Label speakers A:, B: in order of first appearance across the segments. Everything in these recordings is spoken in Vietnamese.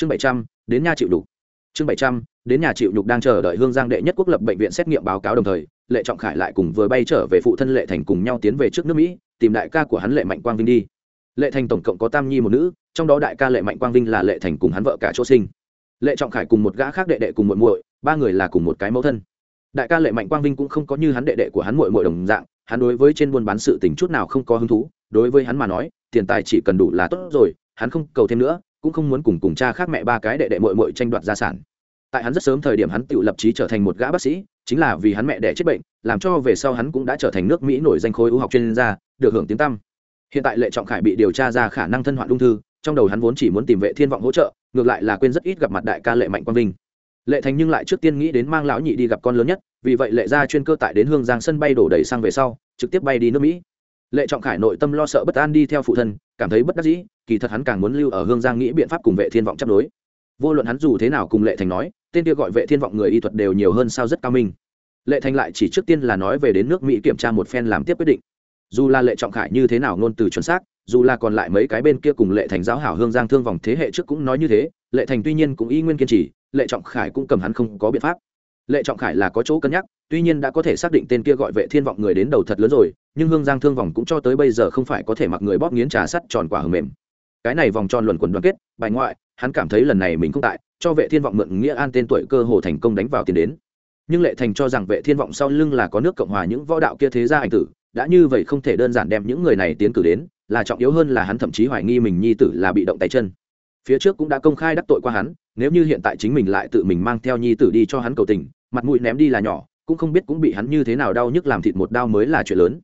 A: chương bảy trăm, đến nhà chịu đục chương bảy trăm, đến nhà chịu nhục đang chờ đợi hương giang đệ nhất quốc lập bệnh viện xét nghiệm báo cáo đồng thời, lệ trọng khải lại cùng vừa bay trở về phụ thân lệ thành cùng nhau tiến về trước nước mỹ, tìm đại ca của hắn lệ mạnh quang vinh đi. Lệ thành tổng cộng có tam nhi một nữ, trong đó đại ca lệ mạnh quang vinh là lệ thành cùng hắn vợ cả chỗ sinh. Lệ trọng khải cùng một gã khác đệ đệ cùng muội muội, ba người là cùng một cái mẫu thân. Đại ca lệ mạnh quang vinh cũng không có như hắn đệ đệ của hắn muội muội đồng dạng, hắn đối với trên buôn bán sự tình chút nào không có hứng thú, đối với hắn mà nói, tiền tài chỉ cần đủ là tốt rồi, hắn không cầu thêm nữa cũng không muốn cùng cùng cha khác mẹ ba cái đệ đệ muội muội tranh đoạt gia sản. Tại hắn rất sớm thời điểm hắn tự lập trí trở thành một gã bác sĩ, chính là vì hắn mẹ đẻ chết bệnh, làm cho về sau hắn cũng đã trở thành nước mỹ nổi danh khối ưu học chuyên gia, được hưởng tiếng tăm. Hiện tại lệ trọng khải bị điều tra ra khả năng thân hoạn ung thư, trong đầu hắn vốn chỉ muốn tìm vệ thiên vọng hỗ trợ, ngược lại là quên rất ít gặp mặt đại ca lệ mạnh quang vinh. Lệ thành nhưng lại trước tiên nghĩ đến mang lão nhị đi gặp con lớn nhất, vì vậy lệ ra chuyên cơ tại đến hương giang sân bay đổ đầy sang về sau, trực tiếp bay đi nước mỹ. Lệ trọng khải nội tâm lo sợ bất an đi theo phụ thân cảm thấy bất đắc dĩ, kỳ thật hắn càng muốn lưu ở hương giang nghĩ biện pháp cùng vệ thiên vọng chấp đối vô luận hắn dù thế nào cùng lệ thành nói, tên kia gọi vệ thiên vọng người y thuật đều nhiều hơn sao rất cao minh. Lệ thành lại chỉ trước tiên là nói về đến nước mỹ kiểm tra một phen làm tiếp quyết định. Dù là lệ trọng khải như thế nào ngôn từ chuẩn xác, dù là còn lại mấy cái bên kia cùng lệ thành giáo hảo hương giang thương vòng thế hệ trước cũng nói như thế, lệ thành tuy nhiên cũng y nguyên kiên trì, lệ trọng khải cũng cầm hắn không có biện pháp lệ trọng khải là có chỗ cân nhắc, tuy nhiên đã có thể xác định tên kia gọi vệ thiên vọng người đến đầu thật lớn rồi, nhưng hương giang thương vòng cũng cho tới bây giờ không phải có thể mặc người bóp nghiến trà sắt tròn quả hầm mềm. Cái này vòng tròn luẩn quẩn đoàn kết, bài ngoại, hắn cảm thấy lần này mình không tại, cho vệ thiên vọng mượn nghĩa an tên tuổi cơ hồ thành công đánh vào tiền đến. Nhưng lệ thành cho rằng vệ thiên vọng sau lưng là có nước cộng hòa những võ đạo kia thế gia ảnh tử, đã như vậy không thể đơn giản đem những người này tiến cử đến, là trọng yếu hơn là hắn thậm chí hoài nghi mình nhi tử là bị động tay chân. Phía trước cũng đã công khai đắc tội qua hắn, nếu như hiện tại chính mình lại tự mình mang theo nhi tử đi cho hắn cầu tình mặt mũi ném đi là nhỏ, cũng không biết cũng bị hắn như thế nào đau nhức làm thịt một đau mới là chuyện lớn.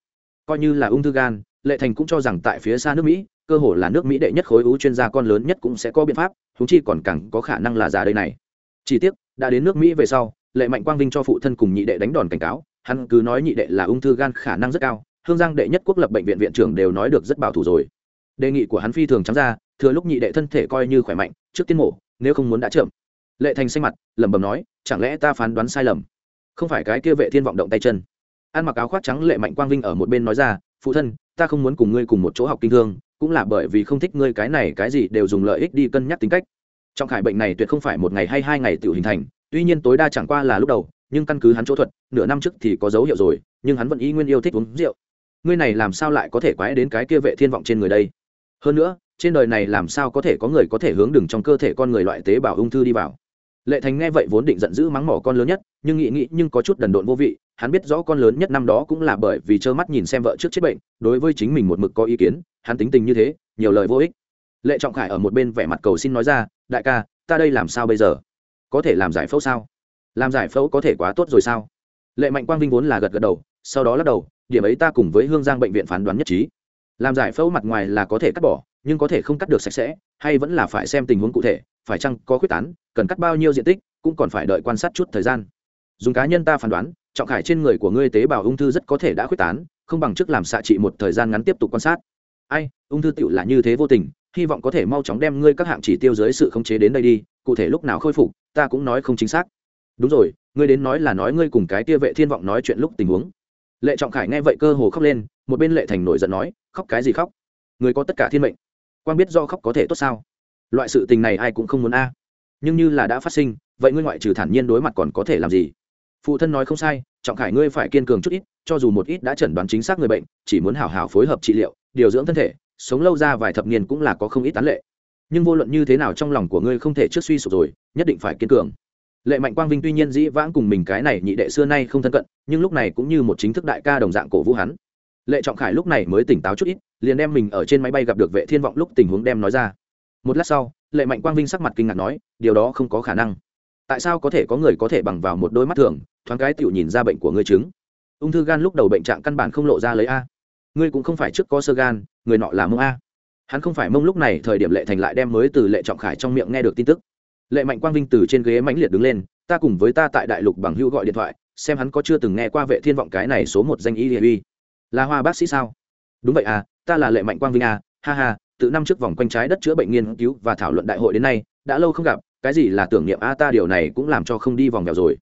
A: Coi như là ung thư gan, lệ thành cũng cho rằng tại phía xa nước mỹ, cơ hồ là nước mỹ đệ nhất khối ưu chuyên gia con lớn nhất cũng sẽ có biện pháp thú chi còn càng có khả năng là già đây này. Chỉ tiếc, đã đến nước mỹ về sau, lệ mạnh quang vinh cho phụ thân cùng nhị đệ đánh đòn cảnh cáo, hắn cứ nói nhị đệ là ung thư gan khả năng rất cao, hương giang đệ nhất quốc lập bệnh viện viện trưởng đều nói được rất bảo thủ rồi. Đề nghị của hắn phi thường trắng ra, thừa lúc nhị đệ thân thể coi như khỏe mạnh, trước tiên mổ, nếu không muốn đã chậm lệ thành xanh mặt, lẩm bẩm nói, chẳng lẽ ta phán đoán sai lầm? Không phải cái kia vệ thiên vọng động tay chân. Ăn mặc áo khoác trắng lệ mạnh quang vinh ở một bên nói ra, phụ thân, ta không muốn cùng ngươi cùng một chỗ học kinh thương, cũng là bởi vì không thích ngươi cái này, cái gì đều dùng lợi ích đi cân nhắc tính cách. Trong khải bệnh này tuyệt không phải một ngày hay hai ngày tự hình thành, tuy nhiên tối đa chẳng qua là lúc đầu, nhưng căn cứ hắn chỗ thuật, nửa năm trước thì có dấu hiệu rồi, nhưng hắn vẫn y nguyên yêu thích uống rượu. Ngươi này làm sao lại có thể quái đến cái kia vệ thiên vọng trên người đây? Hơn nữa, trên đời này làm sao có thể có người có thể hướng đường trong cơ thể con người loại tế bào ung thư đi vào? Lệ thành nghe vậy vốn định giận dữ mắng mỏ con lớn nhất, nhưng nghĩ nghĩ nhưng có chút đần độn vô vị, hắn biết rõ con lớn nhất năm đó cũng là bởi vì trơ mắt nhìn xem vợ trước chết bệnh, đối với chính mình một mực có ý kiến, hắn tính tình như thế, nhiều lời vô ích. Lệ trọng khải ở một bên vẻ mặt cầu xin nói ra, đại ca, ta đây làm sao bây giờ? Có thể làm giải phẫu sao? Làm giải phẫu có thể quá tốt rồi sao? Lệ mạnh quang vinh vốn là gật gật đầu, sau đó lắc đầu, điểm ấy ta cùng với hương giang bệnh viện phán đoán nhất trí. Làm giải phẫu mặt ngoài là có thể cắt bỏ nhưng có thể không cắt được sạch sẽ, hay vẫn là phải xem tình huống cụ thể, phải chăng có khuyết tán, cần cắt bao nhiêu diện tích, cũng còn phải đợi quan sát chút thời gian. Dùng cá nhân ta phán đoán, trọng khải trên người của ngươi tế bào ung thư rất có thể đã khuyết tán, không bằng trước làm xạ trị một thời gian ngắn tiếp tục quan sát. Ai, ung thư tựu là như thế vô tình, hy vọng có thể mau chóng đem ngươi các hạng chỉ tiêu dưới sự khống chế đến đây đi, cụ thể lúc nào khôi phục, ta cũng nói không chính xác. Đúng rồi, ngươi đến nói là nói ngươi cùng cái tia vệ thiên vọng nói chuyện lúc tình huống. Lệ trọng khải nghe vậy cơ hồ khóc lên, một bên lệ thành nổi giận nói, khóc cái gì khóc? Người có tất cả thiên mệnh quan biết do khóc có thể tốt sao? Loại sự tình này ai cũng không muốn a. Nhưng như là đã phát sinh, vậy ngươi ngoại trừ thản nhiên đối mặt còn có thể làm gì? Phụ thân nói không sai, trọng khải ngươi phải kiên cường chút ít, cho dù một ít đã chẩn đoán chính xác người bệnh, chỉ muốn hảo hảo phối hợp trị liệu, điều dưỡng thân thể, sống lâu ra vài thập niên cũng là có không ít tán lệ. Nhưng vô luận như thế nào trong lòng của ngươi không thể trước suy sụp rồi, nhất định phải kiên cường. Lệ mạnh quang vinh tuy nhiên dĩ vãng cùng mình cái này nhị đệ xưa nay không thân cận, nhưng lúc này cũng như một chính thức đại ca đồng dạng cổ vũ hắn. Lệ trọng khải lúc này mới tỉnh táo chút ít liền đem mình ở trên máy bay gặp được vệ thiên vọng lúc tình huống đem nói ra. Một lát sau, lệ mạnh quang vinh sắc mặt kinh ngạc nói, điều đó không có khả năng. Tại sao có thể có người có thể bằng vào một đôi mắt thường, thoáng cái tựu nhìn ra bệnh của ngươi chứng? Ung thư gan lúc đầu bệnh trạng căn bản không lộ ra lấy a. Ngươi cũng không phải trước có sơ gan, người nọ là mông a. Hắn không phải mông lúc này, thời điểm lệ thành lại đem mới từ lệ trọng khải trong miệng nghe được tin tức. Lệ mạnh quang vinh từ trên ghế mãnh liệt đứng lên, ta cùng với ta tại đại lục bằng hữu gọi điện thoại, xem hắn có chưa từng nghe qua vệ thiên vọng cái này số một danh y uy là hoa bác sĩ sao? Đúng vậy à ta là lệ mạnh quang vinh à ha ha, từ năm trước vòng quanh trái đất chữa bệnh nghiên cứu và thảo luận đại hội đến nay, đã lâu không gặp, cái gì là tưởng niệm a, ta điều này cũng làm cho không đi vòng vèo rồi.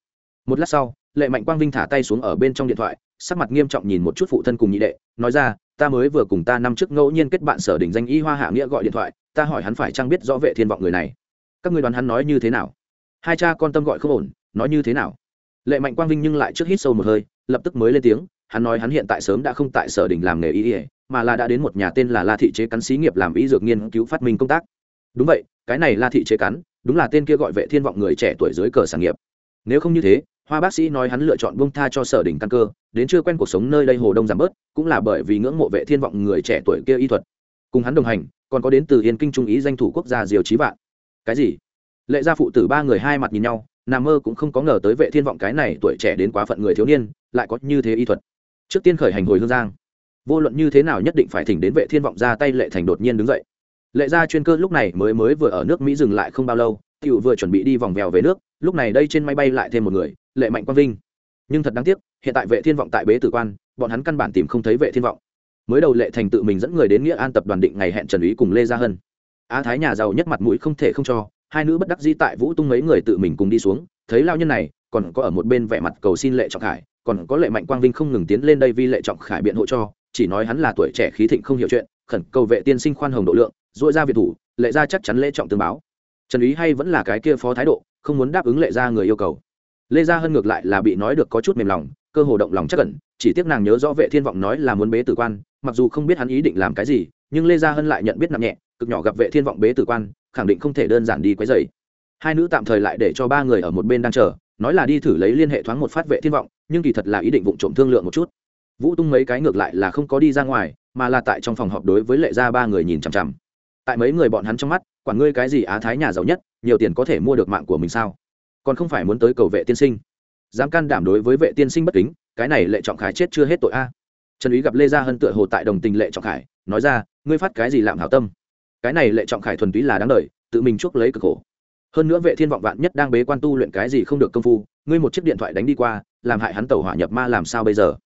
A: Một lát sau, lệ mạnh quang vinh thả tay xuống ở bên trong điện thoại, sắc mặt nghiêm trọng nhìn một chút phụ thân cùng nhị đệ, nói ra, ta mới vừa cùng ta năm trước ngẫu nhiên kết bạn sở đỉnh danh y hoa hạ nghĩa gọi điện thoại, ta hỏi hắn phải chăng biết rõ vệ thiên vọng người này. Các ngươi đoán hắn nói như thế nào? Hai cha con tâm gọi không ổn, nói như thế nào? Lệ mạnh quang vinh nhưng lại trước hít sâu một hơi, lập tức mới lên tiếng hắn nói hắn hiện tại sớm đã không tại sở đình làm nghề y ỉa mà là đã đến một nhà tên là la thị chế cắn xí nghiệp làm y dược nghiên cứu phát minh công tác. Đúng vậy, cái này la thị chế cắn, đúng là tên kia gọi vệ thiên vọng người trẻ tuổi dưới cờ sản nghiệp. Nếu không như thế, hoa bác sĩ nói hắn lựa chọn bông tha cho sở đình căn cơ, đến chưa quen cuộc sống nơi đây hồ đông giảm bớt, cũng là bởi vì ngưỡng mộ vệ thiên vọng người trẻ tuổi kia y thuật. Cùng hắn đồng hành, còn có đến từ yên kinh trung ý danh thủ quốc gia diều trí vạn. Cái gì? Lệ gia phụ tử ba người hai mặt nhìn nhau, nằm mơ cũng không có ngờ tới vệ thiên vọng cái này tuổi trẻ đến quá phận người thiếu niên, lại có như thế y thuật trước tiên khởi hành hồi hương giang vô luận như thế nào nhất định phải thỉnh đến vệ thiên vọng ra tay lệ thành đột nhiên đứng dậy lệ gia chuyên cơ lúc này mới mới vừa ở nước mỹ dừng lại không bao lâu tiểu vừa chuẩn bị đi vòng vèo về nước lúc này đây trên máy bay lại thêm một người lệ mạnh quang vinh nhưng thật đáng tiếc hiện tại vệ thiên vọng tại bế tử quan bọn hắn căn bản tìm không thấy vệ thiên vọng mới đầu lệ thành tự mình dẫn người đến nghĩa an tập đoàn định ngày hẹn trần úy cùng lê gia hân á thái nhà giàu nhất mặt mũi không thể không cho hai nữ bất đắc dĩ tại vũ tung mấy người tự mình cùng đi xuống thấy lao nhân này còn có ở một bên vẻ mặt cầu xin lệ trọng khải còn có lệ mạnh quang vinh không ngừng tiến lên đây vi lệ trọng khải biện hộ cho, chỉ nói hắn là tuổi trẻ khí thịnh không hiểu chuyện, khẩn cầu vệ tiên sinh khoan hồng độ lượng dội ra việt thủ, lệ gia chắc chắn lễ trọng tương báo. Trần ý hay vẫn là cái kia phó thái độ, không muốn đáp ứng lệ gia người yêu cầu. Lê gia hơn ngược lại là bị nói được có chút mềm lòng, cơ hồ động lòng chắc cẩn chỉ tiếc nàng nhớ rõ vệ thiên vọng nói là muốn bế tử quan, mặc dù không biết hắn ý định làm cái gì, nhưng lê gia hân lại nhận biết nặng nhẹ, cực nhỏ gặp vệ thiên vọng bế tử quan, khẳng định không thể đơn giản đi quấy rầy. Hai nữ tạm thời lại để cho ba người ở một bên đang chờ, nói là đi thử lấy liên hệ thoáng một phát vệ thiên vọng nhưng kỳ thật là ý định vụng trộm thương lượng một chút. Vũ tung mấy cái ngược lại là không có đi ra ngoài, mà là tại trong phòng họp đối với lệ gia ba người nhìn chằm chằm. Tại mấy người bọn hắn trong mắt, quản ngươi cái gì á thái nhà giàu nhất, nhiều tiền có thể mua được mạng của mình sao? Còn không phải muốn tới cầu vệ tiên sinh. Dám can đảm đối với vệ tiên sinh bất kính, cái này lệ trọng khải chết chưa hết tội a. Trần úy gặp lê gia hân tựa hồ tại đồng tình lệ trọng khải, nói ra, ngươi phát cái gì làm hảo tâm? Cái này lệ trọng khải thuần túy là đáng đời, tự mình chuốc lấy cực khổ. Hơn nữa vệ thiên vọng vạn nhất đang bế quan tu luyện cái gì không được công phu, ngươi một chiếc điện thoại đánh đi qua làm hại hắn tẩu hỏa nhập ma làm sao bây giờ?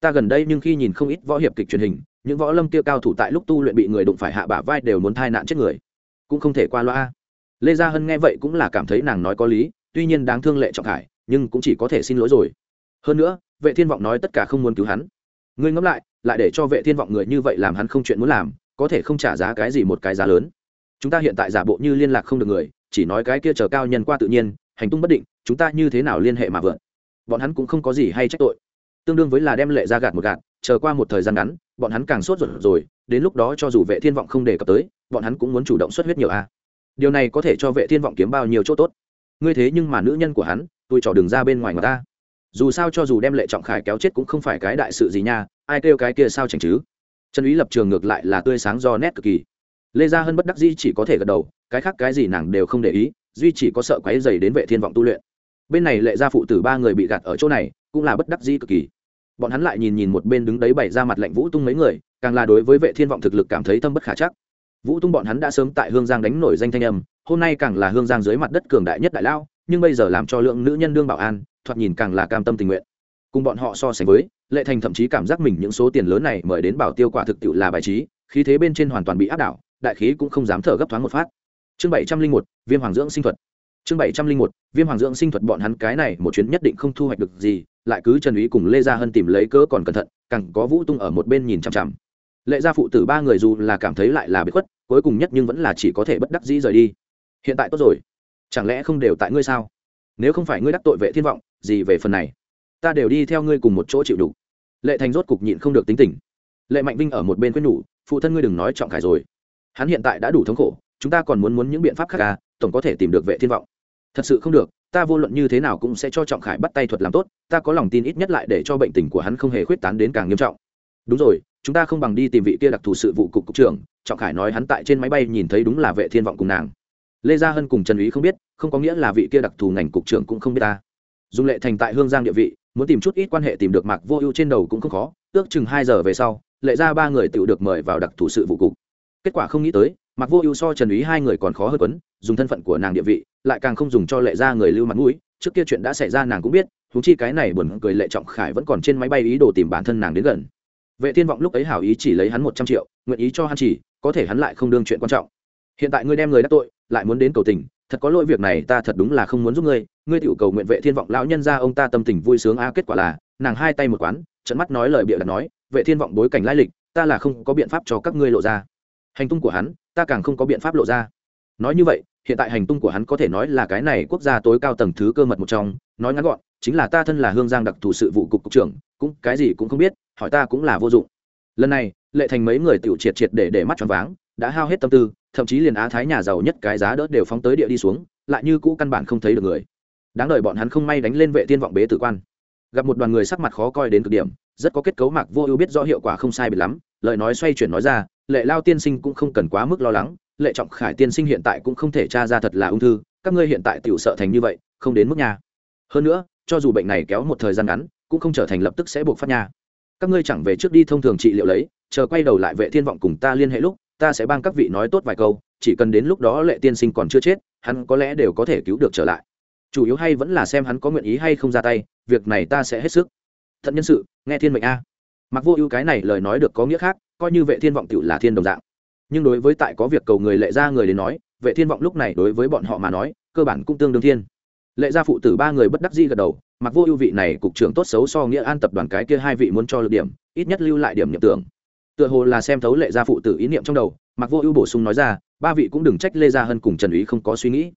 A: Ta gần đây nhưng khi nhìn không ít võ hiệp kịch truyền hình những võ lâm kia cao thủ tại lúc tu luyện bị người đụng phải hạ bả vai đều muốn thai nạn chết người. Cũng không thể qua loa. Lê gia hân nghe vậy cũng là cảm thấy nàng nói có lý tuy nhiên đáng thương lệ trọng hải, nhưng cũng chỉ có thể xin lỗi rồi. Hơn nữa vệ thiên vọng nói tất cả không muốn cứu hắn. Ngươi ngẫm lại lại để cho vệ thiên vọng người như vậy làm hắn không chuyện muốn làm có thể không trả giá cái gì một cái giá lớn. Chúng ta hiện tại giả bộ như liên lạc không được người chỉ nói cái kia chờ cao nhân qua tự nhiên hành tung bất định chúng ta như thế nào liên hệ mà vượn? Bọn hắn cũng không có gì hay trách tội. Tương đương với là đem lệ ra gạt một gạt, chờ qua một thời gian ngắn, bọn hắn càng sốt ruột rồi, đến lúc đó cho dù vệ thiên vọng không đề cập tới, bọn hắn cũng muốn chủ động xuất huyết nhiều a. Điều này có thể cho vệ thiên vọng kiếm bao nhiêu chỗ tốt? Ngươi thế nhưng mà nữ nhân của hắn, tôi trò đường ra bên ngoài người ta. Dù sao cho dù đem lệ trọng khải kéo chết cũng không phải cái đại sự gì nha, ai kêu cái kia sao chẳng chứ? Trần ý lập trường ngược lại là tươi sáng do nét cực kỳ. Lê gia hân bất đắc dĩ chỉ có thể gật đầu, cái khác cái gì nàng đều không để ý, duy chỉ có sợ quáy dày đến vệ thiên vọng tu luyện bên này lệ gia phụ tử ba người bị gạt ở chỗ này, cũng là bất đắc dĩ cực kỳ. Bọn hắn lại nhìn nhìn một bên đứng đấy bày ra mặt lạnh vũ tung mấy người, càng là đối với vệ thiên vọng thực lực cảm thấy thâm bất khả chắc. Vũ tung bọn hắn đã sớm tại hương giang đánh nổi danh thanh âm, hôm nay càng là hương giang dưới mặt đất cường đại nhất đại lao, nhưng bây giờ làm cho lượng nữ nhân đương bảo an, thoạt nhìn càng là cam tâm tình nguyện. Cùng bọn họ so sánh với, lệ thành thậm chí cảm giác mình những số tiền lớn này mời đến bảo tiêu quả thực tiệu là bài trí, khí thế bên trên hoàn toàn bị áp đảo, đại khí cũng không dám thở gấp thoáng một phát. Chương bảy trăm linh một, viêm hoàng dưỡng sinh thuật chương bảy trăm linh một, viêm hoàng dưỡng sinh thuật bọn hắn cái này một chuyến nhất định không thu hoạch được gì, lại cứ trần úy cùng lê gia hân tìm lấy cớ còn cẩn thận cẳng có vũ tung ở một bên nhìn chằm chằm. Lệ gia phụ tử ba người dù là cảm thấy lại là bị khuất, cuối cùng nhất nhưng vẫn là chỉ có thể bất đắc dĩ rời đi. Hiện tại tốt rồi. Chẳng lẽ không đều tại ngươi sao? Nếu không phải ngươi đắc tội vệ thiên vọng, gì về phần này? Ta đều đi theo ngươi cùng một chỗ chịu đủ. Lệ thành rốt cục nhịn không được tính tình. Lệ mạnh vinh ở một bên quyết nhủ, phụ thân ngươi đừng nói trọng khải rồi. Hắn hiện tại đã đủ thống khổ, chúng ta còn muốn muốn những biện pháp khác à tổng có thể tìm được vệ thiên vọng thật sự không được, ta vô luận như thế nào cũng sẽ cho trọng khải bắt tay thuật làm tốt, ta có lòng tin ít nhất lại để cho bệnh tình của hắn không hề khuyết tán đến càng nghiêm trọng. Đúng rồi, chúng ta không bằng đi tìm vị kia đặc thù sự vụ cục cục trưởng, trọng khải nói hắn tại trên máy bay nhìn thấy đúng là vệ thiên vọng cùng nàng. Lê gia hân cùng trần ý không biết, không có nghĩa là vị kia đặc thù ngành cục trưởng cũng không biết ta. Dùng lệ thành tại hương giang địa vị, muốn tìm chút ít quan hệ tìm được mạc vô ưu trên đầu cũng không khó, ước chừng hai giờ về sau, lệ ra ba người tự được mời vào đặc thù sự vụ cục. Kết quả không nghĩ tới, mạc vô ưu so trần ý hai người còn khó hơn quấn dùng thân phận của nàng địa vị lại càng không dùng cho lệ ra người lưu mặt mũi, trước kia chuyện đã xảy ra nàng cũng biết thú chi cái này buồn cười lệ trọng khải vẫn còn trên máy bay ý đồ tìm bản thân nàng đến gần. Vệ thiên vọng lúc ấy hảo ý chỉ lấy hắn một trăm triệu, nguyện ý cho hắn chỉ, có thể hắn lại không đương chuyện quan trọng. Hiện tại ngươi đem người đắc tội, lại muốn đến cầu tình, thật có lỗi việc này ta thật đúng là không muốn giúp ngươi ngươi tiểu cầu nguyện vệ thiên vọng lão nhân ra ông ta tâm tình vui sướng, a kết quả là, nàng hai tay một quán trận mắt nói lời bịa đặt nói, vệ thiên vọng bối cảnh lai lịch, ta là không có biện pháp cho các ngươi lộ ra. Hành tung của hắn, ta càng không có biện pháp lộ ra. Nói như vậy hiện tại hành tung của hắn có thể nói là cái này quốc gia tối cao tầng thứ cơ mật một trong. Nói ngắn gọn, chính là ta thân là hương giang đặc thù sự vụ cục cục trưởng, cũng cái gì cũng không biết, hỏi ta cũng là vô dụng. Lần này, lệ thành mấy người tiểu triệt triệt để để mắt tròn váng, đã hao hết tâm tư, thậm chí liền á thái nhà giàu nhất cái giá đỡ đều phóng tới địa đi xuống, lại như cũ căn bản không thấy được người. Đáng đợi bọn hắn không may đánh lên vệ tiên vọng bế tử quan. Gặp một đoàn người sắc mặt khó coi đến cực điểm, rất có kết cấu mạc vô ưu biết rõ hiệu quả không sai biệt lắm, lời nói xoay chuyển nói ra, lệ lao tiên sinh cũng không cần quá mức lo lắng lệ trọng khải tiên sinh hiện tại cũng không thể tra ra thật là ung thư, các ngươi hiện tại tiểu sợ thành như vậy, không đến mức nhà hơn nữa, cho dù bệnh này kéo một thời gian ngắn, cũng không trở thành lập tức sẽ buộc phát nha. Các ngươi chẳng về trước đi thông thường trị liệu lấy, chờ quay đầu lại vệ thiên vọng cùng ta liên hệ lúc, ta sẽ ban các vị nói tốt vài câu, chỉ cần đến lúc đó lệ tiên sinh còn chưa chết, hắn có lẽ đều có thể cứu được trở lại. Chủ yếu hay vẫn là xem hắn có nguyện ý hay không ra tay, việc này ta sẽ hết sức. Thận nhân sự, nghe thiên mệnh a. Mặc vô ưu cái này lời nói được có nghĩa khác, coi như vệ thiên vọng tiểu là thiên đồng dạng nhưng đối với tại có việc cầu người lệ ra người đến nói, vệ thiên vọng lúc này đối với bọn họ mà nói, cơ bản cũng tương đương thiên. Lệ gia phụ tử ba người bất đắc dĩ gật đầu, mặc vô ưu vị này cục trưởng tốt xấu so nghĩa an tập đoàn cái kia hai vị muốn cho lực điểm, ít nhất lưu lại điểm nhận tưởng. Tựa hồ là xem thấu lệ gia phụ tử ý niệm trong đầu, mặc vô ưu bổ sung nói ra, ba vị cũng đừng trách lê gia hơn cùng trần úy không có suy nghĩ.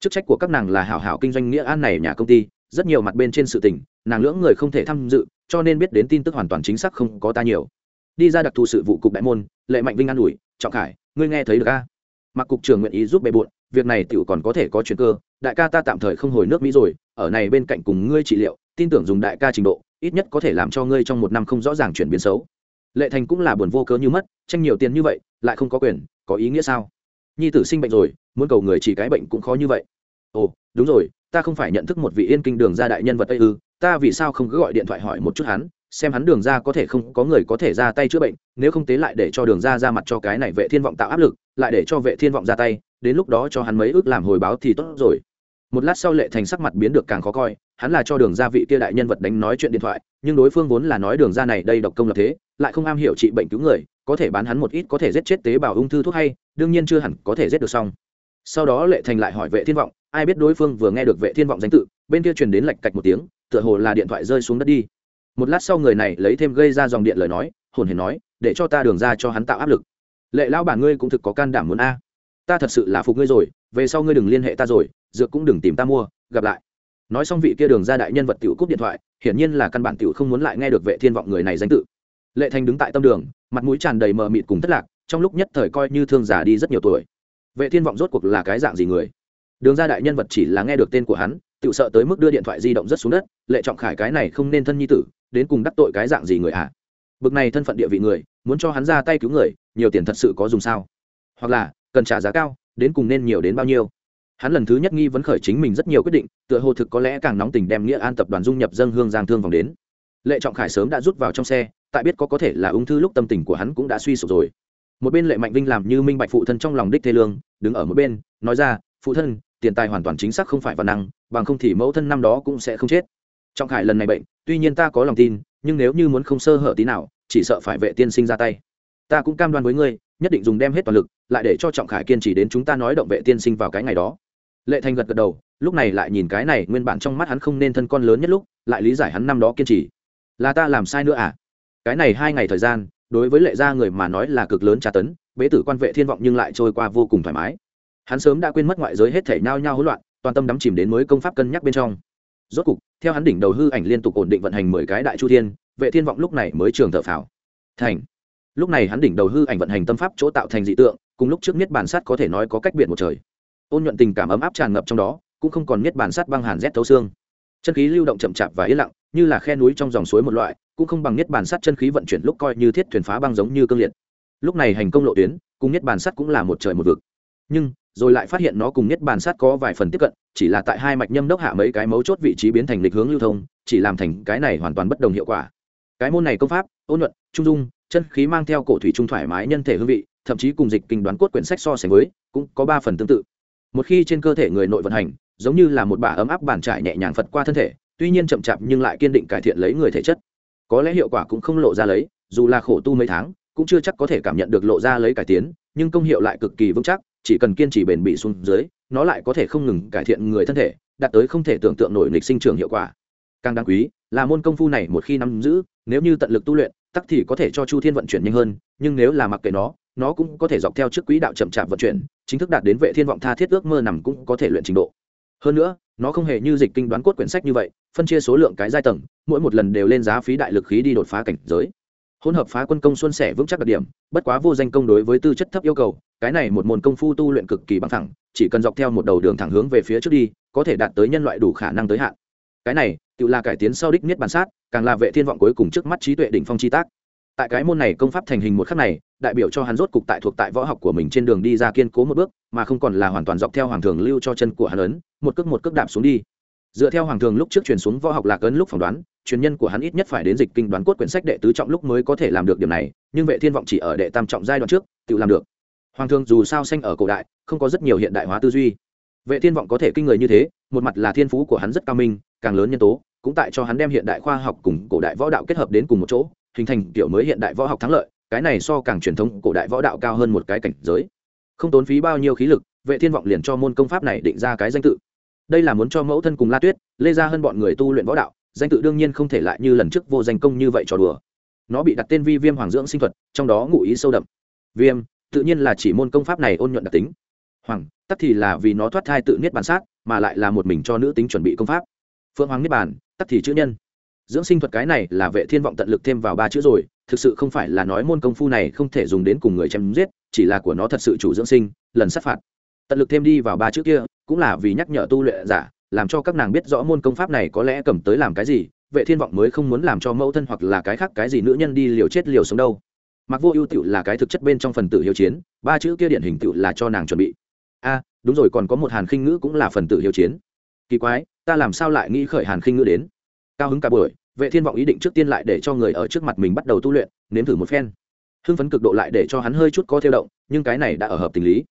A: Chức trách của các nàng là hảo hảo kinh doanh nghĩa an này nhà công ty, rất nhiều mặt bên trên sự tình, nàng lưỡng người không thể tham dự, cho nên biết đến tin tức hoàn toàn chính xác không có ta nhiều đi ra đặc thù sự vụ cục đại môn, lệ mạnh vinh an ủi, trọng khải, ngươi nghe thấy được a? Mặc cục trưởng nguyện ý giúp bề bộn, việc này tiểu còn có thể có chuyện cơ, đại ca ta tạm thời không hồi nước mỹ rồi, ở này bên cạnh cùng ngươi trị liệu, tin tưởng dùng đại ca trình độ, ít nhất có thể làm cho ngươi trong một năm không rõ ràng chuyển biến xấu. Lệ thành cũng là buồn vô cớ như mất, tranh nhiều tiền như vậy, lại không có quyền, có ý nghĩa sao? Nhi tử sinh bệnh rồi, muốn cầu người chỉ cái bệnh cũng khó như vậy. Ồ, đúng rồi, ta không phải nhận thức một vị yên kinh đường ra đại nhân vật tây ư, ta vì sao không cứ gọi điện thoại hỏi một chút hắn xem hắn đường ra có thể không, có người có thể ra tay chữa bệnh, nếu không tế lại để cho đường ra ra mặt cho cái này vệ thiên vọng tạo áp lực, lại để cho vệ thiên vọng ra tay, đến lúc đó cho hắn mấy ước làm hồi báo thì tốt rồi. Một lát sau lệ thành sắc mặt biến được càng khó coi, hắn là cho đường ra vị kia đại nhân vật đánh nói chuyện điện thoại, nhưng đối phương vốn là nói đường ra này đây độc công lập thế, lại không am hiểu trị bệnh cứu người, có thể bán hắn một ít, có thể giết chết tế bào ung thư thuốc hay, đương nhiên chưa hẳn có thể giết được xong. Sau đó lệ thành lại hỏi vệ thiên vọng, ai biết đối phương vừa nghe được vệ thiên vọng danh tự, bên kia truyền đến lạch cạch một tiếng, tựa hồ là điện thoại rơi xuống đất đi một lát sau người này lấy thêm gây ra dòng điện lời nói, hồn hển nói, để cho ta đường ra cho hắn tạo áp lực. Lệ lão bản ngươi cũng thực có can đảm muốn a. Ta thật sự là phục ngươi rồi, về sau ngươi đừng liên hệ ta rồi, dược cũng đừng tìm ta mua, gặp lại. Nói xong vị kia đường ra đại nhân vật tiểu cúp điện thoại, hiển nhiên là căn bản tiểu không muốn lại nghe được vệ thiên vọng người này danh tự. Lệ thành đứng tại tâm đường, mặt mũi tràn đầy mờ mịt cùng thất lạc, trong lúc nhất thời coi như thương giả đi rất nhiều tuổi. Vệ thiên vọng rốt cuộc là cái dạng gì người? Đường ra đại nhân vật chỉ là nghe được tên của hắn tự sợ tới mức đưa điện thoại di động rất xuống đất, lệ trọng khải cái này không nên thân nhi tử, đến cùng đắc tội cái dạng gì người ạ à? bực này thân phận địa vị người, muốn cho hắn ra tay cứu người, nhiều tiền thật sự có dùng sao? Hoặc là, cần trả giá cao, đến cùng nên nhiều đến bao nhiêu? Hắn lần thứ nhất nghi vấn khởi chính mình rất nhiều quyết định, tựa hồ thực có lẽ càng nóng tình đem nghĩa an tập đoàn dung nhập dân hương giang thương vòng đến. Lệ trọng khải sớm đã rút vào trong xe, tại biết có có thể là ung thư lúc tâm tình của hắn cũng đã suy sụp rồi. Một bên lệ mạnh vinh làm như minh bạch phụ thân trong lòng đích thê lương, đứng ở một bên, nói ra, phụ thân tiền tài hoàn toàn chính xác không phải văn năng, bằng không thì mẫu thân năm đó cũng sẽ không chết. Trọng khải lần này bệnh, tuy nhiên ta có lòng tin, nhưng nếu như muốn không sơ hở tí nào, chỉ sợ phải vệ tiên sinh ra tay. Ta cũng cam đoan với ngươi, nhất định dùng đem hết toàn lực, lại để cho trọng khải kiên trì đến chúng ta nói động vệ tiên sinh vào cái ngày đó. Lệ thành gật gật đầu, lúc này lại nhìn cái này, nguyên bản trong mắt hắn không nên thân con lớn nhất lúc, lại lý giải hắn năm đó kiên trì. Là ta làm sai nữa à? Cái này hai ngày thời gian, đối với lệ gia người mà nói là cực lớn tra tấn, bế tử quan vệ thiên vọng nhưng lại trôi qua vô cùng thoải mái hắn sớm đã quên mất ngoại giới hết thể nhao nhao hỗn loạn, toàn tâm đắm chìm đến mới công pháp cân nhắc bên trong. Rốt cục, theo hắn đỉnh đầu hư ảnh liên tục ổn định vận hành mười cái đại chu thiên, vệ thiên vọng lúc này mới trường thợ phào. Thành. Lúc này hắn đỉnh đầu hư ảnh vận hành tâm pháp chỗ tạo thành dị tượng, cùng lúc trước niết bản sát có thể nói có cách biệt một trời. Ôn nhuận tình cảm ấm áp tràn ngập trong đó, cũng không còn niết bản sát băng hàn rét thấu xương. Chân khí lưu động chậm chạp và yên lặng, như là khe núi trong dòng suối một loại, cũng không bằng niết bản sát chân khí vận chuyển lúc coi như thiết thuyền phá băng giống như cương liệt. Lúc này hành công lộ tuyến, cùng niết bản sát cũng là một trời một vực. Nhưng rồi lại phát hiện nó cùng niết bàn sát có vài phần tiếp cận, chỉ là tại hai mạch nhâm đốc hạ mấy cái mấu chốt vị trí biến thành lịch hướng lưu thông, chỉ làm thành cái này hoàn toàn bất đồng hiệu quả. Cái môn này công pháp, ôn nhuận, trung dung, chân khí mang theo cổ thủy trung thoải mái nhân thể hương vị, thậm chí cùng dịch kinh đoán cốt quyển sách so sánh với, cũng có ba phần tương tự. Một khi trên cơ thể người nội vận hành, giống như là một bả ấm áp bàn trải nhẹ nhàng phật qua thân thể, tuy nhiên chậm chạp nhưng lại kiên định cải thiện lấy người thể chất. Có lẽ hiệu quả cũng không lộ ra lấy, dù là khổ tu mấy tháng, cũng chưa chắc có thể cảm nhận được lộ ra lấy cải tiến, nhưng công hiệu lại cực kỳ vững chắc chỉ cần kiên trì bền bỉ xuống dưới, nó lại có thể không ngừng cải thiện người thân thể, đạt tới không thể tưởng tượng nổi lịch sinh trường hiệu quả. Càng đáng quý, là môn công phu này một khi nắm giữ, nếu như tận lực tu luyện, tắc thì có thể cho chu thiên vận chuyển nhanh hơn, nhưng nếu là mặc kệ nó nó cũng có thể dọc theo trước quỹ đạo chậm chạp vận chuyển, chính thức đạt đến vệ thiên vọng tha thiết ước mơ nằm cũng có thể luyện trình độ. Hơn nữa, nó không hề như dịch kinh đoán cốt quyển sách như vậy, phân chia số lượng cái giai tầng, mỗi một lần đều lên giá phí đại lực khí đi đột phá cảnh giới hỗn hợp phá quân công xuân sẻ vững chắc đặc điểm, bất quá vô danh công đối với tư chất thấp yêu cầu, cái này một môn công phu tu luyện cực kỳ bằng thẳng, chỉ cần dọc theo một đầu đường thẳng hướng về phía trước đi, có thể đạt tới nhân loại đủ khả năng tới hạn. Cái này, tự là cải tiến sau đích niết bản sát, càng là vệ thiên vọng cuối cùng trước mắt trí tuệ đỉnh phong chi tác. Tại cái môn này công pháp thành hình một khắc này, đại biểu cho hắn rốt cục tại thuộc tại võ học của mình trên đường đi ra kiên cố một bước, mà không còn là hoàn toàn dọc theo hoàng thường lưu cho chân của hắn ấn, một cước một cước đạp xuống đi dựa theo hoàng thường lúc trước truyền xuống võ học lạc ấn lúc phỏng đoán, truyền nhân của hắn ít nhất phải đến dịch kinh đoán cốt quyển sách đệ tứ trọng lúc mới có thể làm được điểm này, nhưng vệ thiên vọng chỉ ở đệ tam trọng giai đoạn trước, tự làm được. Hoàng thường dù sao sanh ở cổ đại, không có rất nhiều hiện đại hóa tư duy. Vệ thiên vọng có thể kinh người như thế, một mặt là thiên phú của hắn rất cao minh, càng lớn nhân tố, cũng tại cho hắn đem hiện đại khoa học cùng cổ đại võ đạo kết hợp đến cùng một chỗ, hình thành kiểu mới hiện đại võ học thắng lợi, cái này so càng truyền thống cổ đại võ đạo cao hơn một cái cảnh giới. Không tốn phí bao nhiêu khí lực, vệ thiên vọng liền cho môn công pháp này định ra cái danh tự đây là muốn cho mẫu thân cùng la tuyết, lê ra hơn bọn người tu luyện võ đạo, danh tự đương nhiên không thể lại như lần trước vô danh công như vậy trò đùa. Nó bị đặt tên vi viêm hoàng dưỡng sinh thuật, trong đó ngụ ý sâu đậm. Viêm, tự nhiên là chỉ môn công pháp này ôn nhuận đặc tính. Hoàng, tắc thì là vì nó thoát thai tự niết bản sát, mà lại là một mình cho nữ tính chuẩn bị công pháp. Phượng hoàng niết bản tắc thì chữ nhân. Dưỡng sinh thuật cái này là vệ thiên vọng tận lực thêm vào ba chữ rồi, thực sự không phải là nói môn công phu này không thể dùng đến cùng người chém giết, chỉ là của nó thật sự chủ dưỡng sinh, lần sát phạt. Tận lực thêm đi vào ba chữ kia cũng là vì nhắc nhở tu luyện giả, làm cho các nàng biết rõ môn công pháp này có lẽ cầm tới làm cái gì, vệ thiên vọng mới không muốn làm cho mẫu thân hoặc là cái khác cái gì nữ nhân đi liều chết liều sống đâu. Mặc vô ưu tiểu là cái thực chất bên trong phần tử hiếu chiến, ba chữ kia điển hình tiểu là cho nàng chuẩn bị. A, đúng rồi, còn có một hàn khinh ngữ cũng là phần tử hiếu chiến. Kỳ quái, ta làm sao lại nghĩ khởi hàn khinh ngữ đến? Cao hứng cả buổi, vệ thiên vọng ý định trước tiên lại để cho người ở trước mặt mình bắt đầu tu luyện, nếm thử một phen. Hưng phấn cực độ lại để cho hắn hơi chút có theo động, nhưng cái này đã ở hợp tình lý.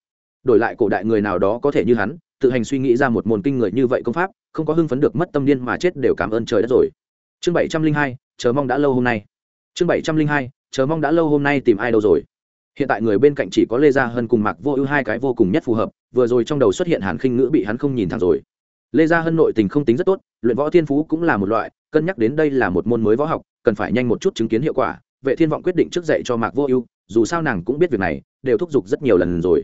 A: Đổi lại cổ đại người nào đó có thể như hắn tự hành suy nghĩ ra một môn kinh người như vậy công pháp, không có hưng phấn được mất tâm điên mà chết đều cảm ơn trời đất rồi. Chương bảy trăm linh hai, chờ mong đã lâu hôm nay. Chương bảy trăm linh hai, chờ mong đã lâu hôm nay tìm ai đâu rồi. Hiện tại người bên cạnh chỉ có lê gia hân cùng mạc vô ưu hai cái vô cùng nhất phù hợp, vừa rồi trong đầu xuất hiện hàn khinh ngữ bị hắn không nhìn thẳng rồi. Lê gia hân nội tình không tính rất tốt, luyện võ thiên phú cũng là một loại, cân nhắc đến đây là một môn mới võ học, cần phải nhanh một chút chứng kiến hiệu quả, vệ thiên vọng quyết định trước dạy cho mạc vô ưu, dù sao nàng cũng biết việc này, đều thúc giục rất nhiều lần rồi.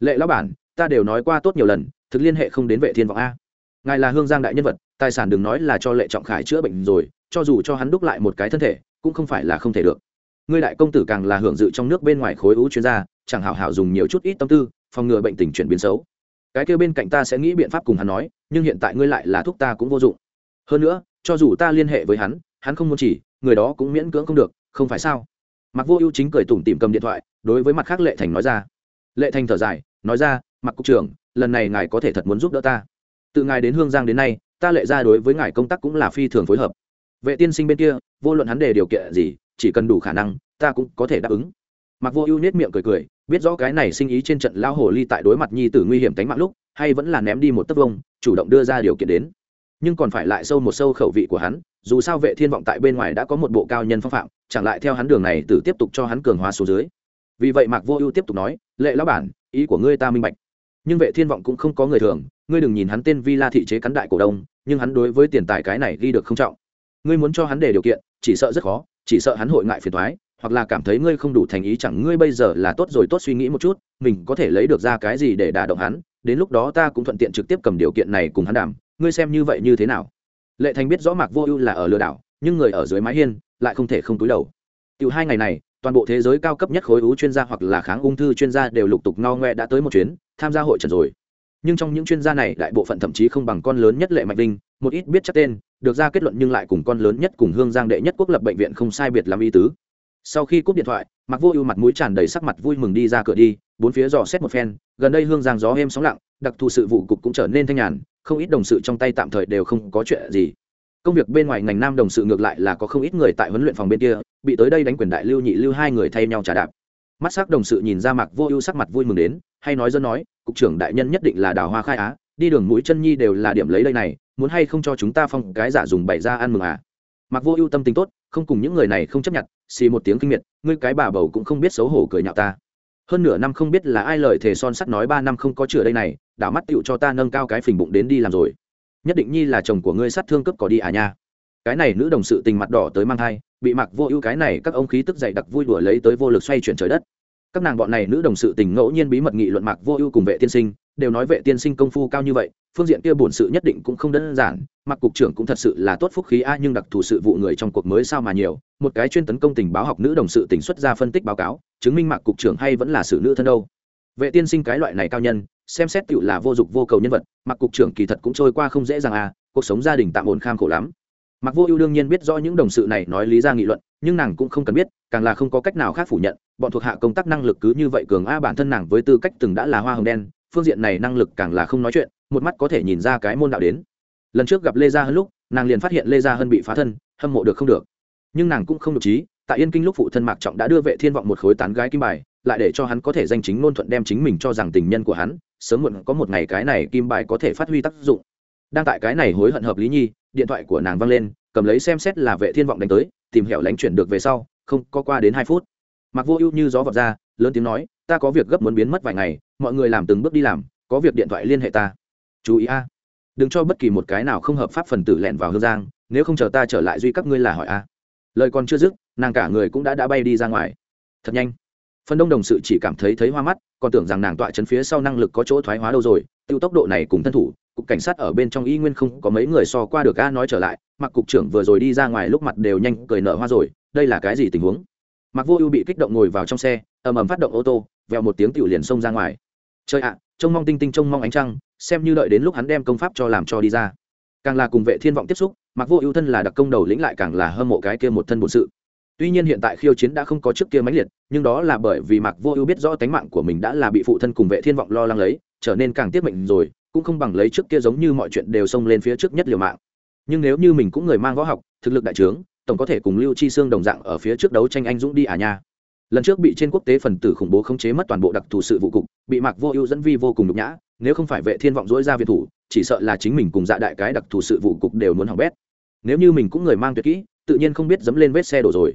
A: Lệ lão bản, ta đều nói qua tốt nhiều lần thực liên hệ không đến vệ thiên vọng a. Ngài là hương giang đại nhân vật, tài sản đừng nói là cho lệ trọng khải chữa bệnh rồi, cho dù cho hắn đúc lại một cái thân thể, cũng không phải là không thể được. Ngươi đại công tử càng là hưởng dự trong nước bên ngoài khối ưu chuyên gia, chẳng hảo hảo dùng nhiều chút ít tâm tư, phòng ngừa bệnh tình chuyển biến xấu. Cái kêu bên cạnh ta sẽ nghĩ biện pháp cùng hắn nói, nhưng hiện tại ngươi lại là thuốc ta cũng vô dụng. Hơn nữa, cho dù ta liên hệ với hắn hắn không muốn chỉ, người đó cũng miễn cưỡng không được, không phải sao? Mặc vô ưu chính cười tủm tìm cầm điện thoại, đối với mặt khác lệ thành nói ra. Lệ thành thở dài, nói ra mặc cục trưởng lần này ngài có thể thật muốn giúp đỡ ta. Từ ngài đến hương giang đến nay, ta lệ ra đối với ngài công tác cũng là phi thường phối hợp. Vệ tiên sinh bên kia, vô luận hắn đề điều kiện gì, chỉ cần đủ khả năng, ta cũng có thể đáp ứng. Mặc vô ưu nết miệng cười cười, biết rõ cái này sinh ý trên trận lao hồ ly tại đối mặt nhi tử nguy hiểm tánh mạng lúc, hay vẫn là ném đi một tấc vông, chủ động đưa ra điều kiện đến. Nhưng còn phải lại sâu một sâu khẩu vị của hắn, dù sao vệ thiên vọng tại bên ngoài đã có một bộ cao nhân phong phạm, chẳng lại theo hắn đường này tử tiếp tục cho hắn cường hóa số dưới. Vì vậy mạc vô ưu tiếp tục nói, lệ lão bản, ý của ngươi ta minh bạch nhưng vệ thiên vọng cũng không có người thường, ngươi đừng nhìn hắn tên vi la thị chế cắn đại cổ đông, nhưng hắn đối với tiền tài cái này ghi được không trọng. Ngươi muốn cho hắn để điều kiện, chỉ sợ rất khó, chỉ sợ hắn hội ngại phiền thoái hoặc là cảm thấy ngươi không đủ thành ý chẳng ngươi bây giờ là tốt rồi tốt suy nghĩ một chút, mình có thể lấy được ra cái gì để đả động hắn, đến lúc đó ta cũng thuận tiện trực tiếp cầm điều kiện này cùng hắn đảm ngươi xem như vậy như thế nào? Lệ thành biết rõ mạc vô ưu là ở lừa đảo, nhưng người ở dưới mái hiên lại không thể không túi đầu. Từ hai ngày này toàn bộ thế giới cao cấp nhất khối u chuyên gia hoặc là kháng ung thư chuyên gia đều lục tục no ngoe đã tới một chuyến, tham gia hội trần rồi. Nhưng trong những chuyên gia này, đại bộ phận thậm chí không bằng con lớn nhất lệ mạnh linh một ít biết chắc tên, được ra kết luận nhưng lại cùng con lớn nhất cùng hương giang đệ nhất quốc lập bệnh viện không sai biệt làm y tứ. Sau khi cúp điện thoại mặc vô ưu mặt mũi tràn đầy sắc mặt vui mừng đi ra cửa đi, bốn phía dò xét một phen, gần đây hương giang gió êm sóng lặng, đặc thù sự vụ cục cũng trở nên thanh nhàn, không ít đồng sự trong tay tạm thời đều không có chuyện gì công việc bên ngoài ngành nam đồng sự ngược lại là có không ít người tại huấn luyện phòng bên kia, bị tới đây đánh quyền đại lưu nhị lưu hai người thay nhau trả đạp. Mắt s ắ c đồng sự nhìn ra mặc vô ưu sắc mặt vui mừng đến, hay nói dân nói, cục trưởng đại nhân nhất định là đào hoa khai á, đi đường mũi chân nhi đều là điểm lấy đây này, muốn hay không cho chúng ta phong cái giả dùng bày ra ăn mừng à? Mặc vô ưu tâm tính tốt, không cùng những người này không chấp nhận, xì một tiếng kinh miệt, ngươi cái bà bầu cũng không biết xấu hổ cười nhạo ta. Hơn nửa năm không biết là ai lời thề son sắt nói ba năm không có chữa đây này, đảo mắt tựu cho ta nâng cao cái phình bụng đến đi làm rồi nhất định nhi là chồng của ngươi sát thương cướp có đi à nha. Cái này nữ đồng sự tình mặt đỏ tới mang thai, bị mặc vô ưu cái này các ông khí tức dậy đặc vui đùa lấy tới vô lực xoay chuyển trời đất. Các nàng bọn này nữ đồng sự tình ngẫu nhiên bí mật nghị luận Mặc vô ưu cùng vệ tiên sinh, đều nói vệ tiên sinh công phu cao như vậy, phương diện kia bổn sự nhất định cũng không đơn giản mặc cục trưởng cũng thật sự là tốt phúc khí a, nhưng đặc thù sự vụ người trong cuộc mới sao mà nhiều, một cái chuyên tấn công tình báo học nữ đồng sự tỉnh xuất ra phân tích báo cáo, chứng minh Mặc cục trưởng hay vẫn là sự nữ thân đâu. Vệ tiên sinh cái loại này cao nhân xem xét tựu là vô dụng vô cầu nhân vật, mặc cục trưởng kỳ thật cũng trôi qua không dễ dàng à cuộc sống gia đình tạm ổn kham khổ lắm. Mặc vô ưu đương nhiên biết rõ những đồng sự này nói lý ra nghị luận, nhưng nàng cũng không cần biết, càng là không có cách nào khác phủ nhận, bọn thuộc hạ công tác năng lực cứ như vậy cường a bản thân nàng với tư cách từng đã là hoa hồng đen, phương diện này năng lực càng là không nói chuyện, một mắt có thể nhìn ra cái môn đạo đến. Lần trước gặp lê gia hơn lúc, nàng liền phát hiện lê gia hơn bị phá thân, hâm mộ được không được. Nhưng nàng cũng không được trí, tại yên kinh lúc phụ thân mạc trọng đã đưa vệ thiên vọng một khối tán gái kim bài, lại để cho hắn có thể danh chính ngôn thuận đem chính mình cho rằng tình nhân của hắn sớm muộn có một ngày cái này kim bài có thể phát huy tác dụng. Đang tại cái này hối hận hợp lý nhi, điện thoại của nàng văng lên, cầm lấy xem xét là vệ thiên vọng đánh tới, tìm hiểu lánh chuyển được về sau, không có qua đến hai phút. Mặc vô ưu như gió vọt ra, lớn tiếng nói, ta có việc gấp muốn biến mất vài ngày, mọi người làm từng bước đi làm, có việc điện thoại liên hệ ta. Chú ý a, đừng cho bất kỳ một cái nào không hợp pháp phần tử lẻn vào hương giang, nếu không chờ ta trở lại duy các ngươi là hỏi a. Lời còn chưa dứt, nàng cả người cũng đã đã bay đi ra ngoài. Thật nhanh phần đông đồng sự chỉ cảm thấy thấy hoa mắt, còn tưởng rằng nàng tọa chấn phía sau năng lực có chỗ thoái hóa đâu rồi, tiêu tốc độ này cùng thân thủ, cục cảnh sát ở bên trong y nguyên không có mấy người so qua được a nói trở lại, mặc cục trưởng vừa rồi đi ra ngoài lúc mặt đều nhanh cười nở hoa rồi, đây là cái gì tình huống? Mặc vô ưu bị kích động ngồi vào trong xe, ầm ầm phát động ô tô, vèo một tiếng tiểu liền xông ra ngoài. Chơi ạ, trông mong tinh tinh trông mong ánh trăng, xem như đợi đến lúc hắn đem công pháp cho làm cho đi ra. Càng là cùng vệ thiên vọng tiếp xúc, mặc vô ưu thân là đặc công đầu lĩnh lại càng là hâm mộ cái kia một thân bổn sự tuy nhiên hiện tại khiêu chiến đã không có trước kia mãnh liệt, nhưng đó là bởi vì mạc vô ưu biết rõ tánh mạng của mình đã là bị phụ thân cùng vệ thiên vọng lo lắng lấy, trở nên càng tiết mệnh rồi, cũng không bằng lấy trước kia giống như mọi chuyện đều xông lên phía trước nhất liều mạng. Nhưng nếu như mình cũng người mang võ học, thực lực đại trướng, tổng có thể cùng lưu chi xương đồng dạng ở phía trước đấu tranh anh dũng đi à nha. Lần trước bị trên quốc tế phần tử khủng bố khống chế mất toàn bộ đặc thù sự vụ cục, bị mạc vô ưu dẫn vi vô cùng nhục nhã, nếu không phải vệ thiên vọng dỗi ra việt thủ, chỉ sợ là chính mình cùng dạ đại cái đặc thù sự vụ cục đều muốn hỏng bét. Nếu như mình cũng người mang tuyệt kỹ, tự nhiên không biết dẫm lên vết xe đổ rồi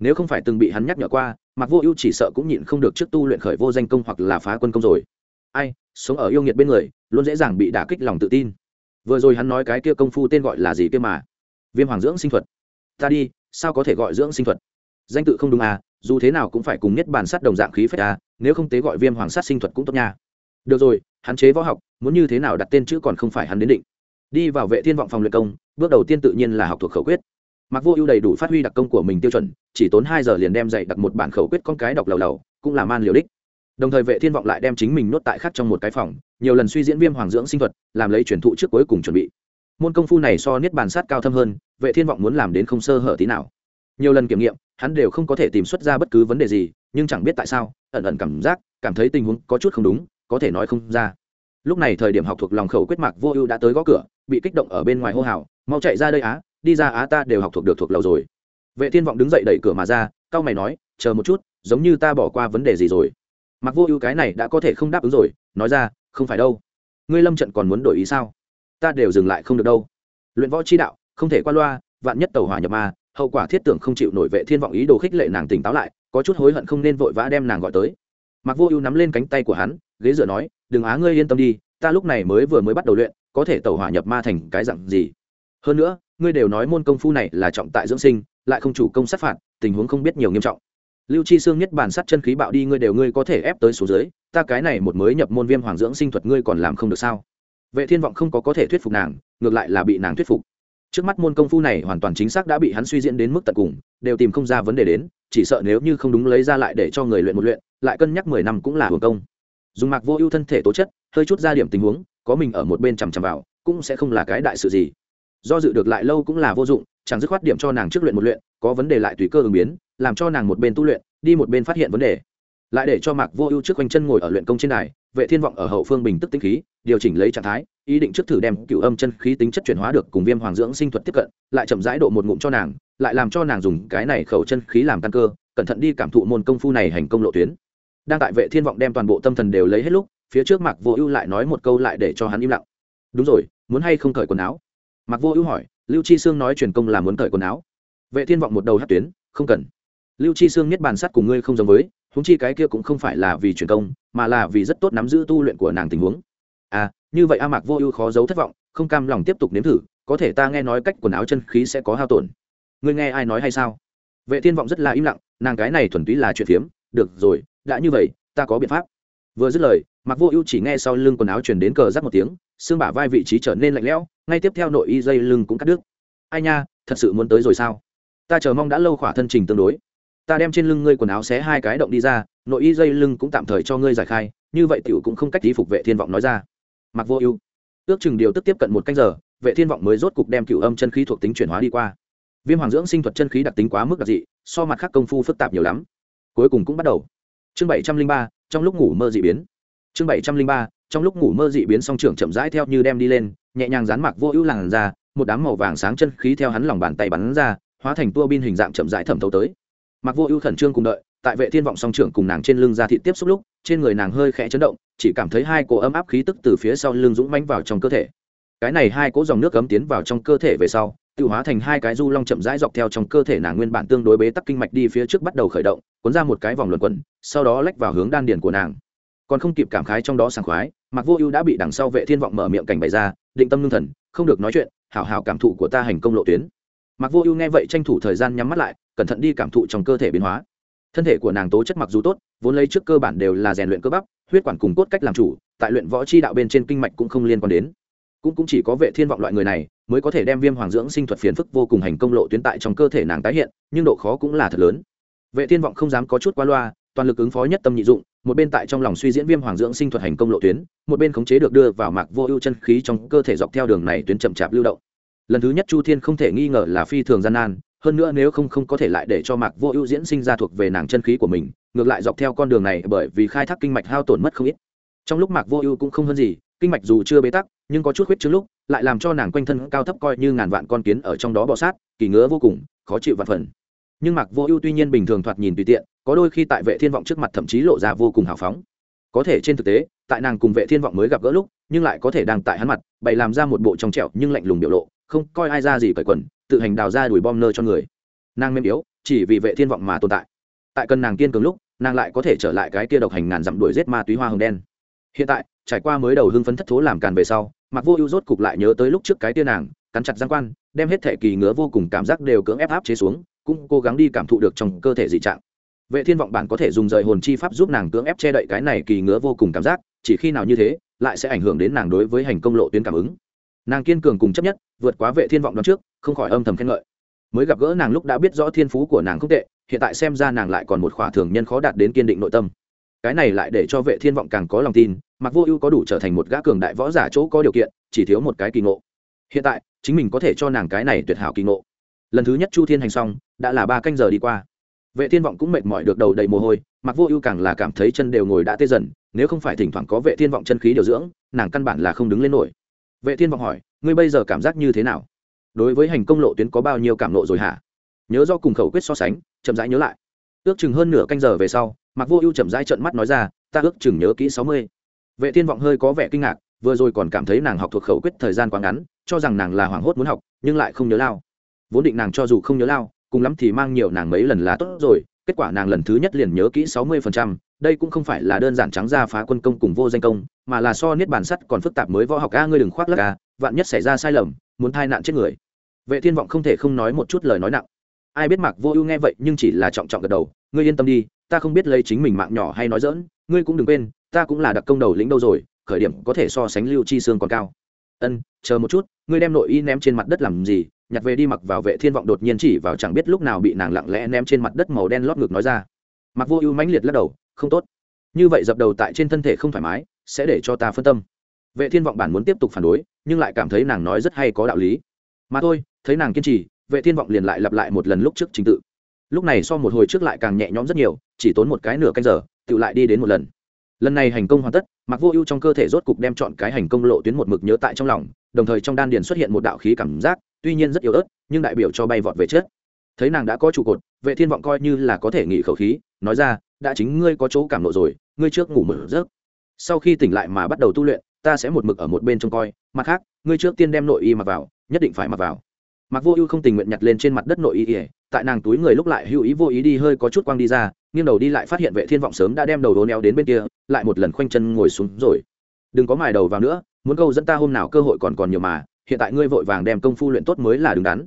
A: nếu không phải từng bị hắn nhắc nhở qua mặc vô ưu chỉ sợ cũng nhịn không được trước tu luyện khởi vô danh công hoặc là phá quân công rồi. Ai, sống ở yêu nghiệt bên người, luôn dễ dàng bị đả kích lòng tự tin. Vừa rồi hắn nói cái kia công phu tên gọi là gì kia mà? Viêm hoàng dưỡng sinh thuật. Ta đi, sao có thể gọi dưỡng sinh thuật? Danh tự không đúng à dù thế nào cũng phải cùng nhất bản sát đồng dạng khí phách à nếu không tế gọi viêm hoàng sát sinh thuật cũng tốt nha. Được rồi, hắn chế võ học, muốn như thế nào đặt tên chữ còn không phải hắn đến định. Đi vào vệ thiên vọng phòng luyện công, bước đầu tiên tự nhiên là học thuộc khẩu quyết mặc vô ưu đầy đủ phát huy đặc công của mình tiêu chuẩn, chỉ tốn hai giờ liền đem dạy đặt một bản khẩu quyết con cái đọc lầu lầu, cũng là man liều đích. Đồng thời vệ thiên vọng lại đem chính mình nuốt tại khác trong một cái phòng, nhiều lần suy diễn viêm hoàng dưỡng sinh thuật, làm lấy truyền thụ trước cuối cùng chuẩn bị. Môn công phu này so niết bàn sát cao thâm hơn, vệ thiên vọng muốn làm đến không sơ hở tí nào. Nhiều lần kiểm nghiệm, hắn đều không có thể tìm xuất ra bất cứ vấn đề gì, nhưng chẳng biết tại sao, ẩn ẩn cảm giác, cảm thấy tình huống có chút không đúng, có thể nói không ra. Lúc này thời điểm học thuộc lòng khẩu quyết mạc vô ưu đã tới gõ cửa, bị kích động ở bên ngoài hô hào, mau chạy ra đây á đi ra á ta đều học thuộc được thuộc lầu rồi. Vệ thiên vọng đứng dậy đẩy cửa mà ra cao mày nói, chờ một chút, giống như ta bỏ qua vấn đề gì rồi. Mặc vô ưu cái này đã có thể không đáp ứng rồi, nói ra, không phải đâu. Ngươi lâm trận còn muốn đổi ý sao? Ta đều dừng lại không được đâu. Luyện võ chi đạo, không thể qua loa, vạn nhất tàu hỏa nhập ma, hậu quả thiết tưởng không chịu nổi vệ thiên vọng ý đồ khích lệ nàng tỉnh táo lại, có chút hối hận không nên vội vã đem nàng gọi tới. Mặc vô ưu nắm lên cánh tay của hắn, ghế dựa nói, đừng á ngươi yên tâm đi, ta lúc này mới vừa mới bắt đầu luyện, có thể tàu hỏa nhập ma thành cái dặn gì? Hơn nữa ngươi đều nói môn công phu này là trọng tại dưỡng sinh, lại không chủ công sát phạt, tình huống không biết nhiều nghiêm trọng. Lưu chi xương nhất bản sát chân khí bạo đi, ngươi đều ngươi có thể ép tới số dưới, ta cái này một mới nhập môn viêm hoàng dưỡng sinh thuật ngươi còn làm không được sao? Vệ thiên vọng không có có thể thuyết phục nàng, ngược lại là bị nàng thuyết phục. Trước mắt môn công phu này hoàn toàn chính xác đã bị hắn suy diễn đến mức tận cùng, đều tìm không ra vấn đề đến, chỉ sợ nếu như không đúng lấy ra lại để cho người luyện một luyện, lại cân nhắc mười năm cũng là hưởng công. Dùng mạc vô ưu thân thể tố chất, hơi chút ra điểm tình huống, có mình ở một bên chằm chằm vào, cũng sẽ không là cái đại sự gì do dự được lại lâu cũng là vô dụng, chẳng dứt khoát điểm cho nàng trước luyện một luyện, có vấn đề lại tùy cơ ứng biến, làm cho nàng một bên tu luyện, đi một bên phát hiện vấn đề. Lại để cho mạc vô ưu trước quanh chân ngồi ở luyện công trên đài, vệ thiên vọng ở hậu phương bình tức tinh khí, điều chỉnh lấy trạng thái, ý định trước thử đem cựu âm chân khí tính chất chuyển hóa được cùng viêm hoàng dưỡng sinh thuật tiếp cận, lại chậm rãi độ một ngụm cho nàng, lại làm cho nàng dùng cái này khẩu chân khí làm căn cơ, cẩn thận đi cảm thụ môn công phu này hành công lộ tuyến. Đang tại vệ thiên vọng đem toàn bộ tâm thần đều lấy hết lúc, phía trước mạc vô ưu lại nói một câu lại để cho hắn im lặng. Đúng rồi, muốn hay không cởi quần áo? Mạc vô ưu hỏi, lưu chi sương nói truyền công là muốn cởi quần áo. Vệ thiên vọng một đầu hát tuyến, không cần. Lưu chi sương nhất bàn sắt cùng ngươi không giống với húng chi cái kia cũng không phải là vì truyền công, mà là vì rất tốt nắm giữ tu luyện của nàng tình huống. À như vậy a, mạc vô ưu khó giấu thất vọng, không cam lòng tiếp tục nếm thử, có thể ta nghe nói cách quần áo chân khí sẽ có hao tổn. Ngươi nghe ai nói hay sao? Vệ thiên vọng rất là im lặng, nàng cái này thuần túy là chuyện phiếm, được rồi, đã như vậy, ta có biện pháp. Vừa dứt lời mặc vô ưu chỉ nghe sau lưng quần áo truyền đến cờ rắc một tiếng xương bả vai vị trí trở nên lạnh lẽo, ngay tiếp theo nội y dây lưng cũng cắt đứt. Ai nha, thật sự muốn tới rồi sao? Ta chờ mong đã lâu khỏa thân trình tương đối. Ta đem trên lưng ngươi quần áo xé hai cái động đi ra, nội y dây lưng cũng tạm thời cho ngươi giải khai, như vậy tiểu cũng không cách tí phục vệ thiên vọng nói ra. Mặc vô ưu. Ước chừng điều tức tiếp cận một canh giờ, vệ thiên vọng mới rốt cục đem cựu âm chân khí thuộc tính chuyển hóa đi qua. Viêm hoàng dưỡng sinh thuật chân khí đặc tính quá mức đặc dị, so mặt khác công phu phức tạp nhiều lắm. Cuối cùng cũng bắt đầu. Chương bảy trăm linh ba, trong lúc ngủ mơ dị biến chương bảy trăm linh ba, trong lúc ngủ mơ dị biến song trưởng chậm rãi theo như đem đi lên, nhẹ nhàng dán mặc vô ưu làn ra một đám màu vàng sáng chân khí theo hắn lòng bàn tay bắn ra, hóa thành tua bin hình dạng chậm rãi thẩm thấu tới. Mặc vô ưu khẩn trương cùng đợi, tại vệ thiên vọng song trưởng cùng nàng trên lưng ra thị tiếp xúc lúc, trên người nàng hơi khẽ chấn động, chỉ cảm thấy hai cỗ ấm áp khí tức từ phía sau lưng dũng mánh vào trong cơ thể. Cái này hai cỗ dòng nước cấm tiến vào trong cơ thể về sau tự hóa thành hai cái du long chậm rãi dọc theo trong cơ thể nàng nguyên bản tương đối bế tắc kinh mạch đi phía trước bắt đầu khởi động, cuốn ra một cái vòng luẩn quẩn, sau đó lách vào hướng đan điền của nàng còn không kịp cảm khái trong đó sảng khoái mặc vô ưu đã bị đằng sau vệ thiên vọng mở miệng cảnh bày ra, định tâm ngưng thần, không được nói chuyện, hảo hảo cảm thụ của ta hành công lộ tuyến. Mặc vô ưu nghe vậy tranh thủ thời gian nhắm mắt lại, cẩn thận đi cảm thụ trong cơ thể biến hóa. Thân thể của nàng tố chất mặc dù tốt, vốn lấy trước cơ bản đều là rèn luyện cơ bắp, huyết quản cùng cốt cách làm chủ, tại luyện võ chi đạo bên trên kinh mạch cũng không liên quan đến. Cũng cũng chỉ có vệ thiên vọng loại người này, mới có thể đem viêm hoàng dưỡng sinh thuật phiền phức vô cùng hành công lộ tuyến tại trong cơ thể nàng tái hiện, nhưng độ khó cũng là thật lớn. Vệ thiên vọng không dám có chút qua loa, toàn lực ứng phó nhất tâm nhị dụng một bên tại trong lòng suy diễn viêm hoàng dưỡng sinh thuật hành công lộ tuyến, một bên khống chế được đưa vào mạc vô ưu chân khí trong cơ thể dọc theo đường này tuyến chậm chạp lưu động. Lần thứ nhất chu thiên không thể nghi ngờ là phi thường gian nan, hơn nữa nếu không không có thể lại để cho mạc vô ưu diễn sinh ra thuộc về nàng chân khí của mình, ngược lại dọc theo con đường này bởi vì khai thác kinh mạch hao tổn mất không ít. Trong lúc mạc vô ưu cũng không hơn gì, kinh mạch dù chưa bế tắc, nhưng có chút huyết trước lúc, lại làm cho nàng quanh thân cao thấp coi như ngàn vạn con kiến ở trong đó bọ sát, kỳ ngứa vô cùng, khó chịu vạn phần nhưng mạc vô ưu tuy nhiên bình thường thoạt nhìn tùy tiện, có đôi khi tại vệ thiên vọng trước mặt thậm chí lộ ra vô cùng hào phóng. Có thể trên thực tế, tại nàng cùng vệ thiên vọng mới gặp gỡ lúc, nhưng lại có thể đang tại hắn mặt, bày làm ra một bộ trong trẹo nhưng lạnh lùng biểu lộ, không coi ai ra gì cởi quần, tự hành đào ra đùi bom nơ cho người. Nàng mềm yếu, chỉ vì vệ thiên vọng mà tồn tại. Tại cần nàng kiên cường lúc, nàng lại có thể trở lại cái kia độc hành ngàn dặm đuổi giết ma túy hoa hồng đen. Hiện tại, trải qua mới đầu hưng phấn thất thố làm càn về sau mặc vô ưu rốt cục lại nhớ tới lúc trước cái tia nàng, cắn chặt giang quan, đem hết thể kỳ ngứa vô cùng cảm giác đều cưỡng ép áp chế xuống cũng cố gắng đi cảm thụ được trong cơ thể dị trạng. Vệ thiên vọng bản có thể dùng rời hồn chi pháp giúp nàng cưỡng ép che đậy cái này kỳ ngứa vô cùng cảm giác, chỉ khi nào như thế, lại sẽ ảnh hưởng đến nàng đối với hành công lộ tuyến cảm ứng. Nàng kiên cường cùng chấp nhất, vượt quá vệ thiên vọng đón trước, không khỏi âm thầm khen ngợi. Mới gặp gỡ nàng lúc đã biết rõ thiên phú của nàng không tệ, hiện tại xem ra nàng lại còn một khỏa thường nhân khó đạt đến kiên định nội tâm. Cái này lại để cho vệ thiên vọng càng có lòng tin, mặc vô ưu có đủ trở thành một gã cường đại võ giả chỗ có điều kiện, chỉ thiếu một cái kỳ ngộ. Hiện tại, chính mình có thể cho nàng cái này tuyệt hảo kỳ ngộ lần thứ nhất chu thiên hành xong, đã là ba canh giờ đi qua. Vệ thiên vọng cũng mệt mỏi được đầu đầy mồ hôi mặc vô ưu càng là cảm thấy chân đều ngồi đã tê dần, nếu không phải thỉnh thoảng có vệ thiên vọng chân khí điều dưỡng, nàng căn bản là không đứng lên nổi. Vệ thiên vọng hỏi, ngươi bây giờ cảm giác như thế nào? Đối với hành công lộ tuyến có bao nhiêu cảm nộ rồi hả? Nhớ do cùng khẩu quyết so sánh, chậm rãi nhớ lại. Ước chừng hơn nửa canh giờ về sau mặc vô ưu chậm rãi trợn mắt nói ra, ta ước chừng nhớ kỹ sáu mươi. Vệ thiên vọng hơi có vẻ kinh ngạc, vừa rồi còn cảm thấy nàng học thuộc khẩu quyết thời gian quá ngắn, cho rằng nàng là hoảng hốt muốn học, nhưng lại không nhớ lao vốn định nàng cho dù không nhớ lao, cùng lắm thì mang nhiều nàng mấy lần là tốt rồi, kết quả nàng lần thứ nhất liền nhớ kỹ sáu mươi phần trăm, đây cũng không phải là đơn giản trắng ra phá quân công cùng vô danh công, mà là so niết bản sắt còn phức tạp mới võ học a, ngươi đừng khoác lắc a, vạn nhất xảy ra sai lầm, muốn thai nạn chết người. Vệ thiên vọng không thể không nói một chút lời nói nặng. Ai biết mặc vô ưu nghe vậy nhưng chỉ là trọng trọng gật đầu, ngươi yên tâm đi, ta không biết lấy chính mình mạng nhỏ hay nói dỡn ngươi cũng đừng quên, ta cũng là đặc công đầu lĩnh đâu rồi, khởi điểm có thể so sánh lưu chi xương còn cao. Ân, chờ một chút, ngươi đem nội y ném trên mặt đất làm gì nhặt về đi mặc vào vệ thiên vọng đột nhiên chỉ vào chẳng biết lúc nào bị nàng lặng lẽ ném trên mặt đất màu đen lót ngực nói ra. Mặc vô ưu mãnh liệt lắc đầu, không tốt. Như vậy dập đầu tại trên thân thể không thoải mái, sẽ để cho ta phân tâm. Vệ thiên vọng bản muốn tiếp tục phản đối, nhưng lại cảm thấy nàng nói rất hay có đạo lý. Mà thôi, thấy nàng kiên trì, vệ thiên vọng liền lại lặp lại một lần lúc trước trình tự. Lúc này so một hồi trước lại càng nhẹ nhõm rất nhiều, chỉ tốn một cái nửa canh giờ tự lại đi đến một lần. Lần này hành công hoàn tất, mặc vô ưu trong cơ thể rốt cục đem chọn cái hành công lộ tuyến một mực nhớ tại trong lòng, đồng thời trong đan điền xuất hiện một đạo khí cảm giác tuy nhiên rất yếu ớt, nhưng đại biểu cho bay vọt về chết thấy nàng đã có trụ cột, vệ thiên vọng coi như là có thể nghỉ khẩu khí, nói ra, đã chính ngươi có chỗ cảm nộ rồi, ngươi trước ngủ mở rớt sau khi tỉnh lại mà bắt đầu tu luyện, ta sẽ một mực ở một bên trông coi, mặt khác, ngươi trước tiên đem nội y mặc vào, nhất định phải mặc vào. Mặc vô ưu không tình nguyện nhặt lên trên mặt đất nội y ỉa tại nàng túi người lúc lại hữu ý vô ý đi hơi có chút quang đi ra, nghiêng đầu đi lại phát hiện vệ thiên vọng sớm đã đem đầu đố neo đến bên kia, lại một lần khoanh chân ngồi xuống rồi. Đừng có mài đầu vào nữa, muốn câu dẫn ta hôm nào cơ hội còn còn nhiều mà hiện tại ngươi vội vàng đem công phu luyện tốt mới là đứng đắn.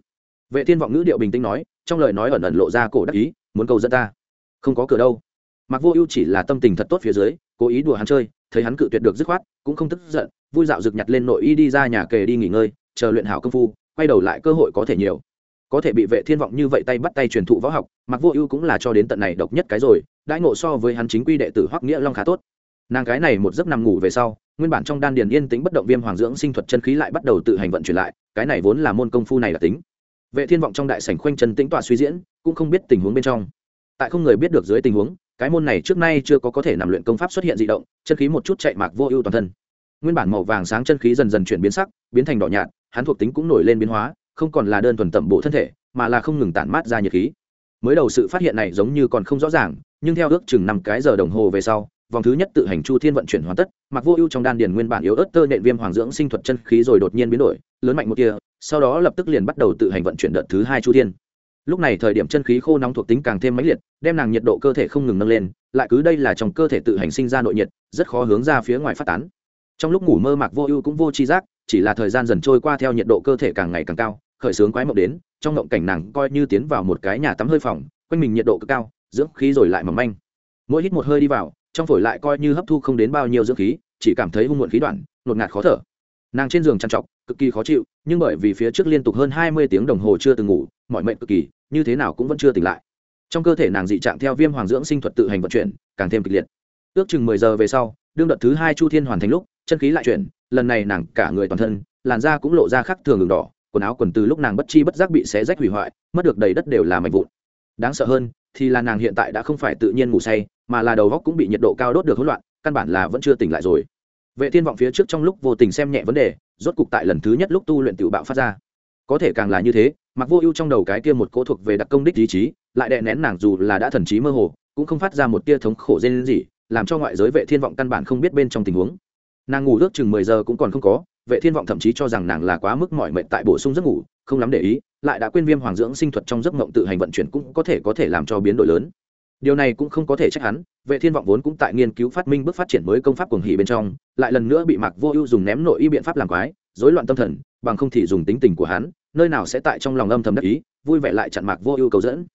A: Vệ thiên vọng ngữ điệu bình tĩnh nói, trong lời nói ẩn ẩn lộ ra cổ đắc ý, muốn cầu dẫn ta. Không có cửa đâu. Mặc vô ưu chỉ là tâm tình thật tốt phía dưới, cố ý đùa hắn chơi, thấy hắn cự tuyệt được dứt khoát, cũng không tức giận, vui dạo rực nhặt lên nội y đi ra nhà kề đi nghỉ ngơi, chờ luyện hảo công phu, quay đầu lại cơ hội có thể nhiều. Có thể bị vệ thiên vọng như vậy tay bắt tay truyền thụ võ học mặc vô ưu cũng là cho đến tận này độc nhất cái rồi, đãi ngộ so với hắn chính quy đệ tử hoắc nghĩa long khá tốt. Nàng cái này một giấc nằm ngủ về sau nguyên bản trong đan điền yên tĩnh bất động viêm hoàng dưỡng sinh thuật chân khí lại bắt đầu tự hành vận chuyển lại, cái này vốn là môn công phu này là tính. Vệ thiên vọng trong đại sảnh khoanh chân tĩnh tọa suy diễn, cũng không biết tình huống bên trong. Tại không người biết được dưới tình huống, cái môn này trước nay chưa có có thể nằm luyện công pháp xuất hiện dị động, chân khí một chút chạy mạc vô ưu toàn thân. Nguyên bản màu vàng sáng chân khí dần dần chuyển biến sắc, biến thành đỏ nhạt, hắn thuộc tính cũng nổi lên biến hóa, không còn là đơn thuần tẩm bộ thân thể, mà là không ngừng tản mát ra nhiệt khí. Mới đầu sự phát hiện này giống như còn không rõ ràng, nhưng theo ước chừng năm cái giờ đồng hồ về sau vòng thứ nhất tự hành chu thiên vận chuyển hoàn tất mặc vô ưu trong đan điền nguyên bản yếu ớt tơ nện viêm hoàng dưỡng sinh thuật chân khí rồi đột nhiên biến đổi, lớn mạnh một kia sau đó lập tức liền bắt đầu tự hành vận chuyển đợt thứ hai chu thiên. Lúc này thời điểm chân khí khô nóng thuộc tính càng thêm mãnh liệt, đem nàng nhiệt độ cơ thể không ngừng nâng lên, lại cứ đây là trong cơ thể tự hành sinh ra nội nhiệt, rất khó hướng ra phía ngoài phát tán. Trong lúc ngủ mơ mạc vô ưu cũng vô tri giác, chỉ là thời gian dần trôi qua theo nhiệt độ cơ thể càng ngày càng cao, khởi sướng quái mộng đến, trong mộng cảnh nàng coi như tiến vào một cái nhà tắm hơi phòng, quanh mình nhiệt độ cực cao, dưỡng khí rồi lại mầm manh. Mỗi hít một hơi đi vào trong phổi lại coi như hấp thu không đến bao nhiêu dưỡng khí, chỉ cảm thấy hung muộn khí đoạn, ngột ngạt khó thở. Nàng trên giường chăn trọc, cực kỳ khó chịu, nhưng bởi vì phía trước liên tục hơn hai mươi tiếng đồng hồ chưa từng ngủ, mọi mệnh cực kỳ, như thế nào cũng vẫn chưa tỉnh lại. Trong cơ thể nàng dị trạng theo viêm hoàng dưỡng sinh thuật tự hành vận chuyển, càng thêm kịch liệt. Ước chừng mười giờ về sau, đương đợt thứ hai chu thiên hoàn thành lúc, chân khí lại chuyển, lần này nàng cả người toàn thân, làn da cũng lộ ra khắc thường đường đỏ, quần áo quần từ lúc nàng bất chi bất giác bị xé rách hủy hoại, mất được đầy đất đều là mạch vụn. Đáng sợ hơn thì là nàng hiện tại đã không phải tự nhiên ngủ say, mà là đầu góc cũng bị nhiệt độ cao đốt được hỗn loạn, căn bản là vẫn chưa tỉnh lại rồi. Vệ thiên vọng phía trước trong lúc vô tình xem nhẹ vấn đề, rốt cục tại lần thứ nhất lúc tu luyện tiểu bạo phát ra. Có thể càng là như thế mặc vô ưu trong đầu cái kia một cố thuộc về đặc công đích ý chí, lại đè nén nàng dù là đã thần trí mơ hồ, cũng không phát ra một tia thống khổ dên gì làm cho ngoại giới vệ thiên vọng căn bản không biết bên trong tình huống. Nàng ngủ ước chừng mười giờ cũng còn không có, vệ thiên vọng thậm chí cho rằng nàng là quá mức mỏi mệt tại bổ sung giấc ngủ, không lắm để ý lại đã quên viêm hoàng dưỡng sinh thuật trong giấc mộng tự hành vận chuyển cũng có thể có thể làm cho biến đổi lớn. Điều này cũng không có thể trách hắn, vệ thiên vọng vốn cũng tại nghiên cứu phát minh bước phát triển mới công pháp cuồng hỉ bên trong, lại lần nữa bị mạc vô ưu dùng ném nội y biện pháp làm quái, rối loạn tâm thần, bằng không thì dùng tính tình của hắn, nơi nào sẽ tại trong lòng âm thầm đắc ý, vui vẻ lại chặn mạc vô ưu cầu dẫn.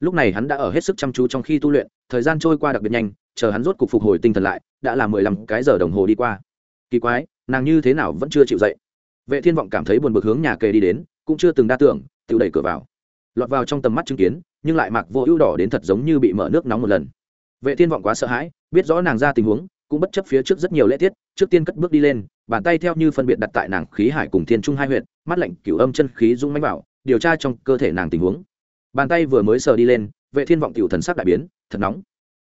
A: Lúc này hắn đã ở hết sức chăm chú trong khi tu luyện, thời gian trôi qua đặc biệt nhanh, chờ hắn rốt cục phục hồi tinh thần lại, đã là mười lăm cái giờ đồng hồ đi qua. Kỳ quái, nàng như thế nào vẫn chưa chịu dậy? Vệ thiên vọng cảm thấy buồn bực hướng nhà kề đi đến, cũng chưa từng đa tưởng tự đẩy cửa vào. Lọt vào trong tầm mắt chứng kiến, nhưng lại mặc vô ưu đỏ đến thật giống như bị mở nước nóng một lần. Vệ thiên vọng quá sợ hãi, biết rõ nàng ra tình huống, cũng bất chấp phía trước rất nhiều lễ tiết, trước tiên cất bước đi lên, bàn tay theo như phân biệt đặt tại nàng khí hải cùng thiên trung hai huyện mắt lạnh cửu âm chân khí dung mánh bảo điều tra trong cơ thể nàng tình huống. Bàn tay vừa mới sờ đi lên, vệ thiên vọng tiểu thần sắc đại biến, thật nóng.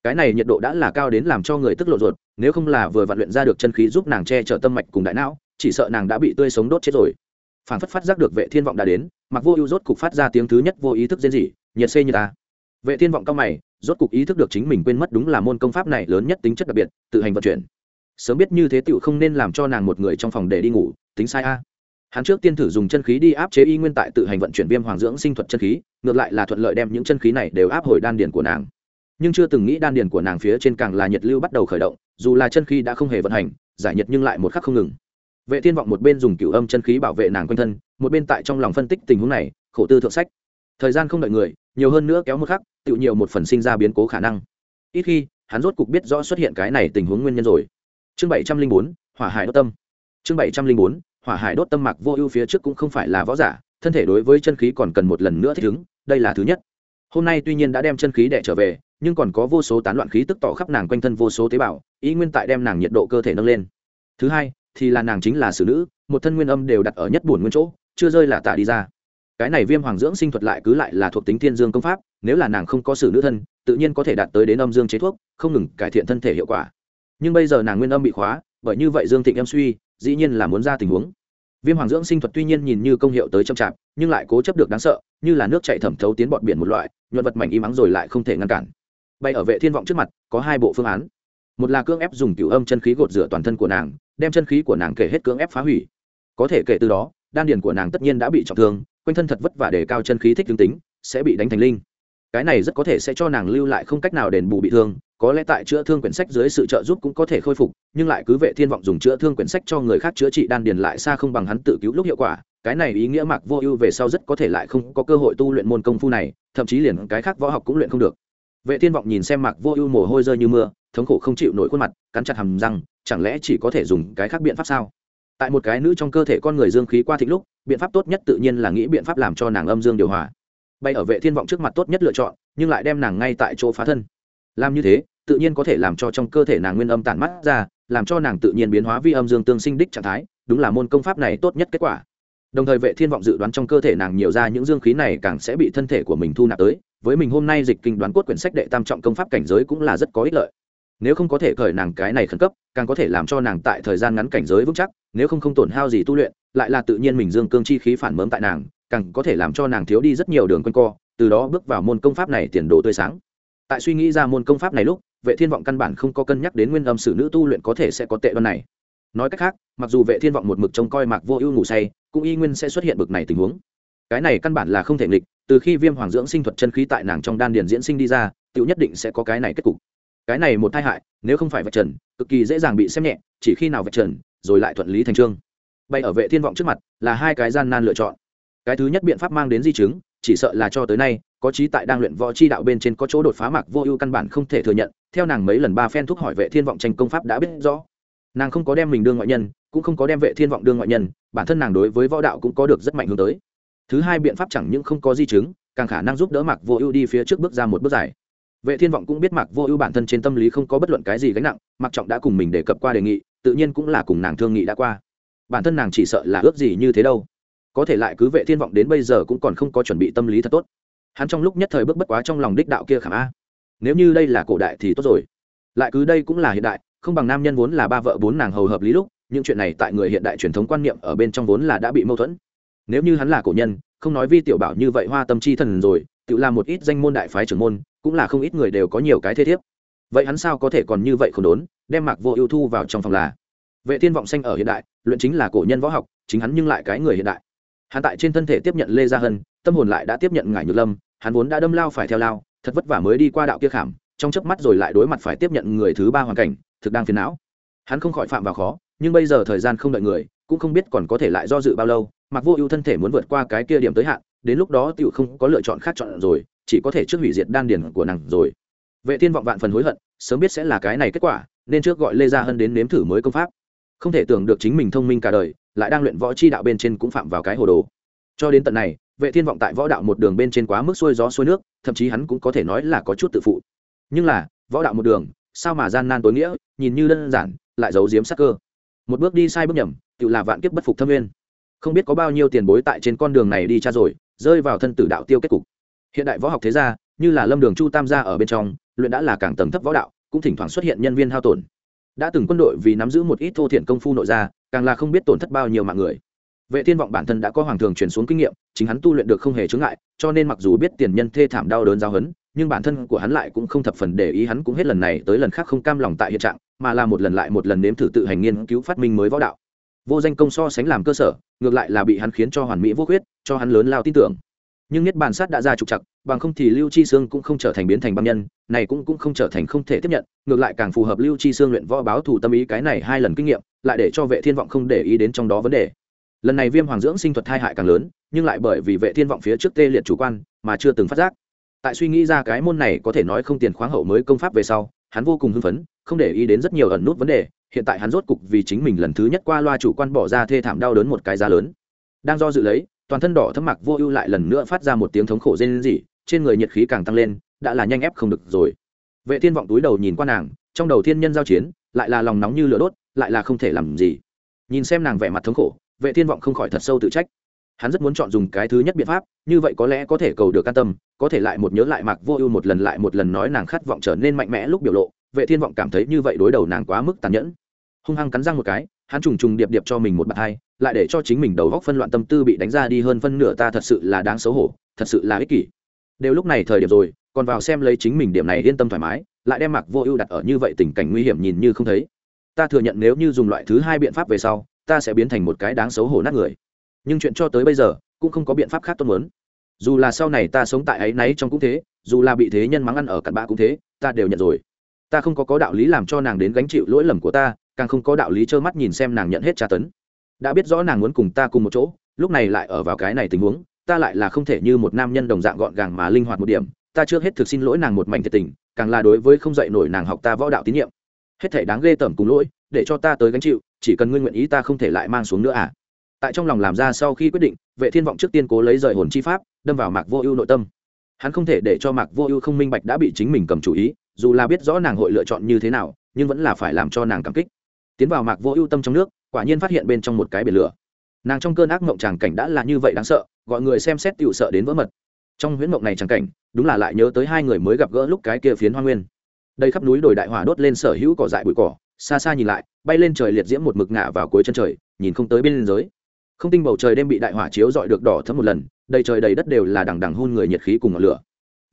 A: Cái này nhiệt độ đã là cao đến làm cho người tức lộ ruột, nếu không là vừa vặn luyện ra được chân khí giúp nàng che chở tâm mạch cùng đại não, chỉ sợ nàng đã bị tươi sống đốt chết rồi. Phản phất phát giác được vệ thiên vọng đã đến mặc vô ưu rốt cục phát ra tiếng thứ nhất vô ý thức diễn gì nhiệt xê như ta. Vệ thiên vọng cao mày, rốt cục ý thức được chính mình quên mất đúng là môn công pháp này lớn nhất tính chất đặc biệt, tự hành vận chuyển. Sớm biết như thế tựu không nên làm cho nàng một người trong phòng để đi ngủ, tính sai a. Hắn trước tiên thử dùng chân khí đi áp chế y nguyên tại tự hành vận chuyển viêm hoàng dưỡng sinh thuật chân khí, ngược lại là thuận lợi đem những chân khí này đều áp hồi đan điền của nàng. Nhưng chưa từng nghĩ đan điền của nàng phía trên càng là nhiệt lưu bắt đầu khởi động, dù là chân khí đã không hề vận hành, giải nhiệt nhưng lại một khắc không ngừng vệ thiên vọng một bên dùng cửu âm chân khí bảo vệ nàng quanh thân, một bên tại trong lòng phân tích tình huống này, khổ tư thượng sách. Thời gian không đợi người, nhiều hơn nữa kéo một khắc tự nhiều một phần sinh ra biến cố khả năng. Ít khi, hắn rốt cục biết rõ xuất hiện cái này tình huống nguyên nhân rồi. Chương bảy trăm linh bốn, hỏa hải đốt tâm. Chương bảy trăm linh bốn, hỏa hải đốt tâm mạc vô ưu phía trước cũng không phải là võ giả, thân thể đối với chân khí còn cần một lần nữa thích ứng, đây là thứ nhất. Hôm nay tuy nhiên đã đem chân khí đẻ trở về, nhưng còn có vô số tán loạn khí tức tỏ khắp nàng quanh thân vô số tế bào, ý nguyên tại đem nàng nhiệt độ cơ thể nâng lên. Thứ hai thì là nàng chính là xử nữ, một thân nguyên âm đều đặt ở nhất buồn nguyên chỗ, chưa rơi là tạ đi ra. Cái này viêm hoàng dưỡng sinh thuật lại cứ lại là thuộc tính thiên dương công pháp, nếu là nàng không có xử nữ thân, tự nhiên có thể đạt tới đến âm dương chế thuốc, không ngừng cải thiện thân thể hiệu quả. Nhưng bây giờ nàng nguyên âm bị khóa, bởi như vậy dương thịnh em suy, dĩ nhiên là muốn ra tình huống. Viêm hoàng dưỡng sinh thuật tuy nhiên nhìn như công hiệu tới chậm chạp, nhưng lại cố chấp được đáng sợ, như là nước chạy thẩm thấu tiến bọn biển một loại, nhuận vật mảnh im ắng rồi lại không thể ngăn cản. Bay ở vệ thiên vọng trước mặt, có hai bộ phương án. Một là cưỡng ép dùng cửu âm chân khí gột rửa toàn thân của nàng đem chân khí của nàng kể hết cưỡng ép phá hủy. Có thể kể từ đó, đan điền của nàng tất nhiên đã bị trọng thương, quanh thân thật vất vả để cao chân khí thích tương tính, sẽ bị đánh thành linh. Cái này rất có thể sẽ cho nàng lưu lại không cách nào đền bù bị thương, có lẽ tại chữa thương quyển sách dưới sự trợ giúp cũng có thể khôi phục, nhưng lại cứ vệ thiên vọng dùng chữa thương quyển sách cho người khác chữa trị đan điền lại xa không bằng hắn tự cứu lúc hiệu quả. Cái này ý nghĩa mạc vô ưu về sau rất có thể lại không có cơ hội tu luyện môn công phu này, thậm chí liền cái khác võ học cũng luyện không được. Vệ thiên vọng nhìn xem mạc vô ưu mồ hôi rơi như mưa thống khổ không chịu nổi khuôn mặt, cắn chặt hầm răng, chẳng lẽ chỉ có thể dùng cái khác biện pháp sao? Tại một cái nữ trong cơ thể con người dương khí qua thịnh lúc, biện pháp tốt nhất tự nhiên là nghĩ biện pháp làm cho nàng âm dương điều hòa. Bay ở vệ thiên vọng trước mặt tốt nhất lựa chọn, nhưng lại đem nàng ngay tại chỗ phá thân. Làm như thế, tự nhiên có thể làm cho trong cơ thể nàng nguyên âm tản mắt ra, làm cho nàng tự nhiên biến hóa vi âm dương tương sinh đích trạng thái, đúng là môn công pháp này tốt nhất kết quả. Đồng thời vệ thiên vọng dự đoán trong cơ thể nàng nhiều ra những dương khí này càng sẽ bị thân thể của mình thu nạp tới, với mình hôm nay dịch kinh đoán cốt quyển sách đệ tam trọng công pháp cảnh giới cũng là rất có ích lợi nếu không có thể cởi nàng cái này khẩn cấp, càng có thể làm cho nàng tại thời gian ngắn cảnh giới vững chắc, nếu không không tổn hao gì tu luyện, lại là tự nhiên mình dương cương chi khí phản mớm tại nàng, càng có thể làm cho nàng thiếu đi rất nhiều đường quanh co, từ đó bước vào môn công pháp này tiền đồ tươi sáng. Tại suy nghĩ ra môn công pháp này lúc, vệ thiên vọng căn bản không có cân nhắc đến nguyên âm sử nữ tu luyện có thể sẽ có tệ đoan này. Nói cách khác, mặc dù vệ thiên vọng một mực trông coi mạc vô ưu ngủ say, cũng y nguyên sẽ xuất hiện bực này tình huống. Cái này căn bản là không thể nghịch, từ khi viêm hoàng dưỡng sinh thuật chân khí tại nàng trong đan điền diễn sinh đi ra tựu nhất định sẽ có cái này kết cục cái này một tai hại, nếu không phải vạch trần, cực kỳ dễ dàng bị xem nhẹ, chỉ khi nào vạch trần, rồi lại thuận lý thành trương. Bay ở vệ thiên vọng trước mặt là hai cái gian nan lựa chọn. Cái thứ nhất biện pháp mang đến di chứng, chỉ sợ là cho tới nay, có trí tại đang luyện võ chi đạo bên trên có chỗ đột phá mạc vô ưu căn bản không thể thừa nhận, theo nàng mấy lần ba phen thúc hỏi vệ thiên vọng tranh công pháp đã biết rõ. Nàng không có đem mình đương ngoại nhân, cũng không có đem vệ thiên vọng đương ngoại nhân, bản thân nàng đối với võ đạo cũng có được rất mạnh hướng tới. Thứ hai biện pháp chẳng những không có di chứng, càng khả năng giúp đỡ mạc vô ưu đi phía trước bước ra một bước dài vệ thiên vọng cũng biết mạc vô ưu bản thân trên tâm lý không có bất luận cái gì gánh nặng, mạc trọng đã cùng mình đề cập qua đề nghị, tự nhiên cũng là cùng nàng thương nghị đã qua. Bản thân nàng chỉ sợ là ước gì như thế đâu. Có thể lại cứ vệ thiên vọng đến bây giờ cũng còn không có chuẩn bị tâm lý thật tốt. Hắn trong lúc nhất thời bước bất quá trong lòng đích đạo kia khảm a. Nếu như đây là cổ đại thì tốt rồi. Lại cứ đây cũng là hiện đại, không bằng nam nhân vốn là ba vợ bốn nàng hầu hợp lý lúc, những chuyện này tại người hiện đại truyền thống quan niệm ở bên trong vốn là đã bị mâu thuẫn. Nếu như hắn là cổ nhân, không nói vi tiểu bảo như vậy hoa tâm chi thần rồi, tự làm một ít danh môn đại phái trưởng môn cũng là không ít người đều có nhiều cái thế thiếp. Vậy hắn sao có thể còn như vậy không đốn, đem mạc vô ưu thu vào trong phòng là? Vệ thiên vọng xanh ở hiện đại luyện chính là cổ nhân võ học, chính hắn nhưng lại cái người hiện đại. Hắn tại trên thân thể tiếp nhận lê gia hân, tâm hồn lại đã tiếp nhận ngải nhược lâm, hắn vốn đã đâm lao phải theo lao, thật vất vả mới đi qua đạo kia khảm, trong chớp mắt rồi lại đối mặt phải tiếp nhận người thứ ba hoàn cảnh, thực đang phiền não. Hắn không khỏi phạm vào khó, nhưng bây giờ thời gian không đợi người, cũng không biết còn có thể lại do dự bao lâu mặc vô ưu thân thể muốn vượt qua cái kia điểm tới hạn, đến lúc đó tựu không có lựa chọn khác chọn rồi chỉ có thể trước hủy diệt đan điển của nàng rồi. Vệ thiên vọng vạn phần hối hận, sớm biết sẽ là cái này kết quả, nên trước gọi lê gia hân đến nếm thử mới công pháp. Không thể tưởng được chính mình thông minh cả đời, lại đang luyện võ chi đạo bên trên cũng phạm vào cái hồ đồ. Cho đến tận này, vệ thiên vọng tại võ đạo một đường bên trên quá mức xuôi gió xuôi nước, thậm chí hắn cũng có thể nói là có chút tự phụ. Nhưng là, võ đạo một đường, sao mà gian nan tối nghĩa, nhìn như đơn giản, lại giấu giếm sắc cơ. Một bước đi sai bước nhầm, tự là vạn kiếp bất phục thâm nguyên. Không biết có bao nhiêu tiền bối tại trên con đường này đi cha rồi, rơi vào thân tử đạo tiêu kết cục hiện đại võ học thế gia, như là lâm đường chu tam gia ở bên trong, luyện đã là càng tầng thấp võ đạo, cũng thỉnh thoảng xuất hiện nhân viên hao tổn. Đã từng quân đội vì nắm giữ một ít thô thiện công phu nội gia, càng là không biết tổn thất bao nhiêu mạng người. Vệ thiên vọng bản thân đã có hoàng thường truyền xuống kinh nghiệm, chính hắn tu luyện được không hề chướng ngại, cho nên mặc dù biết tiền nhân thê thảm đau đớn giao hấn nhưng bản thân của hắn lại cũng không thập phần để ý hắn cũng hết lần này tới lần khác không cam lòng tại hiện trạng, mà là một lần lại một lần nếm thử tự hành nghiên cứu phát minh mới võ đạo. Vô danh công so sánh làm cơ sở, ngược lại là bị hắn khiến cho hoàn mỹ vô khuyết, cho hắn lớn lao tin tưởng nhưng niết bàn sát đã ra trục chặt bằng không thì lưu chi sương cũng không trở thành biến thành băng nhân, này cũng cũng không trở thành không thể tiếp nhận, ngược lại càng phù hợp lưu chi sương luyện võ báo thủ tâm ý cái này hai lần kinh nghiệm, lại để cho vệ thiên vọng không để ý đến trong đó vấn đề. Lần này viêm hoàng dưỡng sinh thuật thai hại càng lớn, nhưng lại bởi vì vệ thiên vọng phía trước tê liệt chủ quan mà chưa từng phát giác. Tại suy nghĩ ra cái môn này có thể nói không tiền khoáng hậu mới công pháp về sau, hắn vô cùng hưng phấn, không để ý đến rất nhiều ẩn nút vấn đề, hiện tại hắn rốt cục vì chính mình lần thứ nhất qua loa chủ quan bỏ ra thê thảm đau đớn một cái giá lớn. Đang do dự lấy toàn thân đỏ thấm mặc vô ưu lại lần nữa phát ra một tiếng thống khổ rên rỉ, trên người nhiệt khí càng tăng lên, đã là nhanh ép không được rồi. Vệ thiên vọng túi đầu nhìn qua nàng, trong đầu thiên nhân giao chiến, lại là lòng nóng như lửa đốt, lại là không thể làm gì. Nhìn xem nàng vẻ mặt thống khổ, vệ thiên vọng không khỏi thật sâu tự trách. Hắn rất muốn chọn dùng cái thứ nhất biện pháp, như vậy có lẽ có thể cầu được can tâm, có thể lại một nhớ lại mạc vô ưu một lần lại một lần nói nàng khát vọng trở nên mạnh mẽ lúc biểu lộ, vệ thiên vọng cảm thấy như vậy đối đầu nàng quá mức tàn nhẫn. Hung hăng cắn răng một cái, hắn trùng trùng điệp điệp cho mình một bàn hai lại để cho chính mình đầu góc phân loạn tâm tư bị đánh ra đi hơn phân nửa ta thật sự là đáng xấu hổ, thật sự là ích kỷ. Đều lúc này thời điểm rồi, còn vào xem lấy chính mình điểm này yên tâm thoải mái, lại đem mặc vô ưu đặt ở như vậy tình cảnh nguy hiểm nhìn như không thấy. Ta thừa nhận nếu như dùng loại thứ hai biện pháp về sau, ta sẽ biến thành một cái đáng xấu hổ nát người. Nhưng chuyện cho tới bây giờ, cũng không có biện pháp khác tốt muốn. Dù là sau này ta sống tại ấy náy trong cũng thế, dù là bị thế nhân mắng ăn ở cặn bã cũng thế, ta đều nhận rồi. Ta không có có đạo lý làm cho nàng đến gánh chịu lỗi lầm của ta, càng không có đạo lý trơ mắt nhìn xem nàng nhận hết tra tấn đã biết rõ nàng muốn cùng ta cùng một chỗ, lúc này lại ở vào cái này tình huống, ta lại là không thể như một nam nhân đồng dạng gọn gàng mà linh hoạt một điểm. Ta chưa hết thực xin lỗi nàng một mảnh thiệt tình, càng là đối với không dạy nổi nàng học ta võ đạo tín nhiệm. Hết thể đáng ghê tởm cùng lỗi, để cho ta tới gánh chịu, chỉ cần ngươi nguyện ý ta không thể lại mang xuống nữa à. Tại trong lòng làm ra sau khi quyết định, vệ thiên vọng trước tiên cố lấy rời hồn chi pháp, đâm vào mạc vô ưu nội tâm. Hắn không thể để cho mạc vô ưu không minh bạch đã bị chính mình cầm chủ ý, dù là biết rõ nàng hội lựa chọn như thế nào, nhưng vẫn là phải làm cho nàng cảm kích. Tiến vào mạc vô ưu tâm trong nước quả nhiên phát hiện bên trong một cái biển lửa. Nàng trong cơn ác mộng tràng cảnh đã là như vậy đáng sợ, gọi người xem xét tựu sợ đến vỡ mật. Trong huyễn mộng này tràng cảnh, đúng là lại nhớ tới hai người mới gặp gỡ lúc cái kia phiến hoa nguyên. Đây khắp núi đồi đại hỏa đốt lên sở hữu cỏ dại bụi cỏ, xa xa nhìn lại, bay lên trời liệt diễm một mực ngả vào cuối chân trời, nhìn không tới bên liên giới không tinh bầu trời đêm bị đại hỏa chiếu dọi được đỏ thấm một lần, đầy trời đầy đất đều là đằng đằng hôn người nhiệt khí cùng ngọn lửa.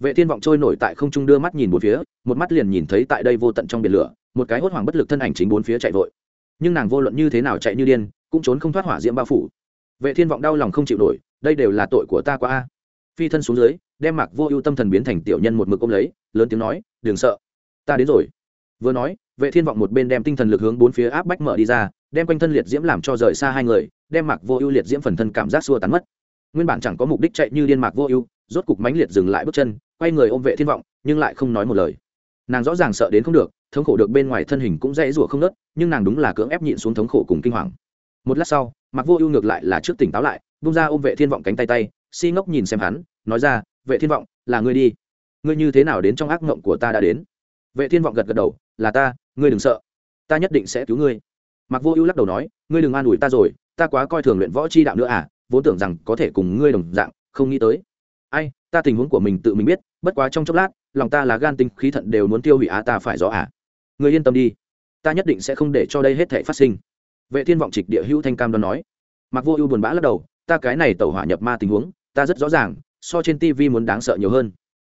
A: Vệ thiên vọng trôi nổi tại không trung đưa mắt nhìn bốn phía, một mắt liền nhìn thấy tại đây vô tận trong biển lửa, một cái hốt hoảng bất lực thân ảnh chính bốn phía chạy vội nhưng nàng vô luận như thế nào chạy như điên, cũng trốn không thoát hỏa diễm bao phủ. Vệ thiên vọng đau lòng không chịu nổi, đây đều là tội của ta quá a. Phi thân xuống dưới, đem mặc vô ưu tâm thần biến thành tiểu nhân một mực ôm lấy, lớn tiếng nói, đừng sợ, ta đến rồi. Vừa nói, vệ thiên vọng một bên đem tinh thần lực hướng bốn phía áp bách mở đi ra, đem quanh thân liệt diễm làm cho rời xa hai người, đem mặc vô ưu liệt diễm phần thân cảm giác xua tán mất. Nguyên bản chẳng có mục đích chạy như điên mạc vô ưu, rốt cục mánh liệt dừng lại bước chân, quay người ôm vệ thiên vọng, nhưng lại không nói một lời. Nàng rõ ràng sợ đến không được thống khổ được bên ngoài thân hình cũng dễ rủa không nớt, nhưng nàng đúng là cưỡng ép nhịn xuống thống khổ cùng kinh hoàng. Một lát sau mặc vô ưu ngược lại là trước tỉnh táo lại bung ra ôm vệ thiên vọng cánh tay tay, si ngốc nhìn xem hắn, nói ra, vệ thiên vọng, là ngươi đi. Ngươi như thế nào đến trong ác mộng của ta đã đến? Vệ thiên vọng gật gật đầu, là ta, ngươi đừng sợ. Ta nhất định sẽ cứu ngươi. Mặc vô ưu lắc đầu nói, ngươi đừng an ủi ta rồi, ta quá coi thường luyện võ chi đạo nữa à vốn tưởng rằng có thể cùng ngươi đồng dạng, không nghĩ tới. Ai, ta tình huống của mình tự mình biết, bất quá trong chốc lát, lòng ta là gan tinh khí thận đều muốn tiêu hủy á ta phải rõ à người yên tâm đi, ta nhất định sẽ không để cho đây hết thể phát sinh. Vệ thiên vọng trịch địa hữu thanh cam đoan nói. Mặc vô ưu buồn bã lắc đầu, ta cái này tẩu hỏa nhập ma tình huống, ta rất rõ ràng, so trên tv muốn đáng sợ nhiều hơn.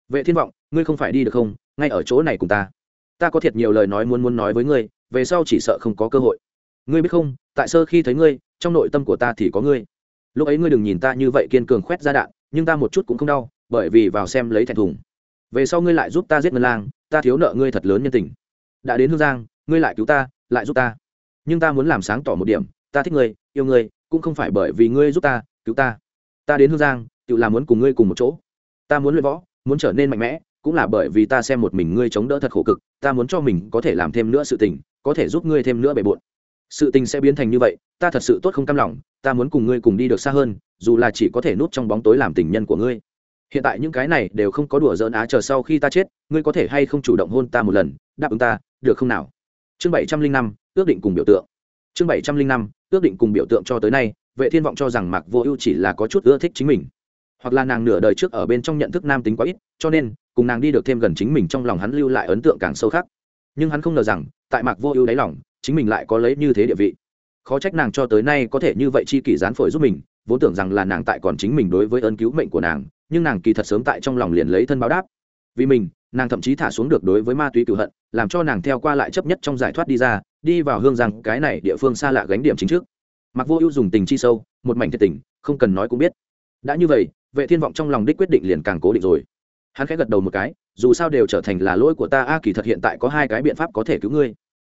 A: Vệ thiên vọng, ngươi không phải đi được không? Ngay ở chỗ này cùng ta. Ta có thiệt nhiều lời nói muốn muốn nói với ngươi, về sau chỉ sợ không có cơ hội. Ngươi biết không, tại sơ khi thấy ngươi, trong nội tâm của ta thì có ngươi. Lúc ấy ngươi đừng nhìn ta như vậy kiên cường khoét ra đạn, nhưng ta một chút cũng không đau, bởi vì vào xem lấy thẹn thùng. Về sau ngươi lại giúp ta giết ngân lang, ta thiếu nợ ngươi thật lớn nhân tình đã đến hương giang, ngươi lại cứu ta, lại giúp ta. Nhưng ta muốn làm sáng tỏ một điểm, ta thích ngươi, yêu ngươi, cũng không phải bởi vì ngươi giúp ta, cứu ta. Ta đến hương giang, tự làm muốn cùng ngươi cùng một chỗ. Ta muốn luyện võ, muốn trở nên mạnh mẽ, cũng là bởi vì ta xem một mình ngươi chống đỡ thật khổ cực, ta muốn cho mình có thể làm thêm nữa sự tình, có thể giúp ngươi thêm nữa bề bộn. Sự tình sẽ biến thành như vậy, ta thật sự tốt không cam lòng, ta muốn cùng ngươi cùng đi được xa hơn, dù là chỉ có thể núp trong bóng tối làm tình nhân của ngươi. Hiện tại những cái này đều không có đùa giỡn á chờ sau khi ta chết, ngươi có thể hay không chủ động hôn ta một lần, đáp ứng ta được không nào? Chương bảy trăm linh năm, ước định cùng biểu tượng. Chương bảy trăm linh năm, ước định cùng biểu tượng cho tới nay, vệ thiên vọng cho rằng mạc vô ưu chỉ là có chút ưa thích chính mình. Hoặc là nàng nửa đời trước ở bên trong nhận thức nam tính quá ít, cho nên, cùng nàng đi được thêm gần chính mình trong lòng hắn lưu lại ấn tượng càng sâu khác. Nhưng hắn không ngờ rằng, tại mạc vô ưu đáy lòng, chính mình lại có lấy như thế địa vị. Khó trách nàng cho tới nay có thể như vậy chi kỷ gián phổi giúp mình, vốn tưởng rằng là nàng tại còn chính mình đối với ơn cứu mệnh của nàng, nhưng nàng kỳ thật sớm tại trong lòng liền lấy thân báo đáp. Vì mình, nàng thậm chí thả xuống được đối với ma túy cựu hận làm cho nàng theo qua lại chấp nhất trong giải thoát đi ra, đi vào hương rằng cái này địa phương xa lạ gánh điểm chính trước. Mặc vô ưu dùng tình chi sâu, một mảnh thiệt tình, không cần nói cũng biết. Đã như vậy, vệ thiên vọng trong lòng đích quyết định liền càng cố định rồi. Hắn khẽ gật đầu một cái, dù sao đều trở thành là lỗi của ta, a, kỳ thật hiện tại có hai cái biện pháp có thể cứu ngươi.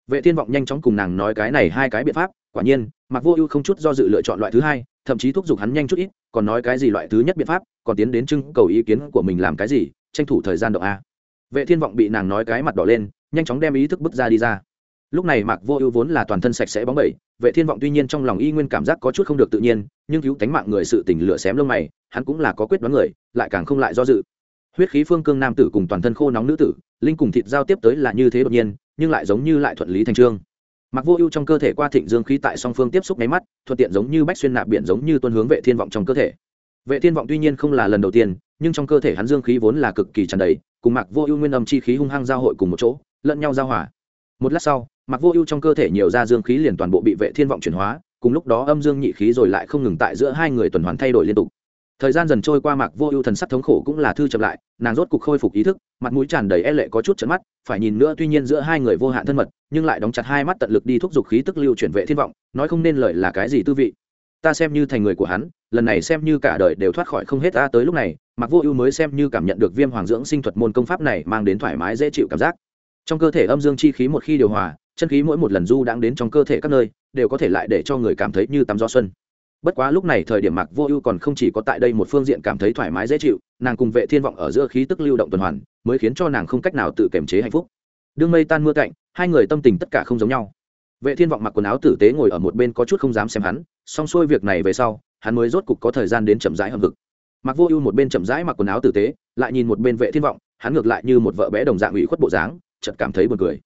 A: Vệ thiên vọng nhanh chóng cùng nàng nói cái này hai cái biện pháp, quả nhiên mặc vô ưu không chút do dự lựa chọn loại thứ hai, thậm chí thúc giục hắn nhanh chút ít, còn nói cái gì loại thứ nhất biện pháp, còn tiến đến trưng cầu ý kiến của mình làm cái gì, tranh thủ thời gian động a. Vệ thiên vọng bị nàng nói cái mặt đỏ lên nhanh chóng đem ý thức bước ra đi ra. Lúc này mạc vô ưu vốn là toàn thân sạch sẽ bóng bẩy, vệ thiên vọng tuy nhiên trong lòng y nguyên cảm giác có chút không được tự nhiên, nhưng cứu tánh mạng người sự tình lửa xém lông mày, hắn cũng là có quyết đoán người, lại càng không lại do dự. Huyết khí phương cương nam tử cùng toàn thân khô nóng nữ tử, linh cùng thịt giao tiếp tới là như thế đột nhiên, nhưng lại giống như lại thuận lý thành trương. Mặc vô ưu trong cơ thể qua thịnh dương khí tại song phương tiếp xúc máy mắt, thuận tiện giống như bách xuyên nạp biển giống như tuân hướng vệ thiên vọng trong cơ thể. Vệ thiên vọng tuy nhiên không là lần đầu tiên, nhưng trong cơ thể hắn dương khí vốn là cực kỳ tràn đầy, cùng mặc vô ưu nguyên âm chi khí hung hăng giao hội cùng một chỗ lẫn nhau giao hòa. Một lát sau mặc vô ưu trong cơ thể nhiều ra dương khí liền toàn bộ bị vệ thiên vọng chuyển hóa, cùng lúc đó âm dương nhị khí rồi lại không ngừng tại giữa hai người tuần hoàn thay đổi liên tục. Thời gian dần trôi qua mạc vô ưu thần sắc thống khổ cũng là thư chậm lại, nàng rốt cục khôi phục ý thức, mặt mũi tràn đầy e lệ có chút trận mắt, phải nhìn nữa tuy nhiên giữa hai người vô hạn thân mật, nhưng lại đóng chặt hai mắt tận lực đi thúc giục khí tức lưu chuyển vệ thiên vọng, nói không nên lời là cái gì tư vị. Ta xem như thành người của hắn, lần này xem như cả đời đều thoát khỏi không hết ta tới lúc này, mạc vô ưu mới xem như cảm nhận được viêm hoàng dưỡng sinh thuật môn công pháp này mang đến thoải mái dễ chịu cảm giác trong cơ thể âm dương chi khí một khi điều hòa, chân khí mỗi một lần du đang đến trong cơ thể các nơi, đều có thể lại để cho người cảm thấy như tắm gió xuân. Bất quá lúc này thời điểm mạc vô ưu còn không chỉ có tại đây một phương diện cảm thấy thoải mái dễ chịu, nàng cùng vệ thiên vọng ở giữa khí tức lưu động tuần hoàn, mới khiến cho nàng không cách nào tự kiềm chế hạnh phúc. Đương mây tan mưa cạnh hai người tâm tình tất cả không giống nhau. Vệ thiên vọng mặc quần áo tử tế ngồi ở một bên có chút không dám xem hắn, xong xuôi việc này về sau, hắn mới rốt cục có thời gian đến chậm rãi hầm vực mặc vô ưu một bên chậm rãi mặc quần áo tử tế, lại nhìn một bên vệ thiên vọng, hắn ngược lại như một vợ bé đồng dạng ủy khuất bộ dáng chợt cảm thấy buồn cười.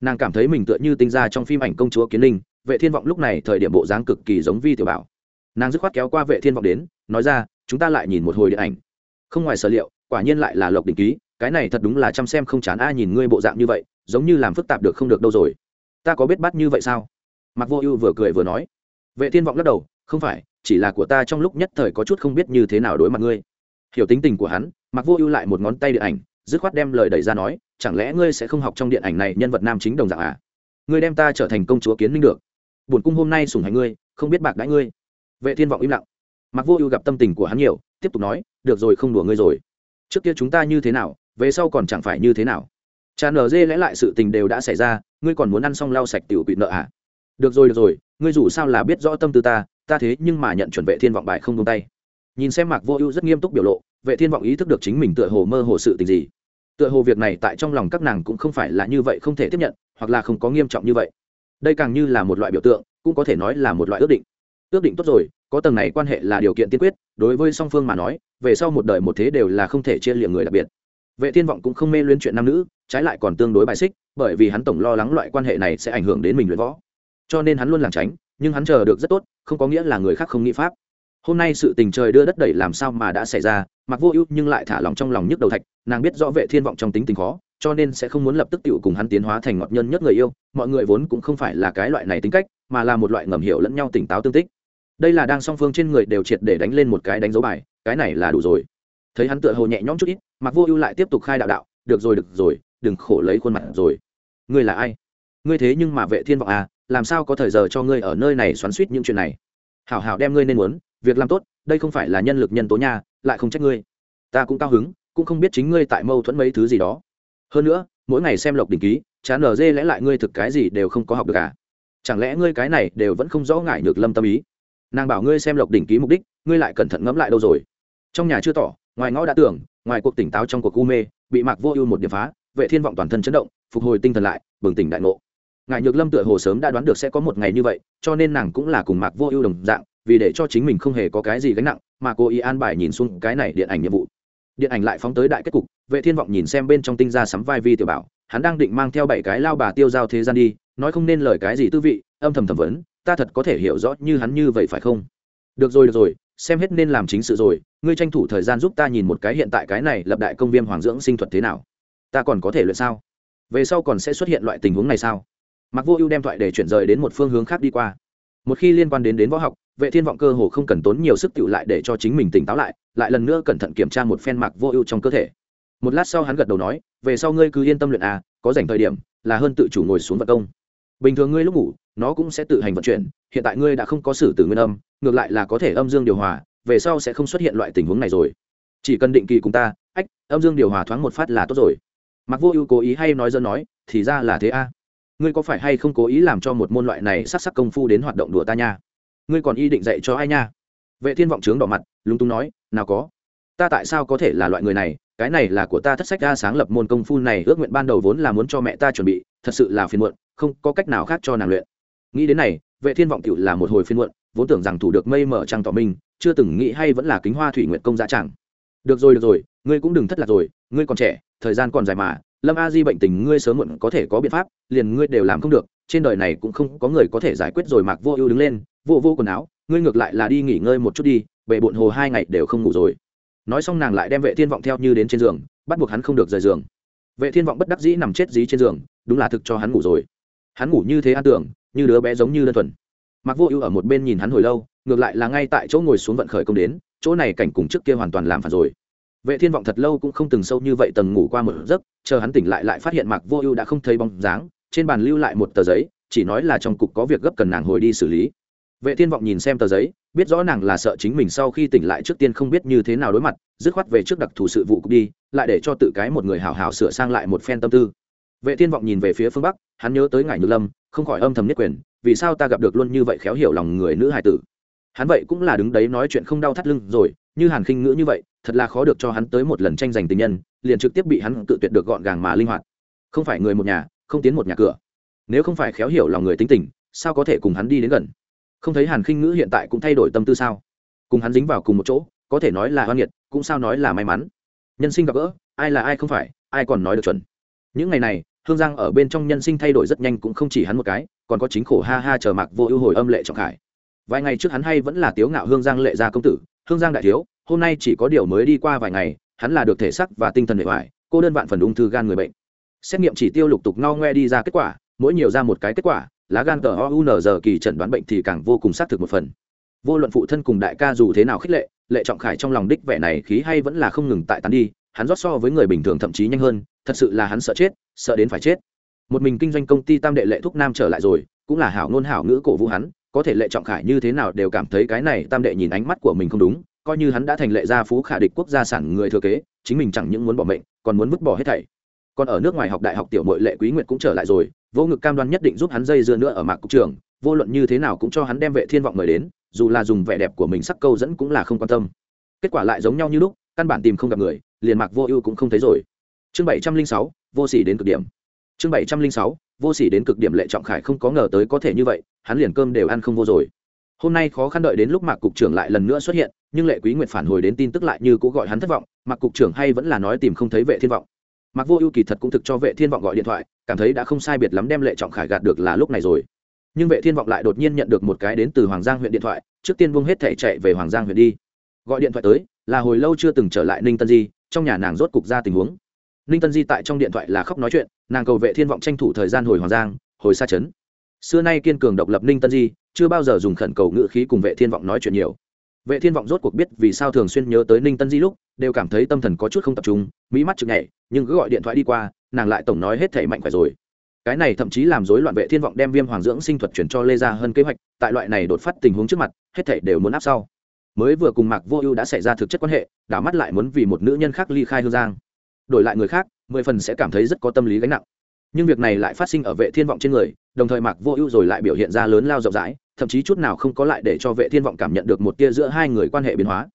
A: Nàng cảm thấy mình tựa như tinh ra trong phim ảnh công chúa kiến linh, vệ thiên vọng lúc này thời điểm bộ dáng cực kỳ giống vi tiểu bảo. Nàng dứt khoát kéo qua vệ thiên vọng đến, nói ra, chúng ta lại nhìn một hồi điện ảnh. Không ngoài sở liệu, quả nhiên lại là lộc đình ký, cái này thật đúng là chăm xem không chán a, nhìn ngươi bộ dạng như vậy, giống như làm phức tạp được không được đâu rồi. Ta có biết bắt như vậy sao? Mặc vô ưu vừa cười vừa nói. Vệ thiên vọng lắc đầu, không phải, chỉ là của ta trong lúc nhất thời có chút không biết như thế nào đối mặt ngươi. Hiểu tính tình của hắn mặc vô ưu lại một ngón tay điện ảnh dứt khoát đem lời đẩy ra nói, chẳng lẽ ngươi sẽ không học trong điện ảnh này nhân vật nam chính đồng dạng à? Ngươi đem ta trở thành công chúa kiến minh được. Bổn cung hôm nay sủng hành ngươi, không biết bạc đãi ngươi. Vệ thiên vọng im lặng. Mặc vô ưu gặp tâm tình của hắn nhiều, tiếp tục nói, được rồi, không đùa ngươi rồi. Trước kia chúng ta như thế nào, về sau còn chẳng phải như thế nào. Cha nở dê lẽ lại sự tình đều đã xảy ra, ngươi còn muốn ăn xong lau sạch tiểu quỵ nợ à? Được rồi được rồi, ngươi dù sao là biết rõ tâm tư ta ta thế nhưng mà nhận chuẩn vệ thiên vọng bài không tung tay. Nhìn xem mạc vô ưu rất nghiêm túc biểu lộ vệ thiên vọng ý thức được chính mình tựa hồ mơ hồ sự tình gì. Tựa hồ việc này tại trong lòng các nàng cũng không phải là như vậy không thể tiếp nhận, hoặc là không có nghiêm trọng như vậy. Đây càng như là một loại biểu tượng, cũng có thể nói là một loại ước định. Ước định tốt rồi, có tầng này quan hệ là điều kiện tiên quyết, đối với song phương mà nói, về sau một đời một thế đều là không thể chia liệng người đặc biệt. Vệ thiên vọng cũng không mê luyến chuyện nam nữ, trái lại còn tương đối bài xích, bởi vì hắn tổng lo lắng loại quan hệ này sẽ ảnh hưởng đến mình luyện võ. Cho nên hắn luôn lảng tránh, nhưng hắn chờ được rất tốt, không có nghĩa là người khác không nghĩ pháp hôm nay sự tình trời đưa đất đẩy làm sao mà đã xảy ra, mặc vô ưu nhưng lại thả lòng trong lòng nhức đầu thạch, nàng biết rõ vệ thiên vọng trong tính tình khó, cho nên sẽ không muốn lập tức tự cùng hắn tiến hóa thành ngọt nhân nhất người yêu, mọi người vốn cũng không phải là cái loại này tính cách, mà là một loại ngầm hiểu lẫn nhau tỉnh táo tương tích. Đây là đang song phương trên người đều triệt để đánh lên một cái đánh dấu bài, cái này là đủ rồi. Thấy hắn tựa hồ nhẹ nhõm chút ít, mặc vô ưu lại tiếp tục khai đạo đạo, được rồi được rồi, đừng khổ lấy khuôn mặt rồi. Ngươi là ai? Ngươi thế nhưng mà vệ thiên vọng à làm sao có thời giờ cho ngươi ở nơi này xoắn suýt những chuyện này? Hảo hảo đem ngươi nên muốn việc làm tốt, đây không phải là nhân lực nhân tố nha, lại không trách ngươi. Ta cũng cao hứng, cũng không biết chính ngươi tại mâu thuẫn mấy thứ gì đó. Hơn nữa, mỗi ngày xem lộc đình ký, chán nở dê lẽ lại ngươi thực cái gì đều không có học được cả chẳng lẽ ngươi cái này đều vẫn không rõ ngại nhược lâm tâm ý? Nàng bảo ngươi xem lộc đỉnh ký mục đích, ngươi lại cẩn thận ngẫm lại đâu rồi? Trong nhà chưa tỏ, ngoài ngõ đã tưởng, ngoài cuộc tỉnh táo trong cuộc u mê, bị mạc vô ưu một điểm phá, vệ thiên vọng toàn thân chấn động, phục hồi tinh thần lại, bừng tỉnh đại ngộ. Ngài nhược lâm tựa hồ sớm đã đoán được sẽ có một ngày như vậy, cho nên nàng cũng là cùng mạc vô ưu đồng dạng vì để cho chính mình không hề có cái gì gánh nặng, mà cô ý an bài nhìn xuống cái này điện ảnh nhiệm vụ. Điện ảnh lại phóng tới đại kết cục, vệ thiên vọng nhìn xem bên trong tinh ra sắm vai vi tiểu bảo, hắn đang định mang theo bảy cái lao bà tiêu giao thế gian đi, nói không nên lời cái gì tư vị, âm thầm thẩm vấn, ta thật có thể hiểu rõ như hắn như vậy phải không? Được rồi được rồi, xem hết nên làm chính sự rồi, ngươi tranh thủ thời gian giúp ta nhìn một cái hiện tại cái này lập đại công viên hoàng dưỡng sinh thuật thế nào. Ta còn có thể luyện sao? Về sau còn sẽ xuất hiện loại tình huống này sao? Mặc vô ưu đem thoại để chuyển rời đến một phương hướng khác đi qua một khi liên quan đến đến võ học, vệ thiên vọng cơ hồ không cần tốn nhiều sức tựu lại để cho chính mình tỉnh táo lại lại lần nữa cẩn thận kiểm tra một phen mạc vô ưu trong cơ thể. Một lát sau hắn gật đầu nói, về sau ngươi cứ yên tâm luyện à có dành thời điểm là hơn tự chủ ngồi xuống vận công. Bình thường ngươi lúc ngủ, nó cũng sẽ tự hành vận chuyển, hiện tại ngươi đã không có sử tử nguyên âm, ngược lại là có thể âm dương điều hòa, về sau sẽ không xuất hiện loại tình huống này rồi. Chỉ cần định kỳ cùng ta, ách, âm dương điều hòa thoáng một phát là tốt rồi. Mặc vô ưu cố ý hay nói dân nói, thì ra là thế a ngươi có phải hay không cố ý làm cho một môn loại này sắc sắc công phu đến hoạt động đùa ta nha? Ngươi còn ý định dạy cho ai nha? Vệ thiên vọng trướng đỏ mặt, lúng túng nói, nào có. Ta tại sao có thể là loại người này? Cái này là của ta thất sách ra sáng lập môn công phu này, ước nguyện ban đầu vốn là muốn cho mẹ ta chuẩn bị, thật sự là phiền muộn, không có cách nào khác cho nàng luyện. Nghĩ đến này, vệ thiên vọng cựu là một hồi phiên muộn, vốn tưởng rằng thủ được mây mở trăng tỏ minh chưa từng nghĩ hay vẫn là kính hoa thủy nguyện công giá chẳng. Được rồi được rồi, ngươi cũng đừng thất lạc rồi, ngươi còn trẻ, thời gian còn dài mà lâm a di bệnh tình ngươi sớm muộn có thể có biện pháp, liền ngươi đều làm không được, trên đời này cũng không có người có thể giải quyết rồi mạc vô ưu đứng lên, vô vô quần áo, ngươi ngược lại là đi nghỉ ngơi một chút đi, bệ bộn hồ hai ngày đều không ngủ rồi. Nói xong nàng lại đem vệ thiên vọng theo như đến trên giường, bắt buộc hắn không được rời giường. Vệ thiên vọng bất đắc dĩ nằm chết dí trên giường, đúng là thực cho hắn ngủ rồi. Hắn ngủ như thế an tưởng, như đứa bé giống như đơn thuần. Mặc vô ưu ở một bên nhìn hắn hồi lâu, ngược lại là ngay tại chỗ ngồi xuống vận khởi công đến, chỗ này cảnh cùng trước kia hoàn toàn làm phản rồi vệ thiên vọng thật lâu cũng không từng sâu như vậy tầng ngủ qua một giấc, chờ hắn tỉnh lại lại phát hiện mạc vô ưu đã không thấy bóng dáng, trên bàn lưu lại một tờ giấy, chỉ nói là trong cục có việc gấp cần nàng hồi đi xử lý. Vệ thiên vọng nhìn xem tờ giấy, biết rõ nàng là sợ chính mình sau khi tỉnh lại trước tiên không biết như thế nào đối mặt, dứt khoát về trước đặc thù sự vụ cục đi, lại để cho tự cái một người hào hào sửa sang lại một phen tâm tư. Vệ thiên vọng nhìn về phía phương bắc, hắn nhớ tới ngải nhược lâm, không khỏi âm thầm nhất quyền, vì sao ta gặp được luôn như vậy khéo hiểu lòng người nữ hài tử. Hắn vậy cũng là đứng đấy nói chuyện không đau thắt lưng rồi như hàn khinh ngữ như vậy, thật là khó được cho hắn tới một lần tranh giành tình nhân, liền trực tiếp bị hắn tự tuyệt được gọn gàng mà linh hoạt. Không phải người một nhà, không tiến một nhà cửa. Nếu không phải khéo hiểu lòng người tính tình, sao có thể cùng hắn đi đến gần? Không thấy hàn khinh ngữ hiện tại cũng thay đổi tâm tư sao? Cùng hắn dính vào cùng một chỗ, có thể nói là hoan nghiệt, cũng sao nói là may mắn. Nhân sinh gặp gỡ, ai là ai không phải, ai còn nói được chuẩn. Những ngày này, hương giang ở bên trong nhân sinh thay đổi rất nhanh cũng không chỉ hắn một cái, còn có chính khổ ha ha chờ mặc vô ưu hồi âm lệ trọng khải. Vài ngày trước hắn hay vẫn là tiếu ngạo hương giang lệ gia công tử hương giang đại thiếu, hôm nay chỉ có điều mới đi qua vài ngày, hắn là được thể sắc và tinh thần hệ hoại cô đơn vạn phần ung thư gan người bệnh. Xét nghiệm chỉ tiêu lục tục no ngoe đi ra kết quả, mỗi nhiều ra một cái kết quả, lá gan tờ o giờ kỳ chẩn đoán bệnh thì càng vô cùng xác thực một phần. Vô luận phụ thân cùng đại ca dù thế nào khích lệ lệ trọng khải trong lòng đích vẻ này khí hay vẫn là không ngừng tại tán đi, hắn rót so với người bình thường thậm chí nhanh hơn, thật sự là hắn sợ chết, sợ đến phải chết. Một mình kinh doanh công ty tam đệ lệ thúc nam trở lại rồi, cũng là hảo ngôn hảo ngữ cổ vũ hắn có thể lệ trọng khải như thế nào đều cảm thấy cái này tam đệ nhìn ánh mắt của mình không đúng, coi như hắn đã thành lệ gia phú khả địch quốc gia sản người thừa kế, chính mình chẳng những muốn bỏ mệnh, còn muốn vứt bỏ hết thảy. Còn ở nước ngoài học đại học tiểu mội lệ quý nguyệt cũng trở lại rồi, vô ngực cam đoan nhất định giúp hắn dây dưa nữa ở mạc cục trường, vô luận như thế nào cũng cho hắn đem vệ thiên vọng mời đến, dù là dùng vẻ đẹp của mình sắc câu dẫn cũng là không quan tâm. Kết quả lại giống nhau như lúc, căn bản tìm không gặp người, liền mạc vô ưu cũng không thấy rồi. Chương bảy trăm linh sáu, vô sỉ đến cực điểm. Chương bảy trăm linh sáu vô sỉ đến cực điểm lệ trọng khải không có ngờ tới có thể như vậy, hắn liền cơm đều ăn không vô rồi. Hôm nay khó khăn đợi đến lúc mạc cục trưởng lại lần nữa xuất hiện, nhưng lệ quý nguyệt phản hồi đến tin tức lại như cũ gọi hắn thất vọng, mạc cục trưởng hay vẫn là nói tìm không thấy vệ thiên vọng. Mạc vô ưu kỳ thật cũng thực cho vệ thiên vọng gọi điện thoại, cảm thấy đã không sai biệt lắm đem lệ trọng khải gạt được là lúc này rồi. Nhưng vệ thiên vọng lại đột nhiên nhận được một cái đến từ hoàng giang huyện điện thoại, trước tiên buông hết thể chạy về hoàng giang huyện đi. Gọi điện thoại tới, là hồi lâu chưa từng trở lại ninh tân di, trong nhà nàng rốt cục ra tình huống ninh tân di tại trong điện thoại là khóc nói chuyện, nàng cầu vệ thiên vọng tranh thủ thời gian hồi hoàng giang, hồi xa trấn. Xưa nay kiên cường độc lập ninh tân di, chưa bao giờ dùng khẩn cầu ngữ khí cùng vệ thiên vọng nói chuyện nhiều. Vệ thiên vọng rốt cuộc biết vì sao thường xuyên nhớ tới ninh tân di lúc, đều cảm thấy tâm thần có chút không tập trung mỹ mắt chực nhảy, nhưng cứ gọi điện thoại đi qua, nàng lại tổng nói hết thể mạnh khỏe rồi. Cái này thậm chí làm rối loạn vệ thiên vọng đem viêm hoàng dưỡng sinh thuật chuyển cho lê gia hơn kế hoạch, tại loại này đột phát tình huống trước mặt, hết thể đều muốn áp sau. Mới vừa cùng mạc vô ưu đã xảy ra thực chất quan hệ, đảo mắt lại muốn vì một nữ nhân khác ly khai hương giang đổi lại người khác, mười phần sẽ cảm thấy rất có tâm lý gánh nặng. Nhưng việc này lại phát sinh ở vệ thiên vọng trên người, đồng thời mạc vô ưu rồi lại biểu hiện ra lớn lao rộng rãi, thậm chí chút nào không có lại để cho vệ thiên vọng cảm nhận được một tia giữa hai người quan hệ biến hóa.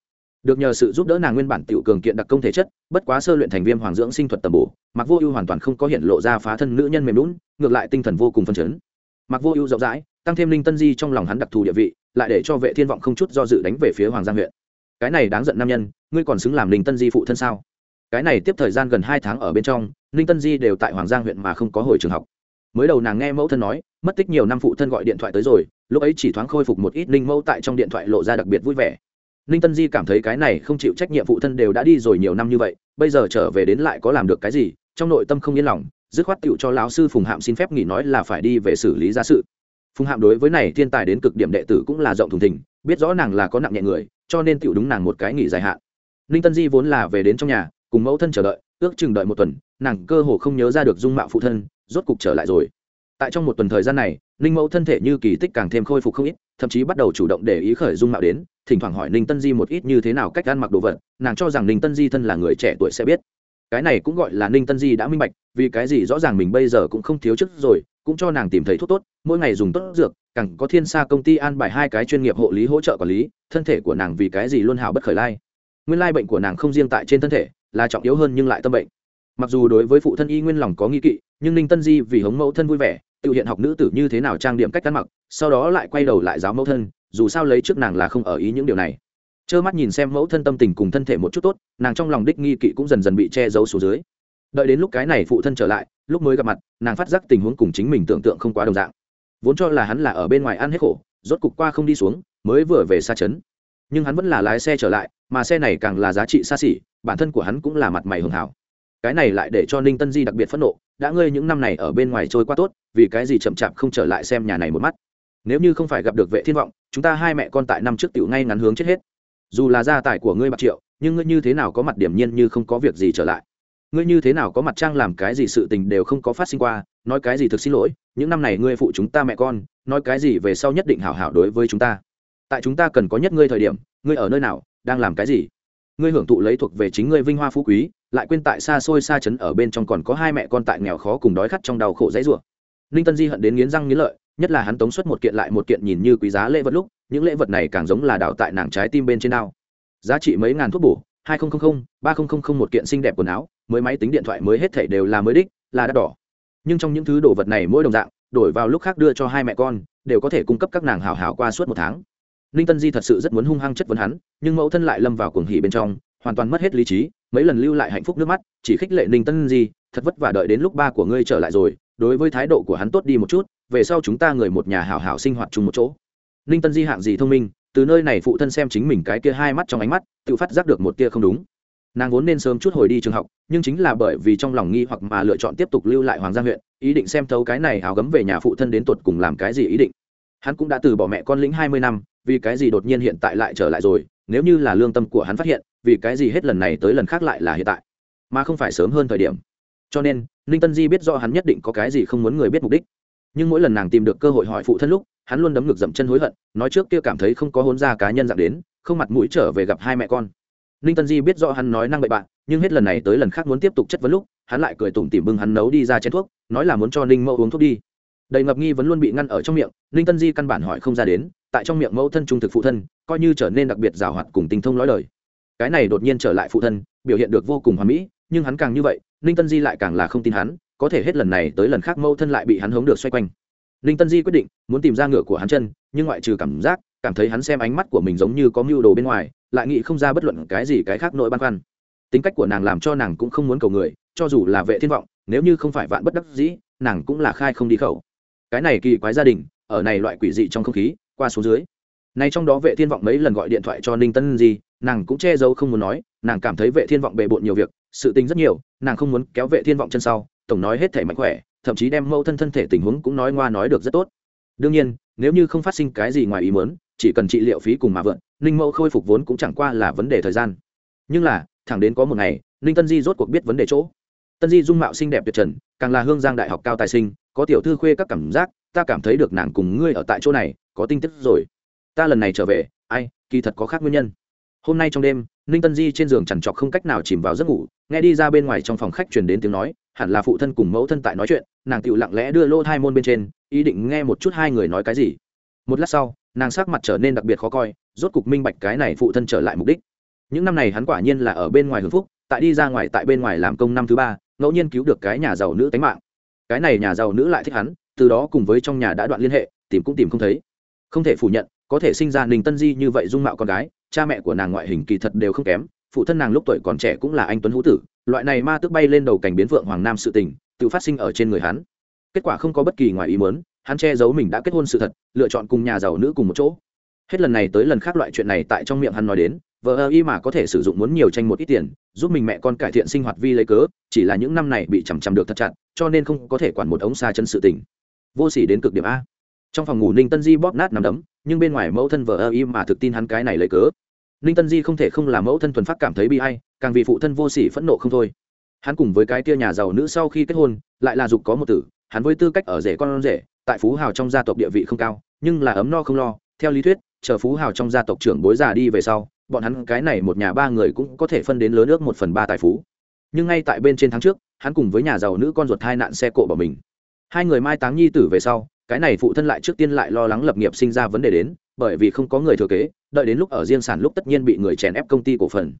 A: Được nhờ sự giúp đỡ nàng nguyên bản tiểu cường kiện đặc công thể chất, bất quá sơ luyện thành viêm hoàng dưỡng sinh thuật tầm bổ mặc vô ưu hoàn toàn không có hiện lộ ra phá thân nữ nhân mềm lún ngược lại tinh thần vô cùng phân chấn. Mặc vô ưu rộng rãi, tăng thêm linh tân di trong lòng hắn đặc thù địa vị, lại để cho vệ thiên vọng không chút do dự đánh về phía hoàng giang huyện. Cái này đáng giận nam nhân, ngươi còn xứng làm linh tân di phụ thân sao? Cái này tiếp thời gian gần hai tháng ở bên trong linh tân di đều tại hoàng giang huyện mà không có hồi trường học. Mới đầu nàng nghe mẫu thân nói, mất tích nhiều năm phụ thân gọi điện thoại tới rồi, lúc ấy chỉ thoáng khôi phục một ít ninh mẫu tại trong điện thoại lộ ra đặc biệt vui vẻ. Ninh tân di cảm thấy cái này không chịu trách nhiệm phụ thân đều đã đi rồi nhiều năm như vậy, bây giờ trở về đến lại có làm được cái gì, trong nội tâm không yên lòng, dứt khoát tựu cho lão sư phùng hạm xin phép nghỉ nói là phải đi về xử lý gia sự. Phùng hạm đối với này thiên tài đến cực điểm đệ tử cũng là rộng thùng thình, biết rõ nàng là có nặng nhẹ người, cho nên tựu đúng nàng một cái nghỉ dài hạn. Ninh tân di vốn là về đến trong nhà cùng mẫu thân chờ đợi, ước chừng đợi một tuần, nàng cơ hồ không nhớ ra được dung mạo phụ thân, rốt cục trở lại rồi. Tại trong một tuần thời gian này, ninh mẫu thân thể như kỳ tích càng thêm khôi phục không ít, thậm chí bắt đầu chủ động để ý khởi dung mạo đến, thỉnh thoảng hỏi ninh tân di một ít như thế nào cách ăn mặc đồ vật, nàng cho rằng ninh tân di thân là người trẻ tuổi sẽ biết. Cái này cũng gọi là ninh tân di đã minh bạch, vì cái gì rõ ràng mình bây giờ cũng không thiếu chức rồi, cũng cho nàng tìm thấy thuốc tốt, mỗi ngày dùng tốt dược, càng có thiên xa công ty an bài hai cái chuyên nghiệp hộ lý hỗ trợ quản lý, thân thể của nàng vì cái gì luôn hào bất khởi lai. Nguyên lai bệnh của nàng không riêng tại trên thân thể là trọng yếu hơn nhưng lại tâm bệnh. Mặc dù đối với phụ thân y nguyên lòng có nghi kỵ, nhưng ninh tân di vì hống mẫu thân vui vẻ, tự hiện học nữ tử như thế nào trang điểm cách ăn mặc, sau đó lại quay đầu lại giáo mẫu thân, dù sao lấy trước nàng là không ở ý những điều này. Trơ mắt nhìn xem mẫu thân tâm tình cùng thân thể một chút tốt, nàng trong lòng đích nghi kỵ cũng dần dần bị che giấu xuống dưới. Đợi đến lúc cái này phụ thân trở lại, lúc mới gặp mặt, nàng phát giác tình huống cùng chính mình tưởng tượng không quá đồng dạng. Vốn cho là hắn là ở bên ngoài ăn hết khổ, rốt cục qua không đi xuống, mới vừa về xa trấn nhưng hắn vẫn là lái xe trở lại, mà xe này càng là giá trị xa xỉ, bản thân của hắn cũng là mặt mày hường hảo. Cái này lại để cho ninh tân di đặc biệt phẫn nộ, đã ngơi những năm này ở bên ngoài trôi qua tốt, vì cái gì chậm chạp không trở lại xem nhà này một mắt? Nếu như không phải gặp được vệ thiên vọng, chúng ta hai mẹ con tại năm trước tiểu ngay ngắn hướng chết hết. Dù là gia tài của ngươi bạc triệu, nhưng ngươi như thế nào có mặt điểm nhiên như không có việc gì trở lại? Ngươi như thế nào có mặt trang làm cái gì sự tình đều không có phát sinh qua, nói cái gì thực xin lỗi, những năm này ngươi phụ chúng ta mẹ con, nói cái gì về sau nhất định hảo hảo đối với chúng ta tại chúng ta cần có nhất ngươi thời điểm, ngươi ở nơi nào, đang làm cái gì? Ngươi hưởng thụ lấy thuộc về chính ngươi vinh hoa phú quý, lại quên tại xa xôi xa chấn ở bên trong còn có hai mẹ con tại nghèo khó cùng đói khát trong đau khổ dãy rủa. Ninh tân di hận đến nghiến răng nghiến lợi, nhất là hắn tống xuất một kiện lại một kiện nhìn như quý giá lễ vật lúc, những lễ vật này càng giống là đào tại nàng trái tim bên trên đao giá trị mấy ngàn thuốc bổ, hai nghìn ba nghìn một kiện xinh đẹp quần áo, mới máy tính điện thoại mới hết thảy đều là mới đích, là đắt đỏ. Nhưng trong những thứ đồ vật này mỗi đồng dạng, đổi vào lúc khác đưa cho hai mẹ con, đều có thể cung cấp các nàng hảo hảo qua suốt một tháng ninh tân di thật sự rất muốn hung hăng chất vấn hắn, nhưng mẫu thân lại lâm vào cuồng hỉ bên trong, hoàn toàn mất hết lý trí, mấy lần lưu lại hạnh phúc nước mắt, chỉ khích lệ ninh tân di, thật vất vả đợi đến lúc ba của ngươi trở lại rồi, đối với thái độ của hắn tốt đi một chút, về sau chúng ta người một nhà hảo hảo sinh hoạt chung một chỗ. Ninh tân di hạng gì thông minh, từ nơi này phụ thân xem chính mình cái kia hai mắt trong ánh mắt, tự phát giác được một tia không đúng. Nàng vốn nên sớm chút hồi đi trường học, nhưng chính là bởi vì trong lòng nghi hoặc mà lựa chọn tiếp tục lưu lại hoàng gia huyện, ý định xem thấu cái này áo gấm về nhà phụ thân đến tuột cùng làm cái gì ý định. Hắn cũng đã từ bỏ mẹ con lĩnh hai mươi năm vì cái gì đột nhiên hiện tại lại trở lại rồi, nếu như là lương tâm của hắn phát hiện, vì cái gì hết lần này tới lần khác lại là hiện tại? Mà không phải sớm hơn thời điểm. Cho nên, ninh tân di biết rõ hắn nhất định có cái gì không muốn người biết mục đích. Nhưng mỗi lần nàng tìm được cơ hội hỏi phụ thân lúc, hắn luôn đấm ngực dậm chân hối hận, nói trước kia cảm thấy không có hôn ra cá nhân dạng đến, không mặt mũi trở về gặp hai mẹ con. Ninh tân di biết rõ hắn nói năng bậy bạn nhưng hết lần này tới lần khác muốn tiếp tục chất vấn lúc, hắn lại cười tủm tỉm bưng hắn nấu đi ra chén thuốc, nói là muốn cho ninh mẫu uống thuốc đi đầy ngập nghi vẫn luôn bị ngăn ở trong miệng, ninh tân di căn bản hỏi không ra đến, tại trong miệng mẫu thân trung thực phụ thân, coi như trở nên đặc biệt rào hoạt cùng tinh thông lói lời cái này đột nhiên trở lại phụ thân, biểu hiện được vô cùng hoàn mỹ, nhưng hắn càng như vậy, ninh tân di lại càng là không tin hắn, có thể hết lần này tới lần khác mẫu thân lại bị hắn hống được xoay quanh. Ninh tân di quyết định, muốn tìm ra ngựa của hắn chân, nhưng ngoại trừ cảm giác, cảm thấy hắn xem ánh mắt của mình giống như có mưu đồ bên ngoài, lại nghĩ không ra bất luận cái gì cái khác nội băn khoăn. Tính cách của nàng làm cho nàng cũng không muốn cầu người, cho dù là vệ thiên vọng, nếu như không phải vạn bất đắc dĩ, nàng cũng là khai không đi khẩu cái này kỳ quái gia đình, ở này loại quỷ dị trong không khí, qua số dưới. Nay trong đó vệ thiên vọng mấy lần gọi điện thoại cho ninh tân di, nàng cũng che giấu không muốn nói, nàng cảm thấy vệ thiên vọng bề bộn nhiều việc, sự tình rất nhiều, nàng không muốn kéo vệ thiên vọng chân sau, tổng nói hết thể mạnh khỏe, thậm chí đem mâu thân thân thể tình huống cũng nói ngoa nói được rất tốt. Đương nhiên, nếu như không phát sinh cái gì ngoài ý muốn, chỉ cần trị liệu phí cùng mà vượn, ninh mẫu khôi phục vốn cũng chẳng qua là vấn đề thời gian. Nhưng là, thẳng đến có một ngày, ninh tân di rốt cuộc biết vấn đề chỗ. Tân di dung mạo xinh đẹp tuyệt trần, càng là hương giang đại học cao tài sinh có tiểu thư khuê các cảm giác, ta cảm thấy được nàng cùng ngươi ở tại chỗ này, có tinh tức rồi. Ta lần này trở về, ai, kỳ thật có khác nguyên nhân. Hôm nay trong đêm, ninh tân di trên giường chằn trọc không cách nào chìm vào giấc ngủ, nghe đi ra bên ngoài trong phòng khách truyền đến tiếng nói, hẳn là phụ thân cùng mẫu thân tại nói chuyện, nàng tựu lặng lẽ đưa lô hai môn bên trên, ý định nghe một chút hai người nói cái gì. Một lát sau, nàng sắc mặt trở nên đặc biệt khó coi, rốt cục minh bạch cái này phụ thân trở lại mục đích. Những năm này hắn quả nhiên là ở bên ngoài hưng phúc, tại đi ra ngoài tại bên ngoài làm công năm thứ ba, ngẫu nhiên cứu được cái nhà giàu nữ tánh mạng cái này nhà giàu nữ lại thích hắn, từ đó cùng với trong nhà đã đoạn liên hệ, tìm cũng tìm không thấy. Không thể phủ nhận, có thể sinh ra ninh tân di như vậy dung mạo con gái, cha mẹ của nàng ngoại hình kỳ thật đều không kém, phụ thân nàng lúc tuổi còn trẻ cũng là anh tuấn hữu tử, loại này ma tức bay lên đầu cảnh biến vượng hoàng nam sự tình, tự phát sinh ở trên người hắn. Kết quả không có bất kỳ ngoài ý muốn, hắn che giấu mình đã kết hôn sự thật, lựa chọn cùng nhà giàu nữ cùng một chỗ. Hết lần này tới lần khác loại chuyện này tại trong miệng hắn nói đến vợ ơ y mà có thể sử dụng muốn nhiều tranh một ít tiền, giúp mình mẹ con cải thiện sinh hoạt vi lấy cớ, chỉ là những năm này bị chằm chằm được thật chặt, cho nên không có thể quản một ống xa chân sự tình. Vô s ỉ đến cực điểm a. Trong phòng ngủ ninh tân di bóp nát nằm đấm, nhưng bên ngoài mẫu thân vợ ơ y mà thực tin hắn cái này lấy cớ. Ninh tân di không thể không làm mẫu thân thuần phát cảm thấy bị hay càng vì phụ thân vô s ỉ phẫn nộ không thôi. Hắn cùng với cái tia nhà giàu nữ sau khi kết hôn, lại là dục có một tử, hắn với tư cách ở rể con rể, tại phú hào trong gia tộc địa vị không cao, nhưng là ấm no không lo, theo lý thuyết, chờ phú hào trong gia tộc trưởng bối già đi về sau bọn hắn cái này một nhà ba người cũng có thể phân đến lớn ước một phần ba tài phú. Nhưng ngay tại bên trên tháng trước, hắn cùng với nhà giàu nữ con ruột hai nạn xe cộ bỏ mình. Hai người mai táng nhi tử về sau, cái này phụ thân lại trước tiên lại lo lắng lập nghiệp sinh ra vấn đề đến, bởi vì không có người thừa kế, đợi đến lúc ở riêng sản lúc tất nhiên bị người chèn ép công ty cổ phần.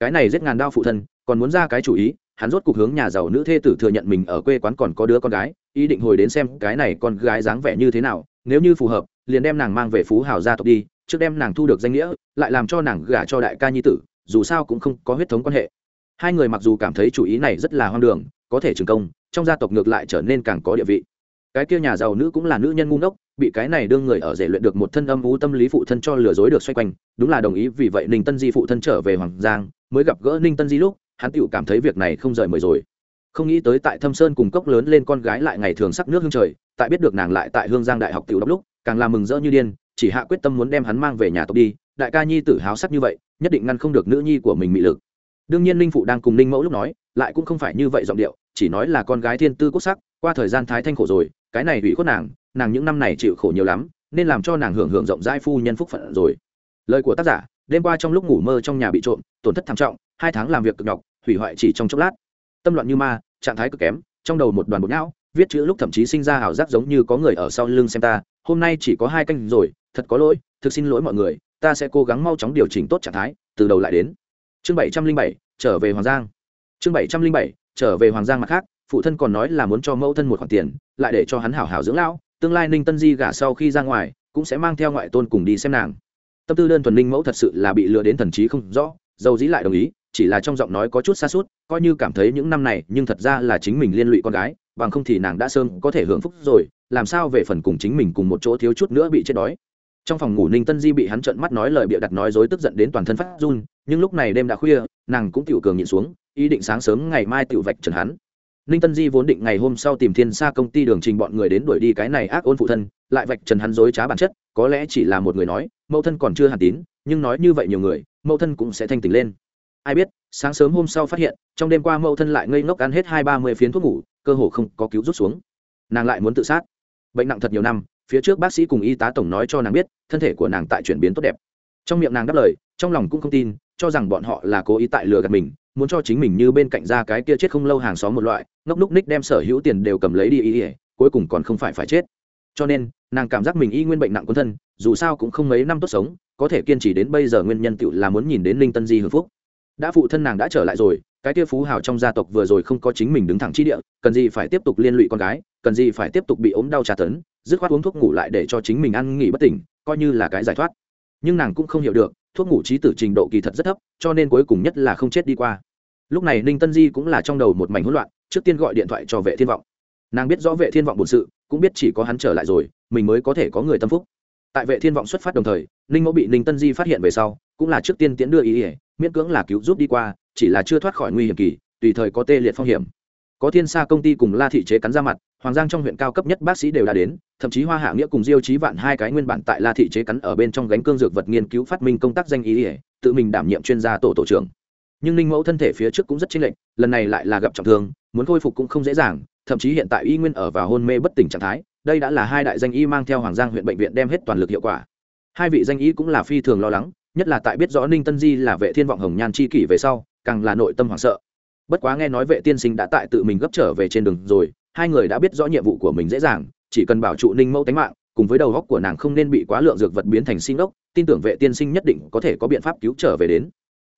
A: Cái này giết ngàn đao phụ thân, còn muốn ra cái chủ ý, hắn rốt cuộc hướng nhà giàu nữ thê tử thừa nhận mình ở quê quán còn có đứa con gái, ý định hồi đến xem cái này con gái dáng vẻ như thế nào, nếu như phù hợp, liền đem nàng mang về phú hào gia tộc đi trước đem nàng thu được danh nghĩa lại làm cho nàng gả cho đại ca nhi tử dù sao cũng không có huyết thống quan hệ. Hai người mặc dù cảm thấy chủ ý này rất là hoang đường có thể thành công, trong gia tộc ngược lại trở nên càng có địa vị. Cái kia nhà giàu nữ cũng là nữ nhân ngu ngốc bị cái này đương người ở rể luyện được một thân âm u tâm lý phụ thân cho lừa dối được xoay quanh đúng là đồng ý vì vậy ninh tân di phụ thân trở về hoàng giang mới gặp gỡ ninh tân di lúc hắn tựu cảm thấy việc này không rời mời rồi. Không nghĩ tới tại thâm sơn cùng cốc lớn lên con gái lại ngày thường sắc nước hương trời tại biết được nàng lại tại hương giang đại học tiểu đốc lúc càng làm mừng rỡ như điên chỉ hạ quyết tâm muốn đem hắn mang về nhà tộc đi, đại ca nhi tử háo sắc như vậy, nhất định ngăn không được nữ nhi của mình mị lực. Đương nhiên ninh phụ đang cùng ninh mẫu lúc nói, lại cũng không phải như vậy giọng điệu, chỉ nói là con gái thiên tư quốc sắc, qua thời gian thái thanh khổ rồi, cái này hủy khuất nàng nàng những năm này chịu khổ nhiều lắm, nên làm cho nàng hưởng hưởng rộng rãi phu nhân phúc phận rồi. Lời của tác giả, đêm qua trong lúc ngủ mơ trong nhà bị trộm, tổn thất thảm trọng, hai tháng làm việc cực nhọc, hủy hoại chỉ trong chốc lát. Tâm loạn như ma, trạng thái cực kém, trong đầu một đoàn bột não, viết chữ lúc thậm chí sinh ra ảo giác giống như có người ở sau lưng xem ta, hôm nay chỉ có hai canh rồi thật có lỗi, thực xin lỗi mọi người, ta sẽ cố gắng mau chóng điều chỉnh tốt trạng thái, từ đầu lại đến. Chương bảy trăm linh bảy, trở về hoàng giang. Chương bảy trăm linh bảy, trở về hoàng giang mặt khác, phụ thân còn nói là muốn cho mẫu thân một khoản tiền, lại để cho hắn hảo hảo dưỡng lão, tương lai ninh tân di gả sau khi ra ngoài, cũng sẽ mang theo ngoại tôn cùng đi xem nàng. Tâm tư đơn thuần ninh mẫu thật sự là bị lừa đến thần trí không rõ, dầu dĩ lại đồng ý, chỉ là trong giọng nói có chút xa suốt coi như cảm thấy những năm này, nhưng thật ra là chính mình liên lụy con gái, bằng không thì nàng đã sơn có thể hưởng phúc rồi, làm sao về phần cùng chính mình cùng một chỗ thiếu chút nữa bị chết đói trong phòng ngủ ninh tân di bị hắn trợn mắt nói lời bịa đặt nói dối tức giận đến toàn thân phát run, nhưng lúc này đêm đã khuya, nàng cũng tiểu cường nhịn xuống, ý định sáng sớm ngày mai tiểu vạch trần hắn. Ninh tân di vốn định ngày hôm sau tìm thiên xa công ty đường trình bọn người đến đuổi đi cái này ác ôn phụ thân, lại vạch trần hắn dối trá bản chất, có lẽ chỉ là một người nói, mẫu thân còn chưa hàn tín, nhưng nói như vậy nhiều người, mẫu thân cũng sẽ thanh tỉnh lên. Ai biết, sáng sớm hôm sau phát hiện, trong đêm qua mẫu thân lại ngây ngốc ăn hết hai ba mươi phiến thuốc ngủ, cơ hồ không có cứu rút xuống. Nàng lại muốn tự sát. Bệnh nặng thật nhiều năm phía trước bác sĩ cùng y tá tổng nói cho nàng biết, thân thể của nàng tại chuyển biến tốt đẹp. Trong miệng nàng đáp lời, trong lòng cũng không tin, cho rằng bọn họ là cố ý tại lừa gạt mình, muốn cho chính mình như bên cạnh ra cái kia chết không lâu hàng xóm một loại, ngốc núc ních đem sở hữu tiền đều cầm lấy đi ý ỉa cuối cùng còn không phải phải chết. Cho nên, nàng cảm giác mình y nguyên bệnh nặng quân thân, dù sao cũng không mấy năm tốt sống, có thể kiên trì đến bây giờ nguyên nhân tựu là muốn nhìn đến linh tân di hưng phúc. Đã phụ thân nàng đã trở lại rồi cái kia phú hào trong gia tộc vừa rồi không có chính mình đứng thẳng chi địa, cần gì phải tiếp tục liên lụy con gái, cần gì phải tiếp tục bị ốm đau tra tấn, dứt khoát uống thuốc ngủ lại để cho chính mình ăn nghỉ bất tỉnh, coi như là cái giải thoát. Nhưng nàng cũng không hiểu được, thuốc ngủ trí tử trình độ kỳ thật rất thấp, cho nên cuối cùng nhất là không chết đi qua. Lúc này ninh tân di cũng là trong đầu một mảnh hỗn loạn, trước tiên gọi điện thoại cho vệ thiên vọng. Nàng biết rõ vệ thiên vọng bổn sự, cũng biết chỉ có hắn trở lại rồi, mình mới có thể có người tâm phúc. Tại vệ thiên vọng xuất phát đồng thời, ninh mẫu bị ninh tân di phát hiện về sau, cũng là trước tiên tiến đưa ý ỉa miễn cưỡng là cứu giúp đi qua, chỉ là chưa thoát khỏi nguy hiểm kỳ, tùy thời có tê liệt phong hiểm. Có thiên sa công ty cùng la thị chế cắn ra mặt, hoàng giang trong huyện cao cấp nhất bác sĩ đều đã đến, thậm chí hoa hạ nghĩa cùng diêu trí vạn hai cái nguyên bản tại la thị chế cắn ở bên trong gánh cương dược vật nghiên cứu phát minh công tác danh ý ỉa tự mình đảm nhiệm chuyên gia tổ tổ trưởng. Nhưng ninh mẫu thân thể phía trước cũng rất chênh lệch, lần này lại là gặp trọng thương, muốn khôi phục cũng không dễ dàng, thậm chí hiện tại y nguyên ở vào hôn mê bất tỉnh trạng thái, đây đã là hai đại danh y mang theo hoàng giang huyện bệnh viện đem hết toàn lực hiệu quả. Hai vị danh y cũng là phi thường lo lắng nhất là tại biết rõ ninh tân di là vệ thiên vọng hồng nhan chi kỷ về sau, càng là nội tâm hoảng sợ. Bất quá nghe nói vệ tiên sinh đã tại tự mình gấp trở về trên đường rồi, hai người đã biết rõ nhiệm vụ của mình dễ dàng, chỉ cần bảo trụ ninh mẫu tánh mạng, cùng với đầu góc của nàng không nên bị quá lượng dược vật biến thành sinh ốc, tin tưởng vệ tiên sinh nhất định có thể có biện pháp cứu trở về đến.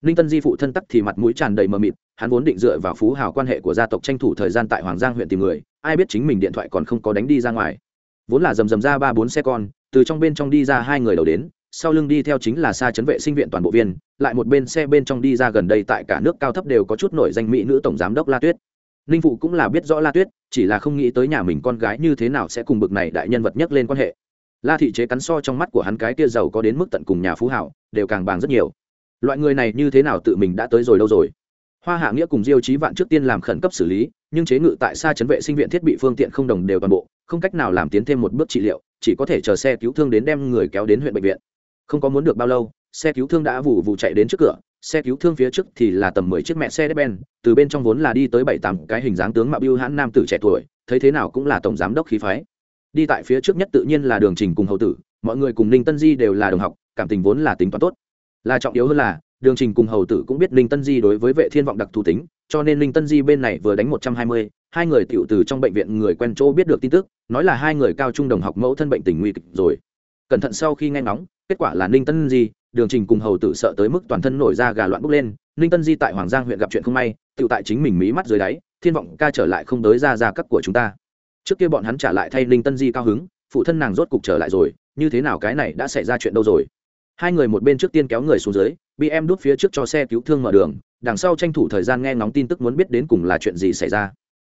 A: Ninh tân di phụ thân tắc thì mặt mũi tràn đầy mờ mịt, hắn vốn định dựa vào phú hào quan hệ của gia tộc tranh thủ thời gian tại hoàng giang huyện tìm người, ai biết chính mình điện thoại còn không có đánh đi ra ngoài. Vốn là rầm rầm ra ba bốn xe con, từ trong bên trong đi ra hai người đầu đến sau lưng đi theo chính là xa chấn vệ sinh viện toàn bộ viên, lại một bên xe bên trong đi ra gần đây tại cả nước cao thấp đều có chút nổi danh mỹ nữ tổng giám đốc la tuyết. Ninh phụ cũng là biết rõ la tuyết, chỉ là không nghĩ tới nhà mình con gái như thế nào sẽ cùng bực này đại nhân vật nhất lên quan hệ. La thị chế cắn so trong mắt của hắn cái kia giàu có đến mức tận cùng nhà phú hảo, đều càng bàng rất nhiều. Loại người này như thế nào tự mình đã tới rồi đâu rồi? Hoa hạ nghĩa cùng diêu chí vạn trước tiên làm khẩn cấp xử lý, nhưng chế ngự tại xa chấn vệ sinh viện thiết bị phương tiện không đồng đều toàn bộ, không cách nào làm tiến thêm một bước trị liệu, chỉ có thể chờ xe cứu thương đến đem người kéo đến huyện bệnh viện không có muốn được bao lâu, xe cứu thương đã vụ vụ chạy đến trước cửa, xe cứu thương phía trước thì là tầm mười chiếc mẹ xe đép ben, từ bên trong vốn là đi tới bảy tám cái hình dáng tướng mạo biêu hãn nam tử trẻ tuổi, thấy thế nào cũng là tổng giám đốc khí phái. Đi tại phía trước nhất tự nhiên là đường trình cùng hậu tử, mọi người cùng ninh tân di đều là đồng học, cảm tình vốn là tính toán tốt. Là trọng yếu hơn là, đường trình cùng hầu tử cũng biết ninh tân di đối với vệ thiên vọng đặc thù tính, cho nên ninh tân di bên này vừa đánh một trăm hai mươi, hai người tiểu từ trong bệnh viện người quen chỗ biết được tin tức, nói là hai người cao trung đồng học mẫu thân bệnh tình nguy kịch rồi. Cẩn thận sau khi nghe ngóng kết quả là ninh tân di, đường trình cùng hầu tử sợ tới mức toàn thân nổi ra gà loạn bốc lên. Ninh tân di tại hoàng giang huyện gặp chuyện không may tự tại chính mình mí mắt dưới đáy, thiên vọng ca trở lại không tới ra ra cấp của chúng ta. Trước kia bọn hắn trả lại thay ninh tân di cao hứng, phụ thân nàng rốt cục trở lại rồi, như thế nào cái này đã xảy ra chuyện đâu rồi? Hai người một bên trước tiên kéo người xuống dưới, bị em đút phía trước cho xe cứu thương mở đường, đằng sau tranh thủ thời gian nghe ngóng tin tức muốn biết đến cùng là chuyện gì xảy ra.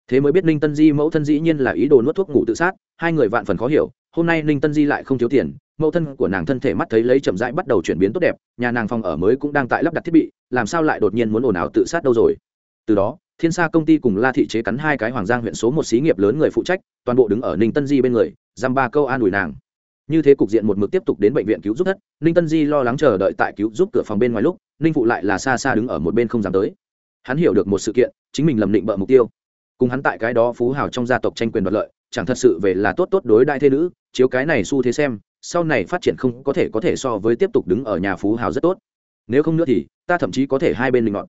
A: Thế mới biết ninh tân di mẫu thân dĩ nhiên là ý đồ nuốt thuốc ngủ tự sát, hai người vạn phần khó hiểu, hôm nay ninh tân di lại không thiếu tiền mẫu thân của nàng thân thể mắt thấy lấy chậm rãi bắt đầu chuyển biến tốt đẹp, nhà nàng phòng ở mới cũng đang tại lắp đặt thiết bị, làm sao lại đột nhiên muốn ồn ào tự sát đâu rồi? Từ đó, thiên sa công ty cùng la thị chế cắn hai cái hoàng giang huyện số một xí nghiệp lớn người phụ trách, toàn bộ đứng ở ninh tân di bên người dăm ba câu an ủi nàng. Như thế cục diện một mực tiếp tục đến bệnh viện cứu giúp thất, ninh tân di lo lắng chờ đợi tại cứu giúp cửa phòng bên ngoài lúc, ninh phụ lại là xa xa đứng ở một bên không dám tới. Hắn hiểu được một sự kiện, chính mình lầm định bợ mục tiêu. Cùng hắn tại cái đó phú hào trong gia tộc tranh quyền đoạt lợi, chẳng thật sự về là tốt tốt đối đại thế nữ, chiếu cái này xu thế xem sau này phát triển không có thể có thể so với tiếp tục đứng ở nhà phú hào rất tốt. Nếu không nữa thì, ta thậm chí có thể hai bên linh ngọn.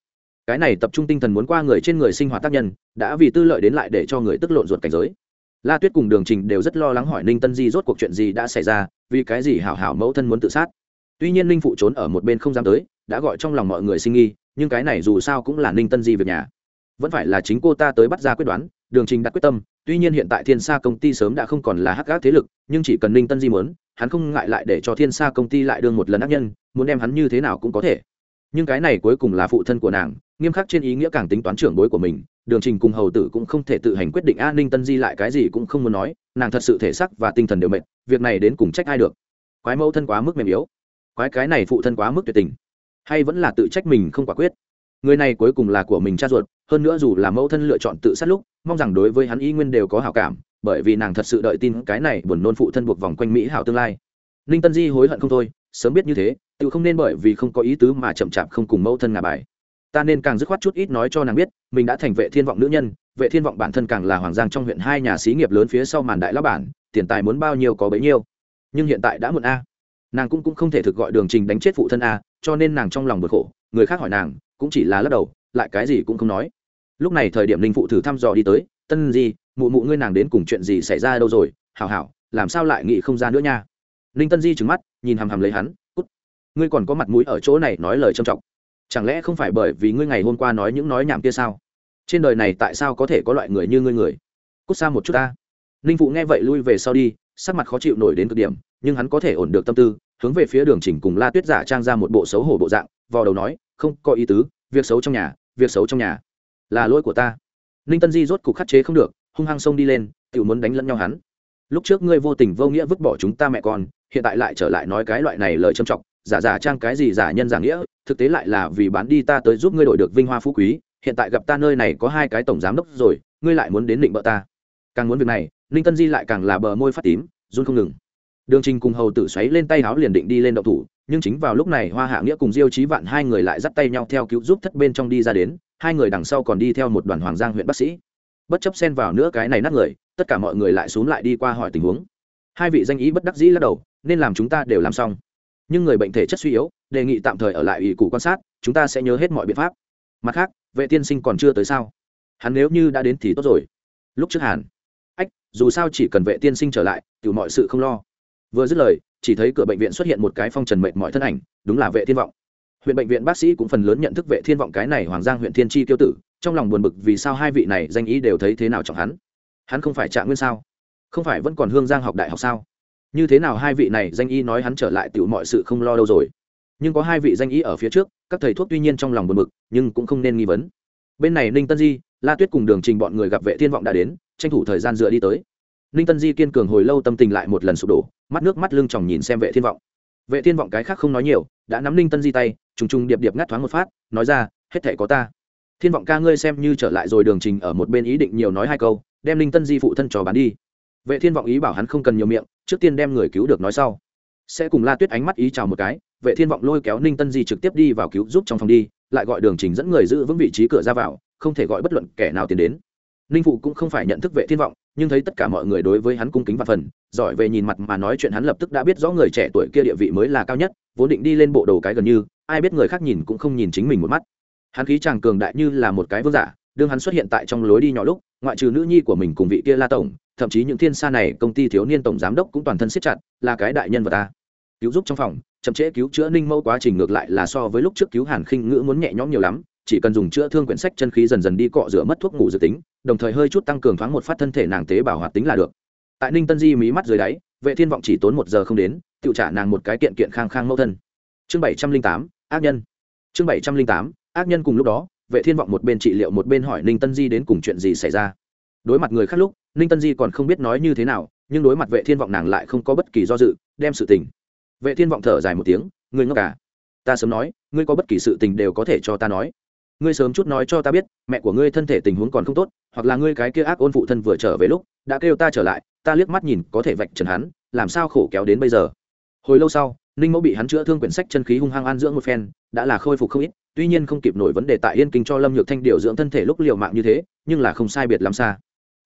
A: Cái này tập trung tinh thần muốn qua người trên người sinh hoạt tác nhân, đã vì tư lợi đến lại để cho người tức lộn ruột cảnh giới. La tuyết cùng đường trình đều rất lo lắng hỏi ninh tân di rốt cuộc chuyện gì đã xảy ra, vì cái gì hảo hảo mẫu thân muốn tự sát. Tuy nhiên ninh phụ trốn ở một bên không dám tới, đã gọi trong lòng mọi người sinh nghi, nhưng cái này dù sao cũng là ninh tân di việc nhà vẫn phải là chính cô ta tới bắt ra quyết đoán, đường trình đặt quyết tâm, tuy nhiên hiện tại thiên sa công ty sớm đã không còn là hắc gác thế lực, nhưng chỉ cần ninh tân di muốn, hắn không ngại lại để cho thiên sa công ty lại đương một lần ác nhân, muốn đem hắn như thế nào cũng có thể. Nhưng cái này cuối cùng là phụ thân của nàng, nghiêm khắc trên ý nghĩa càng tính toán trưởng bối của mình, đường trình cùng hầu tử cũng không thể tự hành quyết định an ninh tân di lại cái gì cũng không muốn nói, nàng thật sự thể sắc và tinh thần đều mệt, việc này đến cùng trách ai được? Quái mẫu thân quá mức mềm yếu. Quái cái này phụ thân quá mức tuyệt tình. Hay vẫn là tự trách mình không quả quyết? Người này cuối cùng là của mình cha ruột, hơn nữa dù là mẫu thân lựa chọn tự sát lúc, mong rằng đối với hắn y nguyên đều có hảo cảm, bởi vì nàng thật sự đợi tin cái này buồn nôn phụ thân buộc vòng quanh mỹ hảo tương lai. Ninh tân di hối hận không thôi, sớm biết như thế, tự không nên bởi vì không có ý tứ mà chậm chạp không cùng mẫu thân ngà bài. Ta nên càng dứt khoát chút ít nói cho nàng biết, mình đã thành vệ thiên vọng nữ nhân, vệ thiên vọng bản thân càng là hoàng giang trong huyện hai nhà xí nghiệp lớn phía sau màn đại lão bản, tiền tài muốn bao nhiêu có bấy nhiêu. Nhưng hiện tại đã muộn a. Nàng cũng cũng không thể thực gọi đường trình đánh chết phụ thân a, cho nên nàng trong lòng bực khổ, người khác hỏi nàng cũng chỉ là lắc đầu, lại cái gì cũng không nói. Lúc này thời điểm linh phụ thử thăm dò đi tới, tân gì mụ mụ ngươi nàng đến cùng chuyện gì xảy ra đâu rồi? Hảo hảo, làm sao lại nghĩ không ra nữa nha? Linh tân di trừng mắt, nhìn hằm hằm lấy hắn, cút, ngươi còn có mặt mũi ở chỗ này nói lời trầm trọng. Chẳng lẽ không phải bởi vì ngươi ngày hôm qua nói những nói nhảm kia sao? Trên đời này tại sao có thể có loại người như ngươi người? Cút xa một chút ta. Ninh phụ nghe vậy lui về sau đi, sắc mặt khó chịu nổi đến cực điểm, nhưng hắn có thể ổn được tâm tư, hướng về phía đường chỉnh cùng la tuyết giả trang ra một bộ xấu hổ bộ dạng, vò đầu nói không có ý tứ, việc xấu trong nhà, việc xấu trong nhà. Là lỗi của ta. Ninh tân di rốt cục khắc chế không được, hung hăng sông đi lên tự muốn đánh lẫn nhau hắn. Lúc trước ngươi vô tình vô nghĩa vứt bỏ chúng ta mẹ con, hiện tại lại trở lại nói cái loại này lời trầm trọng, giả giả trang cái gì giả nhân giả nghĩa, thực tế lại là vì bán đi ta tới giúp ngươi đổi được vinh hoa phú quý, hiện tại gặp ta nơi này có hai cái tổng giám đốc rồi, ngươi lại muốn đến định bợ ta. Càng muốn việc này, ninh tân di lại càng là bờ môi phát tím, run không ngừng đường trình cùng hầu tử xoáy lên tay áo liền định đi lên động thủ, nhưng chính vào lúc này hoa hạ nghĩa cùng diêu trí vạn hai người lại dắt tay nhau theo cứu giúp thất bên trong đi ra đến, hai người đằng sau còn đi theo một đoàn hoàng giang huyện bác sĩ. Bất chấp xen vào nữa cái này nát người, tất cả mọi người lại xuống lại đi qua hỏi tình huống. Hai vị danh ý bất đắc dĩ lắc đầu, nên làm chúng ta đều làm xong. Nhưng người bệnh thể chất suy yếu, đề nghị tạm thời ở lại ủy cụ quan sát, chúng ta sẽ nhớ hết mọi biện pháp. Mặt khác, vệ tiên sinh còn chưa tới sao? Hắn nếu như đã đến thì tốt rồi. Lúc trước hàn. Ách, dù sao chỉ cần vệ tiên sinh trở lại tự mọi sự không lo vừa dứt lời, chỉ thấy cửa bệnh viện xuất hiện một cái phong trần mệnh mọi thân ảnh, đúng là vệ thiên vọng. Huyện bệnh viện bác sĩ cũng phần lớn nhận thức vệ thiên vọng cái này hoàng giang huyện thiên tri tiêu tử, trong lòng buồn bực vì sao hai vị này danh ý đều thấy thế nào trọng hắn. Hắn không phải trạng nguyên sao? Không phải vẫn còn hương giang học đại học sao? Như thế nào hai vị này danh y nói hắn trở lại tiểu mọi sự không lo đâu rồi? Nhưng có hai vị danh y ở phía trước, các thầy thuốc tuy nhiên trong lòng buồn bực, nhưng cũng không nên nghi vấn. Bên này ninh tân di, la tuyết cùng đường trình bọn người gặp vệ thiên vọng đã đến, tranh thủ thời gian dựa đi tới ninh tân di kiên cường hồi lâu tâm tình lại một lần sụp đổ, mắt nước mắt lưng chòng nhìn xem vệ thiên vọng. Vệ thiên vọng cái khác không nói nhiều, đã nắm ninh tân di tay, trùng trùng điệp điệp ngắt thoáng một phát, nói ra, hết thể có ta. Thiên vọng ca ngươi xem như trở lại rồi đường trình ở một bên ý định nhiều nói hai câu, đem ninh tân di phụ thân trò bán đi. Vệ thiên vọng ý bảo hắn không cần nhiều miệng, trước tiên đem người cứu được nói sau. Sẽ cùng la tuyết ánh mắt ý chào một cái, vệ thiên vọng lôi kéo ninh tân di trực tiếp đi vào cứu giúp trong phòng đi, lại gọi đường trình dẫn người giữ vững vị trí cửa ra vào, không thể gọi bất luận kẻ nào tiến đến. Ninh phụ cũng không phải nhận thức vệ thiên vọng nhưng thấy tất cả mọi người đối với hắn cung kính và phần, giỏi về nhìn mặt mà nói chuyện hắn lập tức đã biết rõ người trẻ tuổi kia địa vị mới là cao nhất, vốn định đi lên bộ đồ cái gần như, ai biết người khác nhìn cũng không nhìn chính mình một mắt. Hắn khí chàng cường đại như là một cái vương giả, đương hắn xuất hiện tại trong lối đi nhỏ lúc, ngoại trừ nữ nhi của mình cùng vị kia la tổng, thậm chí những thiên sa này, công ty thiếu niên tổng giám đốc cũng toàn thân siết chặt, là cái đại nhân vật ta. Cứu giúp trong phòng, chậm trễ cứu chữa ninh mẫu quá trình ngược lại là so với lúc trước cứu hàn khinh ngữ muốn nhẹ nhõm nhiều lắm chỉ cần dùng chữa thương quyển sách chân khí dần dần đi cọ rửa mất thuốc ngủ dự tính, đồng thời hơi chút tăng cường thoáng một phát thân thể nàng tế bào hoạt tính là được. Tại ninh tân di mí mắt dưới đáy, vệ thiên vọng chỉ tốn một giờ không đến, tự trả nàng một cái kiện kiện khang khang mẫu thân. Chương bảy trăm linh tám, ác nhân. Chương bảy trăm linh tám, ác nhân cùng lúc đó, vệ thiên vọng một bên trị liệu một bên hỏi ninh tân di đến cùng chuyện gì xảy ra. Đối mặt người khác lúc, ninh tân di còn không biết nói như thế nào, nhưng đối mặt vệ thiên vọng nàng lại không có bất kỳ do dự, đem sự tình. Vệ thiên vọng thở dài một tiếng, ngươi ngốc cả ta sớm nói, ngươi có bất kỳ sự tình đều có thể cho ta nói ngươi sớm chút nói cho ta biết, mẹ của ngươi thân thể tình huống còn không tốt, hoặc là ngươi cái kia ác ôn phụ thân vừa trở về lúc, đã kêu ta trở lại, ta liếc mắt nhìn, có thể vạch trần hắn, làm sao khổ kéo đến bây giờ. Hồi lâu sau, ninh mẫu bị hắn chữa thương quyển sách chân khí hung hăng an dưỡng một phen, đã là khôi phục không ít, tuy nhiên không kịp nổi vấn đề tại yên kinh cho lâm nhược thanh điều dưỡng thân thể lúc liều mạng như thế, nhưng là không sai biệt làm xa.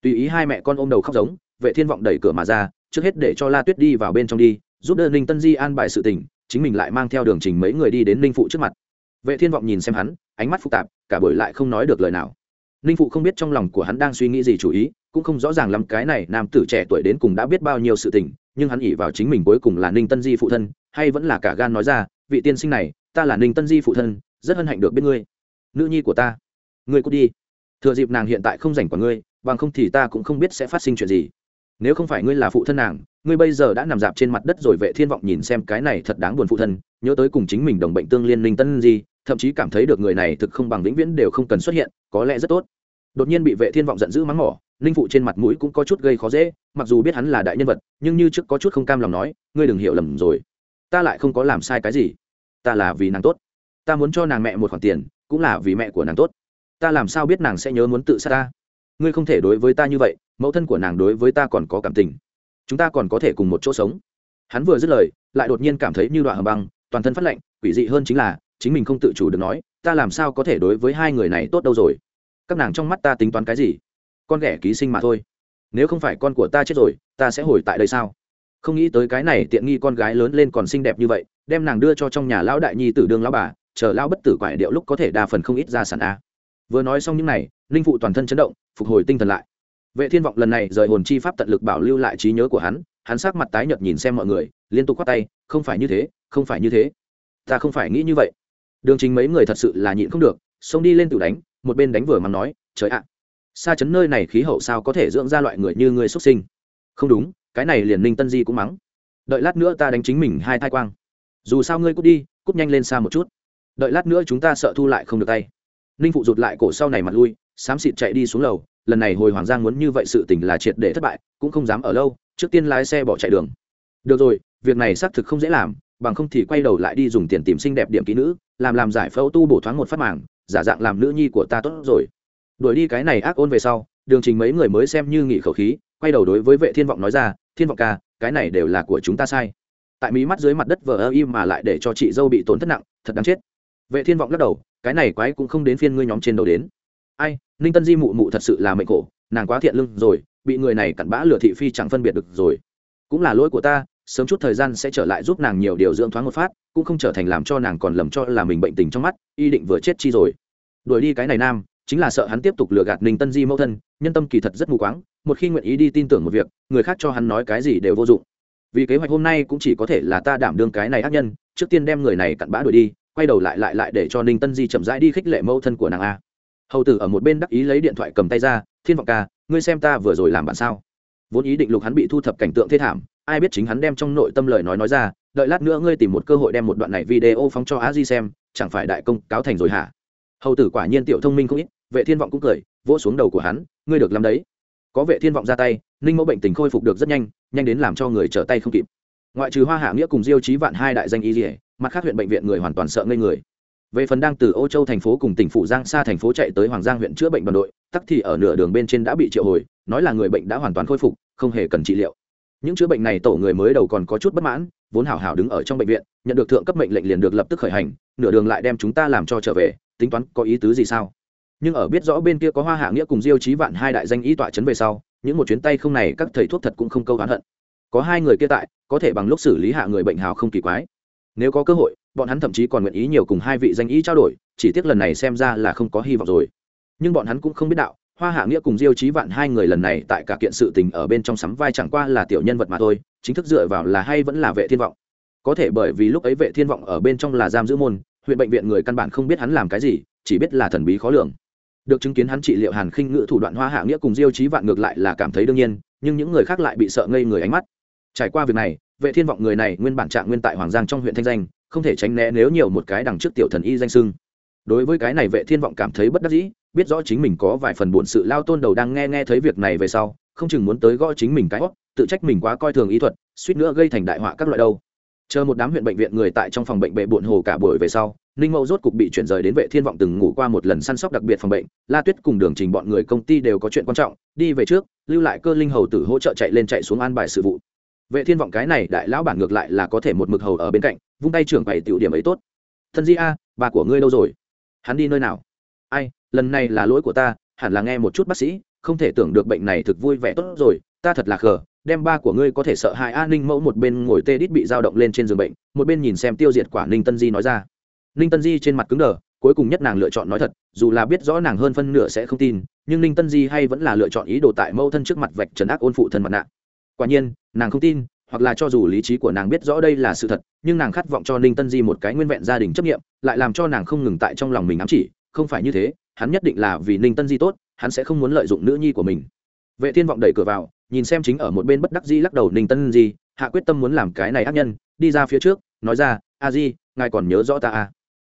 A: Tùy ý hai mẹ con ôm đầu khóc giống, vệ thiên vọng đẩy cửa mà ra, trước hết để cho la tuyết đi vào bên trong đi, giúp đỡ ninh tân di an bài sự tình, chính mình lại mang theo đường trình mấy người đi đến ninh phụ trước mặt. Vệ thiên vọng nhìn xem hắn ánh mắt phức tạp, cả buổi lại không nói được lời nào. Ninh phụ không biết trong lòng của hắn đang suy nghĩ gì chủ ý, cũng không rõ ràng lắm cái này nam tử trẻ tuổi đến cùng đã biết bao nhiêu sự tình, nhưng hắn ỉ vào chính mình cuối cùng là ninh tân di phụ thân, hay vẫn là cả gan nói ra, vị tiên sinh này, ta là ninh tân di phụ thân, rất hân hạnh được biết ngươi. Nữ nhi của ta, ngươi cút đi. Thừa dịp nàng hiện tại không rảnh quả ngươi, bằng không thì ta cũng không biết sẽ phát sinh chuyện gì. Nếu không phải ngươi là phụ thân nàng, ngươi bây giờ đã nằm dạp trên mặt đất rồi vệ thiên vọng nhìn xem cái này thật đáng buồn phụ thân, nhớ tới cùng chính mình đồng bệnh tương liên ninh tân di thậm chí cảm thấy được người này thực không bằng vĩnh viễn đều không cần xuất hiện, có lẽ rất tốt. Đột nhiên bị vệ thiên vọng giận dữ mắng mỏ, ninh phụ trên mặt mũi cũng có chút gây khó dễ, mặc dù biết hắn là đại nhân vật, nhưng như trước có chút không cam lòng nói, ngươi đừng hiểu lầm rồi. Ta lại không có làm sai cái gì. Ta là vì nàng tốt. Ta muốn cho nàng mẹ một khoản tiền, cũng là vì mẹ của nàng tốt. Ta làm sao biết nàng sẽ nhớ muốn tự sát ta? Ngươi không thể đối với ta như vậy, mẫu thân của nàng đối với ta còn có cảm tình. Chúng ta còn có thể cùng một chỗ sống. Hắn vừa dứt lời, lại đột nhiên cảm thấy như đoạn hầm băng, toàn thân phát lạnh, quỷ dị hơn chính là chính mình không tự chủ được nói, ta làm sao có thể đối với hai người này tốt đâu rồi? Các nàng trong mắt ta tính toán cái gì? Con ghẻ ký sinh mà thôi. Nếu không phải con của ta chết rồi, ta sẽ hồi tại đây sao? Không nghĩ tới cái này tiện nghi con gái lớn lên còn xinh đẹp như vậy, đem nàng đưa cho trong nhà lão đại nhi tử đương lão bà, chờ lão bất tử quải điệu lúc có thể đa phần không ít ra sản a. Vừa nói xong những này linh phụ toàn thân chấn động, phục hồi tinh thần lại. Vệ thiên vọng lần này rời hồn chi pháp tận lực bảo lưu lại trí nhớ của hắn hắn sắc mặt tái nhợt nhìn xem mọi người, liên tục quát tay, không phải như thế, không phải như thế. Ta không phải nghĩ như vậy đường chính mấy người thật sự là nhịn không được, xông đi lên tự đánh, một bên đánh vừa mắng nói, trời ạ xa chấn nơi này khí hậu sao có thể dưỡng ra loại người như người xuất sinh? Không đúng, cái này liền ninh tân di cũng mắng. Đợi lát nữa ta đánh chính mình hai thai quang. Dù sao ngươi cút đi, cút nhanh lên xa một chút. Đợi lát nữa chúng ta sợ thu lại không được tay. Ninh phụ rụt lại cổ sau này mặt lui, xám xịt chạy đi xuống lầu. Lần này hồi hoàng giang muốn như vậy sự tình là triệt để thất bại, cũng không dám ở lâu, trước tiên lái xe bỏ chạy đường. Được rồi, việc này xác thực không dễ làm, bằng không thì quay đầu lại đi dùng tiền tìm xinh đẹp điểm kỹ nữ làm làm giải phẫu tu bổ thoáng một phát màng, giả dạng làm nữ nhi của ta tốt rồi. Đuổi đi cái này ác ôn về sau, đường trình mấy người mới xem như nghỉ khẩu khí, quay đầu đối với vệ thiên vọng nói ra, thiên vọng ca, cái này đều là của chúng ta sai. Tại mí mắt dưới mặt đất vờ ơ im mà lại để cho chị dâu bị tổn thất nặng, thật đáng chết. Vệ thiên vọng lắc đầu, cái này quái cũng không đến phiên ngươi nhóm trên đầu đến. Ai, ninh tân di mụ mụ thật sự là mệnh khổ, nàng quá thiện lưng rồi, bị người này cặn bã lừa thị phi chẳng phân biệt được rồi. Cũng là lỗi của ta sớm chút thời gian sẽ trở lại giúp nàng nhiều điều dưỡng thoáng một phát, cũng không trở thành làm cho nàng còn lầm cho là mình bệnh tình trong mắt, y định vừa chết chi rồi. Đuổi đi cái này nam, chính là sợ hắn tiếp tục lừa gạt ninh tân di mẫu thân, nhân tâm kỳ thật rất mù quáng, một khi nguyện ý đi tin tưởng một việc, người khác cho hắn nói cái gì đều vô dụng. Vì kế hoạch hôm nay cũng chỉ có thể là ta đảm đương cái này ác nhân, trước tiên đem người này cặn bã đuổi đi, quay đầu lại lại lại để cho ninh tân di chậm rãi đi khích lệ mẫu thân của nàng a. Hầu tử ở một bên đắc ý lấy điện thoại cầm tay ra, thiên vọng ca, ngươi xem ta vừa rồi làm bạn sao? Vốn ý định lục hắn bị thu thập cảnh tượng thê thảm ai biết chính hắn đem trong nội tâm lời nói nói ra, đợi lát nữa ngươi tìm một cơ hội đem một đoạn này video phóng cho á di xem, chẳng phải đại công cáo thành rồi hả? Hầu tử quả nhiên tiểu thông minh không ít, vệ thiên vọng cũng cười, vỗ xuống đầu của hắn, ngươi được làm đấy. Có vệ thiên vọng ra tay, ninh mẫu bệnh tình khôi phục được rất nhanh nhanh đến làm cho người trở tay không kịp. Ngoại trừ hoa hạ nghĩa cùng diêu chí vạn hai đại danh y dỉa mặt khác huyện bệnh viện người hoàn toàn sợ ngây người. Về phần đang từ ô châu thành phố cùng tỉnh phủ giang xa thành phố chạy tới hoàng giang huyện chữa bệnh đoàn đội, tắc thì ở nửa đường bên trên đã bị triệu hồi, nói là người bệnh đã hoàn toàn khôi phục, không hề cần trị liệu những chữa bệnh này tổ người mới đầu còn có chút bất mãn, vốn hảo hảo đứng ở trong bệnh viện, nhận được thượng cấp mệnh lệnh liền được lập tức khởi hành, nửa đường lại đem chúng ta làm cho trở về, tính toán có ý tứ gì sao? Nhưng ở biết rõ bên kia có hoa hạ nghĩa cùng diêu chí vạn hai đại danh y tọa chấn về sau, những một chuyến tay không này các thầy thuốc thật cũng không câu oán hận. Có hai người kia tại, có thể bằng lúc xử lý hạ người bệnh hào không kỳ quái. Nếu có cơ hội, bọn hắn thậm chí còn nguyện ý nhiều cùng hai vị danh y trao đổi, chỉ tiếc lần này xem ra là không có hy vọng rồi. Nhưng bọn hắn cũng không biết đạo hoa hạ nghĩa cùng diêu chí vạn hai người lần này tại cả kiện sự tình ở bên trong sắm vai chẳng qua là tiểu nhân vật mà thôi, chính thức dựa vào là hay vẫn là vệ thiên vọng. Có thể bởi vì lúc ấy vệ thiên vọng ở bên trong là giam giữ môn, huyện bệnh viện người căn bản không biết hắn làm cái gì, chỉ biết là thần bí khó lường. Được chứng kiến hắn trị liệu hàn khinh ngự thủ đoạn hoa hạ nghĩa cùng diêu chí vạn ngược lại là cảm thấy đương nhiên, nhưng những người khác lại bị sợ ngây người ánh mắt. Trải qua việc này, vệ thiên vọng người này nguyên bản trạng nguyên tại hoàng giang trong huyện thanh danh, không thể tránh né nếu nhiều một cái đằng trước tiểu thần y danh sưng. Đối với cái này vệ thiên vọng cảm thấy bất đắc dĩ biết rõ chính mình có vài phần buồn sự, lao tôn đầu đang nghe nghe thấy việc này về sau, không chừng muốn tới gõ chính mình cái hót tự trách mình quá coi thường ý thuật, suýt nữa gây thành đại họa các loại đâu. Chờ một đám huyện bệnh viện người tại trong phòng bệnh bệ bộn hồ cả buổi về sau, ninh mẫu rốt cục bị chuyển rời đến vệ thiên vọng từng ngủ qua một lần săn sóc đặc biệt phòng bệnh. La tuyết cùng đường trình bọn người công ty đều có chuyện quan trọng, đi về trước, lưu lại cơ linh hầu tử hỗ trợ chạy lên chạy xuống an bài sự vụ. Vệ thiên vọng cái này đại lão bản ngược lại là có thể một mực hầu ở bên cạnh, vung tay trưởng bảy tiểu điểm ấy tốt. Thân di a, bà của ngươi đâu rồi? Hắn đi nơi nào? Ai lần này là lỗi của ta, hẳn là nghe một chút bác sĩ, không thể tưởng được bệnh này thực vui vẻ tốt rồi, ta thật là khờ, đem ba của ngươi có thể sợ hãi an ninh mẫu một bên ngồi tê đít bị dao động lên trên giường bệnh, một bên nhìn xem tiêu diệt quả ninh tân di nói ra. Ninh tân di trên mặt cứng đờ, cuối cùng nhất nàng lựa chọn nói thật, dù là biết rõ nàng hơn phân nửa sẽ không tin, nhưng ninh tân di hay vẫn là lựa chọn ý đồ tại mẫu thân trước mặt vạch trần ác ôn phụ thân mặt nạ. Quả nhiên, nàng không tin, hoặc là cho dù lý trí của nàng biết rõ đây là sự thật, nhưng nàng khát vọng cho ninh tân di một cái nguyên vẹn gia đình chấp nghiệm, lại làm cho nàng không ngừng tại trong lòng mình ám chỉ, không phải như thế hắn nhất định là vì ninh tân di tốt, hắn sẽ không muốn lợi dụng nữ nhi của mình. Vệ thiên vọng đẩy cửa vào, nhìn xem chính ở một bên bất đắc di lắc đầu ninh tân di, hạ quyết tâm muốn làm cái này ác nhân, đi ra phía trước, nói ra, a di, ngài còn nhớ rõ ta à?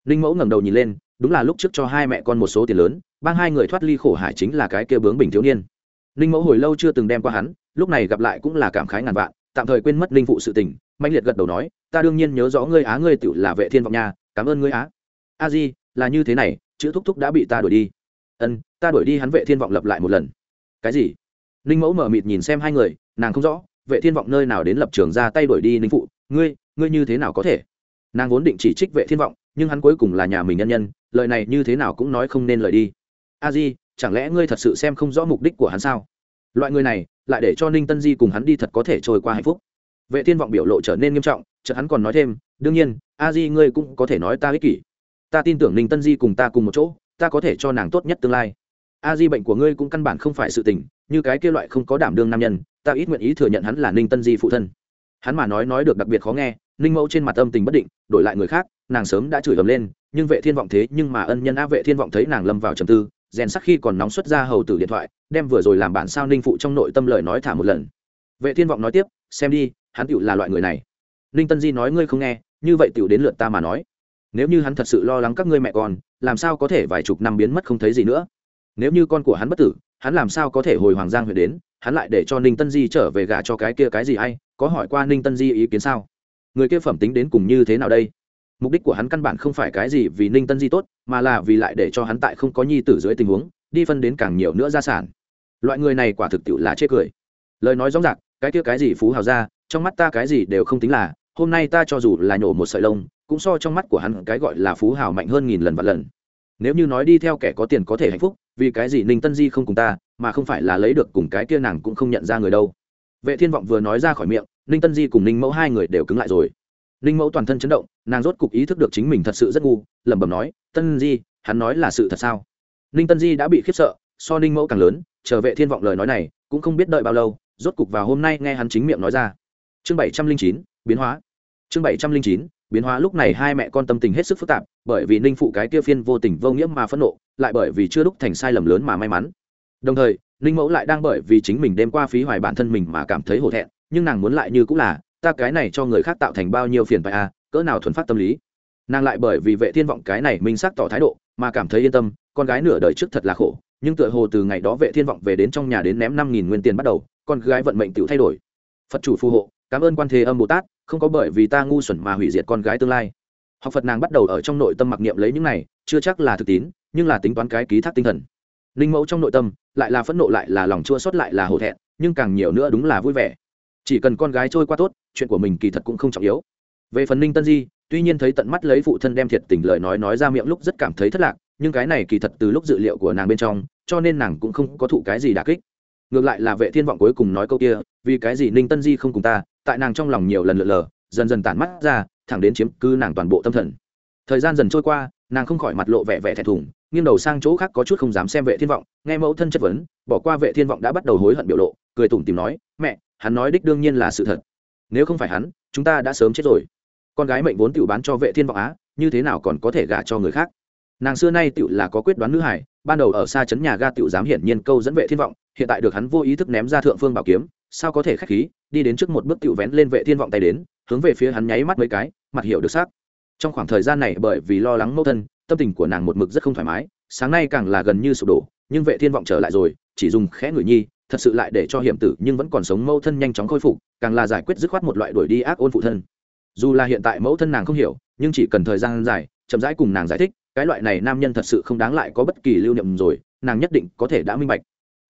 A: Ninh mẫu ngẩng đầu nhìn lên, đúng là lúc trước cho hai mẹ con một số tiền lớn, bang hai người thoát ly khổ hải chính là cái kia bướng bình thiếu niên. Ninh mẫu hồi lâu chưa từng đem qua hắn, lúc này gặp lại cũng là cảm khái ngàn vạn, tạm thời quên mất ninh phụ sự tình mạnh liệt gật đầu nói, ta đương nhiên nhớ rõ ngươi á, ngươi tự là vệ thiên vọng nhà cảm ơn ngươi á. A di, là như thế này chữ thúc thúc đã bị ta đuổi đi. Ân, ta đuổi đi hắn vệ thiên vọng lập lại một lần. Cái gì? Ninh mẫu mở mịt nhìn xem hai người, nàng không rõ, vệ thiên vọng nơi nào đến lập trường ra tay đuổi đi ninh phụ, ngươi ngươi như thế nào có thể? Nàng vốn định chỉ trích vệ thiên vọng, nhưng hắn cuối cùng là nhà mình nhân nhân, lời này như thế nào cũng nói không nên lời đi. A di, chẳng lẽ ngươi thật sự xem không rõ mục đích của hắn sao? Loại người này, lại để cho ninh tân di cùng hắn đi thật có thể trôi qua hạnh phúc. Vệ thiên vọng biểu lộ trở nên nghiêm trọng, chợt hắn còn nói thêm, đương nhiên, a di ngươi cũng có thể nói ta ích kỷ ta tin tưởng ninh tân di cùng ta cùng một chỗ, ta có thể cho nàng tốt nhất tương lai. A di bệnh của ngươi cũng căn bản không phải sự tình, như cái kia loại không có đảm đương nam nhân, ta ít nguyện ý thừa nhận hắn là ninh tân di phụ thân. Hắn mà nói nói được đặc biệt khó nghe, ninh mẫu trên mặt âm tình bất định, đổi lại người khác, nàng sớm đã chửi ầm lên, nhưng vệ thiên vọng thế, nhưng mà ân nhân a vệ thiên vọng thấy nàng lâm vào trầm tư, rèn sắc khi còn nóng xuất ra hầu tử điện thoại, đem vừa rồi làm bản sao ninh phụ trong nội tâm lời nói thả một lần. Vệ thiên vọng nói tiếp, xem đi, hắn tựu là loại người này. Ninh tân di nói, ngươi không nghe, như vậy tựu đến lượt ta mà nói nếu như hắn thật sự lo lắng các ngươi mẹ con, làm sao có thể vài chục năm biến mất không thấy gì nữa? Nếu như con của hắn bất tử, hắn làm sao có thể hồi hoàng giang huyện đến? Hắn lại để cho ninh tân di trở về gả cho cái kia cái gì hay? Có hỏi qua ninh tân di ý kiến sao? Người kia phẩm tính đến cùng như thế nào đây? Mục đích của hắn căn bản không phải cái gì vì ninh tân di tốt, mà là vì lại để cho hắn tại không có nhi tử dưới tình huống, đi phân đến càng nhiều nữa gia sản. Loại người này quả thực tiệu là chê cười. Lời nói rõ rạc cái kia cái gì phú hào ra, trong mắt ta cái gì đều không tính là, hôm nay ta cho dù là nhổ một sợi lông cũng so trong mắt của hắn cái gọi là phú hào mạnh hơn nghìn lần và lần. Nếu như nói đi theo kẻ có tiền có thể hạnh phúc, vì cái gì ninh tân di không cùng ta, mà không phải là lấy được cùng cái kia nàng cũng không nhận ra người đâu. Vệ thiên vọng vừa nói ra khỏi miệng, ninh tân di cùng ninh mẫu hai người đều cứng lại rồi. Ninh mẫu toàn thân chấn động, nàng rốt cục ý thức được chính mình thật sự rất ngu, lẩm bẩm nói, tân di, hắn nói là sự thật sao? Ninh tân di đã bị khiếp sợ, so ninh mẫu càng lớn, chờ vệ thiên vọng lời nói này, cũng không biết đợi bao lâu, rốt cục vào hôm nay nghe hắn chính miệng nói ra. Chương bảy trăm linh chín, biến hóa. Chương bảy trăm linh chín biến hóa lúc này hai mẹ con tâm tình hết sức phức tạp bởi vì ninh phụ cái kia phiên vô tình vô nghĩa mà phẫn nộ lại bởi vì chưa đúc thành sai lầm lớn mà may mắn. Đồng thời ninh mẫu lại đang bởi vì chính mình đêm qua phí hoài bản thân mình mà cảm thấy hổ thẹn nhưng nàng muốn lại như cũng là ta cái này cho người khác tạo thành bao nhiêu phiền phải a à, cỡ nào thuần phát tâm lý? Nàng lại bởi vì vệ thiên vọng cái này minh xác tỏ thái độ mà cảm thấy yên tâm con gái nửa đời trước thật là khổ nhưng tựa hồ từ ngày đó vệ thiên vọng về đến trong nhà đến ném năm nghìn nguyên tiền bắt đầu con gái vận mệnh tự thay đổi. Phật chủ phù hộ cảm ơn quan thế âm bồ tát không có bởi vì ta ngu xuẩn mà hủy diệt con gái tương lai. Học phật nàng bắt đầu ở trong nội tâm mặc niệm lấy những này, chưa chắc là thực tín, nhưng là tính toán cái ký thác tinh thần. Ninh mẫu trong nội tâm, lại là phẫn nộ lại là lòng chua xót lại là hổ thẹn, nhưng càng nhiều nữa đúng là vui vẻ. Chỉ cần con gái trôi qua tốt, chuyện của mình kỳ thật cũng không trọng yếu. Về phần ninh tân di, tuy nhiên thấy tận mắt lấy phụ thân đem thiệt tình lời nói nói ra miệng lúc rất cảm thấy thất lạc, nhưng cái này kỳ thật từ lúc dự liệu của nàng bên trong, cho nên nàng cũng không có thụ cái gì đà kích. Ngược lại là vệ thiên vọng cuối cùng nói câu kia, vì cái gì ninh tân di không cùng ta tại nàng trong lòng nhiều lần lượn lờ, dần dần tản mắt ra, thẳng đến chiếm cứ nàng toàn bộ tâm thần. Thời gian dần trôi qua, nàng không khỏi mặt lộ vẻ vẻ thẹn thùng, nghiêng đầu sang chỗ khác có chút không dám xem vệ thiên vọng, nghe mẫu thân chất vấn, bỏ qua vệ thiên vọng đã bắt đầu hối hận biểu lộ, cười tủm tìm nói, mẹ, hắn nói đích đương nhiên là sự thật. Nếu không phải hắn, chúng ta đã sớm chết rồi. Con gái mệnh vốn tiểu bán cho vệ thiên vọng á, như thế nào còn có thể gả cho người khác? Nàng xưa nay tiểu là có quyết đoán nữ hải ban đầu ở xa chấn nhà ga tiểu dám hiển nhiên câu dẫn vệ thiên vọng, hiện tại được hắn vô ý thức ném ra thượng phương bảo kiếm, sao có thể khách khí đi đến trước một bước tựu vén lên vệ thiên vọng tay đến, hướng về phía hắn nháy mắt mấy cái, mặt hiểu được xác. Trong khoảng thời gian này bởi vì lo lắng mẫu thân, tâm tình của nàng một mực rất không thoải mái, sáng nay càng là gần như sụp đổ, nhưng vệ thiên vọng trở lại rồi, chỉ dùng khẽ người nhi, thật sự lại để cho hiểm tử nhưng vẫn còn sống mẫu thân nhanh chóng khôi phục, càng là giải quyết dứt khoát một loại đuổi đi ác ôn phụ thân. Dù là hiện tại mẫu thân nàng không hiểu, nhưng chỉ cần thời gian dài, chậm rãi cùng nàng giải thích, cái loại này nam nhân thật sự không đáng lại có bất kỳ lưu niệm rồi, nàng nhất định có thể đã minh bạch.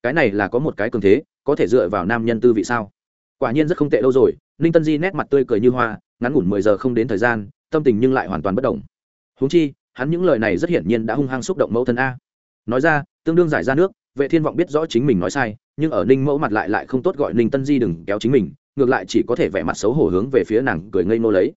A: Cái này là có một cái cường thế, có thể dựa vào nam nhân tư vị sao? Quả nhiên rất không tệ đâu rồi, ninh tân di nét mặt tươi cười như hoa, ngắn ngủn mười giờ không đến thời gian, tâm tình nhưng lại hoàn toàn bất động. Huống chi, hắn những lời này rất hiển nhiên đã hung hăng xúc động mẫu thân a. Nói ra, tương đương giải ra nước, vệ thiên vọng biết rõ chính mình nói sai, nhưng ở ninh mẫu mặt lại lại không tốt gọi ninh tân di đừng kéo chính mình, ngược lại chỉ có thể vẻ mặt xấu hổ hướng về phía nàng cười ngây nô lấy.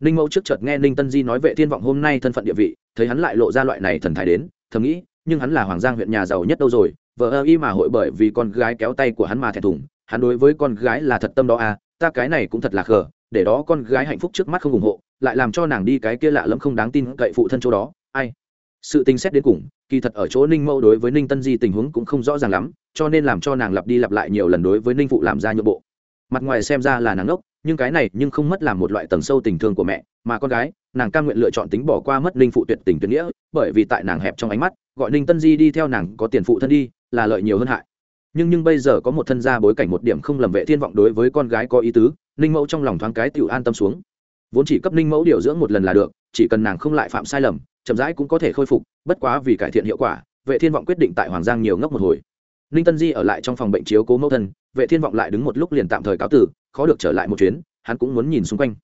A: Ninh mẫu trước chợt nghe ninh tân di nói vệ thiên vọng hôm nay thân phận địa vị, thấy hắn lại lộ ra loại này thần thái đến, thầm nghĩ, nhưng hắn là hoàng giang huyện nhà giàu nhất đâu rồi, vợ ơ y mà hội bởi vì con gái kéo tay của hắn mà thẹn thùng hắn đối với con gái là thật tâm đó à ta cái này cũng thật là khờ, để đó con gái hạnh phúc trước mắt không ủng hộ, lại làm cho nàng đi cái kia lạ lẫm không đáng tin cậy phụ thân chỗ đó, ai? Sự tình xét đến cùng, kỳ thật ở chỗ ninh mẫu đối với ninh tân di tình huống cũng không rõ ràng lắm, cho nên làm cho nàng lặp đi lặp lại nhiều lần đối với ninh phụ làm ra nhượng bộ. Mặt ngoài xem ra là nàng ngốc, nhưng cái này nhưng không mất làm một loại tầng sâu tình thương của mẹ, mà con gái, nàng cam nguyện lựa chọn tính bỏ qua mất ninh phụ tuyệt tình tuyệt nghĩa, bởi vì tại nàng hẹp trong ánh mắt, gọi ninh tân di đi theo nàng có tiền phụ thân đi, là lợi nhiều hơn hại nhưng nhưng bây giờ có một thân gia bối cảnh một điểm không lầm vệ thiên vọng đối với con gái có ý tứ, ninh mẫu trong lòng thoáng cái tiểu an tâm xuống. Vốn chỉ cấp ninh mẫu điều dưỡng một lần là được, chỉ cần nàng không lại phạm sai lầm, chậm rãi cũng có thể khôi phục, bất quá vì cải thiện hiệu quả, vệ thiên vọng quyết định tại hoàng giang nhiều ngốc một hồi. Ninh tân di ở lại trong phòng bệnh chiếu cố mẫu thân, vệ thiên vọng lại đứng một lúc liền tạm thời cáo tử, khó được trở lại một chuyến, hắn cũng muốn nhìn xung quanh.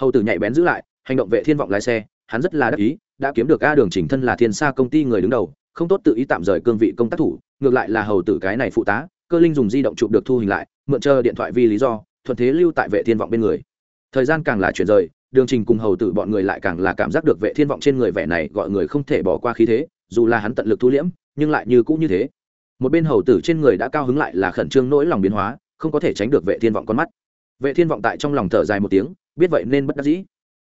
A: Hầu tử nhạy bén giữ lại, hành động vệ thiên vọng lái xe, hắn rất là đắc ý, đã kiếm được a đường chỉnh thân là thiên sa công ty người đứng đầu không tốt tự ý tạm rời cương vị công tác thủ, ngược lại là hầu tử cái này phụ tá, cơ linh dùng di động chụp được thu hình lại, mượn chờ điện thoại vì lý do, thuận thế lưu tại vệ thiên vọng bên người. Thời gian càng là chuyển rời, đường trình cùng hầu tử bọn người lại càng là cảm giác được vệ thiên vọng trên người vẻ này gọi người không thể bỏ qua khí thế, dù là hắn tận lực thu liễm, nhưng lại như cũ như thế. Một bên hầu tử trên người đã cao hứng lại là khẩn trương nỗi lòng biến hóa, không có thể tránh được vệ thiên vọng con mắt. Vệ thiên vọng tại trong lòng thở dài một tiếng, biết vậy nên bất đắc dĩ.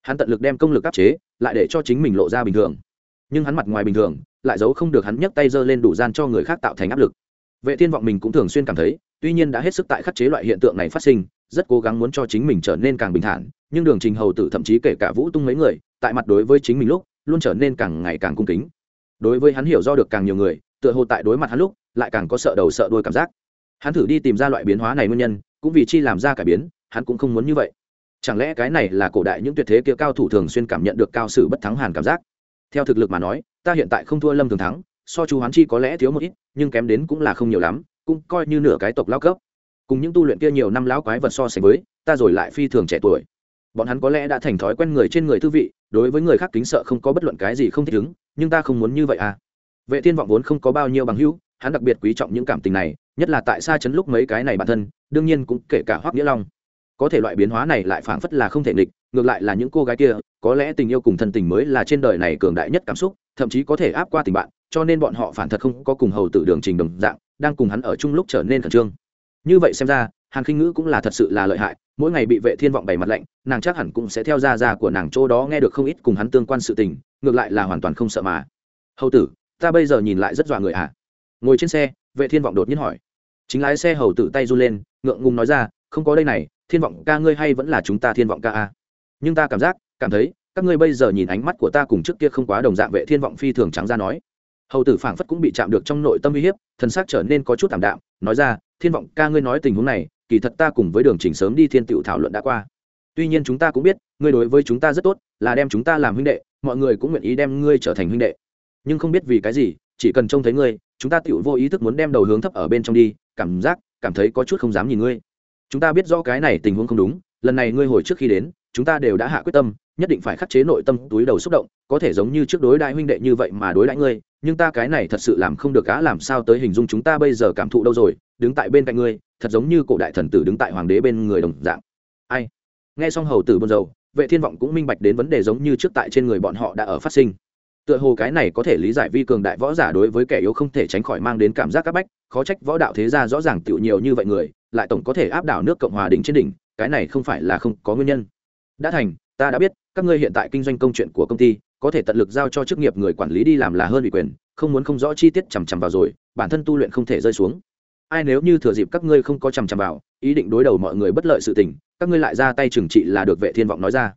A: Hắn tận lực đem công lực áp chế, lại để cho chính mình lộ ra bình thường nhưng hắn mặt ngoài bình thường, lại giấu không được hắn nhấc tay giơ lên đủ gian cho người khác tạo thành áp lực. Vệ thiên vọng mình cũng thường xuyên cảm thấy, tuy nhiên đã hết sức tại khắc chế loại hiện tượng này phát sinh, rất cố gắng muốn cho chính mình trở nên càng bình thản, nhưng đường trình hầu tử thậm chí kể cả vũ tung mấy người, tại mặt đối với chính mình lúc, luôn trở nên càng ngày càng cung kính. Đối với hắn hiểu do được càng nhiều người, tựa hồ tại đối mặt hắn lúc, lại càng có sợ đầu sợ đuôi cảm giác. Hắn thử đi tìm ra loại biến hóa này nguyên nhân, cũng vì chi làm ra cải biến, hắn cũng không muốn như vậy. Chẳng lẽ cái này là cổ đại những tuyệt thế kia cao thủ thường xuyên cảm nhận được cao sử bất thắng hàn cảm giác? Theo thực lực mà nói, ta hiện tại không thua lâm thường thắng, so chú hoán chi có lẽ thiếu một ít, nhưng kém đến cũng là không nhiều lắm, cũng coi như nửa cái tộc lao cấp. Cùng những tu luyện kia nhiều năm lão quái vật so sánh với, ta rồi lại phi thường trẻ tuổi. Bọn hắn có lẽ đã thành thói quen người trên người thư vị, đối với người khác kính sợ không có bất luận cái gì không thích ứng, nhưng ta không muốn như vậy à. Vệ thiên vọng vốn không có bao nhiêu bằng hữu, hắn đặc biệt quý trọng những cảm tình này, nhất là tại xa chấn lúc mấy cái này bản thân, đương nhiên cũng kể cả hoắc nghĩa long. Có thể loại biến hóa này lại phảng phất là không thể nghịch, ngược lại là những cô gái kia có lẽ tình yêu cùng thân tình mới là trên đời này cường đại nhất cảm xúc, thậm chí có thể áp qua tình bạn, cho nên bọn họ phản thật không có cùng hầu tử đường trình đồng dạng, đang cùng hắn ở chung lúc trở nên khẩn trương. Như vậy xem ra, hàn khinh ngữ cũng là thật sự là lợi hại, mỗi ngày bị vệ thiên vọng bày mặt lạnh, nàng chắc hẳn cũng sẽ theo ra ra của nàng chỗ đó nghe được không ít cùng hắn tương quan sự tình, ngược lại là hoàn toàn không sợ mà. Hầu tử, ta bây giờ nhìn lại rất dọa người ạ à? ngồi trên xe, vệ thiên vọng đột nhiên hỏi. Chính lái xe hầu tử tay run lên, ngượng ngùng nói ra, không có đây này, thiên vọng ca ngươi hay vẫn là chúng ta thiên vọng ca a? Nhưng ta cảm giác cảm thấy, các ngươi bây giờ nhìn ánh mắt của ta cùng trước kia không quá đồng dạng vệ thiên vọng phi thường trắng ra nói. Hầu tử phảng phất cũng bị chạm được trong nội tâm uy hiếp thân xác trở nên có chút thảm đạm, nói ra, thiên vọng, ca ngươi nói tình huống này, kỳ thật ta cùng với đường trình sớm đi thiên tựu thảo luận đã qua. Tuy nhiên chúng ta cũng biết, ngươi đối với chúng ta rất tốt, là đem chúng ta làm huynh đệ, mọi người cũng nguyện ý đem ngươi trở thành huynh đệ. Nhưng không biết vì cái gì, chỉ cần trông thấy ngươi, chúng ta tựu vô ý thức muốn đem đầu hướng thấp ở bên trong đi, cảm giác, cảm thấy có chút không dám nhìn ngươi. Chúng ta biết rõ cái này tình huống không đúng, lần này ngươi hồi trước khi đến, chúng ta đều đã hạ quyết tâm nhất định phải khắc chế nội tâm túi đầu xúc động, có thể giống như trước đối đại huynh đệ như vậy mà đối đãi ngươi, nhưng ta cái này thật sự làm không được cá làm sao tới hình dung chúng ta bây giờ cảm thụ đâu rồi, đứng tại bên cạnh ngươi, thật giống như cổ đại thần tử đứng tại hoàng đế bên người đồng dạng. Ai? Nghe xong hầu tử buồn rầu, vệ thiên vọng cũng minh bạch đến vấn đề giống như trước tại trên người bọn họ đã ở phát sinh. Tựa hồ cái này có thể lý giải vi cường đại võ giả đối với kẻ yếu không thể tránh khỏi mang đến cảm giác áp bách, khó trách võ đạo thế gia rõ ràng tiểu nhiều như vậy người, lại tổng có thể áp đảo nước cộng hòa đỉnh trên đỉnh, cái này không phải là không có nguyên nhân. Đã thành, ta đã biết các ngươi hiện tại kinh doanh công chuyện của công ty, có thể tận lực giao cho chức nghiệp người quản lý đi làm là hơn ủy quyền, không muốn không rõ chi tiết chằm chằm vào rồi, bản thân tu luyện không thể rơi xuống. Ai nếu như thừa dịp các ngươi không có chằm chằm vào, ý định đối đầu mọi người bất lợi sự tình, các ngươi lại ra tay trừng trị là được vệ thiên vọng nói ra.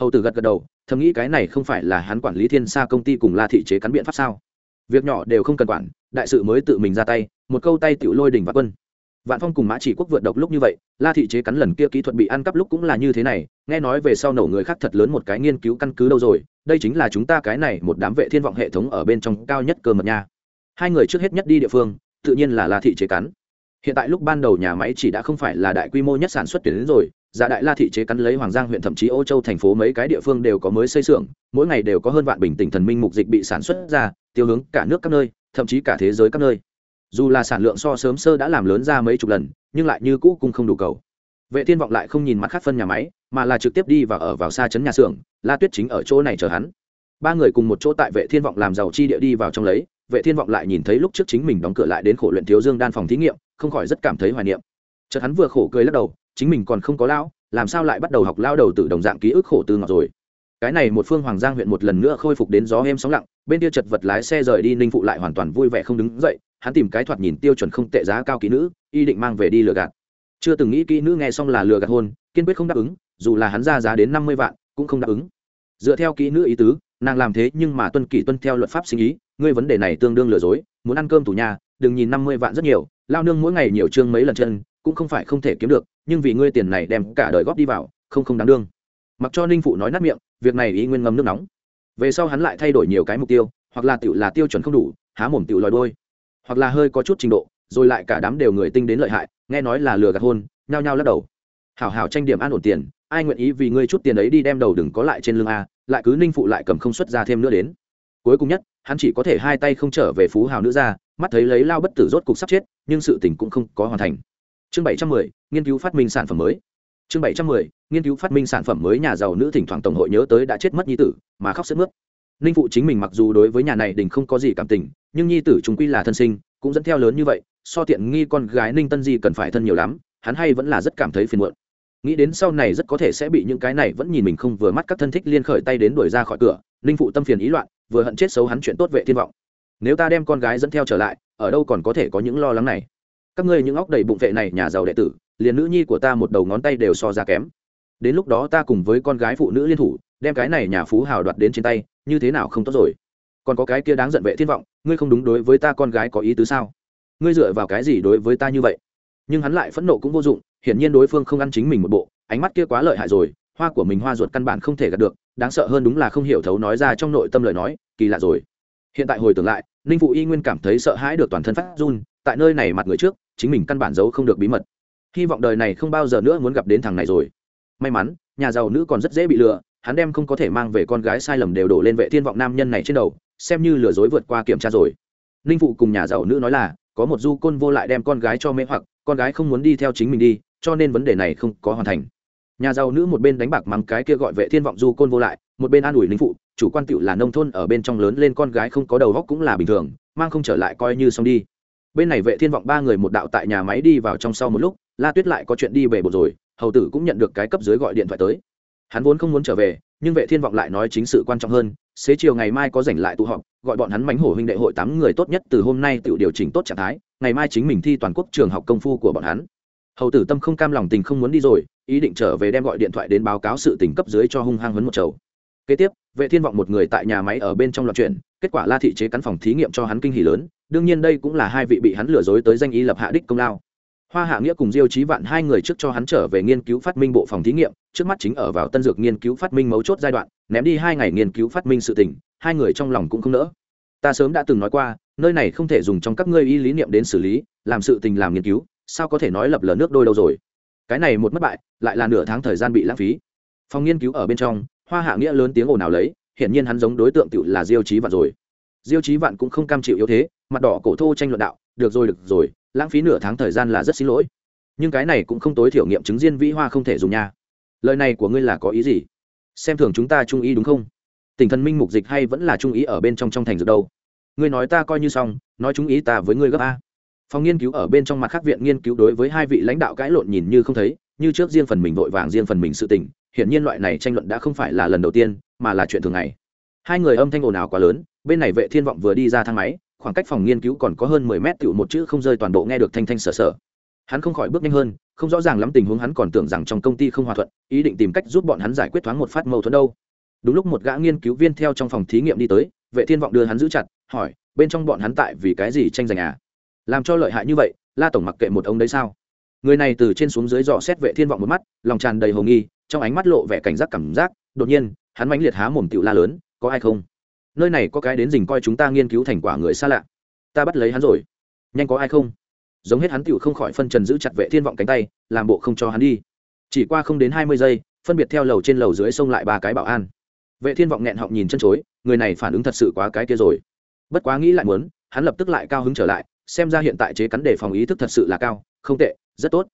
A: Hầu tử gật gật đầu, thầm nghĩ cái này không phải là hắn quản lý thiên sa công ty cùng la thị chế cắn biện pháp sao? Việc nhỏ đều không cần quản, đại sự mới tự mình ra tay, một câu tay tiểu lôi đỉnh và quân vạn phong cùng mã chỉ quốc vượt độc lúc như vậy, la thị chế cắn lần kia kỹ thuật bị ăn cắp lúc cũng là như thế này, nghe nói về sau nổ người khác thật lớn một cái nghiên cứu căn cứ đâu rồi, đây chính là chúng ta cái này một đám vệ thiên vọng hệ thống ở bên trong cao nhất cơ mật nha. Hai người trước hết nhất đi địa phương, tự nhiên là la thị chế cắn. Hiện tại lúc ban đầu nhà máy chỉ đã không phải là đại quy mô nhất sản xuất tuyển đến rồi giả đại la thị chế cắn lấy hoàng giang huyện thậm chí ô châu thành phố mấy cái địa phương đều có mới xây xưởng, mỗi ngày đều có hơn vạn bình tỉnh thần minh mục dịch bị sản xuất ra, tiêu hướng cả nước các nơi, thậm chí cả thế giới các nơi dù là sản lượng so sớm sơ đã làm lớn ra mấy chục lần, nhưng lại như cũ cũng không đủ cầu. Vệ thiên vọng lại không nhìn mặt khác phân nhà máy, mà là trực tiếp đi và ở vào xa chấn nhà xưởng, la tuyết chính ở chỗ này chờ hắn. Ba người cùng một chỗ tại vệ thiên vọng làm giàu chi địa đi vào trong lấy, vệ thiên vọng lại nhìn thấy lúc trước chính mình đóng cửa lại đến khổ luyện thiếu dương đan phòng thí nghiệm, không khỏi rất cảm thấy hoài niệm. Chợt hắn vừa khổ cười lắc đầu, chính mình còn không có lão, làm sao lại bắt đầu học lao đầu từ đồng dạng ký ức khổ từ ngọt rồi? Cái này một phương hoàng giang huyện một lần nữa khôi phục đến gió êm sóng lặng, bên kia chật vật lái xe rời đi ninh phụ lại hoàn toàn vui vẻ không đứng dậy, hắn tìm cái thoạt nhìn tiêu chuẩn không tệ giá cao kỹ nữ y định mang về đi lừa gạt. Chưa từng nghĩ kỹ nữ nghe xong là lừa gạt hôn, kiên quyết không đáp ứng, dù là hắn ra giá đến năm mươi vạn, cũng không đáp ứng. Dựa theo kỹ nữ ý tứ, nàng làm thế nhưng mà tuân kỷ tuân theo luật pháp sinh ý, ngươi vấn đề này tương đương lừa dối, muốn ăn cơm tủ nhà, đừng nhìn năm mươi vạn rất nhiều, lao nương mỗi ngày nhiều chương mấy lần chân, cũng không phải không thể kiếm được, nhưng vì ngươi tiền này đem cả đời góp đi vào, không không đáng đương. Mặc cho ninh phụ nói nát miệng việc này ý nguyên ngâm nước nóng. Về sau hắn lại thay đổi nhiều cái mục tiêu, hoặc là tiểu là tiêu chuẩn không đủ, há mồm tiểu lòi đôi. Hoặc là hơi có chút trình độ, rồi lại cả đám đều người tinh đến lợi hại, nghe nói là lừa gạt hôn, nhao nhao lắc đầu. Hảo hảo tranh điểm an ổn tiền, ai nguyện ý vì ngươi chút tiền ấy đi đem đầu đừng có lại trên lưng a, lại cứ ninh phụ lại cầm không xuất ra thêm nữa đến. Cuối cùng nhất, hắn chỉ có thể hai tay không trở về phú hào nữ ra mắt thấy lấy lao bất tử rốt cục sắp chết, nhưng sự tình cũng không có hoàn thành. Chương bảy trăm mười, nghiên cứu phát minh sản phẩm mới chương bảy trăm mười, nghiên cứu phát minh sản phẩm mới nhà giàu nữ thỉnh thoảng tổng hội nhớ tới đã chết mất nhi tử, mà khóc sức mướt. Ninh phụ chính mình mặc dù đối với nhà này đình không có gì cảm tình, nhưng nhi tử chúng quy là thân sinh, cũng dẫn theo lớn như vậy, so tiện nghi con gái ninh tân di cần phải thân nhiều lắm, hắn hay vẫn là rất cảm thấy phiền muộn. Nghĩ đến sau này rất có thể sẽ bị những cái này vẫn nhìn mình không vừa mắt các thân thích liên khởi tay đến đuổi ra khỏi cửa, ninh phụ tâm phiền ý loạn, vừa hận chết xấu hắn chuyện tốt vệ thiên vọng. Nếu ta đem con gái dẫn theo trở lại, ở đâu còn có thể có những lo lắng này? Các ngươi những óc đầy bụng vệ này, nhà giàu đệ tử liền nữ nhi của ta một đầu ngón tay đều so ra kém. Đến lúc đó ta cùng với con gái phụ nữ liên thủ, đem cái này nhà phú hào đoạt đến trên tay, như thế nào không tốt rồi? Còn có cái kia đáng giận vệ thiên vọng, ngươi không đúng đối với ta con gái có ý tứ sao? Ngươi dựa vào cái gì đối với ta như vậy? Nhưng hắn lại phẫn nộ cũng vô dụng, hiển nhiên đối phương không ăn chính mình một bộ, ánh mắt kia quá lợi hại rồi, hoa của mình hoa ruột căn bản không thể gạt được, đáng sợ hơn đúng là không hiểu thấu nói ra trong nội tâm lời nói, kỳ lạ rồi. Hiện tại hồi tưởng lại, ninh phụ y nguyên cảm thấy sợ hãi được toàn thân phát run, tại nơi này mặt người trước, chính mình căn bản giấu không được bí mật hy vọng đời này không bao giờ nữa muốn gặp đến thằng này rồi. May mắn, nhà giàu nữ còn rất dễ bị lừa, hắn đem không có thể mang về con gái sai lầm đều đổ lên vệ thiên vọng nam nhân này trên đầu, xem như lừa dối vượt qua kiểm tra rồi. Ninh phụ cùng nhà giàu nữ nói là, có một du côn vô lại đem con gái cho mê hoặc, con gái không muốn đi theo chính mình đi, cho nên vấn đề này không có hoàn thành. Nhà giàu nữ một bên đánh bạc mắng cái kia gọi vệ thiên vọng du côn vô lại, một bên an ủi linh phụ, chủ quan tiểu là nông thôn ở bên trong lớn lên con gái không có đầu góc cũng là bình thường, mang không trở lại coi như xong đi. Bên này vệ thiên vọng ba người một đạo tại nhà máy đi vào trong sau một lúc la tuyết lại có chuyện đi về bộ rồi, hầu tử cũng nhận được cái cấp dưới gọi điện thoại tới. Hắn vốn không muốn trở về, nhưng vệ thiên vọng lại nói chính sự quan trọng hơn, xế chiều ngày mai có rảnh lại tụ họp, gọi bọn hắn mánh hổ huynh đệ hội tám người tốt nhất từ hôm nay tự điều chỉnh tốt trạng thái, ngày mai chính mình thi toàn quốc trường học công phu của bọn hắn. Hầu tử tâm không cam lòng tình không muốn đi rồi, ý định trở về đem gọi điện thoại đến báo cáo sự tình cấp dưới cho hung hăng hấn một chầu. Kế tiếp, vệ thiên vọng một người tại nhà máy ở bên trong loạt chuyện, kết quả la thị chế cắn phòng thí nghiệm cho hắn kinh hỉ lớn, đương nhiên đây cũng là hai vị bị hắn lừa dối tới danh y lập hạ đích công lao hoa hạ nghĩa cùng diêu chí vạn hai người trước cho hắn trở về nghiên cứu phát minh bộ phòng thí nghiệm, trước mắt chính ở vào tân dược nghiên cứu phát minh mấu chốt giai đoạn, ném đi hai ngày nghiên cứu phát minh sự tình, hai người trong lòng cũng không nỡ. Ta sớm đã từng nói qua, nơi này không thể dùng trong các ngươi y lý niệm đến xử lý, làm sự tình làm nghiên cứu, sao có thể nói lập lờ nước đôi đâu rồi? Cái này một mất bại, lại là nửa tháng thời gian bị lãng phí. Phòng nghiên cứu ở bên trong, hoa hạ nghĩa lớn tiếng ồn nào lấy, hiển nhiên hắn giống đối tượng tự là diêu chí vạn rồi. Diêu chí vạn cũng không cam chịu yếu thế, mặt đỏ cổ thô tranh luận đạo được rồi được rồi, lãng phí nửa tháng thời gian là rất xin lỗi. Nhưng cái này cũng không tối thiểu nghiệm chứng diên vĩ hoa không thể dùng nha. Lời này của ngươi là có ý gì? Xem thường chúng ta trung ý đúng không? Tỉnh thần minh mục dịch hay vẫn là trung ý ở bên trong trong thành dược đâu? Ngươi nói ta coi như xong, nói trung ý ta với ngươi gấp a. Phòng nghiên cứu ở bên trong mặt khác viện nghiên cứu đối với hai vị lãnh đạo cãi lộn nhìn như không thấy, như trước riêng phần mình vội vàng, riêng phần mình sự tình. Hiển nhiên loại này tranh luận đã không phải là lần đầu tiên, mà là chuyện thường ngày. Hai người âm thanh ồn ào quá lớn, bên này vệ thiên vọng vừa đi ra thang máy khoảng cách phòng nghiên cứu còn có hơn mười mét tựu một chữ không rơi toàn bộ nghe được thanh thanh sở sở. Hắn không khỏi bước nhanh hơn, không rõ ràng lắm tình huống hắn còn tưởng rằng trong công ty không hòa thuận, ý định tìm cách giúp bọn hắn giải quyết thoáng một phát mâu thuẫn đâu. Đúng lúc một gã nghiên cứu viên theo trong phòng thí nghiệm đi tới, vệ thiên vọng đưa hắn giữ chặt, hỏi, bên trong bọn hắn tại vì cái gì tranh giành à? Làm cho lợi hại như vậy, la tổng mặc kệ một ông đấy sao? Người này từ trên xuống dưới dò xét vệ thiên vọng một mắt, lòng tràn đầy hồ nghi, trong ánh mắt lộ vẻ cảnh giác cảm giác, đột nhiên, hắn mãnh liệt há mồm tiểu la lớn, có ai không? Nơi này có cái đến dình coi chúng ta nghiên cứu thành quả người xa lạ. Ta bắt lấy hắn rồi. Nhanh có ai không? Giống hết hắn tiểu không khỏi phân trần giữ chặt vệ thiên vọng cánh tay, làm bộ không cho hắn đi. Chỉ qua không đến hai mươi giây, phân biệt theo lầu trên lầu dưới sông lại ba cái bảo an. Vệ thiên vọng nghẹn họng nhìn chân chối, người này phản ứng thật sự quá cái kia rồi. Bất quá nghĩ lại muốn, hắn lập tức lại cao hứng trở lại, xem ra hiện tại chế cắn đề phòng ý thức thật sự là cao, không tệ, rất tốt.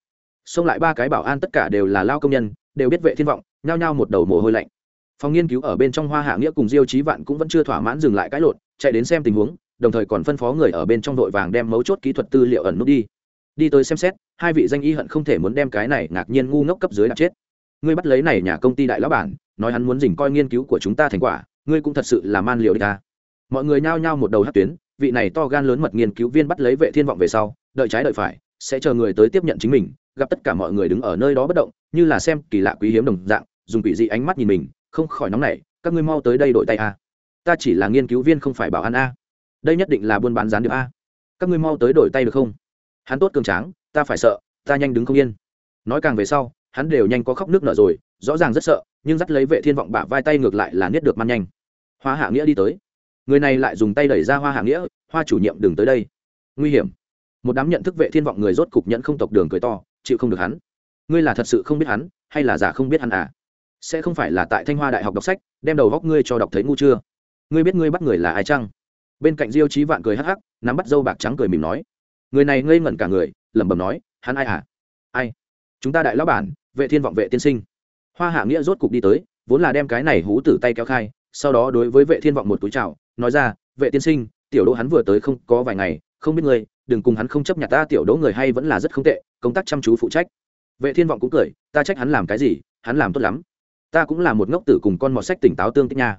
A: Xông lại ba cái bảo an tất cả đều là lao công nhân, đều biết vệ thiên vọng, nhao nhao một đầu mồ hôi lạnh phòng nghiên cứu ở bên trong hoa hạ nghĩa cùng diêu trí vạn cũng vẫn chưa thỏa mãn dừng lại cãi lộn, chạy đến xem tình huống, đồng thời còn phân phó người ở bên trong đội vàng đem mấu chốt kỹ thuật tư liệu ẩn nút đi. Đi tới xem xét, hai vị danh y hận không thể muốn đem cái này ngạc nhiên ngu ngốc cấp dưới đạp chết. Ngươi bắt lấy này nhà công ty đại lão bản, nói hắn muốn dình coi nghiên cứu của chúng ta thành quả, ngươi cũng thật sự là man liệu đi ta. Mọi người nhao nhao một đầu hát tuyến, vị này to gan lớn mật nghiên cứu viên bắt lấy vệ thiên vọng về sau, đợi trái đợi phải, sẽ chờ người tới tiếp nhận chính mình, gặp tất cả mọi người đứng ở nơi đó bất động, như là xem kỳ lạ quý hiếm đồng dạng, dùng quỷ dị ánh mắt nhìn mình không khỏi nóng nảy, các ngươi mau tới đây đổi tay a. Ta chỉ là nghiên cứu viên không phải bảo an a. Đây nhất định là buôn bán gián điệp a. Các ngươi mau tới đổi tay được không? Hắn tốt cường tráng, ta phải sợ, ta nhanh đứng không yên. Nói càng về sau, hắn đều nhanh có khóc nước nở rồi, rõ ràng rất sợ, nhưng dắt lấy vệ thiên vọng bả vai tay ngược lại là niết được man nhanh. Hoa hạ nghĩa đi tới. Người này lại dùng tay đẩy ra hoa hạ nghĩa, hoa chủ nhiệm, đừng tới đây. Nguy hiểm. Một đám nhận thức vệ thiên vọng người rốt cục nhận không tộc đường cười to, chịu không được hắn. Ngươi là thật sự không biết hắn, hay là giả không biết hắn à? Sẽ không phải là tại thanh hoa đại học đọc sách, đem đầu góc ngươi cho đọc thấy ngu chưa? Ngươi biết ngươi bắt người là ai chăng? Bên cạnh diêu trí vạn cười hắc hắc, nắm bắt dâu bạc trắng cười mỉm nói. Người này ngây ngẩn cả người, lẩm bẩm nói, hắn ai à? Ai? Chúng ta đại lão bản, vệ thiên vọng vệ tiên sinh. Hoa hạ nghĩa rốt cục đi tới, vốn là đem cái này hú tử tay kéo khai, sau đó đối với vệ thiên vọng một túi chào, nói ra, vệ tiên sinh, tiểu đỗ hắn vừa tới không có vài ngày, không biết ngươi, đừng cùng hắn không chấp nhận ta, tiểu đỗ người hay vẫn là rất không tệ, công tác chăm chú phụ trách. Vệ thiên vọng cũng cười, ta trách hắn làm cái gì, hắn làm tốt lắm ta cũng là một ngốc tử cùng con mọt sách tỉnh táo tương tích nha.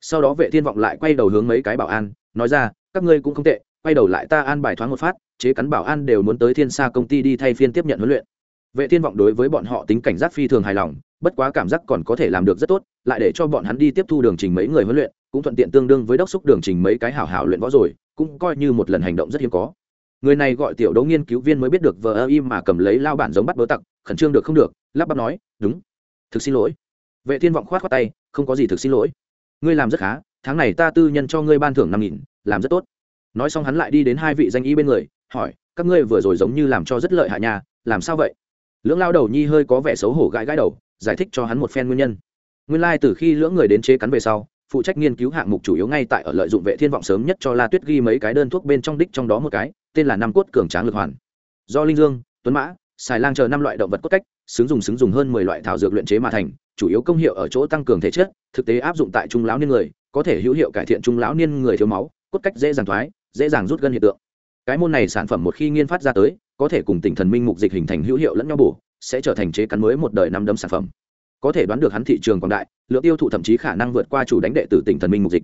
A: Sau đó vệ thiên vọng lại quay đầu hướng mấy cái bảo an, nói ra, các ngươi cũng không tệ, quay đầu lại ta an bài thoáng một phát, chế cắn bảo an đều muốn tới thiên xa công ty đi thay phiên tiếp nhận huấn luyện. Vệ thiên vọng đối với bọn họ tính cảnh giác phi thường hài lòng, bất quá cảm giác còn có thể làm được rất tốt, lại để cho bọn hắn đi tiếp thu đường trình mấy người huấn luyện, cũng thuận tiện tương đương với đốc xúc đường trình mấy cái hảo hảo luyện võ rồi, cũng coi như một lần hành động rất hiếm có. Người này gọi tiểu đấu nghiên cứu viên mới biết được vờ ơ im mà cầm lấy lao bản giống bắt bớ tặc, khẩn trương được không được, lắp bắp nói, đúng, thực xin lỗi vệ thiên vọng khoát khoát tay, không có gì thực xin lỗi. Ngươi làm rất khá, tháng này ta tư nhân cho ngươi ban thưởng năm nghìn, làm rất tốt. Nói xong hắn lại đi đến hai vị danh y bên người, hỏi, các ngươi vừa rồi giống như làm cho rất lợi hại nhà làm sao vậy? Lưỡng lao đầu nhi hơi có vẻ xấu hổ gãi gãi đầu, giải thích cho hắn một phen nguyên nhân. Nguyên lai、like、từ khi lưỡng người đến chế cắn về sau, phụ trách nghiên cứu hạng mục chủ yếu ngay tại ở lợi dụng vệ thiên vọng sớm nhất cho la tuyết ghi mấy cái đơn thuốc bên trong đích trong đó một cái, tên là năm cốt cường tráng lực hoàn. Do linh dương, tuấn mã xài lang chờ năm loại động vật cốt cách, xứng dùng xứng dùng hơn mười loại thảo dược luyện chế mà thành chủ yếu công hiệu ở chỗ tăng cường thể chất, thực tế áp dụng tại trung lão niên người, có thể hữu hiệu cải thiện trung lão niên người thiếu máu, cốt cách dễ dàng thoái, dễ dàng rút gân hiện tượng. Cái môn này sản phẩm một khi nghiên phát ra tới, có thể cùng tỉnh thần minh mục dịch hình thành hữu hiệu lẫn nhau bổ, sẽ trở thành chế cắn mới một đời năm đấm sản phẩm. Có thể đoán được hắn thị trường quảng đại, lượng tiêu thụ thậm chí khả năng vượt qua chủ đánh đệ tử tỉnh thần minh mục dịch.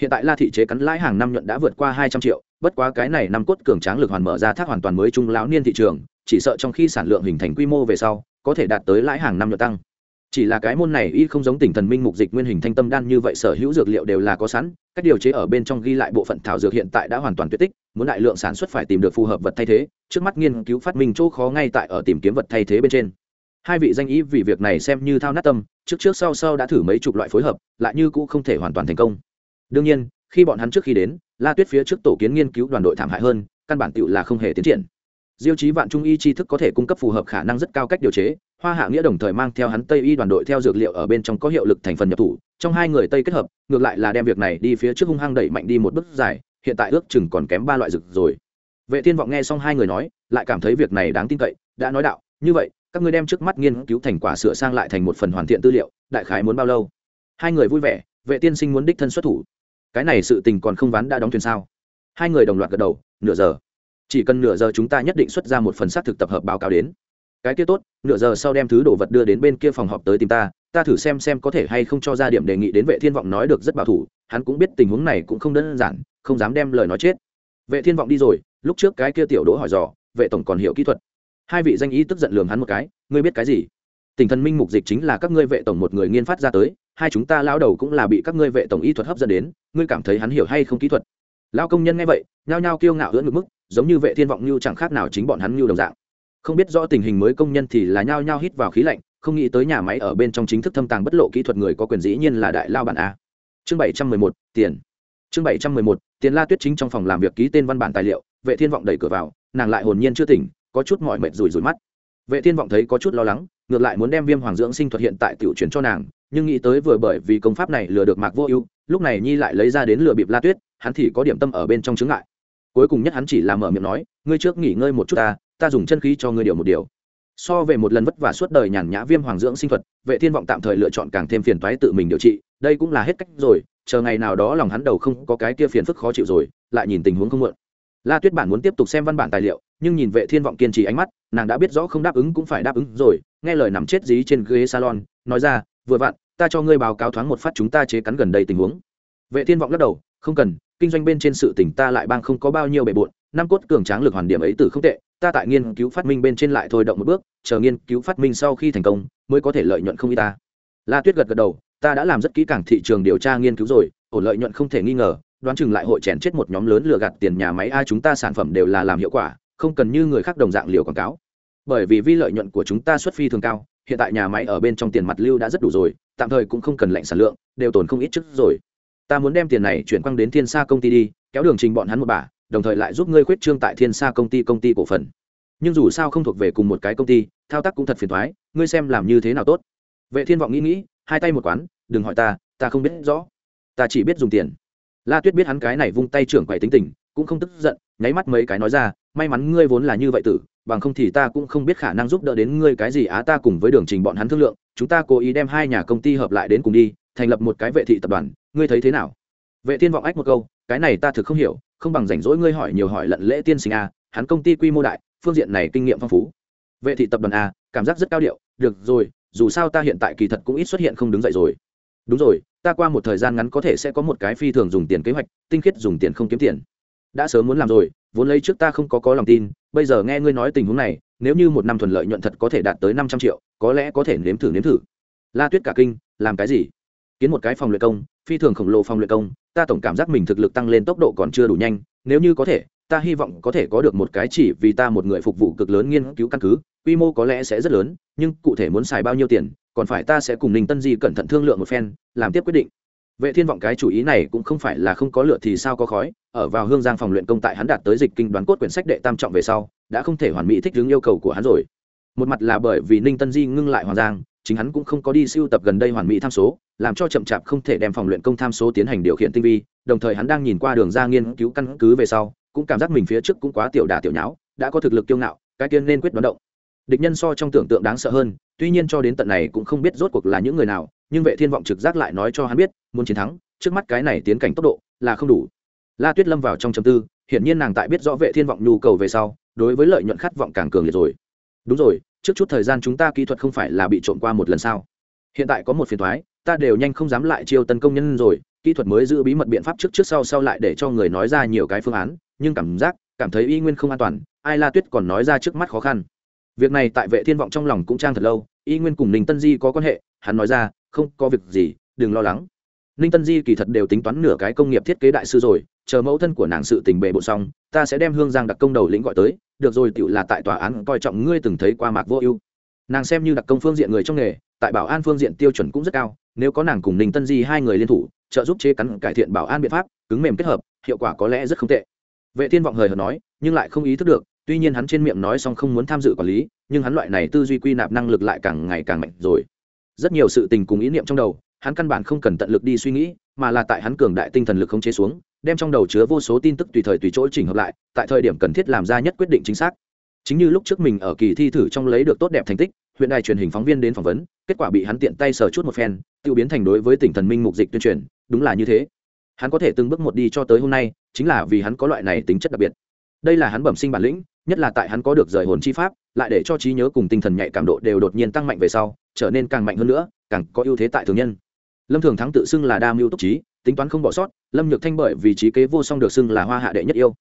A: Hiện tại la thị chế cắn lãi hàng năm nhuận đã vượt qua hai trăm triệu, bất quá cái này năm cốt cường tráng lực hoàn mở ra thác hoàn toàn mới trung lão niên thị trường, chỉ sợ trong khi sản lượng hình thành quy mô về sau, có thể đạt tới lãi hàng năm nhuận tăng chỉ là cái môn này y không giống tỉnh thần minh mục dịch nguyên hình thanh tâm đan như vậy, sở hữu dược liệu đều là có sẵn, cách điều chế ở bên trong ghi lại bộ phận thảo dược hiện tại đã hoàn toàn tuyệt tích, muốn đại lượng sản xuất phải tìm được phù hợp vật thay thế, trước mắt nghiên cứu phát minh chỗ khó ngay tại ở tìm kiếm vật thay thế bên trên. Hai vị danh ý vì việc này xem như thao nát tâm, trước trước sau sau đã thử mấy chục loại phối hợp, lại như cũng không thể hoàn toàn thành công. Đương nhiên, khi bọn hắn trước khi đến, la tuyết phía trước tổ kiến nghiên cứu đoàn đội thảm hại hơn, căn bản tựu là không hề tiến triển. Diêu chí vạn trung y tri thức có thể cung cấp phù hợp khả năng rất cao cách điều chế hoa hạ nghĩa đồng thời mang theo hắn tây y đoàn đội theo dược liệu ở bên trong có hiệu lực thành phần nhập thủ, trong hai người tây kết hợp, ngược lại là đem việc này đi phía trước hung hăng đẩy mạnh đi một bước dài, hiện tại ước chừng còn kém ba loại dược rồi. Vệ thiên vọng nghe xong hai người nói, lại cảm thấy việc này đáng tin cậy, đã nói đạo, như vậy, các ngươi đem trước mắt nghiên cứu thành quả sửa sang lại thành một phần hoàn thiện tư liệu, đại khái muốn bao lâu? Hai người vui vẻ, vệ tiên sinh muốn đích thân xuất thủ. Cái này sự tình còn không ván đã đóng thuyền sao? Hai người đồng loạt gật đầu, nửa giờ. Chỉ cần nửa giờ chúng ta nhất định xuất ra một phần xác thực tập hợp báo cáo đến cái kia tốt, nửa giờ sau đem thứ đồ vật đưa đến bên kia phòng họp tới tìm ta ta thử xem xem có thể hay không cho ra điểm đề nghị đến vệ thiên vọng nói được rất bảo thủ, hắn cũng biết tình huống này cũng không đơn giản, không dám đem lời nói chết. Vệ thiên vọng đi rồi, lúc trước cái kia tiểu đỗ hỏi dò, vệ tổng còn hiểu kỹ thuật? Hai vị danh ý tức giận lường hắn một cái, ngươi biết cái gì? Tình thần minh mục dịch chính là các ngươi vệ tổng một người nghiên phát ra tới, hai chúng ta lao đầu cũng là bị các ngươi vệ tổng y thuật hấp dẫn đến, ngươi cảm thấy hắn hiểu hay không kỹ thuật? Lao công nhân nghe vậy, nhao nhao kiêu ngạo hưỡng ngực mức, giống như vệ thiên vọng như chẳng khác nào chính bọn hắn như đồng dạng không biết rõ tình hình mới công nhân thì là nhao nhao hít vào khí lạnh, không nghĩ tới nhà máy ở bên trong chính thức thâm tàng bất lộ kỹ thuật người có quyền dĩ nhiên là đại lao bản a. Chương bảy trăm mười một, tiền. Chương bảy trăm mười một, tiền la tuyết chính trong phòng làm việc ký tên văn bản tài liệu, vệ thiên vọng đẩy cửa vào, nàng lại hồn nhiên chưa tỉnh, có chút mỏi mệt rủi rủi mắt. Vệ thiên vọng thấy có chút lo lắng, ngược lại muốn đem viêm hoàng dưỡng sinh thuật hiện tại tiểu chuyển cho nàng, nhưng nghĩ tới vừa bởi vì công pháp này lừa được mạc vô ưu, lúc này nhi lại lấy ra đến lừa bịp la tuyết, hắn thì có điểm tâm ở bên trong chứng ngại. Cuối cùng nhất hắn chỉ làm mở miệng nói, ngươi trước nghỉ ngơi một chút ta ta dùng chân khí cho ngươi điều một điều. So về một lần vất vả suốt đời nhàn nhã viêm hoàng dưỡng sinh thuật, vệ thiên vọng tạm thời lựa chọn càng thêm phiền toái tự mình điều trị, đây cũng là hết cách rồi, chờ ngày nào đó lòng hắn đầu không có cái kia phiền phức khó chịu rồi, lại nhìn tình huống không muộn. La tuyết bản muốn tiếp tục xem văn bản tài liệu, nhưng nhìn vệ thiên vọng kiên trì ánh mắt, nàng đã biết rõ không đáp ứng cũng phải đáp ứng rồi, nghe lời nằm chết dí trên ghế salon, nói ra, vừa vặn, ta cho ngươi báo cáo thoáng một phát chúng ta chế cắn gần đây tình huống. Vệ thiên vọng lắc đầu, không cần, kinh doanh bên trên sự tỉnh ta lại bang không có bao nhiêu bề bộn năm cốt cường tráng lực hoàn điểm ấy từ không tệ, ta tại nghiên cứu phát minh bên trên lại thôi động một bước, chờ nghiên cứu phát minh sau khi thành công, mới có thể lợi nhuận không y ta. La tuyết gật gật đầu, ta đã làm rất kỹ càng thị trường điều tra nghiên cứu rồi ổn lợi nhuận không thể nghi ngờ, đoán chừng lại hội chèn chết một nhóm lớn lừa gạt tiền nhà máy ai chúng ta sản phẩm đều là làm hiệu quả, không cần như người khác đồng dạng liều quảng cáo. Bởi vì vi lợi nhuận của chúng ta xuất phi thường cao, hiện tại nhà máy ở bên trong tiền mặt lưu đã rất đủ rồi, tạm thời cũng không cần lệnh sản lượng, đều tồn không ít trước rồi. Ta muốn đem tiền này chuyển quăng đến thiên xa công ty đi, kéo đường trình bọn hắn một bà đồng thời lại giúp ngươi khuyết trương tại thiên sa công ty công ty cổ phần. Nhưng dù sao không thuộc về cùng một cái công ty, thao tác cũng thật phiền thoái ngươi xem làm như thế nào tốt. Vệ thiên vọng nghĩ nghĩ, hai tay một quán, đừng hỏi ta ta không biết rõ. Ta chỉ biết dùng tiền. La tuyết biết hắn cái này vung tay trưởng quầy tính tình, cũng không tức giận, nháy mắt mấy cái nói ra, may mắn ngươi vốn là như vậy tử, bằng không thì ta cũng không biết khả năng giúp đỡ đến ngươi cái gì á, ta cùng với đường trình bọn hắn thương lượng, chúng ta cố ý đem hai nhà công ty hợp lại đến cùng đi, thành lập một cái vệ thị tập đoàn, ngươi thấy thế nào? Vệ thiên vọng ách một câu cái này ta thực không hiểu, không bằng rảnh rỗi ngươi hỏi nhiều hỏi lận lễ tiên sinh a, hắn công ty quy mô đại, phương diện này kinh nghiệm phong phú. Vệ thị tập đoàn a, cảm giác rất cao điệu, được rồi, dù sao ta hiện tại kỳ thật cũng ít xuất hiện không đứng dậy rồi. Đúng rồi, ta qua một thời gian ngắn có thể sẽ có một cái phi thường dùng tiền kế hoạch, tinh khiết dùng tiền không kiếm tiền. Đã sớm muốn làm rồi, vốn lấy trước ta không có có lòng tin, bây giờ nghe ngươi nói tình huống này, nếu như một năm thuần lợi nhuận thật có thể đạt tới năm trăm triệu, có lẽ có thể nếm thử nếm thử. La tuyết cả kinh, làm cái gì? Kiến một cái phòng luyện công, phi thường khổng lồ phòng luyện công, ta tổng cảm giác mình thực lực tăng lên tốc độ còn chưa đủ nhanh, nếu như có thể, ta hy vọng có thể có được một cái chỉ vì ta một người phục vụ cực lớn nghiên cứu căn cứ, quy mô có lẽ sẽ rất lớn, nhưng cụ thể muốn xài bao nhiêu tiền, còn phải ta sẽ cùng ninh tân di cẩn thận thương lượng một phen, làm tiếp quyết định. Vệ thiên vọng cái chủ ý này cũng không phải là không có lựa thì sao có khói, ở vào hương giang phòng luyện công tại hắn đạt tới dịch kinh đoán cốt quyển sách đệ tam trọng về sau, đã không thể hoàn mỹ thích ứng yêu cầu của hắn rồi. Một mặt là bởi vì ninh tân di ngưng lại hoàng giang chính hắn cũng không có đi siêu tập gần đây hoàn mỹ tham số, làm cho chậm chạp không thể đem phòng luyện công tham số tiến hành điều khiển tinh vi, đồng thời hắn đang nhìn qua đường ra nghiên cứu căn cứ về sau, cũng cảm giác mình phía trước cũng quá tiểu đà tiểu nháo, đã có thực lực kiêu ngạo, cái tiên nên quyết đoán động. Địch nhân so trong tưởng tượng đáng sợ hơn, tuy nhiên cho đến tận này cũng không biết rốt cuộc là những người nào, nhưng vệ thiên vọng trực giác lại nói cho hắn biết, muốn chiến thắng, trước mắt cái này tiến cảnh tốc độ là không đủ. La tuyết lâm vào trong chấm tư, hiển nhiên nàng tại biết rõ vệ thiên vọng nhu cầu về sau, đối với lợi nhuận khát vọng càng cường liệt rồi. Đúng rồi trước chút thời gian chúng ta kỹ thuật không phải là bị trộm qua một lần sao? Hiện tại có một phiền thoái ta đều nhanh không dám lại chiêu tấn công nhân rồi, kỹ thuật mới giữ bí mật biện pháp trước trước sau sau lại để cho người nói ra nhiều cái phương án, nhưng cảm giác, cảm thấy y nguyên không an toàn, ai la tuyết còn nói ra trước mắt khó khăn. Việc này tại vệ thiên vọng trong lòng cũng trang thật lâu, y nguyên cùng ninh tân di có quan hệ, hắn nói ra, không có việc gì, đừng lo lắng ninh tân di kỳ thật đều tính toán nửa cái công nghiệp thiết kế đại sư rồi, chờ mẫu thân của nàng sự tình bề bộ xong, ta sẽ đem hương giang đặc công đầu lĩnh gọi tới, được rồi tựu là tại tòa án coi trọng ngươi từng thấy qua mạc vô ưu. Nàng xem như đặc công phương diện người trong nghề, tại bảo an phương diện tiêu chuẩn cũng rất cao, nếu có nàng cùng ninh tân di hai người liên thủ, trợ giúp chế cắn cải thiện bảo an biện pháp, cứng mềm kết hợp, hiệu quả có lẽ rất không tệ. Vệ thiên vọng hời hợt nói, nhưng lại không ý thức được, tuy nhiên hắn trên miệng nói xong không muốn tham dự quản lý, nhưng hắn loại này tư duy quy nạp năng lực lại càng ngày càng mạnh rồi. Rất nhiều sự tình cùng ý niệm trong đầu hắn căn bản không cần tận lực đi suy nghĩ, mà là tại hắn cường đại tinh thần lực không chế xuống, đem trong đầu chứa vô số tin tức tùy thời tùy chỗ chỉnh hợp lại, tại thời điểm cần thiết làm ra nhất quyết định chính xác. Chính như lúc trước mình ở kỳ thi thử trong lấy được tốt đẹp thành tích, huyện đài truyền hình phóng viên đến phỏng vấn, kết quả bị hắn tiện tay sờ chút một phen tự biến thành đối với tỉnh thần minh mục dịch tuyên truyền, đúng là như thế. Hắn có thể từng bước một đi cho tới hôm nay, chính là vì hắn có loại này tính chất đặc biệt. Đây là hắn bẩm sinh bản lĩnh, nhất là tại hắn có được rời hồn chi pháp, lại để cho trí nhớ cùng tinh thần nhạy cảm độ đều đột nhiên tăng mạnh về sau, trở nên càng mạnh hơn nữa, càng có ưu thế tại thường nhân lâm thường thắng tự xưng là đa mưu túc trí, tính toán không bỏ sót, lâm nhược thanh bởi vì trí kế vô song được xưng là hoa hạ đệ nhất yêu.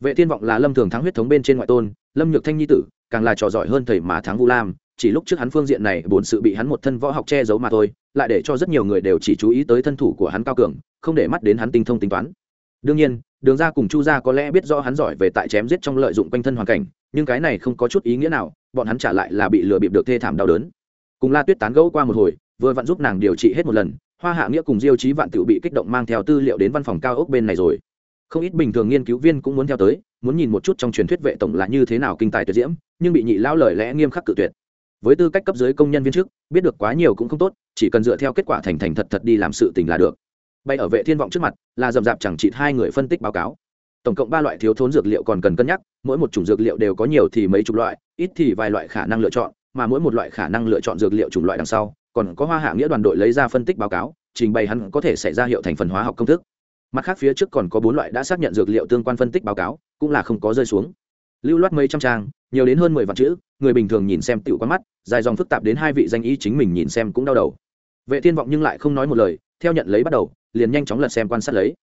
A: Vệ thiên vọng là lâm thường thắng huyết thống bên trên ngoại tôn, lâm nhược thanh nhi tử, càng là trò giỏi hơn thầy mà thắng vu lam, chỉ lúc trước hắn phương diện này buồn sự bị hắn một thân võ học che giấu mà thôi, lại để cho rất nhiều người đều chỉ chú ý tới thân thủ của hắn cao cường, không để mắt đến hắn tinh thông tính toán. Đương nhiên, đường ra cùng chu gia có lẽ biết rõ hắn giỏi về tại chém giết trong lợi dụng quanh thân hoàn cảnh, nhưng cái này không có chút ý nghĩa nào, bọn hắn trả lại là bị lừa bịp được thê thảm đau đớn. Cùng la tuyết tán gẫu qua một hồi, vừa vặn giúp nàng điều trị hết một lần hoa hạ nghĩa cùng diêu chí vạn tự bị kích động mang theo tư liệu đến văn phòng cao ốc bên này rồi. Không ít bình thường nghiên cứu viên cũng muốn theo tới muốn nhìn một chút trong truyền thuyết vệ tổng là như thế nào kinh tài tuyệt diễm nhưng bị nhị lao lời lẽ nghiêm khắc cự tuyệt. Với tư cách cấp dưới công nhân viên chức, biết được quá nhiều cũng không tốt chỉ cần dựa theo kết quả thành thành thật thật đi làm sự tình là được. Bay ở vệ thiên vọng trước mặt là dầm dạp chẳng chịt hai người phân tích báo cáo. Tổng cộng ba loại thiếu thốn dược liệu còn cần cân nhắc mỗi một chủng dược liệu đều có nhiều thì mấy chục loại ít thì vài loại khả năng lựa chọn mà mỗi một loại khả năng lựa chọn dược liệu chủng loại đằng sau còn có hoa hạ nghĩa đoàn đội lấy ra phân tích báo cáo, trình bày hắn có thể xảy ra hiệu thành phần hóa học công thức. Mặt khác phía trước còn có bốn loại đã xác nhận dược liệu tương quan phân tích báo cáo, cũng là không có rơi xuống. Lưu loát mấy trăm trang, nhiều đến hơn mười vạn chữ, người bình thường nhìn xem tựu quá mắt, dài dòng phức tạp đến hai vị danh y chính mình nhìn xem cũng đau đầu. Vệ thiên vọng nhưng lại không nói một lời, theo nhận lấy bắt đầu, liền nhanh chóng lật xem quan sát lấy.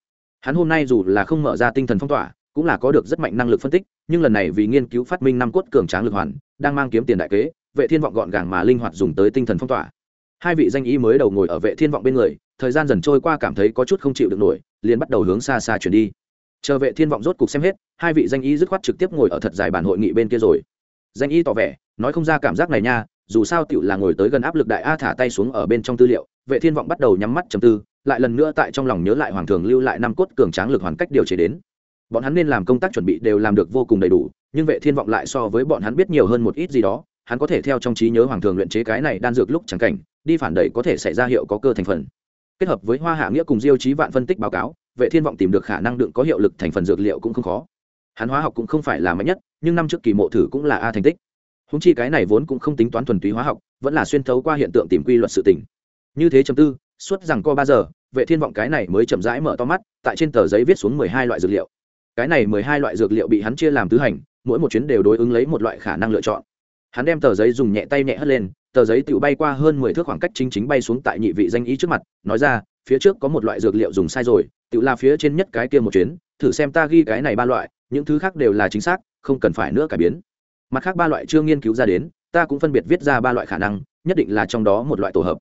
A: Hắn hôm nay dù là không mở ra tinh thần phong tỏa, cũng là có được rất mạnh năng lực phân tích, nhưng lần này vì nghiên cứu phát minh năm cốt cường tráng lực hoàn, đang mang kiếm tiền đại kế, vệ thiên vọng gọn gàng mà linh hoạt dùng tới tinh thần phong tỏa hai vị danh y mới đầu ngồi ở vệ thiên vọng bên người, thời gian dần trôi qua cảm thấy có chút không chịu được nổi, liền bắt đầu hướng xa xa chuyển đi. Chờ vệ thiên vọng rốt cục xem hết, hai vị danh y dứt khoát trực tiếp ngồi ở thật dài bản hội nghị bên kia rồi. Danh y tỏ vẻ, nói không ra cảm giác này nha, dù sao tiểu là ngồi tới gần áp lực đại a thả tay xuống ở bên trong tư liệu, vệ thiên vọng bắt đầu nhắm mắt chầm tư, lại lần nữa tại trong lòng nhớ lại hoàng thường lưu lại năm cốt cường tráng lực hoàn cách điều chế đến. Bọn hắn nên làm công tác chuẩn bị đều làm được vô cùng đầy đủ, nhưng vệ thiên vọng lại so với bọn hắn biết nhiều hơn một ít gì đó, hắn có thể theo trong trí nhớ hoàng thường luyện chế cái này đan dược lúc chẳng cảnh đi phản đẩy có thể xảy ra hiệu có cơ thành phần. Kết hợp với hoa hạ nghĩa cùng diêu trí vạn phân tích báo cáo, vệ thiên vọng tìm được khả năng đựng có hiệu lực thành phần dược liệu cũng không khó. Hắn hóa học cũng không phải là mạnh nhất, nhưng năm trước kỳ mộ thử cũng là a thành tích. Húng chi cái này vốn cũng không tính toán thuần túy hóa học, vẫn là xuyên thấu qua hiện tượng tìm quy luật sự tình. Như thế chấm tư, suốt rằng co ba giờ, vệ thiên vọng cái này mới chậm rãi mở to mắt, tại trên tờ giấy viết xuống mười hai loại dược liệu. Cái này mười hai loại dược liệu bị hắn chia làm tứ hành, mỗi một chuyến đều đối ứng lấy một loại khả năng lựa chọn. Hắn đem tờ giấy dùng nhẹ tay nhẹ hất lên tờ giấy tự bay qua hơn mười thước khoảng cách chính chính bay xuống tại nhị vị danh ý trước mặt, nói ra, phía trước có một loại dược liệu dùng sai rồi tự là phía trên nhất cái kia một chuyến, thử xem ta ghi cái này ba loại, những thứ khác đều là chính xác, không cần phải nữa cải biến. Mặt khác ba loại chưa nghiên cứu ra đến, ta cũng phân biệt viết ra ba loại khả năng, nhất định là trong đó một loại tổ hợp.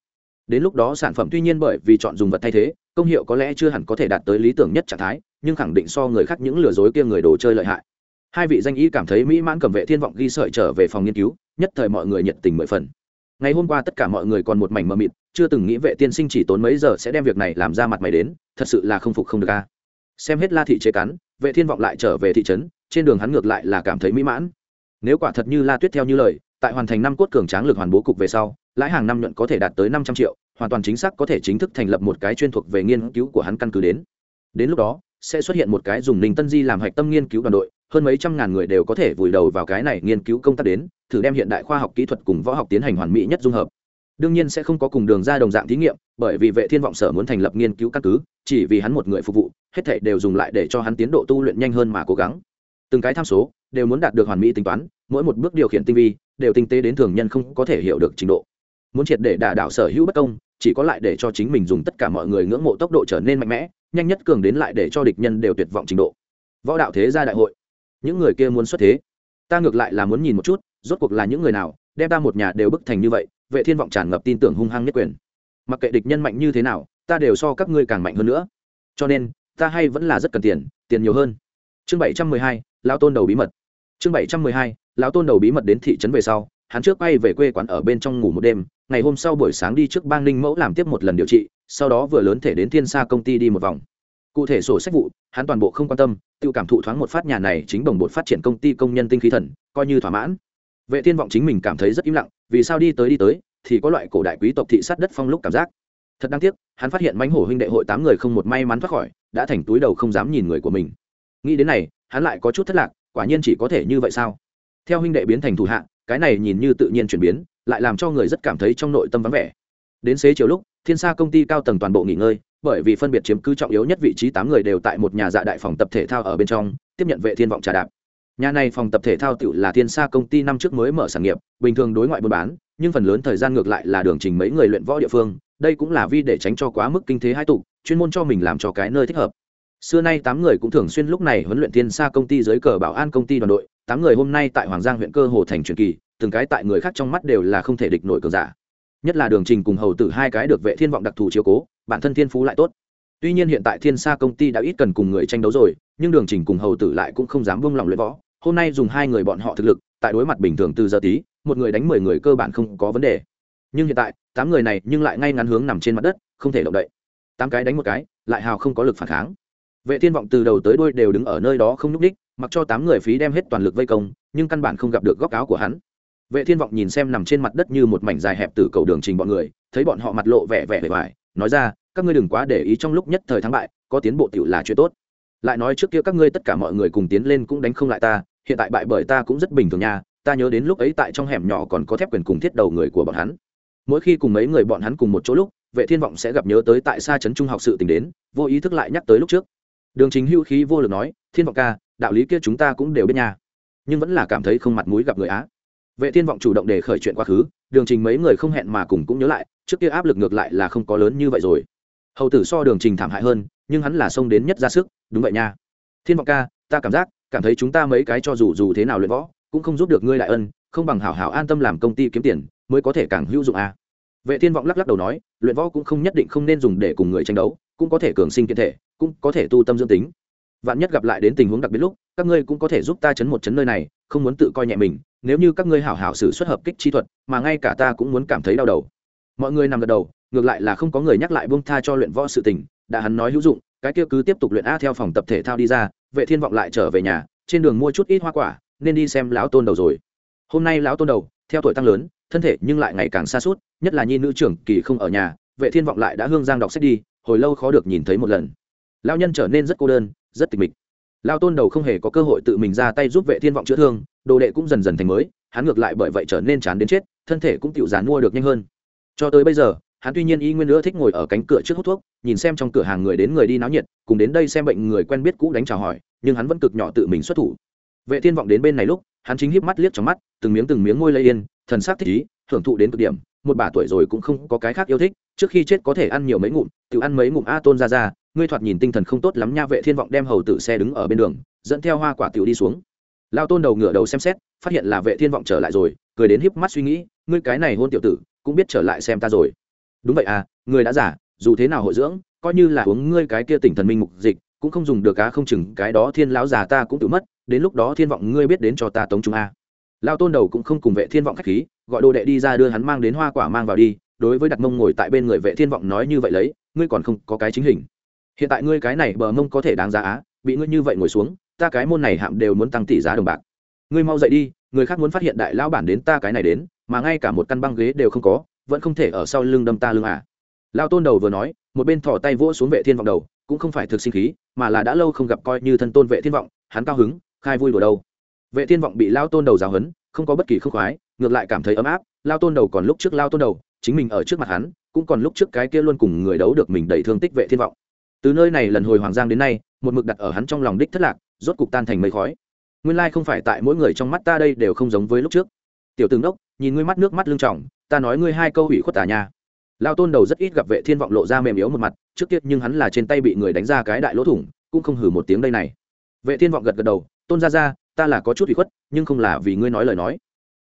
A: Đến lúc đó sản phẩm tuy nhiên bởi vì chọn dùng vật thay thế, công hiệu có lẽ chưa hẳn có thể đạt tới lý tưởng nhất trạng thái, nhưng khẳng định so người khác những lừa dối kia người đồ chơi lợi hại. Hai vị danh y cảm thấy mỹ mãn cầm vệ thiên vọng ghi sợi trở về phòng nghiên cứu, nhất thời mọi người nhiệt tình mười phần ngày hôm qua tất cả mọi người còn một mảnh mờ mịt, chưa từng nghĩ vệ tiên sinh chỉ tốn mấy giờ sẽ đem việc này làm ra mặt mày đến, thật sự là không phục không được a. Xem hết la thị chế cắn, vệ thiên vọng lại trở về thị trấn, trên đường hắn ngược lại là cảm thấy mỹ mãn. Nếu quả thật như la tuyết theo như lời, tại hoàn thành năm cốt cường tráng lực hoàn bố cục về sau, lãi hàng năm nhuận có thể đạt tới năm trăm triệu, hoàn toàn chính xác có thể chính thức thành lập một cái chuyên thuộc về nghiên cứu của hắn căn cứ đến. Đến lúc đó sẽ xuất hiện một cái dùng ninh tân di làm hạch tâm nghiên cứu đoàn đội, hơn mấy trăm ngàn người đều có thể vùi đầu vào cái này nghiên cứu công tác đến, thử đem hiện đại khoa học kỹ thuật cùng võ học tiến hành hoàn mỹ nhất dung hợp. Đương nhiên sẽ không có cùng đường ra đồng dạng thí nghiệm, bởi vì vệ thiên vọng sở muốn thành lập nghiên cứu căn cứ, chỉ vì hắn một người phục vụ, hết thảy đều dùng lại để cho hắn tiến độ tu luyện nhanh hơn mà cố gắng. Từng cái tham số đều muốn đạt được hoàn mỹ tính toán, mỗi một bước điều khiển tinh vi đều tinh tế đến thường nhân không có thể hiểu được trình độ. Muốn triệt để đả đảo sở hữu bất công chỉ có lại để cho chính mình dùng tất cả mọi người ngưỡng mộ tốc độ trở nên mạnh mẽ, nhanh nhất cường đến lại để cho địch nhân đều tuyệt vọng trình độ. Võ đạo thế gia đại hội, những người kia muốn xuất thế. Ta ngược lại là muốn nhìn một chút, rốt cuộc là những người nào, đem ta một nhà đều bức thành như vậy, vệ thiên vọng tràn ngập tin tưởng hung hăng nhất quyền. Mặc kệ địch nhân mạnh như thế nào, ta đều so các ngươi càng mạnh hơn nữa. Cho nên, ta hay vẫn là rất cần tiền tiền nhiều hơn. Chương bảy trăm mười hai, lão tôn đầu bí mật. Chương bảy trăm mười hai, lão tôn đầu bí mật đến thị trấn về sau, hắn trước bay về quê quán ở bên trong ngủ một đêm ngày hôm sau buổi sáng đi trước bang ninh mẫu làm tiếp một lần điều trị, sau đó vừa lớn thể đến thiên sa công ty đi một vòng. Cụ thể sổ sách vụ, hắn toàn bộ không quan tâm, tự cảm thụ thoáng một phát nhà này chính bồng bột phát triển công ty công nhân tinh khí thần, coi như thỏa mãn. Vệ thiên vọng chính mình cảm thấy rất im lặng, vì sao đi tới đi tới, thì có loại cổ đại quý tộc thị sát đất phong lúc cảm giác. Thật đáng tiếc, hắn phát hiện mánh hổ huynh đệ hội tám người không một may mắn thoát khỏi, đã thành túi đầu không dám nhìn người của mình. Nghĩ đến này, hắn lại có chút thất lạc, quả nhiên chỉ có thể như vậy sao? Theo huynh đệ biến thành thủ hạ, cái này nhìn như tự nhiên chuyển biến lại làm cho người rất cảm thấy trong nội tâm vắng vẻ. Đến xế chiều lúc, thiên sa công ty cao tầng toàn bộ nghỉ ngơi, bởi vì phân biệt chiếm cứ trọng yếu nhất vị trí tám người đều tại một nhà dạ đại phòng tập thể thao ở bên trong, tiếp nhận vệ thiên vọng trà đạp. Nhà này phòng tập thể thao tự là thiên sa công ty năm trước mới mở sản nghiệp, bình thường đối ngoại buôn bán, nhưng phần lớn thời gian ngược lại là đường trình mấy người luyện võ địa phương, đây cũng là vi để tránh cho quá mức kinh thế hai tục chuyên môn cho mình làm cho cái nơi thích hợp. Xưa nay tám người cũng thường xuyên lúc này huấn luyện thiên sa công ty dưới cờ bảo an công ty đoàn đội, tám người hôm nay tại hoàng giang huyện cơ hồ thành truyền kỳ từng cái tại người khác trong mắt đều là không thể địch nổi cường giả. Nhất là đường trình cùng hầu tử hai cái được vệ thiên vọng đặc thù chiếu cố, bản thân thiên phú lại tốt. Tuy nhiên hiện tại thiên sa công ty đã ít cần cùng người tranh đấu rồi, nhưng đường trình cùng hầu tử lại cũng không dám buông lòng luyện võ. Hôm nay dùng hai người bọn họ thực lực, tại đối mặt bình thường từ giờ tí, một người đánh mười người cơ bản không có vấn đề. Nhưng hiện tại, tám người này nhưng lại ngay ngắn hướng nằm trên mặt đất, không thể động đậy. Tám cái đánh một cái, lại hào không có lực phản kháng. Vệ thiên vọng từ đầu tới đuôi đều đứng ở nơi đó không nhúc đích mặc cho tám người phí đem hết toàn lực vây công, nhưng căn bản không gặp được góc áo của hắn vệ thiên vọng nhìn xem nằm trên mặt đất như một mảnh dài hẹp từ cầu đường trình bọn người, thấy bọn họ mặt lộ vẻ vẻ vẻ vải nói ra, các ngươi đừng quá để ý trong lúc nhất thời thắng bại, có tiến bộ tiểu là chuyện tốt. Lại nói trước kia các ngươi tất cả mọi người cùng tiến lên cũng đánh không lại ta, hiện tại bại bởi ta cũng rất bình thường nha, ta nhớ đến lúc ấy tại trong hẻm nhỏ còn có thép quyền cùng thiết đầu người của bọn hắn. Mỗi khi cùng mấy người bọn hắn cùng một chỗ lúc, vệ thiên vọng sẽ gặp nhớ tới tại xa trấn trung học sự tình đến, vô ý thức lại nhắc tới lúc trước. Đường chính hưu khí vô lực nói, thiên vọng ca, đạo lý kia chúng ta cũng đều biết nha, nhưng vẫn là cảm thấy không mặt mũi gặp người á vệ thiên vọng chủ động để khởi chuyện quá khứ, đường trình mấy người không hẹn mà cùng cũng nhớ lại, trước kia áp lực ngược lại là không có lớn như vậy rồi. Hầu tử so đường trình thảm hại hơn, nhưng hắn là xông đến nhất ra sức, đúng vậy nha. Thiên vọng ca, ta cảm giác, cảm thấy chúng ta mấy cái cho dù dù thế nào luyện võ, cũng không giúp được ngươi đại ân, không bằng hảo hảo an tâm làm công ty kiếm tiền, mới có thể càng hữu dụng à. vệ thiên vọng lắc lắc đầu nói, luyện võ cũng không nhất định không nên dùng để cùng người tranh đấu, cũng có thể cường sinh kiện thể, cũng có thể tu tâm dưỡng tính. Vạn nhất gặp lại đến tình huống đặc biệt lúc, các ngươi cũng có thể giúp ta chấn một chấn nơi này, không muốn tự coi nhẹ mình nếu như các ngươi hảo hảo sử xuất hợp kích chi thuật, mà ngay cả ta cũng muốn cảm thấy đau đầu. Mọi người nằm gật đầu, ngược lại là không có người nhắc lại buông tha cho luyện võ sự tình, đã hắn nói hữu dụng, cái kia cứ tiếp tục luyện a theo phòng tập thể thao đi ra, vệ thiên vọng lại trở về nhà, trên đường mua chút ít hoa quả, nên đi xem lão tôn đầu rồi. Hôm nay lão tôn đầu, theo tuổi tăng lớn, thân thể nhưng lại ngày càng xa suốt, nhất là nhi nữ trưởng kỳ không ở nhà, vệ thiên vọng lại đã hương giang đọc sách đi, hồi lâu khó được nhìn thấy một lần. Lão nhân trở nên rất cô đơn, rất tịch mịch. Lão tôn đầu không hề có cơ hội tự mình ra tay giúp vệ thiên vọng chữa thương đồ đệ cũng dần dần thành mới, hắn ngược lại bởi vậy trở nên chán đến chết, thân thể cũng tự dán mua được nhanh hơn. Cho tới bây giờ, hắn tuy nhiên y nguyên nữa thích ngồi ở cánh cửa trước hút thuốc, nhìn xem trong cửa hàng người đến người đi náo nhiệt, cùng đến đây xem bệnh người quen biết cũ đánh chào hỏi, nhưng hắn vẫn cực nhỏ tự mình xuất thủ. Vệ thiên vọng đến bên này lúc, hắn chính híp mắt liếc trong mắt, từng miếng từng miếng môi lây yên, thần sắc thích ý, hưởng thụ đến cực điểm, một bà tuổi rồi cũng không có cái khác yêu thích, trước khi chết có thể ăn nhiều mấy ngụm, tự ăn mấy ngụm a tôn ra ra, ngươi thoạt nhìn tinh thần không tốt lắm nha, vệ thiên vọng đem hầu tử xe đứng ở bên đường, dẫn theo hoa quả tiểu đi xuống lao tôn đầu ngửa đầu xem xét, phát hiện là vệ thiên vọng trở lại rồi, cười đến híp mắt suy nghĩ, ngươi cái này hôn tiểu tử, cũng biết trở lại xem ta rồi. Đúng vậy à người đã giả dù thế nào hội dưỡng, coi như là uống ngươi cái kia tỉnh thần minh mục dịch, cũng không dùng được cá không chừng cái đó thiên lão già ta cũng tự mất, đến lúc đó thiên vọng ngươi biết đến cho ta tống trung a. Lao tôn đầu cũng không cùng vệ thiên vọng khách khí, gọi đồ đệ đi ra đưa hắn mang đến hoa quả mang vào đi, đối với đặt mông ngồi tại bên người vệ thiên vọng nói như vậy lấy, ngươi còn không có cái chính hình. Hiện tại ngươi cái này bờ mông có thể đáng giá á, bị ngươi như vậy ngồi xuống ta cái môn này hạm đều muốn tăng tỷ giá đồng bạc. Ngươi mau dậy đi, người khác muốn phát hiện đại lão bản đến ta cái này đến, mà ngay cả một căn băng ghế đều không có, vẫn không thể ở sau lưng đâm ta lưng à. Lao tôn đầu vừa nói, một bên thỏ tay vỗ xuống vệ thiên vọng đầu, cũng không phải thực sinh khí, mà là đã lâu không gặp coi như thân tôn vệ thiên vọng, hắn cao hứng, khai vui đùa đâu. Vệ thiên vọng bị lao tôn đầu giáo hấn không có bất kỳ không khoái, ngược lại cảm thấy ấm áp lao tôn đầu còn lúc trước lao tôn đầu, chính mình ở trước mặt hắn, cũng còn lúc trước cái kia luôn cùng người đấu được mình đầy thương tích vệ thiên vọng. Từ nơi này lần hồi hoàng giang đến nay, một mực đặt ở hắn trong lòng đích thất lạc rốt cục tan thành mây khói. Nguyên lai không phải tại mỗi người trong mắt ta đây đều không giống với lúc trước. Tiểu tướng đốc, nhìn ngươi mắt nước mắt lưng trỏng ta nói ngươi hai câu ủy khuất tà nha. Lao tôn đầu rất ít gặp vệ thiên vọng lộ ra mềm yếu một mặt, trước tiết nhưng hắn là trên tay bị người đánh ra cái đại lỗ thủng, cũng không hử một tiếng đây này. Vệ thiên vọng gật gật đầu, tôn ra ra ta là có chút ủy khuất, nhưng không là vì ngươi nói lời nói.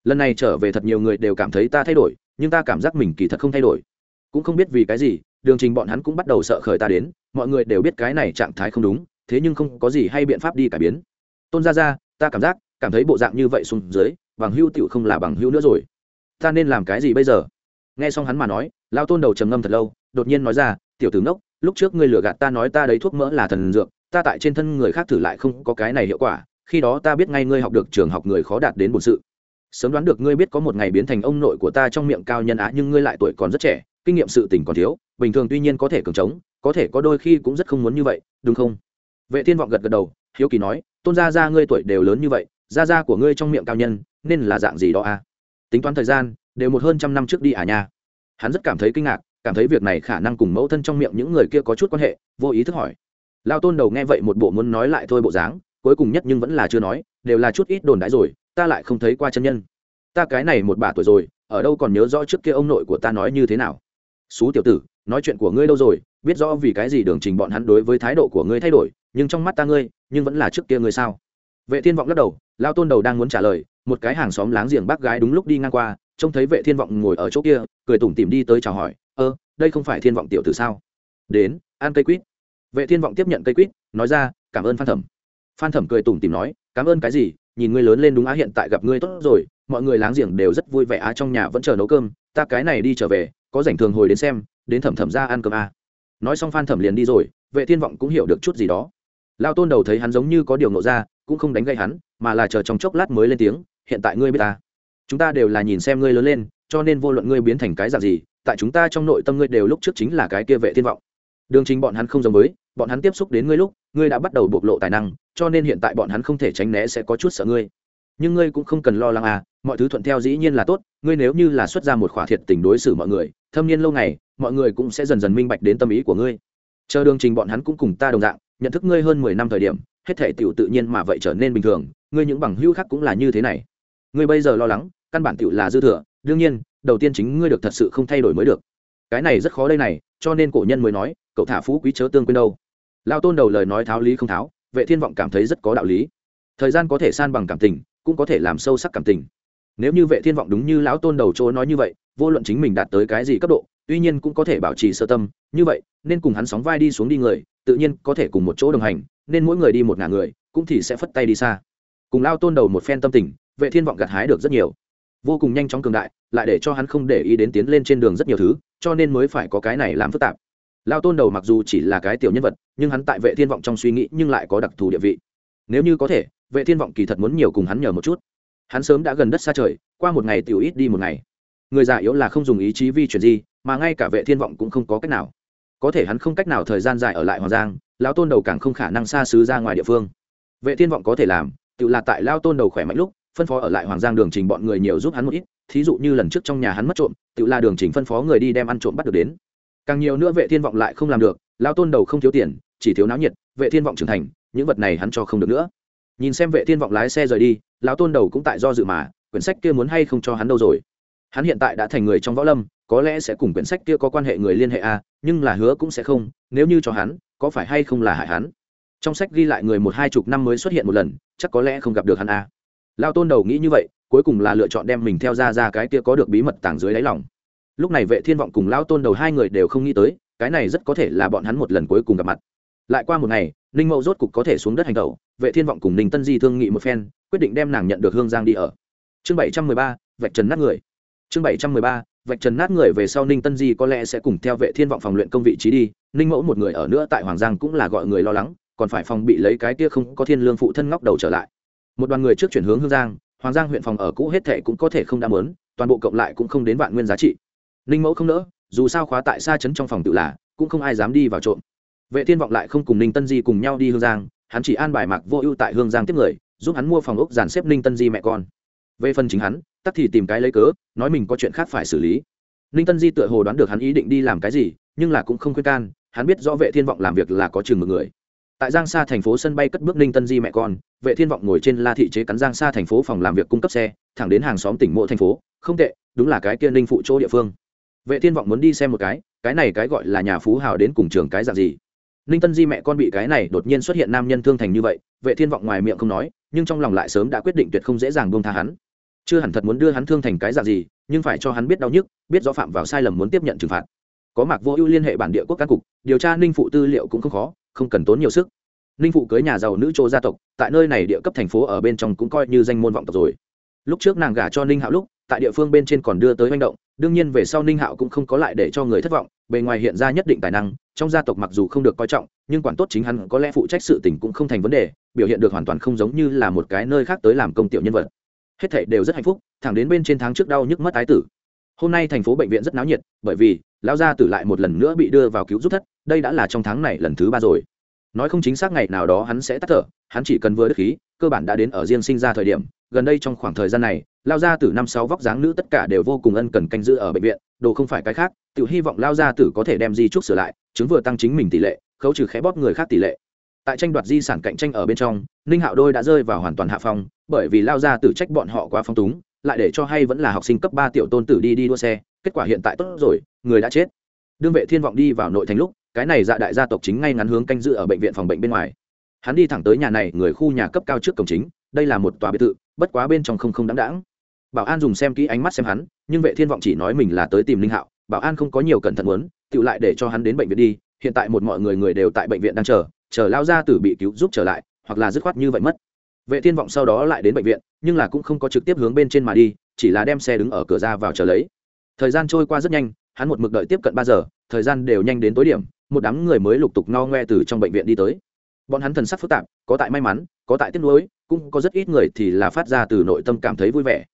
A: Lần này trở về thật nhiều người đều cảm thấy ta thay đổi, nhưng ta cảm giác mình kỳ thật không thay đổi. Cũng không biết vì cái gì, đường trình bọn hắn cũng bắt đầu sợ khởi ta đến, mọi người đều biết cái này trạng thái không đúng thế nhưng không có gì hay biện pháp đi cải biến. Tôn gia gia, ta cảm giác, cảm thấy bộ dạng như vậy xuống dưới, bằng hưu tiểu không là bằng hưu nữa rồi. Ta nên làm cái gì bây giờ? Nghe xong hắn mà nói lao tôn đầu trầm ngâm thật lâu, đột nhiên nói ra, tiểu tử ngốc, lúc trước ngươi lừa gạt ta nói ta đấy thuốc mỡ là thần dược, ta tại trên thân người khác thử lại không có cái này hiệu quả, khi đó ta biết ngay ngươi học được trường học người khó đạt đến bổn sự. Sớm đoán được ngươi biết có một ngày biến thành ông nội của ta trong miệng cao nhân á, nhưng ngươi lại tuổi còn rất trẻ, kinh nghiệm sự tình còn thiếu, bình thường tuy nhiên có thể cường trống, có thể có đôi khi cũng rất không muốn như vậy, đúng không? Vệ thiên vọng gật gật đầu, hiếu kỳ nói, tôn gia gia ngươi tuổi đều lớn như vậy, gia gia của ngươi trong miệng cao nhân, nên là dạng gì đó à? Tính toán thời gian, đều một hơn trăm năm trước đi à nha. Hắn rất cảm thấy kinh ngạc, cảm thấy việc này khả năng cùng mẫu thân trong miệng những người kia có chút quan hệ, vô ý thức hỏi. Lao tôn đầu nghe vậy một bộ muốn nói lại thôi bộ dáng, cuối cùng nhất nhưng vẫn là chưa nói, đều là chút ít đồn đãi rồi, ta lại không thấy qua chân nhân. Ta cái này một bà tuổi rồi, ở đâu còn nhớ rõ trước kia ông nội của ta nói như thế nào? Xú tiểu tử, nói chuyện của ngươi đâu rồi, biết rõ vì cái gì đường trình bọn hắn đối với thái độ của ngươi thay đổi nhưng trong mắt ta ngươi, nhưng vẫn là trước kia ngươi sao? Vệ thiên vọng lắc đầu, lao tôn đầu đang muốn trả lời, một cái hàng xóm láng giềng bác gái đúng lúc đi ngang qua, trông thấy vệ thiên vọng ngồi ở chỗ kia, cười tủm tỉm đi tới chào hỏi, ơ, đây không phải thiên vọng tiểu tử sao? Đến, ăn cây quýt. Vệ thiên vọng tiếp nhận cây quýt, nói ra, cảm ơn phan thẩm. Phan thẩm cười tủm tỉm nói, cảm ơn cái gì? Nhìn ngươi lớn lên đúng á hiện tại gặp ngươi tốt rồi, mọi người láng giềng đều rất vui vẻ á, trong nhà vẫn chờ nấu cơm, ta cái này đi trở về, có rảnh thường hồi đến xem, đến thẩm thẩm ra ăn cơm a. Nói xong phan thẩm liền đi rồi, vệ thiên vọng cũng hiểu được chút gì đó lao tôn đầu thấy hắn giống như có điều nộ ra, cũng không đánh gây hắn, mà là chờ trong chốc lát mới lên tiếng, hiện tại ngươi biết ta. Chúng ta đều là nhìn xem ngươi lớn lên, cho nên vô luận ngươi biến thành cái dạng gì, tại chúng ta trong nội tâm ngươi đều lúc trước chính là cái kia vệ thiên vọng. Đường chính bọn hắn không giống với, bọn hắn tiếp xúc đến ngươi lúc, ngươi đã bắt đầu bộc lộ tài năng, cho nên hiện tại bọn hắn không thể tránh né sẽ có chút sợ ngươi. Nhưng ngươi cũng không cần lo lắng à mọi thứ thuận theo dĩ nhiên là tốt, ngươi nếu như là xuất ra một khỏa thiệt tình đối xử mọi người, thâm niên lâu ngày, mọi người cũng sẽ dần dần minh bạch đến tâm ý của ngươi. Chờ đường trình bọn hắn cũng cùng ta đồng dạng nhận thức ngươi hơn mười năm thời điểm, hết thể tiểu tự nhiên mà vậy trở nên bình thường, ngươi những bằng hữu khác cũng là như thế này. Ngươi bây giờ lo lắng, căn bản tựu là dư thừa, đương nhiên, đầu tiên chính ngươi được thật sự không thay đổi mới được. Cái này rất khó đây này, cho nên cổ nhân mới nói, cậu thả phú quý chớ tương quên đâu. Lao tôn đầu lời nói tháo lý không tháo, vệ thiên vọng cảm thấy rất có đạo lý. Thời gian có thể san bằng cảm tình, cũng có thể làm sâu sắc cảm tình. Nếu như vệ thiên vọng đúng như lão tôn đầu chỗ nói như vậy, vô luận chính mình đạt tới cái gì cấp độ, tuy nhiên cũng có thể bảo trì sơ tâm, như vậy, nên cùng hắn sóng vai đi xuống đi người tự nhiên có thể cùng một chỗ đồng hành, nên mỗi người đi một ngả người, cũng thì sẽ phất tay đi xa. Cùng lao tôn đầu một phen tâm tình, vệ thiên vọng gặt hái được rất nhiều. Vô cùng nhanh chóng cường đại, lại để cho hắn không để ý đến tiến lên trên đường rất nhiều thứ, cho nên mới phải có cái này làm phức tạp. Lao tôn đầu mặc dù chỉ là cái tiểu nhân vật, nhưng hắn tại vệ thiên vọng trong suy nghĩ nhưng lại có đặc thù địa vị. Nếu như có thể, vệ thiên vọng kỳ thật muốn nhiều cùng hắn nhờ một chút. Hắn sớm đã gần đất xa trời, qua một ngày tiểu ít đi một ngày. Người già yếu là không dùng ý chí vi chuyển gì, mà ngay cả vệ thiên vọng cũng không có cách nào có thể hắn không cách nào thời gian dài ở lại hoàng giang, lão tôn đầu càng không khả năng xa xứ ra ngoài địa phương. Vệ thiên vọng có thể làm, tự là tại lao tôn đầu khỏe mạnh lúc, phân phó ở lại hoàng giang đường trình bọn người nhiều giúp hắn một ít, thí dụ như lần trước trong nhà hắn mất trộm, tự là đường trình phân phó người đi đem ăn trộm bắt được đến. Càng nhiều nữa vệ thiên vọng lại không làm được lao tôn đầu không thiếu tiền, chỉ thiếu náo nhiệt, vệ thiên vọng trưởng thành, những vật này hắn cho không được nữa. Nhìn xem vệ thiên vọng lái xe rời đi, lão tôn đầu cũng tại do dự mà, quyển sách kia muốn hay không cho hắn đâu rồi. Hắn hiện tại đã thành người trong võ lâm có lẽ sẽ cùng quyển sách kia có quan hệ người liên hệ a à, nhưng là hứa cũng sẽ không nếu như cho hắn có phải hay không là hại hắn? Trong sách ghi lại người một hai chục năm mới xuất hiện một lần chắc có lẽ không gặp được hắn a à. lao tôn đầu nghĩ như vậy cuối cùng là lựa chọn đem mình theo ra ra cái kia có được bí mật tàng dưới đáy lòng. Lúc này vệ thiên vọng cùng lao tôn đầu hai người đều không nghĩ tới cái này rất có thể là bọn hắn một lần cuối cùng gặp mặt. Lại qua một ngày ninh mậu rốt cục có thể xuống đất hành tẩu vệ thiên vọng cùng ninh tân di thương nghị một phen quyết định đem nàng nhận được hương giang đi ở. Chương bảy trăm mười ba vạch trần nát người. Chương bảy trăm mười ba vạch trần nát người về sau ninh tân di có lẽ sẽ cùng theo vệ thiên vọng phòng luyện công vị trí đi. Ninh mẫu một người ở nữa tại hoàng giang cũng là gọi người lo lắng, còn phải phòng bị lấy cái kia không có thiên lương phụ thân ngóc đầu trở lại. Một đoàn người trước chuyển hướng hương giang, hoàng giang huyện phòng ở cũ hết thệ cũng có thể không đam lớn toàn bộ cộng lại cũng không đến vạn nguyên giá trị. Ninh mẫu không nỡ, dù sao khóa tại xa trấn trong phòng tự là, cũng không ai dám đi vào trộm. Vệ thiên vọng lại không cùng ninh tân di cùng nhau đi hương giang, hắn chỉ an bài mạc vô ưu tại hương giang tiếp người, giúp hắn mua phòng ốc dàn xếp ninh tân di mẹ con. Về phần chính hắn tắc thì tìm cái lấy cớ, nói mình có chuyện khác phải xử lý. Ninh tân di tựa hồ đoán được hắn ý định đi làm cái gì, nhưng là cũng không khuyên can, hắn biết rõ vệ thiên vọng làm việc là có chừng một người. Tại giang sa thành phố sân bay cất bước ninh tân di mẹ con, vệ thiên vọng ngồi trên la thị chế cắn giang sa thành phố phòng làm việc cung cấp xe, thẳng đến hàng xóm tỉnh mộ thành phố. Không tệ, đúng là cái kia ninh phụ chỗ địa phương. Vệ thiên vọng muốn đi xem một cái cái này cái gọi là nhà phú hào đến cùng trường cái dạng gì. Ninh tân di mẹ con bị cái này đột nhiên xuất hiện nam nhân thương thành như vậy, vệ thiên vọng ngoài miệng không nói, nhưng trong lòng lại sớm đã quyết định tuyệt không dễ dàng buông tha hắn chưa hẳn thật muốn đưa hắn thương thành cái dạng gì, nhưng phải cho hắn biết đau nhức, biết rõ phạm vào sai lầm muốn tiếp nhận trừng phạt. Có mạc vô ưu liên hệ bản địa quốc các cục, điều tra ninh phụ tư liệu cũng không khó, không cần tốn nhiều sức. Ninh phụ cưới nhà giàu nữ chỗ gia tộc, tại nơi này địa cấp thành phố ở bên trong cũng coi như danh môn vọng tộc rồi. Lúc trước nàng gả cho ninh hạo lúc, tại địa phương bên trên còn đưa tới manh động, đương nhiên về sau ninh hạo cũng không có lại để cho người thất vọng, bề ngoài hiện ra nhất định tài năng, trong gia tộc mặc dù không được coi trọng, nhưng quản tốt chính hắn, có lẽ phụ trách sự tình cũng không thành vấn đề, biểu hiện được hoàn toàn không giống như là một cái nơi khác tới làm công tiểu nhân vật hết thảy đều rất hạnh phúc, thẳng đến bên trên tháng trước đau nhức mất tái tử. Hôm nay thành phố bệnh viện rất náo nhiệt, bởi vì lão gia tử lại một lần nữa bị đưa vào cứu giúp thất, đây đã là trong tháng này lần thứ ba rồi. Nói không chính xác ngày nào đó hắn sẽ tắt thở, hắn chỉ cần vừa đức khí, cơ bản đã đến ở riêng sinh ra thời điểm. Gần đây trong khoảng thời gian này lao gia tử năm sáu vóc dáng nữ tất cả đều vô cùng ân cần canh giữ ở bệnh viện, đồ không phải cái khác tự hy vọng lao gia tử có thể đem di trúc sửa lại, chứng vừa tăng chính mình tỷ lệ, khấu trừ khẽ bóp người khác tỷ lệ tại tranh đoạt di sản cạnh tranh ở bên trong, ninh hạo đôi đã rơi vào hoàn toàn hạ phong, bởi vì lao ra tử trách bọn họ quá phong túng, lại để cho hay vẫn là học sinh cấp ba tiểu tôn tử đi đi đua xe, kết quả hiện tại tốt rồi, người đã chết. Đương vệ thiên vọng đi vào nội thành lúc, cái này dạ đại gia tộc chính ngay ngắn hướng canh giữ ở bệnh viện phòng bệnh bên ngoài. Hắn đi thẳng tới nhà này, người khu nhà cấp cao trước cổng chính, đây là một tòa biệt thự, bất quá bên trong không không đáng đáng bảo an dùng xem kỹ ánh mắt xem hắn, nhưng vệ thiên vọng chỉ nói mình là tới tìm linh hạo, bảo an không có nhiều cẩn thận muốn, tự lại để cho hắn đến bệnh viện đi, hiện tại một mọi người người đều tại bệnh viện đang chờ chờ lao ra tử bị cứu giúp trở lại, hoặc là dứt khoát như vậy mất. Vệ thiên vọng sau đó lại đến bệnh viện, nhưng là cũng không có trực tiếp hướng bên trên mà đi, chỉ là đem xe đứng ở cửa ra vào chờ lấy. Thời gian trôi qua rất nhanh, hắn một mực đợi tiếp cận ba giờ, thời gian đều nhanh đến tối điểm, một đám người mới lục tục no ngoe từ trong bệnh viện đi tới. Bọn hắn thần sắc phức tạp, có tại may mắn, có tại tiếc nuối, cũng có rất ít người thì là phát ra từ nội tâm cảm thấy vui vẻ.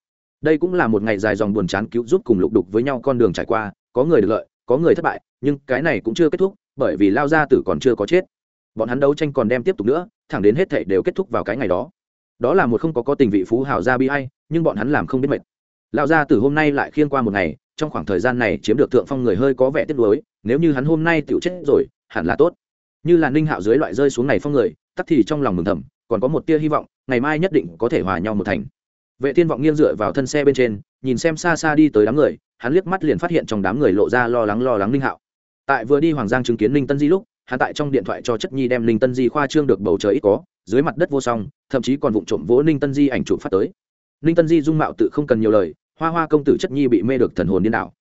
A: Đây cũng là một ngày dài dòng buồn chán cứu giúp cùng lục đục với nhau con đường trải qua, có người được lợi, có người thất bại, nhưng cái này cũng chưa kết thúc, bởi vì lao gia tử còn chưa có chết bọn hắn đấu tranh còn đem tiếp tục nữa, thẳng đến hết thệ đều kết thúc vào cái ngày đó. Đó là một không có có tình vị phú hào gia bi hay nhưng bọn hắn làm không biết mệt. Lão gia từ hôm nay lại khiêng qua một ngày, trong khoảng thời gian này chiếm được thượng phong người hơi có vẻ tiếc nuối, nếu như hắn hôm nay tiểu chết rồi, hẳn là tốt. Như là ninh hạo dưới loại rơi xuống này phong người, tắc thì trong lòng mừng thầm, còn có một tia hy vọng, ngày mai nhất định có thể hòa nhau một thành. Vệ thiên vọng nghiêng dựa vào thân xe bên trên, nhìn xem xa xa đi tới đám người, hắn liếc mắt liền phát hiện trong đám người lộ ra lo lắng lo lắng ninh hạo. Tại vừa đi hoàng giang chứng kiến ninh tân di lúc hắn tại trong điện thoại cho chất nhi đem ninh tân di khoa trương được bầu trời ít có, dưới mặt đất vô song, thậm chí còn vụng trộm vỗ ninh tân di ảnh chụp phát tới. Ninh tân di dung mạo tự không cần nhiều lời, hoa hoa công tử chất nhi bị mê được thần hồn điên đảo.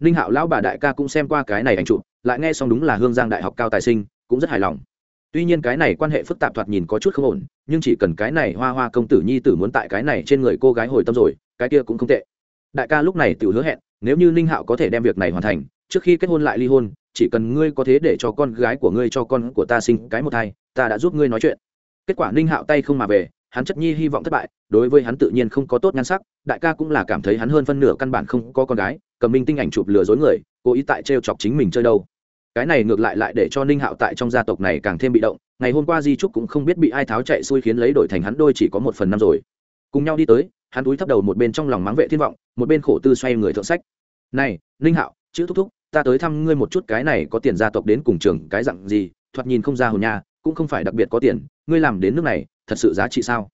A: Ninh hạo lão bà đại ca cũng xem qua cái này ảnh chụp, lại nghe xong đúng là hương giang đại học cao tài sinh, cũng rất hài lòng. Tuy nhiên cái này quan hệ phức tạp thoạt nhìn có chút không ổn, nhưng chỉ cần cái này hoa hoa công tử nhi tử muốn tại cái này trên người cô gái hồi tâm rồi, cái kia cũng không tệ. Đại ca lúc này tự hứa hẹn, nếu như ninh hạo có thể đem việc này hoàn thành, trước khi kết hôn lại ly hôn chỉ cần ngươi có thế để cho con gái của ngươi cho con của ta sinh cái một thai, ta đã giúp ngươi nói chuyện. Kết quả ninh hạo tay không mà về, hắn chất nhi hy vọng thất bại, đối với hắn tự nhiên không có tốt nhan sắc, đại ca cũng là cảm thấy hắn hơn phân nửa căn bản không có con gái, cầm minh tinh ảnh chụp lừa dối người, cố ý tại t chọc chính mình chơi đâu. Cái này ngược lại lại để cho ninh hạo tại trong gia tộc này càng thêm bị động, ngày hôm qua di trúc cũng không biết bị ai tháo chạy xuôi khiến lấy đổi thành hắn đôi chỉ có một phần năm rồi. Cùng nhau đi tới, hắn túi thấp đầu một bên trong lòng mắng vệ thiên vọng, một bên khổ tư xoay người thượng sách. Này, ninh hạo, chữ thúc thúc ta tới thăm ngươi một chút cái này có tiền gia tộc đến cùng trường cái dặn gì, thoạt nhìn không ra hồn nha, cũng không phải đặc biệt có tiền, ngươi làm đến nước này, thật sự giá trị sao?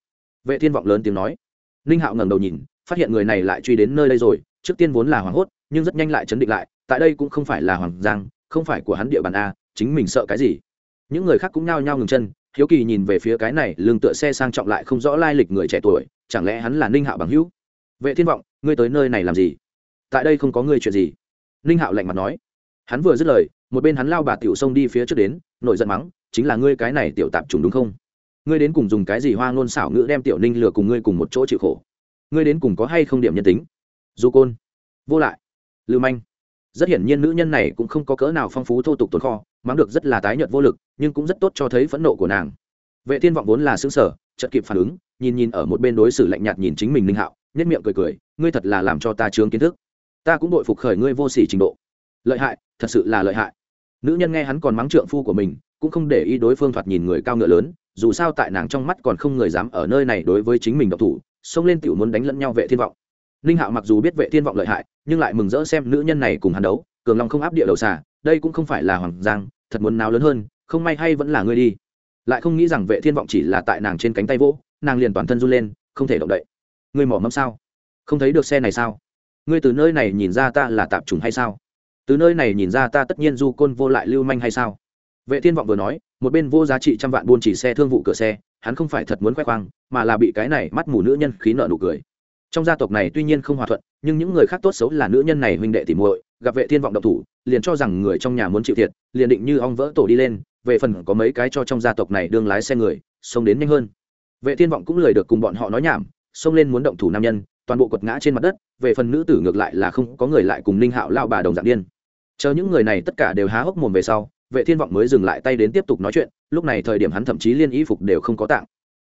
A: Vệ thiên vọng lớn tiếng nói. Ninh hạo ngẩng đầu nhìn, phát hiện người này lại truy đến nơi đây rồi, trước tiên vốn là hoảng hốt, nhưng rất nhanh lại chấn định lại, tại đây cũng không phải là hoàng giang, không phải của hắn địa bàn a, chính mình sợ cái gì? Những người khác cũng nhao nhao ngừng chân, hiếu kỳ nhìn về phía cái này, lưng tựa xe sang trọng lại không rõ lai lịch người trẻ tuổi, chẳng lẽ hắn là ninh hạo bằng hữu? Vệ thiên vọng, ngươi tới nơi này làm gì? Tại đây không có ngươi chuyện gì ninh hạo lạnh mặt nói. Hắn vừa dứt lời, một bên hắn lao bà tiểu sông đi phía trước đến, nổi giận mắng, chính là ngươi cái này tiểu tạp trùng đúng không? Ngươi đến cùng dùng cái gì hoa ngôn xảo ngữ đem tiểu ninh lừa cùng ngươi cùng một chỗ chịu khổ? Ngươi đến cùng có hay không điểm nhân tính? Du côn, vô lại, lưu manh. Rất hiển nhiên nữ nhân này cũng không có cỡ nào phong phú thô tục tồn kho, mắng được rất là tái nhợt vô lực, nhưng cũng rất tốt cho thấy phẫn nộ của nàng. Vệ thiên vọng vốn là xứng sở chợt kịp phản ứng, nhìn nhìn ở một bên đối xử lạnh nhạt nhìn chính mình ninh hạo nhất miệng cười cười, ngươi thật là làm cho ta trướng kiến thức ta cũng đội phục khởi ngươi vô sỉ trình độ. Lợi hại, thật sự là lợi hại. Nữ nhân nghe hắn còn mắng trượng phu của mình, cũng không để ý đối phương thoạt nhìn người cao ngựa lớn, dù sao tại nàng trong mắt còn không người dám ở nơi này đối với chính mình độc thủ, xông lên tiểu muốn đánh lẫn nhau vệ thiên vọng. Ninh hạo mặc dù biết vệ thiên vọng lợi hại, nhưng lại mừng rỡ xem nữ nhân này cùng hắn đấu, cường long không áp địa đầu xà, đây cũng không phải là hoàng giang, thật muốn nào lớn hơn, không may hay vẫn là ngươi đi. Lại không nghĩ rằng vệ thiên vọng chỉ là tại nàng trên cánh tay vỗ, nàng liền toàn thân run lên, không thể động đậy. Ngươi mỏ mẫm sao? Không thấy được xe này sao? Ngươi từ nơi này nhìn ra ta là tạp trùng hay sao? Từ nơi này nhìn ra ta tất nhiên du côn vô lại lưu manh hay sao? Vệ thiên vọng vừa nói, một bên vô giá trị trăm vạn buôn chỉ xe thương vụ cửa xe, hắn không phải thật muốn khoe khoang, mà là bị cái này mắt mù nữ nhân khí nợ nụ cười. Trong gia tộc này tuy nhiên không hòa thuận, nhưng những người khác tốt xấu là nữ nhân này huynh đệ tỉ muội, gặp vệ thiên vọng độc thủ, liền cho rằng người trong nhà muốn chịu thiệt, liền định như ong vỡ tổ đi lên, về phần có mấy cái cho trong gia tộc này đương lái xe người, xông đến nhanh hơn. Vệ thiên vọng cũng lười được cùng bọn họ nói nhảm, xông lên muốn động thủ nam nhân toàn bộ quật ngã trên mặt đất, về phần nữ tử ngược lại là không có người lại cùng ninh hạo lao bà đồng dạng điên. Chờ những người này tất cả đều há hốc mồm về sau, vệ thiên vọng mới dừng lại tay đến tiếp tục nói chuyện, lúc này thời điểm hắn thậm chí liên y phục đều không có tạng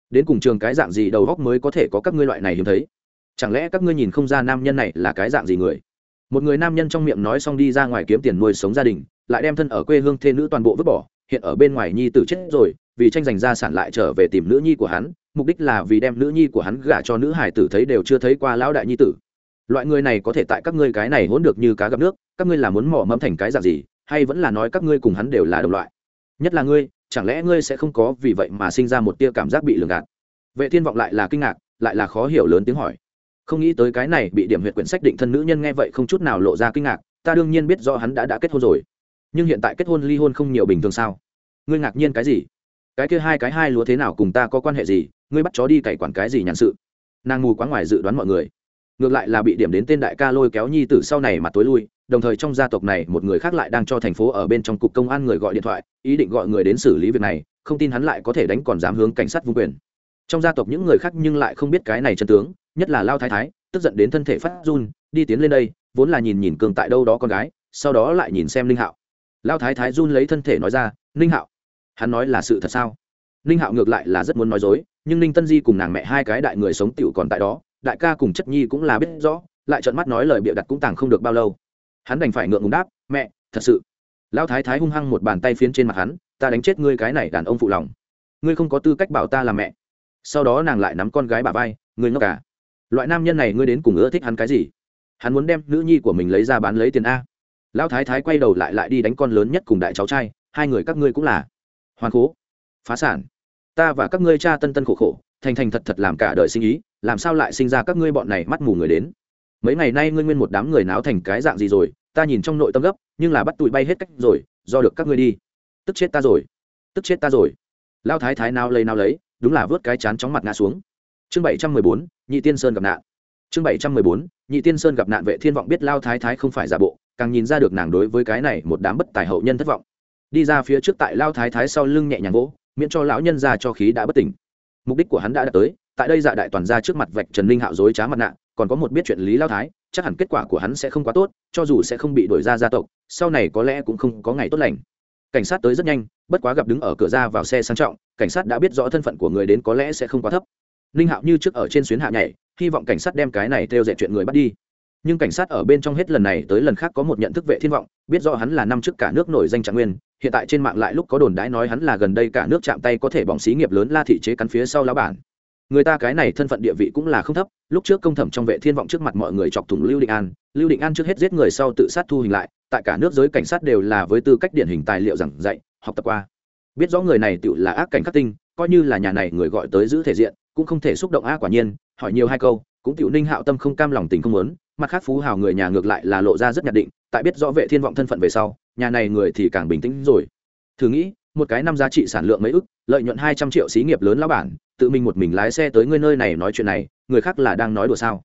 A: đến cùng trường cái dạng gì đầu góc mới có thể có các ngươi loại này hiếm thấy? Chẳng lẽ các ngươi nhìn không ra nam nhân này là cái dạng gì người? Một người nam nhân trong miệng nói xong đi ra ngoài kiếm tiền nuôi sống gia đình, lại đem thân ở quê hương thê nữ toàn bộ vứt bỏ, hiện ở bên ngoài nhi tử chết rồi, vì tranh giành gia sản lại trở về tìm nữ nhi của hắn mục đích là vì đem nữ nhi của hắn gả cho nữ hải tử thấy đều chưa thấy qua lão đại nhi tử. Loại người này có thể tại các ngươi cái này hỗn được như cá gặp nước, các ngươi là muốn mỏ mẫm thành cái dạng gì, hay vẫn là nói các ngươi cùng hắn đều là đồng loại? Nhất là ngươi, chẳng lẽ ngươi sẽ không có vì vậy mà sinh ra một tia cảm giác bị lường gạt? Vệ thiên vọng lại là kinh ngạc, lại là khó hiểu lớn tiếng hỏi. Không nghĩ tới cái này bị điểm huyện quyển sách định thân nữ nhân nghe vậy không chút nào lộ ra kinh ngạc, ta đương nhiên biết do hắn đã đã kết hôn rồi. Nhưng hiện tại kết hôn ly hôn không nhiều bình thường sao? Ngươi ngạc nhiên cái gì? Cái kia hai cái hai lúa thế nào cùng ta có quan hệ gì? Ngươi bắt chó đi cày quản cái gì nhàn sự? Nàng mù quá ngoài dự đoán mọi người. Ngược lại là bị điểm đến tên đại ca lôi kéo nhi tử sau này mà tối lui, đồng thời trong gia tộc này một người khác lại đang cho thành phố ở bên trong cục công an người gọi điện thoại, ý định gọi người đến xử lý việc này, không tin hắn lại có thể đánh còn dám hướng cảnh sát vung quyền. Trong gia tộc những người khác nhưng lại không biết cái này chân tướng, nhất là lao thái thái, tức giận đến thân thể phát run, đi tiến lên đây, vốn là nhìn nhìn cường tại đâu đó con gái, sau đó lại nhìn xem linh hạo. Lao thái thái run lấy thân thể nói ra, ninh hạo, hắn nói là sự thật sao? Ninh hạo ngược lại là rất muốn nói dối nhưng ninh tân di cùng nàng mẹ hai cái đại người sống tựu còn tại đó, đại ca cùng chất nhi cũng là biết rõ, lại trợn mắt nói lời bịa đặt cũng tàng không được bao lâu. Hắn đành phải ngượng ngùng đáp, mẹ, thật sự. Lão thái thái hung hăng một bàn tay phiến trên mặt hắn, ta đánh chết ngươi cái này đàn ông phụ lòng. Ngươi không có tư cách bảo ta là mẹ. Sau đó nàng lại nắm con gái bà vai, ngươi ngốc cả loại nam nhân này ngươi đến cùng ưa thích hắn cái gì? Hắn muốn đem nữ nhi của mình lấy ra bán lấy tiền a. Lão thái thái quay đầu lại lại đi đánh con lớn nhất cùng đại cháu trai, hai người các ngươi cũng là. Hoàn cố phá sản ta và các ngươi cha tân tân khổ khổ, thành thành thật thật làm cả đời sinh ý, làm sao lại sinh ra các ngươi bọn này mắt mù người đến? Mấy ngày nay ngươi nguyên một đám người náo thành cái dạng gì rồi, ta nhìn trong nội tâm gấp, nhưng là bắt tụi bay hết cách rồi, do được các ngươi đi. Tức chết ta rồi. Tức chết ta rồi. Lao thái thái nào lấy nào lấy, đúng là vớt cái chán chóng mặt ngã xuống. Chương bảy trăm mười bốn, nhị tiên sơn gặp nạn. Chương bảy trăm mười bốn, nhị tiên sơn gặp nạn vệ thiên vọng biết lao thái thái không phải giả bộ, càng nhìn ra được nàng đối với cái này một đám bất tài hậu nhân thất vọng. Đi ra phía trước tại lao thái thái sau lưng nhẹ nhàng gỗ miễn cho lão nhân ra cho khí đã bất tỉnh. Mục đích của hắn đã đạt tới, tại đây dạ đại toàn ra trước mặt vạch trần linh hạo dối trá mặt nạ, còn có một biết chuyện lý lao thái, chắc hẳn kết quả của hắn sẽ không quá tốt, cho dù sẽ không bị đuổi ra gia tộc, sau này có lẽ cũng không có ngày tốt lành. Cảnh sát tới rất nhanh, bất quá gặp đứng ở cửa ra vào xe sang trọng, cảnh sát đã biết rõ thân phận của người đến có lẽ sẽ không quá thấp. Ninh hạo như trước ở trên xuyến hạ nhảy, hy vọng cảnh sát đem cái này theo dệt chuyện người bắt đi nhưng cảnh sát ở bên trong hết lần này tới lần khác có một nhận thức vệ thiên vọng, biết rõ hắn là năm trước cả nước nổi danh trạng nguyên, hiện tại trên mạng lại lúc có đồn đãi nói hắn là gần đây cả nước chạm tay có thể bỏng xí nghiệp lớn la thị chế cắn phía sau lá bản. Người ta cái này thân phận địa vị cũng là không thấp, lúc trước công thẩm trong vệ thiên vọng trước mặt mọi người chọc thủng lưu định an, lưu định an trước hết giết người sau tự sát thu hình lại, tại cả nước giới cảnh sát đều là với tư cách điển hình tài liệu giảng dạy, học tập qua. Biết rõ người này tự là ác cảnh khắc tinh, coi như là nhà này người gọi tới giữ thể diện, cũng không thể xúc động a quả nhiên, hỏi nhiều hai câu cũng tiểu ninh hạo tâm không cam lòng tình không muốn, mặt khác phú hào người nhà ngược lại là lộ ra rất nhạt định, tại biết rõ vệ thiên vọng thân phận về sau, nhà này người thì càng bình tĩnh rồi. Thử nghĩ, một cái năm giá trị sản lượng mấy ức, lợi nhuận hai trăm triệu xí nghiệp lớn lão bản, tự mình một mình lái xe tới ngươi nơi này nói chuyện này, người khác là đang nói đùa sao?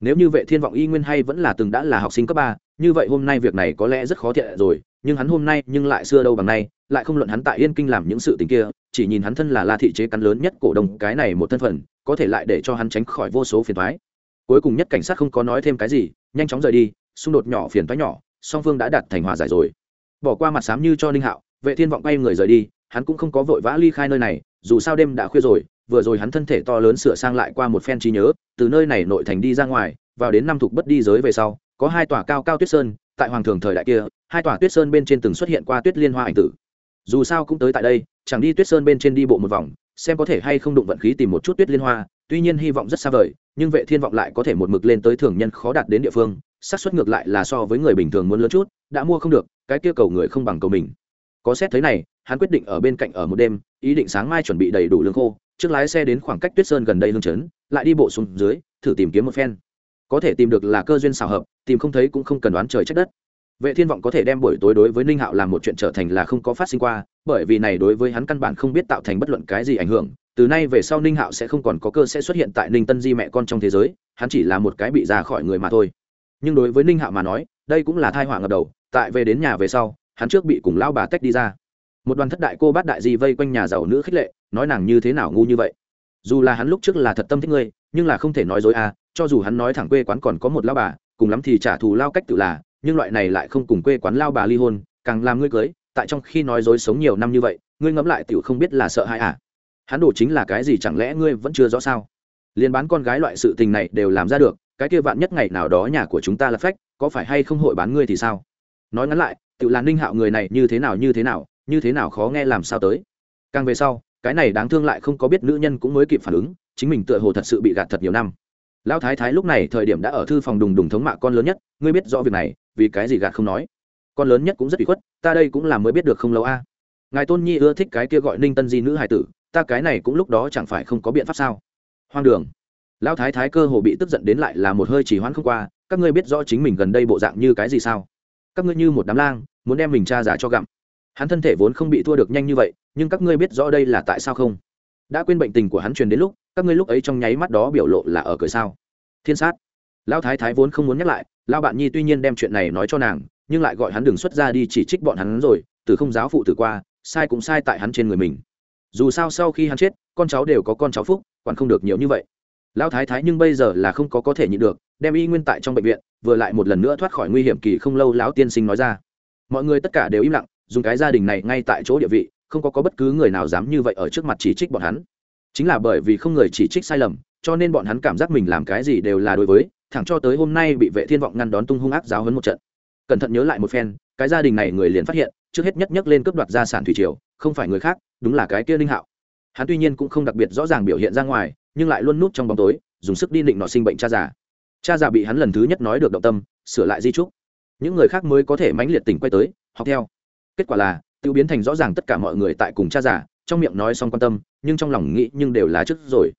A: Nếu như vệ thiên vọng y nguyên hay vẫn là từng đã là học sinh cấp ba, như vậy hôm nay việc này có lẽ rất khó thiện rồi, nhưng hắn hôm nay nhưng lại xưa đâu bằng nay, lại không luận hắn tại yên kinh làm những sự tình kia, chỉ nhìn hắn thân là la thị chế cắn lớn nhất cổ đông, cái này một thân phận, có thể lại để cho hắn tránh khỏi vô số phiền thoái cuối cùng nhất cảnh sát không có nói thêm cái gì, nhanh chóng rời đi, xung đột nhỏ phiền thoái nhỏ, song phương đã đặt thành hòa giải rồi. Bỏ qua mặt sám như cho ninh hạo, vệ thiên vọng bay người rời đi, hắn cũng không có vội vã ly khai nơi này, dù sao đêm đã khuya rồi, vừa rồi hắn thân thể to lớn sửa sang lại qua một phen trí nhớ, từ nơi này nội thành đi ra ngoài, vào đến năm thục bất đi giới về sau, có hai tòa cao cao tuyết sơn, tại hoàng thường thời đại kia, hai tòa tuyết sơn bên trên từng xuất hiện qua tuyết liên hoa ảnh tử. Dù sao cũng tới tại đây, chẳng đi tuyết sơn bên trên đi bộ một vòng, xem có thể hay không đụng vận khí tìm một chút tuyết liên hoa tuy nhiên hy vọng rất xa vời, nhưng vệ thiên vọng lại có thể một mực lên tới thường nhân khó đạt đến địa phương, xác suất ngược lại là so với người bình thường muốn lớn chút, đã mua không được, cái kia cầu người không bằng cầu mình. Có xét thấy này, hắn quyết định ở bên cạnh ở một đêm, ý định sáng mai chuẩn bị đầy đủ lương khô, trước lái xe đến khoảng cách tuyết sơn gần đây hương chấn, lại đi bộ xuống dưới, thử tìm kiếm một phen. Có thể tìm được là cơ duyên xào hợp, tìm không thấy cũng không cần đoán trời trách đất. Vệ thiên vọng có thể đem buổi tối đối với ninh hạo làm một chuyện trở thành là không có phát sinh qua, bởi vì này đối với hắn căn bản không biết tạo thành bất luận cái gì ảnh hưởng từ nay về sau ninh hạo sẽ không còn có cơ sẽ xuất hiện tại ninh tân di mẹ con trong thế giới, hắn chỉ là một cái bị ra khỏi người mà thôi. Nhưng đối với ninh hạo mà nói, đây cũng là thai họa ngập đầu, tại về đến nhà về sau, hắn trước bị cùng lao bà tách đi ra. Một đoàn thất đại cô bát đại di vây quanh nhà giàu nữ khích lệ, nói nàng như thế nào ngu như vậy. Dù là hắn lúc trước là thật tâm thích ngươi, nhưng là không thể nói dối à cho dù hắn nói thẳng quê quán còn có một lao bà, cùng lắm thì trả thù lao cách tự là, nhưng loại này lại không cùng quê quán lao bà ly hôn, càng làm ngươi cưới, tại trong khi nói dối sống nhiều năm như vậy, ngươi ngẫm lại tiểu không biết là sợ hãi à hắn đổ chính là cái gì chẳng lẽ ngươi vẫn chưa rõ sao? Liên bán con gái loại sự tình này đều làm ra được, cái kia vạn nhất ngày nào đó nhà của chúng ta là phách, có phải hay không hội bán ngươi thì sao? Nói ngắn lại, tự là ninh hạo người này như thế nào, như thế nào, như thế nào khó nghe làm sao tới. Càng về sau, cái này đáng thương lại không có biết nữ nhân cũng mới kịp phản ứng, chính mình tựa hồ thật sự bị gạt thật nhiều năm. Lão thái thái lúc này thời điểm đã ở thư phòng đùng đùng thống mạ con lớn nhất, ngươi biết rõ việc này, vì cái gì gạt không nói. Con lớn nhất cũng rất bị khuất, ta đây cũng là mới biết được không lâu a. Ngài tôn nhi ưa thích cái kia gọi ninh tân di nữ hài tử ta cái này cũng lúc đó chẳng phải không có biện pháp sao? Hoang đường. Lão thái thái cơ hồ bị tức giận đến lại là một hơi chỉ hoãn không qua, các ngươi biết rõ chính mình gần đây bộ dạng như cái gì sao? Các ngươi như một đám lang, muốn đem mình cha giả cho gặm. Hắn thân thể vốn không bị thua được nhanh như vậy, nhưng các ngươi biết rõ đây là tại sao không? Đã quên bệnh tình của hắn truyền đến lúc, các ngươi lúc ấy trong nháy mắt đó biểu lộ là ở cười sao? Thiên sát. Lão thái thái vốn không muốn nhắc lại, lão bạn nhi tuy nhiên đem chuyện này nói cho nàng, nhưng lại gọi hắn đừng xuất ra đi chỉ trích bọn hắn rồi, từ không giáo phụ tử qua, sai cũng sai tại hắn trên người mình dù sao sau khi hắn chết con cháu đều có con cháu phúc còn không được nhiều như vậy. Lão thái thái nhưng bây giờ là không có có thể nhịn được đem y nguyên tại trong bệnh viện vừa lại một lần nữa thoát khỏi nguy hiểm kỳ không lâu lão tiên sinh nói ra. Mọi người tất cả đều im lặng dùng cái gia đình này ngay tại chỗ địa vị không có, có bất cứ người nào dám như vậy ở trước mặt chỉ trích bọn hắn. Chính là bởi vì không người chỉ trích sai lầm cho nên bọn hắn cảm giác mình làm cái gì đều là đối với thẳng cho tới hôm nay bị vệ thiên vọng ngăn đón tung hung ác giáo hấn một trận. Cẩn thận nhớ lại một phen cái gia đình này người liền phát hiện trước hết nhất nhất lên cướp đoạt gia sản thủy triều không phải người khác, đúng là cái kia Ninh hạo. Hắn tuy nhiên cũng không đặc biệt rõ ràng biểu hiện ra ngoài, nhưng lại luôn núp trong bóng tối, dùng sức đi định nọ sinh bệnh cha già. Cha già bị hắn lần thứ nhất nói được động tâm, sửa lại di trúc. Những người khác mới có thể mãnh liệt tỉnh quay tới, học theo. Kết quả là tự biến thành rõ ràng tất cả mọi người tại cùng cha già, trong miệng nói xong quan tâm, nhưng trong lòng nghĩ nhưng đều là trước rồi.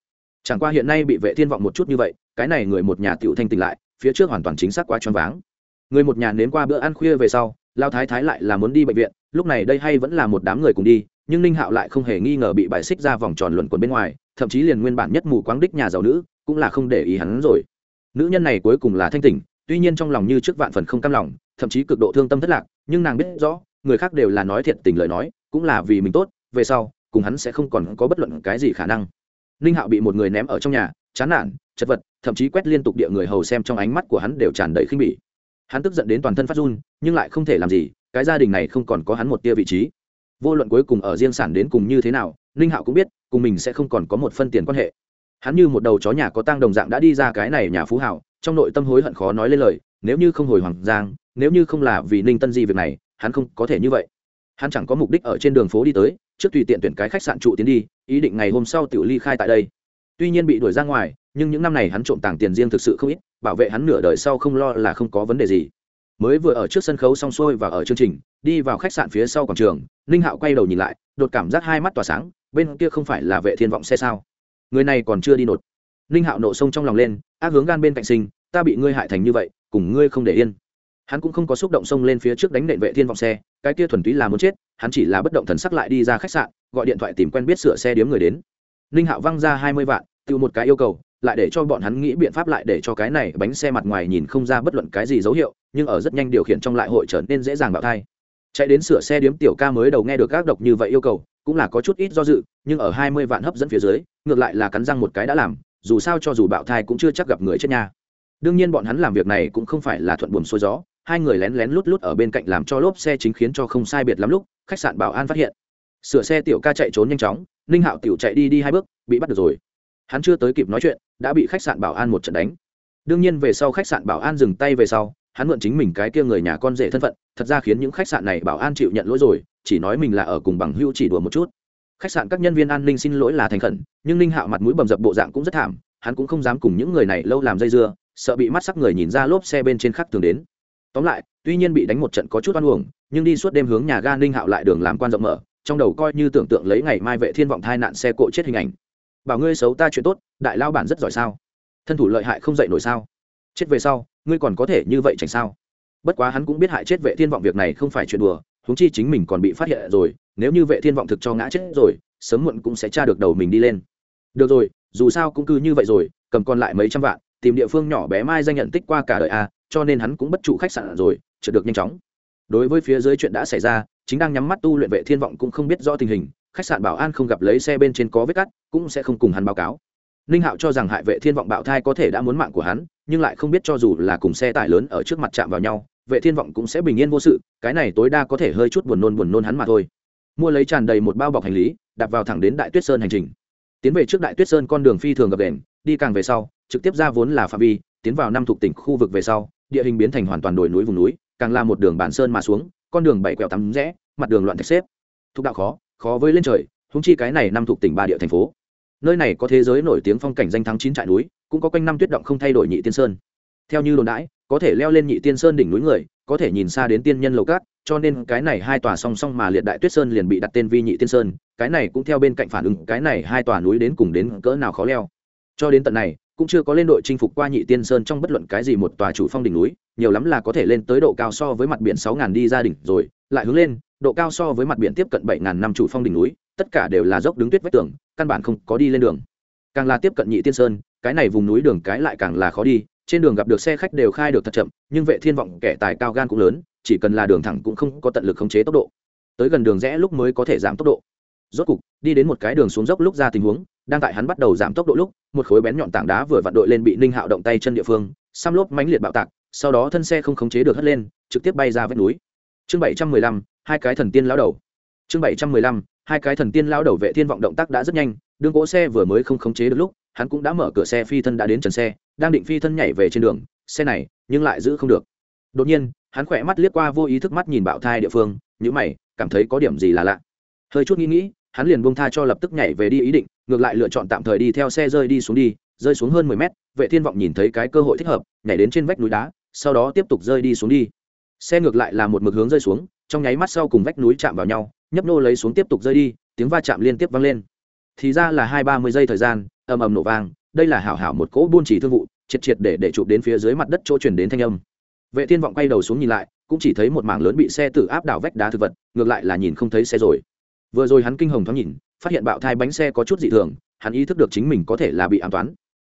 A: Chẳng qua hiện nay bị vệ thiên vọng một chút như vậy, cái này người một nhà tiểu thanh tỉnh lại, phía trước hoàn toàn chính xác quá choáng váng. Người một nhà nếm qua bữa ăn khuya về sau, lao thái thái lại là muốn đi bệnh viện lúc này đây hay vẫn là một đám người cùng đi, nhưng ninh hạo lại không hề nghi ngờ bị bài xích ra vòng tròn luẩn quẩn bên ngoài, thậm chí liền nguyên bản nhất mù quáng đích nhà giàu nữ cũng là không để ý hắn rồi. Nữ nhân này cuối cùng là thanh tỉnh, tuy nhiên trong lòng như trước vạn phần không cam lòng, thậm chí cực độ thương tâm thất lạc, nhưng nàng biết rõ, người khác đều là nói thiệt tình lời nói, cũng là vì mình tốt, về sau, cùng hắn sẽ không còn có bất luận cái gì khả năng. Ninh hạo bị một người ném ở trong nhà, chán nản, chật vật, thậm chí quét liên tục địa người hầu xem trong ánh mắt của hắn đều tràn đầy khinh bỉ. Hắn tức giận đến toàn thân phát run, nhưng lại không thể làm gì cái gia đình này không còn có hắn một tia vị trí. Vô luận cuối cùng ở riêng sản đến cùng như thế nào, ninh hạo cũng biết, cùng mình sẽ không còn có một phân tiền quan hệ. Hắn như một đầu chó nhà có tang đồng dạng đã đi ra cái này nhà phú hảo, trong nội tâm hối hận khó nói lên lời, nếu như không hồi hoàng giang, nếu như không là vì ninh tân di việc này, hắn không có thể như vậy. Hắn chẳng có mục đích ở trên đường phố đi tới, trước tùy tiện tuyển cái khách sạn trụ tiến đi, ý định ngày hôm sau tự ly khai tại đây. Tuy nhiên bị đuổi ra ngoài, nhưng những năm này hắn trộm tàng tiền riêng thực sự không ít, bảo vệ hắn nửa đời sau không lo là không có vấn đề gì mới vừa ở trước sân khấu xong xuôi và ở chương trình, đi vào khách sạn phía sau quảng trường, ninh hạo quay đầu nhìn lại, đột cảm giác hai mắt tỏa sáng, bên kia không phải là vệ thiên vọng xe sao? Người này còn chưa đi nột. Ninh hạo nộ sông trong lòng lên, ác hướng gan bên cạnh sinh, ta bị ngươi hại thành như vậy, cùng ngươi không để yên. Hắn cũng không có xúc động xông lên phía trước đánh nện vệ thiên vọng xe, cái kia thuần túy là muốn chết, hắn chỉ là bất động thần sắc lại đi ra khách sạn, gọi điện thoại tìm quen biết sửa xe điếm người đến. Ninh hạo văng ra hai mươi vạn, tự một cái yêu cầu lại để cho bọn hắn nghĩ biện pháp lại để cho cái này bánh xe mặt ngoài nhìn không ra bất luận cái gì dấu hiệu, nhưng ở rất nhanh điều khiển trong lại hội trở nên dễ dàng bạo thai. Chạy đến sửa xe điếm tiểu ca mới đầu nghe được các độc như vậy yêu cầu, cũng là có chút ít do dự, nhưng ở hai mươi vạn hấp dẫn phía dưới, ngược lại là cắn răng một cái đã làm, dù sao cho dù bạo thai cũng chưa chắc gặp người chết nha. Đương nhiên bọn hắn làm việc này cũng không phải là thuận buồm xuôi gió, hai người lén lén lút lút ở bên cạnh làm cho lốp xe chính khiến cho không sai biệt lắm lúc, khách sạn bảo an phát hiện. Sửa xe tiểu ca chạy trốn nhanh chóng, ninh hạo tiểu chạy đi đi hai bước, bị bắt được rồi. Hắn chưa tới kịp nói chuyện đã bị khách sạn bảo an một trận đánh. Đương nhiên về sau khách sạn bảo an dừng tay về sau, hắn mượn chính mình cái kia người nhà con rể thân phận, thật ra khiến những khách sạn này bảo an chịu nhận lỗi rồi, chỉ nói mình là ở cùng bằng hưu chỉ đùa một chút. Khách sạn các nhân viên an ninh xin lỗi là thành khẩn, nhưng ninh hạo mặt mũi bầm dập bộ dạng cũng rất thảm, hắn cũng không dám cùng những người này lâu làm dây dưa, sợ bị mắt sắc người nhìn ra lốp xe bên trên khắc thường đến. Tóm lại, tuy nhiên bị đánh một trận có chút oan uổng, nhưng đi suốt đêm hướng nhà ga ninh hạo lại đường làm quan rộng mở, trong đầu coi như tưởng tượng lấy ngày mai vệ thiên vọng thai nạn xe cộ chết hình ảnh bảo ngươi xấu ta chuyện tốt, đại lao bản rất giỏi sao? Thân thủ lợi hại không dậy nổi sao? Chết về sau, ngươi còn có thể như vậy tránh sao? Bất quá hắn cũng biết hại chết vệ thiên vọng việc này không phải chuyện đùa, huống chi chính mình còn bị phát hiện rồi, nếu như vệ thiên vọng thực cho ngã chết rồi, sớm muộn cũng sẽ tra được đầu mình đi lên. Được rồi, dù sao cũng cứ như vậy rồi, cầm còn lại mấy trăm vạn, tìm địa phương nhỏ bé mai danh nhận tích qua cả đời a cho nên hắn cũng bất trụ khách sạn rồi trượt được nhanh chóng. Đối với phía dưới chuyện đã xảy ra, chính đang nhắm mắt tu luyện vệ thiên vọng cũng không biết rõ tình hình khách sạn bảo an không gặp lấy xe bên trên có vết cắt, cũng sẽ không cùng hắn báo cáo. Ninh hạo cho rằng hại vệ thiên vọng bạo thai có thể đã muốn mạng của hắn, nhưng lại không biết cho dù là cùng xe tải lớn ở trước mặt chạm vào nhau, vệ thiên vọng cũng sẽ bình yên vô sự, cái này tối đa có thể hơi chút buồn nôn buồn nôn hắn mà thôi. Mua lấy tràn đầy một bao bọc hành lý đặt vào thẳng đến đại tuyết sơn hành trình. Tiến về trước đại tuyết sơn con đường phi thường gập đền đi càng về sau, trực tiếp ra vốn là phạm vi, tiến vào năm thuộc tỉnh khu vực về sau, địa hình biến thành hoàn toàn đồi núi vùng núi, càng là một đường bản sơn mà xuống, con đường bảy quẹo tắm rẽ, mặt đường loạn thạch xếp. Thúc đạo khó khó với lên trời húng chi cái này năm thuộc tỉnh ba địa thành phố. Nơi này có thế giới nổi tiếng phong cảnh danh thắng chín trại núi, cũng có quanh năm tuyết động không thay đổi nhị tiên sơn. Theo như đồn đãi, có thể leo lên nhị tiên sơn đỉnh núi người, có thể nhìn xa đến tiên nhân lầu cát, cho nên cái này hai tòa song song mà liệt đại tuyết sơn liền bị đặt tên vi nhị tiên sơn, cái này cũng theo bên cạnh phản ứng, cái này hai tòa núi đến cùng đến cỡ nào khó leo. Cho đến tận này cũng chưa có lên đội chinh phục qua nhị tiên sơn trong bất luận cái gì một tòa chủ phong đỉnh núi, nhiều lắm là có thể lên tới độ cao so với mặt biển sáu ngàn đi ra đỉnh rồi, lại hướng lên, độ cao so với mặt biển tiếp cận bảy ngàn năm chủ phong đỉnh núi, tất cả đều là dốc đứng tuyết vách tường, căn bản không có đi lên đường. Càng là tiếp cận nhị tiên sơn, cái này vùng núi đường cái lại càng là khó đi, trên đường gặp được xe khách đều khai được thật chậm, nhưng vệ thiên vọng kẻ tài cao gan cũng lớn, chỉ cần là đường thẳng cũng không có tận lực khống chế tốc độ. Tới gần đường rẽ lúc mới có thể giảm tốc độ. Rốt cục, đi đến một cái đường xuống dốc lúc ra tình huống đang tại hắn bắt đầu giảm tốc độ lúc, một khối bén nhọn tảng đá vừa vặn đội lên bị ninh hạo động tay chân địa phương, xăm lốp mãnh liệt bạo tạc, sau đó thân xe không khống chế được hất lên, trực tiếp bay ra vách núi. Chương bảy trăm mười lăm, hai cái thần tiên lão đầu. Chương bảy trăm mười lăm, hai cái thần tiên lão đầu vệ thiên vọng động tác đã rất nhanh đường cỗ xe vừa mới không khống chế được lúc, hắn cũng đã mở cửa xe phi thân đã đến trần xe, đang định phi thân nhảy về trên đường, xe này, nhưng lại giữ không được. Đột nhiên, hắn khỏe mắt liếc qua vô ý thức mắt nhìn bạo thai địa phương nhữ mày, cảm thấy có điểm gì là lạ. Hơi chút nghĩ nghĩ hắn liền buông tha cho lập tức nhảy về đi ý định, ngược lại lựa chọn tạm thời đi theo xe rơi đi xuống đi, rơi xuống hơn mười mét, vệ thiên vọng nhìn thấy cái cơ hội thích hợp, nhảy đến trên vách núi đá, sau đó tiếp tục rơi đi xuống đi. Xe ngược lại là một mực hướng rơi xuống, trong nháy mắt sau cùng vách núi chạm vào nhau, nhấp nô lấy xuống tiếp tục rơi đi, tiếng va chạm liên tiếp vang lên. Thì ra là hai ba mươi giây thời gian, ầm ầm nổ vang, đây là hảo hảo một cỗ buôn chỉ thương vụ, triệt triệt để để chụp đến phía dưới mặt đất chỗ chuyển đến thanh âm. Vệ thiên vọng quay đầu xuống nhìn lại, cũng chỉ thấy một mảng lớn bị xe tử áp đảo vách đá thực vật, ngược lại là nhìn không thấy xe rồi vừa rồi hắn kinh hồng thoáng nhìn, phát hiện bạo thai bánh xe có chút dị thường, hắn ý thức được chính mình có thể là bị an toán.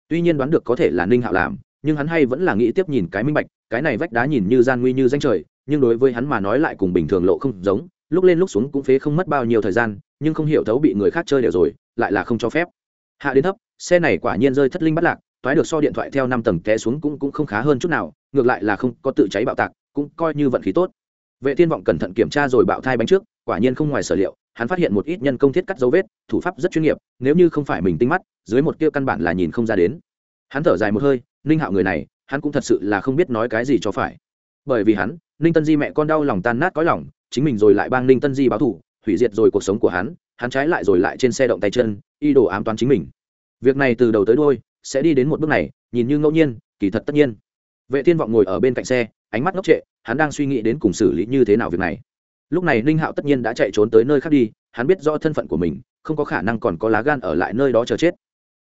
A: Tuy nhiên đoán được có thể là ninh hạo làm, nhưng hắn hay vẫn là nghĩ tiếp nhìn cái minh bạch, cái này vách đá nhìn như gian nguy như danh trời, nhưng đối với hắn mà nói lại cùng bình thường lộ không giống, lúc lên lúc xuống cũng phế không mất bao nhiêu thời gian, nhưng không hiểu thấu bị người khác chơi đều rồi, lại là không cho phép. Hạ đến thấp, xe này quả nhiên rơi thất linh bắt lạc, toái được so điện thoại theo năm tầng té xuống cũng cũng không khá hơn chút nào, ngược lại là không có tự cháy bạo tạc, cũng coi như vận khí tốt. Vệ thiên vọng cẩn thận kiểm tra rồi bạo thai bánh trước, quả nhiên không ngoài sở liệu hắn phát hiện một ít nhân công thiết cắt dấu vết, thủ pháp rất chuyên nghiệp, nếu như không phải mình tinh mắt, dưới một kia căn bản là nhìn không ra đến. Hắn thở dài một hơi, ninh hạo người này, hắn cũng thật sự là không biết nói cái gì cho phải. Bởi vì hắn, ninh tân di mẹ con đau lòng tan nát cõi lòng, chính mình rồi lại bang ninh tân di báo thủ hủy diệt rồi cuộc sống của hắn hắn trái lại rồi lại trên xe động tay chân y đồ ám toán chính mình. Việc này từ đầu tới đôi sẽ đi đến một bước này, nhìn như ngẫu nhiên, kỳ thật tất nhiên. Vệ thiên vọng ngồi ở bên cạnh xe, ánh mắt ngốc trệ, hắn đang suy nghĩ đến cùng xử lý như thế nào việc này lúc này ninh hạo tất nhiên đã chạy trốn tới nơi khác đi, hắn biết rõ thân phận của mình, không có khả năng còn có lá gan ở lại nơi đó chờ chết.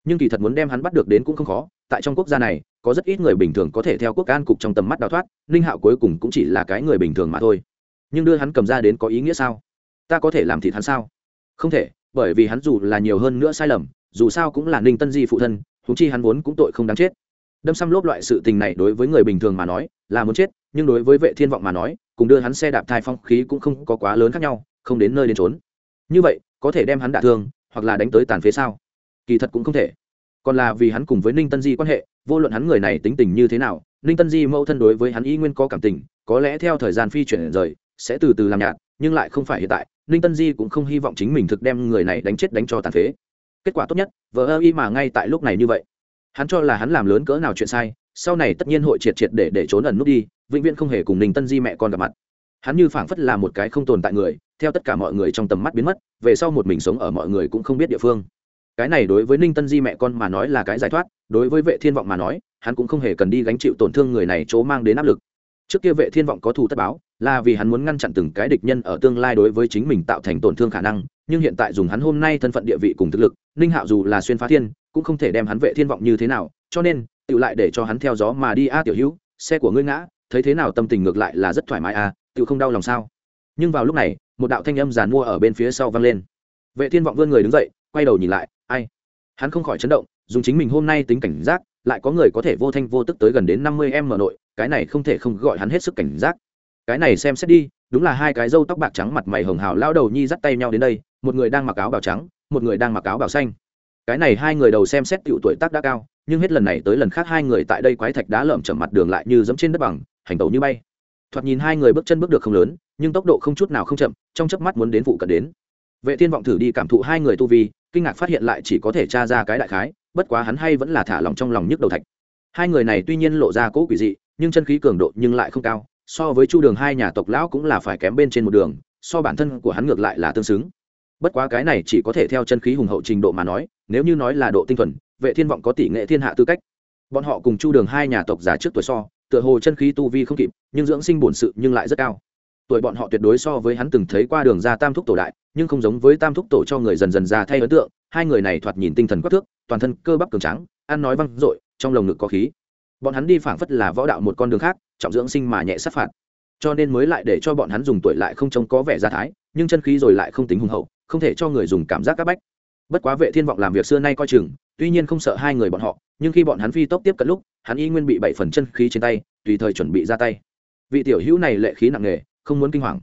A: Nhưng kỳ thật muốn đem hắn bắt được đến cũng không khó, tại trong quốc gia này, có rất ít người bình thường có thể theo quốc an cục trong tầm mắt đào thoát, ninh hạo cuối cùng cũng chỉ là cái người bình thường mà thôi. Nhưng đưa hắn cầm ra đến có ý nghĩa sao? Ta có thể làm thịt hắn sao? Không thể, bởi vì hắn dù là nhiều hơn nữa sai lầm, dù sao cũng là ninh tân di phụ thân thú chi hắn vốn cũng tội không đáng chết đâm xăm lốp loại sự tình này đối với người bình thường mà nói là muốn chết, nhưng đối với vệ thiên vọng mà nói, cùng đưa hắn xe đạp thai phong khí cũng không có quá lớn khác nhau, không đến nơi đến trốn như vậy, có thể đem hắn đả thương, hoặc là đánh tới tàn phế sao? Kỳ thật cũng không thể. Còn là vì hắn cùng với ninh tân di quan hệ, vô luận hắn người này tính tình như thế nào, ninh tân di mẫu thân đối với hắn y nguyên có cảm tình, có lẽ theo thời gian phi chuyển rời, sẽ từ từ làm nhạt, nhưng lại không phải hiện tại, ninh tân di cũng không hy vọng chính mình thực đem người này đánh chết đánh cho tàn phế. Kết quả tốt nhất vợ ơ y mà ngay tại lúc này như vậy hắn cho là hắn làm lớn cỡ nào chuyện sai, sau này tất nhiên hội triệt triệt để để trốn ẩn nút đi, vĩnh viễn không hề cùng ninh tân di mẹ con gặp mặt. Hắn như phảng phất là một cái không tồn tại người, theo tất cả mọi người trong tầm mắt biến mất, về sau một mình sống ở mọi người cũng không biết địa phương. Cái này đối với ninh tân di mẹ con mà nói là cái giải thoát, đối với vệ thiên vọng mà nói, hắn cũng không hề cần đi gánh chịu tổn thương người này chỗ mang đến áp lực. Trước kia vệ thiên vọng có thù tất báo, là vì hắn muốn ngăn chặn từng cái địch nhân ở tương lai đối với chính mình tạo thành tổn thương khả năng nhưng hiện tại dùng hắn hôm nay thân phận địa vị cùng thực lực, ninh hạo dù là xuyên phá thiên, cũng không thể đem hắn vệ thiên vọng như thế nào, cho nên, tự lại để cho hắn theo gió mà đi. A, tiểu hữu, xe của ngươi ngã, thấy thế nào tâm tình ngược lại là rất thoải mái. A, tự không đau lòng sao? Nhưng vào lúc này, một đạo thanh âm giàn mua ở bên phía sau vang lên. Vệ thiên vọng vươn người đứng dậy, quay đầu nhìn lại, ai? Hắn không khỏi chấn động, dùng chính mình hôm nay tính cảnh giác, lại có người có thể vô thanh vô tức tới gần đến năm mươi em mở nội, cái này không thể không gọi hắn hết sức cảnh giác. Cái này xem xét đi đúng là hai cái râu tóc bạc trắng mặt mày hồng hào lao đầu nhi dắt tay nhau đến đây, một người đang mặc áo bào trắng, một người đang mặc áo bào xanh. Cái này hai người đầu xem xét tiểu tuổi tác đã cao, nhưng hết lần này tới lần khác hai người tại đây quái thạch đá lởm chởm mặt đường lại như dẫm trên đất bằng, hành tẩu như bay. Thoạt nhìn hai người bước chân bước được không lớn, nhưng tốc độ không chút nào không chậm, trong chớp mắt muốn đến vụ cận đến. Vệ thiên vọng thử đi cảm thụ hai người tu vi, kinh ngạc phát hiện lại chỉ có thể tra ra cái đại khái, bất quá hắn hay vẫn là thả lòng trong lòng nhức đầu thạch. Hai người này tuy nhiên lộ ra cố quỷ dị, nhưng chân khí cường độ nhưng lại không cao so với chu đường hai nhà tộc lão cũng là phải kém bên trên một đường, so bản thân của hắn ngược lại là tương xứng. Bất quá cái này chỉ có thể theo chân khí hùng hậu trình độ mà nói, nếu như nói là độ tinh thuần, vệ thiên vọng có tỷ nghệ thiên hạ tư cách. Bọn họ cùng chu đường hai nhà tộc già trước tuổi so, tựa hồ chân khí tu vi không kịp, nhưng dưỡng sinh bổn sự nhưng lại rất cao. Tuổi bọn họ tuyệt đối so với hắn từng thấy qua đường ra tam thúc tổ đại, nhưng không giống với tam thúc tổ cho người dần dần già thay ấn tượng, hai người này thoạt nhìn tinh thần quắc thước, toàn thân cơ bắp cường trắng ăn nói văng dội, trong lồng ngực có khí. Bọn hắn đi phảng phất là võ đạo một con đường khác trọng dưỡng sinh mà nhẹ sát phạt. Cho nên mới lại để cho bọn hắn dùng tuổi lại không trông có vẻ gia thái, nhưng chân khí rồi lại không tính hùng hậu, không thể cho người dùng cảm giác áp bách. Bất quá vệ thiên vọng làm việc xưa nay coi chừng, tuy nhiên không sợ hai người bọn họ, nhưng khi bọn hắn phi tốc tiếp cận lúc, hắn y nguyên bị bảy phần chân khí trên tay, tùy thời chuẩn bị ra tay. Vị tiểu hữu này lệ khí nặng nề, không muốn kinh hoàng.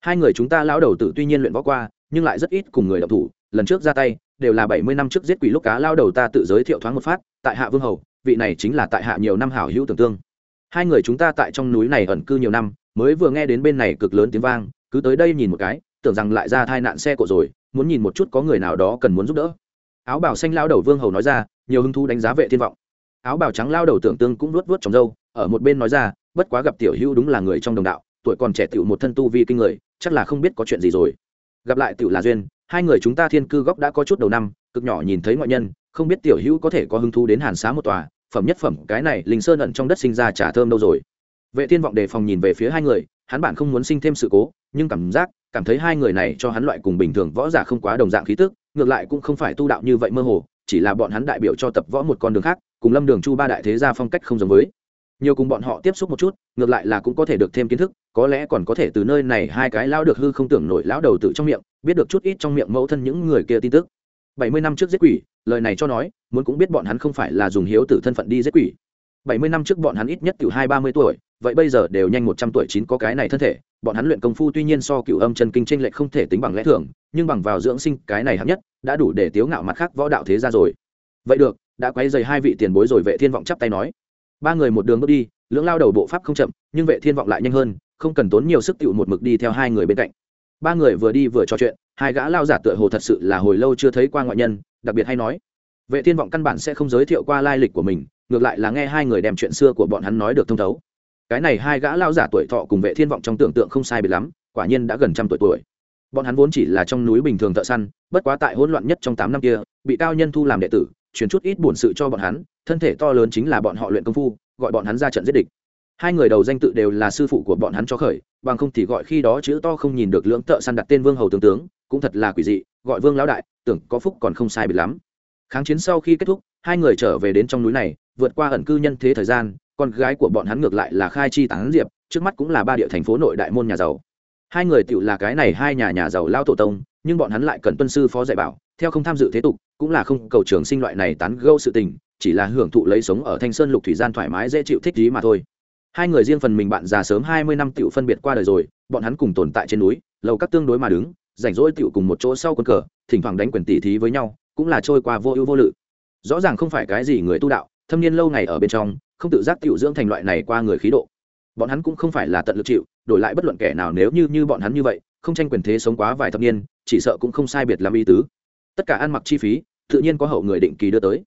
A: Hai người chúng ta lão đầu tử tuy nhiên luyện võ qua, nhưng lại rất ít cùng người động thủ, lần trước ra tay, đều là bảy mươi năm trước giết quỷ lúc cá lao đầu ta tự giới thiệu thoáng một phát, tại hạ vương hầu, vị này chính là tại hạ nhiều năm hảo hữu tưởng tương hai người chúng ta tại trong núi này ẩn cư nhiều năm, mới vừa nghe đến bên này cực lớn tiếng vang, cứ tới đây nhìn một cái, tưởng rằng lại ra thai nạn xe cộ rồi, muốn nhìn một chút có người nào đó cần muốn giúp đỡ. Áo bào xanh lao đầu vương hầu nói ra, nhiều hứng thú đánh giá vệ thiên vọng. Áo bào trắng lao đầu tưởng tương cũng luốt vớt trong râu, ở một bên nói ra, bất quá gặp tiểu hữu đúng là người trong đồng đạo, tuổi còn trẻ tiểu một thân tu vi kinh người, chắc là không biết có chuyện gì rồi. Gặp lại tiểu là duyên, hai người chúng ta thiên cư góc đã có chút đầu năm, cực nhỏ nhìn thấy ngoại nhân, không biết tiểu hữu có thể có hứng thú đến hàn xá một tòa phẩm nhất phẩm, cái này linh sơn ẩn trong đất sinh ra trà thơm đâu rồi? Vệ thiên vọng đề phòng nhìn về phía hai người, hắn bản không muốn sinh thêm sự cố, nhưng cảm giác, cảm thấy hai người này cho hắn loại cùng bình thường võ giả không quá đồng dạng khí tức, ngược lại cũng không phải tu đạo như vậy mơ hồ, chỉ là bọn hắn đại biểu cho tập võ một con đường khác, cùng lâm đường chu ba đại thế gia phong cách không giống với. Nhiều cùng bọn họ tiếp xúc một chút, ngược lại là cũng có thể được thêm kiến thức, có lẽ còn có thể từ nơi này hai cái lão được hư không tưởng nổi lão đầu tự trong miệng, biết được chút ít trong miệng mẫu thân những người kia tin tức. Bảy mươi năm trước giết quỷ lời này cho nói, muốn cũng biết bọn hắn không phải là dùng hiếu tử thân phận đi giết quỷ. Bảy mươi năm trước bọn hắn ít nhất từ hai ba mươi tuổi, vậy bây giờ đều nhanh một trăm tuổi chín có cái này thân thể, bọn hắn luyện công phu tuy nhiên so cựu âm chân kinh tranh lệch không thể tính bằng lẽ thường, nhưng bằng vào dưỡng sinh cái này hạng nhất, đã đủ để tiếu ngạo mặt khác võ đạo thế ra rồi. Vậy được, đã quay dày hai vị tiền bối rồi, vệ thiên vọng chắp tay nói. Ba người một đường bước đi, lưỡng lao đầu bộ pháp không chậm, nhưng vệ thiên vọng lại nhanh hơn, không cần tốn nhiều sức tựu một mực đi theo hai người bên cạnh. Ba người vừa đi vừa trò chuyện hai gã lao giả tựa hồ thật sự là hồi lâu chưa thấy qua ngoại nhân, đặc biệt hay nói, vệ thiên vọng căn bản sẽ không giới thiệu qua lai lịch của mình, ngược lại là nghe hai người đem chuyện xưa của bọn hắn nói được thông thấu. Cái này hai gã lao giả tuổi thọ cùng vệ thiên vọng trong tưởng tượng không sai biệt lắm, quả nhiên đã gần trăm tuổi tuổi. Bọn hắn vốn chỉ là trong núi bình thường thợ săn, bất quá tại hỗn loạn nhất trong tám năm kia, bị cao nhân thu làm đệ tử, truyền chút ít bổn sự cho bọn hắn, thân thể to lớn chính là bọn họ luyện công phu, gọi bọn hắn ra trận giết địch. Hai người đầu danh tự đều là sư phụ của bọn hắn cho khởi, bằng không thì gọi khi đó chữ to không nhìn được lưỡng thợ săn đặt tên vương hầu tướng tướng cũng thật là quỷ dị, gọi vương lão đại, tưởng có phúc còn không sai biệt lắm. Kháng chiến sau khi kết thúc, hai người trở về đến trong núi này, vượt qua ẩn cư nhân thế thời gian, con gái của bọn hắn ngược lại là khai chi tán diệp, trước mắt cũng là ba địa thành phố nội đại môn nhà giàu. Hai người tựu là cái này hai nhà nhà giàu lao tổ tông, nhưng bọn hắn lại cần tuân sư phó dạy bảo, theo không tham dự thế tục, cũng là không cầu trường sinh loại này tán gâu sự tình, chỉ là hưởng thụ lấy sống ở thanh sơn lục thủy gian thoải mái dễ chịu thích gì mà thôi. Hai người riêng phần mình bạn già sớm hai mươi năm tựu phân biệt qua đời rồi, bọn hắn cùng tồn tại trên núi, lầu các tương đối mà đứng rảnh rỗi tựu cùng một chỗ sau quân cờ, thỉnh thoảng đánh quyền tỉ thí với nhau, cũng là trôi qua vô ưu vô lự. Rõ ràng không phải cái gì người tu đạo, thâm niên lâu ngày ở bên trong, không tự giác tiểu dưỡng thành loại này qua người khí độ. Bọn hắn cũng không phải là tận lực chịu, đổi lại bất luận kẻ nào nếu như như bọn hắn như vậy, không tranh quyền thế sống quá vài thập niên, chỉ sợ cũng không sai biệt làm ý tứ. Tất cả ăn mặc chi phí, tự nhiên có hậu người định kỳ đưa tới.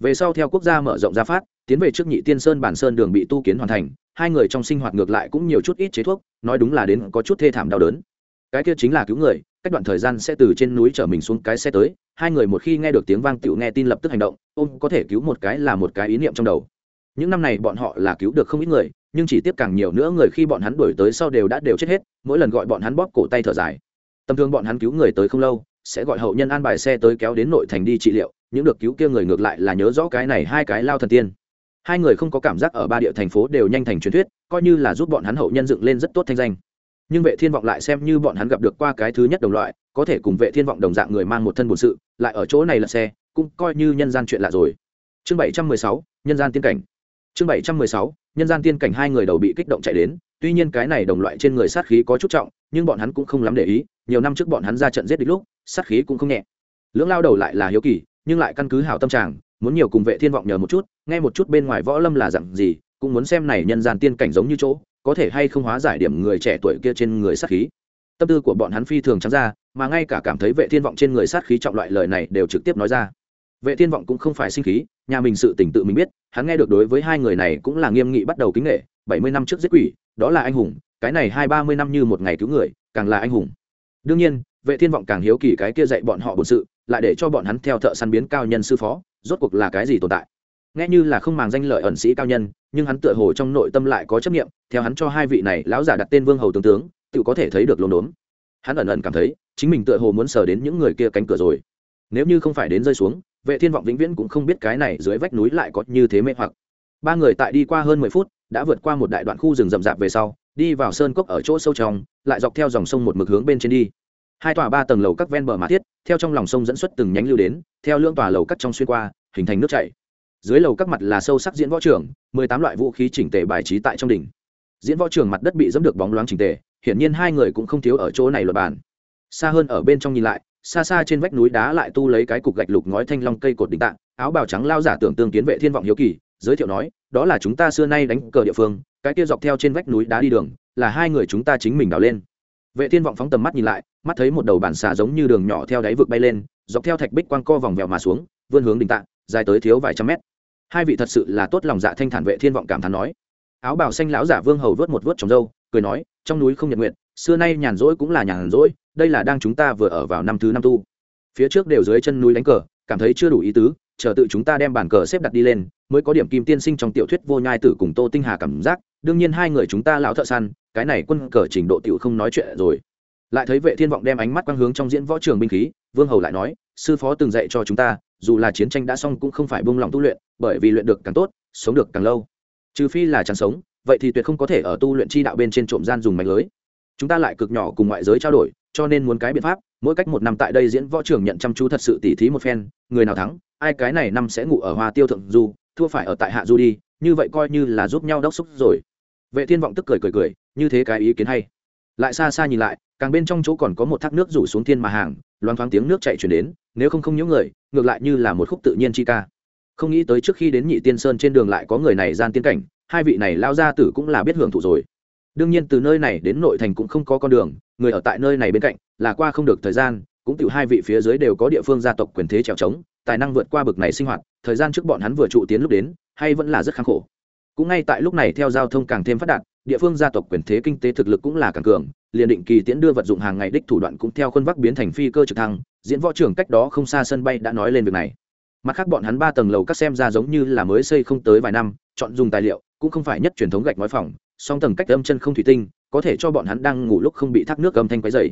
A: Về sau theo quốc gia mở rộng ra phát, tiến về trước nhị tiên sơn bản sơn đường bị tu kiến hoàn thành, hai người trong sinh hoạt ngược lại cũng nhiều chút ít chế thuốc, nói đúng là đến có chút thê thảm đau đớn. Cái kia chính là cứu người cách đoạn thời gian sẽ từ trên núi chở mình xuống cái xe tới, hai người một khi nghe được tiếng vang tựu nghe tin lập tức hành động, ôm có thể cứu một cái là một cái ý niệm trong đầu. Những năm này bọn họ là cứu được không ít người, nhưng chỉ tiếp càng nhiều nữa người khi bọn hắn đuổi tới sau đều đã đều chết hết, mỗi lần gọi bọn hắn bóp cổ tay thở dài. Tầm thường bọn hắn cứu người tới không lâu, sẽ gọi hậu nhân an bài xe tới kéo đến nội thành đi trị liệu, những được cứu kia người ngược lại là nhớ rõ cái này hai cái lao thần tiên. Hai người không có cảm giác ở ba địa thành phố đều nhanh thành truyền thuyết, coi như là giúp bọn hắn hậu nhân dựng lên rất tốt thanh danh nhưng vệ thiên vọng lại xem như bọn hắn gặp được qua cái thứ nhất đồng loại có thể cùng vệ thiên vọng đồng dạng người mang một thân bổn sự lại ở chỗ này là xe cũng coi như nhân gian chuyện lạ rồi. Chương 716, nhân gian tiên cảnh. Chương 716, nhân gian tiên cảnh hai người đầu bị kích động chạy đến tuy nhiên cái này đồng loại trên người sát khí có chút trọng nhưng bọn hắn cũng không lắm để ý nhiều năm trước bọn hắn ra trận giết địch lúc sát khí cũng không nhẹ. Lưỡng lao đầu lại là hiếu kỳ nhưng lại căn cứ hảo tâm trạng muốn nhiều cùng vệ thiên vọng nhờ một chút nghe một chút bên ngoài võ lâm là dặn gì cũng muốn xem này nhân gian tiên cảnh giống như chỗ có thể hay không hóa giải điểm người trẻ tuổi kia trên người sát khí. Tâm tư của bọn hắn phi thường trắng ra, mà ngay cả cảm thấy vệ thiên vọng trên người sát khí trọng loại lời này đều trực tiếp nói ra. Vệ thiên vọng cũng không phải sinh khí, nhà mình sự tỉnh tự mình biết, hắn nghe được đối với hai người này cũng là nghiêm nghị bắt đầu kính nghệ 70 năm trước giết quỷ, đó là anh hùng, cái này hai ba mươi năm như một ngày cứu người, càng là anh hùng. Đương nhiên, vệ thiên vọng càng hiếu kỳ cái kia dạy bọn họ bổn sự, lại để cho bọn hắn theo thợ săn biến cao nhân sư phó, rốt cuộc là cái gì tồn tại? Nghe như là không màng danh lợi ẩn sĩ cao nhân, nhưng hắn tựa hồ trong nội tâm lại có chấp nghiệm theo hắn cho hai vị này lão giả đặt tên vương hầu tướng tướng, tự có thể thấy được lồn đốn hắn ẩn ẩn cảm thấy, chính mình tựa hồ muốn sờ đến những người kia cánh cửa rồi. Nếu như không phải đến rơi xuống, vệ thiên vọng vĩnh viễn cũng không biết cái này dưới vách núi lại có như thế mê hoặc. Ba người tại đi qua hơn mười phút, đã vượt qua một đại đoạn khu rừng rậm rạp về sau, đi vào sơn cốc ở chỗ sâu trong, lại dọc theo dòng sông một mực hướng bên trên đi. Hai tòa ba tầng lầu các ven bờ mã thiết, theo trong lòng sông dẫn xuất từng nhánh lưu đến, theo lưỡng tòa lầu các trong xuyên qua, hình thành nước chảy dưới lầu các mặt là sâu sắc diễn võ trường, mười tám loại vũ khí chỉnh tề bài trí tại trong đỉnh. Diễn võ trường mặt đất bị dẫm được bóng loáng chỉnh tề, hiển nhiên hai người cũng không thiếu ở chỗ này luật bàn. Xa hơn ở bên trong nhìn lại, xa xa trên vách núi đá lại tu lấy cái cục gạch lục ngói thanh long cây cột đỉnh tạng, áo bào trắng lao giả tưởng tương tiến vệ thiên vọng hiếu kỳ, giới thiệu nói, đó là chúng ta xưa nay đánh cờ địa phương, cái kia dọc theo trên vách núi đá đi đường, là hai người chúng ta chính mình đào lên. Vệ thiên vọng phóng tầm mắt nhìn lại, mắt thấy một đầu bản xà giống như đường nhỏ theo đáy vực bay lên, dọc theo thạch bích quang co vòng vèo mà xuống, vươn hướng đỉnh tạng, dài tới thiếu vài trăm mét hai vị thật sự là tốt lòng dạ thanh thản vệ thiên vọng cảm thán nói. Áo bào xanh lão giả vương hầu vớt một vớt trong râu, cười nói, trong núi không nhật nguyện xưa nay nhàn rỗi cũng là nhàn rỗi, đây là đang chúng ta vừa ở vào năm thứ năm tu. Phía trước đều dưới chân núi đánh cờ, cảm thấy chưa đủ ý tứ, chờ tự chúng ta đem bàn cờ xếp đặt đi lên, mới có điểm kim tiên sinh trong tiểu thuyết vô nhai tử cùng tô tinh hà cảm giác, đương nhiên hai người chúng ta lão thợ săn, cái này quân cờ trình độ tiểu không nói chuyện rồi. Lại thấy vệ thiên vọng đem ánh mắt quang hướng trong diễn võ trường binh khí, vương hầu lại nói, sư phó từng dạy cho chúng ta, dù là chiến tranh đã xong cũng không phải buông lòng tu luyện bởi vì luyện được càng tốt, sống được càng lâu. Trừ phi là chẳng sống, vậy thì tuyệt không có thể ở tu luyện chi đạo bên trên trộm gian dùng mạnh lưới. Chúng ta lại cực nhỏ cùng ngoại giới trao đổi, cho nên muốn cái biện pháp, mỗi cách một năm tại đây diễn võ trường nhận chăm chú thật sự tỉ thí một phen, người nào thắng, ai cái này năm sẽ ngủ ở hoa tiêu thượng du, thua phải ở tại hạ du đi, như vậy coi như là giúp nhau đốc xúc rồi. Vệ thiên vọng tức cười cười cười, như thế cái ý kiến hay. Lại xa xa nhìn lại, càng bên trong chỗ còn có một thác nước rủ xuống thiên mà hàng loan thoáng tiếng nước chạy chuyển đến, nếu không không những người, ngược lại như là một khúc tự nhiên chi ca không nghĩ tới trước khi đến nhị tiên sơn trên đường lại có người này gian tiên cảnh, hai vị này lao ra tử cũng là biết hưởng thụ rồi. Đương nhiên từ nơi này đến nội thành cũng không có con đường, người ở tại nơi này bên cạnh, là qua không được thời gian, cũng tự hai vị phía dưới đều có địa phương gia tộc quyền thế trèo trống, tài năng vượt qua bực này sinh hoạt, thời gian trước bọn hắn vừa trụ tiến lúc đến, hay vẫn là rất kháng khổ. Cũng ngay tại lúc này theo giao thông càng thêm phát đạt, địa phương gia tộc quyền thế kinh tế thực lực cũng là càng cường, liền định kỳ tiễn đưa vật dụng hàng ngày đích thủ đoạn cũng theo khuôn vắc biến thành phi cơ trực thăng, diễn võ trưởng cách đó không xa sân bay đã nói lên việc này mặt khác bọn hắn ba tầng lầu các xem ra giống như là mới xây không tới vài năm, chọn dùng tài liệu, cũng không phải nhất truyền thống gạch ngói phòng, song tầng cách âm chân không thủy tinh, có thể cho bọn hắn đang ngủ lúc không bị thác nước âm thanh quấy dày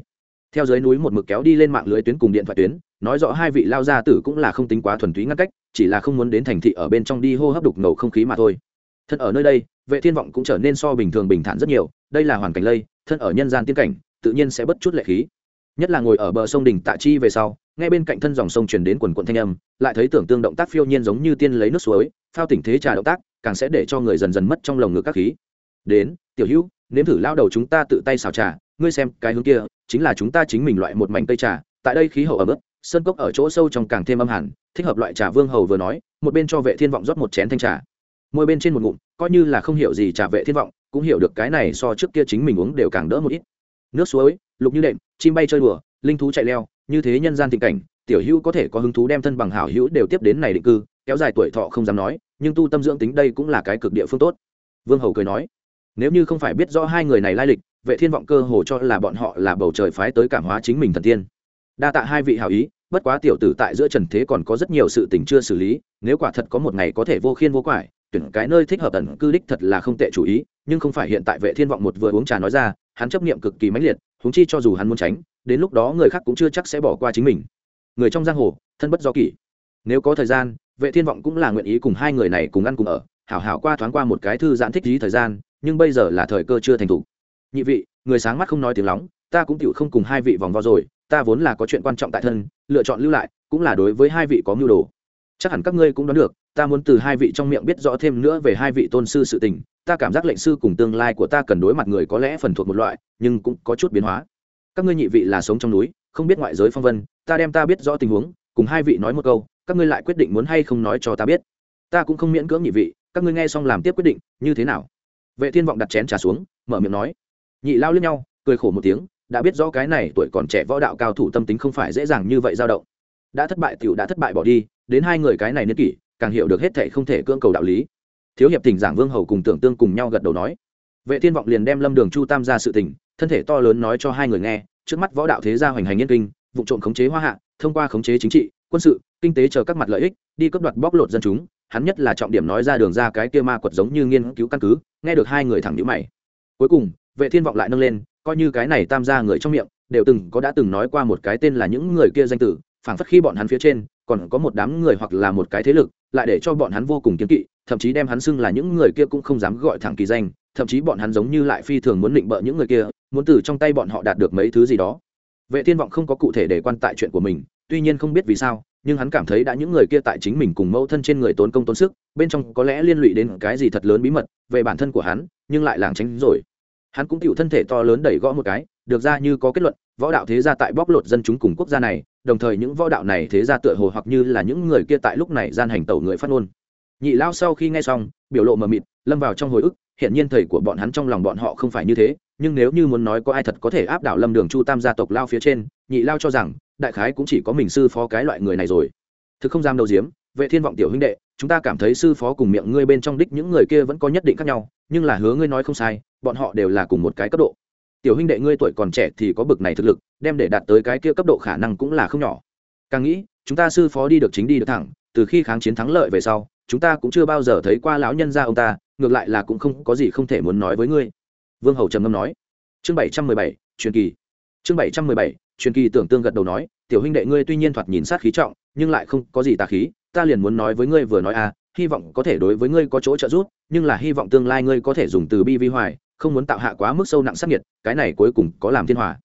A: theo dưới núi một mực kéo đi lên mạng lưới tuyến cùng điện thoại tuyến, nói rõ hai vị lao gia tử cũng là không tính quá thuần túy ngăn cách, chỉ là không muốn đến thành thị ở bên trong đi hô hấp đục ngầu không khí mà thôi. Thân ở nơi đây, vệ thiên vọng cũng trở nên so bình thường bình thản rất nhiều, đây là hoàn cảnh lây, thân ở nhân gian tiên cảnh, tự nhiên sẽ bất chút lệ khí. Nhất là ngồi ở bờ sông đỉnh tạ chi về sau ngay bên cạnh thân dòng sông truyền đến quần quận thanh âm, lại thấy tưởng tương động tác phiêu nhiên giống như tiên lấy nước suối, phao tỉnh thế trà động tác, càng sẽ để cho người dần dần mất trong lồng ngực các khí. Đến, tiểu hữu, nếm thử lao đầu chúng ta tự tay xào trà, ngươi xem, cái hướng kia, chính là chúng ta chính mình loại một mảnh cây trà. Tại đây khí hậu ở mức sơn cốc ở chỗ sâu trong càng thêm âm hẳn, thích hợp loại trà vương hầu vừa nói, một bên cho vệ thiên vọng rót một chén thanh trà. Môi bên trên một ngụm, coi như là không hiểu gì trà vệ thiên vọng, cũng hiểu được cái này so trước kia chính mình uống đều càng đỡ một ít. Nước suối, lục như đệm, chim bay chơi đùa, linh thú chạy leo như thế nhân gian tình cảnh, tiểu hữu có thể có hứng thú đem thân bằng hảo hữu đều tiếp đến này định cư, kéo dài tuổi thọ không dám nói, nhưng tu tâm dưỡng tính đây cũng là cái cực địa phương tốt. Vương hầu cười nói, nếu như không phải biết rõ hai người này lai lịch, vệ thiên vọng cơ hồ cho là bọn họ là bầu trời phái tới cảm hóa chính mình thần tiên. Đa tạ hai vị hảo ý, bất quá tiểu tử tại giữa trần thế còn có rất nhiều sự tình chưa xử lý, nếu quả thật có một ngày có thể vô khiên vô quải, tuyển cái nơi thích hợp ẩn cư đích thật là không tệ chủ ý, nhưng không phải hiện tại vệ thiên vọng một vừa uống trà nói ra, hắn chấp niệm cực kỳ mãnh liệt huống chi cho dù hắn muốn tránh, đến lúc đó người khác cũng chưa chắc sẽ bỏ qua chính mình. Người trong giang hồ, thân bất do kỷ. Nếu có thời gian, vệ thiên vọng cũng là nguyện ý cùng hai người này cùng ăn cùng ở, hảo hảo qua thoáng qua một cái thư giãn thích lý thời gian, nhưng bây giờ là thời cơ chưa thành thủ. Nhị vị, người sáng mắt không nói tiếng lóng, ta cũng chịu không cùng hai vị vòng vo rồi, ta vốn là có chuyện quan trọng tại thân, lựa chọn lưu lại, cũng là đối với hai vị có mưu đồ. Chắc hẳn các ngươi cũng đoán được, ta muốn từ hai vị trong miệng biết rõ thêm nữa về hai vị tôn sư sự tình ta cảm giác lệnh sư cùng tương lai của ta cần đối mặt người có lẽ phần thuộc một loại, nhưng cũng có chút biến hóa. Các ngươi nhị vị là sống trong núi, không biết ngoại giới phong vân, ta đem ta biết rõ tình huống, cùng hai vị nói một câu, các ngươi lại quyết định muốn hay không nói cho ta biết. Ta cũng không miễn cưỡng nhị vị, các ngươi nghe xong làm tiếp quyết định, như thế nào? Vệ thiên vọng đặt chén trà xuống, mở miệng nói. Nhị lao lên nhau, cười khổ một tiếng, đã biết rõ cái này tuổi còn trẻ võ đạo cao thủ tâm tính không phải dễ dàng như vậy dao động. Đã thất bại tiểu đã thất bại bỏ đi, đến hai người cái này niên kỷ, càng hiểu được hết thể không thể cưỡng cầu đạo lý thiếu hiệp tỉnh giảng vương hầu cùng tưởng tương cùng nhau gật đầu nói. Vệ thiên vọng liền đem lâm đường chu tam ra sự tình, thân thể to lớn nói cho hai người nghe, trước mắt võ đạo thế gia hoành hành nhân kinh, vụ trộm khống chế hoa hạ, thông qua khống chế chính trị, quân sự, kinh tế chờ các mặt lợi ích, đi cấp đoạt bóc lột dân chúng, hắn nhất là trọng điểm nói ra đường ra cái kia ma quật giống như nghiên cứu căn cứ, nghe được hai người thẳng nhíu mày. Cuối cùng, vệ thiên vọng lại nâng lên, coi như cái này tam gia người trong miệng, đều từng có đã từng nói qua một cái tên là những người kia danh tử, phảng phất khi bọn hắn phía trên, còn có một đám người hoặc là một cái thế lực lại để cho bọn hắn vô cùng kiên kỵ, thậm chí đem hắn xưng là những người kia cũng không dám gọi thẳng kỳ danh, thậm chí bọn hắn giống như lại phi thường muốn định bợ những người kia, muốn từ trong tay bọn họ đạt được mấy thứ gì đó. Vệ thiên vọng không có cụ thể để quan tại chuyện của mình, tuy nhiên không biết vì sao, nhưng hắn cảm thấy đã những người kia tại chính mình cùng mẫu thân trên người tốn công tốn sức, bên trong có lẽ liên lụy đến cái gì thật lớn bí mật về bản thân của hắn, nhưng lại làng tránh rồi. Hắn cũng chịu thân thể to lớn đẩy gõ một cái, được ra như có kết luận, võ đạo thế gia tại bóc lột dân chúng cùng quốc gia này đồng thời những võ đạo này thế gia tựa hồ hoặc như là những người kia tại lúc này gian hành tẩu người phát ngôn. Nhị lao sau khi nghe xong, biểu lộ mờ mịt, lâm vào trong hồi ức hiện nhiên thầy của bọn hắn trong lòng bọn họ không phải như thế, nhưng nếu như muốn nói có ai thật có thể áp đảo lâm đường chu tam gia tộc lao phía trên, nhị lao cho rằng, đại khái cũng chỉ có mình sư phó cái loại người này rồi. Thực không dám đầu diếm, vệ thiên vọng tiểu huynh đệ, chúng ta cảm thấy sư phó cùng miệng ngươi bên trong đích những người kia vẫn có nhất định khác nhau, nhưng là hứa ngươi nói không sai, bọn họ đều là cùng một cái cấp độ tiểu huynh đệ ngươi tuổi còn trẻ thì có bực này thực lực, đem để đạt tới cái kia cấp độ khả năng cũng là không nhỏ. Càng nghĩ, chúng ta sư phó đi được chính đi được thẳng, từ khi kháng chiến thắng lợi về sau, chúng ta cũng chưa bao giờ thấy qua lão nhân gia ông ta, ngược lại là cũng không có gì không thể muốn nói với ngươi. Vương hầu trầm ngâm nói. Chương bảy trăm mười bảy, truyền kỳ. Chương bảy trăm mười bảy, truyền kỳ tưởng tương gật đầu nói, tiểu huynh đệ ngươi tuy nhiên thoạt nhìn sát khí trọng, nhưng lại không có gì tà khí, ta liền muốn nói với ngươi vừa nói à hy vọng có thể đối với ngươi có chỗ trợ giúp, nhưng là hy vọng tương lai ngươi có thể dùng từ bi vi hoài không muốn tạo hạ quá mức sâu nặng sắc nhiệt cái này cuối cùng có làm thiên hòa.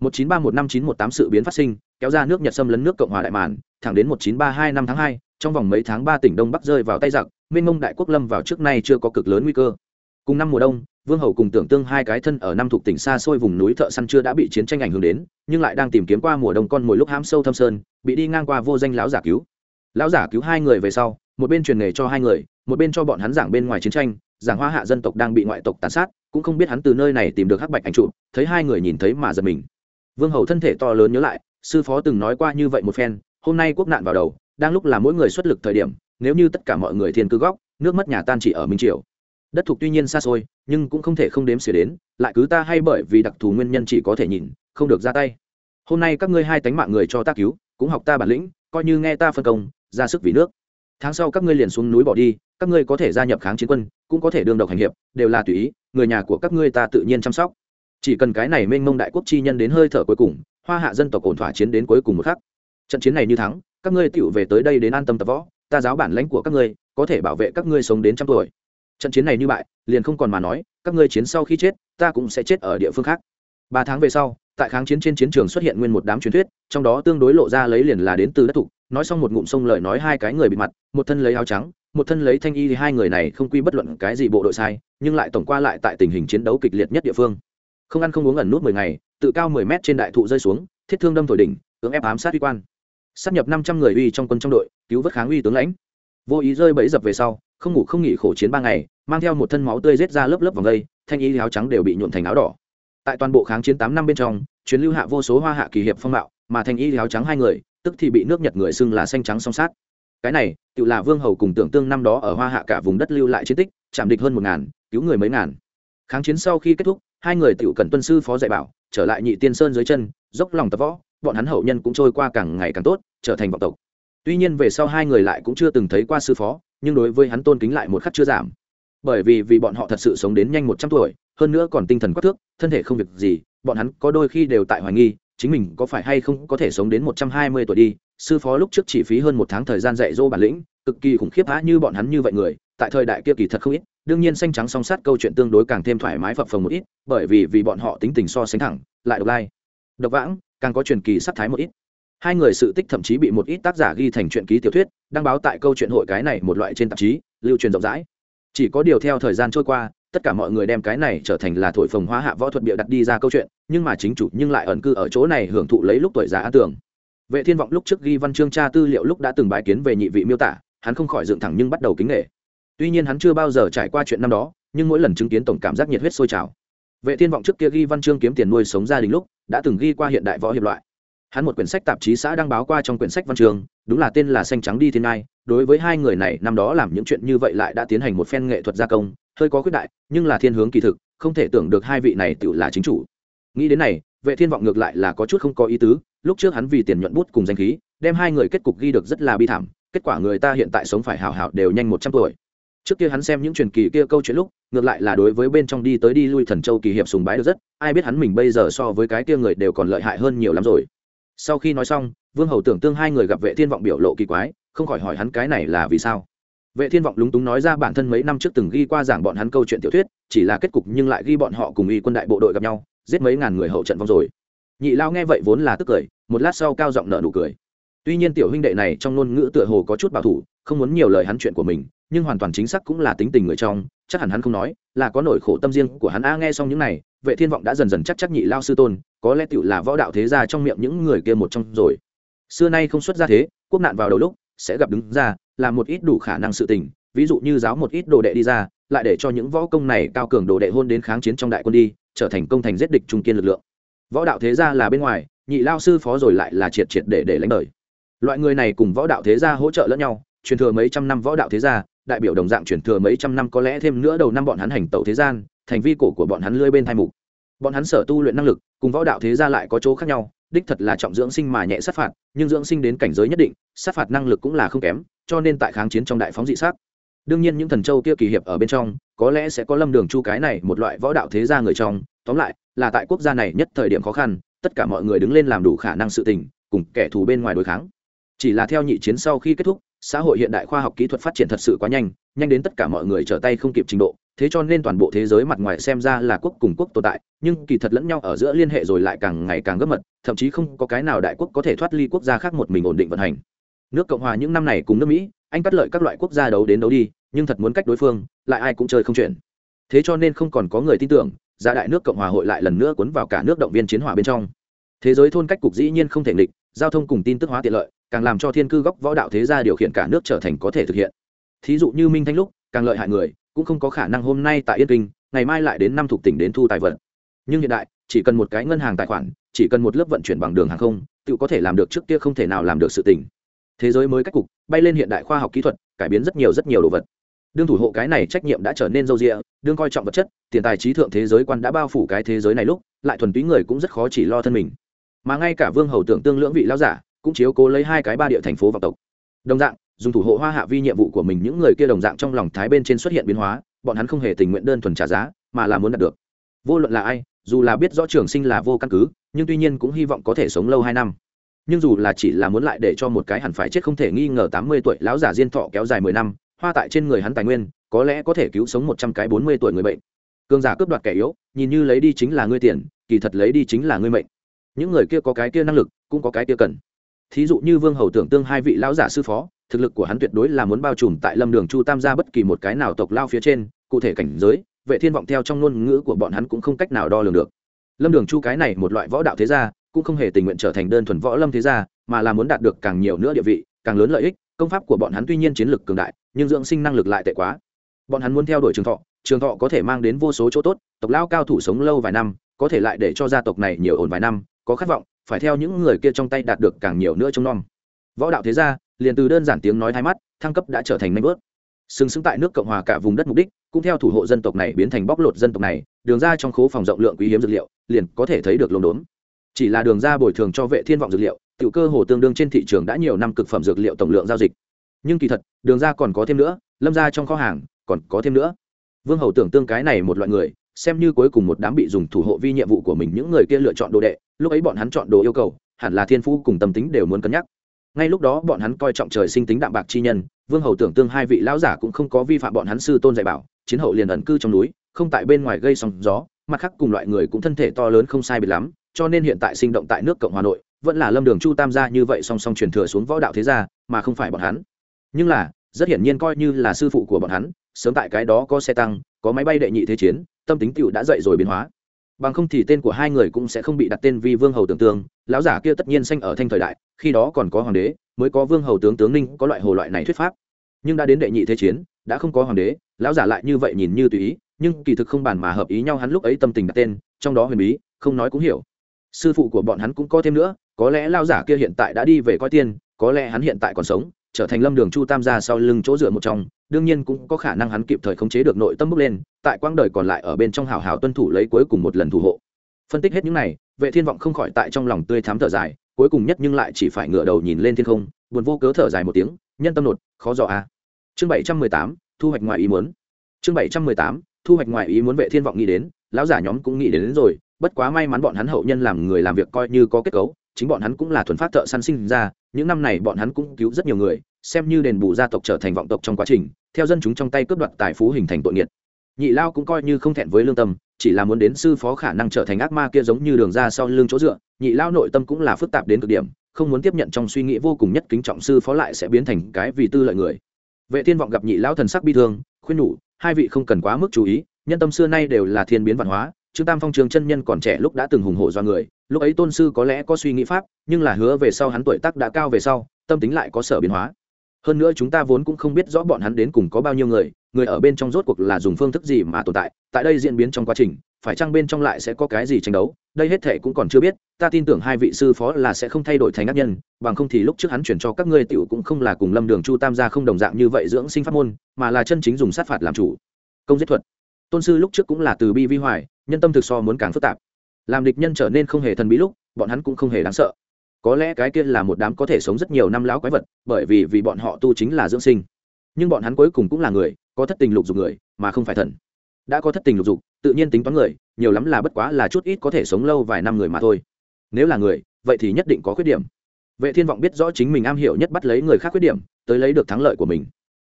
A: một chín ba một năm chín một tám sự biến phát sinh kéo ra nước nhật xâm lấn nước cộng hòa đại màn thẳng đến một chín ba hai năm tháng 2, trong vòng mấy tháng ba tỉnh đông bắc rơi vào tay giặc minh mông đại quốc lâm vào trước nay chưa có cực lớn nguy cơ. Cùng năm mùa đông vương hầu cùng tưởng tương hai cái thân ở năm thuộc tỉnh xa xôi vùng núi thợ săn chưa đã bị chiến tranh ảnh hưởng đến nhưng lại đang tìm kiếm qua mùa đông con mồi lúc hám sâu thâm sơn bị đi ngang qua vô danh lão giả cứu. Lão giả cứu hai người về sau một bên truyền nghề cho hai người một bên cho bọn hắn giảng bên ngoài chiến tranh giảng hoa hạ dân tộc đang bị ngoại tộc tàn sát, cũng không biết hắn từ nơi này tìm được hắc bạch ảnh trụ, thấy hai người nhìn thấy mà giật mình. Vương hầu thân thể to lớn nhớ lại, sư phó từng nói qua như vậy một phen, hôm nay quốc nạn vào đầu, đang lúc là mỗi người xuất lực thời điểm, nếu như tất cả mọi người thiên cư góc, nước mất nhà tan chỉ ở minh triều. Đất thuộc tuy nhiên xa xôi, nhưng cũng không thể không đếm xỉa đến, lại cứ ta hay bởi vì đặc thù nguyên nhân chỉ có thể nhìn, không được ra tay. Hôm nay các ngươi hai tánh mạng người cho ta cứu, cũng học ta bản lĩnh, coi như nghe ta phân công, ra sức vì nước tháng sau các ngươi liền xuống núi bỏ đi, các ngươi có thể gia nhập kháng chiến quân, cũng có thể đương độc hành hiệp, đều là tùy ý, người nhà của các ngươi ta tự nhiên chăm sóc. Chỉ cần cái này mênh mông đại quốc chi nhân đến hơi thở cuối cùng, hoa hạ dân tộc ổn thỏa chiến đến cuối cùng một khắc. Trận chiến này như thắng, các ngươi tựu về tới đây đến an tâm tập võ, ta giáo bản lãnh của các ngươi, có thể bảo vệ các ngươi sống đến trăm tuổi. Trận chiến này như bại, liền không còn mà nói, các ngươi chiến sau khi chết, ta cũng sẽ chết ở địa phương khác. Ba tháng về sau, tại kháng chiến trên chiến trường xuất hiện nguyên một đám truyền thuyết, trong đó tương đối lộ ra lấy liền là đến từ đất thục nói xong một ngụm sông lời nói hai cái người bị mặt, một thân lấy áo trắng, một thân lấy thanh y thì hai người này không quy bất luận cái gì bộ đội sai, nhưng lại tổng qua lại tại tình hình chiến đấu kịch liệt nhất địa phương. Không ăn không uống ẩn nút mười ngày, tự cao mười mét trên đại thụ rơi xuống, thiết thương đâm thổi đỉnh tướng ép ám sát uy quan. Sát nhập năm trăm người uy trong quân trong đội, cứu vớt kháng uy tướng lãnh. Vô ý rơi bẫy dập về sau, không ngủ không nghỉ khổ chiến ba ngày, mang theo một thân máu tươi rết ra lớp lớp vòng vây thanh y áo trắng đều bị nhuộn thành áo đỏ. Tại toàn bộ kháng chiến tám năm bên trong chuyến lưu hạ vô số hoa hạ kỳ hiệp phong mạo mà thanh y áo trắng hai người tức thì bị nước nhật người xưng là xanh trắng song sát. Cái này, tự là vương hầu cùng tưởng tương năm đó ở hoa hạ cả vùng đất lưu lại chiến tích, chạm địch hơn một ngàn, cứu người mấy ngàn. Kháng chiến sau khi kết thúc, hai người tự cần tuân sư phó dạy bảo, trở lại nhị tiên sơn dưới chân, dốc lòng tập võ, bọn hắn hậu nhân cũng trôi qua càng ngày càng tốt, trở thành vọng tộc. Tuy nhiên về sau hai người lại cũng chưa từng thấy qua sư phó, nhưng đối với hắn tôn kính lại một khắc chưa giảm. Bởi vì vì bọn họ thật sự sống đến nhanh một trăm tuổi, hơn nữa còn tinh thần quắc thước, thân thể không việc gì, bọn hắn có đôi khi đều tại hoài nghi chính mình có phải hay không có thể sống đến một trăm hai mươi tuổi đi? Sư phó lúc trước chỉ phí hơn một tháng thời gian dạy dỗ bản lĩnh, cực kỳ khủng khiếp hã như bọn hắn như vậy người, tại thời đại kia kỳ thật không ít. Đương nhiên xanh trắng song sát câu chuyện tương đối càng thêm thoải mái phập phồng một ít, bởi vì vì bọn họ tính tình so sánh thẳng, lại độc lai. Độc vãng, càng có truyền kỳ sắc thái một ít. Hai người sự tích thậm chí bị một ít tác giả ghi thành truyện ký tiểu thuyết, đăng báo tại câu chuyện hội cái này một loại trên tạp chí, lưu truyền rộng rãi. Chỉ có điều theo thời gian trôi qua tất cả mọi người đem cái này trở thành là thổi phồng hóa hạ võ thuật bịa đặt đi ra câu chuyện, nhưng mà chính chủ nhưng lại ẩn cư ở chỗ này hưởng thụ lấy lúc tuổi già an tưởng. Vệ thiên vọng lúc trước ghi văn chương tra tư liệu lúc đã từng bài kiến về nhị vị miêu tả, hắn không khỏi dựng thẳng nhưng bắt đầu kính nghệ tuy nhiên hắn chưa bao giờ trải qua chuyện năm đó, nhưng mỗi lần chứng kiến tổng cảm giác nhiệt huyết sôi trào. Vệ thiên vọng trước kia ghi văn chương kiếm tiền nuôi sống gia đình lúc, đã từng ghi qua hiện đại võ hiệp loại. Hắn một quyển sách tạp chí xã đăng báo qua trong quyển sách văn trường đúng là tên là xanh trắng đi thiên ai đối với hai người này năm đó làm những chuyện như vậy lại đã tiến hành một phen nghệ thuật gia công hơi có khuyết đại, nhưng là thiên hướng kỳ thực, không thể tưởng được hai vị này tự là chính chủ. Nghĩ đến này, vệ thiên vọng ngược lại là có chút không có ý tứ, lúc trước hắn vì tiền nhuận bút cùng danh khí, đem hai người kết cục ghi được rất là bi thảm, kết quả người ta hiện tại sống phải hào hào đều nhanh một trăm tuổi. Trước kia hắn xem những truyền kỳ kia câu chuyện lúc, ngược lại là đối với bên trong đi tới đi lui thần châu kỳ hiệp sùng bái được rất, ai biết hắn mình bây giờ so với cái kia người đều còn lợi hại hơn nhiều lắm rồi. Sau khi nói xong, vương hầu tưởng tương hai người gặp vệ thiên vọng biểu lộ kỳ quái, không khỏi hỏi hắn cái này là vì sao vệ thiên vọng lúng túng nói ra bản thân mấy năm trước từng ghi qua giảng bọn hắn câu chuyện tiểu thuyết, chỉ là kết cục nhưng lại ghi bọn họ cùng y quân đại bộ đội gặp nhau, giết mấy ngàn người hậu trận vong rồi. Nhị lao nghe vậy vốn là tức cười, một lát sau cao giọng nở nụ cười. Tuy nhiên tiểu huynh đệ này trong ngôn ngữ tựa hồ có chút bảo thủ, không muốn nhiều lời hắn chuyện của mình, nhưng hoàn toàn chính xác cũng là tính tình người trong, chắc hẳn hắn không nói, là có nỗi khổ tâm riêng của hắn. A, nghe xong những này, vệ thiên vọng đã dần dần chắc chắc nhị lao sư tôn, có lẽ tựu là võ đạo thế gia trong miệng những người kia một trong rồi. Xưa nay không xuất ra thế, quốc nạn vào đầu lúc sẽ gặp đứng ra làm một ít đủ khả năng sự tình, ví dụ như giáo một ít đồ đệ đi ra, lại để cho những võ công này cao cường đồ đệ hôn đến kháng chiến trong đại quân đi, trở thành công thành giết địch trung kiên lực lượng. Võ đạo thế gia là bên ngoài, nhị lao sư phó rồi lại là triệt triệt để để lãnh đời. Loại người này cùng võ đạo thế gia hỗ trợ lẫn nhau, truyền thừa mấy trăm năm võ đạo thế gia, đại biểu đồng dạng truyền thừa mấy trăm năm có lẽ thêm nữa đầu năm bọn hắn hành tẩu thế gian, thành vi cổ của bọn hắn lưỡi bên thai mục. Bọn hắn sở tu luyện năng lực, cùng võ đạo thế gia lại có chỗ khác nhau, đích thật là trọng dưỡng sinh mà nhẹ sát phạt, nhưng dưỡng sinh đến cảnh giới nhất định, sát phạt năng lực cũng là không kém cho nên tại kháng chiến trong đại phóng dị sắc, đương nhiên những thần châu kia kỳ hiệp ở bên trong có lẽ sẽ có lâm đường chu cái này một loại võ đạo thế gia người trong. Tóm lại là tại quốc gia này nhất thời điểm khó khăn tất cả mọi người đứng lên làm đủ khả năng sự tình cùng kẻ thù bên ngoài đối kháng. Chỉ là theo nhị chiến sau khi kết thúc xã hội hiện đại khoa học kỹ thuật phát triển thật sự quá nhanh nhanh đến tất cả mọi người trở tay không kịp trình độ thế cho nên toàn bộ thế giới mặt ngoài xem ra là quốc cùng quốc tồn tại nhưng kỳ thật lẫn nhau ở giữa liên hệ rồi lại càng ngày càng gấp mật thậm chí không có cái nào đại quốc có thể thoát ly quốc gia khác một mình ổn định vận hành nước cộng hòa những năm này cùng nước mỹ, anh cắt lợi các loại quốc gia đấu đến đấu đi, nhưng thật muốn cách đối phương, lại ai cũng chơi không chuyện thế cho nên không còn có người tin tưởng, gia đại nước cộng hòa hội lại lần nữa cuốn vào cả nước động viên chiến hỏa bên trong. Thế giới thôn cách cục dĩ nhiên không thể nghịch, giao thông cùng tin tức hóa tiện lợi, càng làm cho thiên cư góc võ đạo thế gia điều khiển cả nước trở thành có thể thực hiện. Thí dụ như minh thanh lúc, càng lợi hại người, cũng không có khả năng hôm nay tại yên kinh, ngày mai lại đến năm thuộc tỉnh đến thu tài vật nhưng hiện đại, chỉ cần một cái ngân hàng tài khoản, chỉ cần một lớp vận chuyển bằng đường hàng không, tự có thể làm được trước kia không thể nào làm được sự tỉnh thế giới mới cách cục, bay lên hiện đại khoa học kỹ thuật, cải biến rất nhiều rất nhiều đồ vật. Đương thủ hộ cái này trách nhiệm đã trở nên râu rịa, đương coi trọng vật chất, tiền tài trí thượng thế giới quan đã bao phủ cái thế giới này lúc, lại thuần túy người cũng rất khó chỉ lo thân mình. Mà ngay cả vương hầu tưởng tương lưỡng vị lao giả, cũng chiếu cố lấy hai cái ba địa thành phố vọng tộc. Đồng dạng, dùng thủ hộ hoa hạ vi nhiệm vụ của mình những người kia đồng dạng trong lòng thái bên trên xuất hiện biến hóa, bọn hắn không hề tình nguyện đơn thuần trả giá, mà là muốn đạt được. Vô luận là ai, dù là biết rõ trường sinh là vô căn cứ, nhưng tuy nhiên cũng hy vọng có thể sống lâu hai năm nhưng dù là chỉ là muốn lại để cho một cái hẳn phải chết không thể nghi ngờ tám mươi tuổi lão giả diên thọ kéo dài mười năm, hoa tại trên người hắn tài nguyên, có lẽ có thể cứu sống một trăm cái bốn mươi tuổi người bệnh. Cường giả cướp đoạt kẻ yếu, nhìn như lấy đi chính là ngươi tiền, kỳ thật lấy đi chính là ngươi mệnh. Những người kia có cái kia năng lực, cũng có cái kia cần. Thí dụ như vương hầu tưởng tương hai vị lão giả sư phó, thực lực của hắn tuyệt đối là muốn bao trùm tại lâm đường chu tam gia bất kỳ một cái nào tộc lao phía trên, cụ thể cảnh giới, vệ thiên vọng theo trong ngôn ngữ của bọn hắn cũng không cách nào đo lường được. Lâm đường chu cái này một loại võ đạo thế gia cũng không hề tình nguyện trở thành đơn thuần võ lâm thế gia, mà là muốn đạt được càng nhiều nữa địa vị, càng lớn lợi ích. Công pháp của bọn hắn tuy nhiên chiến lược cường đại, nhưng dưỡng sinh năng lực lại tệ quá. Bọn hắn muốn theo đuổi trường thọ trường thọ có thể mang đến vô số chỗ tốt, tộc lao cao thủ sống lâu vài năm, có thể lại để cho gia tộc này nhiều ổn vài năm, có khát vọng, phải theo những người kia trong tay đạt được càng nhiều nữa trong non võ đạo thế gia, liền từ đơn giản tiếng nói hai mắt, thăng cấp đã trở thành nanh bớt sừng sững tại nước cộng hòa cả vùng đất mục đích, cũng theo thủ hộ dân tộc này biến thành bóc lột dân tộc này, đường ra trong khố phòng rộng lượng quý hiếm dược liệu, liền có thể thấy được lồn đốn chỉ là đường ra bồi thường cho vệ thiên vọng dược liệu, tiểu cơ hồ tương đương trên thị trường đã nhiều năm cực phẩm dược liệu tổng lượng giao dịch. Nhưng kỳ thật, đường ra còn có thêm nữa, lâm ra trong kho hàng, còn có thêm nữa. Vương hầu tưởng tương cái này một loại người, xem như cuối cùng một đám bị dùng thủ hộ vi nhiệm vụ của mình những người kia lựa chọn đồ đệ, lúc ấy bọn hắn chọn đồ yêu cầu, hẳn là thiên phú cùng tâm tính đều muốn cân nhắc. Ngay lúc đó bọn hắn coi trọng trời sinh tính đạm bạc chi nhân, vương hầu tưởng tương hai vị lão giả cũng không có vi phạm bọn hắn sư tôn dạy bảo, chiến hậu liền ẩn cư trong núi, không tại bên ngoài gây sóng gió, mặt khác cùng loại người cũng thân thể to lớn không sai biệt lắm cho nên hiện tại sinh động tại nước cộng hòa nội, vẫn là lâm đường chu tam gia như vậy song song truyền thừa xuống võ đạo thế gia, mà không phải bọn hắn. Nhưng là, rất hiển nhiên coi như là sư phụ của bọn hắn, sớm tại cái đó có xe tăng, có máy bay đệ nhị thế chiến, tâm tính tựu đã dậy rồi biến hóa. Bằng không thì tên của hai người cũng sẽ không bị đặt tên vì vương hầu tưởng tương, lão giả kia tất nhiên sanh ở thanh thời đại, khi đó còn có hoàng đế, mới có vương hầu tướng tướng ninh, có loại hồ loại này thuyết pháp. Nhưng đã đến đệ nhị thế chiến, đã không có hoàng đế, lão giả lại như vậy nhìn như tùy ý, nhưng kỳ thực không bàn mà hợp ý nhau hắn lúc ấy tâm tình đặt tên, trong đó huyền bí, không nói cũng hiểu sư phụ của bọn hắn cũng có thêm nữa có lẽ lao giả kia hiện tại đã đi về coi tiên có lẽ hắn hiện tại còn sống trở thành lâm đường chu tam gia sau lưng chỗ dựa một trong đương nhiên cũng có khả năng hắn kịp thời khống chế được nội tâm bước lên tại quãng đời còn lại ở bên trong hào hào tuân thủ lấy cuối cùng một lần thủ hộ phân tích hết những này vệ thiên vọng không khỏi tại trong lòng tươi thám thở dài cuối cùng nhất nhưng lại chỉ phải ngửa đầu nhìn lên thiên không buồn vô cớ thở dài một tiếng nhân tâm nột khó dò a à. chương 718, thu hoạch ngoài ý muốn chương 718, thu hoạch ngoài ý muốn vệ thiên vọng nghĩ đến lão giả nhóm cũng nghĩ đến, đến rồi bất quá may mắn bọn hắn hậu nhân làm người làm việc coi như có kết cấu, chính bọn hắn cũng là thuần phát thợ săn sinh ra, những năm này bọn hắn cũng cứu rất nhiều người, xem như đền bù gia tộc trở thành vọng tộc trong quá trình, theo dân chúng trong tay cướp đoạt tài phú hình thành tội nghiệt. Nhị lao cũng coi như không thẹn với lương tâm, chỉ là muốn đến sư phó khả năng trở thành ác ma kia giống như đường ra sau lưng chỗ dựa, nhị lao nội tâm cũng là phức tạp đến cực điểm, không muốn tiếp nhận trong suy nghĩ vô cùng nhất kính trọng sư phó lại sẽ biến thành cái vì tư lợi người. Vệ thiên vọng gặp nhị lao thần sắc bi thương, khuyên nhủ, hai vị không cần quá mức chú ý, nhân tâm xưa nay đều là thiên biến văn hóa trương tam phong trường chân nhân còn trẻ lúc đã từng hùng hổ do người, lúc ấy tôn sư có lẽ có suy nghĩ pháp, nhưng là hứa về sau hắn tuổi tác đã cao về sau, tâm tính lại có sở biến hóa. Hơn nữa chúng ta vốn cũng không biết rõ bọn hắn đến cùng có bao nhiêu người người ở bên trong rốt cuộc là dùng phương thức gì mà tồn tại tại đây diễn biến trong quá trình, phải chăng bên trong lại sẽ có cái gì tranh đấu, đây hết thể cũng còn chưa biết, ta tin tưởng hai vị sư phó là sẽ không thay đổi thành ác nhân, bằng không thì lúc trước hắn chuyển cho các ngươi tiểu cũng không là cùng lâm đường chu tam gia không đồng dạng như vậy dưỡng sinh pháp môn, mà là chân chính dùng sát phạt làm chủ. Công giết thuật tôn sư lúc trước cũng là từ bi vi hoài, nhân tâm thực so muốn càng phức tạp. Làm địch nhân trở nên không hề thần bí lúc, bọn hắn cũng không hề đáng sợ. Có lẽ cái kia là một đám có thể sống rất nhiều năm lão quái vật, bởi vì vì bọn họ tu chính là dưỡng sinh. Nhưng bọn hắn cuối cùng cũng là người, có thất tình lục dục người, mà không phải thần. Đã có thất tình lục dục, tự nhiên tính toán người, nhiều lắm là bất quá là chút ít có thể sống lâu vài năm người mà thôi. Nếu là người, vậy thì nhất định có khuyết điểm. Vệ thiên vọng biết rõ chính mình am hiểu nhất bắt lấy người khác khuyết điểm, tới lấy được thắng lợi của mình.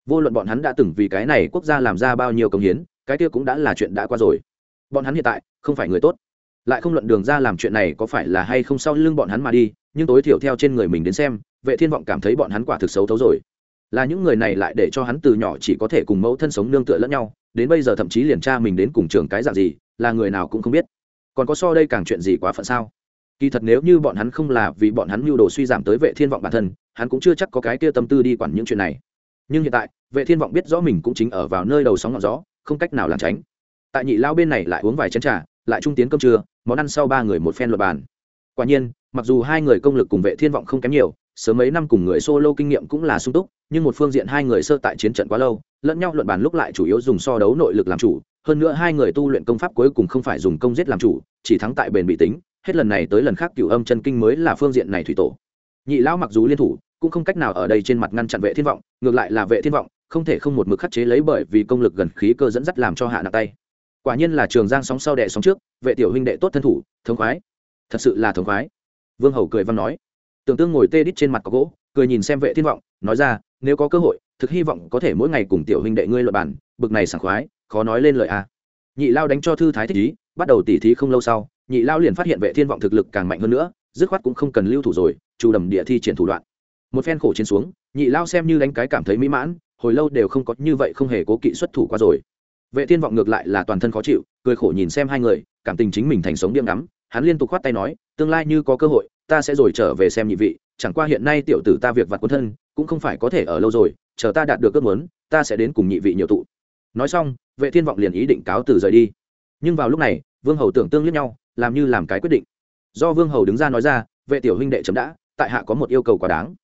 A: Vô luận bọn hắn đã từng vì cái này quốc gia làm ra bao nhiêu công hiến cái kia cũng đã là chuyện đã qua rồi. Bọn hắn hiện tại không phải người tốt. Lại không luận đường ra làm chuyện này có phải là hay không sau lưng bọn hắn mà đi, nhưng tối thiểu theo trên người mình đến xem, vệ thiên vọng cảm thấy bọn hắn quả thực xấu thấu rồi. Là những người này lại để cho hắn từ nhỏ chỉ có thể cùng mẫu thân sống nương tựa lẫn nhau, đến bây giờ thậm chí liền tra mình đến cùng trường cái dạng gì, là người nào cũng không biết. Còn có so đây càng chuyện gì quá phận sao? Kỳ thật nếu như bọn hắn không là vì bọn hắn mưu đồ suy giảm tới vệ thiên vọng bản thân, hắn cũng chưa chắc có cái kia tâm tư đi quản những chuyện này. Nhưng hiện tại, vệ thiên vọng biết rõ mình cũng chính ở vào nơi đầu sóng ngọn gió không cách nào làm tránh. Tại nhị lao bên này lại uống vài chén trà, lại trung tiến cơm trưa, món ăn sau ba người một phen luật bàn. Quả nhiên, mặc dù hai người công lực cùng vệ thiên vọng không kém nhiều, sớm mấy năm cùng người solo kinh nghiệm cũng là sung túc, nhưng một phương diện hai người sơ tại chiến trận quá lâu, lẫn nhau luận bàn lúc lại chủ yếu dùng so đấu nội lực làm chủ, hơn nữa hai người tu luyện công pháp cuối cùng không phải dùng công giết làm chủ, chỉ thắng tại bền bị tính, hết lần này tới lần khác cửu âm chân kinh mới là phương diện này thủy tổ. Nhị lão mặc dù liên thủ, cũng không cách nào ở đây trên mặt ngăn chặn vệ thiên vọng, ngược lại là vệ thiên vọng không thể không một mực khắc chế lấy bởi vì công lực gần khí cơ dẫn dắt làm cho hạ nặng tay. Quả nhiên là trường giang sóng sau đệ sóng trước, vệ tiểu huynh đệ tốt thân thủ, thống khoái. Thật sự là thống khoái. Vương hầu cười văn nói. Tưởng tương ngồi tê đít trên mặt có gỗ, cười nhìn xem vệ thiên vọng, nói ra, nếu có cơ hội, thực hy vọng có thể mỗi ngày cùng tiểu huynh đệ ngươi luận bản bực này sảng khoái, khó nói lên lời a. Nhị lao đánh cho thư thái thích ý, bắt đầu tỉ thí không lâu sau, nhị lao liền phát hiện vệ thiên vọng thực lực càng mạnh hơn nữa, dứt khoát cũng không cần lưu thủ rồi, chủ đầm địa thi triển thủ đoạn. Một phen khổ chiến xuống, nhị lao xem như đánh cái cảm thấy mỹ mãn hồi lâu đều không có như vậy không hề cố kỵ xuất thủ qua rồi. Vệ thiên vọng ngược lại là toàn thân khó chịu, cười khổ nhìn xem hai người, cảm tình chính mình thành sống điềm đắm. Hắn liên tục khoát tay nói, tương lai như có cơ hội, ta sẽ rồi trở về xem nhị vị, chẳng qua hiện nay tiểu tử ta việc vặt quân thân, cũng không phải có thể ở lâu rồi, chờ ta đạt được ước muốn, ta sẽ đến cùng nhị vị nhiều tụ. Nói xong, vệ thiên vọng liền ý định cáo từ rời đi. Nhưng vào lúc này, vương hầu tưởng tương liếc nhau, làm như làm cái quyết định. Do vương hầu đứng ra nói ra, vệ tiểu huynh đệ chấm đã, tại hạ có một yêu cầu quá đáng.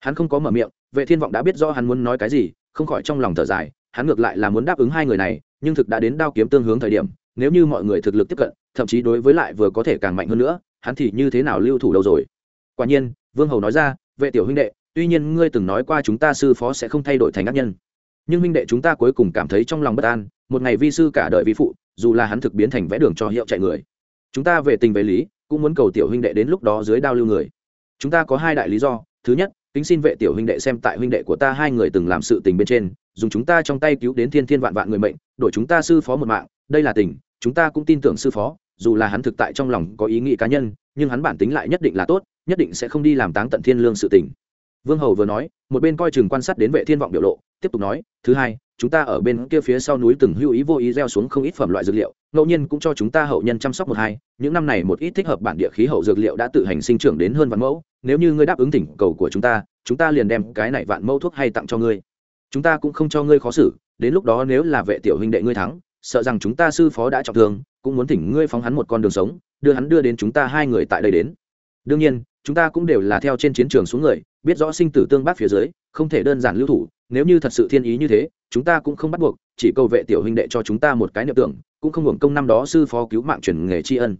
A: Hắn không có mở miệng, vệ thiên vọng đã biết rõ hắn muốn nói cái gì không khỏi trong lòng thở dài, hắn ngược lại là muốn đáp ứng hai người này, nhưng thực đã đến đao kiếm tương hướng thời điểm, nếu như mọi người thực lực tiếp cận, thậm chí đối với lại vừa có thể càng mạnh hơn nữa, hắn thì như thế nào lưu thủ đâu rồi? Quả nhiên, vương hầu nói ra, vệ tiểu huynh đệ, tuy nhiên ngươi từng nói qua chúng ta sư phó sẽ không thay đổi thành ác nhân, nhưng huynh đệ chúng ta cuối cùng cảm thấy trong lòng bất an, một ngày vi sư cả đời vi phụ, dù là hắn thực biến thành vẽ đường cho hiệu chạy người. Chúng ta về tình về lý, cũng muốn cầu tiểu huynh đệ đến lúc đó dưới đao lưu người. Chúng ta có hai đại lý do, thứ nhất kính xin vệ tiểu huynh đệ xem tại huynh đệ của ta hai người từng làm sự tình bên trên, dùng chúng ta trong tay cứu đến thiên thiên vạn vạn người mệnh, đổi chúng ta sư phó một mạng, đây là tình, chúng ta cũng tin tưởng sư phó, dù là hắn thực tại trong lòng có ý nghĩ cá nhân, nhưng hắn bản tính lại nhất định là tốt, nhất định sẽ không đi làm táng tận thiên lương sự tình. Vương hầu vừa nói, một bên coi chừng quan sát đến vệ thiên vọng biểu lộ tiếp tục nói, thứ hai, chúng ta ở bên kia phía sau núi từng hưu ý vô ý gieo xuống không ít phẩm loại dược liệu, ngẫu nhiên cũng cho chúng ta hậu nhân chăm sóc một hai, những năm này một ít thích hợp bản địa khí hậu dược liệu đã tự hành sinh trưởng đến hơn vạn mẫu, nếu như ngươi đáp ứng thỉnh cầu của chúng ta chúng ta liền đem cái này vạn mẫu thuốc hay tặng cho ngươi. Chúng ta cũng không cho ngươi khó xử, đến lúc đó nếu là vệ tiểu huynh đệ ngươi thắng, sợ rằng chúng ta sư phó đã trọng thương, cũng muốn thỉnh ngươi phóng hắn một con đường sống, đưa hắn đưa đến chúng ta hai người tại đây đến. Đương nhiên, chúng ta cũng đều là theo trên chiến trường xuống người biết rõ sinh tử tương bác phía dưới, không thể đơn giản lưu thủ, nếu như thật sự thiên ý như thế, chúng ta cũng không bắt buộc, chỉ cầu vệ tiểu huynh đệ cho chúng ta một cái niệm tưởng, cũng không hưởng công năm đó sư phó cứu mạng truyền nghề tri ân.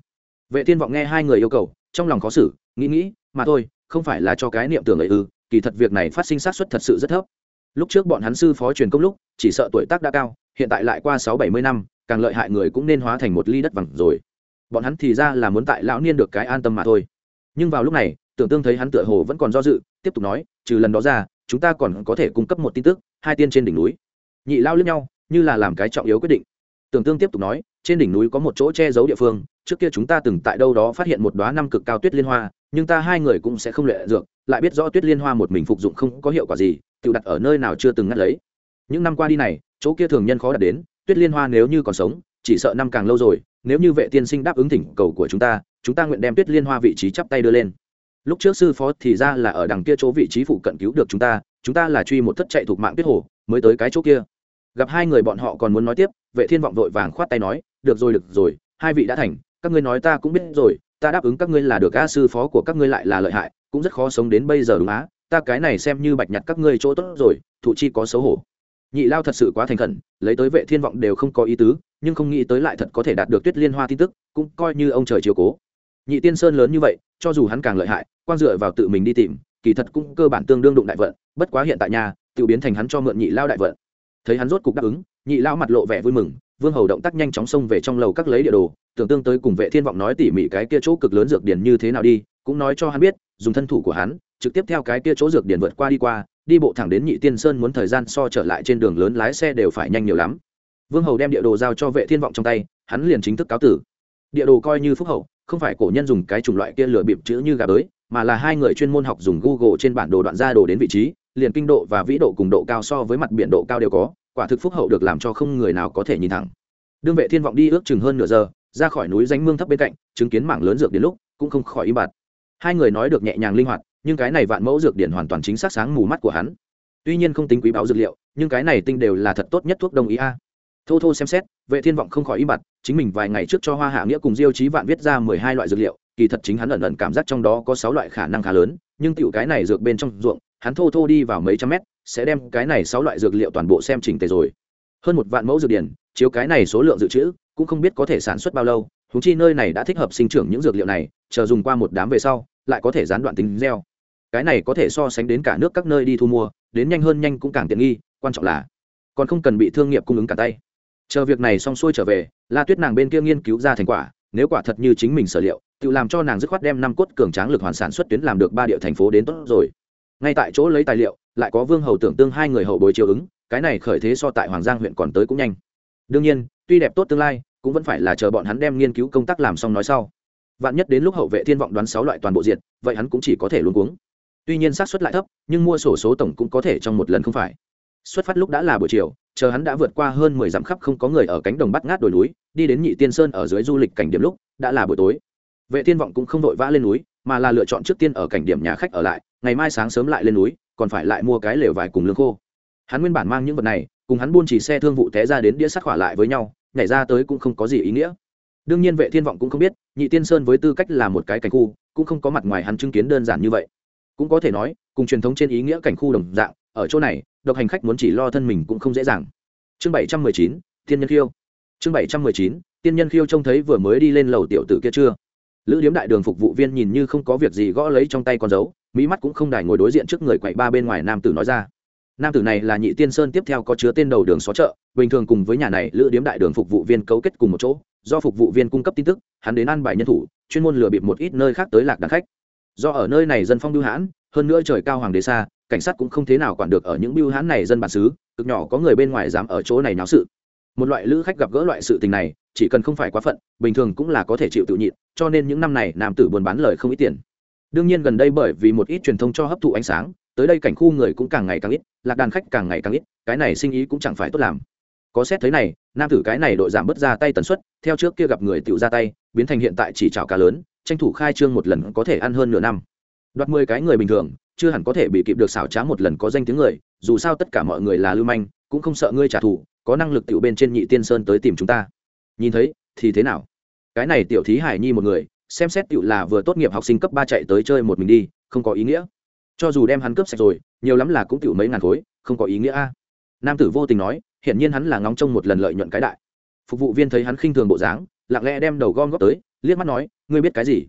A: Vệ thiên vọng nghe hai người yêu cầu, trong lòng khó xử, nghĩ nghĩ, mà thôi, không phải là cho cái niệm tưởng ấy ư, kỳ thật việc này phát sinh sát suất thật sự rất thấp. Lúc trước bọn hắn sư phó truyền công lúc, chỉ sợ tuổi tác đã cao, hiện tại lại qua sáu bảy mươi năm, càng lợi hại người cũng nên hóa thành một ly đất vàng rồi. Bọn hắn thì ra là muốn tại lão niên được cái an tâm mà thôi. Nhưng vào lúc này tưởng tương thấy hắn tựa hồ vẫn còn do dự, tiếp tục nói, trừ lần đó ra, chúng ta còn có thể cung cấp một tin tức, hai tiên trên đỉnh núi. Nhị lao lướt nhau, như là làm cái trọng yếu quyết định. Tưởng tương tiếp tục nói, trên đỉnh núi có một chỗ che giấu địa phương, trước kia chúng ta từng tại đâu đó phát hiện một đoá năm cực cao tuyết liên hoa, nhưng ta hai người cũng sẽ không lệ dược, lại biết rõ tuyết liên hoa một mình phục dụng không có hiệu quả gì, tự đặt ở nơi nào chưa từng ngắt lấy. Những năm qua đi này, chỗ kia thường nhân khó đạt đến, tuyết liên hoa nếu như còn sống, chỉ sợ năm càng lâu rồi, nếu như vệ tiên sinh đáp ứng thỉnh cầu của chúng ta chúng ta nguyện đem tuyết liên hoa vị trí chắp tay đưa lên lúc trước sư phó thì ra là ở đằng kia chỗ vị trí phụ cận cứu được chúng ta chúng ta là truy một thất chạy thuộc mạng tuyết hồ, mới tới cái chỗ kia. Gặp hai người bọn họ còn muốn nói tiếp, vệ thiên vọng vội vàng khoát tay nói, được rồi được rồi, hai vị đã thành, các ngươi nói ta cũng biết rồi, ta đáp ứng các ngươi là được, a, sư phó của các ngươi lại là lợi hại, cũng rất khó sống đến bây giờ, đúng á? Ta cái này xem như bạch nhặt các ngươi chỗ tốt rồi, thụ chi có xấu hổ. Nhị lao thật sự quá thành khẩn, lấy tới vệ thiên vọng đều không có ý tứ, nhưng không nghĩ tới lại thật có thể đạt được tuyết liên hoa tin tức, cũng coi như ông trời chiều cố. Nhị tiên sơn lớn như vậy cho dù hắn càng lợi hại quan dựa vào tự mình đi tìm, kỳ thật cũng cơ bản tương đương đụng đại vận, bất quá hiện tại nhà tự biến thành hắn cho mượn nhị lao đại vận. Thấy hắn rốt cục đáp ứng, nhị lao mặt lộ vẻ vui mừng, vương hầu động tác nhanh chóng xông về trong lầu các lấy địa đồ, tưởng tương tới cùng vệ thiên vọng nói tỉ mỉ cái kia chỗ cực lớn dược điển như thế nào đi, cũng nói cho hắn biết, dùng thân thủ của hắn, trực tiếp theo cái kia chỗ dược điển vượt qua đi qua, đi bộ thẳng đến nhị tiên sơn muốn thời gian so trở lại trên đường lớn lái xe đều phải nhanh nhiều lắm. Vương hầu đem địa đồ giao cho vệ thiên vọng trong tay, hắn liền chính thức cáo tử. Địa đồ coi như phúc hậu không phải cổ nhân dùng cái chủng loại kia lừa bịp chữ như gà bới, mà là hai người chuyên môn học dùng google trên bản đồ đoạn ra đồ đến vị trí, liền kinh độ và vĩ độ cùng độ cao so với mặt biển độ cao đều có, quả thực phúc hậu được làm cho không người nào có thể nhìn thẳng. Đương vệ thiên vọng đi ước chừng hơn nửa giờ, ra khỏi núi danh mương thấp bên cạnh, chứng kiến mảng lớn dược đến lúc, cũng không khỏi im bặt. Hai người nói được nhẹ nhàng linh hoạt, nhưng cái này vạn mẫu dược điển hoàn toàn chính xác sáng mù mắt của hắn. Tuy nhiên không tính quý báo dược liệu, nhưng cái này tinh đều là thật tốt nhất thuốc đông ý a thô thô xem xét, vệ thiên vọng không khỏi im mặt chính mình vài ngày trước cho hoa hạ nghĩa cùng diêu chí vạn viết ra mười hai loại dược liệu, kỳ thật chính hắn ẩn ẩn cảm giác trong đó có sáu loại khả năng khá lớn, nhưng tiểu cái này dược bên trong ruộng, hắn thô thô đi vào mấy trăm mét, sẽ đem cái này sáu loại dược liệu toàn bộ xem chỉnh tề rồi. Hơn một vạn mẫu dược điển, chiếu cái này số lượng dự trữ, cũng không biết có thể sản xuất bao lâu húng chi nơi này đã thích hợp sinh trưởng những dược liệu này, chờ dùng qua một đám về sau, lại có thể gián đoạn tính gieo. Cái này có thể so sánh đến cả nước các nơi đi thu mua, đến nhanh hơn nhanh cũng càng tiện nghi, quan trọng là còn không cần bị thương nghiệp cung ứng cả tay chờ việc này xong xuôi trở về, la tuyết nàng bên kia nghiên cứu ra thành quả, nếu quả thật như chính mình sở liệu, tự làm cho nàng dứt khoát đem năm cốt cường tráng lực hoàn sản xuất tuyến làm được ba địa thành phố đến tốt rồi. Ngay tại chỗ lấy tài liệu, lại có vương hầu tưởng tương hai người hậu bối chiều ứng, cái này khởi thế so tại hoàng giang huyện còn tới cũng nhanh. Đương nhiên, tuy đẹp tốt tương lai, cũng vẫn phải là chờ bọn hắn đem nghiên cứu công tác làm xong nói sau. Vạn nhất đến lúc hậu vệ thiên vọng đoán sáu loại toàn bộ diện vậy hắn cũng chỉ có thể luôn cuống. Tuy nhiên xác suất lại thấp, nhưng mua sổ số tổng cũng có thể trong một lần không phải. Xuất phát lúc đã là buổi chiều chờ hắn đã vượt qua hơn mười dặm khắp không có người ở cánh đồng bắt ngát đồi núi, đi đến nhị tiên sơn ở dưới du lịch cảnh điểm lúc, đã là buổi tối. Vệ thiên vọng cũng không vội vã lên núi, mà là lựa chọn trước tiên ở cảnh điểm nhà khách ở lại, ngày mai sáng sớm lại lên núi, còn phải lại mua cái lều vải cùng lương khô. Hắn nguyên bản mang những vật này, cùng hắn buôn chỉ xe thương vụ té ra đến đĩa sắt khỏa lại với nhau, nhảy ra tới cũng không có gì ý nghĩa. Đương nhiên vệ thiên vọng cũng không biết, nhị tiên sơn với tư cách là một cái cảnh khu, cũng không có mặt ngoài hắn chứng kiến đơn giản như vậy. Cũng có thể nói, cùng truyền thống trên ý nghĩa cảnh khu đồng dạng ở chỗ này, độc hành khách muốn chỉ lo thân mình cũng không dễ dàng. Chương bảy trăm mười chín tiên nhân khiêu. Chương bảy trăm mười chín tiên nhân khiêu trông thấy vừa mới đi lên lầu tiểu tử kia chưa? Lữ điếm đại đường phục vụ viên nhìn như không có việc gì gõ lấy trong tay con dấu, mỹ mắt cũng không đài ngồi đối diện trước người quậy ba bên ngoài nam tử nói ra. Nam tử này là nhị tiên sơn tiếp theo có chứa tên đầu đường xó chợ, bình thường cùng với nhà này, lữ điếm đại đường phục vụ viên cấu kết cùng một chỗ, do phục vụ viên cung cấp tin tức, hắn đến ăn bài nhân thủ, chuyên môn lừa bịp một ít nơi khác tới lạc đàn khách. Do ở nơi này dân phong bưu hãn, hơn nữa trời cao hoàng đế xa cảnh sát cũng không thế nào quản được ở những biêu hãn này dân bản xứ, cực nhỏ có người bên ngoài dám ở chỗ này náo sự. Một loại lữ khách gặp gỡ loại sự tình này, chỉ cần không phải quá phận, bình thường cũng là có thể chịu tự nhịn, cho nên những năm này nam tử buôn bán lời không ít tiền. Đương nhiên gần đây bởi vì một ít truyền thông cho hấp thụ ánh sáng, tới đây cảnh khu người cũng càng ngày càng ít, lạc đàn khách càng ngày càng ít, cái này sinh ý cũng chẳng phải tốt làm. Có xét thấy này, nam tử cái này đội giảm bớt ra tay tần suất, theo trước kia gặp người tự ra tay, biến thành hiện tại chỉ chảo cá lớn, tranh thủ khai trương một lần có thể ăn hơn nửa năm. Đoạt mười cái người bình thường chưa hẳn có thể bị kịp được xảo trá một lần có danh tiếng người, dù sao tất cả mọi người là lưu manh, cũng không sợ ngươi trả thù, có năng lực tiểu bên trên nhị tiên sơn tới tìm chúng ta. Nhìn thấy, thì thế nào? Cái này tiểu thí hải nhi một người, xem xét tiểu là vừa tốt nghiệp học sinh cấp ba chạy tới chơi một mình đi, không có ý nghĩa. Cho dù đem hắn cướp sạch rồi, nhiều lắm là cũng tiểu mấy ngàn khối, không có ý nghĩa a. Nam tử vô tình nói, hiển nhiên hắn là ngóng trông một lần lợi nhuận cái đại. Phục vụ viên thấy hắn khinh thường bộ dáng, lặng lẽ đem đầu gom góp tới, liếc mắt nói, ngươi biết cái gì?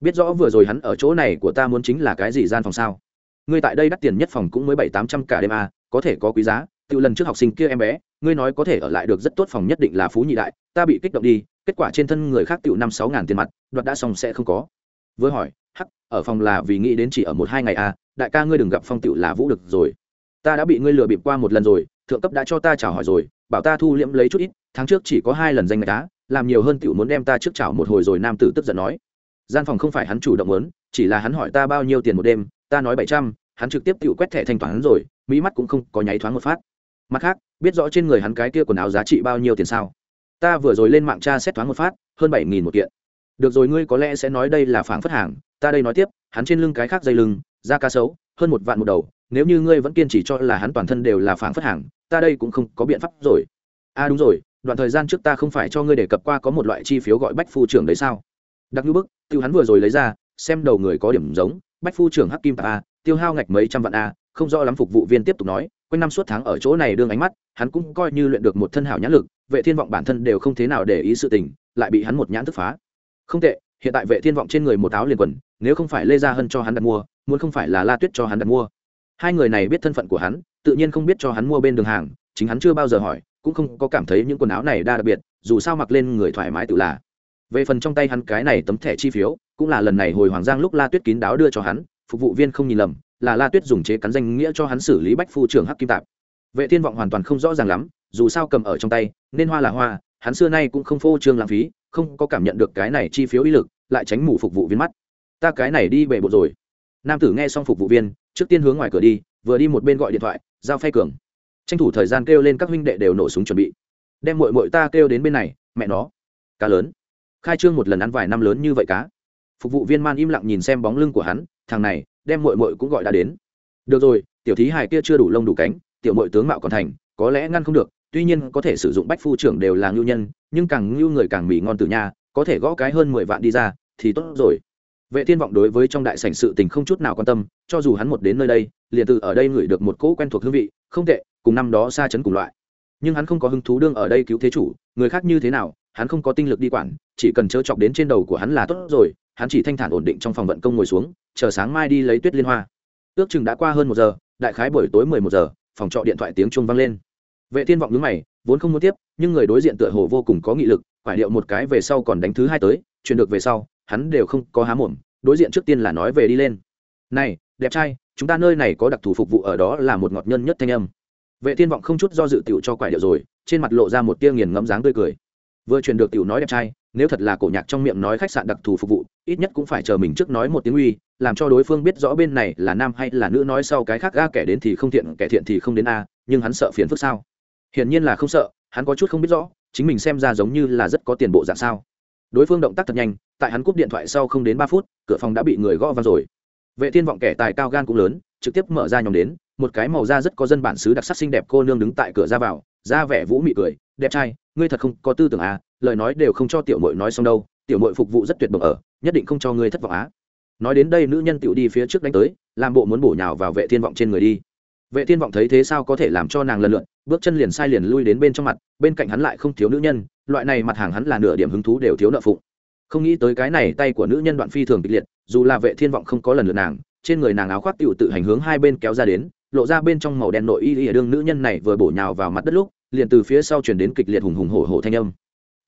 A: Biết rõ vừa rồi hắn ở chỗ này của ta muốn chính là cái gì gian phòng sao? Ngươi tại đây đắt tiền nhất phòng cũng mới bảy tám trăm cả đêm a có thể có quý giá. Tự lần trước học sinh kia em bé, ngươi nói có thể ở lại được rất tốt phòng nhất định là phú nhị đại, ta bị kích động đi, kết quả trên thân người khác tự năm sáu ngàn tiền mặt, đoạt đã xong sẽ không có. Với hỏi, hắc, ở phòng là vì nghĩ đến chỉ ở một hai ngày a đại ca ngươi đừng gặp phong tựu là vũ được rồi. Ta đã bị ngươi lừa bịp qua một lần rồi, thượng cấp đã cho ta chào hỏi rồi, bảo ta thu liễm lấy chút ít, tháng trước chỉ có hai lần danh ngạch cá làm nhiều hơn tựu muốn đem ta trước chào một hồi rồi nam tử tức giận nói. Gian phòng không phải hắn chủ động muốn, chỉ là hắn hỏi ta bao nhiêu tiền một đêm ta nói bảy trăm, hắn trực tiếp tự quét thẻ thanh toán rồi, mỹ mắt cũng không có nháy thoáng một phát. Mặt khác, biết rõ trên người hắn cái kia quần áo giá trị bao nhiêu tiền sao? Ta vừa rồi lên mạng tra xét thoáng một phát, hơn bảy nghìn một kiện. Được rồi, ngươi có lẽ sẽ nói đây là phảng phất hàng, ta đây nói tiếp, hắn trên lưng cái khác dây lưng, da cá sấu, hơn một vạn một đầu, nếu như ngươi vẫn kiên trì cho là hắn toàn thân đều là phảng phất hàng, ta đây cũng không có biện pháp rồi. A à đúng rồi, đoạn thời gian trước ta không phải cho ngươi đề cập qua có một loại chi phiếu gọi bách phu trưởng đấy sao? Đặc như bức tiêu hắn vừa rồi lấy ra, xem đầu người có điểm giống bách phu trưởng hắc kim tạp a, tiêu hao ngạch mấy trăm vạn a, không rõ lắm phục vụ viên tiếp tục nói, quanh năm suốt tháng ở chỗ này đương ánh mắt, hắn cũng coi như luyện được một thân hảo nhãn lực, vệ thiên vọng bản thân đều không thế nào để ý sự tình, lại bị hắn một nhãn thức phá. Không tệ, hiện tại vệ thiên vọng trên người một áo liền quần, nếu không phải lê gia hân cho hắn đặt mua, muốn không phải là la tuyết cho hắn đặt mua. Hai người này biết thân phận của hắn, tự nhiên không biết cho hắn mua bên đường hàng, chính hắn chưa bao giờ hỏi, cũng không có cảm thấy những quần áo này đa đặc biệt, dù sao mặc lên người thoải mái tự là. Về phần trong tay hắn cái này tấm thẻ chi phiếu cũng là lần này hồi hoàng giang lúc la tuyết kín đáo đưa cho hắn, phục vụ viên không nhìn lầm, là la tuyết dùng chế cắn danh nghĩa cho hắn xử lý bách phu trưởng hắc kim tạp. Vệ thiên vọng hoàn toàn không rõ ràng lắm, dù sao cầm ở trong tay, nên hoa là hoa, hắn xưa nay cũng không phô trương lãng phí, không có cảm nhận được cái này chi phiếu ý lực, lại tránh mù phục vụ viên mắt. Ta cái này đi bể bộ rồi. Nam tử nghe xong phục vụ viên, trước tiên hướng ngoài cửa đi, vừa đi một bên gọi điện thoại, giao phay cường. Tranh thủ thời gian kêu lên các huynh đệ đều nổ súng chuẩn bị. Đem mội mội ta kêu đến bên này, mẹ nó. Cá lớn. Khai trương một lần ăn vài năm lớn như vậy cá phục vụ viên man im lặng nhìn xem bóng lưng của hắn, thằng này, đem mội mội cũng gọi đã đến. Được rồi, tiểu thí hài kia chưa đủ lông đủ cánh, tiểu mội tướng mạo còn thành, có lẽ ngăn không được, tuy nhiên có thể sử dụng bách phu trưởng đều là ngưu nhân, nhưng càng ngưu người càng mỉ ngon từ nhà có thể gõ cái hơn mười vạn đi ra, thì tốt rồi. Vệ thiên vọng đối với trong đại sảnh sự tình không chút nào quan tâm, cho dù hắn một đến nơi đây, liền từ ở đây ngửi được một cỗ quen thuộc hương vị, không tệ, cùng năm đó xa chấn cùng loại. Nhưng hắn không có hứng thú đương ở đây cứu thế chủ, người khác như thế nào, hắn không có tinh lực đi quản, chỉ cần chớ chọc đến trên đầu của hắn là tốt rồi hắn chỉ thanh thản ổn định trong phòng vận công ngồi xuống, chờ sáng mai đi lấy tuyết liên hoa. Ước chừng đã qua hơn một giờ, đại khái buổi tối mười một giờ, phòng trọ điện thoại tiếng chuông vang lên. Vệ thiên vọng nhướng mày, vốn không muốn tiếp, nhưng người đối diện tựa hồ vô cùng có nghị lực, quải điệu một cái về sau còn đánh thứ hai tới truyền được về sau, hắn đều không có há mồm, đối diện trước tiên là nói về đi lên. Này, đẹp trai, chúng ta nơi này có đặc thù phục vụ ở đó là một ngọt nhân nhất thanh âm. Vệ thiên vọng không chút do dự tiểu cho quải điệu rồi, trên mặt lộ ra một tia nghiền ngẫm dáng tươi cười. Vừa truyền được tiểu nói đẹp trai nếu thật là cổ nhạc trong miệng nói khách sạn đặc thù phục vụ, ít nhất cũng phải chờ mình trước nói một tiếng uy, làm cho đối phương biết rõ bên này là nam hay là nữ nói sau cái khác ga kẻ đến thì không thiện, kẻ thiện thì không đến a, nhưng hắn sợ phiền phức sao? Hiển nhiên là không sợ, hắn có chút không biết rõ, chính mình xem ra giống như là rất có tiền bộ dạng sao. Đối phương động tác thật nhanh, tại hắn cúp điện thoại sau không đến ba phút, cửa phòng đã bị người gõ vào rồi. Vệ thiên vọng kẻ tài cao gan cũng lớn, trực tiếp mở ra nhóm đến, một cái màu da rất có dân bản xứ đặc sắc xinh đẹp cô nương đứng tại cửa ra vào ra vẻ vũ mị cười đẹp trai, ngươi thật không có tư tưởng à lời nói đều không cho tiểu mội nói xong đâu, tiểu mội phục vụ rất tuyệt vời ở, nhất định không cho ngươi thất vọng á. Nói đến đây nữ nhân tiểu đi phía trước đánh tới, làm bộ muốn bổ nhào vào vệ thiên vọng trên người đi. Vệ thiên vọng thấy thế sao có thể làm cho nàng lần lượn bước chân liền sai liền lui đến bên trong mặt, bên cạnh hắn lại không thiếu nữ nhân, loại này mặt hàng hắn là nửa điểm hứng thú đều thiếu nợ phụng không nghĩ tới cái này tay của nữ nhân đoạn phi thường kịch liệt, dù là vệ thiên vọng không có lần lượt nàng, trên người nàng áo khoác tiểu tự hành hướng hai bên kéo ra đến, lộ ra bên trong màu đen nội y y đương nữ nhân này vừa bổ nhào vào mặt đất lúc liền từ phía sau chuyển đến kịch liệt hùng hùng hổ hổ thanh âm.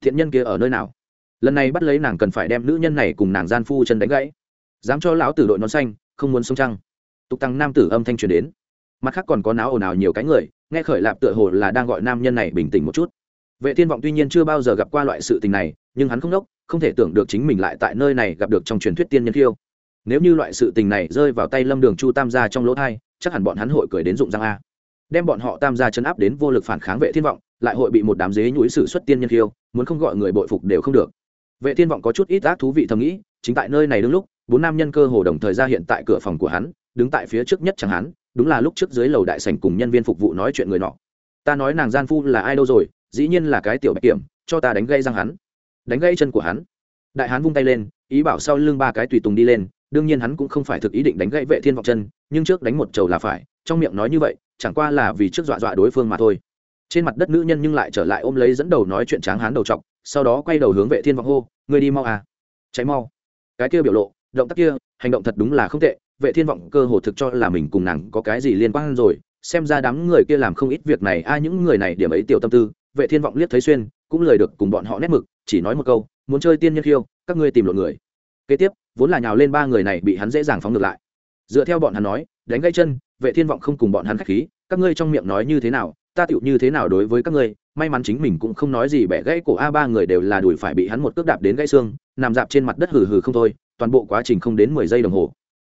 A: Thiện nhân kia ở nơi nào? Lần này bắt lấy nàng cần phải đem nữ nhân này cùng nàng gian phu chân đánh gãy. Dám cho lão tử đội nón xanh, không muốn sống trăng tục tăng nam tử âm thanh truyền đến. Mặt khác còn có náo ồn ào nhiều cái người, nghe khởi lạp tựa hồ là đang gọi nam nhân này bình tĩnh một chút. Vệ thiên vọng tuy nhiên chưa bao giờ gặp qua loại sự tình này, nhưng hắn không đốc, không thể tưởng được chính mình lại tại nơi này gặp được trong truyền thuyết tiên nhân khiêu nếu như loại sự tình này rơi vào tay lâm đường chu tam gia trong lỗ thai chắc hẳn bọn hắn hội cười đến dụng răng a đem bọn họ tam gia chấn áp đến vô lực phản kháng vệ thiên vọng, lại hội bị một đám dế nhũi sự xuất tiên nhân khiêu, muốn không gọi người bội phục đều không được. Vệ thiên vọng có chút ít ác thú vị thầm nghĩ, chính tại nơi này đứng lúc, bốn nam nhân cơ hồ đồng thời ra hiện tại cửa phòng của hắn, đứng tại phía trước nhất chẳng hắn, đúng là lúc trước dưới lầu đại sảnh cùng nhân viên phục vụ nói chuyện người nọ. Ta nói nàng gian phu là ai đâu rồi, dĩ nhiên là cái tiểu bạch kiểm, cho ta đánh gây răng hắn. Đánh gây chân của hắn. Đại hán vung tay lên, ý bảo sau lưng ba cái tùy tùng đi lên đương nhiên hắn cũng không phải thực ý định đánh gãy vệ thiên vọng chân, nhưng trước đánh một trầu là phải, trong miệng nói như vậy, chẳng qua là vì trước dọa dọa đối phương mà thôi. Trên mặt đất nữ nhân nhưng lại trở lại ôm lấy dẫn đầu nói chuyện tráng hán đầu trọc, sau đó quay đầu hướng vệ thiên vọng hô người đi mau à. Cháy mau. Cái kia biểu lộ, động tác kia, hành động thật đúng là không tệ, vệ thiên vọng cơ hồ thực cho là mình cùng nàng có cái gì liên quan rồi, xem ra đám người kia làm không ít việc này ai à, những người này điểm ấy tiểu tâm tư, vệ thiên vọng liếc thấy xuyên, cũng lời được cùng bọn họ nét mực, chỉ nói một câu, muốn chơi tiên nhân khiêu, các ngươi tìm lộn người. Kế tiếp vốn là nhào lên ba người này bị hắn dễ dàng phóng ngược lại. Dựa theo bọn hắn nói, đánh gãy chân, vệ thiên vọng không cùng bọn hắn khách khí, các ngươi trong miệng nói như thế nào, ta tựu như thế nào đối với các ngươi, may mắn chính mình cũng không nói gì bẻ gãy cổ a ba người đều là đuổi phải bị hắn một cước đạp đến gãy xương, nằm dạp trên mặt đất hừ hừ không thôi, toàn bộ quá trình không đến mười giây đồng hồ.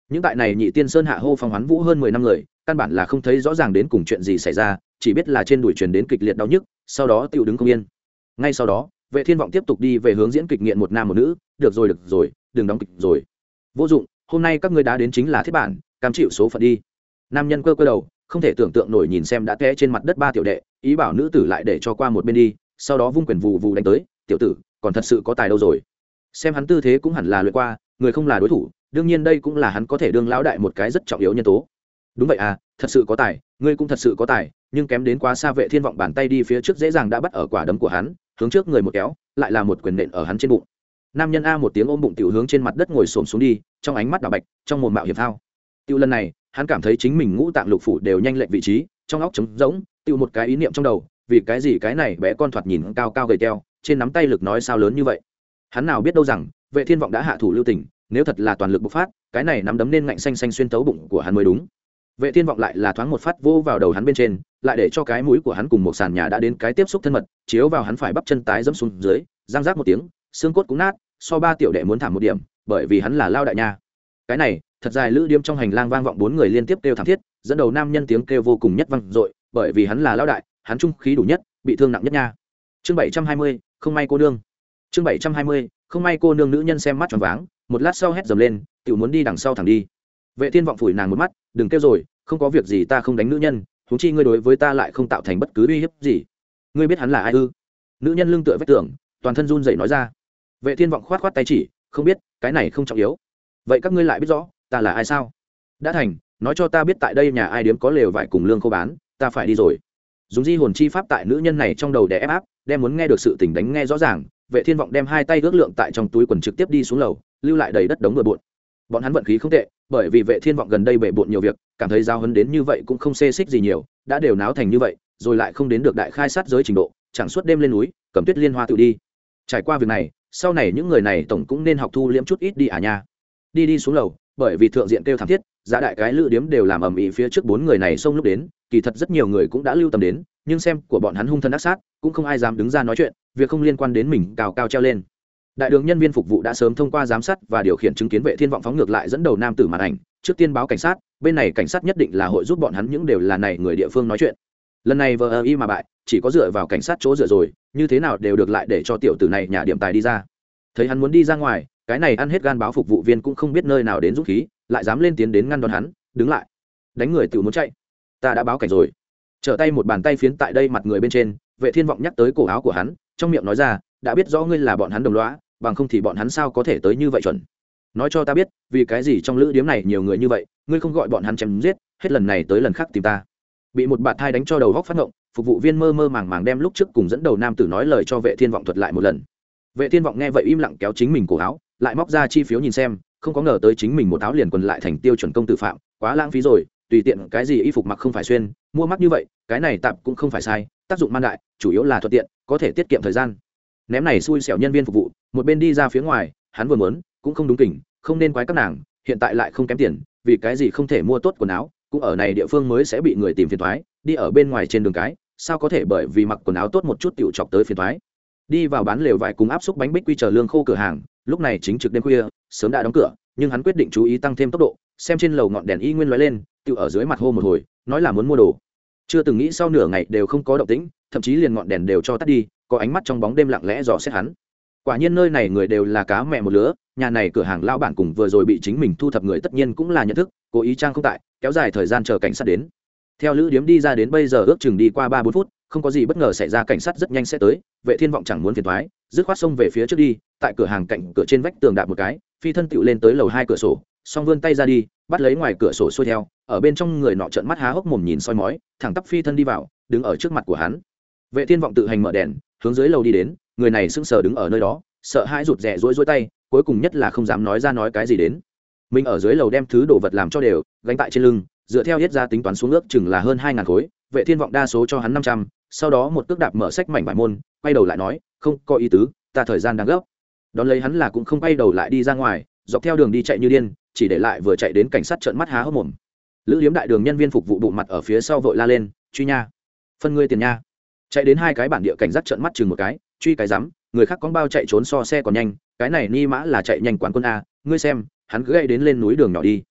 A: Những tại này nhị tiên sơn hạ hô phong hoán vũ hơn mười năm người, căn bản là không thấy rõ ràng đến cùng chuyện gì xảy ra, chỉ biết là trên đùi truyền đến kịch liệt đau nhức, sau đó tựu đứng không yên. Ngay sau đó, vệ thiên vọng tiếp tục đi về hướng diễn kịch nghiện một nam một nữ, được rồi được rồi đừng đóng kịch rồi. Vô dụng, hôm nay các ngươi đã đến chính là thiết bản, cam chịu số phận đi. Nam nhân cơ cơ đầu, không thể tưởng tượng nổi nhìn xem đã té trên mặt đất ba tiểu đệ, ý bảo nữ tử lại để cho qua một bên đi, sau đó vung quyền vù vù đánh tới, tiểu tử, còn thật sự có tài đâu rồi? Xem hắn tư thế cũng hẳn là lượt qua, người không là đối thủ, đương nhiên đây cũng là hắn có thể đương lão đại một cái rất trọng yếu nhân tố. Đúng vậy à thật sự có tài, ngươi cũng thật sự có tài, nhưng kém đến quá xa vệ thiên vọng bàn tay đi phía trước dễ dàng đã bắt ở quả đấm của hắn, hướng trước người một kéo, lại là một quyền nện ở hắn trên bụng nam nhân a một tiếng ôm bụng tiểu hướng trên mặt đất ngồi xổm xuống đi, trong ánh mắt đỏ bạch, trong mồm mạo hiểm thao Tiểu lần này, hắn cảm thấy chính mình ngũ tạng lục phủ đều nhanh lệch vị trí, trong óc trống rỗng, tiểu một cái ý niệm trong đầu, vì cái gì cái này bé con thoạt nhìn cao cao gầy teo, trên nắm tay lực nói sao lớn như vậy? Hắn nào biết đâu rằng, vệ thiên vọng đã hạ thủ lưu tình, nếu thật là toàn lực bộc phát, cái này nắm đấm nên ngạnh xanh xanh xuyên tấu bụng của hắn mới đúng. Vệ thiên vọng lại là thoáng một phát vô vào đầu hắn bên trên, lại để cho cái mũi của hắn cùng một sàn nhà đã đến cái tiếp xúc thân mật, chiếu vào hắn phải bắp chân tái dẫm xuống dưới răng rác một tiếng xương cốt cũng nát, so ba tiểu đệ muốn thảm một điểm, bởi vì hắn là lao đại nha. Cái này, thật dài lữ điếm trong hành lang vang vọng bốn người liên tiếp kêu thảm thiết, dẫn đầu nam nhân tiếng kêu vô cùng nhất vang dội, bởi vì hắn là lao đại, hắn trung khí đủ nhất, bị thương nặng nhất nha. Chương bảy trăm hai mươi, không may cô nương. Chương bảy trăm hai mươi, không may cô nương nữ nhân xem mắt tròn váng, một lát sau hét dầm lên tự muốn đi đằng sau thẳng đi. Vệ thiên vọng phủi nàng một mắt, đừng kêu rồi, không có việc gì ta không đánh nữ nhân thú chi ngươi đối với ta lại không tạo thành bất cứ uy hiếp gì. Ngươi biết hắn là ai ư? Nữ nhân lưng tựa vách tường, toàn thân run rẩy nói ra vệ thiên vọng khoát khoát tay chỉ, không biết, cái này không trọng yếu. Vậy các ngươi lại biết rõ, ta là ai sao? Đã thành, nói cho ta biết tại đây nhà ai điếm có lều vải cùng lương khô bán, ta phải đi rồi. Dùng di hồn chi pháp tại nữ nhân này trong đầu để ép áp, đem muốn nghe được sự tình đánh nghe rõ ràng, vệ thiên vọng đem hai tay ước lượng tại trong túi quần trực tiếp đi xuống lầu, lưu lại đầy đất đống bừa bộn. Bọn hắn vận khí không tệ, bởi vì vệ thiên vọng gần đây bể bộn nhiều việc, cảm thấy giao hấn đến như vậy cũng không xê xích gì nhiều, đã đều náo thành như vậy, rồi lại không đến được đại khai sát giới trình độ, chẳng suốt đêm lên núi, cầm tuyết liên hoa tự đi. Trải qua việc này sau này những người này tổng cũng nên học thu liễm chút ít đi à nha. Đi đi xuống lầu, bởi vì thượng diện kêu thảm thiết, giá đại cái lữ điếm đều làm ầm ĩ phía trước bốn người này xông lúc đến, kỳ thật rất nhiều người cũng đã lưu tâm đến, nhưng xem của bọn hắn hung thân ác sát, cũng không ai dám đứng ra nói chuyện, việc không liên quan đến mình, cao cao treo lên. Đại đường nhân viên phục vụ đã sớm thông qua giám sát và điều khiển chứng kiến vệ thiên vọng phóng ngược lại dẫn đầu nam tử màn ảnh, trước tiên báo cảnh sát, bên này cảnh sát nhất định là hội giúp bọn hắn, những đều là này người địa phương nói chuyện lần này vờ y mà bại, chỉ có dựa vào cảnh sát chỗ dựa rồi, như thế nào đều được lại để cho tiểu tử này nhà điểm tài đi ra. Thấy hắn muốn đi ra ngoài, cái này ăn hết gan báo phục vụ viên cũng không biết nơi nào đến dũng khí, lại dám lên tiến đến ngăn đón hắn, đứng lại. Đánh người tự muốn chạy. Ta đã báo cảnh rồi. Trở tay một bàn tay phiến tại đây mặt người bên trên, vệ thiên vọng nhắc tới cổ áo của hắn, trong miệng nói ra, đã biết rõ ngươi là bọn hắn đồng lõa, bằng không thì bọn hắn sao có thể tới như vậy chuẩn? Nói cho ta biết, vì cái gì trong lữ điếm này nhiều người như vậy, ngươi không gọi bọn hắn chém giết, hết lần này tới lần khác tìm ta bị một bạt thai đánh cho đầu góc phát ngộng, phục vụ viên mơ mơ màng màng đem lúc trước cùng dẫn đầu nam tử nói lời cho vệ thiên vọng thuật lại một lần. Vệ thiên vọng nghe vậy im lặng kéo chính mình cổ áo, lại móc ra chi phiếu nhìn xem, không có ngờ tới chính mình một áo liền quần lại thành tiêu chuẩn công tử phạm, quá lãng phí rồi, tùy tiện cái gì y phục mặc không phải xuyên, mua mắc như vậy, cái này tạp cũng không phải sai, tác dụng man đại, chủ yếu là thuận tiện, có thể tiết kiệm thời gian. Ném này xui xẻo nhân viên phục vụ, một bên đi ra phía ngoài, hắn vừa muốn, cũng không đúng kỉnh, không nên quái các nàng, hiện tại lại không kém tiền, vì cái gì không thể mua tốt quần áo cũng ở này địa phương mới sẽ bị người tìm phiền thoái, đi ở bên ngoài trên đường cái, sao có thể bởi vì mặc quần áo tốt một chút tiểu chọc tới phiền thoái? Đi vào bán lều vải cùng áp xúc bánh bích quy chờ lương khô cửa hàng, lúc này chính trực đêm khuya, sớm đã đóng cửa, nhưng hắn quyết định chú ý tăng thêm tốc độ, xem trên lầu ngọn đèn y nguyên lóe lên, tự ở dưới mặt hô một hồi, nói là muốn mua đồ. Chưa từng nghĩ sau nửa ngày đều không có động tĩnh, thậm chí liền ngọn đèn đều cho tắt đi, có ánh mắt trong bóng đêm lặng lẽ dò xét hắn. Quả nhiên nơi này người đều là cá mẹ một lứa, nhà này cửa hàng lao bản cùng vừa rồi bị chính mình thu thập người tất nhiên cũng là nhận thức cố ý trang không tại, kéo dài thời gian chờ cảnh sát đến. Theo lữ điếm đi ra đến bây giờ ước chừng đi qua ba bốn phút, không có gì bất ngờ xảy ra, cảnh sát rất nhanh sẽ tới, vệ thiên vọng chẳng muốn phiền thoái dứt khoát xông về phía trước đi, tại cửa hàng cạnh cửa trên vách tường đạp một cái, phi thân tựu lên tới lầu hai cửa sổ xong vươn tay ra đi, bắt lấy ngoài cửa sổ xuôi theo, ở bên trong người nọ trợn mắt há hốc mồm nhìn soi mói, thẳng tắp phi thân đi vào, đứng ở trước mặt của hắn. Vệ thiên vọng tự hành mở đèn, hướng dưới lầu đi đến, người này sững sờ đứng ở nơi đó, sợ hãi rụt rè rối rối tay, cuối cùng nhất là không dám nói ra nói cái gì đến mình ở dưới lầu đem thứ đồ vật làm cho đều, gánh tại trên lưng, dựa theo hết ra tính toán xuống ước chừng là hơn hai ngàn khối, vệ thiên vọng đa số cho hắn năm trăm, sau đó một cước đạp mở sách mảnh bài môn, quay đầu lại nói, không, có ý tứ, ta thời gian đang gấp. Đón lấy hắn là cũng không quay đầu lại đi ra ngoài, dọc theo đường đi chạy như điên, chỉ để lại vừa chạy đến cảnh sát trợn mắt há hốc mồm. Lữ liếm đại đường nhân viên phục vụ bụng mặt ở phía sau vội la lên, truy nha, phân ngươi tiền nha. Chạy đến hai cái bản địa cảnh giác trợn mắt chừng một cái, truy cái rắm, người khác con bao chạy trốn so xe còn nhanh, cái này ni mã là chạy nhanh quán quân a, ngươi xem hắn cứ gây đến lên núi đường nhỏ đi.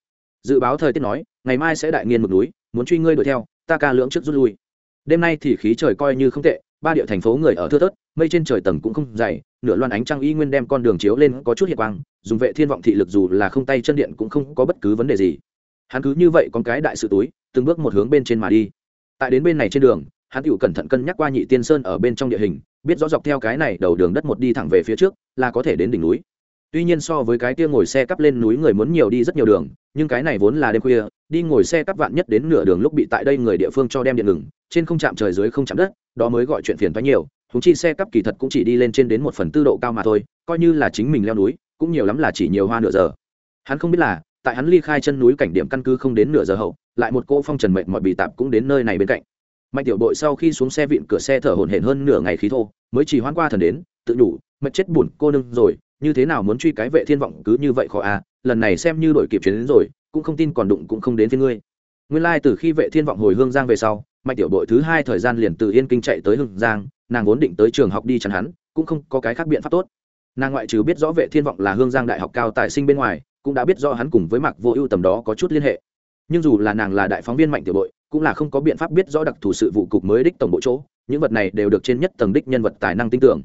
A: Dự báo thời tiết nói, ngày mai sẽ đại nghiên một núi, muốn truy ngươi đuổi theo, ta ca lưỡng trước rút lui. Đêm nay thì khí trời coi như không tệ, ba địa thành phố người ở thưa thớt, mây trên trời tầng cũng không dày, nửa loan ánh trăng y nguyên đem con đường chiếu lên có chút hiệp quang, dùng vệ thiên vọng thị lực dù là không tay chân điện cũng không có bất cứ vấn đề gì. Hắn cứ như vậy con cái đại sự túi, từng bước một hướng bên trên mà đi. Tại đến bên này trên đường, hắn tựu cẩn thận cân nhắc qua nhị tiên sơn ở bên trong địa hình, biết rõ dọc theo cái này đầu đường đất một đi thẳng về phía trước, là có thể đến đỉnh núi tuy nhiên so với cái kia ngồi xe cắp lên núi người muốn nhiều đi rất nhiều đường, nhưng cái này vốn là đêm khuya, đi ngồi xe cắp vạn nhất đến nửa đường lúc bị tại đây người địa phương cho đem điện ngừng, trên không chạm trời dưới không chạm đất, đó mới gọi chuyện phiền thoái nhiều thúng chi xe cắp kỳ thật cũng chỉ đi lên trên đến một phần tư độ cao mà thôi, coi như là chính mình leo núi, cũng nhiều lắm là chỉ nhiều hoa nửa giờ. Hắn không biết là, tại hắn ly khai chân núi cảnh điểm căn cứ không đến nửa giờ hậu, lại một cỗ phong trần mệnh mọi bị tạp cũng đến nơi này bên cạnh. Mạnh tiểu đội sau khi xuống xe vịn cửa xe thở hổn hển hơn nửa ngày khí thô, mới chỉ hoan qua thần đến, tự đủ mệt chết buồn, cô nương rồi như thế nào muốn truy cái vệ thiên vọng cứ như vậy khó à? Lần này xem như đổi kịp chuyến đến rồi cũng không tin còn đụng cũng không đến với ngươi. Nguyên lai từ khi vệ thiên vọng hồi hương giang về sau mạnh tiểu đội thứ hai thời gian liền từ yên kinh chạy tới hương giang nàng vốn định tới trường học đi chắn hắn cũng không có cái khác biện pháp tốt. Nàng ngoại trừ biết rõ vệ thiên vọng là hương giang đại học cao tài sinh bên ngoài cũng đã biết rõ hắn cùng với mạc vô ưu tầm đó có chút liên hệ. Nhưng dù là nàng là đại phóng viên mạnh tiểu đội, cũng là không có biện pháp biết rõ đặc thù sự vụ cục mới đích tổng bộ chỗ những vật này đều được trên nhất tầng đích nhân vật tài năng tin tưởng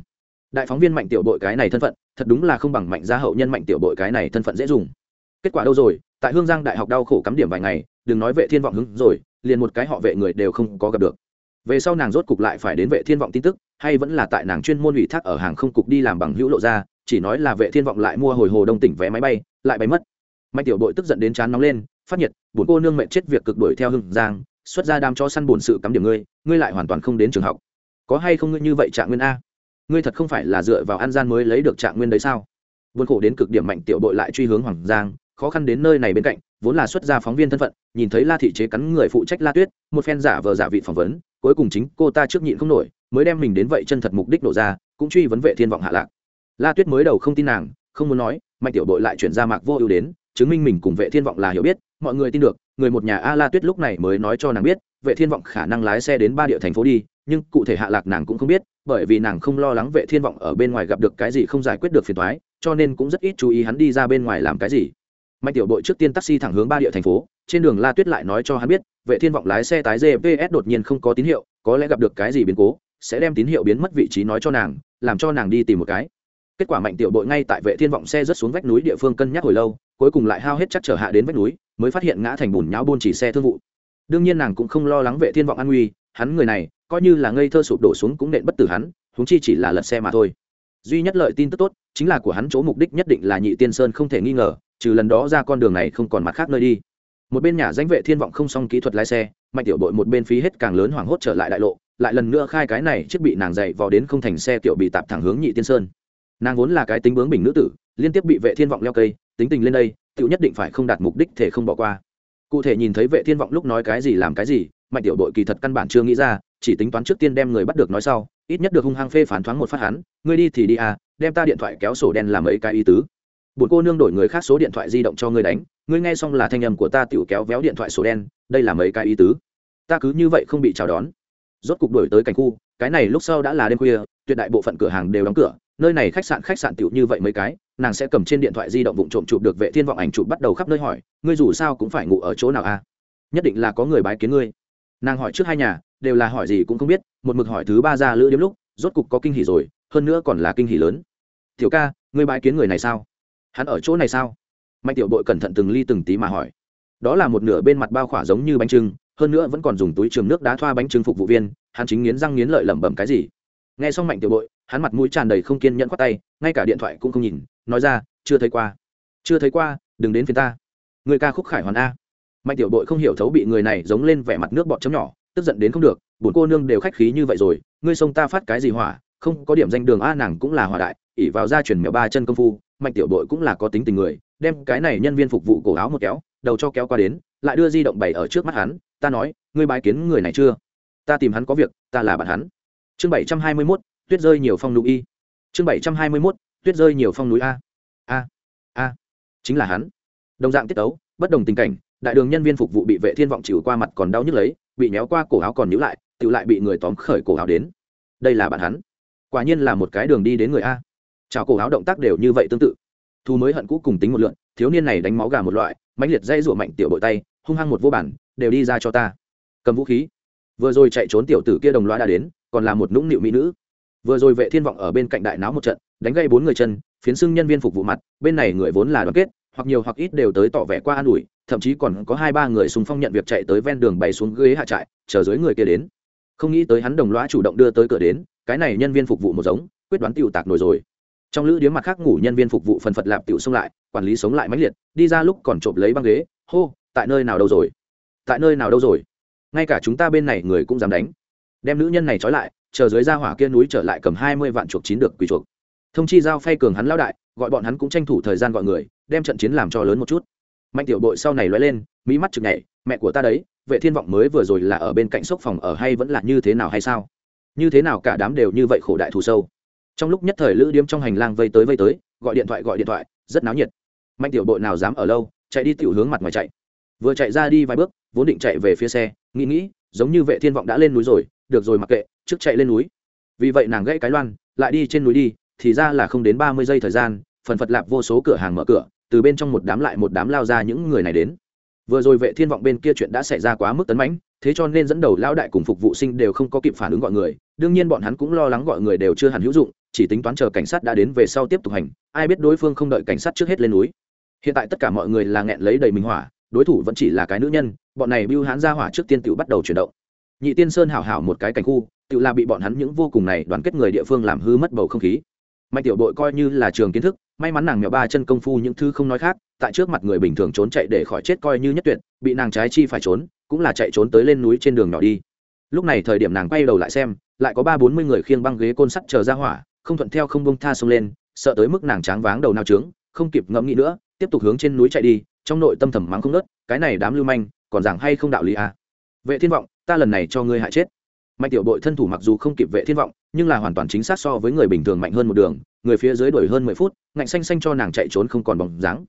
A: đại phóng viên mạnh tiểu bội cái này thân phận, thật đúng là không bằng mạnh gia hậu nhân mạnh tiểu bội cái này thân phận dễ dùng. Kết quả đâu rồi? Tại hương giang đại học đau khổ cắm điểm vài ngày, đừng nói vệ thiên vọng hứng rồi, liền một cái họ vệ người đều không có gặp được. Về sau nàng rốt cục lại phải đến vệ thiên vọng tin tức, hay vẫn là tại nàng chuyên môn ủy thác ở hàng không cục đi làm bằng hữu lộ ra, chỉ nói là vệ thiên vọng lại mua hồi hồ đông tỉnh vé máy bay, lại bay mất. Mạnh tiểu bội tức giận đến chán nóng lên, phát nhiệt buồn cô nương mẹ chết việc cực đuổi theo hưng giang, xuất ra đam cho săn buồn sự cắm điểm ngươi ngươi lại hoàn toàn không đến trường học. Có hay không ngươi như vậy trạng nguyên a? Ngươi thật không phải là dựa vào ăn gian mới lấy được trạng nguyên đấy sao? Vốn khổ đến cực điểm mạnh tiểu bội lại truy hướng hoàng giang, khó khăn đến nơi này bên cạnh, vốn là xuất gia phóng viên thân phận, nhìn thấy la thị chế cắn người phụ trách la tuyết, một phen giả vờ giả vị phỏng vấn, cuối cùng chính cô ta trước nhịn không nổi, mới đem mình đến vậy chân thật mục đích nổ ra, cũng truy vấn vệ thiên vọng hạ lạc. La tuyết mới đầu không tin nàng, không muốn nói, mạnh tiểu bội lại chuyển ra mạc vô ưu đến, chứng minh mình cùng vệ thiên vọng là hiểu biết, mọi người tin được, người một nhà a la tuyết lúc này mới nói cho nàng biết, vệ thiên vọng khả năng lái xe đến ba địa thành phố đi nhưng cụ thể hạ lạc nàng cũng không biết, bởi vì nàng không lo lắng vệ thiên vọng ở bên ngoài gặp được cái gì không giải quyết được phiền toái, cho nên cũng rất ít chú ý hắn đi ra bên ngoài làm cái gì. Mạnh tiểu bội trước tiên taxi thẳng hướng ba địa thành phố, trên đường la tuyết lại nói cho hắn biết, vệ thiên vọng lái xe tái gps đột nhiên không có tín hiệu, có lẽ gặp được cái gì biến cố, sẽ đem tín hiệu biến mất vị trí nói cho nàng, làm cho nàng đi tìm một cái. Kết quả mạnh tiểu bội ngay tại vệ thiên vọng xe rất xuống vách núi địa phương cân nhắc hồi lâu, cuối cùng lại hao hết chắc trở hạ đến vách núi, mới phát hiện ngã thành bùn nhão buôn chỉ xe thương vụ. Đương nhiên nàng cũng không lo lắng vệ thiên vọng an nguy, hắn người này coi như là ngây thơ sụp đổ xuống cũng nện bất tử hắn húng chi chỉ là lật xe mà thôi. Duy nhất lợi tin tức tốt chính là của hắn chỗ mục đích nhất định là nhị tiên sơn không thể nghi ngờ, trừ lần đó ra con đường này không còn mặt khác nơi đi. Một bên nhà danh vệ thiên vọng không xong kỹ thuật lái xe, mạnh tiểu bội một bên phí hết càng lớn hoảng hốt trở lại đại lộ, lại lần nữa khai cái này chiếc bị nàng dậy vào đến không thành xe tiểu bị tạp thẳng hướng nhị tiên sơn. Nàng vốn là cái tính bướng bình nữ tử, liên tiếp bị vệ thiên vọng leo cây, tính tình lên đây, tiểu nhất định phải không đạt mục đích thể không bỏ qua. Cụ thể nhìn thấy vệ thiên vọng lúc nói cái gì làm cái gì, mạnh tiểu đội kỳ thật căn bản chưa nghĩ ra chỉ tính toán trước tiên đem người bắt được nói sau, ít nhất được hung hăng phê phán thoáng một phát hắn, ngươi đi thì đi à đem ta điện thoại kéo sổ đen làm ấy cái ý tứ. Bụt cô nương đổi người khác số điện thoại di động cho ngươi đánh, ngươi nghe xong là thanh âm của ta tiểu kéo véo điện thoại sổ đen, đây là mấy cái ý tứ. Ta cứ như vậy không bị chào đón. Rốt cục đổi tới cảnh khu, cái này lúc sau đã là đêm khuya, tuyệt đại bộ phận cửa hàng đều đóng cửa, nơi này khách sạn khách sạn tiểu như vậy mấy cái, nàng sẽ cầm trên điện thoại di động vụng trộm chụp được vệ thiên vọng ảnh chụp bắt đầu khắp nơi hỏi, ngươi dù sao cũng phải ngủ ở chỗ nào a à? nhất định là có người bái kiến ngươi. Nàng hỏi trước hai nhà đều là hỏi gì cũng không biết, một mực hỏi thứ ba ra lữ điếm lúc, rốt cục có kinh hỉ rồi, hơn nữa còn là kinh hỉ lớn. Tiểu ca, ngươi bãi kiến người này sao? Hắn ở chỗ này sao? Mạnh tiểu bội cẩn thận từng ly từng tí mà hỏi. Đó là một nửa bên mặt bao khỏa giống như bánh trưng, hơn nữa vẫn còn dùng túi trường nước đá thoa bánh trưng phục vụ viên, hắn chính nghiến răng nghiến lợi lẩm bẩm cái gì. Nghe xong mạnh tiểu bội, hắn mặt mũi tràn đầy không kiên nhẫn khoát tay, ngay cả điện thoại cũng không nhìn, nói ra, chưa thấy qua. Chưa thấy qua, đừng đến phiền ta. Người ca khúc khải hoàn a. Mạnh tiểu bội không hiểu thấu bị người này giống lên vẻ mặt nước bọt chấm nhỏ tức giận đến không được bổn cô nương đều khách khí như vậy rồi, ngươi xông ta phát cái gì hỏa, không có điểm danh đường a nàng cũng là hỏa đại ỉ vào gia truyền mèo ba chân công phu, mạnh tiểu đội cũng là có tính tình người, đem cái này nhân viên phục vụ cổ áo một kéo, đầu cho kéo qua đến, lại đưa di động bày ở trước mắt hắn, ta nói, ngươi bái kiến người này chưa? Ta tìm hắn có việc, ta là bạn hắn. Chương bảy trăm hai mươi mốt, tuyết rơi nhiều phong núi y chương bảy trăm hai mươi mốt, tuyết rơi nhiều phong núi a. A a. Chính là hắn. Đồng dạng tiết tấu, bất đồng tình cảnh, đại đường nhân viên phục vụ bị vệ thiên vọng chịu qua mặt còn đau nhức lấy bị méo qua cổ áo còn nhữ lại tự lại bị người tóm khởi cổ áo đến. Đây là bạn hắn. Quả nhiên là một cái đường đi đến người a. Chào cổ áo động tác đều như vậy tương tự. Thu mới hận cũ cùng tính một lượn, thiếu niên này đánh máu gà một loại, mãnh liệt dây rủa mạnh tiểu bội tay, hung hăng một vô bản, đều đi ra cho ta. Cầm vũ khí. Vừa rồi chạy trốn tiểu tử kia đồng loa đã đến, còn là một nũng nịu mỹ nữ. Vừa rồi vệ thiên vọng ở bên cạnh đại náo một trận, đánh gây bốn người chân, phiến xưng nhân viên phục vụ mặt, bên này người vốn là đoàn kết hoặc nhiều hoặc ít đều tới tỏ vẻ qua an ủi, thậm chí còn có hai ba người xung phong nhận việc chạy tới ven đường bày xuống ghế hạ trại, chờ dưới người kia đến. Không nghĩ tới hắn đồng loa chủ động đưa tới cửa đến, cái này nhân viên phục vụ một giống, quyết đoán tiểu tạc nổi rồi. Trong lữ điếm mặt khác ngủ nhân viên phục vụ phần phật lạp tiểu xông lại, quản lý sống lại mãnh liệt, đi ra lúc còn trộm lấy băng ghế, hô, tại nơi nào đâu rồi? Tại nơi nào đâu rồi? Ngay cả chúng ta bên này người cũng dám đánh. Đem nữ nhân này trói lại, chờ dưới ra hỏa kia núi trở lại cầm hai mươi vạn chuộc chín được quỳ chuộc. Thông chi giao phay cường hắn lao đại gọi bọn hắn cũng tranh thủ thời gian gọi người, đem trận chiến làm cho lớn một chút. Mạnh tiểu đội sau này loay lên mỹ mắt chực nhảy, mẹ của ta đấy, vệ thiên vọng mới vừa rồi là ở bên cạnh sốc phòng ở hay vẫn là như thế nào hay sao? Như thế nào cả đám đều như vậy khổ đại thù sâu. Trong lúc nhất thời lữ điếm trong hành lang vây tới vây tới, gọi điện thoại gọi điện thoại, rất náo nhiệt. Mạnh tiểu bội nào dám ở lâu, chạy đi tiểu hướng mặt ngoài chạy. Vừa chạy ra đi vài bước, vốn định chạy về phía xe, nghĩ nghĩ, giống như vệ thiên vọng đã lên núi rồi, được rồi mặc kệ, trước chạy lên núi. Vì vậy nàng gãy cái loan, lại đi trên núi đi thì ra là không đến ba mươi giây thời gian, phần phật lạp vô số cửa hàng mở cửa, từ bên trong một đám lại một đám lao ra những người này đến. Vừa rồi vệ thiên vọng bên kia chuyện đã xảy ra quá mức tấn mãnh, thế cho nên dẫn đầu lão đại cùng phục vụ sinh đều không có kịp phản ứng gọi người, đương nhiên bọn hắn cũng lo lắng gọi người đều chưa hẳn hữu dụng, chỉ tính toán chờ cảnh sát đã đến về sau tiếp tục hành, ai biết đối phương không đợi cảnh sát trước hết lên núi. Hiện tại tất cả mọi người là nghẹn lấy đầy mình hỏa, đối thủ vẫn chỉ là cái nữ nhân, bọn này bưu hán ra hỏa trước tiên tự bắt đầu chuyển động. Nhị tiên sơn hảo hảo một cái cảnh khu, tự là bị bọn hắn những vô cùng này đoàn kết người địa phương làm hư mất bầu không khí mạnh tiểu đội coi như là trường kiến thức, may mắn nàng mèo ba chân công phu những thứ không nói khác, tại trước mặt người bình thường trốn chạy để khỏi chết coi như nhất tuyệt, bị nàng trái chi phải trốn, cũng là chạy trốn tới lên núi trên đường nhỏ đi lúc này thời điểm nàng quay đầu lại xem, lại có ba bốn mươi người khiêng băng ghế côn sắt chờ ra hỏa, không thuận theo không bông tha xông lên, sợ tới mức nàng tráng váng đầu nao trướng, không kịp ngẫm nghĩ nữa, tiếp tục hướng trên núi chạy đi, trong nội tâm thầm mắng không nớt cái này đám lưu manh, còn giảng hay không đạo lý à. vệ thiên vọng, ta lần này cho ngươi hại chết mạnh tiểu đội thân thủ mặc dù không kịp vệ thiên vọng nhưng là hoàn toàn chính xác so với người bình thường mạnh hơn một đường, người phía dưới đuổi hơn mười phút, ngạnh xanh xanh cho nàng chạy trốn không còn bóng dáng.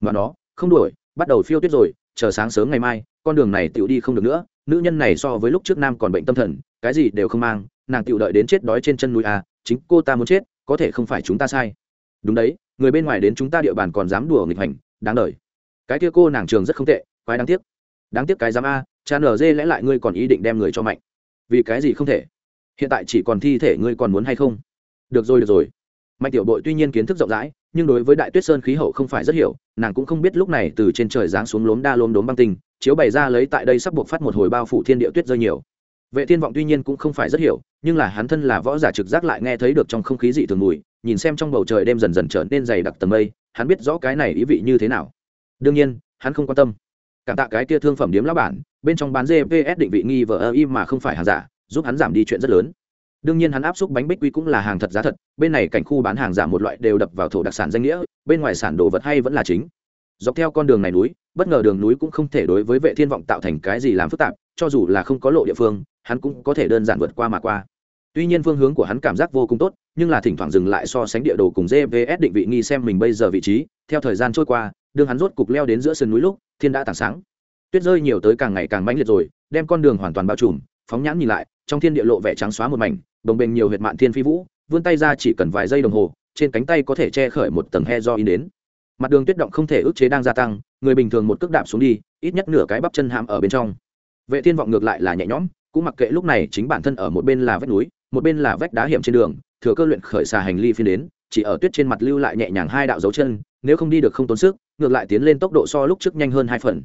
A: Mà nó, không đuổi, bắt đầu phiêu tuyết rồi, chờ sáng sớm ngày mai, con đường này tựu đi không được nữa, nữ nhân này so với lúc trước nam còn bệnh tâm thần, cái gì đều không mang, nàng tựu đợi đến chết đói trên chân núi à chính cô ta muốn chết, có thể không phải chúng ta sai. Đúng đấy, người bên ngoài đến chúng ta địa bàn còn dám đùa nghịch hành đáng đời. Cái kia cô nàng trường rất không tệ, quái đáng tiếc. Đáng tiếc cái dám a, cha nở dê lẽ lại ngươi còn ý định đem người cho mạnh. Vì cái gì không thể? Hiện tại chỉ còn thi thể ngươi còn muốn hay không? Được rồi được rồi. Mạnh tiểu bội tuy nhiên kiến thức rộng rãi, nhưng đối với đại tuyết sơn khí hậu không phải rất hiểu, nàng cũng không biết lúc này từ trên trời giáng xuống lốm đa lốm đốm băng tinh, chiếu bày ra lấy tại đây sắp buộc phát một hồi bao phủ thiên địa tuyết rơi nhiều. Vệ thiên vọng tuy nhiên cũng không phải rất hiểu, nhưng là hắn thân là võ giả trực giác lại nghe thấy được trong không khí dị thường mùi, nhìn xem trong bầu trời đêm dần dần trở nên dày đặc tầng mây, hắn biết rõ cái này ý vị như thế nào. Đương nhiên, hắn không quan tâm. Cảm tạ cái kia thương phẩm điếm lão bản, bên trong bán gps định vị nghi vờ ơ im mà không phải hàng giả giúp hắn giảm đi chuyện rất lớn. Đương nhiên hắn áp xúc bánh bích quy cũng là hàng thật giá thật, bên này cảnh khu bán hàng giảm một loại đều đập vào thổ đặc sản danh nghĩa, bên ngoài sản đồ vật hay vẫn là chính. Dọc theo con đường này núi, bất ngờ đường núi cũng không thể đối với vệ thiên vọng tạo thành cái gì làm phức tạp, cho dù là không có lộ địa phương, hắn cũng có thể đơn giản vượt qua mà qua. Tuy nhiên phương hướng của hắn cảm giác vô cùng tốt, nhưng là thỉnh thoảng dừng lại so sánh địa đồ cùng gps định vị nghi xem mình bây giờ vị trí, theo thời gian trôi qua, đường hắn rốt cục leo đến giữa sườn núi lúc, thiên đã tảng sáng. Tuyết rơi nhiều tới càng ngày càng mãnh liệt rồi, đem con đường hoàn toàn bao trùm, phóng nhãn nhìn lại trong thiên địa lộ vẻ trắng xóa một mảnh bồng bềnh nhiều huyệt mạn thiên phi vũ, vươn tay ra chỉ cần vài giây đồng hồ, trên cánh tay có thể che khởi một tầng he do in đến. Mặt đường tuyết động không thể ức chế đang gia tăng, người bình thường một cước đạp xuống đi, ít nhất nửa cái bắp chân hàm ở bên trong. Vệ thiên vọng ngược lại là nhẹ nhõm, cũng mặc kệ lúc này chính bản thân ở một bên là vách núi, một bên là vách đá hiểm trên đường, thừa cơ luyện khởi xà hành ly phiên đến, chỉ ở tuyết trên mặt lưu lại nhẹ nhàng hai đạo dấu chân, nếu không đi được không tốn sức, ngược lại tiến lên tốc độ so lúc trước nhanh hơn hai phần.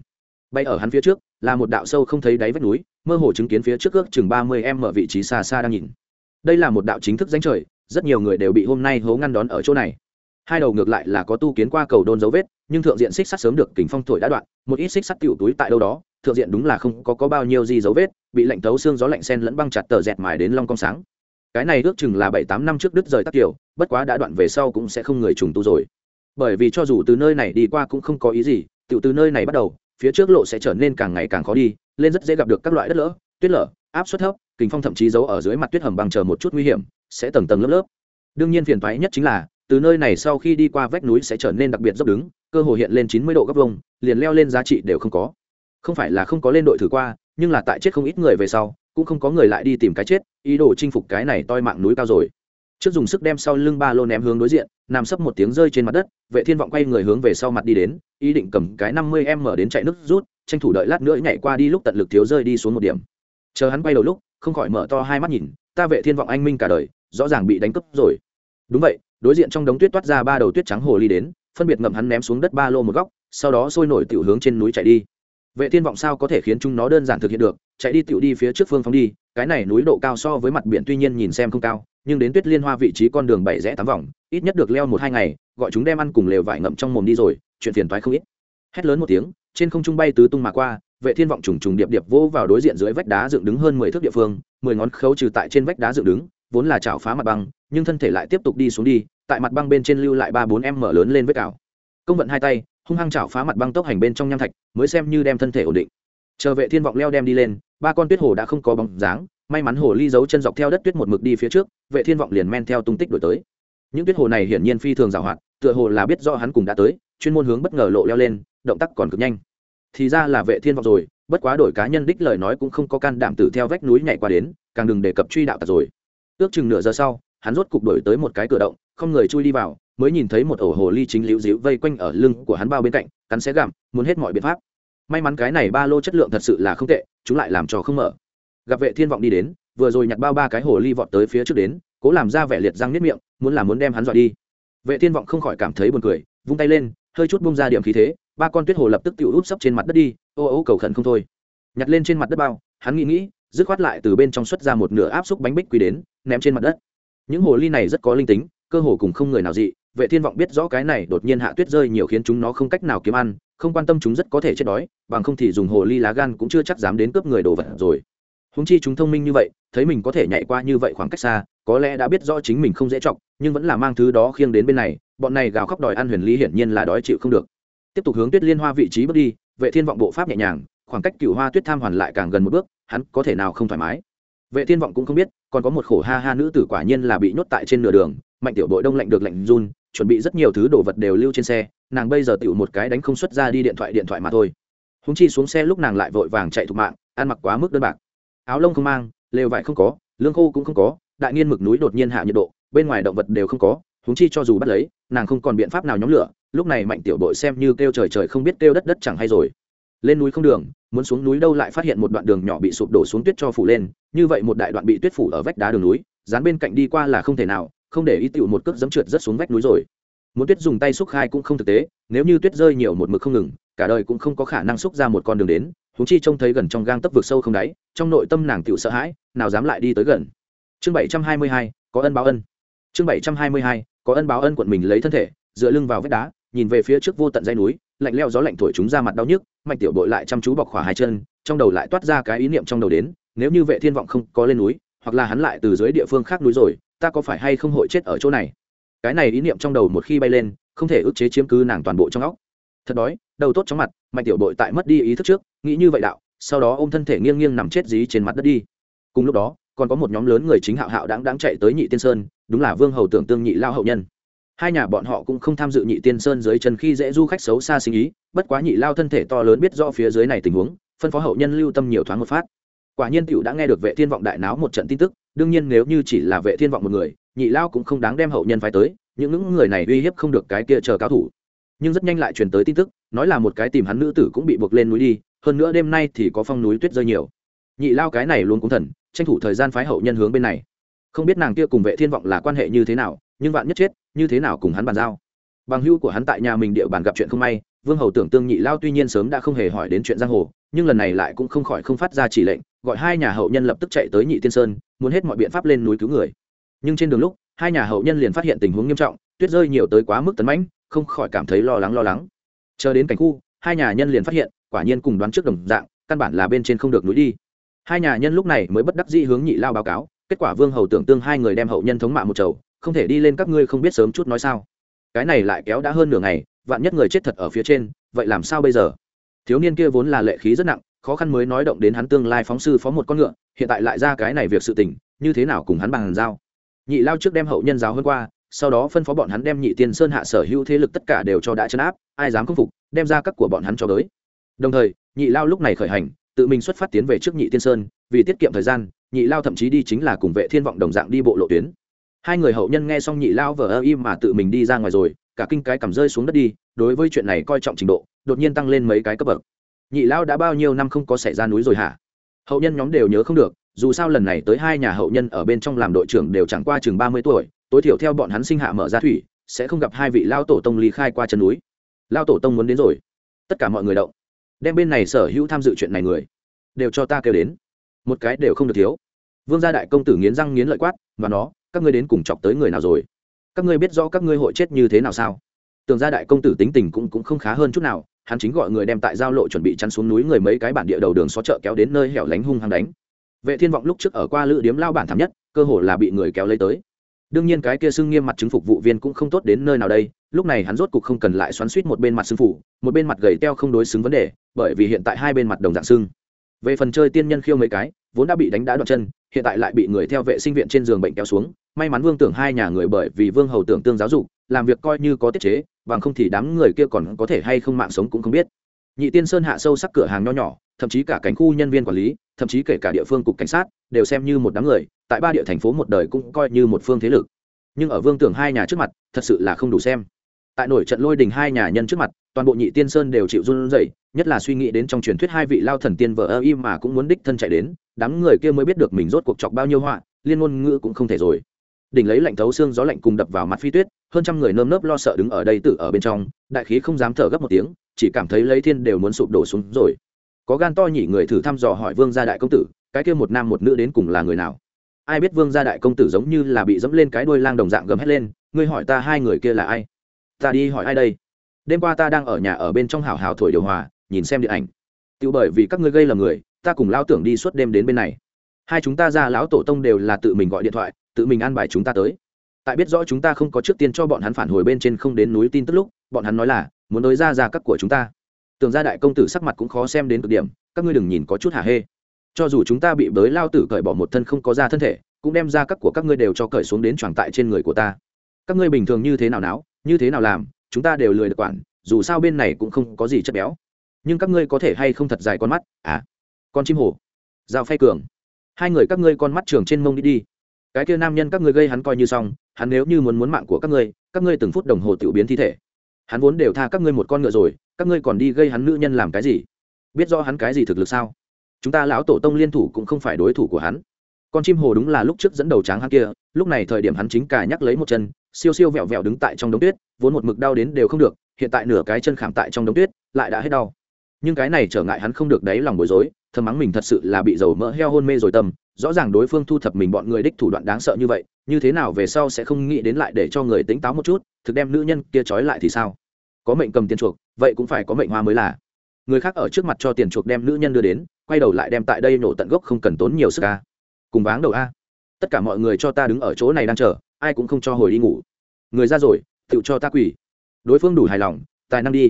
A: Bay ở hắn phía trước, là một đạo sâu không thấy đáy vách núi mơ hồ chứng kiến phía trước ước chừng ba mươi em ở vị trí xa xa đang nhìn. Đây là một đạo chính thức danh trời rất nhiều người đều bị hôm nay hố ngăn đón ở chỗ này. Hai đầu ngược lại là có tu kiến qua cầu đôn dấu vết nhưng thượng diện xích sắt sớm được kính phong thổi đã đoạn một ít xích sắt tiểu túi tại đâu đó thượng diện đúng là không có, có bao nhiêu gì dấu vết bị lạnh tấu xương gió lạnh sen lẫn băng chặt tờ dẹt mài đến long cong sáng. Cái này ước chừng là bảy tám năm trước đứt rời tắc kiểu bất quá đã đoạn về sau cũng sẽ không người trùng tu rồi. Bởi vì cho dù từ nơi này đi qua cũng không có ý gì tiểu từ nơi này bắt đầu phía trước lộ sẽ trở nên càng ngày càng khó đi lên rất dễ gặp được các loại đất lỡ, tuyết lở, áp suất thấp kính phong thậm chí giấu ở dưới mặt tuyết hầm bằng chờ một chút nguy hiểm, sẽ tầng tầng lớp lớp. Đương nhiên phiền toái nhất chính là, từ nơi này sau khi đi qua vách núi sẽ trở nên đặc biệt dốc đứng, cơ hồ hiện lên chín mươi độ góc vông liền leo lên giá trị đều không có. Không phải là không có lên đội thử qua, nhưng là tại chết không ít người về sau, cũng không có người lại đi tìm cái chết, ý đồ chinh phục cái này toi mạng núi cao rồi. Trước dùng sức đem sau lưng ba lô ném hướng đối diện nằm sấp một tiếng rơi trên mặt đất, vệ thiên vọng quay người hướng về sau mặt đi đến, ý định cầm cái năm mươi em mở đến chạy nước rút, tranh thủ đợi lát nữa nhảy qua đi lúc tận lực thiếu rơi đi xuống một điểm. Chờ hắn quay đầu lúc, không khỏi mở to hai mắt nhìn, ta vệ thiên vọng anh minh cả đời, rõ ràng bị đánh cướp rồi. Đúng vậy, đối diện trong đống tuyết toát ra ba đầu tuyết trắng hồ ly đến, phân biệt ngậm hắn ném xuống đất ba lô một góc, sau đó sôi nổi tiểu hướng trên núi chạy đi. Vệ thiên vọng sao có thể khiến chúng nó đơn giản thực hiện được chạy đi tiểu đi phía trước phương phóng đi, cái này núi độ cao so với mặt biển tuy nhiên nhìn xem không cao, nhưng đến tuyết liên hoa vị trí con đường bảy rẽ tám vòng, ít nhất được leo một hai ngày, gọi chúng đem ăn cùng lều vải ngậm trong mồm đi rồi, chuyện phiền toái không ít. Hét lớn một tiếng, trên không trung bay tứ tung mà qua, vệ thiên vọng trùng trùng điệp điệp vô vào đối diện dưới vách đá dựng đứng hơn mười thước địa phương, mười ngón khấu trừ tại trên vách đá dựng đứng, vốn là chảo phá mặt băng, nhưng thân thể lại tiếp tục đi xuống đi, tại mặt băng bên trên lưu lại ba bốn em mở lớn lên vết cào. Công vận hai tay, hung hăng chảo phá mặt băng tốc hành bên trong nham thạch, mới xem như đem thân thể ổn định chờ vệ thiên vọng leo đem đi lên, ba con tuyết hồ đã không có bóng dáng, may mắn hồ ly giấu chân dọc theo đất tuyết một mực đi phía trước, vệ thiên vọng liền men theo tung tích đổi tới. Những tuyết hồ này hiển nhiên phi thường giàu hoạt, tựa hồ là biết rõ hắn cùng đã tới, chuyên môn hướng bất ngờ lộ leo lên, động tác còn cực nhanh. Thì ra là vệ thiên vọng rồi, bất quá đổi cá nhân đích lời nói cũng không có can đảm tử theo vách núi nhảy qua đến, càng đừng đề cập truy đạo tặc rồi. Ước chừng nửa giờ sau, hắn rốt cục đổi tới một cái cửa động, không người chui đi vào, mới nhìn thấy một ổ hồ ly chính liễu díu vây quanh ở lưng của hắn bao bên cạnh, cắn xé gặm, muốn hết mọi biện pháp may mắn cái này ba lô chất lượng thật sự là không tệ, chúng lại làm cho không mở. Gặp vệ thiên vọng đi đến, vừa rồi nhặt bao ba cái hồ ly vọt tới phía trước đến, cố làm ra vẻ liệt răng nếp miệng, muốn làm muốn đem hắn dọa đi. Vệ thiên vọng không khỏi cảm thấy buồn cười, vung tay lên, hơi chút bung ra điểm khí thế, ba con tuyết hồ lập tức tiểu úp sấp trên mặt đất đi, ô ô cầu khẩn không thôi. Nhặt lên trên mặt đất bao, hắn nghĩ nghĩ, dứt khoát lại từ bên trong xuất ra một nửa áp xúc bánh bích quý đến, ném trên mặt đất. Những hồ ly này rất có linh tính, cơ hồ cùng không người nào dị, vệ thiên vọng biết rõ cái này đột nhiên hạ tuyết rơi nhiều khiến chúng nó không cách nào kiếm ăn không quan tâm chúng rất có thể chết đói, bằng không thì dùng hồ ly lá gan cũng chưa chắc dám đến cướp người đồ vật rồi. Húng chi chúng thông minh như vậy, thấy mình có thể nhảy qua như vậy khoảng cách xa, có lẽ đã biết rõ chính mình không dễ chọc, nhưng vẫn là mang thứ đó khiêng đến bên này, bọn này gào khóc đòi ăn huyền lý hiển nhiên là đói chịu không được. Tiếp tục hướng tuyết liên hoa vị trí bước đi, vệ thiên vọng bộ pháp nhẹ nhàng, khoảng cách cựu hoa tuyết tham hoàn lại càng gần một bước, hắn có thể nào không thoải mái? Vệ thiên vọng cũng không biết, còn có một khổ ha ha nữ tử quả nhiên là bị nhốt tại trên nửa đường, mạnh tiểu đội đông lạnh được lạnh run chuẩn bị rất nhiều thứ đồ vật đều lưu trên xe, nàng bây giờ tiểu một cái đánh không xuất ra đi điện thoại điện thoại mà thôi. Húng chi xuống xe lúc nàng lại vội vàng chạy thục mạng, ăn mặc quá mức đơn bạc. Áo lông không mang, lều vải không có, lương khô cũng không có, đại nghiên mực núi đột nhiên hạ nhiệt độ, bên ngoài động vật đều không có húng chi cho dù bắt lấy, nàng không còn biện pháp nào nhóm lửa, lúc này mạnh tiểu đội xem như kêu trời trời không biết kêu đất đất chẳng hay rồi. Lên núi không đường, muốn xuống núi đâu lại phát hiện một đoạn đường nhỏ bị sụp đổ xuống tuyết cho phủ lên, như vậy một đại đoạn bị tuyết phủ ở vách đá đường núi, dán bên cạnh đi qua là không thể nào không để ý tựu một cước dẫm trượt rất xuống vách núi rồi. Muốn tuyết dùng tay xúc khai cũng không thực tế, nếu như tuyết rơi nhiều một mực không ngừng, cả đời cũng không có khả năng xúc ra một con đường đến húng chi trông thấy gần trong gang tấc vực sâu không đáy, trong nội tâm nàng tựu sợ hãi, nào dám lại đi tới gần. Chương bảy trăm hai mươi hai, có ân báo ân. Chương bảy trăm hai mươi hai, có ân báo ân quận mình lấy thân thể, dựa lưng vào vách đá, nhìn về phía trước vô tận dây núi, lạnh leo gió lạnh thổi chúng ra mặt đau nhức, mạnh tiểu bội lại chăm chú bọc khỏa hai chân, trong đầu lại toát ra cái ý niệm trong đầu đến, nếu như vệ thiên vọng không có lên núi, hoặc là hắn lại từ dưới địa phương khác núi rồi ta có phải hay không hội chết ở chỗ này? Cái này ý niệm trong đầu một khi bay lên, không thể ức chế chiếm cứ nàng toàn bộ trong óc. Thật đói, đầu tốt chóng mặt, mạnh tiểu bội tại mất đi ý thức trước, nghĩ như vậy đạo, sau đó ôm thân thể nghiêng nghiêng nằm chết dí trên mặt đất đi. Cùng lúc đó, còn có một nhóm lớn người chính hạo hạo đáng đáng chạy tới nhị tiên sơn, đúng là vương hầu tưởng tương nhị lao hậu nhân. Hai nhà bọn họ cũng không tham dự nhị tiên sơn dưới chân khi dễ du khách xấu xa sinh ý, bất quá nhị lao thân thể to lớn biết rõ phía dưới này tình huống, phân phó hậu nhân lưu tâm nhiều thoáng một phát quả nhiên tiểu đã nghe được vệ thiên vọng đại náo một trận tin tức, đương nhiên nếu như chỉ là vệ thiên vọng một người, nhị lao cũng không đáng đem hậu nhân phái tới, những những người này uy hiếp không được cái kia chờ cao thủ. Nhưng rất nhanh lại truyền tới tin tức, nói là một cái tìm hắn nữ tử cũng bị buộc lên núi đi, hơn nữa đêm nay thì có phong núi tuyết rơi nhiều. Nhị lao cái này luôn cũng thần, tranh thủ thời gian phái hậu nhân hướng bên này. Không biết nàng kia cùng vệ thiên vọng là quan hệ như thế nào, nhưng vạn nhất chết, như thế nào cùng hắn bàn giao? Bằng hưu của hắn tại nhà mình địa bàn gặp chuyện không may, vương hầu tưởng tương nhị lao tuy nhiên sớm đã không hề hỏi đến chuyện giang hồ, nhưng lần này lại cũng không khỏi không phát ra chỉ lệnh gọi hai nhà hậu nhân lập tức chạy tới nhị tiên sơn, muốn hết mọi biện pháp lên núi cứu người. Nhưng trên đường lúc, hai nhà hậu nhân liền phát hiện tình huống nghiêm trọng, tuyết rơi nhiều tới quá mức tấn mãnh, không khỏi cảm thấy lo lắng lo lắng. Chờ đến cảnh khu, hai nhà nhân liền phát hiện, quả nhiên cùng đoán trước đồng dạng, căn bản là bên trên không được núi đi. Hai nhà nhân lúc này mới bất đắc dĩ hướng nhị lao báo cáo, kết quả vương hầu tưởng tương hai người đem hậu nhân thống mạ một chầu, không thể đi lên các ngươi không biết sớm chút nói sao. Cái này lại kéo đã hơn nửa ngày, vạn nhất người chết thật ở phía trên, vậy làm sao bây giờ? Thiếu niên kia vốn là lệ khí rất nặng khó khăn mới nói động đến hắn tương lai phóng sư phó một con ngựa, hiện tại lại ra cái này việc sự tình, như thế nào cùng hắn bằng giao? Nhị lao trước đem hậu nhân giáo hơn qua, sau đó phân phó bọn hắn đem nhị tiên sơn hạ sở hữu thế lực tất cả đều cho đã chấn áp, ai dám khâm phục, đem ra các của bọn hắn cho tới. Đồng thời, nhị lao lúc này khởi hành, tự mình xuất phát tiến về trước nhị tiên sơn, vì tiết kiệm thời gian, nhị lao thậm chí đi chính là cùng vệ thiên vọng đồng dạng đi bộ lộ tuyến. Hai người hậu nhân nghe xong nhị lao vờ ơ im mà tự mình đi ra ngoài rồi, cả kinh cái cầm rơi xuống đất đi, đối với chuyện này coi trọng trình độ, đột nhiên tăng lên mấy cái cấp bậc nhị lao đã bao nhiêu năm không có xảy ra núi rồi hả? Hậu nhân nhóm đều nhớ không được, dù sao lần này tới hai nhà hậu nhân ở bên trong làm đội trưởng đều chẳng qua chừng ba mươi tuổi, tối thiểu theo bọn hắn sinh hạ mở ra thủy, sẽ không gặp hai vị lao tổ tông ly khai qua chân núi. Lao tổ tông muốn đến rồi. Tất cả mọi người động. Đem bên này sở hữu tham dự chuyện này người, đều cho ta kêu đến. Một cái đều không được thiếu. Vương gia đại công tử nghiến răng nghiến lợi quát và nó, các ngươi đến cùng chọc tới người nào rồi? Các ngươi biết rõ các ngươi hội chết như thế nào sao? Tường gia đại công tử tính tình cũng cũng không khá hơn chút nào hắn chính gọi người đem tại giao lộ chuẩn bị chắn xuống núi người mấy cái bản địa đầu đường xó chợ kéo đến nơi hẻo lánh hung hăng đánh. Vệ thiên vọng lúc trước ở qua lữ điếm lao bản thảm nhất, cơ hồ là bị người kéo lấy tới. Đương nhiên cái kia xưng nghiêm mặt chứng phục vụ viên cũng không tốt đến nơi nào đây, lúc này hắn rốt cục không cần lại xoắn suýt một bên mặt xưng phủ, một bên mặt gầy teo không đối xứng vấn đề, bởi vì hiện tại hai bên mặt đồng dạng xưng. Về phần chơi tiên nhân khiêu mấy cái, vốn đã bị đánh đá đoạn chân, hiện tại lại bị người theo vệ sinh viện trên giường bệnh kéo xuống, may mắn vương tưởng hai nhà người bởi vì vương hầu tưởng tương giáo dục làm việc coi như có tiết chế, bằng không thì đám người kia còn có thể hay không mạng sống cũng không biết. Nhị tiên sơn hạ sâu sắc cửa hàng nho nhỏ, thậm chí cả cánh khu nhân viên quản lý, thậm chí kể cả địa phương cục cảnh sát, đều xem như một đám người, tại ba địa thành phố một đời cũng coi như một phương thế lực. Nhưng ở vương tưởng hai nhà trước mặt, thật sự là không đủ xem. Tại nổi trận lôi đình hai nhà nhân trước mặt, toàn bộ nhị tiên sơn đều chịu run rẩy, nhất là suy nghĩ đến trong truyền thuyết hai vị lao thần tiên vợ ơ im mà cũng muốn đích thân chạy đến, đám người kia mới biết được mình rốt cuộc chọc bao nhiêu họa, liên ngôn ngữ cũng không thể rồi. Đỉnh lấy lạnh thấu xương gió lạnh cùng đập vào mặt phi tuyết hơn trăm người nơm nớp lo sợ đứng ở đây tự ở bên trong, đại khí không dám thở gấp một tiếng, chỉ cảm thấy lấy thiên đều muốn sụp đổ xuống rồi. Có gan to nhỉ người thử thăm dò hỏi vương gia đại công tử, cái kia một nam một nữ đến cùng là người nào? Ai biết vương gia đại công tử giống như là bị dẫm lên cái đuôi lang đồng dạng gầm hét lên, ngươi hỏi ta hai người kia là ai? Ta đi hỏi ai đây? Đêm qua ta đang ở nhà ở bên trong hào hào thổi điều hòa, nhìn xem điện ảnh. Tự bởi vì các ngươi gây lầm người, ta cùng lao tưởng đi suốt đêm đến bên này. Hai chúng ta ra lão tổ tông đều là tự mình gọi điện thoại, tự mình an bài chúng ta tới tại biết rõ chúng ta không có trước tiên cho bọn hắn phản hồi bên trên không đến núi tin tức lúc, bọn hắn nói là, muốn nói ra ra các của chúng ta. Tưởng ra đại công tử sắc mặt cũng khó xem đến cực điểm, các ngươi đừng nhìn có chút hả hê. Cho dù chúng ta bị bới lao tử cởi bỏ một thân không có ra thân thể, cũng đem ra các của các ngươi đều cho cởi xuống đến tròn tại trên người của ta. Các ngươi bình thường như thế nào náo, như thế nào làm, chúng ta đều lười được quản, dù sao bên này cũng không có gì chất béo. Nhưng các ngươi có thể hay không thật dài con mắt à? Con chim hổ. Dao phay cường. Hai người các ngươi con mắt trường trên mông đi đi. Cái kia nam nhân các ngươi gây hắn coi như xong hắn nếu như muốn muốn mạng của các ngươi các ngươi từng phút đồng hồ tự biến thi thể. Hắn vốn đều tha các ngươi một con ngựa rồi, các ngươi còn đi gây hắn nữ nhân làm cái gì? Biết rõ hắn cái gì thực lực sao? Chúng ta lão tổ tông liên thủ cũng không phải đối thủ của hắn. Con chim hồ đúng là lúc trước dẫn đầu tráng hắn kia, lúc này thời điểm hắn chính cả nhắc lấy một chân, siêu siêu vẹo vẹo đứng tại trong đống tuyết, vốn một mực đau đến đều không được, hiện tại nửa cái chân khảm tại trong đống tuyết, lại đã hết đau nhưng cái này trở ngại hắn không được đáy lòng bối rối, thầm mắng mình thật sự là bị dầu mỡ heo hôn mê rồi tâm, rõ ràng đối phương thu thập mình bọn người đích thủ đoạn đáng sợ như vậy, như thế nào về sau sẽ không nghĩ đến lại để cho người tỉnh táo một chút, thực đem nữ nhân kia trói lại thì sao? Có mệnh cầm tiền chuộc, vậy cũng phải có mệnh hoa mới là. Người khác ở trước mặt cho tiền chuộc đem nữ nhân đưa đến, quay đầu lại đem tại đây nổ tận gốc không cần tốn nhiều sức ca cùng váng đầu a. Tất cả mọi người cho ta đứng ở chỗ này đang chờ, ai cũng không cho hồi đi ngủ. Người ra rồi tự cho ta quỳ. Đối phương đủ hài lòng, tài năng đi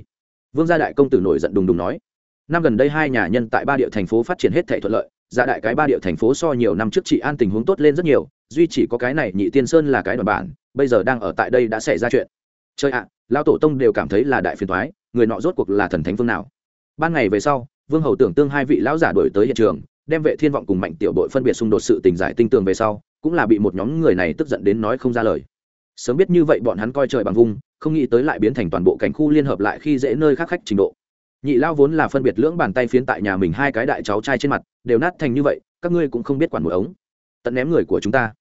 A: vương gia đại công tử nổi giận đùng đùng nói, năm gần đây hai nhà nhân tại ba địa thành phố phát triển hết thể thuận lợi gia đại cái ba địa thành phố so nhiều năm trước chị an tình huống tốt lên rất nhiều, duy chỉ có cái này nhị tiên sơn là cái đoàn bản, bây giờ đang ở tại đây đã xảy ra chuyện. Chơi ạ lao tổ tông đều cảm thấy là đại phiền thoái người nọ rốt cuộc là thần thánh phương nào? Ban ngày về sau, vương hầu tưởng tương hai vị lão giả đổi tới hiện trường, đem vệ thiên vọng cùng mạnh tiểu đội phân biệt xung đột sự tình giải tinh tường về sau, cũng là bị một nhóm người này tức giận đến nói không ra lời. Sớm biết như vậy bọn hắn coi trời bằng vung không nghĩ tới lại biến thành toàn bộ cảnh khu liên hợp lại khi dễ nơi khác khách trình độ. Nhị lao vốn là phân biệt lưỡng bàn tay phiến tại nhà mình hai cái đại cháu trai trên mặt, đều nát thành như vậy, các ngươi cũng không biết quản một ống. Tận ném người của chúng ta.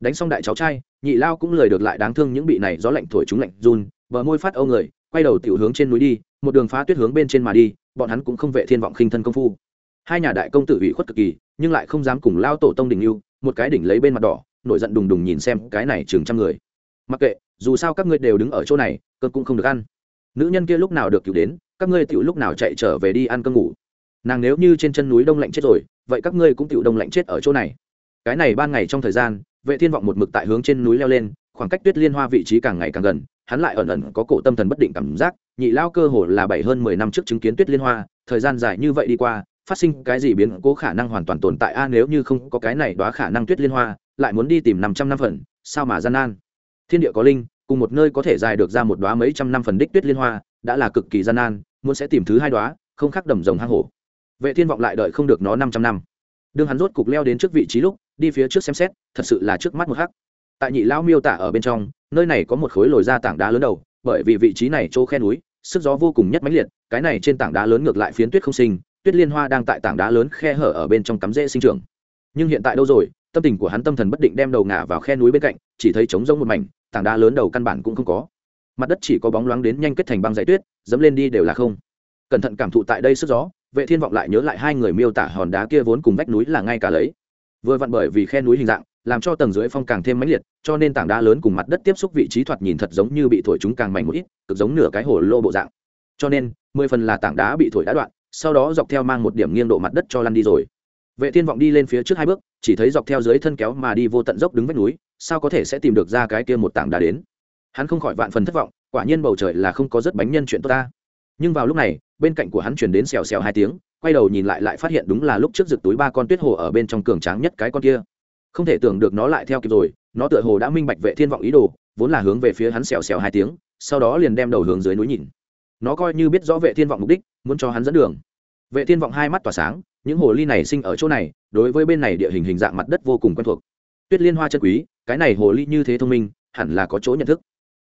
A: Đánh xong đại cháu trai, nhị lao cũng lời được lại đáng thương những bị này gió lạnh thổi chúng lạnh run, bờ môi phát âu người, quay đầu tiểu hướng trên núi đi, một đường phá tuyết hướng bên trên mà đi, bọn hắn cũng không vệ thiên vọng khinh thân công phu. Hai nhà đại công tử ủy khuất cực kỳ, nhưng lại không dám cùng lao tổ tông đình lưu, một cái đỉnh lấy bên mặt đỏ, nổi giận đùng đùng nhìn xem cái này chừng trăm người. Mặc kệ dù sao các ngươi đều đứng ở chỗ này cơn cũng không được ăn. Nữ nhân kia lúc nào được cứu đến, các ngươi tiểu lúc nào chạy trở về đi ăn cơm ngủ. Nàng nếu như trên chân núi đông lạnh chết rồi, vậy các ngươi cũng tiểu đông lạnh chết ở chỗ này. Cái này ban ngày trong thời gian, vệ thiên vọng một mực tại hướng trên núi leo lên, khoảng cách tuyết liên hoa vị trí càng ngày càng gần, hắn lại ẩn ẩn có cổ tâm thần bất định cảm giác, nhị lao cơ hồ là bảy hơn mười năm trước chứng kiến tuyết liên hoa, thời gian dài như vậy đi qua, phát sinh cái gì biến cố khả năng hoàn toàn tồn tại a, nếu như không có cái này đoá khả năng tuyết liên hoa, lại muốn đi tìm năm trăm năm phần, sao mà gian nan? Thiên địa có linh cùng một nơi có thể dài được ra một đóa mấy trăm năm phần đích tuyết liên hoa, đã là cực kỳ gian nan, muốn sẽ tìm thứ hai đóa không khác đầm rồng hang hổ. Vệ thiên vọng lại đợi không được nó năm trăm năm. Đường hắn rốt cục leo đến trước vị trí lúc, đi phía trước xem xét, thật sự là trước mắt một khắc tại nhị lao miêu tả ở bên trong, nơi này có một khối lồi ra tảng đá lớn đầu, bởi vì vị trí này chỗ khe núi, sức gió vô cùng nhất mãnh liệt, cái này trên tảng đá lớn ngược lại phiến tuyết không sinh, tuyết liên hoa đang tại tảng đá lớn khe hở ở bên trong cắm rễ sinh trưởng. Nhưng hiện tại đâu rồi, tâm tình của hắn tâm thần bất định đem đầu ngả vào khe núi bên cạnh, chỉ thấy trống rỗng một mảnh tảng đá lớn đầu căn bản cũng không có. Mặt đất chỉ có bóng loáng đến nhanh kết thành băng dày tuyết, dẫm lên đi đều là không. Cẩn thận cảm thụ tại đây sức gió, vệ thiên vọng lại nhớ lại hai người miêu tả hòn đá kia vốn cùng vách núi là ngay cả lấy. Vừa vặn bởi vì khe núi hình dạng, làm cho tầng dưới phong càng thêm mãnh liệt, cho nên tảng đá lớn cùng mặt đất tiếp xúc vị trí thoạt nhìn thật giống như bị thổi chúng càng mảnh một ít, cực giống nửa cái hồ lô bộ dạng. Cho nên, mười phần là tảng đá bị thổi đã đoạn, sau đó dọc theo mang một điểm nghiêng độ mặt đất cho lăn đi rồi. Vệ thiên vọng đi lên phía trước hai bước chỉ thấy dọc theo dưới thân kéo mà đi vô tận dốc đứng vách núi, sao có thể sẽ tìm được ra cái kia một tảng đá đến? Hắn không khỏi vạn phần thất vọng, quả nhiên bầu trời là không có rất bánh nhân chuyện tốt ta. Nhưng vào lúc này, bên cạnh của hắn chuyển đến xèo xèo hai tiếng, quay đầu nhìn lại lại phát hiện đúng là lúc trước rực túi ba con tuyết hồ ở bên trong cường tráng nhất cái con kia. Không thể tưởng được nó lại theo kịp rồi, nó tựa hồ đã minh bạch vệ thiên vọng ý đồ, vốn là hướng về phía hắn xèo xèo hai tiếng, sau đó liền đem đầu hướng dưới núi nhìn. Nó coi như biết rõ vệ thiên vọng mục đích, muốn cho hắn dẫn đường. Vệ thiên vọng hai mắt tỏa sáng những hồ ly này sinh ở chỗ này, đối với bên này địa hình hình dạng mặt đất vô cùng quen thuộc. Tuyết liên hoa chân quý, cái này hồ ly như thế thông minh, hẳn là có chỗ nhận thức.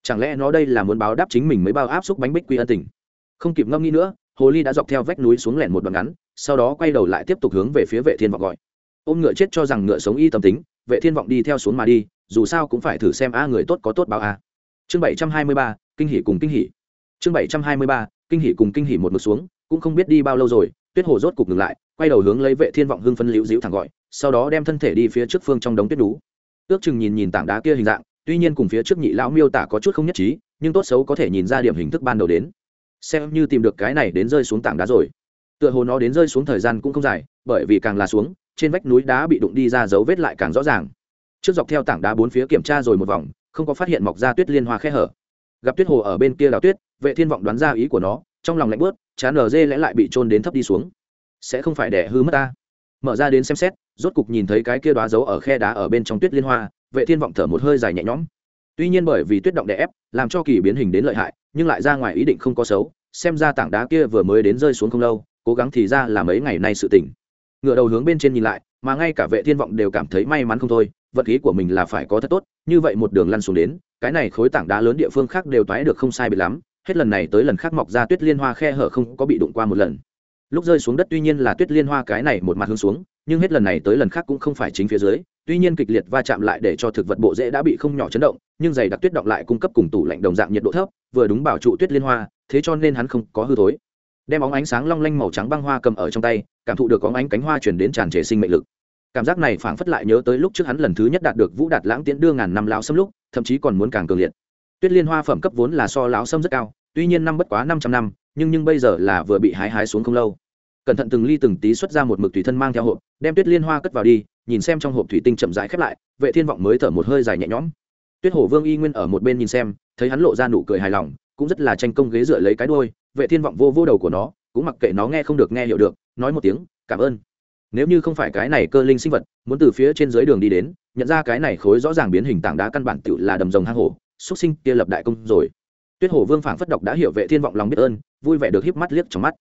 A: Chẳng lẽ nó đây là muốn báo đáp chính mình mới bao áp xúc bánh bích quy ân tình? Không kịp ngâm nghĩ nữa, hồ ly đã dọc theo vách núi xuống lẻn một đoạn ngắn, sau đó quay đầu lại tiếp tục hướng về phía vệ thiên vọng gọi. Ôm ngựa chết cho rằng ngựa sống y tâm tính, vệ thiên vọng đi theo xuống mà đi, dù sao cũng phải thử xem a người tốt có tốt báo a. Chương bảy trăm hai mươi ba, kinh hỉ cùng kinh hỉ. Chương bảy trăm hai mươi ba, kinh hỉ cùng kinh hỉ một mực xuống, cũng không biết đi bao lâu rồi tuyết hồ rốt cục ngừng lại, quay đầu hướng lấy vệ thiên vọng hưng phân liễu diễu thẳng gọi, sau đó đem thân thể đi phía trước phương trong đống tuyết đú ước chừng nhìn nhìn tảng đá kia hình dạng, tuy nhiên cùng phía trước nhị lão miêu tả có chút không nhất trí, nhưng tốt xấu có thể nhìn ra điểm hình thức ban đầu đến. Xem như tìm được cái này đến rơi xuống tảng đá rồi. Tựa hồ nó đến rơi xuống thời gian cũng không dài, bởi vì càng là xuống, trên vách núi đá bị đụng đi ra dấu vết lại càng rõ ràng. Trước dọc theo tảng đá bốn phía kiểm tra rồi một vòng, không có phát hiện mọc ra tuyết liên hoa khe hở. Gặp tuyết hồ ở bên kia đào tuyết, vệ thiên vọng đoán ra ý của nó trong lòng lạnh bớt, chán nở dê lẽ lại bị trôn đến thấp đi xuống. Sẽ không phải đẻ hư mất ta. Mở ra đến xem xét, rốt cục nhìn thấy cái kia đoá dấu ở khe đá ở bên trong tuyết liên hoa, vệ thiên vọng thở một hơi dài nhẹ nhõm. Tuy nhiên bởi vì tuyết động đè ép, làm cho kỳ biến hình đến lợi hại, nhưng lại ra ngoài ý định không có xấu, xem ra tảng đá kia vừa mới đến rơi xuống không lâu, cố gắng thì ra là mấy ngày nay sự tỉnh ngựa đầu hướng bên trên nhìn lại, mà ngay cả vệ thiên vọng đều cảm thấy may mắn không thôi, vật khí của mình là phải có thật tốt, như vậy một đường lăn xuống đến, cái này khối tảng đá lớn địa phương khác đều toái được không sai biệt lắm hết lần này tới lần khác mọc ra tuyết liên hoa khe hở không có bị đụng qua một lần. Lúc rơi xuống đất tuy nhiên là tuyết liên hoa cái này một mặt hướng xuống, nhưng hết lần này tới lần khác cũng không phải chính phía dưới, tuy nhiên kịch liệt va chạm lại để cho thực vật bộ dễ đã bị không nhỏ chấn động, nhưng giày đặc tuyết động lại cung cấp cùng tủ lạnh đồng dạng nhiệt độ thấp, vừa đúng bảo trụ tuyết liên hoa, thế cho nên hắn không có hư thối. Đem óng ánh sáng long lanh màu trắng băng hoa cầm ở trong tay, cảm thụ được óng ánh cánh hoa chuyển đến tràn trề sinh mệnh lực. Cảm giác này phảng phất lại nhớ tới lúc trước hắn lần thứ nhất đạt được vũ đạt lãng tiễn đưa ngàn năm lão xâm lúc, thậm chí còn muốn càng cường liệt tuyết liên hoa phẩm cấp vốn là so lão sâm rất cao tuy nhiên năm bất quá năm trăm năm nhưng nhưng bây giờ là vừa bị hái hái xuống không lâu. Cẩn thận từng ly từng tí xuất ra một mực thủy thân mang theo hộp đem tuyết liên hoa cất vào đi nhìn xem trong hộp thủy tinh chậm rãi khép lại vệ thiên vọng mới thở một hơi dài nhẹ nhõm. Tuyết hổ vương y nguyên ở một bên nhìn xem thấy hắn lộ ra nụ cười hài lòng cũng rất là tranh công ghế dựa lấy cái đuôi, vệ thiên vọng vô vô đầu của nó cũng mặc kệ nó nghe không được nghe hiểu được nói một tiếng cảm ơn. Nếu như không phải cái này cơ linh sinh vật muốn từ phía trên dưới đường đi đến nhận ra cái này khối rõ ràng biến hình tảng đá căn bản tựu là đầm rồng hang hổ xuất sinh kia lập đại công rồi. Tuyết hổ vương phảng phất độc đã hiểu vệ thiên vọng lòng biết ơn, vui vẻ được híp mắt liếc trong mắt.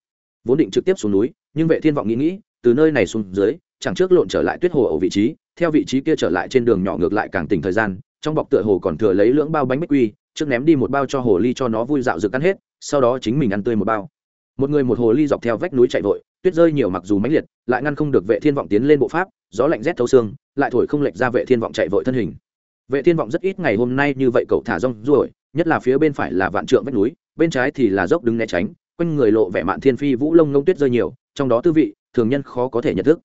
A: Vốn định trực tiếp xuống núi, nhưng vệ thiên vọng nghĩ nghĩ, từ nơi này xuống dưới, chẳng trước lộn trở lại tuyết hồ ở vị trí, theo vị trí kia trở lại trên đường nhỏ ngược lại càng tỉnh thời gian, trong bọc tựa hồ còn thừa lấy lưỡng bao bánh bích quy, trước ném đi một bao cho hồ ly cho nó vui dạo dược ăn hết, sau đó chính mình ăn tươi một bao. Một người một hồ ly dọc theo vách núi chạy vội, tuyết rơi nhiều mặc dù mãnh liệt, lại ngăn không được vệ thiên vọng tiến lên bộ pháp, gió lạnh rét thấu xương, lại thổi không lệch ra vệ thiên vọng chạy vội thân hình vệ thiên vọng rất ít ngày hôm nay như vậy cậu thả rong ruổi, nhất là phía bên phải là vạn trượng vách núi, bên trái thì là dốc đứng né tránh, quanh người lộ vẻ mạn thiên phi vũ lông ngông tuyết rơi nhiều, trong đó tư vị, thường nhân khó có thể nhận thức.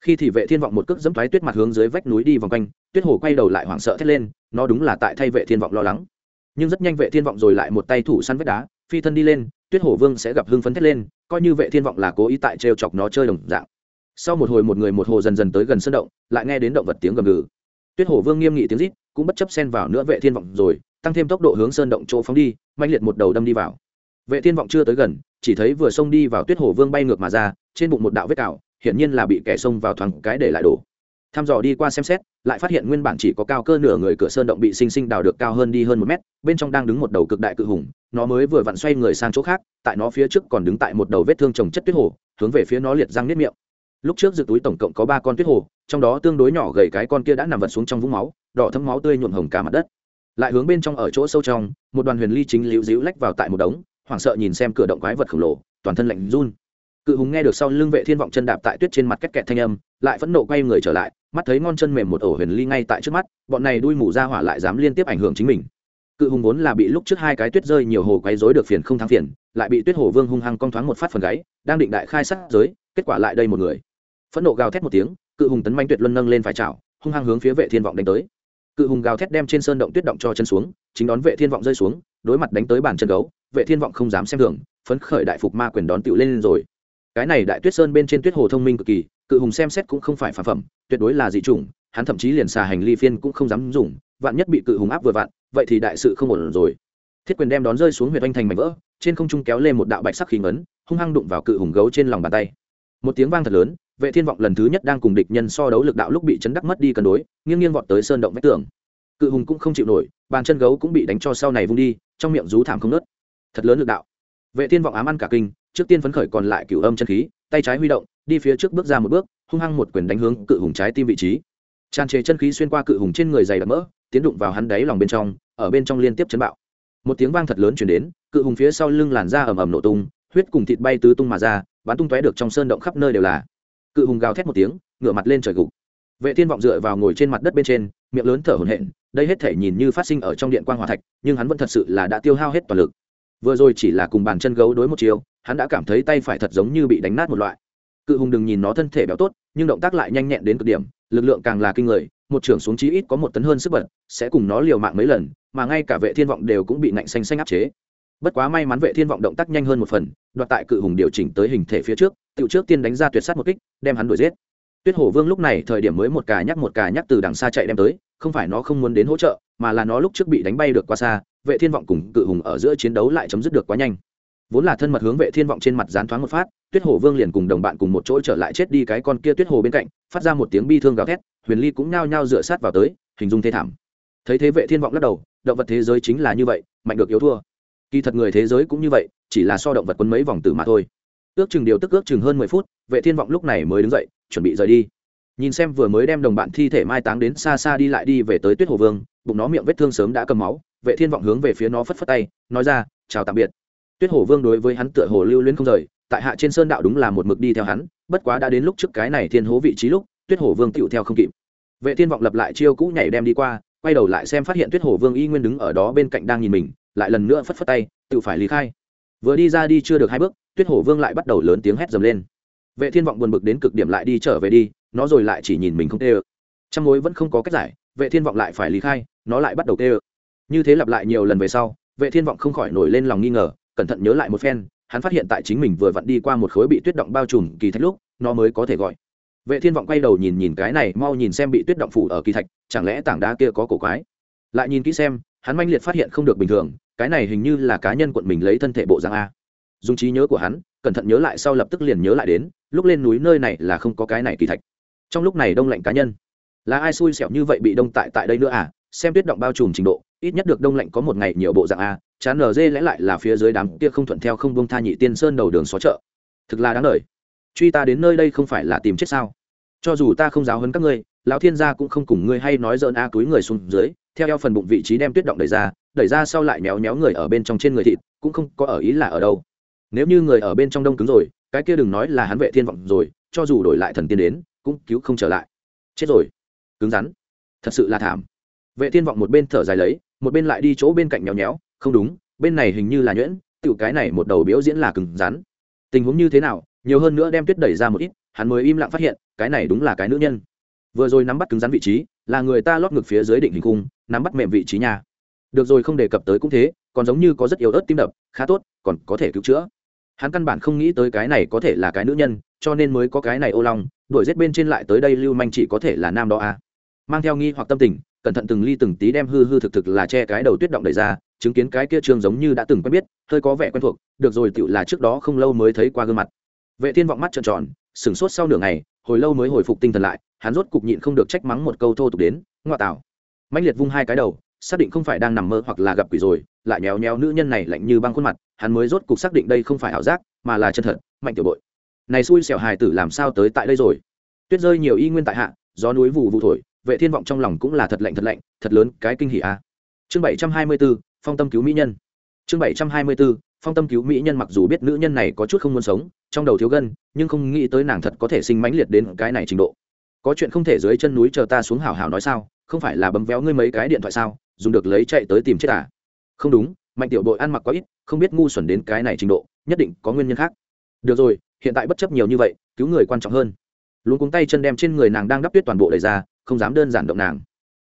A: Khi thì vệ thiên vọng một cước dẫm thoái tuyết mặt hướng dưới vách núi đi vòng quanh, tuyết hồ quay đầu lại hoảng sợ thét lên, nó đúng là tại thay vệ thiên vọng lo lắng. Nhưng rất nhanh vệ thiên vọng rồi lại một tay thủ săn vách đá, phi thân đi lên, tuyết hồ vương sẽ gặp hưng phấn thét lên, coi như vệ thiên vọng là cố ý tại trêu chọc nó chơi đồng dạng. Sau một hồi một người một hồ dần dần tới gần sân động, lại nghe đến động vật tiếng gầm gừ. Tuyết Hổ vương nghiêm nghị tiếng rít cũng bất chấp xen vào nữa vệ thiên vọng rồi, tăng thêm tốc độ hướng sơn động chỗ phóng đi mạnh liệt một đầu đâm đi vào. Vệ thiên vọng chưa tới gần, chỉ thấy vừa xông đi vào tuyết hồ vương bay ngược mà ra, trên bụng một đạo vết cào, hiển nhiên là bị kẻ xông vào thoáng cái để lại đổ. Thăm dò đi qua xem xét, lại phát hiện nguyên bản chỉ có cao cơ nửa người cửa sơn động bị sinh sinh đào được cao hơn đi hơn một mét, bên trong đang đứng một đầu cực đại cự hùng, nó mới vừa vặn xoay người sang chỗ khác, tại nó phía trước còn đứng tại một đầu vết thương trồng chất tuyết hồ, hướng về phía nó liệt răng nếp miệng. Lúc trước dự túi tổng cộng có ba con tuyết hồ trong đó tương đối nhỏ gầy cái con kia đã nằm vật xuống trong vũng máu, đỏ thấm máu tươi nhuộm hồng cả mặt đất. Lại hướng bên trong ở chỗ sâu trong, một đoàn huyền ly chính liễu díu lách vào tại một đống, hoảng sợ nhìn xem cửa động quái vật khổng lồ, toàn thân lạnh run. Cự hùng nghe được sau lưng vệ thiên vọng chân đạp tại tuyết trên mặt kết kẹt thanh âm, lại phẫn nộ quay người trở lại, mắt thấy ngon chân mềm một ổ huyền ly ngay tại trước mắt, bọn này đuôi mù ra hỏa lại dám liên tiếp ảnh hưởng chính mình. Cự hùng vốn là bị lúc trước hai cái tuyết rơi nhiều hồ quấy rối được phiền không thắng phiền, lại bị tuyết hồ vương hung hăng cong thoáng một phát phần gáy, đang định đại khai sát giới, kết quả lại đây một người. Phẫn nộ gào thét một tiếng cự hùng tấn manh tuyệt luân nâng lên phải chảo hung hăng hướng phía vệ thiên vọng đánh tới. Cự hùng gào thét đem trên sơn động tuyết động cho chân xuống chính đón vệ thiên vọng rơi xuống đối mặt đánh tới bàn chân gấu vệ thiên vọng không dám xem thường phấn khởi đại phục ma quyền đón tựu lên lên rồi. Cái này đại tuyết sơn bên trên tuyết hồ thông minh cực kỳ cự hùng xem xét cũng không phải phản phẩm tuyệt đối là dị chủng hắn thậm chí liền xà hành ly phiên cũng không dám dùng vạn nhất bị cự hùng áp vừa vạn, vậy thì đại sự không ổn rồi. Thiết quyền đem đón rơi xuống huyệt oanh thành mảnh vỡ trên không trung kéo lên một đạo bạch sắc khí ngấn hung hăng đụng vào cự hùng gấu trên lòng bàn tay. Một tiếng vang thật lớn vệ thiên vọng lần thứ nhất đang cùng địch nhân so đấu lực đạo lúc bị chấn đắc mất đi cân đối, nghiêng nghiêng vọt tới sơn động vách tường. Cự hùng cũng không chịu nổi, bàn chân gấu cũng bị đánh cho sau này vung đi, trong miệng rú thảm không nớt thật lớn lực đạo. Vệ thiên vọng ám ăn cả kinh, trước tiên phấn khởi còn lại cửu âm chân khí, tay trái huy động, đi phía trước bước ra một bước, hung hăng một quyền đánh hướng cự hùng trái tim vị trí. Tràn trề chân khí xuyên qua cự hùng trên người dày đặc mỡ, tiến đụng vào hắn đáy lòng bên trong, ở bên trong liên tiếp chấn bạo. Một tiếng vang thật lớn chuyển đến, cự hùng phía sau lưng làn da ầm ầm nổ tung, huyết cùng thịt bay tứ tung mà ra, bắn tung tóe được trong sơn động khắp nơi đều là cự hùng gào thét một tiếng, ngửa mặt lên trời gục. Vệ thiên vọng dựa vào ngồi trên mặt đất bên trên, miệng lớn thở hổn hển, đây hết thể nhìn như phát sinh ở trong điện quang hòa thạch, nhưng hắn vẫn thật sự là đã tiêu hao hết toàn lực. Vừa rồi chỉ là cùng bàn chân gấu đối một chiều hắn đã cảm thấy tay phải thật giống như bị đánh nát một loại. Cự hùng đừng nhìn nó thân thể béo tốt, nhưng động tác lại nhanh nhẹn đến cực điểm, lực lượng càng là kinh người, một trưởng xuống chí ít có một tấn hơn sức bật, sẽ cùng nó liều mạng mấy lần, mà ngay cả vệ thiên vọng đều cũng bị nạnh xanh xanh áp chế. Bất quá may mắn vệ thiên vọng động tác nhanh hơn một phần đoạt tại cự hùng điều chỉnh tới hình thể phía trước tự trước tiên đánh ra tuyệt sát một kích, đem hắn đuổi giết. Tuyết hổ vương lúc này thời điểm mới một cà nhắc một cà nhắc từ đằng xa chạy đem tới, không phải nó không muốn đến hỗ trợ, mà là nó lúc trước bị đánh bay được qua xa, vệ thiên vọng cùng cự hùng ở giữa chiến đấu lại chấm dứt được quá nhanh. Vốn là thân mật hướng vệ thiên vọng trên mặt gián thoáng một phát, tuyết hổ vương liền cùng đồng bạn cùng một chỗ trở lại chết đi cái con kia tuyết hồ bên cạnh, phát ra một tiếng bi thương gào thét, huyền ly cũng nhao nhao dựa sát vào tới, hình dung thê thảm. Thấy thế vệ thiên vọng lắc đầu, động vật thế giới chính là như vậy, mạnh được yếu thua kỳ thật người thế giới cũng như vậy, chỉ là so động vật quân mấy vòng tử mà thôi. Ước chừng điều tức ước chừng hơn mười phút, vệ thiên vọng lúc này mới đứng dậy, chuẩn bị rời đi. Nhìn xem vừa mới đem đồng bạn thi thể mai táng đến xa xa đi lại đi về tới tuyết hồ vương, bụng nó miệng vết thương sớm đã cầm máu, vệ thiên vọng hướng về phía nó phất phất tay, nói ra, chào tạm biệt. Tuyết hồ vương đối với hắn tựa hồ lưu luyến không rời, tại hạ trên sơn đạo đúng là một mực đi theo hắn, bất quá đã đến lúc trước cái này thiên hố vị trí lúc, tuyết hồ vương tựu theo không kịp. Vệ thiên vọng lập lại chiêu cũ nhảy đem đi qua, quay đầu lại xem phát hiện tuyết hồ vương y nguyên đứng ở đó bên cạnh đang nhìn mình lại lần nữa phất phất tay, tự phải lý khai. Vừa đi ra đi chưa được hai bước, tuyết hổ vương lại bắt đầu lớn tiếng hét dầm lên. Vệ thiên vọng buồn bực đến cực điểm lại đi trở về đi, nó rồi lại chỉ nhìn mình không tê ơ. Trong mối vẫn không có cách giải, vệ thiên vọng lại phải lý khai, nó lại bắt đầu tê ơ. Như thế lặp lại nhiều lần về sau, vệ thiên vọng không khỏi nổi lên lòng nghi ngờ, cẩn thận nhớ lại một phen, hắn phát hiện tại chính mình vừa vặn đi qua một khối bị tuyết động bao trùm kỳ thạch lúc, nó mới có thể gọi. Vệ thiên vọng quay đầu nhìn nhìn cái này, mau nhìn xem bị tuyết động phủ ở kỳ thạch, chẳng lẽ tảng đá kia có cổ quái? Lại nhìn kỹ xem, hắn manh liệt phát hiện không được bình thường cái này hình như là cá nhân quận mình lấy thân thể bộ dạng a. Dùng trí nhớ của hắn, cẩn thận nhớ lại sau lập tức liền nhớ lại đến, lúc lên núi nơi này là không có cái này kỳ thạch. Trong lúc này đông lạnh cá nhân. Là ai xui xẻo như vậy bị đông tại tại đây nữa à? Xem tuyết động bao trùm trình độ, ít nhất được đông lạnh có một ngày nhiều bộ dạng a. Chán nở dê lẽ lại là phía dưới đám kia không thuận theo không bông tha nhị tiên sơn đầu đường xó chợ. Thực là đáng lời truy ta đến nơi đây không phải là tìm chết sao? Cho dù ta không giáo hơn các ngươi lão thiên gia cũng không cùng ngươi hay nói dỡn a túi người xuống dưới, theo eo phần bụng vị trí đem tuyết động đẩy ra đẩy ra sau lại méo méo người ở bên trong trên người thịt, cũng không có ở ý là ở đâu. Nếu như người ở bên trong đông cứng rồi, cái kia đừng nói là hắn vệ thiên vọng rồi, cho dù đổi lại thần tiên đến, cũng cứu không trở lại. Chết rồi. Cứng rắn. Thật sự là thảm. Vệ thiên vọng một bên thở dài lấy, một bên lại đi chỗ bên cạnh nhéo nhéo không đúng, bên này hình như là nhuyễn, tiểu cái này một đầu biểu diễn là cứng rắn. Tình huống như thế nào, nhiều hơn nữa đem tuyết đẩy ra một ít, hắn mới im lặng phát hiện, cái này đúng là cái nữ nhân vừa rồi nắm bắt cứng rắn vị trí, là người ta lót ngực phía dưới định hình cung nắm bắt mềm vị trí nhà được rồi, không đề cập tới cũng thế, còn giống như có rất yếu ớt tim đập, khá tốt, còn có thể cứu chữa. Hắn căn bản không nghĩ tới cái này có thể là cái nữ nhân, cho nên mới có cái này ô long, đuổi rết bên trên lại tới đây lưu manh chỉ có thể là nam đó à. mang theo nghi hoặc tâm tình, cẩn thận từng ly từng tí đem hư hư thực thực là che cái đầu tuyết động đầy ra, chứng kiến cái kia trường giống như đã từng quen biết, hơi có vẻ quen thuộc, được rồi, tựu là trước đó không lâu mới thấy qua gương mặt. Vệ thiên vọng mắt trợn tròn, sửng sốt sau nửa ngày hồi lâu mới hồi phục tinh thần lại hắn rốt cục nhịn không được trách mắng một câu thô tục đến ngoại tảo mạnh liệt vung hai cái đầu xác định không phải đang nằm mơ hoặc là gặp quỷ rồi lại nhéo nhéo nữ nhân này lạnh như băng khuôn mặt hắn mới rốt cục xác định đây không phải ảo giác mà là chân thật mạnh tiểu bội. Này xui xẻo hài tử làm sao tới tại đây rồi? Tuyết rơi nhiều y nguyên tại hạ gió núi vụ vụ thổi vệ thiên vọng trong lòng cũng là thật lạnh thật lạnh thật lớn cái kinh hỉ a. Chương bảy trăm hai mươi 724, phong tâm cứu mỹ nhân. Chương bảy trăm hai mươi 724, phong tâm cứu mỹ nhân mặc dù biết nữ nhân này có chút không muốn sống, trong đầu thiếu gân, nhưng không nghĩ tới nàng thật có thể sinh mãnh liệt đến cái này trình độ. Có chuyện không thể dưới chân núi chờ ta xuống hào hào nói sao, không phải là bấm véo ngươi mấy cái điện thoại sao, dùng được lấy chạy tới tìm chết à? Không đúng, mạnh tiểu đội ăn mặc quá ít, không biết ngu xuẩn đến cái này trình độ, nhất định có nguyên nhân khác. Được rồi, hiện tại bất chấp nhiều như vậy, cứu người quan trọng hơn. Luôn cuống tay chân đem trên người nàng đang đắp tuyết toàn bộ đầy ra, không dám đơn giản động nàng.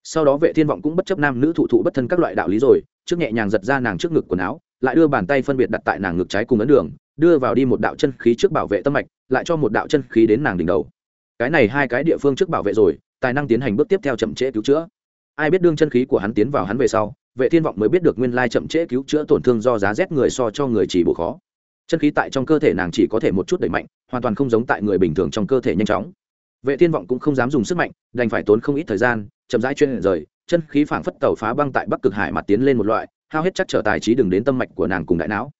A: Sau đó vệ thiên vọng cũng bất chấp nam nữ thụ thụ bất thân các loại đạo lý rồi, trước nhẹ nhàng giật ra nàng trước ngực quần áo lại đưa bàn tay phân biệt đặt tại nàng ngực trái cùng ấn đường, đưa vào đi một đạo chân khí trước bảo vệ tâm mạch, lại cho một đạo chân khí đến nàng đỉnh đầu. Cái này hai cái địa phương trước bảo vệ rồi, tài năng tiến hành bước tiếp theo chậm trễ cứu chữa. Ai biết đương chân khí của hắn tiến vào hắn về sau, vệ thiên vọng mới biết được nguyên lai chậm trễ cứu chữa tổn thương do giá rét người so cho người chỉ bộ khó. Chân khí tại trong cơ thể nàng chỉ có thể một chút đẩy mạnh, hoàn toàn không giống tại người bình thường trong cơ thể nhanh chóng. Vệ thiên vọng cũng không dám dùng sức mạnh, đành phải tốn không ít thời gian, chậm rãi chuyên rời, chân khí phảng phất tàu phá băng tại bắc cực hải mặt tiến lên một loại hao hết chắc trở tài trí đừng đến tâm mạch của nàng cùng đại não.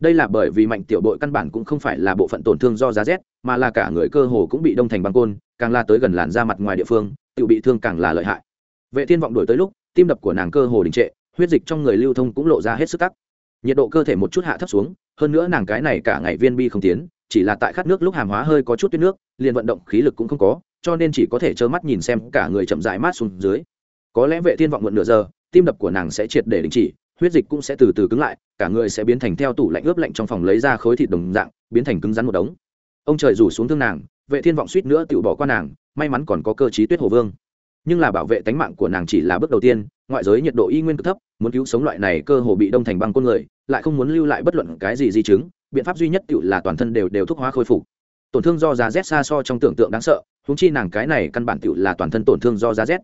A: Đây là bởi vì mạnh tiểu bội căn bản cũng không phải là bộ phận tổn thương do giá rét, mà là cả người cơ hồ cũng bị đông thành băng côn, càng la tới gần làn da mặt ngoài địa phương tự bị thương càng là lợi hại. Vệ thiên vọng đổi tới lúc, tim đập của nàng cơ hồ đình trệ, huyết dịch trong người lưu thông cũng lộ ra hết sức tắc. Nhiệt độ cơ thể một chút hạ thấp xuống, hơn nữa nàng cái này cả ngày viên bi không tiến, chỉ là tại khát nước lúc hàm hóa hơi có chút tuyết nước, liền vận động khí lực cũng không có, cho nên chỉ có thể trơ mắt nhìn xem cả người chậm dại mát xuống dưới. Có lẽ vệ thiên vọng muộn nửa giờ, tim đập của nàng sẽ triệt để đình chỉ huyết dịch cũng sẽ từ từ cứng lại, cả người sẽ biến thành theo tủ lạnh ướp lạnh trong phòng lấy ra khối thịt đồng dạng, biến thành cứng rắn một đống. Ông trời rủ xuống thương nàng, vệ thiên vọng suýt nữa tự bỏ qua nàng, may mắn còn có cơ chí tuyết hồ vương. Nhưng là bảo vệ tánh mạng của nàng chỉ là bước đầu tiên, ngoại giới nhiệt độ y nguyên cực thấp, muốn cứu sống loại này cơ hồ bị đông thành băng côn người, lại không muốn lưu lại bất luận cái gì di chứng, biện pháp duy nhất tự là toàn thân đều đều thuốc hóa khôi phục. Tổn thương do giá rét xa so trong tưởng tượng đáng sợ húng chi nàng cái này căn bản tự là toàn thân tổn thương do giá rét.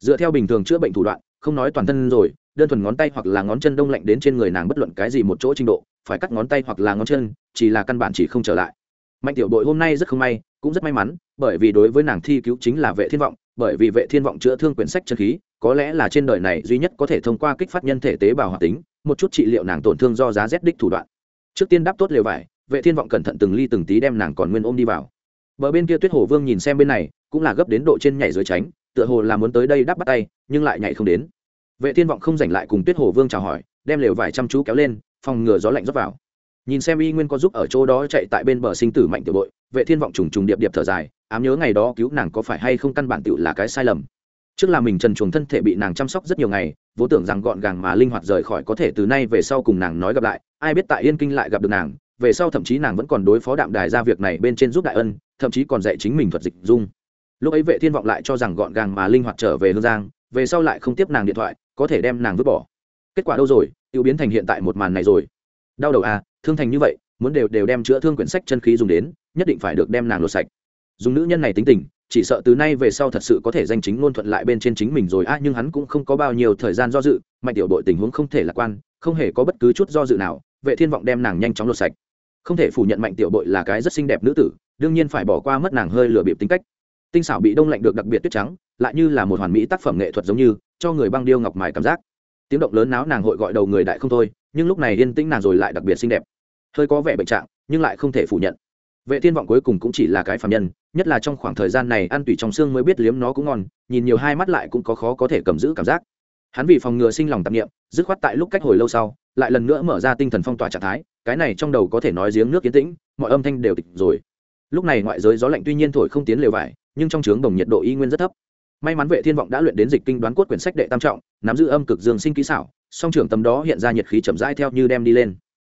A: Dựa theo bình thường chữa bệnh thủ đoạn, không nói toàn thân rồi đơn thuần ngón tay hoặc là ngón chân đông lạnh đến trên người nàng bất luận cái gì một chỗ trình độ, phải cắt ngón tay hoặc là ngón chân, chỉ là căn bản chỉ không trở lại. Mạnh tiểu đội hôm nay rất không may, cũng rất may mắn, bởi vì đối với nàng thi cứu chính là vệ thiên vọng, bởi vì vệ thiên vọng chữa thương quyển sách chân khí, có lẽ là trên đời này duy nhất có thể thông qua kích phát nhân thể tế bào hoạt tính, một chút trị liệu nàng tổn thương do giá rét đích thủ đoạn. Trước tiên đáp tốt liều vải, vệ thiên vọng cẩn thận từng ly từng tí đem nàng còn nguyên ôm đi vào. Bờ bên kia tuyết hồ vương nhìn xem bên này, cũng là gấp đến độ trên nhảy dưới tránh, tựa hồ là muốn tới đây đáp bắt tay, nhưng lại nhảy không đến vệ thiên vọng không giành lại cùng tuyết hồ vương chào hỏi, đem lều vải chăm chú kéo lên, phòng ngừa gió lạnh rót vào. Nhìn xem y nguyên có giúp ở chỗ đó chạy tại bên bờ sinh tử mạnh tiểu bội vệ thiên vọng trùng trùng điệp điệp thở dài, ám nhớ ngày đó cứu nàng có phải hay không căn bản tựu là cái sai lầm. Trước là mình trần chuồng thân thể bị nàng chăm sóc rất nhiều ngày, vốn tưởng rằng gọn gàng mà linh hoạt rời khỏi có thể từ nay về sau cùng nàng nói gặp lại, ai biết tại yên kinh lại gặp được nàng, về sau thậm chí nàng vẫn còn đối phó đạm đài ra việc này bên trên giúp đại ân, thậm chí còn dạy chính mình thuật dịch dung. Lúc ấy vệ thiên vọng lại cho rằng gọn gàng mà linh hoạt trở về hương giang, về sau lại không tiếp nàng điện thoại có thể đem nàng vứt bỏ. Kết quả đâu rồi? Tiêu biến thành hiện tại một màn này rồi. Đau đầu à thương thành như vậy, muốn đều đều đem chữa thương quyển sách chân khí dùng đến, nhất định phải được đem nàng lột sạch. Dùng nữ nhân này tính tình, chỉ sợ từ nay về sau thật sự có thể danh chính ngôn thuận lại bên trên chính mình rồi. A nhưng hắn cũng không có bao nhiêu thời gian do dự, mạnh tiểu đội tình huống không thể lạc quan, không hề có bất cứ chút do dự nào, vệ thiên vọng đem nàng nhanh chóng lột sạch. Không thể phủ nhận mạnh tiểu bội là cái rất xinh đẹp nữ tử, đương nhiên phải bỏ qua mất nàng hơi lừa bịp tính cách. Tinh xảo bị đông lạnh được đặc biệt tuyết trắng lại như là một hoàn mỹ tác phẩm nghệ thuật giống như, cho người băng điêu ngọc mài cảm giác. Tiếng động lớn náo nàng hội gọi đầu người đại không thôi, nhưng lúc này yên tĩnh nàng rồi lại đặc biệt xinh đẹp. Hơi có vẻ bệnh trạng, nhưng lại không thể phủ nhận. Vệ thiên vọng cuối cùng cũng chỉ là cái phạm nhân, nhất là trong khoảng thời gian này ăn tủy trong xương mới biết liếm nó cũng ngon, nhìn nhiều hai mắt lại cũng có khó có thể cầm giữ cảm giác. Hắn vì phòng ngừa sinh lòng tạp nghiệm dứt khoát tại lúc cách hồi lâu sau, lại lần nữa mở ra tinh thần phong tỏa trạng thái, cái này trong đầu có thể nói giếng nước kiến tĩnh, mọi âm thanh đều tịch rồi. Lúc này ngoại giới gió lạnh tuy nhiên thổi không tiến lều vải, nhưng trong trướng đồng nhiệt độ y nguyên rất thấp may mắn vệ thiên vọng đã luyện đến dịch kinh đoán cốt quyển sách đệ tam trọng, nắm giữ âm cực dương sinh kỹ xảo, song trưởng tầm đó hiện ra nhiệt khí chậm rãi theo như đem đi lên.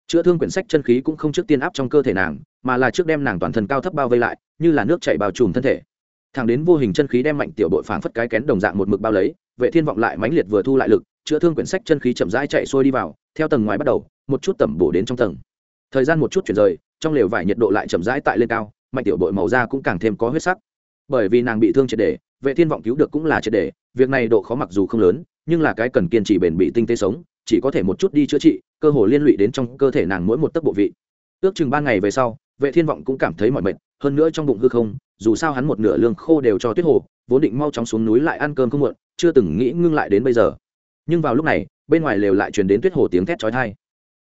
A: Chữa thương quyển sách chân khí cũng không trước tiên áp trong cơ thể nàng, mà là trước đem nàng toàn thân cao thấp bao vây lại, như là nước chảy bao trùm thân thể. Thẳng đến vô hình chân khí đem mạnh tiểu đội phảng phất cái kén đồng dạng một mực bao lấy, vệ thiên vọng lại mãnh liệt vừa thu lại lực, chữa thương quyển sách chân khí chậm rãi chạy xuôi đi vào, theo tầng ngoài bắt đầu, một chút tẩm bổ đến trong tầng. Thời gian một chút chuyển rời, trong lều vải nhiệt độ lại chậm rãi tại lên cao, mạnh tiểu đội màu da cũng càng thêm có huyết sắc. Bởi vì nàng bị thương triệt đề vệ thiên vọng cứu được cũng là triệt đề, việc này độ khó mặc dù không lớn, nhưng là cái cần kiên trì bền bỉ tinh tế sống, chỉ có thể một chút đi chữa trị, cơ hồ liên lụy đến trong cơ thể nàng mỗi một tấc bộ vị. Ước chừng ba ngày về sau, vệ thiên vọng cũng cảm thấy mỏi mệt, hơn nữa trong bụng hư không, dù sao hắn một nửa lương khô đều cho tuyết hồ, vốn định mau chóng xuống núi lại ăn cơm không muộn, chưa từng nghĩ ngưng lại đến bây giờ. Nhưng vào lúc này, bên ngoài lều lại truyền đến tuyết hồ tiếng thét chói tai.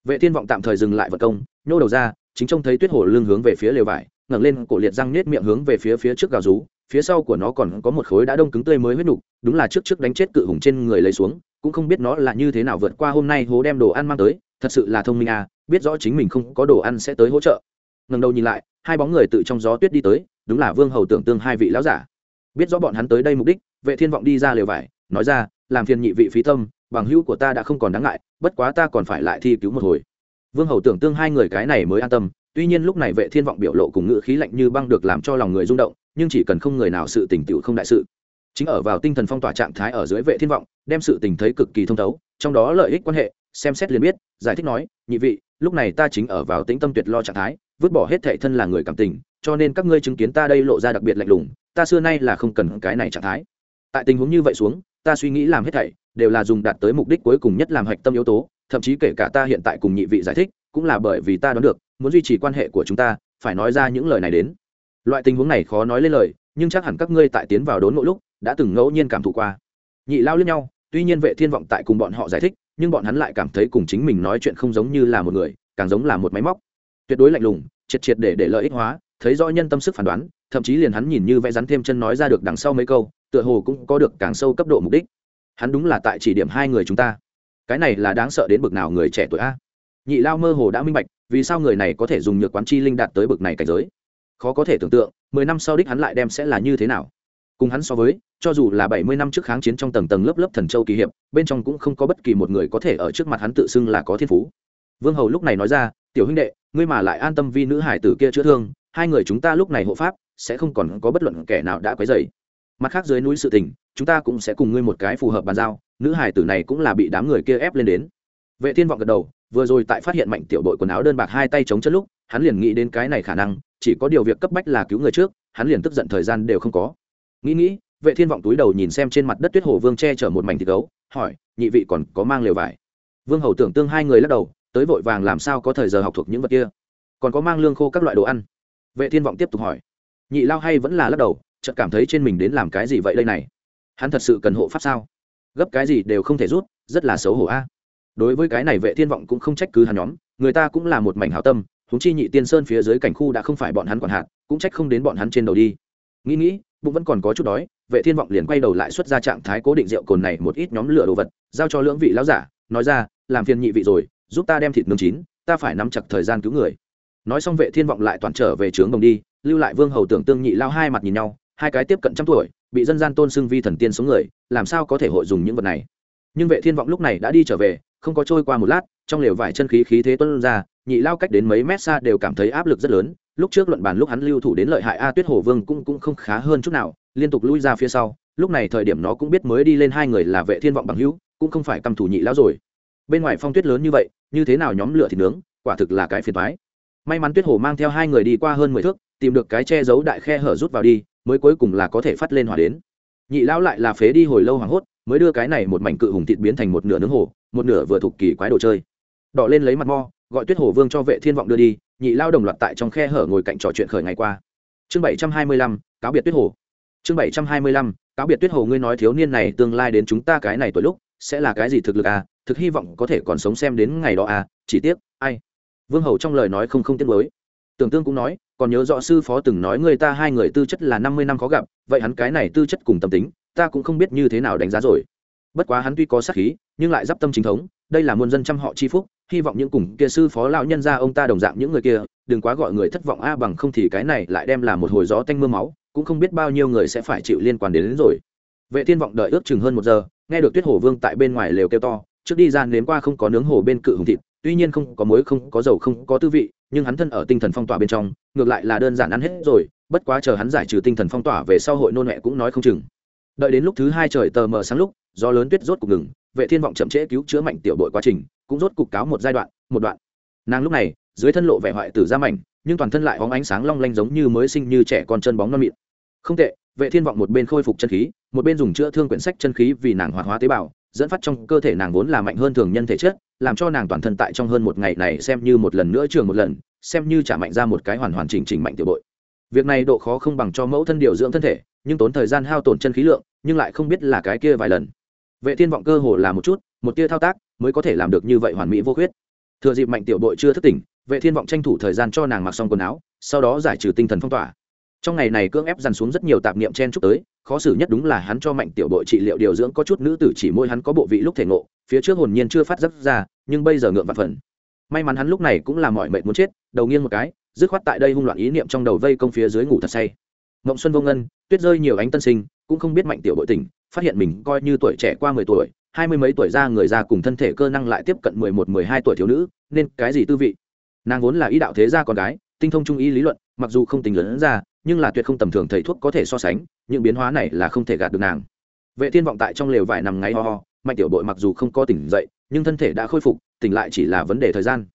A: Vệ thiên vọng tạm thời dừng lại vật công, nhô đầu ra, chính trông thấy tuyết hồ lưng hướng về phía lều vải, ngẩng lên, cổ liệt răng nết miệng hướng về phía phía trước gào rú phía sau của nó còn có một khối đã đông cứng tươi mới huyết nục, đúng là trước trước đánh chết cự hùng trên người lấy xuống, cũng không biết nó là như thế nào vượt qua hôm nay hố đem đồ ăn mang tới, thật sự là thông minh à biết rõ chính mình không có đồ ăn sẽ tới hỗ trợ. Ngần đầu nhìn lại, hai bóng người tự trong gió tuyết đi tới, đúng là vương hầu tưởng tương hai vị lão giả. Biết rõ bọn hắn tới đây mục đích, vệ thiên vọng đi ra lều vải, nói ra, làm phiền nhị vị phí tâm, bằng hữu của ta đã không còn đáng ngại, bất quá ta còn phải lại thi cứu một hồi. Vương hầu tưởng tương hai người cái này mới an tâm, tuy nhiên lúc này vệ thiên vọng biểu lộ cùng ngữ khí lạnh như băng được làm cho lòng người rung động nhưng chỉ cần không người nào sự tình tựu không đại sự. Chính ở vào tinh thần phong tỏa trạng thái ở dưới vệ thiên vọng, đem sự tình thấy cực kỳ thông thấu, trong đó lợi ích quan hệ, xem xét liền biết, giải thích nói, nhị vị, lúc này ta chính ở vào tĩnh tâm tuyệt lo trạng thái, vứt bỏ hết thệ thân là người cảm tình, cho nên các ngươi chứng kiến ta đây lộ ra đặc biệt lạnh lùng, ta xưa nay là không cần cái này trạng thái. Tại tình huống như vậy xuống, ta suy nghĩ làm hết thảy, đều là dùng đạt tới mục đích cuối cùng nhất làm hạch tâm yếu tố, thậm chí kể cả ta hiện tại cùng nhị vị giải thích, cũng là bởi vì ta đoán được, muốn duy trì quan hệ của chúng ta, phải nói ra những lời này đến loại tình huống này khó nói lên lời, nhưng chắc hẳn các ngươi tại tiến vào đốn ngộ lúc, đã từng ngẫu nhiên cảm thụ qua. Nhị lao lẫn nhau, tuy nhiên vệ thiên vọng tại cùng bọn họ giải thích, nhưng bọn hắn lại cảm thấy cùng chính mình nói chuyện không giống như là một người, càng giống là một máy móc. Tuyệt đối lạnh lùng, triệt triệt để để lợi ích hóa, thấy rõ nhân tâm sức phản đoán, thậm chí liền hắn nhìn như vẽ rắn thêm chân nói ra được đằng sau mấy câu, tựa hồ cũng có được càng sâu cấp độ mục đích. Hắn đúng là tại chỉ điểm hai người chúng ta. Cái này là đáng sợ đến bực nào người trẻ tuổi a? Nhị lao mơ hồ đã minh bạch, vì sao người này có thể dùng nhược quán chi linh đạt tới bực này cảnh giới? Khó có thể tưởng tượng, mười năm sau đích hắn lại đem sẽ là như thế nào. Cùng hắn so với, cho dù là bảy mươi năm trước kháng chiến trong tầng tầng lớp lớp thần châu kỳ hiệp, bên trong cũng không có bất kỳ một người có thể ở trước mặt hắn tự xưng là có thiên phú. Vương hầu lúc này nói ra, tiểu huynh đệ, ngươi mà lại an tâm vì nữ hải tử kia chữa thương, hai người chúng ta lúc này hộ pháp, sẽ không còn có bất luận kẻ nào đã quấy dày mặt khác dưới núi sự tình, chúng ta cũng sẽ cùng ngươi một cái phù hợp bàn giao, nữ hải tử này cũng là bị đám người kia ép lên đến. Vệ thiên vọng gật đầu, vừa rồi tại phát hiện mạnh tiểu đội quần áo đơn bạc hai tay chống chân lúc, hắn liền nghĩ đến cái này khả năng chỉ có điều việc cấp bách là cứu người trước, hắn liền tức giận thời gian đều không có. Nghĩ nghĩ, vệ thiên vọng túi đầu nhìn xem trên mặt đất tuyết hồ vương che chở một mảnh thịt gấu, hỏi, nhị vị còn có mang lều vải? Vương hầu tưởng tương hai người lắc đầu, tới vội vàng làm sao có thời giờ học thuộc những vật kia? Còn có mang lương khô các loại đồ ăn? Vệ thiên vọng tiếp tục hỏi. Nhị lao hay vẫn là lắc đầu, chợt cảm thấy trên mình đến làm cái gì vậy đây này? Hắn thật sự cần hộ pháp sao? Gấp cái gì đều không thể rút, rất là xấu hổ a. Đối với cái này vệ thiên vọng cũng không trách cứ hắn nhóm, người ta cũng là một mảnh hảo tâm huống chi nhị tiên sơn phía dưới cảnh khu đã không phải bọn hắn quản hạt, cũng trách không đến bọn hắn trên đầu đi. Nghĩ nghĩ, bụng vẫn còn có chút đói, vệ thiên vọng liền quay đầu lại xuất ra trạng thái cố định rượu cồn này một ít nhóm lửa đồ vật, giao cho lưỡng vị lão giả, nói ra, làm phiền nhị vị rồi, giúp ta đem thịt nướng chín, ta phải nắm chặt thời gian cứu người. Nói xong vệ thiên vọng lại toàn trở về trướng đồng đi, lưu lại vương hầu tưởng tương nhị lao hai mặt nhìn nhau, hai cái tiếp cận trăm tuổi, bị dân gian tôn xưng vi thần tiên sống người, làm sao có thể hội dùng những vật này. Nhưng vệ thiên vọng lúc này đã đi trở về, không có trôi qua một lát trong lều vải chân khí khí thế tuân ra, nhị lao cách đến mấy mét xa đều cảm thấy áp lực rất lớn. Lúc trước luận bàn lúc hắn lưu thủ đến lợi hại a tuyết hồ vương cũng cũng không khá hơn chút nào, liên tục lui ra phía sau. Lúc này thời điểm nó cũng biết mới đi lên hai người là vệ thiên vọng bằng hữu, cũng không phải căm thủ nhị lão rồi. Bên ngoài phong tuyết lớn như vậy, như thế nào nhóm lửa thì nướng, quả thực là cái phiền toái. May mắn tuyết hồ mang theo hai người đi qua hơn mười thước, tìm được cái che giấu đại khe hở rút vào đi, mới cuối cùng là có thể phát lên hỏa đến. Nhị lão lại là phế đi hồi lâu hoảng hốt, mới đưa cái này một mảnh cự hùng thịt biến thành một nửa nướng hồ, một nửa vừa thuộc kỳ quái đồ chơi đỏ lên lấy mặt mo, gọi tuyết hồ vương cho vệ thiên vọng đưa đi, nhị lao đồng loạt tại trong khe hở ngồi cạnh trò chuyện khởi ngày qua. Chương bảy trăm hai mươi lăm, cáo biệt tuyết hồ. Chương bảy trăm hai mươi lăm, cáo biệt tuyết hồ, ngươi nói thiếu niên này tương lai đến chúng ta cái này tuổi lúc, sẽ là cái gì thực lực à? Thực hy vọng có thể còn sống xem đến ngày đó à? Chỉ tiếc, ai? Vương hầu trong lời nói không không tiếc mới tưởng tương cũng nói, còn nhớ rõ sư phó từng nói người ta hai người tư chất là năm mươi năm khó gặp, vậy hắn cái này tư chất cùng tâm tính, ta cũng không biết như thế nào đánh giá rồi. Bất quá hắn tuy có sát khí, nhưng lại d tâm chính thống, đây là muôn dân trăm họ chi phúc hy vọng những cùng kia sư phó lão nhân ra ông ta đồng dạng những người kia đừng quá gọi người thất vọng a bằng không thì cái này lại đem là một hồi gió tanh mưa máu cũng không biết bao nhiêu người sẽ phải chịu liên quan đến, đến rồi. Vệ thiên vọng đợi ước chừng hơn một giờ nghe được tuyết hồ vương tại bên ngoài lều kêu to trước đi ra nếm qua không có nướng hồ bên cự hùng thịt tuy nhiên không có muối không có dầu không có tư vị nhưng hắn thân ở tinh thần phong tỏa bên trong ngược lại là đơn giản ăn hết rồi bất quá chờ hắn giải trừ tinh thần phong tỏa về sau hội nôn mẹ cũng nói không chừng. Đợi đến lúc thứ hai trời tờ mờ sáng lúc do lớn tuyết rốt cục ngừng vệ thiên vọng chậm trễ cứu chữa mạnh tiểu đội quá trình cũng rốt cục cáo một giai đoạn, một đoạn. Nàng lúc này, dưới thân lộ vẻ hoại tử ra mảnh, nhưng toàn thân lại hóng ánh sáng long lanh giống như mới sinh như trẻ con chân bóng non mịn. Không tệ, vệ thiên vọng một bên khôi phục chân khí, một bên dùng chữa thương quyển sách chân khí vì nàng hoạt hóa tế bào, dẫn phát trong cơ thể nàng vốn là mạnh hơn thường nhân thể chất, làm cho nàng toàn thân tại trong hơn một ngày này xem như một lần nữa trường một lần, xem như trả mạnh ra một cái hoàn hoàn chỉnh chỉnh mạnh tiểu bội. Việc này độ khó không bằng cho mẫu thân điều dưỡng thân thể, nhưng tốn thời gian hao tổn chân khí lượng, nhưng lại không biết là cái kia vài lần. Vệ thiên vọng cơ hồ là một chút, một tia thao tác mới có thể làm được như vậy hoàn mỹ vô khuyết. Thừa dịp mạnh tiểu bội chưa thức tỉnh, vệ thiên vọng tranh thủ thời gian cho nàng mặc xong quần áo, sau đó giải trừ tinh thần phong tỏa. Trong ngày này cưỡng ép dằn xuống rất nhiều tạp niệm chen chúc tới, khó xử nhất đúng là hắn cho mạnh tiểu bội trị liệu điều dưỡng có chút nữ tử chỉ môi hắn có bộ vị lúc thể ngộ, phía trước hồn nhiên chưa phát giác ra, nhưng bây giờ ngượng vặt phần. May mắn hắn lúc này cũng là mọi mệt muốn chết, đầu nghiêng một cái, dứt khoát tại đây hung loạn ý niệm trong đầu vây công phía dưới ngủ thật say. Ngộng xuân vô ngân, tuyết rơi nhiều ánh tân sinh, cũng không biết mạnh tiểu bội tỉnh, phát hiện mình coi như tuổi trẻ qua mười tuổi hai mươi mấy tuổi ra người ra cùng thân thể cơ năng lại tiếp cận mười một, mười hai tuổi thiếu nữ, nên cái gì tư vị? Nàng vốn là ý đạo thế gia con gái, tinh thông trung ý lý luận, mặc dù không tình lớn ra, nhưng là tuyệt không tầm thường thầy thuốc có thể so sánh, những biến hóa này là không thể gạt được nàng. Vệ thiên vọng tại trong lều vải nằm ngáy ho ho, mạnh tiểu bội mặc dù không có tỉnh dậy, nhưng thân thể đã khôi phục, tỉnh lại chỉ là vấn đề thời gian.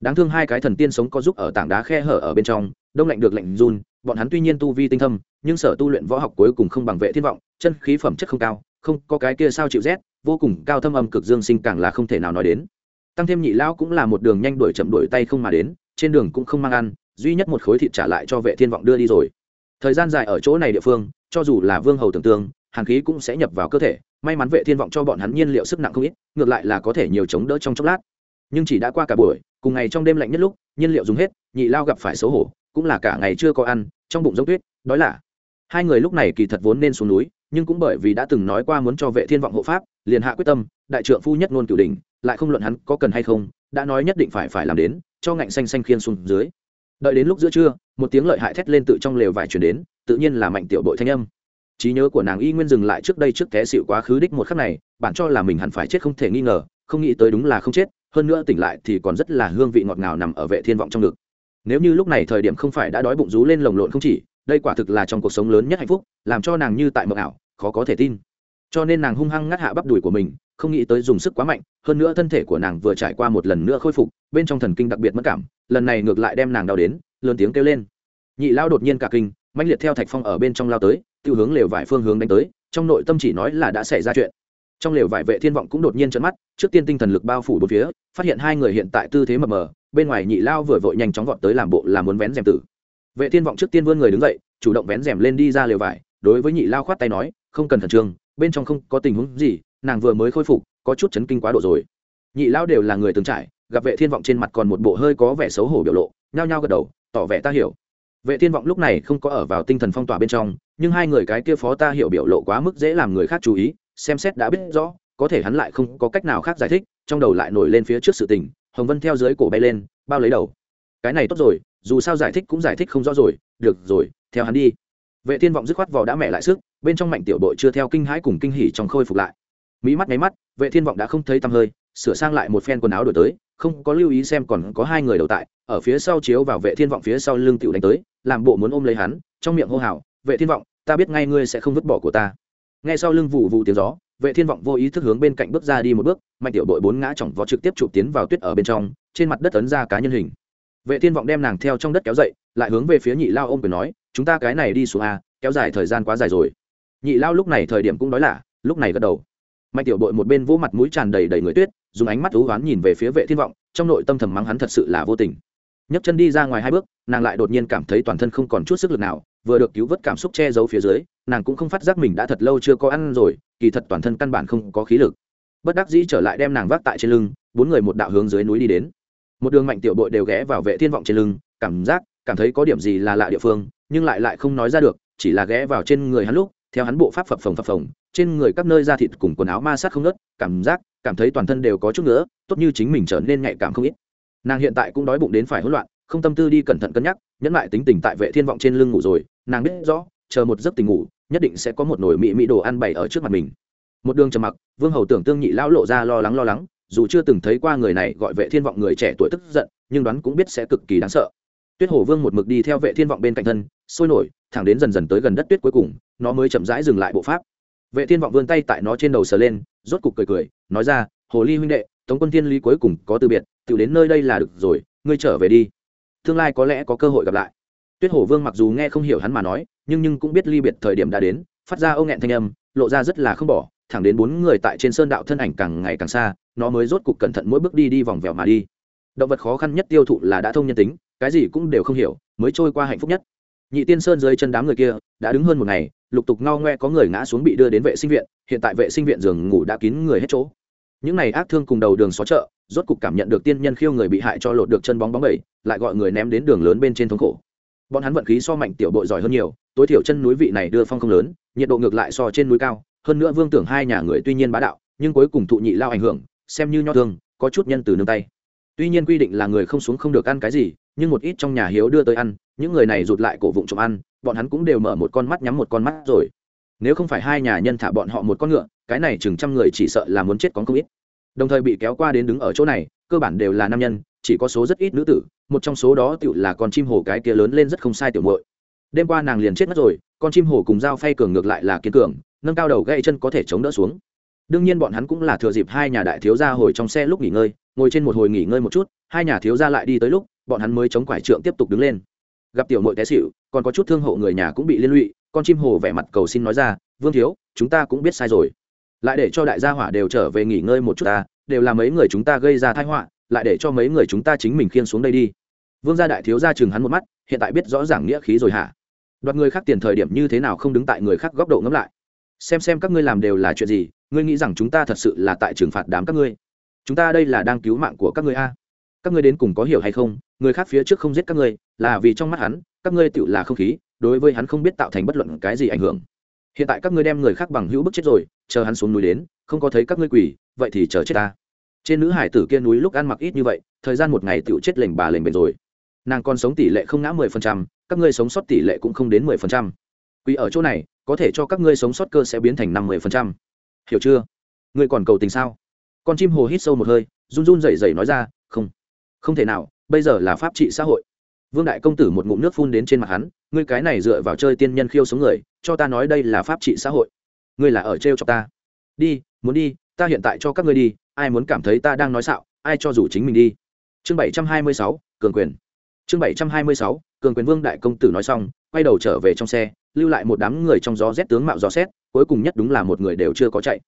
A: Đáng thương hai cái thần tiên sống có giúp ở tảng đá khe hở ở bên trong, đông lạnh được lạnh run, bọn hắn tuy nhiên tu vi tinh thâm, nhưng sở tu luyện võ học cuối cùng không bằng vệ thiên vọng, chân khí phẩm chất không cao không có cái kia sao chịu rét, vô cùng cao thâm âm cực dương sinh càng là không thể nào nói đến. Tăng thêm nhị lão cũng là một đường nhanh đuổi chậm đuổi tay không mà đến, trên đường cũng không mang ăn, duy nhất một khối thịt trả lại cho vệ thiên vọng đưa đi rồi. Thời gian dài ở chỗ này địa phương, cho dù là vương hầu tưởng tương hàn khí cũng sẽ nhập vào cơ thể, may mắn vệ thiên vọng cho bọn hắn nhiên liệu sức nặng không ít, ngược lại là có thể nhiều chống đỡ trong chốc lát. Nhưng chỉ đã qua cả buổi, cùng ngày trong đêm lạnh nhất lúc, nhiên liệu dùng hết, nhị lao gặp phải xấu hổ, cũng là cả ngày chưa có ăn, trong bụng giống tuyết, đói lạ. Hai người lúc này kỳ thật vốn nên xuống núi nhưng cũng bởi vì đã từng nói qua muốn cho vệ thiên vọng hộ pháp, liền hạ quyết tâm, đại trượng phu nhất ngôn cửu đình lại không luận hắn có cần hay không, đã nói nhất định phải phải làm đến, cho ngạnh xanh xanh khiên xuống dưới. Đợi đến lúc giữa trưa, một tiếng lợi hại thét lên tự trong lều vải chuyển đến, tự nhiên là mạnh tiểu bội thanh âm. Trí nhớ của nàng y nguyên dừng lại trước đây trước té xịu quá khứ đích một khắc này, bản cho là mình hẳn phải chết không thể nghi ngờ, không nghĩ tới đúng là không chết, hơn nữa tỉnh lại thì còn rất là hương vị ngọt ngào nằm ở vệ thiên vọng trong ngực. Nếu như lúc này thời điểm không phải đã đói bụng rú lên lồng lộn không chỉ, đây quả thực là trong cuộc sống lớn nhất hạnh phúc, làm cho nàng như tại mộng ảo khó có thể tin. Cho nên nàng hung hăng ngắt hạ bắp đùi của mình, không nghĩ tới dùng sức quá mạnh, hơn nữa thân thể của nàng vừa trải qua một lần nữa khôi phục, bên trong thần kinh đặc biệt mất cảm, lần này ngược lại đem nàng đau đến, lớn tiếng kêu lên. Nhị lao đột nhiên cả kinh, mãnh liệt theo thạch phong ở bên trong lao tới, tiêu hướng lều vải phương hướng đánh tới, trong nội tâm chỉ nói là đã xảy ra chuyện. Trong lều vải vệ thiên vọng cũng đột nhiên trấn mắt, trước tiên tinh thần lực bao phủ bốn phía, phát hiện hai người hiện tại tư thế mập mờ, bên ngoài nhị lao vừa vội nhanh chóng vọt tới làm bộ là muốn vén rèm tử. Vệ thiên vọng trước tiên vươn người đứng dậy, chủ động vén rèm lên đi ra lều vải, đối với nhị lao khoát tay nói không cần khẩn trương, bên trong không có tình huống gì, nàng vừa mới khôi phục, có chút chấn kinh quá độ rồi. Nhị lao đều là người từng trải, gặp vệ thiên vọng trên mặt còn một bộ hơi có vẻ xấu hổ biểu lộ, nhao nhao gật đầu, tỏ vẻ ta hiểu. Vệ thiên vọng lúc này không có ở vào tinh thần phong tỏa bên trong, nhưng hai người cái kia phó ta hiểu biểu lộ quá mức dễ làm người khác chú ý, xem xét đã biết rõ, có thể hắn lại không có cách nào khác giải thích, trong đầu lại nổi lên phía trước sự tình, hồng vân theo dưới cổ bay lên, bao lấy đầu. Cái này tốt rồi, dù sao giải thích cũng giải thích không rõ rồi, được rồi, theo hắn đi vệ thiên vọng dứt khoát vào đã mẹ lại sức, bên trong mạnh tiểu đội chưa theo kinh hãi cùng kinh hỉ trong khôi phục lại. Mỹ mắt nháy mắt, vệ thiên vọng đã không thấy tăm hơi, sửa sang lại một phen quần áo đổi tới, không có lưu ý xem còn có hai người đầu tại, ở phía sau chiếu vào vệ thiên vọng phía sau lưng tiểu đánh tới, làm bộ muốn ôm lấy hắn, trong miệng hô hào, vệ thiên vọng, ta biết ngay ngươi sẽ không vứt bỏ của ta. Nghe sau lưng vụ vụ tiếng gió, vệ thiên vọng vô ý thức hướng bên cạnh bước ra đi một bước, mạnh tiểu đội bốn ngã chỏng vó trực tiếp chụp tiến vào tuyết ở bên trong, trên mặt đất ấn ra cá nhân hình. Vệ thiên vọng đem nàng theo trong đất kéo dậy, lại hướng về phía nhị lao ôm quyền nói chúng ta cái này đi xuống a, kéo dài thời gian quá dài rồi. Nhị lao lúc này thời điểm cũng đói là, lúc này gật đầu. Mạnh tiểu đội một bên vỗ mặt mũi tràn đầy đầy người tuyết, dùng ánh mắt thú oán nhìn về phía vệ thiên vọng, trong nội tâm thầm mắng hắn thật sự là vô tình. Nhấc chân đi ra ngoài hai bước, nàng lại đột nhiên cảm thấy toàn thân không còn chút sức lực nào, vừa được cứu vớt cảm xúc che giấu phía dưới, nàng cũng không phát giác mình đã thật lâu chưa có ăn rồi, kỳ thật toàn thân căn bản không có khí lực. Bất đắc dĩ trở lại đem nàng vác tại trên lưng, bốn người một đạo hướng dưới núi đi đến. Một đường mạnh tiểu đội đều ghé vào vệ thiên vọng trên lưng, cảm giác cảm thấy có điểm gì là lạ địa phương, nhưng lại lại không nói ra được, chỉ là ghé vào trên người hắn lúc, theo hắn bộ pháp phập phồng phập phồng, trên người các nơi da thịt cùng quần áo ma sát không ngớt, cảm giác, cảm thấy toàn thân đều có chút nữa tốt như chính mình trở nên nhạy cảm không ít. Nàng hiện tại cũng đói bụng đến phải hỗn loạn, không tâm tư đi cẩn thận cân nhắc, nhẫn lại tính tình tại vệ thiên vọng trên lưng ngủ rồi, nàng biết rõ, chờ một giấc tình ngủ, nhất định sẽ có một nồi mị mị đồ ăn bày ở trước mặt mình. Một đường trầm mặc, vương hầu tưởng tương nhị lão lộ ra lo lắng lo lắng, dù chưa từng thấy qua người này gọi vệ thiên vọng người trẻ tuổi tức giận, nhưng đoán cũng biết sẽ cực kỳ đáng sợ tuyết hổ vương một mực đi theo vệ thiên vọng bên cạnh thân, sôi nổi, thẳng đến dần dần tới gần đất tuyết cuối cùng, nó mới chậm rãi dừng lại bộ pháp. Vệ thiên vọng vươn tay tại nó trên đầu sờ lên, rốt cục cười cười, nói ra, hồ ly huynh đệ, tống quân thiên lý cuối cùng có từ biệt tự đến nơi đây là được rồi, ngươi trở về đi. Tương lai có lẽ có cơ hội gặp lại. Tuyết hổ vương mặc dù nghe không hiểu hắn mà nói, nhưng nhưng cũng biết ly biệt thời điểm đã đến, phát ra âu nghẹn thanh âm, lộ ra rất là không bỏ, thẳng đến bốn người tại trên sơn đạo thân ảnh càng ngày càng xa, nó mới rốt cục cẩn thận mỗi bước đi đi vòng vèo mà đi. Động vật khó khăn nhất tiêu thụ là đã thông nhân tính cái gì cũng đều không hiểu, mới trôi qua hạnh phúc nhất. Nhị tiên sơn dưới chân đám người kia, đã đứng hơn một ngày, lục tục ngao ngoe có người ngã xuống bị đưa đến vệ sinh viện, hiện tại vệ sinh viện giường ngủ đã kín người hết chỗ. Những này ác thương cùng đầu đường xó chợ, rốt cục cảm nhận được tiên nhân khiêu người bị hại cho lột được chân bóng bóng bẩy, lại gọi người ném đến đường lớn bên trên thống khổ. Bọn hắn vận khí so mạnh tiểu bội giỏi hơn nhiều, tối thiểu chân núi vị này đưa phong không lớn, nhiệt độ ngược lại so trên núi cao, hơn nữa vương tưởng hai nhà người tuy nhiên bá đạo, nhưng cuối cùng thụ nhị lao ảnh hưởng, xem như nho thương, có chút nhân từ nương tay. Tuy nhiên quy định là người không xuống không được ăn cái gì nhưng một ít trong nhà hiếu đưa tới ăn, những người này rụt lại cổ vụng trộm ăn, bọn hắn cũng đều mở một con mắt nhắm một con mắt rồi. Nếu không phải hai nhà nhân thả bọn họ một con ngựa, cái này chừng trăm người chỉ sợ là muốn chết có không ít. Đồng thời bị kéo qua đến đứng ở chỗ này, cơ bản đều là nam nhân, chỉ có số rất ít nữ tử, một trong số đó tựu là con chim hồ cái kia lớn lên rất không sai tiểu muội. Đêm qua nàng liền chết mất rồi, con chim hồ cùng dao phay cường ngược lại là kiên cường, nâng cao đầu gãy chân có thể chống đỡ xuống. Đương nhiên bọn hắn cũng là thừa dịp hai nhà đại thiếu gia hồi trong xe lúc nghỉ ngơi, ngồi trên một hồi nghỉ ngơi một chút, hai nhà thiếu gia lại đi tới lúc bọn hắn mới chống quải trượng tiếp tục đứng lên. Gặp tiểu muội té xịu còn có chút thương hộ người nhà cũng bị liên lụy, con chim hồ vẻ mặt cầu xin nói ra, vương thiếu, chúng ta cũng biết sai rồi. Lại để cho đại gia hỏa đều trở về nghỉ ngơi một chút ta, đều là mấy người chúng ta gây ra thái họa, lại để cho mấy người chúng ta chính mình khiên xuống đây đi. Vương gia đại thiếu gia chừng hắn một mắt, hiện tại biết rõ ràng nghĩa khí rồi hả? Đoạt người khác tiền thời điểm như thế nào không đứng tại người khác góc độ ngẫm lại. Xem xem các ngươi làm đều là chuyện gì, ngươi nghĩ rằng chúng ta thật sự là tại trừng phạt đám các ngươi. Chúng ta đây là đang cứu mạng của các ngươi a các ngươi đến cùng có hiểu hay không? Người khác phía trước không giết các ngươi, là vì trong mắt hắn, các ngươi tự là không khí, đối với hắn không biết tạo thành bất luận cái gì ảnh hưởng. Hiện tại các ngươi đem người khác bằng hữu bức chết rồi, chờ hắn xuống núi đến, không có thấy các ngươi quỳ, vậy thì chờ chết ta. Trên nữ hải tử kia núi lúc ăn mặc ít như vậy, thời gian một ngày tự chết lệnh bà lệnh bền rồi. Nàng còn sống tỷ lệ không ngã mười phần trăm, các ngươi sống sót tỷ lệ cũng không đến mười phần trăm. Quỳ ở chỗ này, có thể cho các ngươi sống sót cơ sẽ biến thành năm mười phần trăm. Hiểu chưa? Ngươi còn cầu tình sao? Con chim hồ hít sâu một hơi, run run rẩy rẩy nói ra, không không thể nào, bây giờ là pháp trị xã hội. Vương đại công tử một ngụm nước phun đến trên mặt hắn, ngươi cái này dựa vào chơi tiên nhân khiêu sống người, cho ta nói đây là pháp trị xã hội. Ngươi là ở trêu cho ta. Đi, muốn đi, ta hiện tại cho các ngươi đi, ai muốn cảm thấy ta đang nói xạo, ai cho dù chính mình đi. Chương bảy trăm hai mươi sáu, cường quyền. Chương bảy trăm hai mươi sáu, cường quyền vương đại công tử nói xong, quay đầu trở về trong xe, lưu lại một đám người trong gió rét tướng mạo gió xét cuối cùng nhất đúng là một người đều chưa có chạy.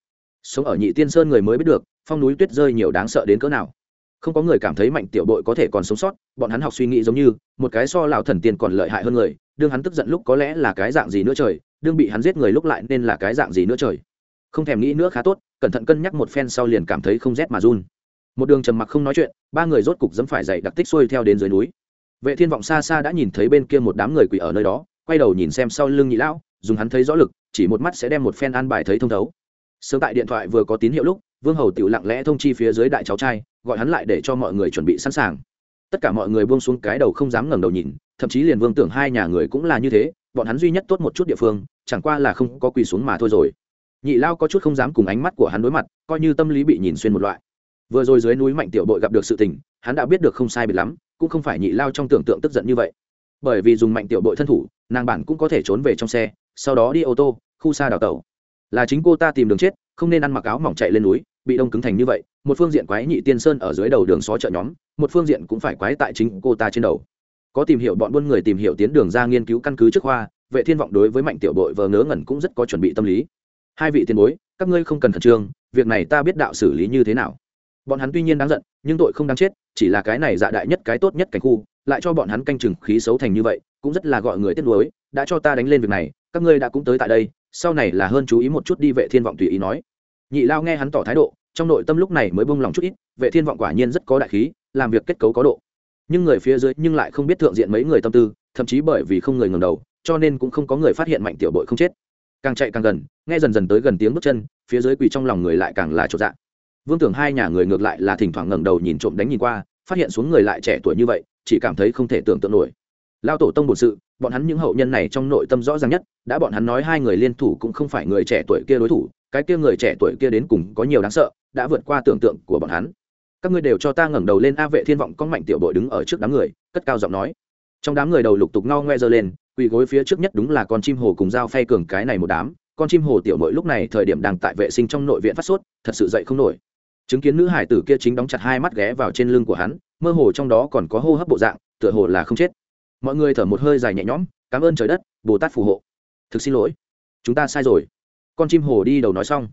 A: Sống ở nhị tiên sơn người mới biết được, phong núi tuyết rơi nhiều đáng sợ đến cỡ nào không có người cảm thấy mạnh tiểu bội có thể còn sống sót, bọn hắn học suy nghĩ giống như, một cái so lào thần tiên còn lợi hại hơn người, đương hắn tức giận lúc có lẽ là cái dạng gì nữa trời, đương bị hắn giết người lúc lại nên là cái dạng gì nữa trời. Không thèm nghĩ nữa khá tốt, cẩn thận cân nhắc một phen sau liền cảm thấy không rét mà run. Một đường trầm mặc không nói chuyện, ba người rốt cục dẫm phải dậy đặc tích xuôi theo đến dưới núi. Vệ thiên vọng xa xa đã nhìn thấy bên kia một đám người quỷ ở nơi đó, quay đầu nhìn xem sau lưng nhị lão, dùng hắn thấy rõ lực, chỉ một mắt sẽ đem một phen an bài thấy thông thấu. Sớm tại điện thoại vừa có tín hiệu lúc vương hầu tiểu lặng lẽ thông chi phía dưới đại cháu trai, gọi hắn lại để cho mọi người chuẩn bị sẵn sàng. Tất cả mọi người buông xuống cái đầu không dám ngẩng đầu nhìn, thậm chí liền vương tưởng hai nhà người cũng là như thế, bọn hắn duy nhất tốt một chút địa phương, chẳng qua là không có quỳ xuống mà thôi rồi. Nhị lao có chút không dám cùng ánh mắt của hắn đối mặt, coi như tâm lý bị nhìn xuyên một loại. Vừa rồi dưới núi mạnh tiểu bội gặp được sự tình, hắn đã biết được không sai biệt lắm, cũng không phải nhị lao trong tưởng tượng tức giận như vậy. Bởi vì dùng mạnh tiểu bội thân thủ, nàng bản cũng có thể trốn về trong xe, sau đó đi ô tô, khu xa đào tẩu là chính cô ta tìm đường chết, không nên ăn mặc áo mỏng chạy lên núi bị đông cứng thành như vậy, một phương diện quái nhị tiên sơn ở dưới đầu đường xó chợ nhóm, một phương diện cũng phải quái tại chính cô ta trên đầu. Có tìm hiểu bọn buôn người tìm hiểu tiến đường ra nghiên cứu căn cứ trước khoa, vệ thiên vọng đối với mạnh tiểu bội vờ ngớ ngẩn cũng rất có chuẩn bị tâm lý. Hai vị tiền bối, các ngươi không cần khẩn trương, việc này ta biết đạo xử lý như thế nào. Bọn hắn tuy nhiên đáng giận, nhưng tội không đáng chết, chỉ là cái này dạ đại nhất cái tốt nhất cảnh khu, lại cho bọn hắn canh chừng khí xấu thành như vậy, cũng rất là gọi người tiếc nuối, đã cho ta đánh lên việc này, các ngươi đã cũng tới tại đây, sau này là hơn chú ý một chút đi, vệ thiên vọng tùy ý nói nhị lao nghe hắn tỏ thái độ, trong nội tâm lúc này mới bông lòng chút ít, vệ thiên vọng quả nhiên rất có đại khí, làm việc kết cấu có độ. Nhưng người phía dưới nhưng lại không biết thượng diện mấy người tâm tư, thậm chí bởi vì không người ngầm đầu, cho nên cũng không có người phát hiện mạnh tiểu bội không chết. Càng chạy càng gần, nghe dần dần tới gần tiếng bước chân, phía dưới quỳ trong lòng người lại càng là chỗ dạng vương tưởng hai nhà người ngược lại là thỉnh thoảng ngẩng đầu nhìn trộm đánh nhìn qua, phát hiện xuống người lại trẻ tuổi như vậy, chỉ cảm thấy không thể tưởng tượng nổi. Lao tổ tông bổn sự, bọn hắn những hậu nhân này trong nội tâm rõ ràng nhất, đã bọn hắn nói hai người liên thủ cũng không phải người trẻ tuổi kia đối thủ cái kia người trẻ tuổi kia đến cùng có nhiều đáng sợ, đã vượt qua tưởng tượng của bọn hắn. Các ngươi đều cho ta ngẩng đầu lên a vệ thiên vọng con mạnh tiểu bội đứng ở trước đám người, cất cao giọng nói. Trong đám người đầu lục tục ngao ngoe giơ lên, quỳ gối phía trước nhất đúng là con chim hồ cùng dao phay cường cái này một đám. Con chim hồ tiểu mội lúc này thời điểm đang tại vệ sinh trong nội viện phát sốt, thật sự dậy không nổi. Chứng kiến nữ hải tử kia chính đóng chặt hai mắt ghé vào trên lưng của hắn, mơ hồ trong đó còn có hô hấp bộ dạng, tựa hồ là không chết. Mọi người thở một hơi dài nhẹ nhõm, cảm ơn trời đất, bồ tát phù hộ. Thực xin lỗi, chúng ta sai rồi con chim hồ đi đầu nói xong.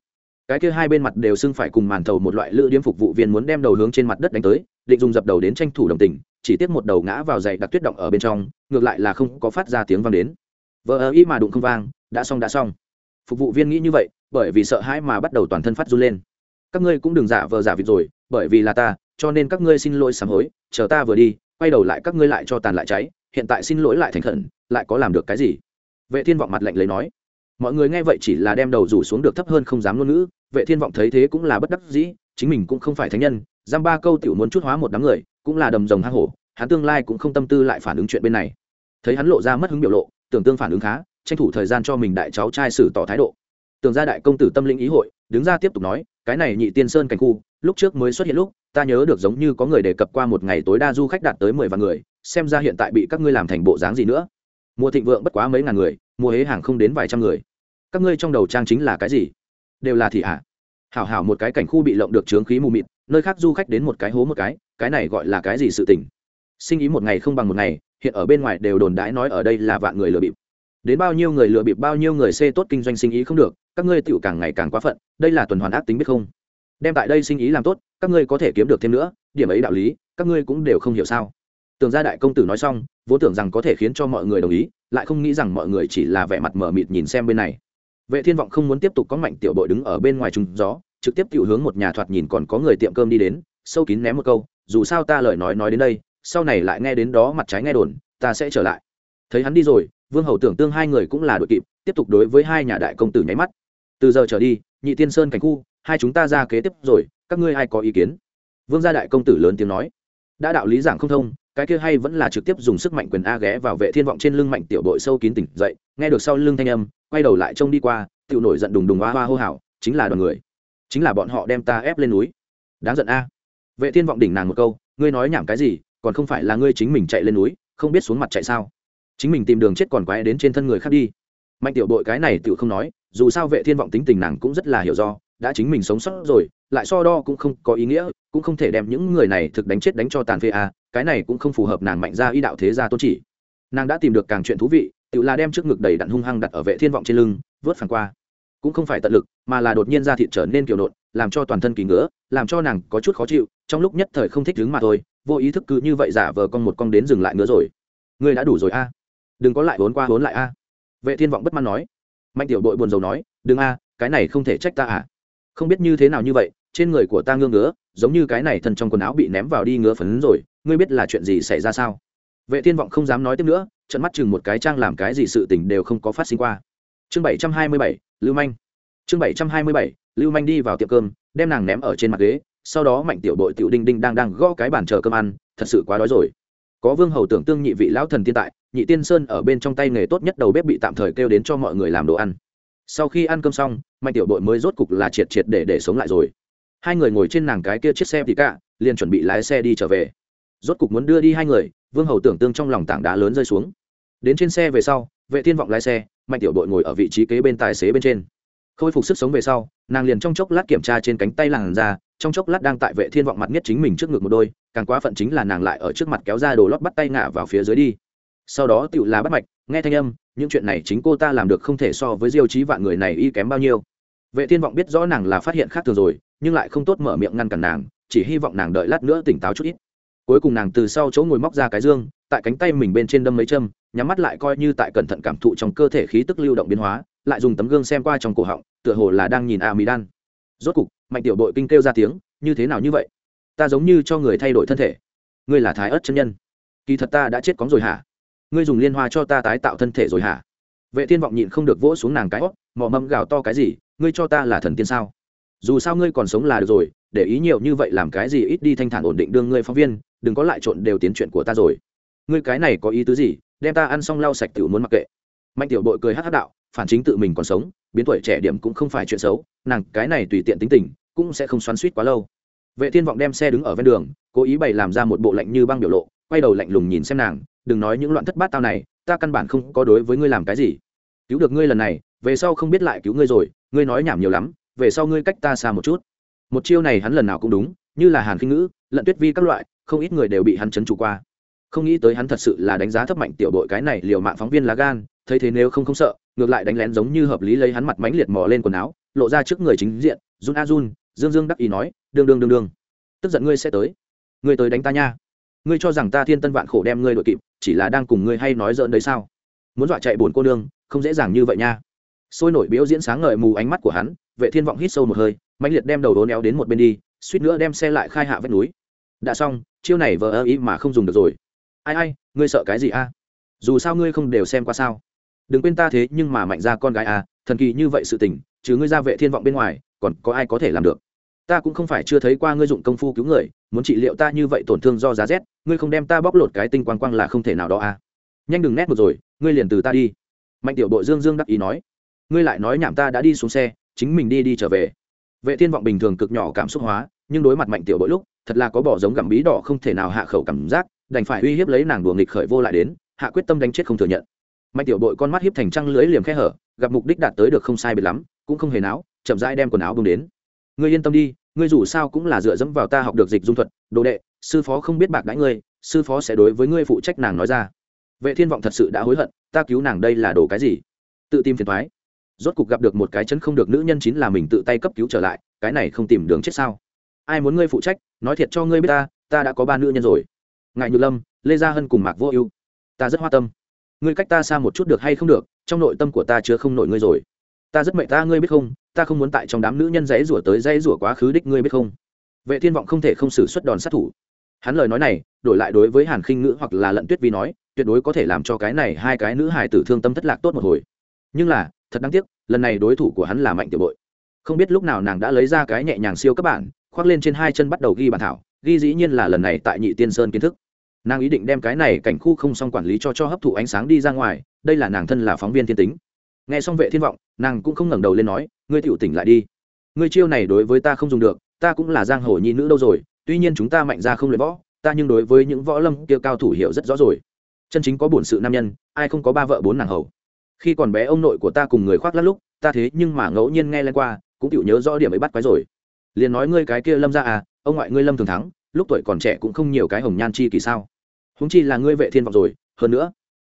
A: Cái kia hai bên mặt đều xưng phải cùng màn thầu một loại lữ điếm phục vụ viên muốn đem đầu hướng trên mặt đất đánh tới, định dùng dập đầu đến tranh thủ đồng tình, chỉ tiếc một đầu ngã vào dày đặc tuyết động ở bên trong, ngược lại là không có phát ra tiếng vang đến. Vợ ơ ý mà đụng không vang, đã xong đã xong. Phục vụ viên nghĩ như vậy, bởi vì sợ hãi mà bắt đầu toàn thân phát run lên. Các ngươi cũng đừng giả vờ giả vịt rồi, bởi vì là ta, cho nên các ngươi xin lỗi sám hối, chờ ta vừa đi, quay đầu lại các ngươi lại cho tàn lại cháy, hiện tại xin lỗi lại thành khẩn, lại có làm được cái gì? Vệ thiên vọng mặt lạnh lấy nói mọi người nghe vậy chỉ là đem đầu rủ xuống được thấp hơn không dám ngôn ngữ, vệ thiên vọng thấy thế cũng là bất đắc dĩ, chính mình cũng không phải thánh nhân, giam ba câu tiểu muốn chút hóa một đám người, cũng là đầm rồng hang hổ, hắn tương lai cũng không tâm tư lại phản ứng chuyện bên này. Thấy hắn lộ ra mất hứng biểu lộ, tưởng tương phản ứng khá, tranh thủ thời gian cho mình đại cháu trai xử tỏ thái độ. Tưởng ra đại công tử tâm linh ý hội, đứng ra tiếp tục nói, cái này nhị tiên sơn cảnh khu, lúc trước mới xuất hiện lúc, ta nhớ được giống như có người đề cập qua một ngày tối đa du khách đạt tới mười vạn người, xem ra hiện tại bị các ngươi làm thành bộ dáng gì nữa mùa thịnh vượng bất quá mấy ngàn người, mùa hế hàng không đến vài trăm người. Các ngươi trong đầu trang chính là cái gì? Đều là thị hạ. Hảo hảo một cái cảnh khu bị lộng được trướng khí mù mịt, nơi khác du khách đến một cái hố một cái cái này gọi là cái gì sự tình? Sinh ý một ngày không bằng một ngày, hiện ở bên ngoài đều đồn đãi nói ở đây là vạn người lừa bịp. Đến bao nhiêu người lừa bịp bao nhiêu người xê tốt kinh doanh sinh ý không được, các ngươi tựu càng ngày càng quá phận, đây là tuần hoàn ác tính biết không? Đem tại đây sinh ý làm tốt, các ngươi có thể kiếm được thêm nữa, điểm ấy đạo lý, các ngươi cũng đều không hiểu sao? Tường gia đại công tử nói xong vốn tưởng rằng có thể khiến cho mọi người đồng ý, lại không nghĩ rằng mọi người chỉ là vẻ mặt mờ mịt nhìn xem bên này. Vệ thiên vọng không muốn tiếp tục có mạnh tiểu bội đứng ở bên ngoài trùng gió, trực tiếp tiểu hướng một nhà thoạt nhìn còn có người tiệm cơm đi đến, sâu kín ném một câu, dù sao ta lời nói nói đến đây, sau này lại nghe đến đó mặt trái nghe đồn, ta sẽ trở lại. Thấy hắn đi rồi, vương hầu tưởng tương hai người cũng là đội kịp, tiếp tục đối với hai nhà đại công tử nháy mắt. Từ giờ trở đi, nhị tiên sơn cảnh khu, hai chúng ta ra kế tiếp rồi, các ngươi ai có ý kiến? Vương gia đại công tử lớn tiếng nói. Đã đạo lý giảng không thông cái kia hay vẫn là trực tiếp dùng sức mạnh quyền a ghé vào vệ thiên vọng trên lưng mạnh tiểu đội sâu kín tỉnh dậy, nghe được sau lưng thanh âm, quay đầu lại trông đi qua, tiểu nổi giận đùng đùng hoa hoa hô hào, chính là đoàn người. Chính là bọn họ đem ta ép lên núi. Đáng giận a. Vệ thiên vọng đỉnh nàng một câu, ngươi nói nhảm cái gì, còn không phải là ngươi chính mình chạy lên núi, không biết xuống mặt chạy sao. Chính mình tìm đường chết còn quái đến trên thân người khác đi. Mạnh tiểu đội cái này tiểu không nói, dù sao vệ thiên vọng tính tình nàng cũng rất là hiểu do, đã chính mình sống sót rồi, lại so đo cũng không có ý nghĩa, cũng không thể đem những người này thực đánh chết đánh cho tàn phê a cái này cũng không phù hợp nàng mạnh ra y đạo thế gia tôn chỉ. Nàng đã tìm được càng chuyện thú vị, tự là đem trước ngực đầy đặn hung hăng đặt ở vệ thiên vọng trên lưng, vớt phẳng qua. Cũng không phải tận lực, mà là đột nhiên ra thịt trở nên kiểu nộn, làm cho toàn thân kỳ ngứa, làm cho nàng có chút khó chịu, trong lúc nhất thời không thích đứng mà thôi, vô ý thức cứ như vậy giả vờ con một con đến dừng lại ngứa rồi. Ngươi đã đủ rồi a. Đừng có lại vốn qua vốn lại a. Vệ thiên vọng bất mãn nói. Mạnh tiểu đội buồn rầu nói, đừng a, cái này không thể trách ta à. Không biết như thế nào như vậy trên người của ta ngương ngứa giống như cái này thân trong quần áo bị ném vào đi ngứa phấn rồi ngươi biết là chuyện gì xảy ra sao? Vệ thiên vọng không dám nói tiếp nữa trận mắt chừng một cái trang làm cái gì sự tình đều không có phát sinh qua. Chương 727, lưu manh. Chương 727, lưu manh đi vào tiệm cơm đem nàng ném ở trên mặt ghế sau đó mạnh tiểu đội tiểu đinh đinh đang đang gõ cái bàn chờ cơm ăn thật sự quá đói rồi. Có vương hầu tưởng tương nhị vị lão thần tiên tại nhị tiên sơn ở bên trong tay nghề tốt nhất đầu bếp bị tạm thời kêu đến cho mọi người làm đồ ăn. Sau khi ăn cơm xong mạnh tiểu đội mới rốt cục là triệt triệt để để sống lại rồi hai người ngồi trên nàng cái kia chiếc xe thì cả, liền chuẩn bị lái xe đi trở về. Rốt cục muốn đưa đi hai người, vương hầu tưởng tương trong lòng tảng đá lớn rơi xuống. Đến trên xe về sau, vệ thiên vọng lái xe, mạnh tiểu đội ngồi ở vị trí kế bên tài xế bên trên. Khôi phục sức sống về sau, nàng liền trong chốc lát kiểm tra trên cánh tay làng ra trong chốc lát đang tại vệ thiên vọng mặt nhất chính mình trước ngực một đôi, càng quá phận chính là nàng lại ở trước mặt kéo ra đồ lót bắt tay ngã vào phía dưới đi. Sau đó tựu là bắt mạch, nghe thanh âm, những chuyện này chính cô ta làm được không thể so với diêu chí vạn người này y kém bao nhiêu. Vệ thiên vọng biết rõ nàng là phát hiện khác thường rồi nhưng lại không tốt mở miệng ngăn cản nàng, chỉ hy vọng nàng đợi lát nữa tỉnh táo chút ít. Cuối cùng nàng từ sau chỗ ngồi móc ra cái dương, tại cánh tay mình bên trên đâm mấy châm, nhắm mắt lại coi như tại cẩn thận cảm thụ trong cơ thể khí tức lưu động biến hóa, lại dùng tấm gương xem qua trong cổ họng, tựa hồ là đang nhìn a mỹ đan rốt cục, mạnh tiểu đội kinh kêu ra tiếng, như thế nào như vậy? Ta giống như cho người thay đổi thân thể. Ngươi là thái ớt chân nhân. Kỳ thật ta đã chết cóng rồi hả? Ngươi dùng liên hoa cho ta tái tạo thân thể rồi hả? Vệ thiên vọng nhịn không được vỗ xuống nàng cái hót mỏ mâm gào to cái gì? Ngươi cho ta là thần tiên sao? Dù sao ngươi còn sống là được rồi, để ý nhiều như vậy làm cái gì ít đi thanh thản ổn định đương ngươi phóng viên, đừng có lại trộn đều tiến chuyện của ta rồi. Ngươi cái này có ý tứ gì? Đem ta ăn xong lau sạch tiểu muốn mặc kệ. Mạnh tiểu bội cười hát hát đạo, phản chính tự mình còn sống, biến tuổi trẻ điểm cũng không phải chuyện xấu, nàng cái này tùy tiện tính tình, cũng sẽ không xoắn suýt quá lâu. Vệ thiên vọng đem xe đứng ở ven đường, cố ý bày làm ra một bộ lạnh như băng biểu lộ, quay đầu lạnh lùng nhìn xem nàng, đừng nói những loạn thất bát tao này, ta căn bản không có đối với ngươi làm cái gì. Cứu được ngươi lần này, về sau không biết lại cứu ngươi rồi, ngươi nói nhảm nhiều lắm về sau ngươi cách ta xa một chút. Một chiêu này hắn lần nào cũng đúng, như là hàn khinh ngữ, lận tuyết vi các loại, không ít người đều bị hắn chấn chủ qua. Không nghĩ tới hắn thật sự là đánh giá thấp mạnh tiểu đội cái này liều mạng phóng viên lá gan, thấy thế nếu không không sợ, ngược lại đánh lén giống như hợp lý lấy hắn mặt mánh liệt mò lên quần áo, lộ ra trước người chính diện, run a run, dương dương đắc ý nói, đương đương đương đương. Tức giận ngươi sẽ tới. Ngươi tới đánh ta nha. Ngươi cho rằng ta thiên tân vạn khổ đem ngươi đội kịp, chỉ là đang cùng ngươi hay nói dỡn đấy sao? Muốn dọa chạy bồn cô nương, không dễ dàng như vậy nha. Sôi nổi biểu diễn sáng ngời mù ánh mắt của hắn vệ thiên vọng hít sâu một hơi mạnh liệt đem đầu đố néo đến một bên đi, suýt nữa đem xe lại khai hạ vách núi. Đã xong, chiêu này vờ ơ ý mà không dùng được rồi. Ai ai, ngươi sợ cái gì a? Dù sao ngươi không đều xem qua sao. Đừng quên ta thế, nhưng mà mạnh ra con gái a, thần kỳ như vậy sự tình chứ ngươi ra vệ thiên vọng bên ngoài, còn có ai có thể làm được? Ta cũng không phải chưa thấy qua ngươi dụng công phu cứu người, muốn trị liệu ta như vậy tổn thương do giá rét, ngươi không đem ta bóc lột cái tinh quang quang là không thể nào đó a. Nhanh đừng nét một rồi, ngươi liền từ ta đi. Mạnh tiểu đội dương dương đắc ý nói. Ngươi lại nói nhảm ta đã đi xuống xe chính mình đi đi trở về. Vệ thiên vọng bình thường cực nhỏ cảm xúc hóa, nhưng đối mặt mạnh tiểu bội lúc, thật là có bỏ giống gặm bí đỏ không thể nào hạ khẩu cảm giác, đành phải uy hiếp lấy nàng đùa nghịch khởi vô lại đến, hạ quyết tâm đánh chết không thừa nhận. Mạnh tiểu bội con mắt hiếp thành trăng lưới liềm khe hở, gặp mục đích đạt tới được không sai biệt lắm, cũng không hề não chậm rãi đem quần áo bưng đến. Ngươi yên tâm đi, ngươi dù sao cũng là dựa dẫm vào ta học được dịch dung thuật, đồ đệ, sư phó không biết bạc đãi ngươi, sư phó sẽ đối với ngươi phụ trách nàng nói ra. Vệ thiên vọng thật sự đã hối hận, ta cứu nàng đây là đồ cái gì? Tự tìm phiền thoái rốt cục gặp được một cái chân không được nữ nhân chính là mình tự tay cấp cứu trở lại, cái này không tìm đường chết sao? Ai muốn ngươi phụ trách, nói thiệt cho ngươi biết ta ta đã có ba nữ nhân rồi. Ngài như lâm, lê gia hân cùng mạc vô ưu. Ta rất hoa tâm. Ngươi cách ta xa một chút được hay không được, trong nội tâm của ta chưa không nổi ngươi rồi. Ta rất mệnh ta, ngươi biết không? Ta không muốn tại trong đám nữ nhân dãy rủa tới dãy rủa quá khứ đích ngươi biết không? Vệ thiên vọng không thể không xử xuất đòn sát thủ. Hắn lời nói này, đổi lại đối với hàn khinh ngữ hoặc là lận tuyết vi nói, tuyệt đối có thể làm cho cái này hai cái nữ hài tử thương tâm thất lạc tốt một hồi nhưng là, thật đáng tiếc, lần này đối thủ của hắn là mạnh tiểu bội không biết lúc nào nàng đã lấy ra cái nhẹ nhàng siêu các bản, khoác lên trên hai chân bắt đầu ghi bản thảo, ghi dĩ nhiên là lần này tại nhị tiên sơn kiến thức. Nàng ý định đem cái này cảnh khu không xong quản lý cho cho hấp thụ ánh sáng đi ra ngoài, đây là nàng thân là phóng viên thiên tính. Nghe xong vệ thiên vọng, nàng cũng không ngẩng đầu lên nói, ngươi tiểu tỉnh lại đi. Ngươi chiêu này đối với ta không dùng được, ta cũng là giang hồ nhi nữ đâu rồi, tuy nhiên chúng ta mạnh ra không luyện võ, ta nhưng đối với những võ lâm kia cao thủ hiểu rất rõ rồi. Chân chính có bổn sự nam nhân, ai không có ba vợ bốn nàng hầu? Khi còn bé ông nội của ta cùng người khoác lát lúc, ta thế nhưng mà ngẫu nhiên nghe lên qua, cũng tự nhớ rõ điểm ấy bắt quái rồi. Liền nói ngươi cái kia lâm ra à ông ngoại ngươi lâm thường thắng, lúc tuổi còn trẻ cũng không nhiều cái hồng nhan chi kỳ sao. Húng chi là ngươi vệ thiên vọng rồi, hơn nữa,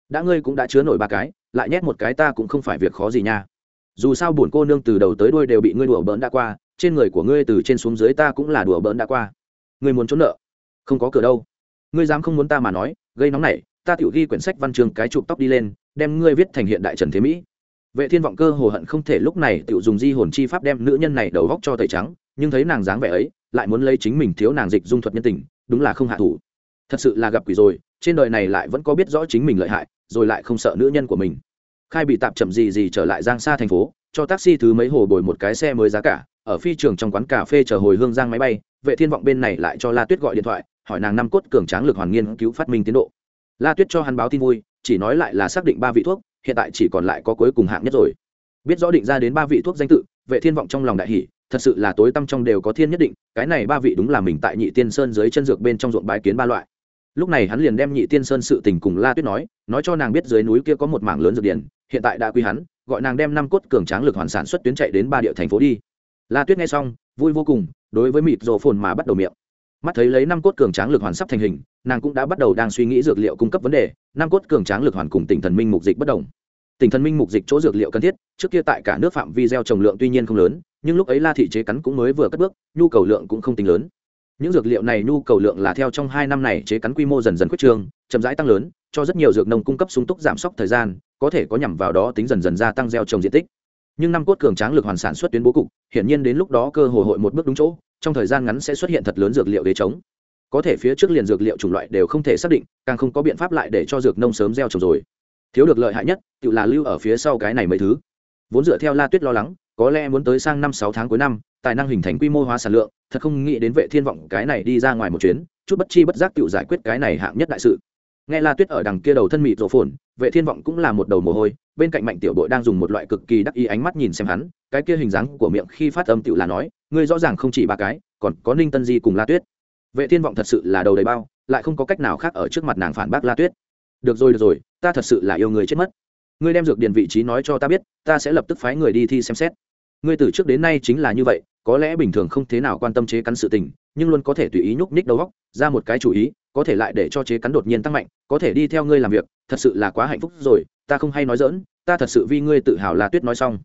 A: đã ngươi cũng đã chứa nổi ba cái, lại nhét một cái ta cũng không phải việc khó gì nha. Dù sao buồn cô nương từ đầu tới đuôi đều bị ngươi đùa bỡn đã qua, trên người của ngươi từ trên xuống dưới ta cũng là đùa bỡn đã qua. Ngươi muốn trốn nợ? Không có cửa đâu. Ngươi dám không muốn ta mà nói, gây nóng này ta tiểu ghi quyển sách văn trường cái chụp tóc đi lên đem ngươi viết thành hiện đại trần thế mỹ. Vệ thiên vọng cơ hồ hận không thể lúc này tự dùng di hồn chi pháp đem nữ nhân này đầu góc cho tẩy trắng, nhưng thấy nàng dáng vẻ ấy, lại muốn lấy chính mình thiếu nàng dịch dung thuật nhân tình, đúng là không hạ thủ. Thật sự là gặp quỷ rồi, trên đời này lại vẫn có biết rõ chính mình lợi hại, rồi lại không sợ nữ nhân của mình. Khai bị tạm chậm gì gì trở lại giang xa thành phố, cho taxi thứ mấy hồ bồi một cái xe mới giá cả, ở phi trường trong quán cà phê chờ hồi hương giang máy bay, vệ thiên vọng bên này lại cho la tuyết gọi điện thoại, hỏi nàng năm cốt cường tráng lực hoàn nghiên cứu phát minh tiến độ. La tuyết cho hắn báo tin vui chỉ nói lại là xác định ba vị thuốc, hiện tại chỉ còn lại có cuối cùng hạng nhất rồi. Biết rõ định ra đến ba vị thuốc danh tự, vệ thiên vọng trong lòng đại hỷ thật sự là tối tâm trong đều có thiên nhất định, cái này ba vị đúng là mình tại nhị tiên sơn dưới chân dược bên trong ruộng bái kiến ba loại. Lúc này hắn liền đem nhị tiên sơn sự tình cùng la tuyết nói nói cho nàng biết dưới núi kia có một mảng lớn dược điển, hiện tại đã quy hắn, gọi nàng đem năm cốt cường tráng lực hoàn sản xuất tuyến chạy đến ba địa thành phố đi. La tuyết nghe xong, vui vô cùng, đối với mịt rồ phồn mà bắt đầu miệng. Mắt thấy lấy năm cốt cường tráng lực hoàn sắp thành hình nàng cũng đã bắt đầu đang suy nghĩ dược liệu cung cấp vấn đề Nam cốt cường tráng lực hoàn cùng tỉnh thần minh mục dịch bất đồng. Tỉnh thần minh mục dịch chỗ dược liệu cần thiết, trước kia tại cả nước phạm vi gieo trồng lượng tuy nhiên không lớn, nhưng lúc ấy la thị chế cắn cũng mới vừa cất bước, nhu cầu lượng cũng không tính lớn. Những dược liệu này nhu cầu lượng là theo trong hai năm này chế cắn quy mô dần dần quyết trương, chậm rãi tăng lớn, cho rất nhiều dược nông cung cấp sung túc giảm sốc thời gian, có thể có nhằm vào đó tính dần dần gia tăng gieo trồng diện tích. Nhưng năm cốt cường tráng lực hoàn sản xuất tuyến bố cục, hiển nhiên đến lúc đó cơ hội hội một bước đúng chỗ, trong thời gian ngắn sẽ xuất hiện thật lớn dược liệu để chống có thể phía trước liền dược liệu chủng loại đều không thể xác định, càng không có biện pháp lại để cho dược nông sớm gieo trồng rồi. Thiếu được lợi hại nhất, tự là lưu ở phía sau cái này mấy thứ. Vốn dựa theo la tuyết lo lắng, có lẽ muốn tới sang năm sáu tháng cuối năm, tài năng hình thành quy mô hóa sản lượng, thật không nghĩ đến vệ thiên vọng cái này đi ra ngoài một chuyến, chút bất chi bất giác tự giải quyết cái này hạng nhất đại sự. Nghe la tuyết ở đằng kia đầu thân mịt rổ phồn, vệ thiên vọng cũng là một đầu mồ hôi, bên cạnh mạnh tiểu bội đang dùng một loại cực kỳ đắc ý ánh mắt nhìn xem hắn, cái kia hình dáng của miệng khi phát âm tự là nói, ngươi rõ ràng không chỉ ba cái, còn có ninh tân di cùng la tuyết vệ thiên vọng thật sự là đầu đầy bao, lại không có cách nào khác ở trước mặt nàng phản bác la tuyết. Được rồi được rồi, ta thật sự là yêu người chết mất. Ngươi đem dược điền vị trí nói cho ta biết, ta sẽ lập tức phái người đi thi xem xét. Ngươi từ trước đến nay chính là như vậy, có lẽ bình thường không thế nào quan tâm chế cắn sự tình, nhưng luôn có thể tùy ý nhúc nhích đầu góc ra một cái chủ ý, có thể lại để cho chế cắn đột nhiên tăng mạnh, có thể đi theo ngươi làm việc, thật sự là quá hạnh phúc rồi, ta không hay nói dỡn ta thật sự vì ngươi tự hào là tuyết nói xong.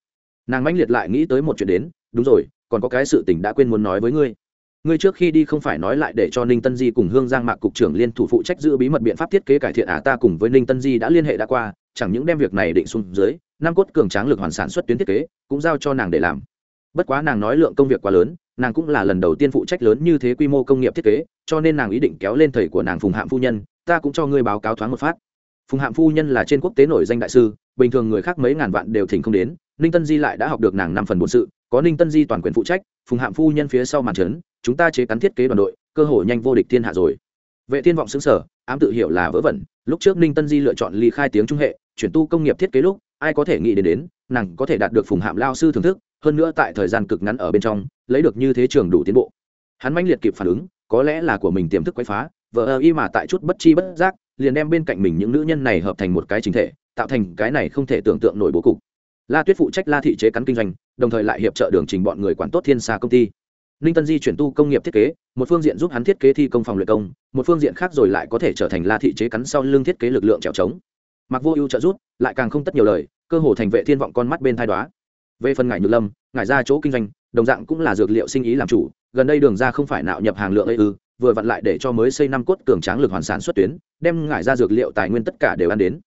A: Nàng mãnh liệt lại nghĩ tới một chuyện đến, đúng rồi, còn có cái sự tình đã quên muốn nói với ngươi ngươi trước khi đi không phải nói lại để cho ninh tân di cùng hương giang mạc cục trưởng liên thủ phụ trách giữ bí mật biện pháp thiết kế cải thiện à ta cùng với ninh tân di đã liên hệ đã qua, chẳng những đem việc này định xuống dưới Nam cốt cường tráng lực hoàn sản xuất tuyến thiết kế, cũng giao cho nàng để làm. Bất quá nàng nói lượng công việc quá lớn, nàng cũng là lần đầu tiên phụ trách lớn như thế quy mô công nghiệp thiết kế, cho nên nàng ý định kéo lên thầy của nàng phùng hạm phu nhân, ta cũng cho ngươi báo cáo thoáng một phát. Phùng hạm phu nhân là trên quốc tế nổi danh đại sư, bình thường người khác mấy ngàn vạn đều thỉnh không đến, ninh tân di lại đã học được nàng năm phần bổn sự, có ninh tân di toàn quyền phụ trách, phùng hạm phu nhân phía sau màn trấn chúng ta chế cắn thiết kế đoàn đội, cơ hội nhanh vô địch thiên hạ rồi. Vệ thiên vọng xứng sở ám tự hiểu là vớ vẩn. Lúc trước ninh tân di lựa chọn ly khai tiếng trung hệ, chuyển tu công nghiệp thiết kế lúc, ai có thể nghĩ đến đến, nàng có thể đạt được phùng hạm lao sư thưởng thức, hơn nữa tại thời gian cực ngắn ở bên trong, lấy được như thế trường đủ tiến bộ. Hắn mãnh liệt kịp phản ứng, có lẽ là của mình tiềm thức quấy phá vợ ơ y mà tại chút bất chi bất giác, liền đem bên cạnh mình những nữ nhân này hợp thành một cái chính thể, tạo thành cái này không thể tưởng tượng nổi bố cục. La tuyết phụ trách la thị chế cắn kinh doanh, đồng thời lại hiệp trợ đường trình bọn người quản tốt thiên xa công ty ninh tân di chuyển tu công nghiệp thiết kế, một phương diện giúp hắn thiết kế thi công phòng luyện công, một phương diện khác rồi lại có thể trở thành la thị chế cắn sau lưng thiết kế lực lượng trèo trống. Mặc vô ưu trợ rút lại càng không tất nhiều lời, cơ hồ thành vệ thiên vọng con mắt bên thai đoá về phần ngải nhược lâm, ngải ra chỗ kinh doanh, đồng dạng cũng là dược liệu sinh ý làm chủ, gần đây đường ra không phải nạo nhập hàng lượng ấy ư, vừa vặn lại để cho mới xây năm cốt cường tráng lực hoàn sản xuất tuyến, đem ngải ra dược liệu tài nguyên tất cả đều ăn đến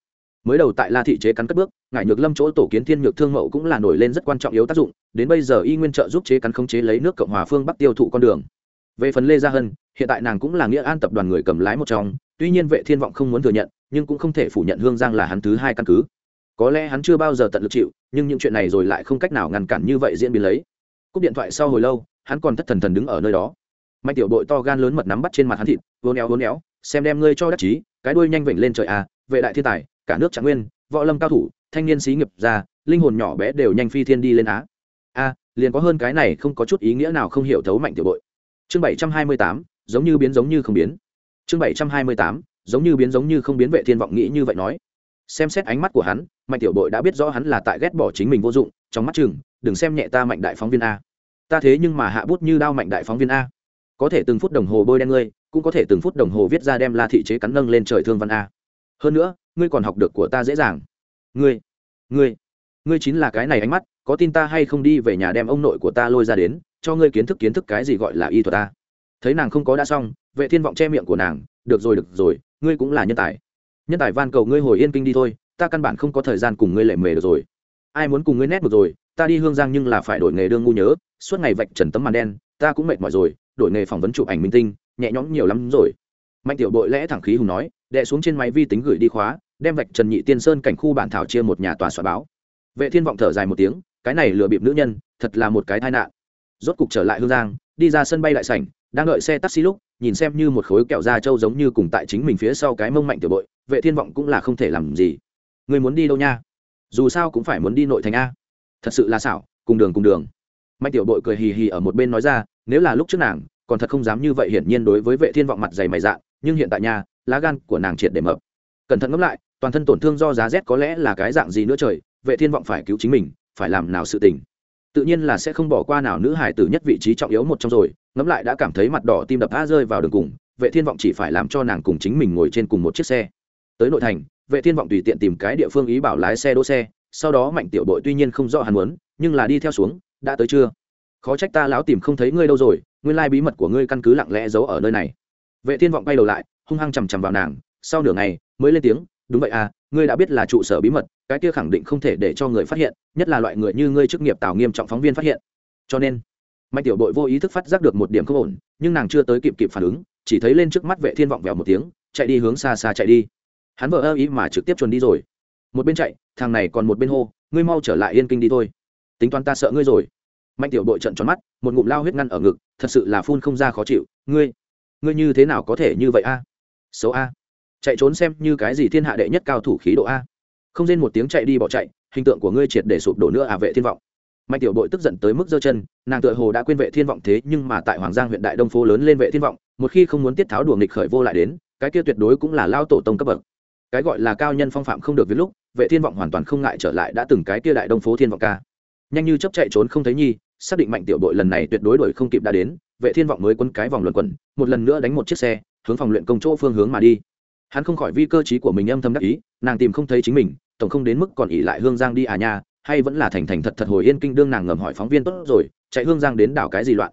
A: mới đầu tại la thị chế cắn cất bước, ngải nhược lâm chỗ tổ kiến thiên nhược thương mậu cũng là nổi lên rất quan trọng yếu tác dụng, đến bây giờ y nguyên trợ giúp chế cắn khống chế lấy nước cộng hòa phương bắc tiêu thụ con đường. Về phần lê gia hân, hiện tại nàng cũng là nghĩa an tập đoàn người cầm lái một trong, tuy nhiên vệ thiên vọng không muốn thừa nhận, nhưng cũng không thể phủ nhận hương giang là hắn thứ hai căn cứ. Có lẽ hắn chưa bao giờ tận lực chịu, nhưng những chuyện này rồi lại không cách nào ngăn cản như vậy diễn biến lấy. Cúp điện thoại sau hồi lâu, hắn còn thất thần thần đứng ở nơi đó. Mạnh tiểu đội to gan lớn mật nắm bắt trên mặt hắn thịt vốn éo vốn éo, xem đem ngươi cho đắc chí, cái đuôi nhanh vểnh lên trời à vệ đại thiên tài cả nước trạng nguyên, võ lâm cao thủ, thanh niên sĩ nghiệp gia linh hồn nhỏ bé đều nhanh phi thiên đi lên á. A, liền có hơn cái này không có chút ý nghĩa nào không hiểu thấu mạnh tiểu bội. chương bảy trăm hai mươi tám, giống như biến giống như không biến. Chương bảy trăm hai mươi tám, giống như biến giống như không biến vệ thiên vọng nghĩ như vậy nói. Xem xét ánh mắt của hắn, mạnh tiểu bội đã biết rõ hắn là tại ghét bỏ chính mình vô dụng, trong mắt chừng, đừng xem nhẹ ta mạnh đại phóng viên a. Ta thế nhưng mà hạ bút như đao mạnh đại phóng viên a. Có thể từng phút đồng hồ bôi đen ngươi, cũng có thể từng phút đồng hồ viết ra đem la thị chế cắn nâng lên trời thương văn a. Hơn nữa ngươi còn học được của ta dễ dàng. Ngươi ngươi ngươi chính là cái này ánh mắt, có tin ta hay không đi về nhà đem ông nội của ta lôi ra đến, cho ngươi kiến thức kiến thức cái gì gọi là y thuật ta. Thấy nàng không có đã xong, vệ thiên vọng che miệng của nàng, được rồi được rồi, ngươi cũng là nhân tài. Nhân tài van cầu ngươi hồi yên kinh đi thôi, ta căn bản không có thời gian cùng ngươi lệ mề được rồi. Ai muốn cùng ngươi nét được rồi, ta đi hương giang nhưng là phải đổi nghề đương ngu nhớ, suốt ngày vạch trần tấm màn đen, ta cũng mệt mỏi rồi, đổi nghề phỏng vấn chụp ảnh minh tinh, nhẹ nhõm nhiều lắm rồi. Mạnh tiểu bội lẽ thẳng khí hùng nói đệ xuống trên máy vi tính gửi đi khóa, đem vạch trần nhị tiên sơn cảnh khu bản thảo chia một nhà tòa soạn báo. Vệ thiên vọng thở dài một tiếng, cái này lừa bịp nữ nhân, thật là một cái tai nạn. Rốt cục trở lại hương giang, đi ra sân bay đại sảnh, đang đợi xe taxi lúc, nhìn xem như một khối kẹo da trâu giống như cùng tại chính mình phía sau cái mông mạnh tiểu bội, vệ thiên vọng cũng là không thể làm gì. Người muốn đi đâu nha? Dù sao cũng phải muốn đi nội thành a. Thật sự là xảo, cùng đường cùng đường. Mạnh tiểu bội cười hì hì ở một bên nói ra, nếu là lúc trước nàng, còn thật không dám như vậy hiển nhiên đối với vệ thiên vọng mặt dày mày dạ nhưng hiện tại nhà lá gan của nàng triệt để mập. Cẩn thận ngẫm lại, toàn thân tổn thương do giá rét có lẽ là cái dạng gì nữa trời, vệ thiên vọng phải cứu chính mình, phải làm nào sự tình. Tự nhiên là sẽ không bỏ qua nào nữ hải tử nhất vị trí trọng yếu một trong rồi, ngẫm lại đã cảm thấy mặt đỏ tim đập a rơi vào đường cùng, vệ thiên vọng chỉ phải làm cho nàng cùng chính mình ngồi trên cùng một chiếc xe. Tới nội thành, vệ thiên vọng tùy tiện tìm cái địa phương ý bảo lái xe đỗ xe, sau đó mạnh tiểu đội tuy nhiên không rõ hắn muốn, nhưng là đi theo xuống, đã tới chưa? Khó trách ta lão tìm không thấy ngươi đâu rồi, nguyên lai bí mật của ngươi căn cứ lặng lẽ giấu ở nơi này. Vệ thiên vọng quay đầu lại hung hăng chằm chằm vào nàng, sau nửa ngày, mới lên tiếng, đúng vậy à ngươi đã biết là trụ sở bí mật, cái kia khẳng định không thể để cho người phát hiện, nhất là loại người như ngươi chức nghiệp tào nghiêm trọng phóng viên phát hiện. Cho nên, mạnh tiểu đội vô ý thức phát giác được một điểm không ổn, nhưng nàng chưa tới kịp kịp phản ứng, chỉ thấy lên trước mắt vệ thiên vọng vèo một tiếng, chạy đi hướng xa xa chạy đi. Hắn vợ ơ ý mà trực tiếp chuồn đi rồi. Một bên chạy, thằng này còn một bên hô, ngươi mau trở lại yên kinh đi thôi. Tính toán ta sợ ngươi rồi. Mạnh tiểu đội trận tròn mắt, một ngụm lao huyết ngăn ở ngực, thật sự là phun không ra khó chịu, ngươi ngươi như thế nào có thể như vậy a? Xấu a. Chạy trốn xem như cái gì thiên hạ đệ nhất cao thủ khí độ a. Không rên một tiếng chạy đi bỏ chạy, hình tượng của ngươi triệt để sụp đổ nữa à vệ thiên vọng. Mạnh tiểu đội tức giận tới mức giơ chân, nàng tựa hồ đã quên vệ thiên vọng thế, nhưng mà tại hoàng giang huyện đại đông phố lớn lên vệ thiên vọng, một khi không muốn tiết tháo đùa nghịch khởi vô lại đến, cái kia tuyệt đối cũng là lao tổ tông cấp bậc. Cái gọi là cao nhân phong phạm không được với lúc, vệ thiên vọng hoàn toàn không ngại trở lại đã từng cái kia đại đông phố thiên vọng ca. Nhanh như chấp chạy trốn không thấy nhi, xác định mạnh tiểu đội lần này tuyệt đối đuổi không kịp đã đến, vệ thiên vọng mới quấn cái vòng luẩn quẩn, một lần nữa đánh một chiếc xe hướng phòng luyện công chỗ phương hướng mà đi. Hắn không khỏi vi cơ trí của mình âm thầm đắc ý, nàng tìm không thấy chính mình, tổng không đến mức còn ỉ lại hương giang đi à nha, hay vẫn là thành thành thật thật hồi yên kinh đương nàng ngầm hỏi phóng viên tốt rồi, chạy hương giang đến đảo cái gì loạn.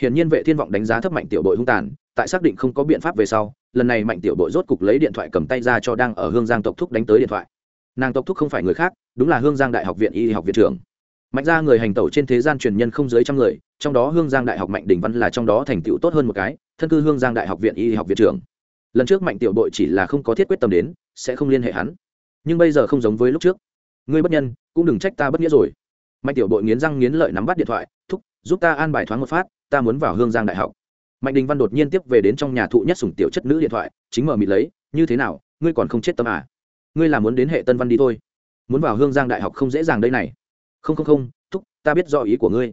A: Hiển nhiên vệ thiên vọng đánh giá thấp mạnh tiểu đội hung tàn, tại xác định không có biện pháp về sau, lần này mạnh tiểu đội rốt cục lấy điện thoại cầm tay ra cho đang ở hương giang tộc thúc đánh tới điện thoại. Nàng tộc thúc không phải người khác, đúng là hương giang đại học viện y học viện trưởng mạnh ra người hành tẩu trên thế gian truyền nhân không dưới trăm người, trong đó hương giang đại học mạnh đình văn là trong đó thành tựu tốt hơn một cái, thân cư hương giang đại học viện y học viện trưởng. Lần trước mạnh tiểu đội chỉ là không có thiết quyết tâm đến, sẽ không liên hệ hắn. Nhưng bây giờ không giống với lúc trước. Ngươi bất nhân, cũng đừng trách ta bất nghĩa rồi. Mạnh tiểu đội nghiến răng nghiến lợi nắm bắt điện thoại, thúc, giúp ta an bài thoáng một phát, ta muốn vào hương giang đại học. Mạnh đình văn đột nhiên tiếp về đến trong nhà thụ nhất sủng tiểu chất nữ điện thoại, chính mở mịt lấy, như thế nào, ngươi còn không chết tâm à? Ngươi là muốn đến hệ tân văn đi thôi. Muốn vào hương giang đại học không dễ dàng đây này không không không, thúc, ta biết do ý của ngươi.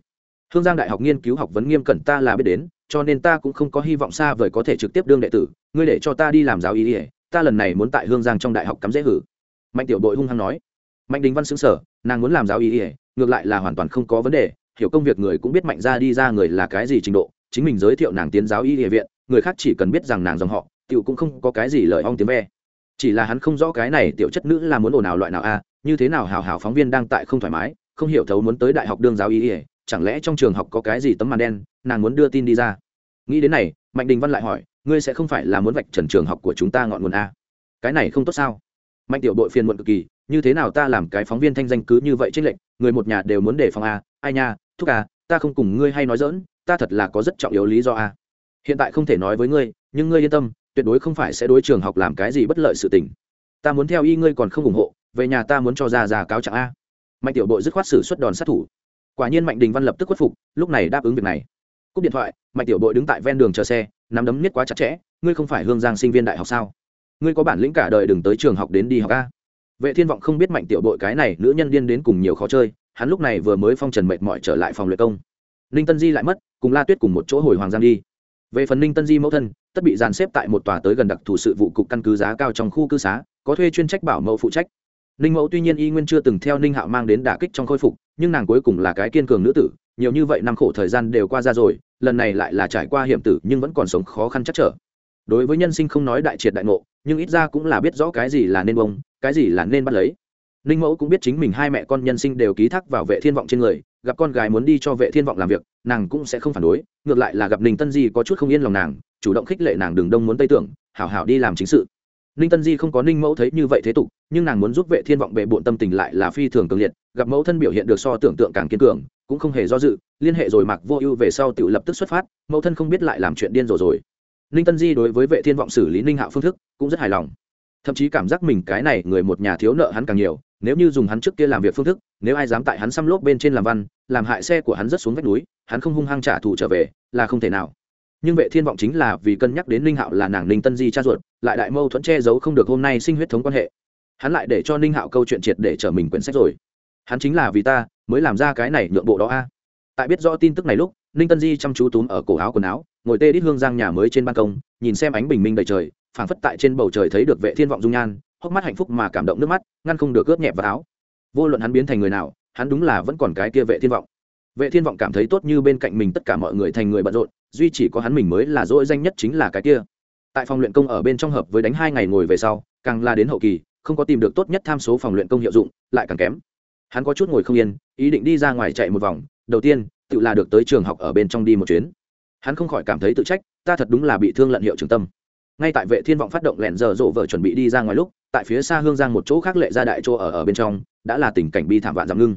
A: Hương giang đại học nghiên cứu học vấn nghiêm cẩn ta là biết đến, cho nên ta cũng không có hy vọng xa vời có thể trực tiếp đương đệ tử, ngươi để cho ta đi làm giáo ý ỉa ta lần này muốn tại hương giang trong đại học cắm dễ hử. Mạnh tiểu đội hung hăng nói. Mạnh đình văn xứng sở nàng muốn làm giáo ý ỉa ngược lại là hoàn toàn không có vấn đề, hiểu công việc người cũng biết mạnh ra đi ra người là cái gì trình độ, chính mình giới thiệu nàng tiến giáo y địa viện, người khác chỉ cần biết rằng nàng dòng họ, tiểu cũng không có cái gì lời ong tiếng ve. Chỉ là hắn không rõ cái này tiểu chất nữ là muốn ồn nào loại nào a, như thế nào hào hào phóng viên đang tại không thoải mái không hiểu thấu muốn tới đại học đương giáo y ỉa, chẳng lẽ trong trường học có cái gì tấm màn đen, nàng muốn đưa tin đi ra. Nghĩ đến này, mạnh đình văn lại hỏi, ngươi sẽ không phải là muốn vạch trần trường học của chúng ta ngọn nguồn a? Cái này không tốt sao? Mạnh tiểu đội phiền muộn cực kỳ, như thế nào ta làm cái phóng viên thanh danh cứ như vậy trích lệnh người một nhà đều muốn đề phòng a, ai nha, thúc à ta không cùng ngươi hay nói dỡn ta thật là có rất trọng yếu lý do a. Hiện tại không thể nói với ngươi, nhưng ngươi yên tâm, tuyệt đối không phải sẽ đối trường học làm cái gì bất lợi sự tình. Ta muốn theo y ngươi còn không ủng hộ, về nhà ta muốn cho ra ra cáo trạng a mạnh tiểu đội dứt khoát xử xuất đòn sát thủ. Quả nhiên mạnh đình văn lập tức khuất phục, lúc này đáp ứng việc này. Cúp điện thoại, mạnh tiểu đội đứng tại ven đường chờ xe, nắm đấm niết quá chặt chẽ, ngươi không phải hương giang sinh viên đại học sao? Ngươi có bản lĩnh cả đời đừng tới trường học đến đi học ca vệ thiên vọng không biết mạnh tiểu đội cái này nữ nhân điên đến cùng nhiều khó chơi, hắn lúc này vừa mới phong trần mệt mỏi trở lại phòng luyện công. Ninh tân di lại mất, cùng la tuyết cùng một chỗ hồi hoàng giang đi. Về phần ninh tân di mẫu thân, tất bị dàn xếp tại một tòa tới gần đặc thù sự vụ cục căn cứ giá cao trong khu cư xá, có thuê chuyên trách bảo mẫu phụ trách ninh mẫu tuy nhiên y nguyên chưa từng theo ninh hạo mang đến đả kích trong khôi phục, nhưng nàng cuối cùng là cái kiên cường nữ tử, nhiều như vậy năm khổ thời gian đều qua ra rồi, lần này lại là trải qua hiểm tử nhưng vẫn còn sống khó khăn chắc trở. Đối với nhân sinh không nói đại triệt đại ngộ, nhưng ít ra cũng là biết rõ cái gì là nên bông, cái gì là nên bắt lấy. Ninh mẫu cũng biết chính mình hai mẹ con nhân sinh đều ký thác vào vệ thiên vọng trên người, gặp con gái muốn đi cho vệ thiên vọng làm việc, nàng cũng sẽ không phản đối, ngược lại là gặp ninh tân di có chút không yên lòng nàng, chủ động khích lệ nàng đường đông muốn tây tưởng, hảo hảo đi làm chính sự ninh tân di không có ninh mẫu thấy như vậy thế tục, nhưng nàng muốn giúp vệ thiên vọng bệ bộn tâm tình lại là phi thường cường liệt, gặp mẫu thân biểu hiện được so tưởng tượng càng kiên cường, cũng không hề do dự, liên hệ rồi mặc vô ưu về sau tự lập tức xuất phát, mẫu thân không biết lại làm chuyện điên rồ rồi. Ninh tân di đối với vệ thiên vọng xử lý ninh hạo phương thức cũng rất hài lòng. Thậm chí cảm giác mình cái này người một nhà thiếu nợ hắn càng nhiều, nếu như dùng hắn trước kia làm việc phương thức, nếu ai dám tại hắn xăm lốp bên trên làm văn, làm hại xe của hắn rất xuống vách núi, hắn không hung hăng trả thù trở về, là không thể nào nhưng vệ thiên vọng chính là vì cân nhắc đến ninh hạo là nàng ninh tân di cha ruột, lại đại mâu thuẫn che giấu không được hôm nay sinh huyết thống quan hệ. Hắn lại để cho ninh hạo câu chuyện triệt để trở mình quyển sách rồi. Hắn chính là vì ta, mới làm ra cái này nhượng bộ đó a. Tại biết rõ tin tức này lúc, ninh tân di chăm chú túm ở cổ áo quần áo, ngồi tê đít hương giang nhà mới trên ban công, nhìn xem ánh bình minh đầy trời, phảng phất tại trên bầu trời thấy được vệ thiên vọng dung nhan, hốc mắt hạnh phúc mà cảm động nước mắt, ngăn không được ướt nhẹ vào áo. Vô luận hắn biến thành người nào, hắn đúng là vẫn còn cái kia vệ thiên vọng vệ thiên vọng cảm thấy tốt như bên cạnh mình tất cả mọi người thành người bận rộn, duy chỉ có hắn mình mới là dỗi danh nhất chính là cái kia. Tại phòng luyện công ở bên trong hợp với đánh hai ngày ngồi về sau, càng la đến hậu kỳ, không có tìm được tốt nhất tham số phòng luyện công hiệu dụng, lại càng kém. Hắn có chút ngồi không yên, ý định đi ra ngoài chạy một vòng, đầu tiên, tự là được tới trường học ở bên trong đi một chuyến. Hắn không khỏi cảm thấy tự trách, ta thật đúng là bị thương lận hiệu trường tâm. Ngay tại vệ thiên vọng phát động lẹn giờ rộ vợ chuẩn bị đi ra ngoài lúc, tại phía xa hương giang một chỗ khác lệ ra đại chỗ ở ở bên trong, đã là tình cảnh bi thảm vạn giảm ngưng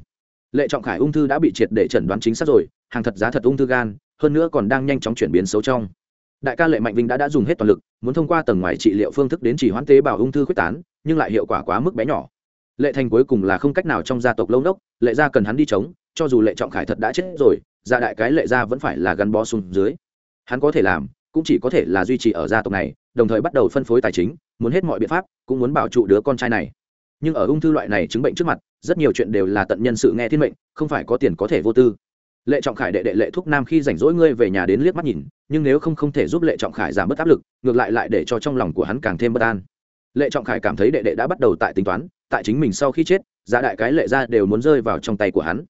A: lệ trọng khải ung thư đã bị triệt để chẩn đoán chính xác rồi, hàng thật giá thật ung thư gan, hơn nữa còn đang nhanh chóng chuyển biến xấu trong. Đại ca lệ mạnh vinh đã đã dùng hết toàn lực, muốn thông qua tầng ngoài trị liệu phương thức đến chỉ hoãn tế bào ung thư quyết tán, nhưng lại hiệu quả quá mức bé nhỏ. Lệ thành cuối cùng là không cách nào trong gia tộc lâu đốc lệ gia cần hắn đi chống, cho dù lệ trọng khải thật đã chết rồi, gia đại cái lệ gia vẫn phải là gắn bó xuống dưới. Hắn có thể làm, cũng chỉ có thể là duy trì ở gia tộc này, đồng thời bắt đầu phân phối tài chính, muốn hết mọi biện pháp, cũng muốn bảo trụ đứa con trai này nhưng ở ung thư loại này chứng bệnh trước mặt, rất nhiều chuyện đều là tận nhân sự nghe thiên mệnh, không phải có tiền có thể vô tư. Lệ trọng khải đệ đệ lệ thuốc nam khi rảnh rỗi ngươi về nhà đến liếc mắt nhìn, nhưng nếu không không thể giúp lệ trọng khải giảm bớt áp lực, ngược lại lại để cho trong lòng của hắn càng thêm bất an. Lệ trọng khải cảm thấy đệ đệ đã bắt đầu tại tính toán, tại chính mình sau khi chết, giá đại cái lệ ra đều muốn rơi vào trong tay của hắn.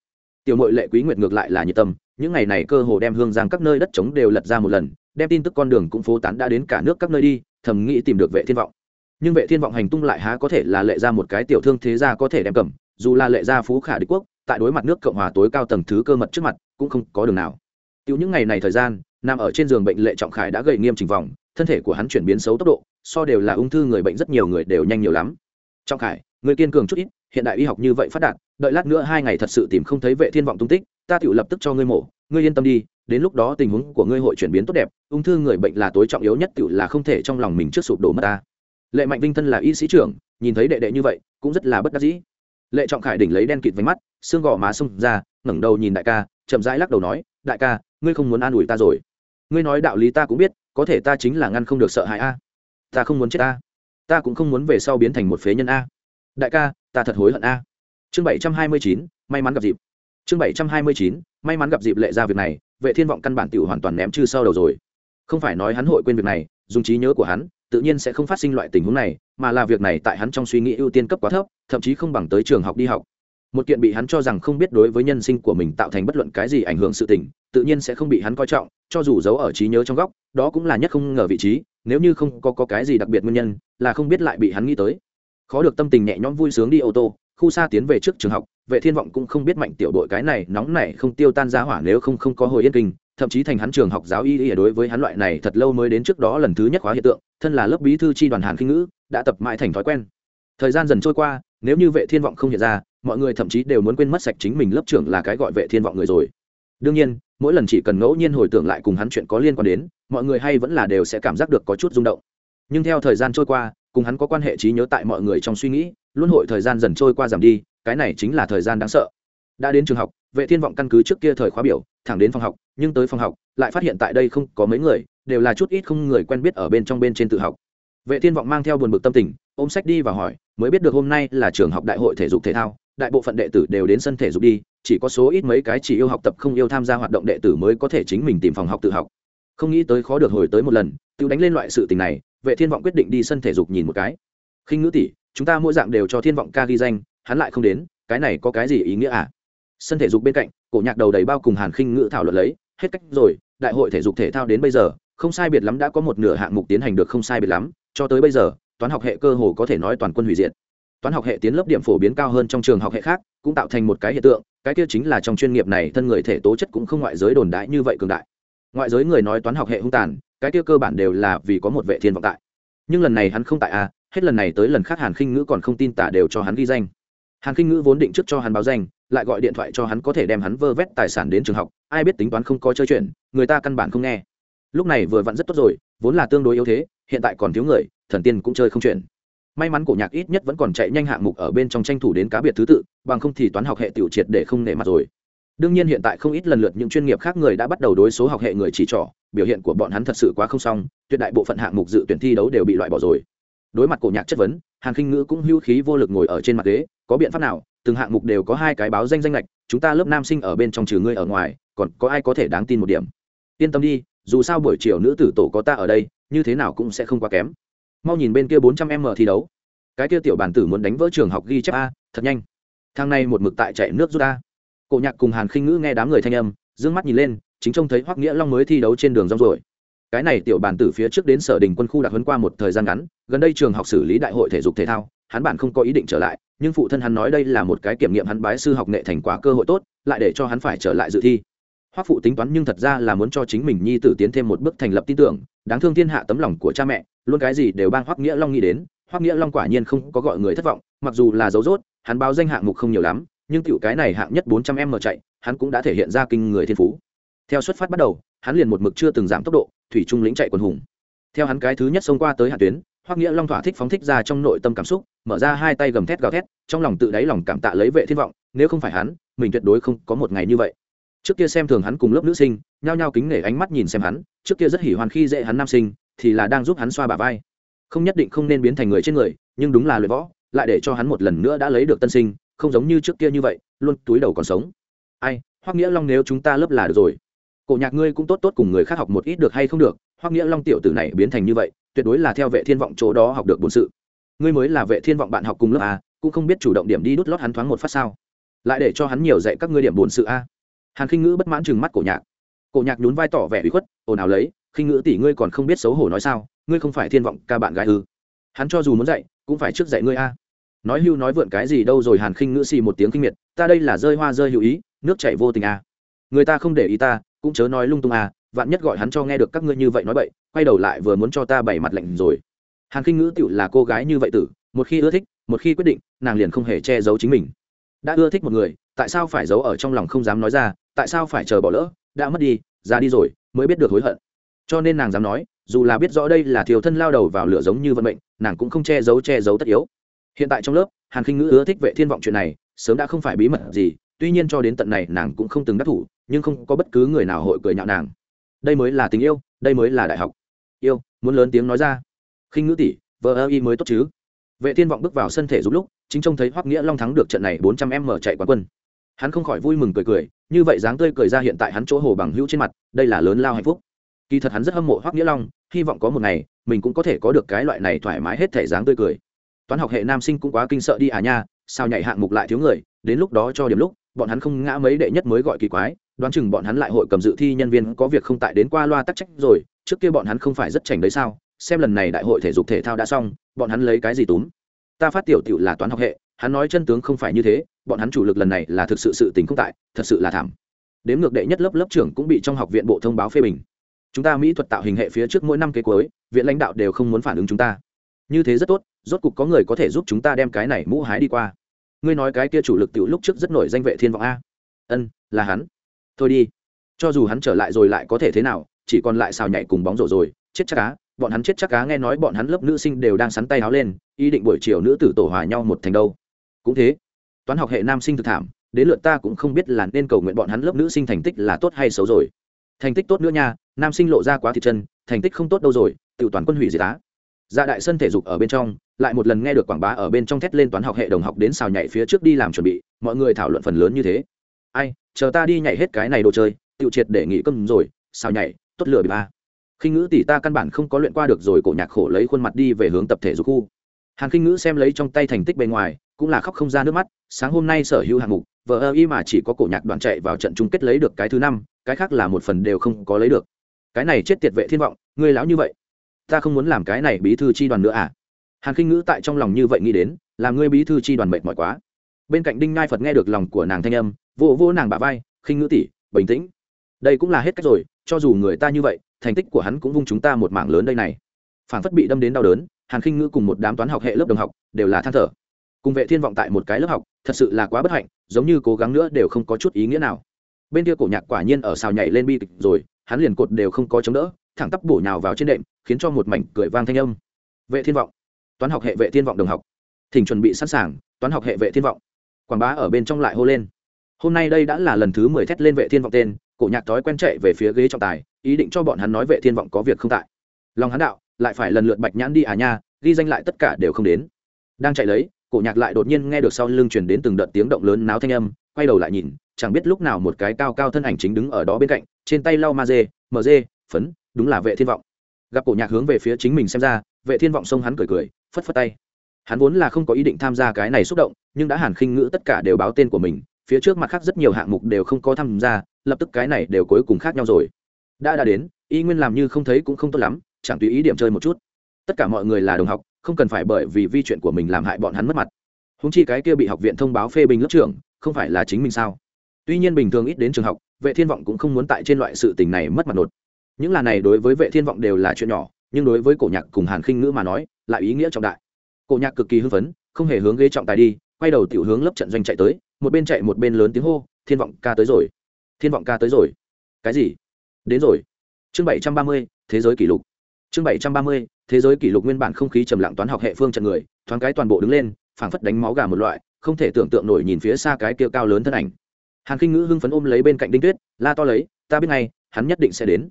A: Tiểu mội lệ quý nguyệt ngược lại là nhiệt tâm, những ngày này cơ hồ đem hương giang các nơi đất trống đều lật ra một lần, đem tin tức con đường cũng phố tán đã đến cả nước các nơi đi, thầm nghĩ tìm được vệ thiên vọng nhưng vệ thiên vọng hành tung lại há có thể là lệ ra một cái tiểu thương thế gia có thể đem cầm, dù là lệ gia phú khả đế quốc, tại đối mặt nước cộng hòa tối cao tầng thứ cơ mật trước mặt, cũng không có đường nào. Tiểu những ngày này thời gian, nằm ở trên giường bệnh lệ trọng khải đã gầy nghiêm trình vòng, thân thể của hắn chuyển biến xấu tốc độ, so đều là ung thư người bệnh rất nhiều người đều nhanh nhiều lắm. Trọng khải, người kiên cường chút ít, hiện đại y học như vậy phát đạt, đợi lát nữa hai ngày thật sự tìm không thấy vệ thiên vọng tung tích, ta tự lập tức cho ngươi mổ, ngươi yên tâm đi, đến lúc đó tình huống của ngươi hội chuyển biến tốt đẹp, ung thư người bệnh là tối trọng yếu nhất tự là không thể trong lòng mình trước sụp đổ mất ta lệ mạnh vinh thân là y sĩ trưởng, nhìn thấy đệ đệ như vậy, cũng rất là bất đắc dĩ. Lệ trọng khải đỉnh lấy đen kịt váy mắt, xương gò má xông ra, ngẩng đầu nhìn đại ca, chậm rãi lắc đầu nói, đại ca, ngươi không muốn an ủi ta rồi. Ngươi nói đạo lý ta cũng biết, có thể ta chính là ngăn không được sợ hãi a. Ta không muốn chết a. Ta cũng không muốn về sau biến thành một phế nhân a. Đại ca, ta thật hối hận a. Chương bảy trăm hai mươi chín, may mắn gặp dịp. Chương bảy trăm hai mươi chín, may mắn gặp dịp lệ ra việc này, vệ thiên vọng căn bản tiểu hoàn toàn ném chư sau đầu rồi. Không phải nói hắn hội quên việc này, dùng trí nhớ của hắn tự nhiên sẽ không phát sinh loại tình huống này mà là việc này tại hắn trong suy nghĩ ưu tiên cấp quá thấp thậm chí không bằng tới trường học đi học. Một kiện bị hắn cho rằng không biết đối với nhân sinh của mình tạo thành bất luận cái gì ảnh hưởng sự tình tự nhiên sẽ không bị hắn coi trọng cho dù giấu ở trí nhớ trong góc đó cũng là nhất không ngờ vị trí nếu như không có, có cái gì đặc biệt nguyên nhân là không biết lại bị hắn nghĩ tới. Khó được tâm tình nhẹ nhõm vui sướng đi ô tô khu xa tiến về trước trường học vệ thiên vọng cũng không biết mạnh tiểu đội cái này nóng này không tiêu tan ra hỏa nếu không không có hồi yên kinh thậm chí thành hắn trường học giáo y y đối với hắn loại này thật lâu mới đến trước đó lần thứ nhất khóa hiện tượng, thân là lớp bí thư tri đoàn hàn kinh ngữ, đã tập mãi thành thói quen. Thời gian dần trôi qua, nếu như vệ thiên vọng không hiện ra, mọi người thậm chí đều muốn quên mất sạch chính mình lớp trưởng là cái gọi vệ thiên vọng người rồi. Đương nhiên, mỗi lần chỉ cần ngẫu nhiên hồi tưởng lại cùng hắn chuyện có liên quan đến, mọi người hay vẫn là đều sẽ cảm giác được có chút rung động. Nhưng theo thời gian trôi qua, cùng hắn có quan hệ trí nhớ tại mọi người trong suy nghĩ luôn hội thời gian dần trôi qua giảm đi, cái này chính là thời gian đáng sợ. Đã đến trường học, vệ thiên vọng căn cứ trước kia thời khóa biểu thẳng đến phòng học, nhưng tới phòng học, lại phát hiện tại đây không có mấy người, đều là chút ít không người quen biết ở bên trong bên trên tự học. Vệ thiên vọng mang theo buồn bực tâm tình, ôm sách đi và hỏi, mới biết được hôm nay là trường học đại hội thể dục thể thao, đại bộ phận đệ tử đều đến sân thể dục đi, chỉ có số ít mấy cái chỉ yêu học tập không yêu tham gia hoạt động đệ tử mới có thể chính mình tìm phòng học tự học. Không nghĩ tới khó được hồi tới một lần tự đánh lên loại sự tình này, vệ thiên vọng quyết định đi sân thể dục nhìn một cái. Khinh ngữ tỷ, chúng ta mỗi dạng đều cho thiên vọng ca ghi danh, hắn lại không đến, cái này có cái gì ý nghĩa à? Sân thể dục bên cạnh, cổ nhạc đầu đầy bao cùng hàn khinh ngữ thảo luận lấy, hết cách rồi, đại hội thể dục thể thao đến bây giờ, không sai biệt lắm đã có một nửa hạng mục tiến hành được không sai biệt lắm, cho tới bây giờ, toán học hệ cơ hồ có thể nói toàn quân hủy diệt. Toán học hệ tiến lớp điểm phổ biến cao hơn trong trường học hệ khác, cũng tạo thành một cái hiện tượng, cái kia chính là trong chuyên nghiệp này thân người thể tố chất cũng không ngoại giới đồn đại như vậy cường đại. Ngoại giới người nói toán học hệ hung tàn, cái kia cơ bản đều là vì có một vệ thiên vọng tại. Nhưng lần này hắn không tại à hết lần này tới lần khác hàn khinh ngữ còn không tin tả đều cho hắn ghi danh. Hàn khinh ngữ vốn định trước cho hắn báo danh lại gọi điện thoại cho hắn có thể đem hắn vơ vét tài sản đến trường học, ai biết tính toán không có chơi chuyện, người ta căn bản không nghe. Lúc này vừa vặn rất tốt rồi, vốn là tương đối yếu thế, hiện tại còn thiếu người, thần tiên cũng chơi không chuyện. May mắn cổ nhạc ít nhất vẫn còn chạy nhanh hạng mục ở bên trong tranh thủ đến cá biệt thứ tự, bằng không thì toán học hệ tiểu triệt để không nể mặt rồi. Đương nhiên hiện tại không ít lần lượt những chuyên nghiệp khác người đã bắt đầu đối số học hệ người chỉ trỏ, biểu hiện của bọn hắn thật sự quá không xong, tuyệt đại bộ phận hạng mục dự tuyển thi đấu đều bị loại bỏ rồi. Đối mặt cổ nhạc chất vấn, hàn khinh ngữ cũng hưu khí vô lực ngồi ở trên mặt ghế, có biện pháp nào? Từng hạng mục đều có hai cái báo danh danh lệch chúng ta lớp nam sinh ở bên trong trừ ngươi ở ngoài, còn có ai có thể đáng tin một điểm? Yên tâm đi, dù sao buổi chiều nữ tử tổ có ta ở đây, như thế nào cũng sẽ không quá kém. Mau nhìn bên kia bốn trăm m thi đấu. Cái kia tiểu bản tử muốn đánh vỡ trường học ghi chép a, thật nhanh. Thang này một mực tại chạy nước rút a. Cổ nhạc cùng hàn khinh ngữ nghe đám người thanh âm d ư ơ n g mắt nhìn lên, chính trông thấy hoắc nghĩa long mới thi đấu trên đường rong rồi cái này tiểu bản tử phía trước đến sở đình quân khu đặc huấn qua một thời gian ngắn, gần đây trường học xử lý đại hội thể dục thể thao hắn bản không có ý định trở lại, nhưng phụ thân hắn nói đây là một cái kiểm nghiệm hắn bái sư học nghệ thành quả cơ hội tốt, lại để cho hắn phải trở lại dự thi. Hoắc phụ tính toán nhưng thật ra là muốn cho chính mình nhi tử tiến thêm một bước thành lập tin tưởng, đáng thương thiên hạ tấm lòng của cha mẹ, luôn cái gì đều bang hoắc nghĩa long nghĩ đến, hoắc nghĩa long quả nhiên không có gọi người thất vọng, mặc dù là dấu dốt, hắn báo danh hạng mục không nhiều lắm, nhưng tiểu cái này hạng nhất bốn trăm m chạy, hắn cũng đã thể hiện ra kinh người thiên phú. Theo xuất phát bắt đầu, hắn liền một mực chưa từng giảm tốc độ, thủy trung lĩnh chạy quần hùng. Theo hắn cái thứ nhất xông qua tới hạ tuyến, hoắc nghĩa long thỏa thích phóng thích ra trong nội tâm cảm xúc mở ra hai tay gầm thét gào thét, trong lòng tự đáy lòng cảm tạ lấy vệ thiên vọng, nếu không phải hắn, mình tuyệt đối không có một ngày như vậy. Trước kia xem thường hắn cùng lớp nữ sinh, nhao nhao kính nể ánh mắt nhìn xem hắn, trước kia rất hỉ hoan khi dễ hắn nam sinh, thì là đang giúp hắn xoa bả vai. Không nhất định không nên biến thành người trên người, nhưng đúng là luyện võ, lại để cho hắn một lần nữa đã lấy được tân sinh, không giống như trước kia như vậy, luôn túi đầu còn sống. Ai, hoắc nghĩa long nếu chúng ta lớp là được rồi. Cổ nhạc ngươi cũng tốt tốt cùng người khác học một ít được hay không được, hoắc nghĩa long tiểu tử này biến thành như vậy, tuyệt đối là theo vệ thiên vọng chỗ đó học được bổn sự ngươi mới là vệ thiên vọng bạn học cùng lớp a, cũng không biết chủ động điểm đi đút lót hắn thoáng một phát sao. Lại để cho hắn nhiều dạy các ngươi điểm buồn sự a. Hàn khinh ngữ bất mãn chừng mắt cổ nhạc. Cổ nhạc nhún vai tỏ vẻ ủy khuất, ồn ào lấy, khinh ngữ tỷ ngươi còn không biết xấu hổ nói sao, ngươi không phải thiên vọng ca bạn gái ư? Hắn cho dù muốn dạy, cũng phải trước dạy ngươi a. Nói hưu nói vượn cái gì đâu rồi hàn khinh ngữ xì một tiếng kinh miệt, ta đây là rơi hoa rơi hữu ý, nước chảy vô tình a. Người ta không để ý ta, cũng chớ nói lung tung a, vạn nhất gọi hắn cho nghe được các ngươi như vậy nói bậy, quay đầu lại vừa muốn cho ta bày mặt lạnh rồi hàn khinh ngữ tựu là cô gái như vậy tử, một khi ưa thích, một khi quyết định, nàng liền không hề che giấu chính mình. Đã ưa thích một người, tại sao phải giấu ở trong lòng không dám nói ra, tại sao phải chờ bỏ lỡ, đã mất đi ra đi rồi, mới biết được hối hận. Cho nên nàng dám nói, dù là biết rõ đây là thiếu thân lao đầu vào lửa giống như vận mệnh, nàng cũng không che giấu che giấu tất yếu. Hiện tại trong lớp, hàn khinh ngữ ưa thích vệ thiên vọng chuyện này, sớm đã không phải bí mật gì, tuy nhiên cho đến tận này nàng cũng không từng đắc thủ, nhưng không có bất cứ người nào hội cười nhạo nàng. Đây mới là tình yêu, đây mới là đại học. Yêu, muốn lớn tiếng nói ra khinh ngữ tỷ vờ ơ y mới tốt chứ. Vệ thiên vọng bước vào sân thể giúp lúc, chính trông thấy hoắc nghĩa long thắng được trận này 400 m chạy quán quân. Hắn không khỏi vui mừng cười cười, như vậy dáng tươi cười ra hiện tại hắn chỗ hồ bằng hữu trên mặt, đây là lớn lao hạnh phúc. Kỳ thật hắn rất hâm mộ hoắc nghĩa long, hy vọng có một ngày, mình cũng có thể có được cái loại này thoải mái hết thể dáng tươi cười. Toán học hệ nam sinh cũng quá kinh sợ đi à nha, sao nhảy hạng mục lại thiếu người, đến lúc đó cho điểm lúc, bọn hắn không ngã mấy đệ nhất mới gọi kỳ quái, đoán chừng bọn hắn lại hội cầm dự thi nhân viên có việc không tại đến qua loa tắc trách rồi, trước kia bọn hắn không phải rất chảnh đấy sao? Xem lần này đại hội thể dục thể thao đã xong, bọn hắn lấy cái gì túm? Ta phát tiểu tiểu là toán học hệ, hắn nói chân tướng không phải như thế, bọn hắn chủ lực lần này là thực sự sự tình không tại, thật sự là thảm. Đếm ngược đệ nhất lớp lớp trưởng cũng bị trong học viện bộ thông báo phê bình. Chúng ta mỹ thuật tạo hình hệ phía trước mỗi năm kế cuối, viện lãnh đạo đều không muốn phản ứng chúng ta. Như thế rất tốt, rốt cục có người có thể giúp chúng ta đem cái này mũ hái đi qua. Ngươi nói cái kia chủ lực tiểu lúc trước rất nổi danh vệ thiên vọng a. Ân, là hắn. Thôi đi. Cho dù hắn trở lại rồi lại có thể thế nào, chỉ còn lại xào nhảy cùng bóng rổ rồi, chết chắc cá bọn hắn chết chắc cá nghe nói bọn hắn lớp nữ sinh đều đang sắn tay áo lên, ý định buổi chiều nữ tử tổ hòa nhau một thành đâu. Cũng thế, toán học hệ nam sinh thực thảm, đến lượt ta cũng không biết là nên cầu nguyện bọn hắn lớp nữ sinh thành tích là tốt hay xấu rồi. Thành tích tốt nữa nha, nam sinh lộ ra quá thịt chân, thành tích không tốt đâu rồi, tự toàn quân hủy diệt tá Ra dạ đại sân thể dục ở bên trong, lại một lần nghe được quảng bá ở bên trong thét lên toán học hệ đồng học đến xào nhảy phía trước đi làm chuẩn bị, mọi người thảo luận phần lớn như thế. Ai, chờ ta đi nhảy hết cái này đồ chơi, tự triệt để nghỉ cơm rồi, xào nhảy, tốt lửa bị ba à khinh ngữ tỷ ta căn bản không có luyện qua được rồi, cổ nhạc khổ lấy khuôn mặt đi về hướng tập thể dục khu. Hàn khinh ngữ xem lấy trong tay thành tích bên ngoài, cũng là khóc không ra nước mắt, sáng hôm nay sở hữu hạng mục vợ ơ y mà chỉ có cổ nhạc đoàn chạy vào trận chung kết lấy được cái thứ năm, cái khác là một phần đều không có lấy được. Cái này chết tiệt vệ thiên vọng, ngươi lão như vậy. Ta không muốn làm cái này bí thư chi đoàn nữa à? Hàn khinh ngữ tại trong lòng như vậy nghĩ đến, làm ngươi bí thư chi đoàn mệt mỏi quá. Bên cạnh đinh ngai phật nghe được lòng của nàng thanh âm vô vô nàng bả vai, khinh ngữ tỷ, bình tĩnh. Đây cũng là hết cách rồi, cho dù người ta như vậy thành tích của hắn cũng vung chúng ta một mảng lớn đây này. Phản phất bị đâm đến đau đớn, hàn khinh ngữ cùng một đám toán học hệ lớp đồng học đều là than thở. Cùng vệ thiên vọng tại một cái lớp học, thật sự là quá bất hạnh, giống như cố gắng nữa đều không có chút ý nghĩa nào. Bên kia cổ nhạc quả nhiên ở xào nhảy lên bi kịch rồi, hắn liền cột đều không có chống đỡ, thẳng tắp bổ nhào vào trên đệm, khiến cho một mảnh cười vang thanh âm. Vệ thiên vọng. Toán học hệ vệ thiên vọng đồng học. Thỉnh chuẩn bị sẵn sàng, toán học hệ vệ thiên vọng. Quảng bá ở bên trong lại hô lên. Hôm nay đây đã là lần thứ mười thét lên vệ thiên vọng tên cổ nhạc thói quen chạy về phía ghế trọng tài, ý định cho bọn hắn nói vệ thiên vọng có việc không tại. Lòng hắn đạo, lại phải lần lượt bạch nhãn đi à nha, ghi danh lại tất cả đều không đến. Đang chạy lấy, cổ nhạc lại đột nhiên nghe được sau lưng truyền đến từng đợt tiếng động lớn náo thanh âm, quay đầu lại nhìn, chẳng biết lúc nào một cái cao cao thân ảnh chính đứng ở đó bên cạnh, trên tay lau ma dê mờ dê, phấn, đúng là vệ thiên vọng. Gặp cổ nhạc hướng về phía chính mình xem ra, vệ thiên vọng xông hắn cười cười, phất phất tay. Hắn vốn là không có ý định tham gia cái này xúc động, nhưng đã hàn khinh ngữ tất cả đều báo tên của mình, phía trước mặt khác rất nhiều hạng mục đều không có tham gia lập tức cái này đều cuối cùng khác nhau rồi. Đã đã đến, y nguyên làm như không thấy cũng không tốt lắm, chẳng tùy ý điểm chơi một chút. Tất cả mọi người là đồng học, không cần phải bởi vì vi chuyện của mình làm hại bọn hắn mất mặt. Húng chi cái kia bị học viện thông báo phê bình lớp trưởng, không phải là chính mình sao? Tuy nhiên bình thường ít đến trường học, vệ thiên vọng cũng không muốn tại trên loại sự tình này mất mặt nột. Những là này đối với vệ thiên vọng đều là chuyện nhỏ, nhưng đối với cổ nhạc cùng hàn khinh ngữ mà nói, lại ý nghĩa trọng đại. Cổ nhạc cực kỳ hưng phấn, không hề hướng ghế trọng tài đi, quay đầu tiểu hướng lớp trận doanh chạy tới, một bên chạy một bên lớn tiếng hô, thiên vọng ca tới rồi thiên vọng ca tới rồi. Cái gì? Đến rồi. Chương bảy trăm ba mươi, thế giới kỷ lục. Chương bảy trăm ba mươi, thế giới kỷ lục nguyên bản không khí trầm lặng toán học hệ phương trận người, thoáng cái toàn bộ đứng lên, phảng phất đánh máu gà một loại, không thể tưởng tượng nổi nhìn phía xa cái kia cao lớn thân ảnh. Hàn khinh ngữ hưng phấn ôm lấy bên cạnh đinh tuyết, la to lấy, ta biết ngay, hắn nhất định sẽ đến.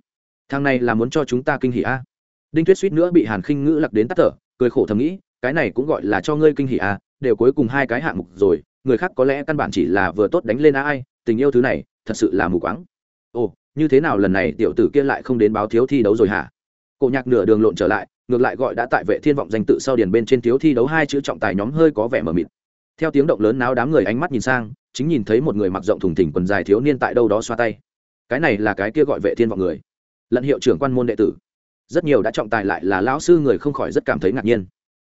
A: Thằng này là muốn cho chúng ta kinh hỉ a. Đinh tuyết suýt nữa bị hàn khinh ngữ lặc đến tắt thở, cười khổ thầm nghĩ, cái này cũng gọi là cho ngươi kinh hỉ a, đều cuối cùng hai cái hạng mục rồi, người khác có lẽ căn bản chỉ là vừa tốt đánh lên a ai, tình yêu thứ này thật sự là mù quáng. Ồ, như thế nào lần này tiểu tử kia lại không đến báo thiếu thi đấu rồi hả? Cổ nhạc nửa đường lộn trở lại, ngược lại gọi đã tại vệ thiên vọng danh tự sau điền bên trên thiếu thi đấu hai chữ trọng tài nhóm hơi có vẻ mờ mịt. Theo tiếng động lớn náo đám người ánh mắt nhìn sang, chính nhìn thấy một người mặc rộng thùng thỉnh quần dài thiếu niên tại đâu đó xoa tay. Cái này là cái kia gọi vệ thiên vọng người. Lận hiệu trưởng quan môn đệ tử. Rất nhiều đã trọng tài lại là lão sư người không khỏi rất cảm thấy ngạc nhiên.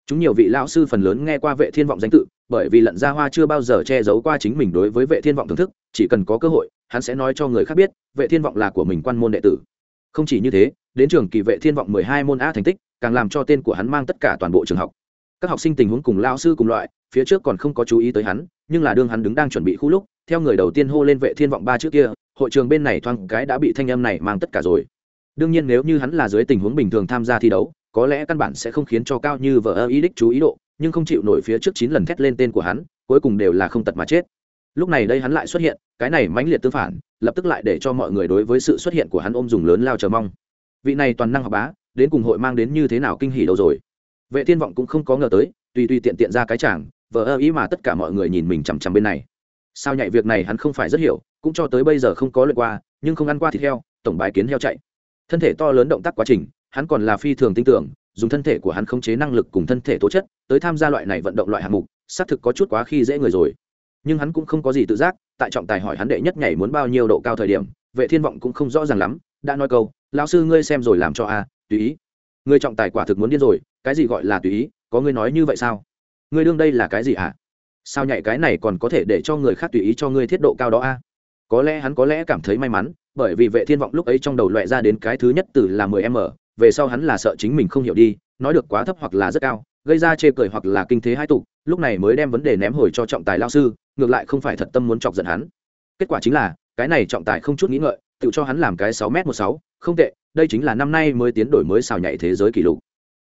A: Chúng nhiều vị lão sư phần lớn nghe qua vệ thiên vọng danh tự, bởi vì lận gia hoa chưa bao giờ che giấu qua chính mình đối với vệ thiên vọng thưởng thức, chỉ cần có cơ hội hắn sẽ nói cho người khác biết, vệ thiên vọng là của mình quan môn đệ tử. Không chỉ như thế, đến trường kỳ vệ thiên vọng 12 môn a thành tích, càng làm cho tên của hắn mang tất cả toàn bộ trường học. Các học sinh tình huống cùng lao sư cùng loại, phía trước còn không có chú ý tới hắn, nhưng là đương hắn đứng đang chuẩn bị khu lúc, theo người đầu tiên hô lên vệ thiên vọng ba trước kia, hội trường bên này thoáng cái đã bị thanh âm này mang tất cả rồi. Đương nhiên nếu như hắn là dưới tình huống bình thường tham gia thi đấu, có lẽ căn bản sẽ không khiến cho cao như vợ ơ ý đích chú ý độ, nhưng không chịu nổi phía trước chín lần thét lên tên của hắn, cuối cùng đều là không tật mà chết lúc này đây hắn lại xuất hiện, cái này mãnh liệt tương phản, lập tức lại để cho mọi người đối với sự xuất hiện của hắn ôm dùng lớn lao chờ mong. Vị này toàn năng học bá, đến cùng hội mang đến như thế nào kinh hỉ đâu rồi? Vệ thiên vọng cũng không có ngờ tới, tùy tùy tiện tiện ra cái chàng, vờ ơ ý mà tất cả mọi người nhìn mình chằm chằm bên này. Sao nhạy việc này hắn không phải rất hiểu, cũng cho tới bây giờ không có lượt qua, nhưng không ăn qua thịt heo, tổng bài kiến heo chạy. Thân thể to lớn động tác quá trình, hắn còn là phi thường tin tưởng, dùng thân thể của hắn khống chế năng lực cùng thân thể tố chất, tới tham gia loại này vận động loại hạng mục, xác thực có chút quá khi dễ người rồi nhưng hắn cũng không có gì tự giác, tại trọng tài hỏi hắn đệ nhất nhảy muốn bao nhiêu độ cao thời điểm, vệ thiên vọng cũng không rõ ràng lắm, đã nói câu, lão sư ngươi xem rồi làm cho a, tùy ý. Ngươi trọng tài quả thực muốn điên rồi, cái gì gọi là tùy ý, có ngươi nói như vậy sao? Ngươi đương đây là cái gì hả sao nhảy cái này còn có thể để cho người khác tùy ý cho ngươi thiết độ cao đó a? Có lẽ hắn có lẽ cảm thấy may mắn, bởi vì vệ thiên vọng lúc ấy trong đầu loại ra đến cái thứ nhất từ là 10 m, về sau hắn là sợ chính mình không hiểu đi, nói được quá thấp hoặc là rất cao gây ra chê cười hoặc là kinh thế hai tục, lúc này mới đem vấn đề ném hồi cho trọng tài lao sư, ngược lại không phải thật tâm muốn chọc giận hắn. Kết quả chính là, cái này trọng tài không chút nghĩ ngợi, tự cho hắn làm cái sáu m một sáu, không tệ, đây chính là năm nay mới tiến đổi mới xào nhảy thế giới kỷ lục.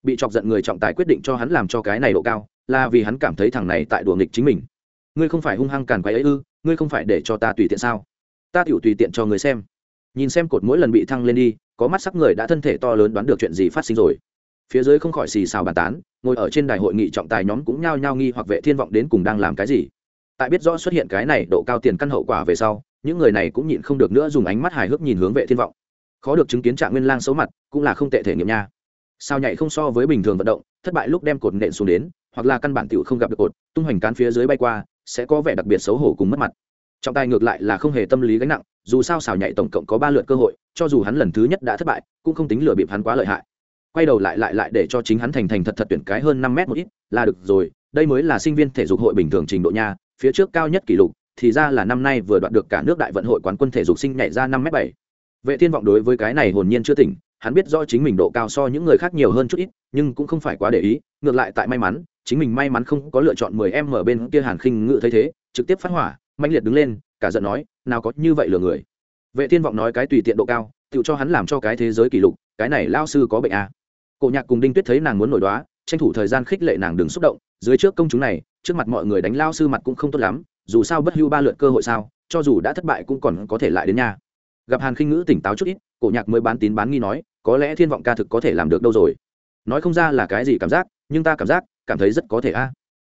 A: Bị chọc giận người trọng tài quyết định cho hắn làm cho cái này độ cao, là vì hắn cảm thấy thằng này tại đùa nghịch chính mình. Ngươi không phải hung hăng càn quấy ấy ư, ngươi không phải để cho ta tùy tiện sao? Ta tựu tùy tiện cho người xem. Nhìn xem cột mỗi lần bị thăng lên đi, có mắt sắc người đã thân thể to lớn đoán được chuyện gì phát sinh rồi phía dưới không khỏi xì xào bàn tán, ngồi ở trên đài hội nghị trọng tài nhóm cũng nhao nhao nghi hoặc vệ thiên vọng đến cùng đang làm cái gì. Tại biết rõ xuất hiện cái này độ cao tiền căn hậu quả về sau, những người này cũng nhịn không được nữa dùng ánh mắt hài hước nhìn hướng vệ thiên vọng. Khó được chứng kiến trạng nguyên lang xấu mặt, cũng là không tệ thể nghiệm nha. Sao nhảy không so với bình thường vận động, thất bại lúc đem cột nện xuống đến, hoặc là căn bản tiểu không gặp được cột, tung hoành cán phía dưới bay qua, sẽ có vẻ đặc biệt xấu hổ cùng mất mặt. Trọng tài ngược lại là không hề tâm lý gánh nặng, dù sao xào nhảy tổng cộng có ba lượt cơ hội, cho dù hắn lần thứ nhất đã thất bại, cũng không tính lừa bịp hắn quá lợi hại quay đầu lại lại lại để cho chính hắn thành thành thật thật tuyển cái hơn năm mét một ít, là được rồi, đây mới là sinh viên thể dục hội bình thường trình độ nha, phía trước cao nhất kỷ lục, thì ra là năm nay vừa đoạt được cả nước đại vận hội quán quân thể dục sinh nhảy ra năm m bảy vệ thiên vọng đối với cái này hồn nhiên chưa tỉnh, hắn biết rõ chính mình độ cao so những người khác nhiều hơn chút ít, nhưng cũng không phải quá để ý, ngược lại tại may mắn, chính mình may mắn không có lựa chọn 10 em ở bên kia hàn khinh ngự thấy thế, trực tiếp phát hỏa mạnh liệt đứng lên, cả giận nói, nào có như vậy lừa người vệ thiên vọng nói cái tùy tiện độ cao tự cho hắn làm cho cái thế giới kỷ lục, cái này lao sư có bệnh à cổ nhạc cùng đinh tuyết thấy nàng muốn nổi đoá, tranh thủ thời gian khích lệ nàng đừng xúc động, dưới trước công chúng này, trước mặt mọi người đánh lao sư mặt cũng không tốt lắm, dù sao bất hưu ba lượt cơ hội sao, cho dù đã thất bại cũng còn có thể lại đến nhà gặp hàn khinh ngữ tỉnh táo chút ít, cổ nhạc mới bán tín bán nghi nói, có lẽ thiên vọng ca thực có thể làm được đâu rồi. Nói không ra là cái gì cảm giác, nhưng ta cảm giác, cảm thấy rất có thể a.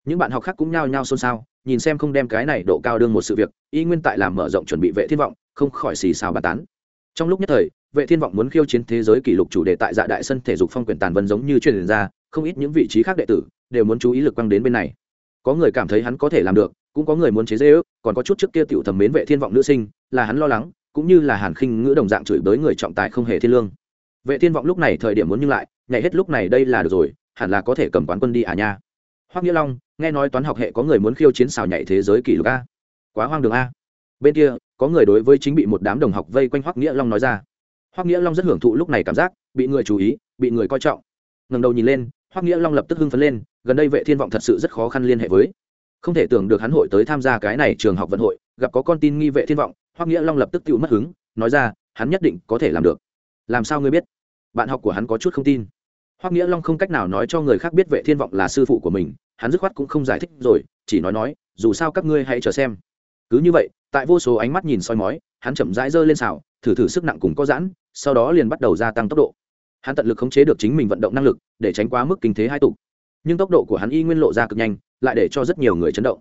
A: Những bạn học khác cũng nhao nhao xôn xao, nhìn xem không đem cái này độ cao đương một sự việc, y nguyên tại làm mở rộng chuẩn bị vệ thiên vọng, không khỏi xì xào bàn tán. Trong lúc nhất thời vệ thiên vọng muốn khiêu chiến thế giới kỷ lục chủ đề tại dạ đại sân thể dục phong quyền tàn vân giống như truyền ra, không ít những vị trí khác đệ tử đều muốn chú ý lực quăng đến bên này. Có người cảm thấy hắn có thể làm được, cũng có người muốn chế dễ ước, còn có chút trước kia tiểu thầm mến vệ thiên vọng nữ sinh, là hắn lo lắng, cũng như là hàn khinh ngữ đồng dạng chửi bới người trọng tài không hề thiên lương. Vệ thiên vọng lúc này thời điểm muốn nhưng lại, nhảy hết lúc này đây là được rồi, hẳn là có thể cầm quán quân đi à nha. Hoắc nghĩa long, nghe nói toán học hệ có người muốn khiêu chiến xào nhảy thế giới kỷ lục a. Quá hoang đường a. Bên kia, có người đối với chính bị một đám đồng học vây quanh hoắc nghĩa long nói ra hoắc nghĩa long rất hưởng thụ lúc này cảm giác, bị người chú ý, bị người coi trọng. Ngẩng đầu nhìn lên, hoắc nghĩa long lập tức hưng phấn lên, gần đây vệ thiên vọng thật sự rất khó khăn liên hệ với. Không thể tưởng được hắn hội tới tham gia cái này trường học vận hội, gặp có con tin nghi vệ thiên vọng, hoắc nghĩa long lập tức tự mất hứng, nói ra, hắn nhất định có thể làm được. Làm sao ngươi biết? Bạn học của hắn có chút không tin. Hoắc nghĩa long không cách nào nói cho người khác biết vệ thiên vọng là sư phụ của mình, hắn dứt khoát cũng không giải thích rồi, chỉ nói nói, dù sao các ngươi hãy chờ xem. Cứ như vậy, tại vô số ánh mắt nhìn soi mói, hắn chậm rãi giơ lên xào, thử thử sức nặng cùng có giãn sau đó liền bắt đầu gia tăng tốc độ. Hắn tận lực khống chế được chính mình vận động năng lực, để tránh quá mức kinh thế hai tục. Nhưng tốc độ của hắn y nguyên lộ ra cực nhanh, lại để cho rất nhiều người chấn động.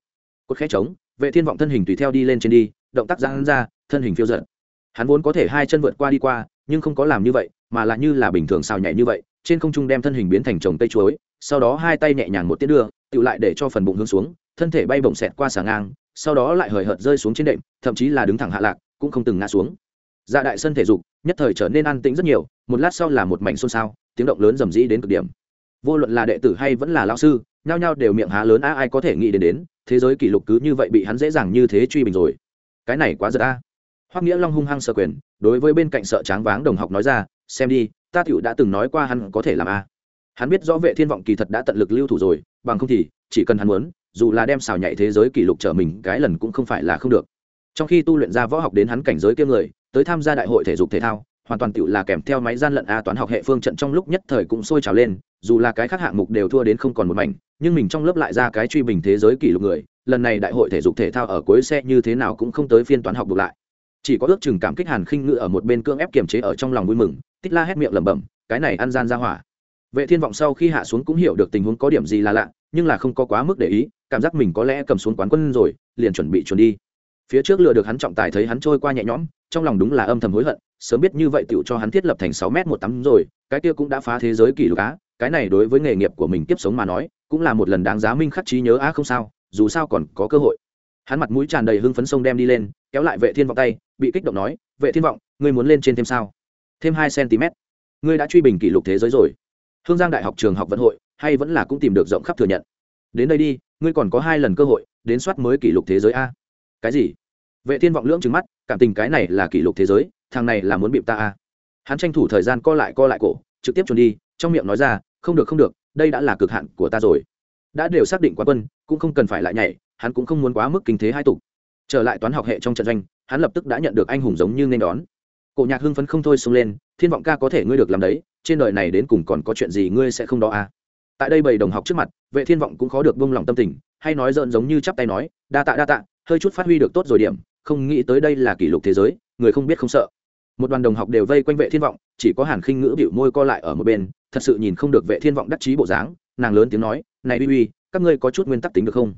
A: Cốt khẽ trống, vệ thiên vọng thân hình tùy theo đi lên trên đi, động tác giãn ra, thân hình phiêu giận hắn vốn có thể hai chân vượt qua đi qua, nhưng không có làm như vậy, mà là như là bình thường xào nhảy như vậy, trên không trung đem thân hình biến thành trồng cây chuối, sau đó hai tay nhẹ nhàng một tiết đưa tự lại để cho phần bụng hướng xuống, thân thể bay bổng xẹt qua xà ngang, sau đó lại hời hợt rơi xuống trên đệm, thậm chí là đứng thẳng hạ lạc, cũng không từng ngã xuống dạ đại sân thể dục, nhất thời trở nên an tĩnh rất nhiều, một lát sau là một mảnh xôn xao, tiếng động lớn rầm rĩ đến cực điểm. Vô luận là đệ tử hay vẫn là lao sư, nhao nhao đều miệng há lớn, a, ai có thể nghĩ đến đến, thế giới kỷ lục cứ như vậy bị hắn dễ dàng như thế truy bình rồi. Cái này quá giật a. À. hoắc nghĩa long hung hăng sơ quyền, đối với bên cạnh sợ tráng váng đồng học nói ra, xem đi, ta tiểu đã từng nói qua hắn có thể làm a. Hắn biết rõ vệ thiên vọng kỳ thật đã tận lực lưu thủ rồi, bằng không thì chỉ cần hắn muốn, dù là đem xào nhảy thế giới kỷ lục trở mình cái lần cũng không phải là không được. Trong khi tu luyện ra võ học đến hắn cảnh giới kia người tới tham gia đại hội thể dục thể thao, hoàn toàn tựu là kèm theo máy gian lận a toán học hệ phương trận trong lúc nhất thời cũng sôi trào lên, dù là cái khác hạng mục đều thua đến không còn một mảnh, nhưng mình trong lớp lại ra cái truy bình thế giới kỷ lục người, lần này đại hội thể dục thể thao ở cuối xe như thế nào cũng không tới phiên toán học buộc lại. Chỉ có ước chừng cảm kích hàn khinh ngự ở một bên cưỡng ép kiềm chế ở trong lòng vui mừng tích la hét miệng lẩm bẩm, cái này ăn gian ra hỏa. Vệ thiên vọng sau khi hạ xuống cũng hiểu được tình huống có điểm gì là lạ, nhưng là không có quá mức để ý, cảm giác mình có lẽ cầm xuống quán quân rồi, liền chuẩn bị chuẩn đi phía trước lừa được hắn trọng tài thấy hắn trôi qua nhẹ nhõm, trong lòng đúng là âm thầm hối hận, sớm biết như vậy tựu cho hắn thiết lập thành sáu m một tắm rồi, cái kia cũng đã phá thế giới kỷ lục á, cái này đối với nghề nghiệp của mình tiếp sống mà nói, cũng là một lần đáng giá minh khắc trí nhớ á, không sao, dù sao còn có cơ hội. Hắn mặt mũi tràn đầy hưng phấn sông đem đi lên, kéo lại vệ thiên vọng tay, bị kích động nói, vệ thiên vọng, ngươi muốn lên trên thêm sao? Thêm hai cm ngươi đã truy bình kỷ lục thế giới rồi. Hương giang đại học trường học vận hội, hay vẫn là cũng tìm được rộng khắp thừa nhận. Đến đây đi, ngươi còn có hai lần cơ hội, đến soát mới kỷ lục thế giới a. Cái gì? Vệ thiên vọng lưỡng trừng mắt, cảm tình cái này là kỷ lục thế giới, thằng này là muốn bịp ta à. hắn tranh thủ thời gian co lại co lại cổ, trực tiếp trốn đi, trong miệng nói ra, không được không được, đây đã là cực hạn của ta rồi. Đã đều xác định quá quân, cũng không cần phải lại nhảy, hắn cũng không muốn quá mức kinh thế hai tục. Trở lại toán học hệ trong trận doanh, hắn lập tức đã nhận được anh hùng giống như nên đón. Cổ nhạc hưng phấn không thôi xông lên, thiên vọng ca có thể ngươi được làm đấy, trên đời này đến cùng còn có chuyện gì ngươi sẽ không đó à? Tại đây bảy đồng học trước mặt, vệ thiên vọng cũng khó được buông lòng tâm tình, hay nói dợn giống như chắp tay nói, đa tạ đa tạ, hơi chút phát huy được tốt rồi điểm không nghĩ tới đây là kỷ lục thế giới, người không biết không sợ. Một đoàn đồng học đều vây quanh vệ thiên vọng, chỉ có hàn khinh ngữ bịu môi co lại ở một bên, thật sự nhìn không được vệ thiên vọng đắc chí bộ dáng, nàng lớn tiếng nói, này uy uy, các ngươi có chút nguyên tắc tính được không?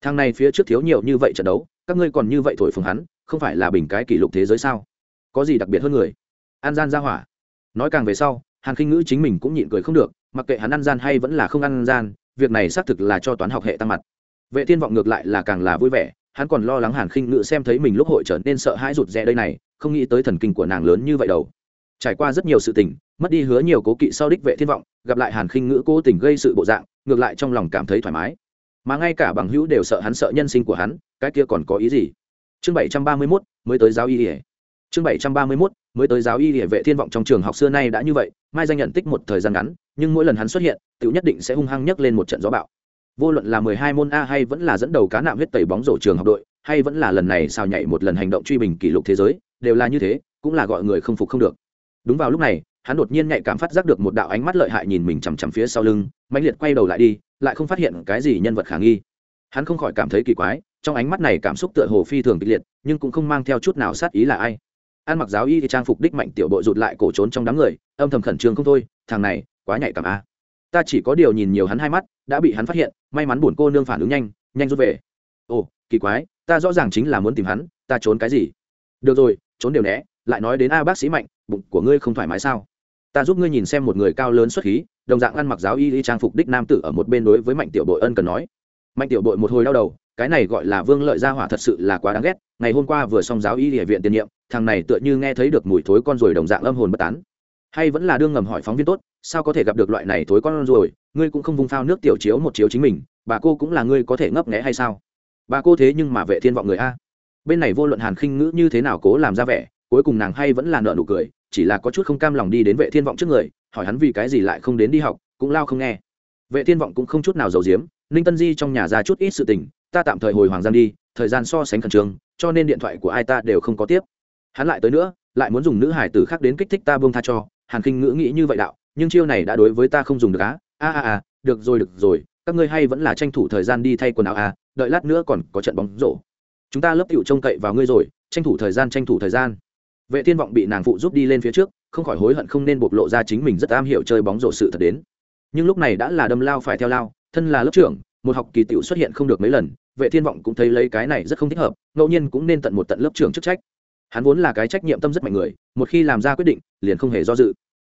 A: Thằng này phía trước thiếu nhiều như vậy trận đấu, các ngươi còn như vậy thổi phồng hắn, không phải là bình cái kỷ lục thế giới sao? Có gì đặc biệt hơn người? An gian ra hỏa. Nói càng về sau, hàn khinh ngữ chính mình cũng nhịn cười không được, mặc kệ hắn ăn gian hay vẫn là không ăn gian, việc này xác thực là cho toán học hệ tăng mặt. Vệ thiên vọng ngược lại là càng là vui vẻ hắn còn lo lắng hàn khinh ngự xem thấy mình lúc hội trở nên sợ hãi rụt rè đây này không nghĩ tới thần kinh của nàng lớn như vậy đâu. Trải qua rất nhiều sự tình mất đi hứa nhiều cố kỵ sau đích vệ thiên vọng gặp lại hàn khinh ngữ cố tình gây sự bộ dạng ngược lại trong lòng cảm thấy thoải mái. Mà ngay cả bằng hữu đều sợ hắn sợ nhân sinh của hắn cái kia còn có ý gì? Chương 731, mới tới giáo y ỉa chương 731, mới tới giáo y ỉa vệ thiên vọng trong trường học xưa nay đã như vậy mai danh nhận tích một thời gian ngắn nhưng mỗi lần hắn xuất hiện tự nhất định sẽ hung hăng nhấc lên một trận gió bạo vô luận là mười hai môn a hay vẫn là dẫn đầu cá nạm huyết tẩy bóng rổ trường học đội, hay vẫn là lần này sao nhảy một lần hành động truy bình kỷ lục thế giới, đều là như thế, cũng là gọi người không phục không được. Đúng vào lúc này, hắn đột nhiên nhạy cảm phát giác được một đạo ánh mắt lợi hại nhìn mình chằm chằm phía sau lưng, mãnh liệt quay đầu lại đi, lại không phát hiện cái gì nhân vật khả nghi. Hắn không khỏi cảm thấy kỳ quái, trong ánh mắt này cảm xúc tựa hồ phi thường kịch liệt, nhưng cũng không mang theo chút nào sát ý là ai. Ăn mặc giáo y thì trang phục đích mạnh tiểu bội rụt lại cổ trốn trong đám người, âm thầm khẩn trương không thôi, thằng này, quá nhạy cảm a ta chỉ có điều nhìn nhiều hắn hai mắt, đã bị hắn phát hiện, may mắn buồn cô nương phản ứng nhanh nhanh rút về. Ồ, kỳ quái, ta rõ ràng chính là muốn tìm hắn, ta trốn cái gì? Được rồi, trốn đều né, lại nói đến a bác sĩ mạnh, bụng của ngươi không thoải mái sao? Ta giúp ngươi nhìn xem một người cao lớn xuất khí, đồng dạng ăn mặc giáo y y trang phục đích nam tử ở một bên đối với mạnh tiểu bội ân cần nói. Mạnh tiểu bội một hồi đau đầu, cái này gọi là vương lợi gia hỏa thật sự là quá đáng ghét, ngày hôm qua vừa xong giáo y địa viện tiền nhiệm, thằng này tựa như nghe thấy được mùi thối con ruồi đồng dạng âm hồn bất tán hay vẫn là đương ngầm hỏi phóng viên tốt, sao có thể gặp được loại này thối con rồi ngươi cũng không vung phao nước tiểu chiếu một chiếu chính mình, bà cô cũng là ngươi có thể ngấp nghé hay sao? Bà cô thế nhưng mà vệ thiên vọng người a. Bên này vô luận hàn khinh ngữ như thế nào cố làm ra vẻ, cuối cùng nàng hay vẫn là nợ nụ cười, chỉ là có chút không cam lòng đi đến vệ thiên vọng trước người, hỏi hắn vì cái gì lại không đến đi học, cũng lao không nghe. Vệ thiên vọng cũng không chút nào giàu diếm ninh tân di trong nhà ra chút ít sự tình, ta tạm thời hồi hoàng giang đi, thời gian so sánh khẩn trương, cho nên điện thoại của ai ta đều không có tiếp. Hắn lại tới nữa, lại muốn dùng nữ hải tử khác đến kích thích ta buông tha cho hàn khinh ngữ nghĩ như vậy đạo, nhưng chiêu này đã đối với ta không dùng được á. A a a, được rồi được rồi, các ngươi hay vẫn là tranh thủ thời gian đi thay quần áo à đợi lát nữa còn có trận bóng rổ. Chúng ta lớp cựu trông cậy vào ngươi rồi, tranh thủ thời gian, tranh thủ thời gian. Vệ thiên vọng bị nàng phụ giúp đi lên phía trước, không khỏi hối hận không nên bộc lộ ra chính mình rất am hiểu chơi bóng rổ sự thật đến. Nhưng lúc này đã là đâm lao phải theo lao, thân là lớp trưởng, một học kỳ tiểu xuất hiện không được mấy lần, vệ thiên vọng cũng thấy lấy cái này rất không thích hợp, ngẫu nhiên cũng nên tận một tận lớp trưởng chức trách. Hắn vốn là cái trách nhiệm tâm rất mạnh người, một khi làm ra quyết định liền không hề do dự.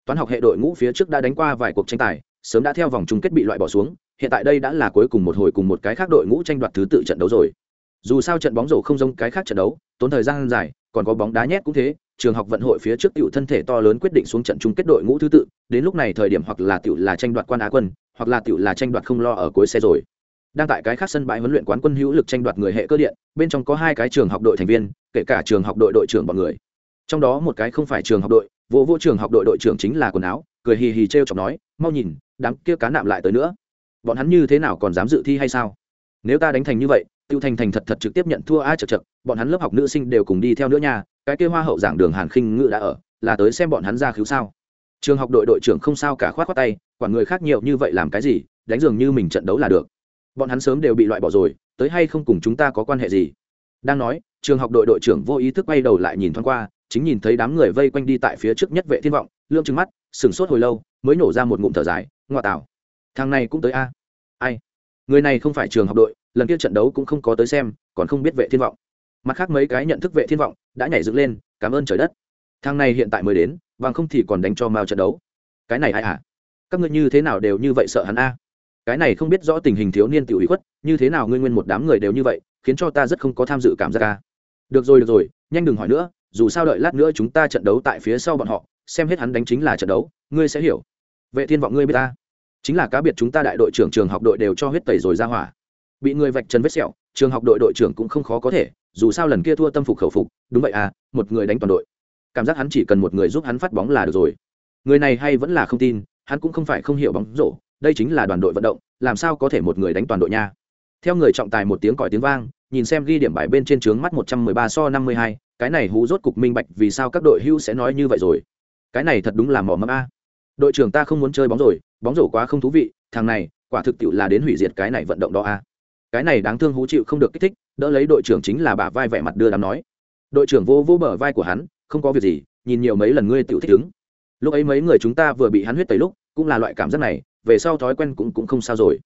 A: Toán học hệ đội ngũ phía trước đã đánh qua vài cuộc tranh tài, sớm đã theo vòng chung kết bị loại bỏ xuống, hiện tại đây đã là cuối cùng một hồi cùng một cái khác đội ngũ tranh đoạt thứ tự trận đấu rồi. Dù sao trận bóng rổ không giống cái khác trận đấu, tốn thời gian dài, còn có bóng đá nhét cũng thế, trường học vận hội phía trước tiểu thân thể to lớn quyết định xuống trận chung kết đội ngũ thứ tự, đến lúc này thời điểm hoặc là tiểu là tranh đoạt quan á quân, hoặc là tiểu là tranh đoạt không lo ở cuối xe rồi. Đang tại cái khác sân bãi huấn luyện quán quân hữu lực tranh đoạt người hệ cơ điện, bên trong có hai cái trường học đội thành viên, kể cả trường học đội đội trưởng bọn người trong đó một cái không phải trường học đội, vô vô trường học đội đội trưởng chính là quần áo, cười hì hì t r e o chọc nói, mau nhìn, đám kia cá nạm lại tới nữa. Bọn hắn như thế nào còn dám dự thi hay sao? Nếu ta đánh thành như vậy, tiêu thành thành thật thật trực tiếp nhận thua ai chật chật bọn hắn lớp học nữ sinh đều cùng đi theo nữa nha, cái kia hoa hậu giảng đường hàn khinh ngự đã ở, là tới xem bọn hắn ra cứu sao. Trường học đội đội trưởng không sao cả khoát khoát tay, quản người khác nhiều như vậy làm cái gì, đánh dường như mình trận đấu là được. Bọn hắn sớm đều bị loại bỏ rồi, tới hay không cùng chúng ta có quan hệ gì? Đang nói, trường học đội đội trưởng vô ý thức quay đầu lại nhìn thoáng qua chính nhìn thấy đám người vây quanh đi tại phía trước nhất vệ thiên vọng lương trừng mắt sửng sốt hồi lâu, mới nổ ra một ngụm thở dài ngoại tảo thằng này cũng tới a. Ai? Người này không phải trường học đội, lần kia trận đấu cũng không có tới xem, còn không biết vệ thiên vọng. Mặt khác mấy cái nhận thức vệ thiên vọng đã nhảy dựng lên, cảm ơn trời đất. Thằng này hiện tại mới đến, bằng không thì còn đánh cho mao trận đấu. Cái này ai à? Các ngươi như thế nào đều như vậy sợ hắn a? Cái này không biết rõ tình hình thiếu niên tiểu ủy khuất, như thế nào ngươi nguyên một đám người đều như vậy, khiến cho ta rất không có tham dự cảm giác ca được rồi được rồi, nhanh đừng hỏi nữa dù sao đợi lát nữa chúng ta trận đấu tại phía sau bọn họ, xem hết hắn đánh chính là trận đấu, ngươi sẽ hiểu. Vệ thiên vọng ngươi biết ta. Chính là cá biệt chúng ta đại đội trưởng trường học đội đều cho huyết tẩy rồi ra hỏa. Bị người vạch chân vết sẹo, trường học đội đội trưởng cũng không khó có thể, dù sao lần kia thua tâm phục khẩu phục, đúng vậy à một người đánh toàn đội. Cảm giác hắn chỉ cần một người giúp hắn phát bóng là được rồi. Người này hay vẫn là không tin, hắn cũng không phải không hiểu bóng rổ, đây chính là đoàn đội vận động, làm sao có thể một người đánh toàn đội nha. Theo người trọng tài một tiếng còi tiếng vang, nhìn xem ghi điểm bài bên trên trướng mắt một trăm mười ba so năm mươi hai cái này hú rốt cục minh bạch vì sao các đội hưu sẽ nói như vậy rồi. Cái này thật đúng là mỏ mẫm a. Đội trưởng ta không muốn chơi bóng rồi, bóng rổ quá không thú vị, thằng này, quả thực tiệu là đến hủy diệt cái này vận động đó a. Cái này đáng thương hú chịu không được kích thích, đỡ lấy đội trưởng chính là bả vai vẻ mặt đưa đám nói. Đội trưởng vô vô bờ vai của hắn, không có việc gì, nhìn nhiều mấy lần ngươi tiểu thích ứng. Lúc ấy mấy người chúng ta vừa bị hắn huyết tẩy lúc, cũng là loại cảm giác này, về sau thói quen cũng cũng không sao rồi.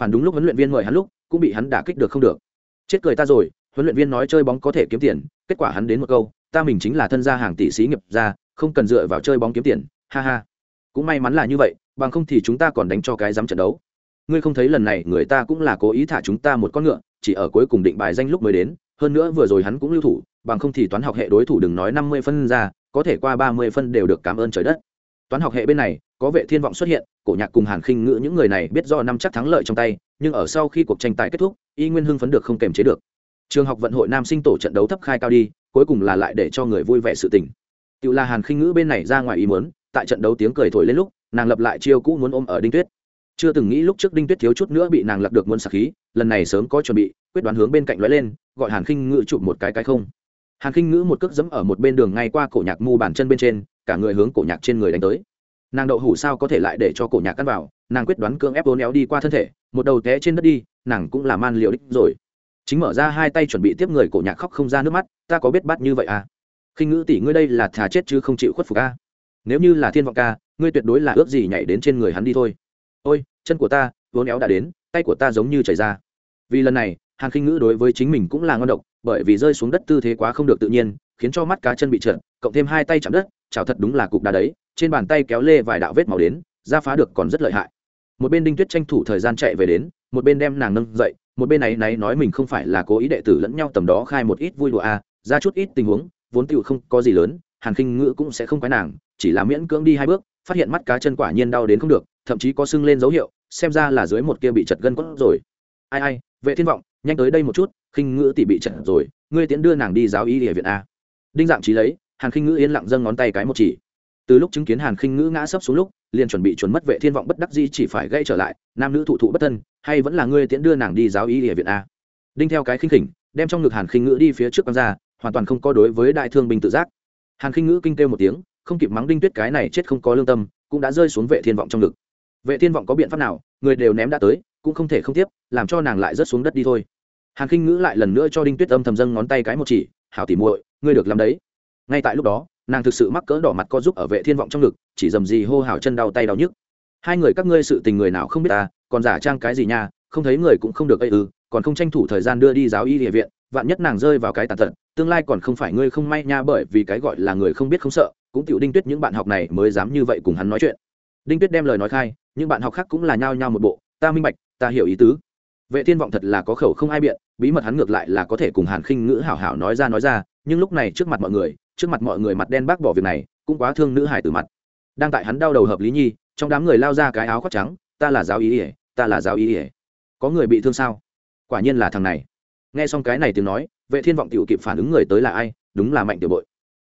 A: Phản đúng lúc huấn luyện viên mời hắn lúc, cũng bị hắn đả kích được không được. Chết cười ta rồi huấn luyện viên nói chơi bóng có thể kiếm tiền, kết quả hắn đến một câu, ta mình chính là thân gia hàng tỷ sĩ nghiệp ra không cần dựa vào chơi bóng kiếm tiền. Ha ha. Cũng may mắn là như vậy, bằng không thì chúng ta còn đánh cho cái dám trận đấu. Ngươi không thấy lần này, người ta cũng là cố ý thả chúng ta một con ngựa, chỉ ở cuối cùng định bài danh lúc mới đến, hơn nữa vừa rồi hắn cũng lưu thủ, bằng không thì toán học hệ đối thủ đừng nói năm mươi phân ra, có thể qua ba mươi phân đều được cảm ơn trời đất. Toán học hệ bên này, có vệ thiên vọng xuất hiện, cổ nhạc cùng hàn khinh ngữ những người này biết do năm chắc thắng lợi trong tay, nhưng ở sau khi cuộc tranh tài kết thúc, y nguyên hưng phấn được không kềm chế được trường học vận hội nam sinh tổ trận đấu thấp khai cao đi, cuối cùng là lại để cho người vui vẻ sự tình. Tự là hàn khinh ngữ bên này ra ngoài ý muốn, tại trận đấu tiếng cười thổi lên lúc, nàng lập lại chiêu cũ muốn ôm ở đinh tuyết. Chưa từng nghĩ lúc trước đinh tuyết thiếu chút nữa bị nàng lật được muôn sạc khí, lần này sớm có chuẩn bị, quyết đoán hướng bên cạnh lóe lên, gọi hàn khinh ngữ chụp một cái cái không. Hàn khinh ngữ một cước dẫm ở một bên đường ngay qua cổ nhạc mu bàn chân bên trên, cả người hướng cổ nhạc trên người đánh tới. Nàng đậu hủ sao có thể lại để cho cổ nhạc căn vào, nàng quyết đoán cưỡng ép vốn éo đi qua thân thể, một đầu té trên đất đi, nàng cũng là man liệu đích rồi chính mở ra hai tay chuẩn bị tiếp người cổ nhạc khóc không ra nước mắt, ta có biết bắt như vậy à? Khinh ngữ tỷ, ngươi đây là thà chết chứ không chịu khuất phục ca nếu như là thiên vọng ca, ngươi tuyệt đối là ước gì nhảy đến trên người hắn đi thôi. Ôi, chân của ta vốn éo đã đến, tay của ta giống như chảy ra. Vì lần này hàn khinh ngữ đối với chính mình cũng là ngon độc, bởi vì rơi xuống đất tư thế quá không được tự nhiên, khiến cho mắt cá chân bị trượt, cộng thêm hai tay chạm đất, chảo thật đúng là cục đá đấy, trên bàn tay kéo lê vài đạo vết màu đến ra phá được còn rất lợi hại. Một bên đinh tuyết tranh thủ thời gian chạy về đến, một bên đem nàng nâng dậy một bên này này nói mình không phải là cố ý đệ tử lẫn nhau tầm đó khai một ít vui đùa à ra chút ít tình huống, vốn tựu không có gì lớn, hàn khinh ngữ cũng sẽ không quái nàng, chỉ là miễn cưỡng đi hai bước, phát hiện mắt cá chân quả nhiên đau đến không được, thậm chí có sưng lên dấu hiệu, xem ra là dưới một kia bị chật gân quất rồi. Ai ai, vệ thiên vọng, nhanh tới đây một chút khinh ngữ tỷ bị chật rồi, ngươi tiến đưa nàng đi giáo y địa viện a đinh dạng trí lấy, hàn khinh ngữ yên lặng dâng ngón tay cái một chỉ từ lúc chứng kiến hàn khinh ngữ ngã sấp xuống lúc, liền chuẩn bị chuẩn mất vệ thiên vọng bất đắc di chỉ phải gây trở lại, nam nữ thụ thụ bất thân, hay vẫn là ngươi tiễn đưa nàng đi giáo y địa viện a. Đinh theo cái khinh khỉnh, đem trong ngực hàn khinh ngữ đi phía trước quăng ra, hoàn toàn không có đối với đại thương binh tự giác. Hàn khinh ngữ kinh kêu một tiếng, không kịp mắng đinh tuyết cái này chết không có lương tâm, cũng đã rơi xuống vệ thiên vọng trong ngực. Vệ thiên vọng có biện pháp nào, người đều ném đã tới, cũng không thể không tiếp, làm cho nàng lại rớt xuống đất đi thôi. Hàn khinh ngữ lại lần nữa cho đinh tuyết âm thầm dâng ngón tay cái một chỉ, hảo tỉ muội, ngươi được làm đấy. Ngay tại lúc đó nàng thực sự mắc cỡ đỏ mặt co giúp ở vệ thiên vọng trong ngực, chỉ dầm gì hô hào chân đau tay đau nhức. Hai người các ngươi sự tình người nào không biết ta, còn giả trang cái gì nha, không thấy người cũng không được ây ư, còn không tranh thủ thời gian đưa đi giáo y địa viện, vạn nhất nàng rơi vào cái tàn tật, tương lai còn không phải ngươi không may nha, bởi vì cái gọi là người không biết không sợ, cũng tiểu đinh tuyết những bạn học này mới dám như vậy cùng hắn nói chuyện. Đinh tuyết đem lời nói khai, những bạn học khác cũng là nhao nhao một bộ, ta minh bạch, ta hiểu ý tứ. Vệ thiên vọng thật là có khẩu không ai biện, bí mật hắn ngược lại là có thể cùng hàn khinh ngữ hảo hảo nói ra nói ra, nhưng lúc này trước mặt mọi người trước mặt mọi người mặt đen bác bỏ việc này, cũng quá thương nữ hải từ mặt. Đang tại hắn đau đầu hợp lý nhi, trong đám người lao ra cái áo khoác trắng, ta là giáo ý ỉa, ta là giáo ý ỉa. Có người bị thương sao? Quả nhiên là thằng này. Nghe xong cái này tiếng nói, vệ thiên vọng tiểu kịp phản ứng người tới là ai? Đúng là mạnh tiểu bội.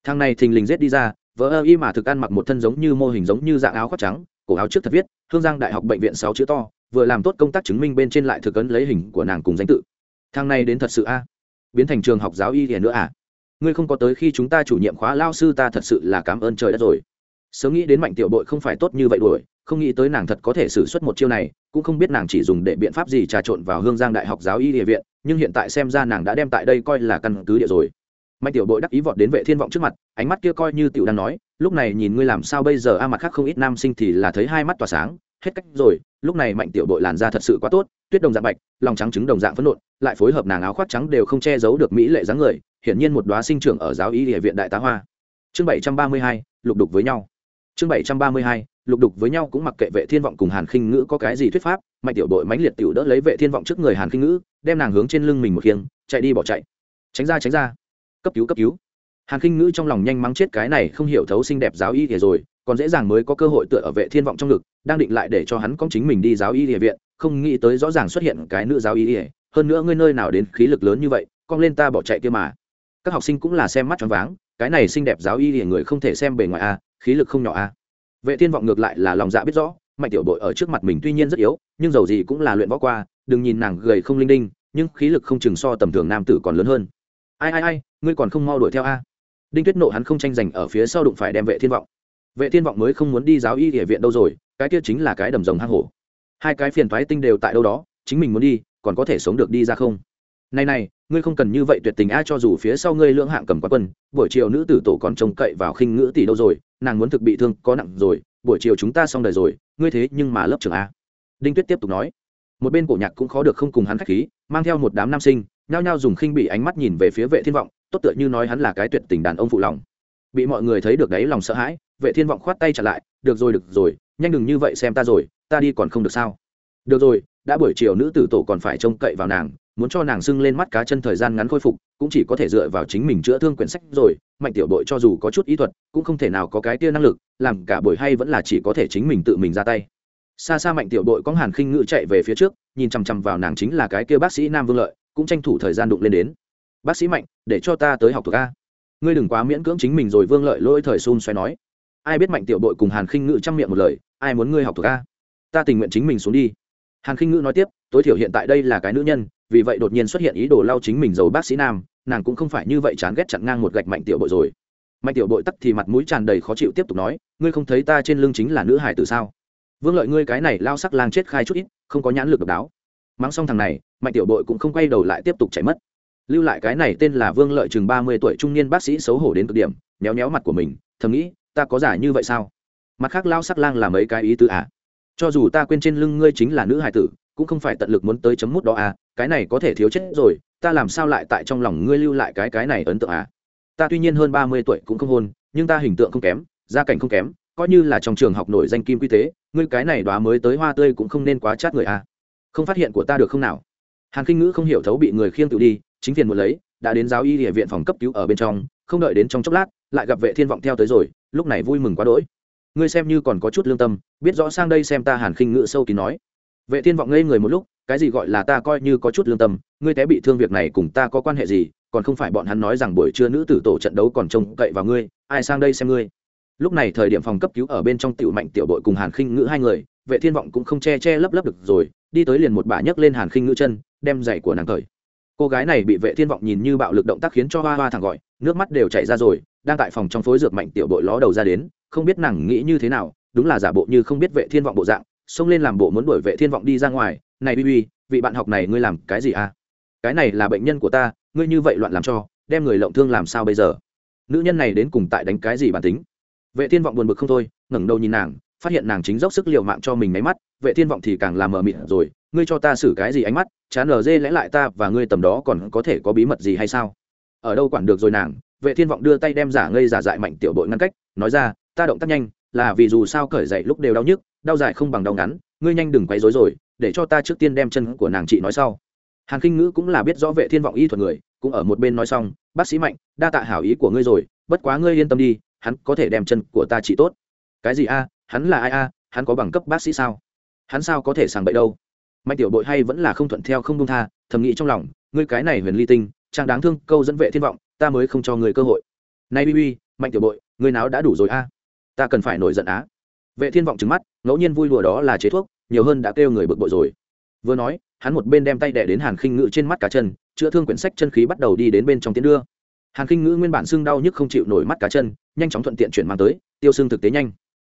A: Thằng này thình lình rết đi ra, vỡ ơ y mà thực ăn mặc một thân giống như mô hình giống như dạng áo khoác trắng, cổ áo trước thật viết, hương giang đại học bệnh viện sáu chữ to, vừa làm tốt công tác chứng minh bên trên lại thực ấn lấy hình của nàng cùng danh tự. Thằng này đến thật sự a? Biến thành trường học giáo y hiền nữa à? Ngươi không có tới khi chúng ta chủ nhiệm khóa lao sư ta thật sự là cảm ơn trời đất rồi. Sớm nghĩ đến mạnh tiểu bội không phải tốt như vậy đuổi, không nghĩ tới nàng thật có thể xử suất một chiêu này, cũng không biết nàng chỉ dùng để biện pháp gì trà trộn vào hương giang đại học giáo y địa viện, nhưng hiện tại xem ra nàng đã đem tại đây coi là căn cứ địa rồi. Mạnh tiểu bội đắc ý vọt đến vệ thiên vọng trước mặt, ánh mắt kia coi như tiểu đang nói, lúc này nhìn ngươi làm sao bây giờ, a, mặt khác không ít nam sinh thì là thấy hai mắt tỏa sáng, hết cách rồi, lúc này mạnh tiểu bội làn da thật sự quá tốt, tuyết đồng dạng bạch, lòng trắng trứng đồng dạng phấn nộn, lại phối hợp nàng áo khoác trắng đều không che giấu được mỹ lệ dáng người hiển nhiên một đóa sinh trưởng ở giáo y địa viện đại tá hoa. Chương bảy trăm ba mươi hai, lục đục với nhau. Chương bảy trăm ba mươi hai, lục đục với nhau cũng mặc kệ vệ thiên vọng cùng hàn khinh ngữ có cái gì thuyết pháp, mạnh tiểu đội mãnh liệt tiểu đỡ lấy vệ thiên vọng trước người hàn khinh ngữ, đem nàng hướng trên lưng mình một khiêng, chạy đi bỏ chạy. Tránh ra tránh ra. Cấp cứu cấp cứu. Hàn khinh ngữ trong lòng nhanh mắng chết cái này không hiểu thấu xinh đẹp giáo y thì rồi, còn dễ dàng mới có cơ hội tựa ở vệ thiên vọng trong ngực, đang định lại để cho hắn con chính mình đi giáo y địa viện, không nghĩ tới rõ ràng xuất hiện cái nữ giáo y hơn nữa ngươi nơi nào đến khí lực lớn như vậy con lên ta bỏ chạy kia mà các học sinh cũng là xem mắt choáng váng, cái này xinh đẹp giáo y thì người không thể xem bề ngoài a, khí lực không nhỏ a. Vệ thiên vọng ngược lại là lòng dạ biết rõ, mạnh tiểu bội ở trước mặt mình tuy nhiên rất yếu, nhưng dầu gì cũng là luyện võ qua, đừng nhìn nàng gầy không linh đinh, nhưng khí lực không chừng so tầm thường nam tử còn lớn hơn. Ai ai ai, ngươi còn không mau đuổi theo a. Đinh tuyết nộ hắn không tranh giành ở phía sau đụng phải đem vệ thiên vọng. Vệ thiên vọng mới không muốn đi giáo y địa viện đâu rồi, cái kia chính là cái đầm rồng hang hổ. Hai cái phiền thoái tinh đều tại đâu đó, chính mình muốn đi, còn có thể sống được đi ra không? Này này ngươi không cần như vậy tuyệt tình a, cho dù phía sau ngươi lưỡng hạng cầm quá quân, buổi chiều nữ tử tổ còn trông cậy vào khinh ngữ tỷ đâu rồi, nàng muốn thực bị thương có nặng rồi, buổi chiều chúng ta xong đời rồi, ngươi thế nhưng mà lớp trưởng a. Đinh tuyết tiếp tục nói. Một bên cổ nhạc cũng khó được không cùng hắn khách khí, mang theo một đám nam sinh, nhao nhao dùng khinh bị ánh mắt nhìn về phía vệ thiên vọng, tốt tựa như nói hắn là cái tuyệt tình đàn ông phụ lòng. Bị mọi người thấy được đấy lòng sợ hãi, vệ thiên vọng khoát tay trả lại, được rồi được rồi, nhanh đừng như vậy xem ta rồi, ta đi còn không được sao? Được rồi, đã buổi chiều nữ tử tổ còn phải trông cậy vào nàng muốn cho nàng sưng lên mắt cá chân thời gian ngắn khôi phục, cũng chỉ có thể dựa vào chính mình chữa thương quyển sách rồi. Mạnh tiểu đội cho dù có chút ý thuật, cũng không thể nào có cái tia năng lực, làm cả buổi hay vẫn là chỉ có thể chính mình tự mình ra tay. Xa xa mạnh tiểu đội có hàn khinh ngự chạy về phía trước, nhìn chằm chằm vào nàng chính là cái kia bác sĩ nam vương lợi, cũng tranh thủ thời gian đụng lên đến. Bác sĩ mạnh, để cho ta tới học thuộc a. Ngươi đừng quá miễn cưỡng chính mình rồi, vương lợi, lỗi thời xun xoay nói. Ai biết mạnh tiểu đội cùng hàn khinh ngự chăm miệng một lời, ai muốn ngươi học thuộc a? Ta tình nguyện chính mình xuống đi. Hàn khinh ngự nói tiếp, tối thiểu hiện tại đây là cái nữ nhân vì vậy đột nhiên xuất hiện ý đồ lau chính mình giàu bác sĩ nam, nàng cũng không phải như vậy chán ghét chặn ngang một gạch mạnh tiểu bội rồi. Mạnh tiểu bội tắt thì mặt mũi tràn đầy khó chịu tiếp tục nói, ngươi không thấy ta trên lưng chính là nữ hải từ sao? Vương lợi ngươi cái này lao sắc lang chết khai chút ít, không có nhãn lực độc đáo. Mắng xong thằng này, mạnh tiểu bội cũng không quay đầu lại tiếp tục chạy mất. Lưu lại cái này tên là vương lợi chừng ba mươi tuổi trung niên bác sĩ xấu hổ đến cực điểm, méo méo mặt của mình, thầm nghĩ, ta có giả như vậy sao? Mặt khác lao sắc lang là mấy cái ý tư à? Cho dù ta quên trên lưng ngươi chính là nữ hải tử, cũng không phải tận lực muốn tới chấm mút đó à cái này có thể thiếu chết rồi, ta làm sao lại tại trong lòng ngươi lưu lại cái cái này ấn tượng à? Ta tuy nhiên hơn ba mươi tuổi cũng không hôn, nhưng ta hình tượng không kém, gia cảnh không kém, coi như là trong trường học nổi danh kim quy tế, ngươi cái này đoá mới tới hoa tươi cũng không nên quá chát người à? Không phát hiện của ta được không nào? Hàn kinh ngữ không hiểu thấu bị người khiêng tự đi, chính phiền một lấy, đã đến giáo y địa viện phòng cấp cứu ở bên trong, không đợi đến trong chốc lát, lại gặp vệ thiên vọng theo tới rồi, lúc này vui mừng quá đỗi. Ngươi xem như còn có chút lương tâm, biết rõ sang đây xem ta hàn khinh ngự sâu kín nói vệ thiên vọng ngây người một lúc, cái gì gọi là ta coi như có chút lương tâm, ngươi té bị thương việc này cùng ta có quan hệ gì, còn không phải bọn hắn nói rằng buổi trưa nữ tử tổ trận đấu còn trông cậy vào ngươi, ai sang đây xem ngươi. Lúc này thời điểm phòng cấp cứu ở bên trong tiểu mạnh tiểu đội cùng hàn khinh ngữ hai người, vệ thiên vọng cũng không che che lấp lấp được rồi, đi tới liền một bà nhấc lên hàn khinh ngữ chân, đem giày của nàng cởi. Cô gái này bị vệ thiên vọng nhìn như bạo lực động tác khiến cho hoa hoa thẳng gọi, nước mắt đều chảy ra rồi, đang tại phòng trong phối dược mạnh tiểu đội ló đầu ra đến, không biết nàng nghĩ như thế nào, đúng là giả bộ như không biết vệ thiên vọng bộ dạng xông lên làm bộ muốn đuổi vệ thiên vọng đi ra ngoài. Này bi bi, vị bạn học này ngươi làm cái gì à? Cái này là bệnh nhân của ta, ngươi như vậy loạn làm cho, đem người lộng thương làm sao bây giờ? Nữ nhân này đến cùng tại đánh cái gì bản tính? Vệ thiên vọng buồn bực không thôi, ngẩng đầu nhìn nàng, phát hiện nàng chính dốc sức liều mạng cho mình máy mắt, vệ thiên vọng thì càng làm mờ mịt rồi, ngươi cho ta xử cái gì ánh mắt, chán lờ dê lẽ lại ta và ngươi tầm đó còn có thể có bí mật gì hay sao? Ở đâu quản được rồi nàng? Vệ thiên vọng đưa tay đem giả ngây giả dại mạnh tiểu đội ngăn cách, nói ra, ta động tác nhanh, là vì dù sao cởi dậy lúc đều đau nhức đau dài không bằng đau ngắn, ngươi nhanh đừng quấy rối rồi, để cho ta trước tiên đem chân của nàng chị nói sau. Hàn kinh ngữ cũng là biết rõ vệ thiên vọng y thuật người, cũng ở một bên nói xong, bác sĩ mạnh, đa tạ hảo ý của ngươi rồi, bất quá ngươi yên tâm đi, hắn có thể đem chân của ta trị tốt. Cái gì a? Hắn là ai a? Hắn có bằng cấp bác sĩ sao? Hắn sao có thể sàng bậy đâu? Mạnh tiểu bội hay vẫn là không thuận theo không công tha, thầm nghĩ trong lòng, ngươi cái này huyền ly tinh trang đáng thương câu dẫn vệ thiên vọng, ta mới không cho ngươi cơ hội. Nay bi, mạnh tiểu bội, ngươi nào đã đủ rồi a? Ta cần phải nổi giận á vệ thiên vọng trứng mắt, ngẫu nhiên vui đùa đó là chế thuốc, nhiều hơn đã kêu người bực bội rồi. Vừa nói, hắn một bên đem tay đẻ đến hàn khinh ngự trên mắt cá chân, chữa thương quyển sách chân khí bắt đầu đi đến bên trong tiến đưa. Hàn khinh ngữ nguyên bản sưng đau nhức không chịu nổi mắt cá chân, nhanh chóng thuận tiện chuyển mang tới, tiêu xương thực tế nhanh.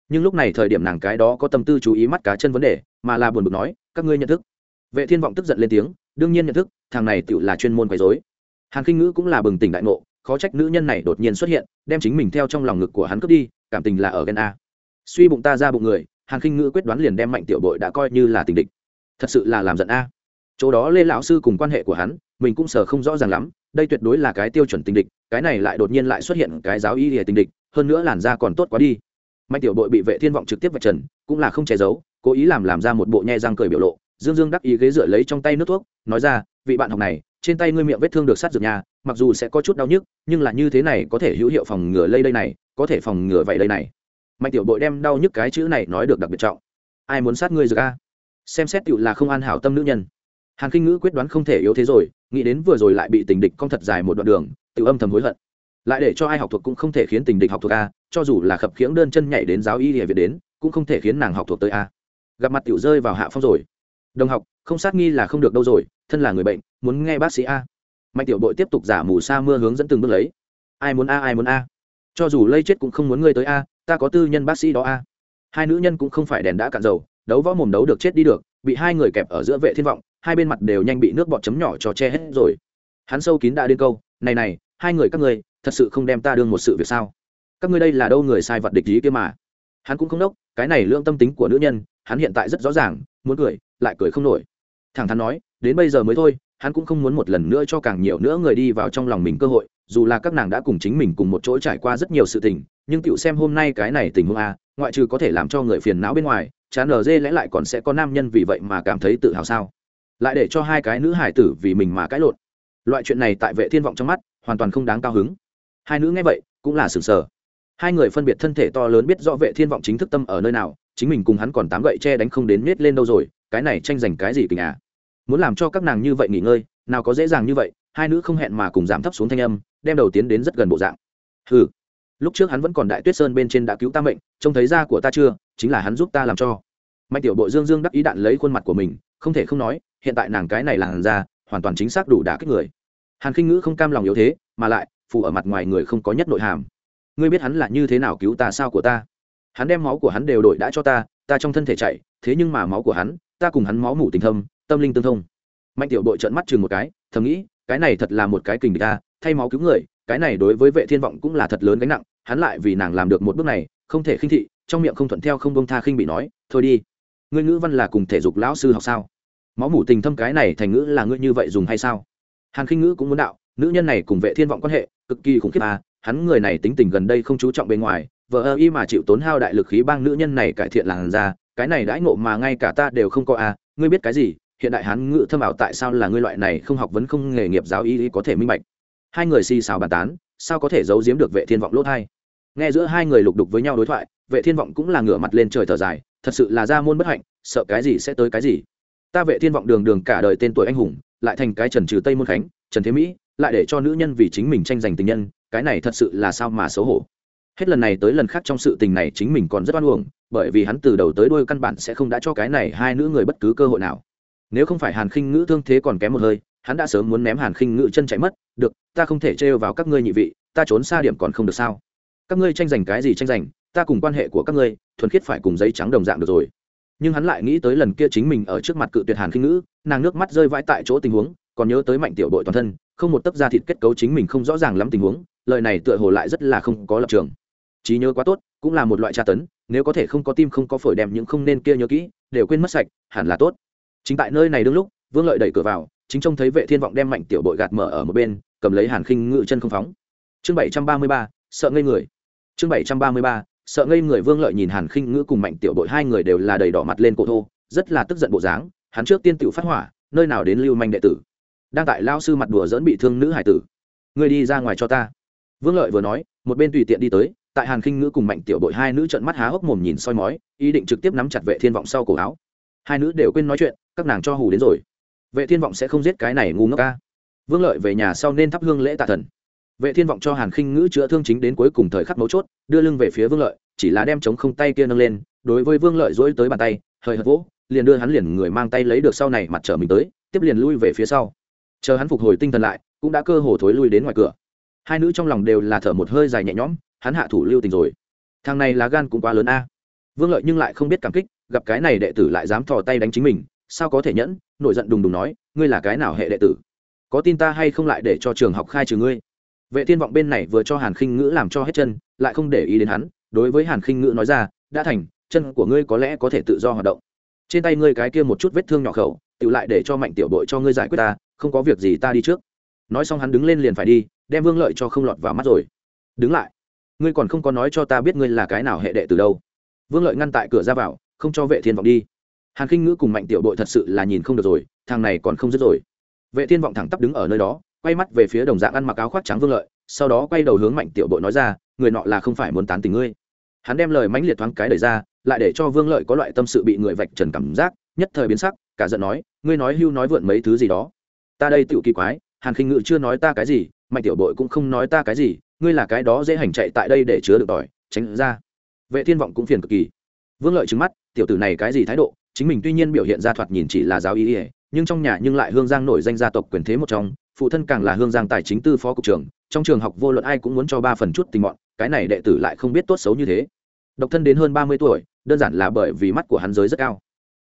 A: Nhưng lúc này thời điểm nàng cái đó có tâm tư chú ý mắt cá chân vấn đề, mà là buồn bực nói, các ngươi nhận thức. Vệ thiên vọng tức giận lên tiếng, đương nhiên nhận thức, thằng này tự là chuyên môn quấy rối. Hàn khinh ngữ cũng là bừng tỉnh đại ngộ, khó trách nữ nhân này đột nhiên xuất hiện, đem chính mình theo trong lòng ngực của hắn cướp đi, cảm tình là ở ghen a suy bụng ta ra bụng người hàng khinh ngữ quyết đoán liền đem mạnh tiểu bội đã coi như là tình địch. Thật sự là làm giận a. Chỗ đó lê lão sư cùng quan hệ của hắn, mình cũng sờ không rõ ràng lắm, đây tuyệt đối là cái tiêu chuẩn tình địch, cái này lại đột nhiên lại xuất hiện cái giáo y hề tình địch, hơn nữa làn da còn tốt quá đi. Mạnh tiểu bội bị vệ thiên vọng trực tiếp vạch trần, cũng là không che giấu, cố ý làm làm ra một bộ nhe răng cười biểu lộ, dương dương đắc ý ghế dựa lấy trong tay nước thuốc, nói ra, vị bạn học này, trên tay ngươi miệng vết thương được sát dược nhà mặc dù sẽ có chút đau nhức, nhưng là như thế này có thể hữu hiệu phòng ngừa lây đây này, có thể phòng ngừa vậy đây này mạnh tiểu bội đem đau nhức cái chữ này nói được đặc biệt trọng. Ai muốn sát ngươi dược a? Xem xét tựu là không an hảo tâm nữ nhân. Hàn kinh ngữ quyết đoán không thể yếu thế rồi, nghĩ đến vừa rồi lại bị tình địch con thật dài một đoạn đường tự âm thầm hối hận. Lại để cho ai học thuộc cũng không thể khiến tình địch học thuộc a, cho dù là khập khiễng đơn chân nhảy đến giáo y địa việt đến, cũng không thể khiến nàng học thuộc tới a. Gặp mặt tiểu rơi vào hạ phong rồi. Đồng học, không sát nghi là không được đâu rồi, thân là người bệnh, muốn nghe bác sĩ a. Mạnh tiểu bội tiếp tục giả mù sa mưa hướng dẫn từng bước lấy. Ai muốn a, ai muốn a. Cho dù lây chết cũng không muốn ngươi tới a ta có tư nhân bác sĩ đó a. Hai nữ nhân cũng không phải đèn đã cạn dầu, đấu võ mồm đấu được chết đi được, bị hai người kẹp ở giữa vệ thiên vọng, hai bên mặt đều nhanh bị nước bọt chấm nhỏ cho che hết rồi. Hắn sâu kín đã đến câu, này này, hai người các ngươi, thật sự không đem ta đương một sự việc sao? Các ngươi đây là đâu người sai vật địch ý kia mà? Hắn cũng không đốc cái này lương tâm tính của nữ nhân, hắn hiện tại rất rõ ràng, muốn cười, lại cười không nổi. Thẳng thắn nói, đến bây giờ mới thôi, hắn cũng không muốn một lần nữa cho càng nhiều nữa người đi vào trong lòng mình cơ hội, dù là các nàng đã cùng chính mình cùng một chỗ trải qua rất nhiều sự tình nhưng tựu xem hôm nay cái này tình huống a, ngoại trừ có thể làm cho người phiền não bên ngoài, chán ở dê lẽ lại còn sẽ có nam nhân vì vậy mà cảm thấy tự hào sao? Lại để cho hai cái nữ hải tử vì mình mà cãi lộn. Loại chuyện này tại vệ thiên vọng trong mắt, hoàn toàn không đáng cao hứng. Hai nữ nghe vậy, cũng là sừng sờ. Hai người phân biệt thân thể to lớn biết rõ vệ thiên vọng chính thức tâm ở nơi nào, chính mình cùng hắn còn tám gậy che đánh không đến nết lên đâu rồi, cái này tranh giành cái gì kình à? Muốn làm cho các nàng như vậy nghỉ ngơi, nào có dễ dàng như vậy, hai nữ không hẹn mà cùng giảm thấp xuống thanh âm, đem đầu tiến đến rất gần bộ dạng. Hừ lúc trước hắn vẫn còn đại tuyết sơn bên trên đã cứu ta mệnh, trông thấy da của ta chưa, chính là hắn giúp ta làm cho. Mạnh tiểu bộ dương dương đắc ý đạn lấy khuôn mặt của mình, không thể không nói, hiện tại nàng cái này làn da, hoàn toàn chính xác đủ đả kích người. Hàn khinh ngữ không cam lòng yếu thế, mà lại phù ở mặt ngoài người không có nhất nội hàm. Ngươi biết hắn là như thế nào cứu ta sao của ta? Hắn đem máu của hắn đều đổi đã cho ta ta trong thân thể chạy, thế nhưng mà máu của hắn, ta cùng hắn máu mủ tình thâm, tâm linh tương thông. Mạnh tiểu đội trợn mắt chừng một cái, thầm nghĩ, cái này thật là một cái kình địch ta, thay máu cứu người cái này đối với vệ thiên vọng cũng là thật lớn gánh nặng, hắn lại vì nàng làm được một bước này, không thể khinh thị, trong miệng không thuận theo không bông tha khinh bị nói, thôi đi, ngươi ngữ văn là cùng thể dục lão sư học sao? Máu mủ tình thâm cái này thành ngữ là ngươi như vậy dùng hay sao? Hàn khinh ngữ cũng muốn đạo, nữ nhân này cùng vệ thiên vọng quan hệ, cực kỳ khủng khiếp à hắn người này tính tình gần đây không chú trọng bên ngoài, vợ ơ y mà chịu tốn hao đại lực khí bang nữ nhân này cải thiện làn da, cái này đãi ngộ mà ngay cả ta đều không có à ngươi biết cái gì, hiện đại hắn ngữ thâm ảo tại sao là ngươi loại này không học vấn không nghề nghiệp giáo y có thể minh bạch? Hai người xì xào bàn tán, sao có thể giấu giếm được vệ thiên vọng lỗ thai? Nghe giữa hai người lục đục với nhau đối thoại, vệ thiên vọng cũng là ngửa mặt lên trời thở dài, thật sự là ra môn bất hạnh, sợ cái gì sẽ tới cái gì. Ta vệ thiên vọng đường đường cả đời tên tuổi anh hùng, lại thành cái trần trừ tây môn khánh, trần thế mỹ, lại để cho nữ nhân vì chính mình tranh giành tình nhân, cái này thật sự là sao mà xấu hổ. Hết lần này tới lần khác trong sự tình này chính mình còn rất oan uổng, bởi vì hắn từ đầu tới đuôi căn bản sẽ không đã cho cái này hai nữ người bất cứ cơ hội nào. Nếu không phải hàn khinh ngữ thương thế còn kém một hơi, hắn đã sớm muốn ném hàn khinh ngữ chân chạy mất được, ta không thể trêu vào các ngươi nhị vị, ta trốn xa điểm còn không được sao? Các ngươi tranh giành cái gì tranh giành, ta cùng quan hệ của các ngươi, thuần khiết phải cùng giấy trắng đồng dạng được rồi. Nhưng hắn lại nghĩ tới lần kia chính mình ở trước mặt cự tuyệt hàn khinh ngữ, nàng nước mắt rơi vãi tại chỗ tình huống, còn nhớ tới mạnh tiểu đội toàn thân, không một tấc da thịt kết cấu chính mình không rõ ràng lắm tình huống, lời này tựa hồ lại rất là không có lập trường. Trí nhớ quá tốt, cũng là một loại tra tấn, nếu có thể không có tim không có phổi đem những không nên kia nhớ kỹ, đều quên mất sạch, hẳn là tốt. Chính tại nơi này đương lúc, vương lợi đẩy cửa vào, chính trông thấy vệ thiên vọng đem mạnh tiểu bội gạt mở ở một bên cầm lấy hàn khinh ngự chân không phóng. Chương bảy trăm ba mươi ba, sợ ngây người. Chương bảy trăm ba mươi ba, sợ ngây người vương lợi nhìn hàn khinh ngữ cùng mạnh tiểu bội hai người đều là đầy đỏ mặt lên cổ thô, rất là tức giận bộ dáng, hắn trước tiên tiểu phát hỏa, nơi nào đến lưu manh đệ tử. Đang tại lao sư mặt đùa dẫn bị thương nữ hải tử. Ngươi đi ra ngoài cho ta. Vương lợi vừa nói, một bên tùy tiện đi tới, tại hàn khinh ngữ cùng mạnh tiểu bội hai nữ trận mắt há hốc mồm nhìn soi mói, ý định trực tiếp nắm chặt vệ thiên vọng sau cổ áo. Hai nữ đều quên nói chuyện, các nàng cho hù đến rồi. Vệ thiên vọng sẽ không giết cái này ngu ngốc ca vương lợi về nhà sau nên thắp hương lễ tạ thần. Vệ thiên vọng cho hàn khinh ngữ chữa thương chính đến cuối cùng thời khắc mấu chốt, đưa lưng về phía vương lợi, chỉ là đem chống không tay kia nâng lên, đối với vương lợi dỗi tới bàn tay, hơi hợt vỗ, liền đưa hắn liền người mang tay lấy được sau này mặt trở mình tới, tiếp liền lui về phía sau. Chờ hắn phục hồi tinh thần lại, cũng đã cơ hồ thối lui đến ngoài cửa. Hai nữ trong lòng đều là thở một hơi dài nhẹ nhõm, hắn hạ thủ lưu tình rồi. Thằng này là gan cũng quá lớn a. Vương lợi nhưng lại không biết cảm kích, gặp cái này đệ tử lại dám thò tay đánh chính mình, sao có thể nhẫn, nổi giận đùng đùng nói, ngươi là cái nào hệ đệ tử? Có tin ta hay không lại để cho trường học khai trừ ngươi? Vệ thiên vọng bên này vừa cho hàn khinh ngữ làm cho hết chân, lại không để ý đến hắn, đối với hàn khinh ngữ nói ra, đã thành, chân của ngươi có lẽ có thể tự do hoạt động. Trên tay ngươi cái kia một chút vết thương nhỏ khẩu tự lại để cho mạnh tiểu đội cho ngươi giải quyết ta, không có việc gì ta đi trước. Nói xong hắn đứng lên liền phải đi, đem vương lợi cho không lọt vào mắt rồi. Đứng lại. Ngươi còn không có nói cho ta biết ngươi là cái nào hệ đệ từ đâu. Vương lợi ngăn tại cửa ra vào, không cho vệ thiên vọng đi. Hàn khinh ngữ cùng mạnh tiểu đội thật sự là nhìn không được rồi, thằng này còn không dứt rồi vệ thiên vọng thẳng tắp đứng ở nơi đó, quay mắt về phía đồng dạng ăn mặc áo khoác trắng vương lợi, sau đó quay đầu hướng mạnh tiểu bội nói ra, người nọ là không phải muốn tán tình ngươi. Hắn đem lời mãnh liệt thoáng cái đẩy ra, lại để cho vương lợi có loại tâm sự bị người vạch trần cảm giác, nhất thời biến sắc, cả giận nói, ngươi nói hưu nói vượn mấy thứ gì đó. Ta đây tựu kỳ quái, hàn khinh ngự chưa nói ta cái gì, mạnh tiểu bội cũng không nói ta cái gì, ngươi là cái đó dễ hành chạy tại đây để chứa được tỏi, tránh ra. Vệ thiên vọng cũng phiền cực kỳ. Vương lợi trứng mắt, tiểu tử này cái gì thái độ, chính mình tuy nhiên biểu hiện ra thoạt nhìn chỉ là giáo ý ỉa nhưng trong nhà nhưng lại hương giang nổi danh gia tộc quyền thế một trong, phụ thân càng là hương giang tài chính tư phó cục trưởng, trong trường học vô luận ai cũng muốn cho ba phần chút tình mọn, cái này đệ tử lại không biết tốt xấu như thế. Độc thân đến hơn ba mươi tuổi, đơn giản là bởi vì mắt của hắn giới rất cao.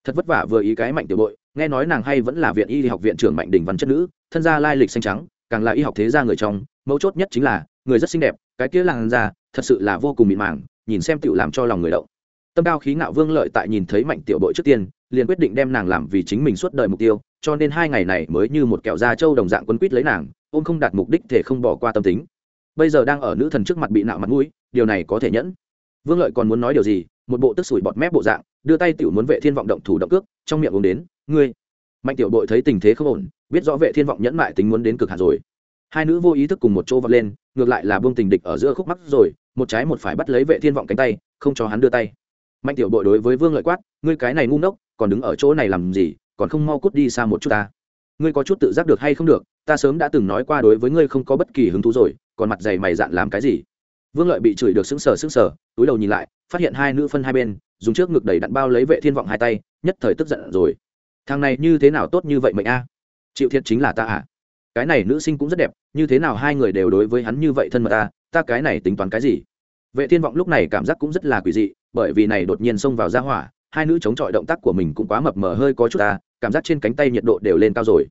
A: Thật vất vả vừa ý cái mạnh tiểu bội, nghe nói nàng hay vẫn là viện y học viện trưởng mạnh đình văn chất nữ, thân gia lai lịch xanh trắng, càng là y học thế gia người trong, mấu chốt nhất chính là, người rất xinh đẹp, cái kia làng già thật sự là vô cùng mịn màng, nhìn xem tựu làm cho lòng người động. Tâm cao khí ngạo vương lợi tại nhìn thấy mạnh tiểu bội trước tiên liền quyết định đem nàng làm vì chính mình suốt đời mục tiêu, cho nên hai ngày này mới như một kẹo da trâu đồng dạng quân quýt lấy nàng, ôm không đạt mục đích thể không bỏ qua tâm tính. Bây giờ đang ở nữ thần trước mặt bị nạo mặt mũi, điều này có thể nhẫn. Vương lợi còn muốn nói điều gì, một bộ tức sủi bọt mép bộ dạng, đưa tay tiểu muốn vệ thiên vọng động thủ động cước, trong miệng uống đến, ngươi. Mạnh tiểu bội thấy tình thế không ổn, biết rõ vệ thiên vọng nhẫn mại tính muốn đến cực hạt rồi. Hai nữ vô ý thức cùng một chỗ vọt lên, ngược lại là buông tình địch ở giữa khúc mắc rồi, một trái một phải bắt lấy vệ thiên vọng cánh tay, không cho hắn đưa tay mạnh tiểu bội đối với vương lợi quát, ngươi cái này ngu ngốc, còn đứng ở chỗ này làm gì, còn không mau cút đi xa một chút ta. Ngươi có chút tự giác được hay không được, ta sớm đã từng nói qua đối với ngươi không có bất kỳ hứng thú rồi, còn mặt dày mày dạn làm cái gì? Vương lợi bị chửi được sững sờ sững sờ, túi đầu nhìn lại, phát hiện hai nữ phân hai bên, dùng trước ngực đẩy đặn bao lấy vệ thiên vọng hai tay, nhất thời tức giận rồi. Thằng này như thế nào tốt như vậy mệnh a? Chịu thiệt chính là ta à? Cái này nữ sinh cũng rất đẹp, như thế nào hai người đều đối với hắn như vậy thân mật ta ta cái này tính toán cái gì? Vệ thiên vọng lúc này cảm giác cũng rất là quỷ dị bởi vì này đột nhiên xông vào ra hỏa, hai nữ chống chọi động tác của mình cũng quá mập mờ hơi có chút ta, cảm giác trên cánh tay nhiệt độ đều lên cao rồi.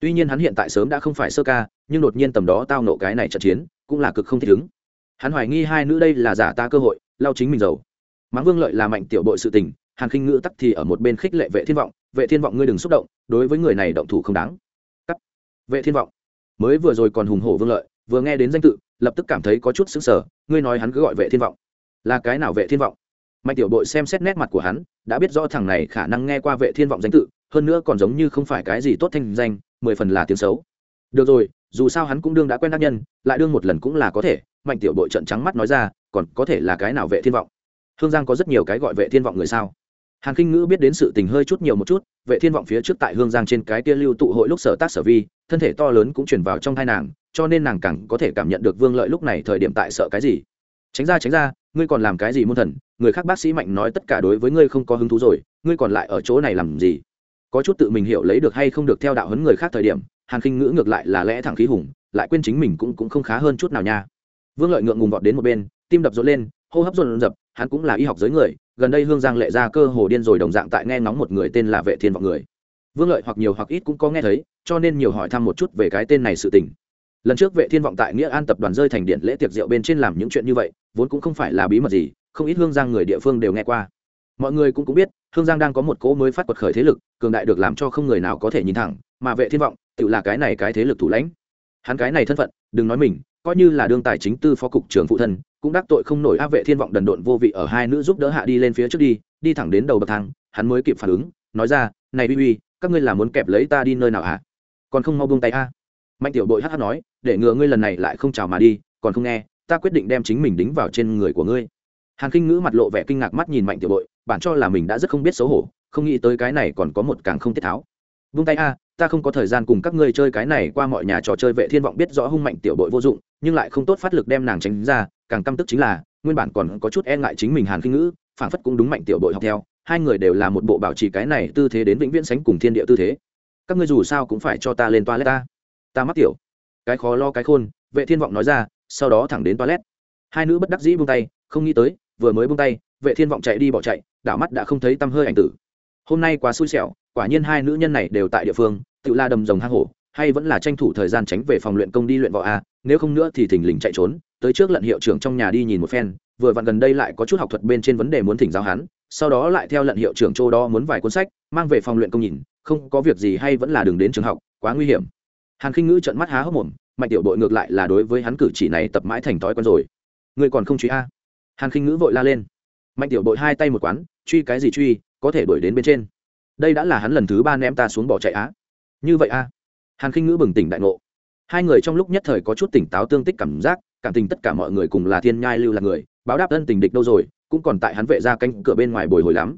A: Tuy nhiên hắn hiện tại sớm đã không phải sơ ca, nhưng đột nhiên tầm đó tao nộ cái này trận chiến, cũng là cực không thích ứng. Hắn hoài nghi hai nữ đây là giả ta cơ hội lao chính mình giàu mắng vương lợi là mạnh tiểu bội sự tình, hàn khinh ngữ tắc thì ở một bên khích lệ vệ thiên vọng, vệ thiên vọng ngươi đừng xúc động, đối với người này động thủ không đáng. Cắt. Vệ thiên vọng. Mới vừa rồi còn hùng hổ vương lợi, vừa nghe đến danh tự, lập tức cảm thấy có chút sững sờ, ngươi nói hắn cứ gọi vệ thiên vọng. Là cái nào vệ thiên vọng? Mạnh tiểu bội xem xét nét mặt của hắn, đã biết rõ thằng này khả năng nghe qua vệ thiên vọng danh tự, hơn nữa còn giống như không phải cái gì tốt thanh danh, mười phần là tiếng xấu. Được rồi, dù sao hắn cũng đương đã quen tác nhân, lại đương một lần cũng là có thể, mạnh tiểu bội trận trắng mắt nói ra, còn có thể là cái nào vệ thiên vọng? Hương giang có rất nhiều cái gọi vệ thiên vọng người sao? Hàn kinh ngữ biết đến sự tình hơi chút nhiều một chút, vệ thiên vọng phía trước tại hương giang trên cái kia lưu tụ hội lúc sở tác sở vi, thân thể to lớn cũng chuyển vào trong thai nàng, cho nên nàng càng có thể cảm nhận được vương lợi lúc này thời điểm tại sợ cái gì. Tránh ra tránh ra ngươi còn làm cái gì môn thần? Người khác bác sĩ mạnh nói tất cả đối với ngươi không có hứng thú rồi, ngươi còn lại ở chỗ này làm gì? Có chút tự mình hiểu lấy được hay không được theo đạo huấn người khác thời điểm, hàn khinh ngữ ngược lại là lẽ thẳng khí hùng, lại quên chính mình cũng cũng không khá hơn chút nào nha. Vương lợi ngượng ngùng vọt đến một bên, tim đập rộn lên, hô hấp rộn rập, hắn cũng là y học giới người, gần đây hương giang lệ ra cơ hồ điên rồi đồng dạng tại nghe ngóng một người tên là vệ thiên vọng người. Vương lợi hoặc nhiều hoặc ít cũng có nghe thấy, cho nên nhiều hỏi thăm một chút về cái tên này sự tình lần trước vệ thiên vọng tại nghĩa an tập đoàn rơi thành điện lễ tiệc rượu bên trên làm những chuyện như vậy, vốn cũng không phải là bí mật gì, không ít hương giang người địa phương đều nghe qua. Mọi người cũng cũng biết, hương giang đang có một cỗ mới phát quật khởi thế lực, cường đại được làm cho không người nào có thể nhìn thẳng, mà vệ thiên vọng, tự là cái này cái thế lực thủ lãnh. Hắn cái này thân phận, đừng nói mình, coi như là đương tài chính tư phó cục trưởng phụ thân, cũng đắc tội không nổi áp vệ thiên vọng đần độn vô vị ở hai nữ giúp đỡ hạ đi lên phía trước đi đi thẳng đến đầu bậc thang, hắn mới kịp phản ứng, nói ra, này bi bi các ngươi là muốn kẹp lấy ta đi nơi nào hả? Còn không mau buông tay a mạnh tiểu bội hh nói, để ngừa ngươi lần này lại không chào mà đi, còn không nghe, ta quyết định đem chính mình đính vào trên người của ngươi. Hàn kinh ngữ mặt lộ vẻ kinh ngạc mắt nhìn mạnh tiểu bội, bản cho là mình đã rất không biết xấu hổ, không nghĩ tới cái này còn có một càng không tiết tháo. Vung tay a, ta không có thời gian cùng các ngươi chơi cái này qua mọi nhà trò chơi vệ thiên vọng biết rõ hung mạnh tiểu bội vô dụng, nhưng lại không tốt phát lực đem nàng tránh ra, càng căm tức chính là, nguyên bản còn có chút e ngại chính mình hàn kinh ngữ phản phất cũng đúng mạnh tiểu bội học theo, hai người đều là một bộ bảo trì cái này tư thế đến vĩnh viễn sánh cùng thiên địa tư thế. Các ngươi dù sao cũng phải cho ta lên toa toilet ta ta mắc tiểu. Cái khó lo cái khôn, vệ thiên vọng nói ra, sau đó thẳng đến toilet. Hai nữ bất đắc dĩ buông tay, không nghĩ tới, vừa mới buông tay, vệ thiên vọng chạy đi bỏ chạy, đảo mắt đã không thấy tăm hơi ảnh tử. Hôm nay quá xui xẻo, quả nhiên hai nữ nhân này đều tại địa phương, tự la đầm rồng hang hổ, hay vẫn là tranh thủ thời gian tránh về phòng luyện công đi luyện võ a, nếu không nữa thì thình lình chạy trốn, tới trước lận hiệu trưởng trong nhà đi nhìn một phen, vừa vặn gần đây lại có chút học thuật bên trên vấn đề muốn thỉnh giáo hắn, sau đó lại theo lận hiệu trưởng châu đó muốn vài cuốn sách, mang về phòng luyện công nhìn, không có việc gì hay vẫn là đường đến trường học, quá nguy hiểm hàn khinh ngữ trợn mắt há hốc mồm, mạnh tiểu đội ngược lại là đối với hắn cử chỉ này tập mãi thành thói quen rồi. Người còn không truy a? Hàn khinh ngữ vội la lên. Mạnh tiểu đội hai tay một quán, truy cái gì truy, có thể đuổi đến bên trên. Đây đã là hắn lần thứ ba ném ta xuống bỏ chạy á. Như vậy a? Hàn khinh ngữ bừng tỉnh đại ngộ. Hai người trong lúc nhất thời có chút tỉnh táo tương tích cảm giác, cảm tình tất cả mọi người cùng là thiên nhai lưu là người, báo đáp ân tình địch đâu rồi, cũng còn tại hắn vệ ra canh cửa bên ngoài bồi hồi lắm.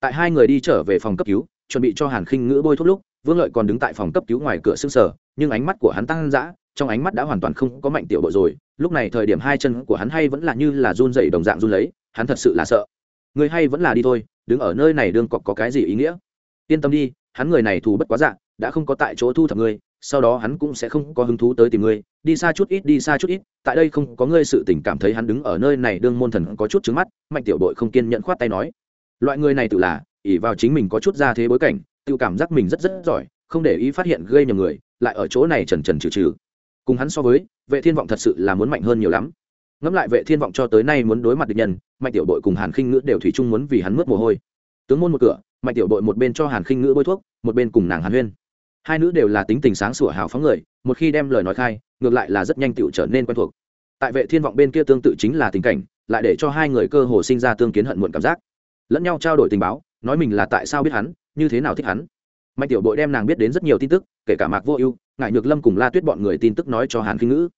A: Tại hai người đi trở về phòng cấp cứu, chuẩn bị cho hàn khinh ngữ bôi thuốc lúc vương lợi còn đứng tại phòng cấp cứu ngoài cửa xương sở nhưng ánh mắt của hắn tăng dã, trong ánh mắt đã hoàn toàn không có mạnh tiểu bội rồi, lúc này thời điểm hai chân của hắn hay vẫn là như là run dậy đồng dạng run lấy, hắn thật sự là sợ. Người hay vẫn là đi thôi, đứng ở nơi này đương cọc có cái gì ý nghĩa? Yên tâm đi, hắn người này thù bất quá dạng đã không có tại chỗ thu thập ngươi, sau đó hắn cũng sẽ không có hứng thú tới tìm ngươi, đi xa chút ít, đi xa chút ít, tại đây không có ngươi sự tình cảm thấy hắn đứng ở nơi này đương môn thần có chút trứng mắt, mạnh tiểu đội không kiên nhẫn khoát tay nói. Loại người này tự là ỉ vào chính mình có chút ra thế bối cảnh tự cảm giác mình rất rất giỏi, không để ý phát hiện gây nhầm người, lại ở chỗ này trần trần trừ trừ cùng hắn so với, vệ thiên vọng thật sự là muốn mạnh hơn nhiều lắm. Ngẫm lại vệ thiên vọng cho tới nay muốn đối mặt địch nhân, mạnh tiểu đội cùng hàn khinh ngữ đều thủy chung muốn vì hắn mướt mồ hôi. Tướng môn một cửa, mạnh tiểu đội một bên cho hàn khinh ngữ bôi thuốc, một bên cùng nàng hàn huyên. Hai nữ đều là tính tình sáng sủa hào phóng người, một khi đem lời nói khai, ngược lại là rất nhanh tựu trở nên quen thuộc. Tại vệ thiên vọng bên kia tương tự chính là tình cảnh, lại để cho hai người cơ hồ sinh ra tương kiến hận muộn cảm giác. Lẫn nhau trao đổi tình báo, nói mình là tại sao biết hắn như thế nào thích hắn? Mạnh tiểu bội đem nàng biết đến rất nhiều tin tức, kể cả mạc vô ưu ngại nhược lâm cùng la tuyết bọn người tin tức nói cho hàn khinh ngữ.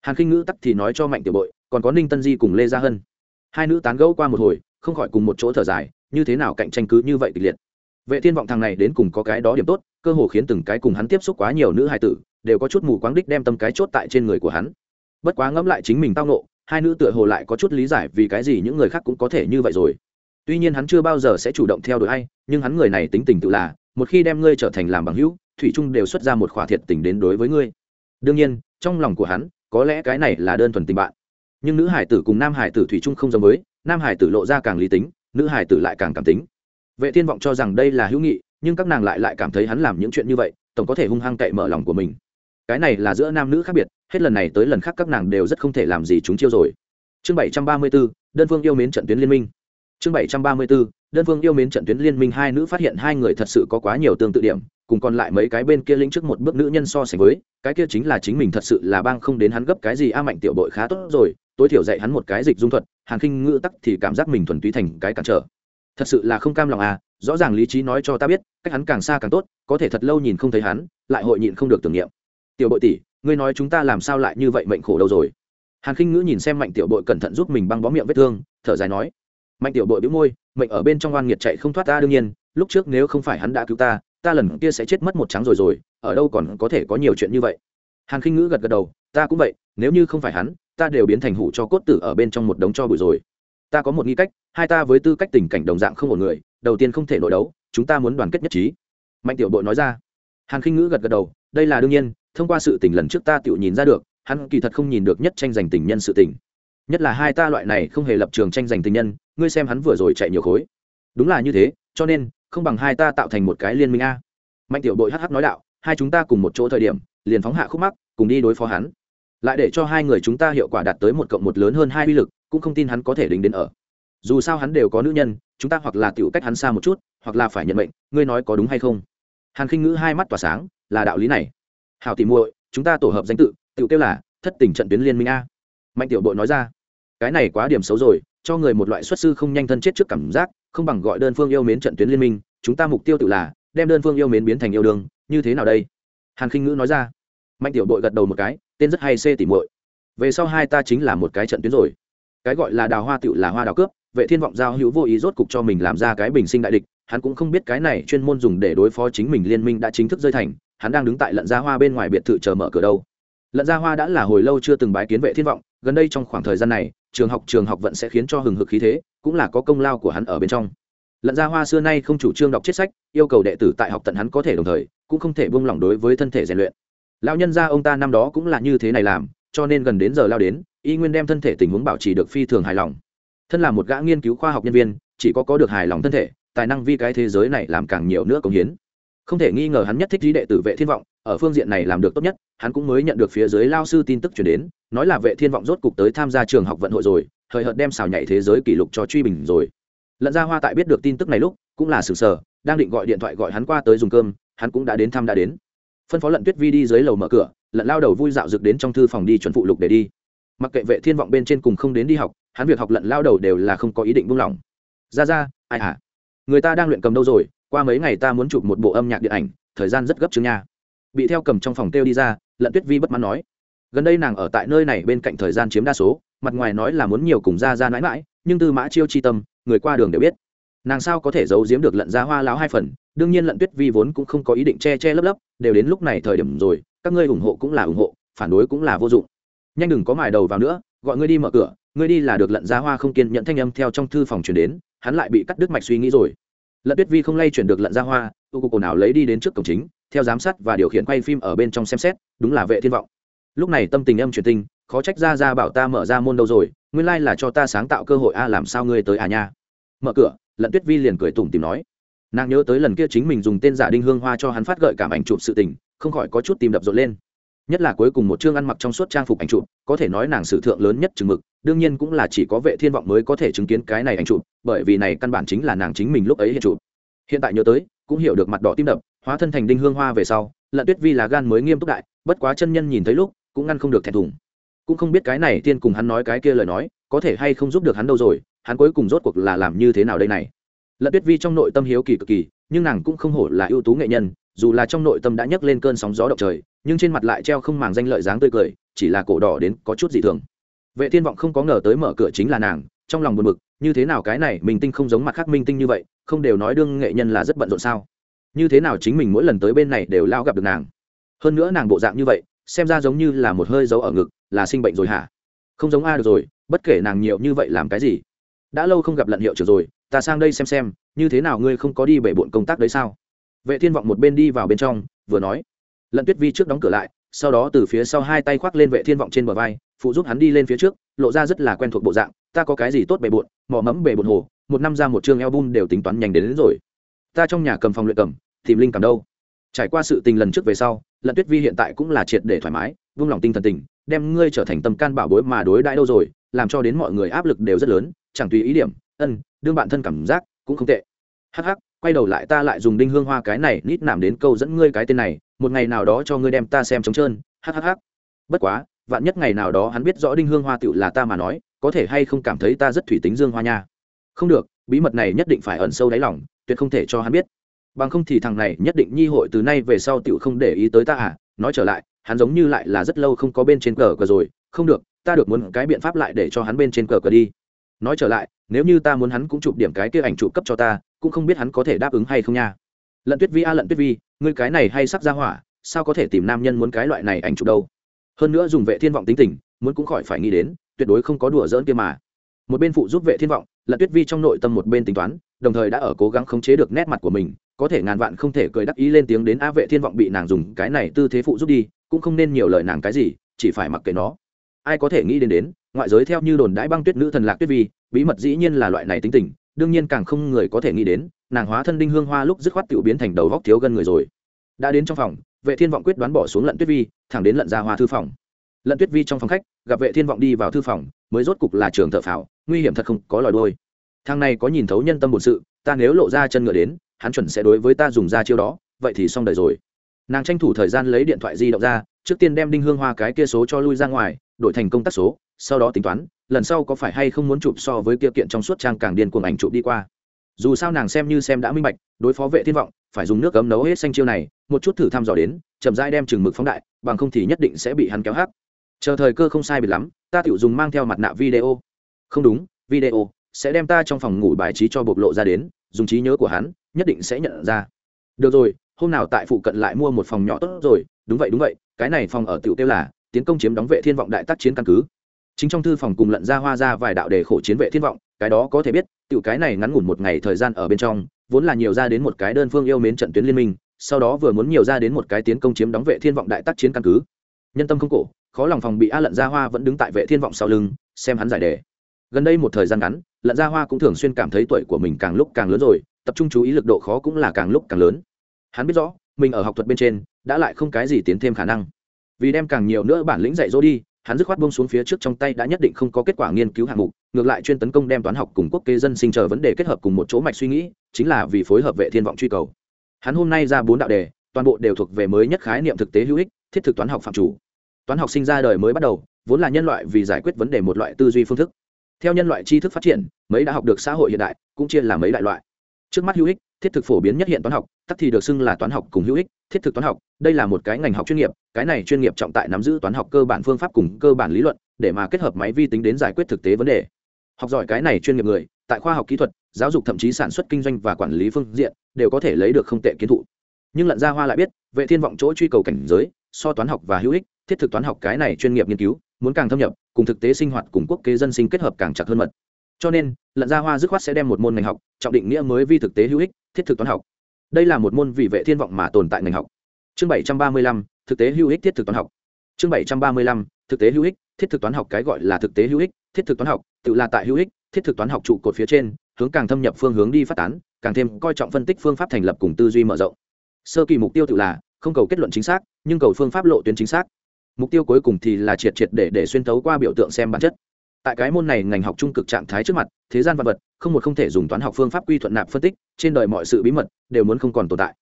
A: Hàn khinh ngữ tắc thì nói cho mạnh tiểu bội, còn có ninh tân di cùng lê gia hân. Hai nữ tán gẫu qua một hồi, không khỏi cùng một chỗ thở dài, như thế nào cạnh tranh cứ như vậy kịch liệt. Vệ thiên vọng thằng này đến cùng có cái đó điểm tốt, cơ hồ khiến từng cái cùng hắn tiếp xúc quá nhiều nữ hài tử, đều có chút mù quáng đích đem tâm cái chốt tại trên người của hắn. Bất quá ngẫm lại chính mình tao nộ hai nữ tựa hồ lại có chút lý giải vì cái gì những người khác cũng có thể như vậy rồi tuy nhiên hắn chưa bao giờ sẽ chủ động theo đuổi ai nhưng hắn người này tính tình tự là một khi đem ngươi trở thành làm bằng hữu thủy trung đều xuất ra một khỏa thiệt tình đến đối với ngươi. Đương nhiên trong lòng của hắn có lẽ cái này là đơn thuần tình bạn. Nhưng nữ hải tử cùng nam hải tử thủy trung không giống với nam hải tử lộ ra càng lý tính nữ hải tử lại càng cảm tính. Vệ thiên vọng cho rằng đây là hữu nghị nhưng các nàng lại lại cảm thấy hắn làm những chuyện như vậy tổng có thể hung hăng cậy mở lòng của mình. Cái này là giữa nam nữ khác biệt hết lần này tới lần khác các nàng đều rất không thể làm gì chúng chiêu rồi. Chương 734, đơn phương yêu mến trận tuyến liên minh chương 734, đơn phương yêu mến trận tuyến liên minh hai nữ phát hiện hai người thật sự có quá nhiều tương tự điểm cùng còn lại mấy cái bên kia lĩnh trước một bước nữ nhân so sánh với cái kia chính là chính mình thật sự là bang không đến hắn gấp cái gì a mạnh tiểu bội khá tốt rồi tối thiểu dạy hắn một cái dịch dung thuật hàng khinh ngữ tắc thì cảm giác mình thuần túy thành cái cản trở. Thật sự là không cam lòng à rõ ràng lý trí nói cho ta biết cách hắn càng xa càng tốt có thể thật lâu nhìn không thấy hắn lại hội nhịn không được tưởng niệm. Tiểu bội tỷ ngươi nói chúng ta làm sao lại như vậy mệnh khổ đâu rồi? Hàn khinh ngữ nhìn xem mạnh tiểu bội cẩn thận giúp mình băng bó miệng vết thương thở dài nói mạnh tiểu bội bĩu môi, mệnh ở bên trong oan nghiệt chạy không thoát ta đương nhiên, lúc trước nếu không phải hắn đã cứu ta ta lần kia sẽ chết mất một trắng rồi rồi, ở đâu còn có thể có nhiều chuyện như vậy. Hàn khinh ngữ gật gật đầu, ta cũng vậy, nếu như không phải hắn, ta đều biến thành hủ cho cốt tử ở bên trong một đống cho bụi rồi. Ta có một nghi cách, hai ta với tư cách tình cảnh đồng dạng không một người, đầu tiên không thể nội đấu, chúng ta muốn đoàn kết nhất trí. Mạnh tiểu bội nói ra. Hàn khinh ngữ gật gật đầu, đây là đương nhiên, thông qua sự tình lần trước ta tự nhìn ra được, hắn kỳ thật không nhìn được nhất tranh giành tình nhân sự tình. Nhất là hai ta loại này không hề lập trường tranh giành tình nhân ngươi xem hắn vừa rồi chạy nhiều khối. Đúng là như thế, cho nên, không bằng hai ta tạo thành một cái liên minh a. Mạnh tiểu bội hh nói đạo, hai chúng ta cùng một chỗ thời điểm, liền phóng hạ khúc mắc, cùng đi đối phó hắn. Lại để cho hai người chúng ta hiệu quả đạt tới một cộng một lớn hơn hai uy lực, cũng không tin hắn có thể đính đến ở. Dù sao hắn đều có nữ nhân, chúng ta hoặc là tiểu cách hắn xa một chút, hoặc là phải nhận mệnh, ngươi nói có đúng hay không? Hàn khinh ngữ hai mắt tỏa sáng, là đạo lý này. Hào tìm muội, chúng ta tổ hợp danh tự, tiểu kêu là thất tình trận tuyến liên minh a. Mạnh tiểu bội nói ra, cái này quá điểm xấu rồi cho người một loại xuất sư không nhanh thân chết trước cảm giác, không bằng gọi đơn phương yêu mến trận tuyến liên minh, chúng ta mục tiêu tự là đem đơn phương yêu mến biến thành yêu đương, như thế nào đây? Hàn khinh ngữ nói ra. Mạnh tiểu đội gật đầu một cái, tên rất hay xê tỉ muội. Về sau hai ta chính là một cái trận tuyến rồi. Cái gọi là đào hoa tựu là hoa đào cướp, vệ thiên vọng giao hữu vô ý rốt cục cho mình làm ra cái bình sinh đại địch, hắn cũng không biết cái này chuyên môn dùng để đối phó chính mình liên minh đã chính thức rơi thành, hắn đang đứng tại lận gia hoa bên ngoài biệt thự chờ mở cửa đâu. Lận gia hoa đã là hồi lâu chưa từng bái kiến vệ thiên vọng, gần đây trong khoảng thời gian này trường học trường học vẫn sẽ khiến cho hừng hực khí thế, cũng là có công lao của hắn ở bên trong. Lận gia hoa xưa nay không chủ trương đọc chết sách, yêu cầu đệ tử tại học tận hắn có thể đồng thời, cũng không thể buông lỏng đối với thân thể rèn luyện. Lão nhân gia ông ta năm đó cũng là như thế này làm, cho nên gần đến giờ lao đến, y nguyên đem thân thể tình huống bảo trì được phi thường hài lòng. Thân là một gã nghiên cứu khoa học nhân viên, chỉ có có được hài lòng thân thể, tài năng vi cái thế giới này làm càng nhiều nữa công hiến không thể nghi ngờ hắn nhất thích lý đệ tử vệ thiên vọng, ở phương diện này làm được tốt nhất, hắn cũng mới nhận được phía dưới lao sư tin tức chuyển đến, nói là vệ thiên vọng rốt cục tới tham gia trường học vận hội rồi thời hợt đem xào nhảy thế giới kỷ lục cho truy bình rồi. Lận ra hoa tại biết được tin tức này lúc, cũng là sừng sờ, đang định gọi điện thoại gọi hắn qua tới dùng cơm, hắn cũng đã đến thăm đã đến. Phân phó lận tuyết vi đi dưới lầu mở cửa, lận lao đầu vui dạo dựng đến trong thư phòng đi chuẩn phụ lục để đi. Mặc kệ vệ thiên vọng bên trên cùng không đến đi học, hắn việc học lận lao đầu đều là không có ý định buông lỏng. Ra ra ai hả? Người ta đang luyện cầm đâu rồi? Qua mấy ngày ta muốn chụp một bộ âm nhạc điện ảnh, thời gian rất gấp chứ nha. Bị theo cầm trong phòng kêu đi ra, lận tuyết vi bất mãn nói. Gần đây nàng ở tại nơi này bên cạnh thời gian chiếm đa số, mặt ngoài nói là muốn nhiều cùng ra ra mãi mãi, nhưng tư mã chiêu chi tâm, người qua đường đều biết. Nàng sao có thể giấu giếm được lận ra hoa láo hai phần, đương nhiên lận tuyết vi vốn cũng không có ý định che che lấp lấp, đều đến lúc này thời điểm rồi, các ngươi ủng hộ cũng là ủng hộ, phản đối cũng là vô dụng. Nhanh đừng có mài đầu vào nữa, gọi ngươi đi mở cửa, ngươi đi là được lận ra hoa không kiên nhận thanh âm theo trong thư phòng chuyển đến, hắn lại bị cắt đứt mạch suy nghĩ rồi lận tuyết vi không lay chuyển được lận ra hoa tu cục nào lấy đi đến trước cổng chính, theo giám sát và điều khiển quay phim ở bên trong xem xét, đúng là vệ thiên vọng. Lúc này tâm tình âm truyền tinh, khó trách ra ra bảo ta mở ra môn đâu rồi, nguyên lai là cho ta sáng tạo cơ hội a, làm sao ngươi tới à nha? Mở cửa, lận tuyết vi liền cười tủm tìm nói. Nàng nhớ tới lần kia chính mình dùng tên giả đinh hương hoa cho hắn phát gợi cảm ảnh chụp sự tình, không khỏi có chút tìm đập rộn lên nhất là cuối cùng một chương ăn mặc trong suốt trang phục ảnh chụp, có thể nói nàng sử thượng lớn nhất chừng mực, đương nhiên cũng là chỉ có vệ thiên vọng mới có thể chứng kiến cái này ảnh chụp, bởi vì này căn bản chính là nàng chính mình lúc ấy hiện chụp. Hiện tại nhớ tới, cũng hiểu được mặt đỏ tim đập, hóa thân thành đinh hương hoa về sau, lận tuyết vi là gan mới nghiêm túc đại, bất quá chân nhân nhìn thấy lúc, cũng ngăn không được thẹn thùng. Cũng không biết cái này tiên cùng hắn nói cái kia lời nói, có thể hay không giúp được hắn đâu rồi, hắn cuối cùng rốt cuộc là làm như thế nào đây này? Lận tuyết vi trong nội tâm hiếu kỳ cực kỳ, nhưng nàng cũng không hổ là ưu tú nghệ nhân, dù là trong nội tâm đã nhấc lên cơn sóng gió động trời nhưng trên mặt lại treo không màng danh lợi dáng tươi cười, chỉ là cổ đỏ đến có chút dị thường. Vệ thiên vọng không có ngờ tới mở cửa chính là nàng, trong lòng buồn bực, như thế nào cái này minh tinh không giống mặt khác minh tinh như vậy, không đều nói đương nghệ nhân là rất bận rộn sao? Như thế nào chính mình mỗi lần tới bên này đều lao gặp được nàng? Hơn nữa nàng bộ dạng như vậy, xem ra giống như là một hơi dấu ở ngực, là sinh bệnh rồi hả? Không giống a được rồi, bất kể nàng nhiều như vậy làm cái gì? Đã lâu không gặp lận hiệu trưởng rồi, ta sang đây xem xem, như thế nào ngươi không có đi bể bộn công tác đấy sao? Vệ thiên vọng một bên đi vào bên trong, vừa nói lận tuyết vi trước đóng cửa lại sau đó từ phía sau hai tay khoác lên vệ thiên vọng trên bờ vai phụ giúp hắn đi lên phía trước lộ ra rất là quen thuộc bộ dạng ta có cái gì tốt bề bộn mỏ mẫm bề bộn hồ một năm ra một chương album đều tính toán nhanh đến, đến rồi. Ta trong nhà cầm phòng luyện cầm tìm linh cầm đâu. Trải qua sự tình lần trước về sau lận tuyết vi hiện tại cũng là triệt để thoải mái vung lòng tinh thần tình đem ngươi trở thành tâm can bảo bối mà đối đãi đâu rồi làm cho đến mọi người áp lực đều rất lớn chẳng tùy ý điểm ân đương bạn thân cảm giác cũng không tệ. Hắc hắc quay đầu lại ta lại dùng đinh hương hoa cái này nít nảm đến câu dẫn ngươi cái tên này một ngày nào đó cho ngươi đem ta xem trống trơn, hắc hắc hắc. Bất quá, vạn nhất ngày nào đó hắn biết rõ đinh hương hoa tựu là ta mà nói, có thể hay không cảm thấy ta rất thủy tính dương hoa nha. Không được, bí mật này nhất định phải ẩn sâu đáy lòng, tuyệt không thể cho hắn biết. Bằng không thì thằng này nhất định nhi hội từ nay về sau tựu không để ý tới ta à. Nói trở lại, hắn giống như lại là rất lâu không có bên trên cờ cờ rồi. Không được, ta được muốn cái biện pháp lại để cho hắn bên trên cờ cờ đi. Nói trở lại, nếu như ta muốn hắn cũng chụp điểm cái kia ảnh chụp cấp cho ta, cũng không biết hắn có thể đáp ứng hay không nha lận tuyết vi a lận tuyết vi, ngươi cái này hay sắc ra hỏa, sao có thể tìm nam nhân muốn cái loại này ảnh chụp đâu? Hơn nữa dùng vệ thiên vọng tính tình, muốn cũng khỏi phải nghĩ đến, tuyệt đối không có đùa giỡn kia mà. Một bên phụ giúp vệ thiên vọng, lận tuyết vi trong nội tâm một bên tính toán, đồng thời đã ở cố gắng khống chế được nét mặt của mình, có thể ngàn vạn không thể cười đắc ý lên tiếng đến, a, vệ thiên vọng bị nàng dùng cái này tư thế phụ giúp đi, cũng không nên nhiều lời nàng cái gì, chỉ phải mặc kệ nó. Ai có thể nghĩ đến đến, ngoại giới theo như đồn đãi băng tuyết nữ thần lạc tuyết vi, bí mật dĩ nhiên là loại này tính tình đương nhiên càng không người có thể nghĩ đến, nàng hóa thân đinh hương hoa lúc dứt khoát tiểu biến thành đầu góc thiếu gân người rồi. Đã đến trong phòng, vệ thiên vọng quyết đoán bỏ xuống lận tuyết vi, thẳng đến lận ra hoa thư phòng. Lận tuyết vi trong phòng khách, gặp vệ thiên vọng đi vào thư phòng, mới rốt cục là trường thợ phào nguy hiểm thật không có lòi đôi thằng này có nhìn thấu nhân tâm một sự, ta nếu lộ ra chân ngựa đến, hắn chuẩn sẽ đối với ta dùng ra chiêu đó, vậy thì xong đời rồi. Nàng tranh thủ thời gian lấy điện thoại di động ra, trước tiên đem đinh hương hoa cái kia số cho lui ra ngoài đổi thành công tác số, sau đó tính toán, lần sau có phải hay không muốn chụp so với kia kiện trong suốt trang càng điên cuồng ảnh chụp đi qua. Dù sao nàng xem như xem đã minh bạch, đối phó vệ thiên vọng, phải dùng nước ấm nấu hết xanh chiêu này, một chút thử thăm dò đến, chậm rãi đem chừng mực phóng đại, bằng không thì nhất định sẽ bị hắn kéo hắc. Chờ thời cơ không sai biệt lắm, ta tiểu dùng mang theo mặt nạ video. Không đúng, video sẽ đem ta trong phòng ngủ bài trí cho bộc lộ ra đến, dùng trí nhớ của hắn, nhất định sẽ nhận ra. Được rồi, hôm nào tại phụ cận lại mua một phòng nhỏ tốt rồi, đúng vậy đúng vậy, cái này phòng ở tiểu tiêu là tiến công chiếm đóng vệ thiên vọng đại tác chiến căn cứ. Chính trong thư phòng cùng lận ra hoa ra vài đạo đề khổ chiến vệ thiên vọng, cái đó có thể biết, tiểu cái này ngắn ngủn một ngày thời gian ở bên trong, vốn là nhiều ra đến một cái đơn phương yêu mến trận tuyến liên minh, sau đó vừa muốn nhiều ra đến một cái tiến công chiếm đóng vệ thiên vọng đại tác chiến căn cứ. Nhân tâm không cổ, khó lòng phòng bị a lận gia hoa vẫn đứng tại vệ thiên vọng sau lưng, xem hắn giải đề. Gần đây một thời gian ngắn, lận gia hoa cũng thường xuyên cảm thấy tuổi của mình càng lúc càng lớn rồi, tập trung chú ý lực độ khó cũng là càng lúc càng lớn. Hắn biết rõ, mình ở học thuật bên trên, đã lại không cái gì tiến thêm khả năng vì đem càng nhiều nữa bản lĩnh dạy dỗ đi, hắn dứt khoát bông xuống phía trước trong tay đã nhất định không có kết quả nghiên cứu hạng mục, ngược lại chuyên tấn công đem toán học cùng quốc kế dân sinh chờ vấn đề kết hợp cùng một chỗ mạch suy nghĩ, chính là vì phối hợp vệ thiên vọng truy cầu. Hắn hôm nay ra bốn đạo đề, toàn bộ đều thuộc về mới nhất khái niệm thực tế hữu ích, thiết thực toán học phạm chủ. Toán học sinh ra đời mới bắt đầu, vốn là nhân loại vì giải quyết vấn đề một loại tư duy phương thức. Theo nhân loại tri thức phát triển, mấy đã học được xã hội hiện đại, cũng chia làm mấy đại loại. Trước mắt hữu ích thiết thực phổ biến nhất hiện toán học, tắc thì được xưng là toán học cùng hữu ích, thiết thực toán học, đây là một cái ngành học chuyên nghiệp, cái này chuyên nghiệp trọng tại nắm giữ toán học cơ bản phương pháp cùng cơ bản lý luận, để mà kết hợp máy vi tính đến giải quyết thực tế vấn đề. Học giỏi cái này chuyên nghiệp người, tại khoa học kỹ thuật, giáo dục thậm chí sản xuất kinh doanh và quản lý phương diện, đều có thể lấy được không tệ kiến thụ. Nhưng lận gia hoa lại biết, vệ thiên vọng chỗ truy cầu cảnh giới, so toán học và hữu ích, thiết thực toán học cái này chuyên nghiệp nghiên cứu, muốn càng thâm nhập, cùng thực tế sinh hoạt cùng quốc kế dân sinh kết hợp càng chặt hơn mật cho nên lận gia hoa dứt khoát sẽ đem một môn ngành học trọng định nghĩa mới vi thực tế hữu ích thiết thực toán học. Đây là một môn vì vệ thiên vọng mà tồn tại ngành học. Chương 735, thực tế hữu ích thiết thực toán học. Chương 735, thực tế hữu ích thiết thực toán học cái gọi là thực tế hữu ích thiết thực toán học tự là tại hữu ích thiết thực toán học trụ cột phía trên hướng càng thâm nhập phương hướng đi phát tán càng thêm coi trọng phân tích phương pháp thành lập cùng tư duy mở rộng. Sơ kỳ mục tiêu tự là không cầu kết luận chính xác nhưng cầu phương pháp lộ tuyến chính xác. Mục tiêu cuối cùng thì là triệt triệt để để xuyên tấu qua biểu tượng xem bản chất tại cái môn này ngành học trung cực trạng thái trước mặt, thế gian vật vật, không một không thể dùng toán học phương pháp quy thuận nạp phân tích, trên đời mọi sự bí mật đều muốn không còn tồn tại.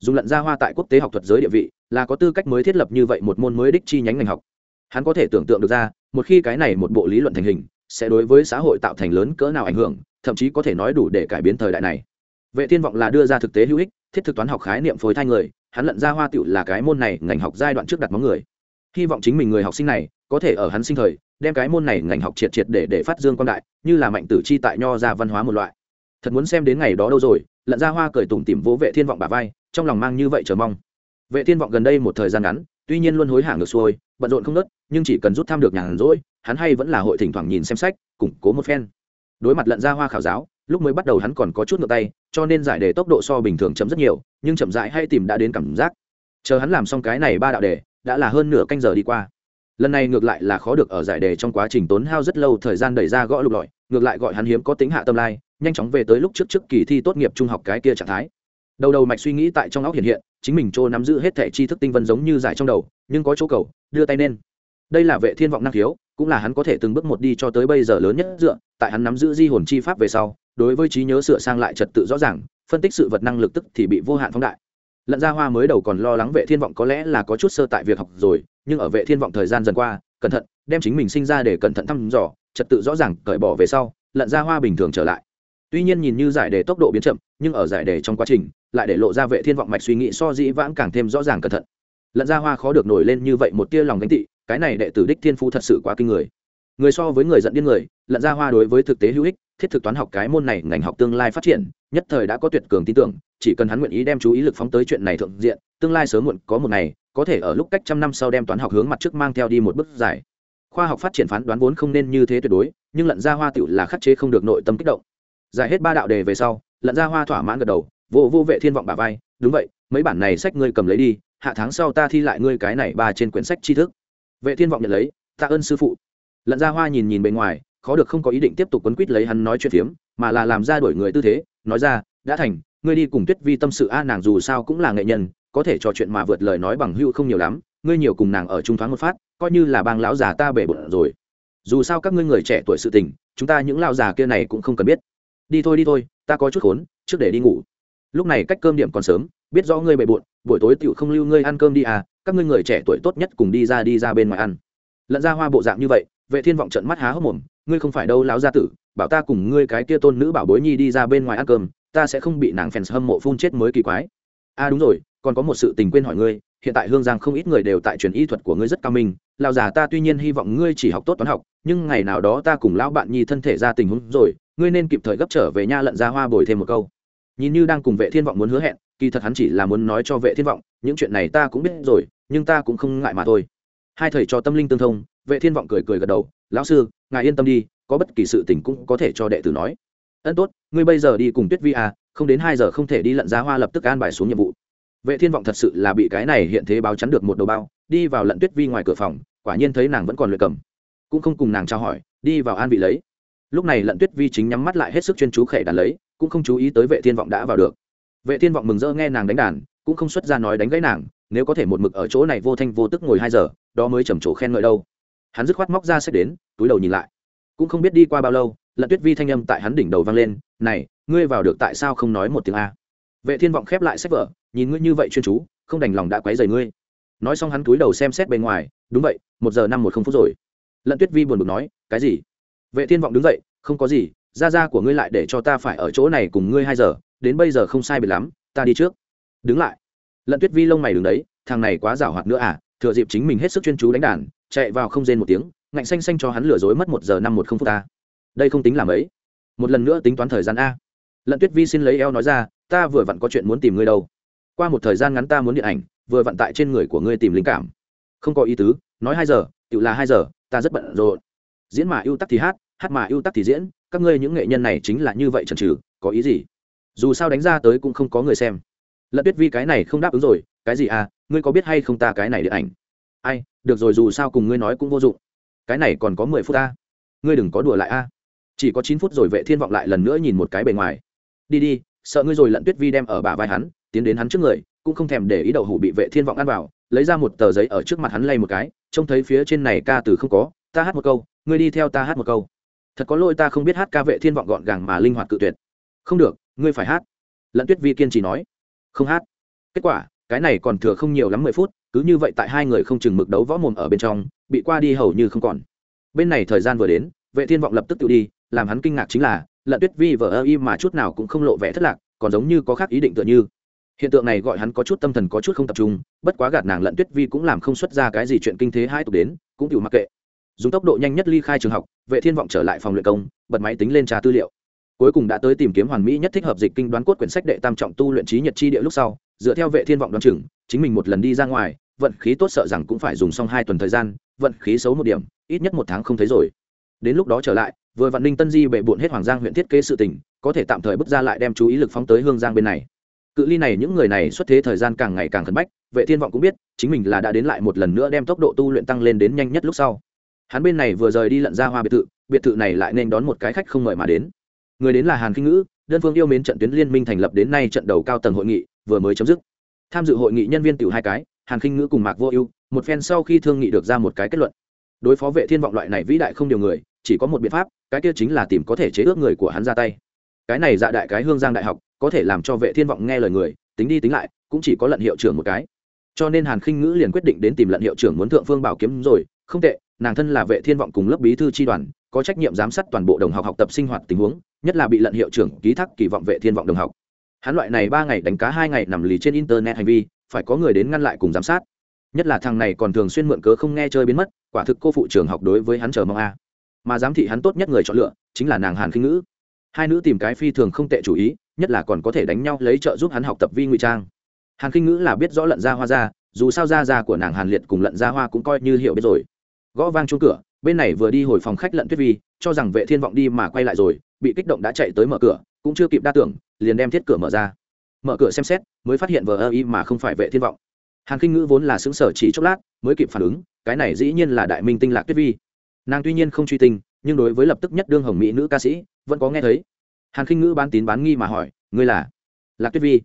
A: Dùng lận ra hoa tại quốc tế học thuật giới địa vị, là có tư cách mới thiết lập như vậy một môn mới đích chi nhánh ngành học. Hắn có thể tưởng tượng được ra, một khi cái này một bộ lý luận thành hình, sẽ đối với xã hội tạo thành lớn cỡ nào ảnh hưởng, thậm chí có thể nói đủ để cải biến thời đại này. Vệ thiên vọng là đưa ra thực tế hữu ích, thiết thực toán học khái niệm phối thai người, hắn lận ra hoa tựu là cái môn này ngành học giai đoạn trước đặt móng người. Hy vọng chính mình người học sinh này có thể ở hắn sinh thời đem cái môn này ngành học triệt triệt để để phát dương quan đại, như là mạnh tử chi tại nho ra văn hóa một loại. Thật muốn xem đến ngày đó đâu rồi, lận ra hoa cười tủm tìm vỗ vệ thiên vọng bà vai, trong lòng mang như vậy chờ mong. Vệ thiên vọng gần đây một thời gian ngắn, tuy nhiên luôn hối hả ngược xuôi, bận rộn không nớt nhưng chỉ cần rút tham được nhàn rỗi, hắn hay vẫn là hội thỉnh thoảng nhìn xem sách, củng cố một phen. Đối mặt lận ra hoa khảo giáo, lúc mới bắt đầu hắn còn có chút ngược tay, cho nên giải đề tốc độ so bình thường chậm rất nhiều, nhưng chậm rãi hay tìm đã đến cảm giác. Chờ hắn làm xong cái này ba đạo đề, đã là hơn nửa canh giờ đi qua lần này ngược lại là khó được ở giải đề trong quá trình tốn hao rất lâu thời gian đẩy ra gõ lục lọi, ngược lại gọi hắn hiếm có tính hạ tâm lai, nhanh chóng về tới lúc trước trước kỳ thi tốt nghiệp trung học cái kia trạng thái. Đầu đầu mạch suy nghĩ tại trong óc hiện hiện, chính mình chỗ nắm giữ hết thẻ tri thức tinh vân giống như giải trong đầu, nhưng có chỗ cầu, đưa tay nên. Đây là vệ thiên vọng năng khiếu, cũng là hắn có thể từng bước một đi cho tới bây giờ lớn nhất dựa, tại hắn nắm giữ di hồn chi pháp về sau, đối với trí nhớ sửa sang lại trật tự rõ ràng, phân tích sự vật năng lực tức thì bị vô hạn phóng đại lận gia hoa mới đầu còn lo lắng vệ thiên vọng có lẽ là có chút sơ tại việc học rồi, nhưng ở vệ thiên vọng thời gian dần qua, cẩn thận, đem chính mình sinh ra để cẩn thận thăm dò, trật tự rõ ràng, cởi bỏ về sau lận gia hoa bình thường trở lại. Tuy nhiên nhìn như giải đề tốc độ biến chậm, nhưng ở giải đề trong quá trình, lại để lộ ra vệ thiên vọng mạch suy nghĩ so dĩ vãng càng thêm rõ ràng cẩn thận. Lận gia hoa khó được nổi lên như vậy một tia lòng gánh tị, cái này đệ tử đích thiên phú thật sự quá kinh người. Người so với người giận điên người lận gia hoa đối với thực tế hữu ích, thiết thực toán học cái môn này ngành học tương lai phát triển, nhất thời đã có tuyệt cường tin tưởng chỉ cần hắn nguyện ý đem chú ý lực phóng tới chuyện này thượng diện, tương lai sớm muộn có một ngày, có thể ở lúc cách trăm năm sau đem toán học hướng mặt trước mang theo đi một bước dài. Khoa học phát triển phán đoán vốn không nên như thế tuyệt đối, nhưng lận gia hoa tựu là khắc chế không được nội tâm kích động. Giải hết ba đạo đề về sau, lận gia hoa thỏa mãn gật đầu, vô vô vệ thiên vọng bà vai, đúng vậy, mấy bản này sách ngươi cầm lấy đi, hạ tháng sau ta thi lại ngươi cái này ba trên quyển sách tri thức. Vệ thiên vọng nhận lấy tạ ơn sư phụ. Lận gia hoa nhìn nhìn bên ngoài, khó được không có ý định tiếp tục quấn quýt lấy hắn nói chuyện phiếm, mà là làm ra đổi người tư thế, nói ra, đã thành ngươi đi cùng tuyết vi tâm sự a, nàng dù sao cũng là nghệ nhân, có thể trò chuyện mà vượt lời nói bằng hữu không nhiều lắm, ngươi nhiều cùng nàng ở trung thoáng một phát, coi như là bang lão già ta bể bụng rồi. Dù sao các ngươi người trẻ tuổi sự tình, chúng ta những lão già kia này cũng không cần biết. Đi thôi đi thôi, ta có chút khốn, trước để đi ngủ. Lúc này cách cơm điểm còn sớm, biết rõ ngươi bề bộn, buổi tối tựu không lưu ngươi ăn cơm đi à các ngươi người trẻ tuổi tốt nhất cùng đi ra đi ra bên ngoài ăn. Lẫn ra hoa bộ dạng như vậy, vệ thiên vọng trận mắt há hốc mồm, ngươi không phải đâu láo gia tử, bảo ta cùng ngươi cái kia tôn nữ bảo bối nhi đi ra bên ngoài ăn cơm ta sẽ không bị nàng fans hâm mộ phun chết mới kỳ quái. À đúng rồi, còn có một sự tình quên hỏi ngươi, hiện tại hương giang không ít người đều tại truyền y thuật của ngươi rất cao minh, lão già ta tuy nhiên hy vọng ngươi chỉ học tốt toán học, nhưng ngày nào đó ta cùng lão bạn nhi thân thể ra tình huống rồi, ngươi nên kịp thời gấp trở về nha lận ra hoa bồi thêm một câu. Nhìn như đang cùng vệ thiên vọng muốn hứa hẹn, kỳ thật hắn chỉ là muốn nói cho vệ thiên vọng, những chuyện này ta cũng biết rồi, nhưng ta cũng không ngại mà thôi. Hai thầy cho tâm linh tương thông, vệ thiên vọng cười cười gật đầu, lão sư, ngài yên tâm đi, có bất kỳ sự tình cũng có thể cho đệ tử nói ân tốt, ngươi bây giờ đi cùng tuyết vi à không đến hai giờ không thể đi lận giá hoa lập tức an bài xuống nhiệm vụ. Vệ thiên vọng thật sự là bị cái này hiện thế báo chắn được một đầu bao, đi vào lận tuyết vi ngoài cửa phòng, quả nhiên thấy nàng vẫn còn luyện cầm. Cũng không cùng nàng trao hỏi, đi vào an vị lấy. Lúc này lận tuyết vi chính nhắm mắt lại hết sức chuyên chú khẽ đàn lấy, cũng không chú ý tới vệ thiên vọng đã vào được. Vệ thiên vọng mừng rỡ nghe nàng đánh đàn, cũng không xuất ra nói đánh gãy nàng, nếu có thể một mực ở chỗ này vô thanh vô tức ngồi hai giờ, đó mới trầm trồ khen ngợi đâu. Hắn dứt khoát móc ra sách đến, túi đầu nhìn lại. Cũng không biết đi qua bao lâu lận tuyết vi thanh âm tại hắn đỉnh đầu vang lên, này, ngươi vào được tại sao không nói một tiếng a? Vệ thiên vọng khép lại sách vở, nhìn ngươi như vậy chuyên chú, không đành lòng đã quấy rầy ngươi. Nói xong hắn cúi đầu xem xét bên ngoài, đúng vậy, một giờ năm một không phút rồi. Lận tuyết vi buồn bực nói, cái gì? Vệ thiên vọng đứng dậy, không có gì, gia gia của ngươi lại để cho ta phải ở chỗ này cùng ngươi hai giờ, đến bây giờ không sai biệt lắm, ta đi trước. Đứng lại. Lận tuyết vi lông mày đứng đấy, thằng này quá giảo hoạt nữa à thừa dịp chính mình hết sức chuyên chú đánh đàn, chạy vào không rên một tiếng, ngạnh xanh xanh cho hắn lừa dối mất một giờ năm một không phút ta đây không tính làm ấy một lần nữa tính toán thời gian a. Lận tuyết vi xin lấy eo nói ra, ta vừa vặn có chuyện muốn tìm ngươi đâu. Qua một thời gian ngắn ta muốn điện ảnh, vừa vặn tại trên người của ngươi tìm linh cảm. Không có ý tứ, nói hai giờ tự là hai giờ, ta rất bận rộn. Diễn mà ưu tắc thì hát hát mà ưu tắc thì diễn, các ngươi những nghệ nhân này chính là như vậy trần trừ có ý gì? Dù sao đánh ra tới cũng không có người xem. Lận tuyết vi cái này không đáp ứng rồi, cái gì à ngươi có biết hay không ta cái này điện ảnh? Ai, được rồi dù sao cùng ngươi nói cũng vô dụng. Cái này còn có mười phút ta ngươi đừng có đùa lại a chỉ có chín phút rồi vệ thiên vọng lại lần nữa nhìn một cái bề ngoài. Đi đi, sợ ngươi rồi lận tuyết vi đem ở bả vai hắn, tiến đến hắn trước người, cũng không thèm để ý đậu hủ bị vệ thiên vọng ăn vào, lấy ra một tờ giấy ở trước mặt hắn lay một cái, trông thấy phía trên này ca từ không có, ta hát một câu, ngươi đi theo ta hát một câu. Thật có lỗi ta không biết hát ca vệ thiên vọng gọn gàng mà linh hoạt cự tuyệt. Không được, ngươi phải hát. Lận tuyết vi kiên trì nói. Không hát. Kết quả, cái này còn thừa không nhiều lắm mười phút, cứ như vậy tại hai người không chừng mực đấu võ mồm ở bên trong, bị qua đi hầu như không còn. Bên này thời gian vừa đến, vệ thiên vọng lập tức tự đi làm hắn kinh ngạc chính là, lận tuyết vi vờ ơ y mà chút nào cũng không lộ vẻ thất lạc, còn giống như có khác ý định tựa như. Hiện tượng này gọi hắn có chút tâm thần có chút không tập trung, bất quá gạt nàng lận tuyết vi cũng làm không xuất ra cái gì chuyện kinh thế hai tục đến, cũng chịu mặc kệ. Dùng tốc độ nhanh nhất ly khai trường học, vệ thiên vọng trở lại phòng luyện công, bật máy tính lên tra tư liệu. Cuối cùng đã tới tìm kiếm hoàn mỹ nhất thích hợp dịch kinh đoán cốt quyển sách đệ tam trọng tu luyện trí nhật chi địa lúc sau, dựa theo vệ thiên vọng đoán chừng, chính mình một lần đi ra ngoài, vận khí tốt sợ rằng cũng phải dùng xong hai tuần thời gian, vận khí xấu một điểm, ít nhất một tháng không thấy rồi đến lúc đó trở lại, vừa vạn ninh tân di bệ bụn hết hoàng giang huyện thiết kế sự tình, có thể tạm thời bước ra lại đem chú ý lực phóng tới hương giang bên này. Cự ly này những người này xuất thế thời gian càng ngày càng khẩn bách, vệ thiên vọng cũng biết, chính mình là đã đến lại một lần nữa đem tốc độ tu luyện tăng lên đến nhanh nhất lúc sau. Hắn bên này vừa rời đi lận ra hoa biệt thự biệt thự này lại nên đón một cái khách không mời mà đến. Người đến là hàn kinh ngữ, đơn phương yêu mến trận tuyến liên minh thành lập đến nay trận đầu cao tầng hội nghị, vừa mới chấm dứt. Tham dự hội nghị nhân viên tiểu hai cái, hàn kinh ngữ cùng mạc vô ưu, một phen sau khi thương nghị được ra một cái kết luận đối phó vệ thiên vọng loại này vĩ đại không điều người, chỉ có một biện pháp, cái kia chính là tìm có thể chế ước người của hắn ra tay. Cái này dạ đại cái hương giang đại học, có thể làm cho vệ thiên vọng nghe lời người, tính đi tính lại, cũng chỉ có lận hiệu trưởng một cái. Cho nên hàn khinh ngữ liền quyết định đến tìm lận hiệu trưởng muốn thượng phương bảo kiếm rồi, không tệ, nàng thân là vệ thiên vọng cùng lớp bí thư tri đoàn, có trách nhiệm giám sát toàn bộ đồng học học tập sinh hoạt tình huống, nhất là bị lận hiệu trưởng ký thác kỳ vọng vệ thiên vọng đồng học. Hắn loại này ba ngày đánh cá hai ngày nằm lì trên internet hành vi, phải có người đến ngăn lại cùng giám sát nhất là thằng này còn thường xuyên mượn cớ không nghe chơi biến mất, quả thực cô phụ trường học đối với hắn chờ mong a. Mà giám thị hắn tốt nhất người chọn lựa, chính là nàng hàn khinh ngữ. Hai nữ tìm cái phi thường không tệ chủ ý, nhất là còn có thể đánh nhau lấy trợ giúp hắn học tập vi ngụy trang. Hàn khinh ngữ là biết rõ lận ra hoa ra, dù sao ra ra của nàng hàn liệt cùng lận ra hoa cũng coi như hiểu biết rồi. Gõ vang chuông cửa, bên này vừa đi hồi phòng khách lận tuyết vi, cho rằng vệ thiên vọng đi mà quay lại rồi, bị kích động đã chạy tới mở cửa, cũng chưa kịp đa tưởng, liền đem thiết cửa mở ra. Mở cửa xem xét, mới phát hiện vờ ơ y mà không phải vệ thiên vọng hàn kinh ngữ vốn là xứng sở chỉ chốc lát, mới kịp phản ứng, cái này dĩ nhiên là đại minh tinh lạc tuyết vi. Nàng tuy nhiên không truy tinh, nhưng đối với lập tức nhất đương hồng mỹ nữ ca sĩ, vẫn có nghe thấy. Hàn kinh ngữ bán tín bán nghi mà hỏi, ngươi là lạc tuyết vi?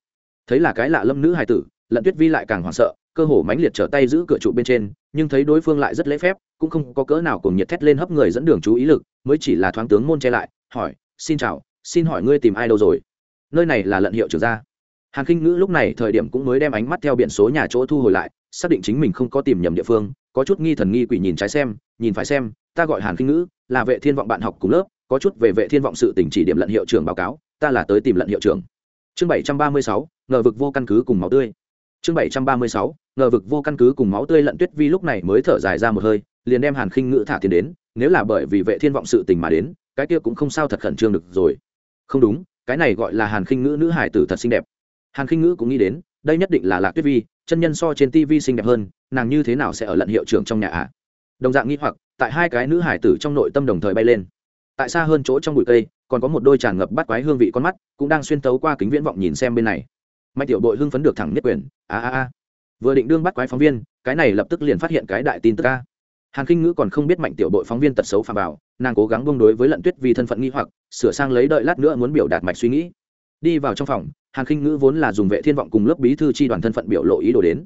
A: Thấy là cái lạ lâm nữ hài tử, lận tuyết vi lại càng hoảng sợ, cơ hồ mãnh liệt trở tay giữ cửa trụ bên trên, nhưng thấy đối phương lại rất lễ phép, cũng không có cỡ nào cùng nhiệt thét lên hấp người dẫn đường chú ý lực, mới chỉ là thoáng tướng môn che lại, hỏi, xin chào, xin hỏi ngươi tìm ai đâu rồi? Nơi này là lận hiệu trưởng gia hàn khinh ngữ lúc này thời điểm cũng mới đem ánh mắt theo biển số nhà chỗ thu hồi lại, xác định chính mình không có tìm nhầm địa phương, có chút nghi thần nghi quỷ nhìn trái xem, nhìn phải xem, ta gọi hàn khinh ngữ, là vệ thiên vọng bạn học cùng lớp, có chút về vệ thiên vọng sự tỉnh chỉ điểm lận hiệu trưởng báo cáo, ta là tới tìm lận hiệu trưởng. Chương bảy trăm ba mươi sáu, ngờ vực vô căn cứ cùng máu tươi. Chương bảy trăm ba mươi sáu, ngờ vực vô căn cứ cùng máu tươi lận tuyết vi lúc này mới thở dài ra một hơi, liền đem hàn khinh ngữ thả tiền đến, nếu là bởi vì vệ thiên vọng sự tình mà đến, cái kia cũng không sao thật khẩn trương được rồi. Không đúng, cái này gọi là hàn khinh ngữ nữ hải tử thật xinh đẹp hàn khinh ngữ cũng nghĩ đến, đây nhất định là lạc tuyết vi, chân nhân so trên tv xinh đẹp hơn, nàng như thế nào sẽ ở lận hiệu trưởng trong nhà ạ à? đồng dạng nghĩ hoặc, tại hai cái nữ hải tử trong nội tâm đồng thời bay lên. Tại xa hơn chỗ trong bụi cây, còn có một đôi tràn ngập bắt quái hương vị con mắt, cũng đang xuyên tấu qua kính viễn vọng nhìn xem bên này. Mạnh tiểu đội hưng phấn được thẳng nhất quyền, a a a. Vừa định đương bắt quái phóng viên, cái này lập tức liền phát hiện cái đại tin tức a. Hàn khinh ngữ còn không biết mạnh tiểu đội phóng viên tật xấu phàm bảo nàng cố gắng bông đối với lận tuyết vì thân phận nghi hoặc, sửa sang lấy đợi lát nữa muốn biểu đạt mạch suy nghĩ. Đi vào trong phòng hàn khinh ngữ vốn là dùng vệ thiên vọng cùng lớp bí thư tri đoàn thân phận biểu lộ ý đồ đến.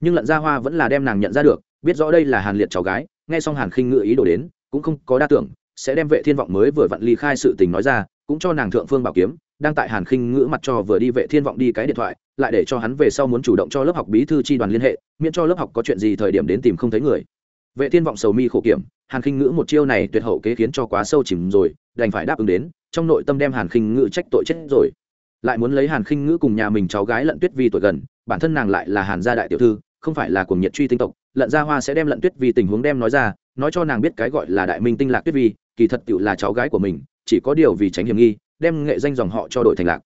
A: Nhưng lận gia hoa vẫn là đem nàng nhận ra được, biết rõ đây là hàn liệt cháu gái, nghe xong hàn khinh ngữ ý đồ đến, cũng không có đa tưởng, sẽ đem vệ thiên vọng mới vừa vặn ly khai sự tình nói ra, cũng cho nàng thượng phương bảo kiếm, đang tại hàn khinh ngữ mặt cho vừa đi vệ thiên vọng đi cái điện thoại, lại để cho hắn về sau muốn chủ động cho lớp học bí thư tri đoàn liên hệ, miễn cho lớp học có chuyện gì thời điểm đến tìm không thấy người. Vệ thiên vọng sầu mi khổ kiểm, hàn khinh ngữ một chiêu này tuyệt hậu kế khiến cho quá sâu chìm rồi, đành phải đáp ứng đến, trong nội tâm đem hàn khinh ngữ trách tội chết rồi lại muốn lấy hàn khinh ngữ cùng nhà mình cháu gái lận tuyết vi tuổi gần, bản thân nàng lại là hàn gia đại tiểu thư, không phải là cuồng nhiệt truy tinh tộc. Lận gia hoa sẽ đem lận tuyết vi tình huống đem nói ra, nói cho nàng biết cái gọi là đại minh tinh lạc tuyết vi, kỳ thật tựu là cháu gái của mình, chỉ có điều vì tránh hiểm nghi, đem nghệ danh dòng họ cho đổi thành lạc.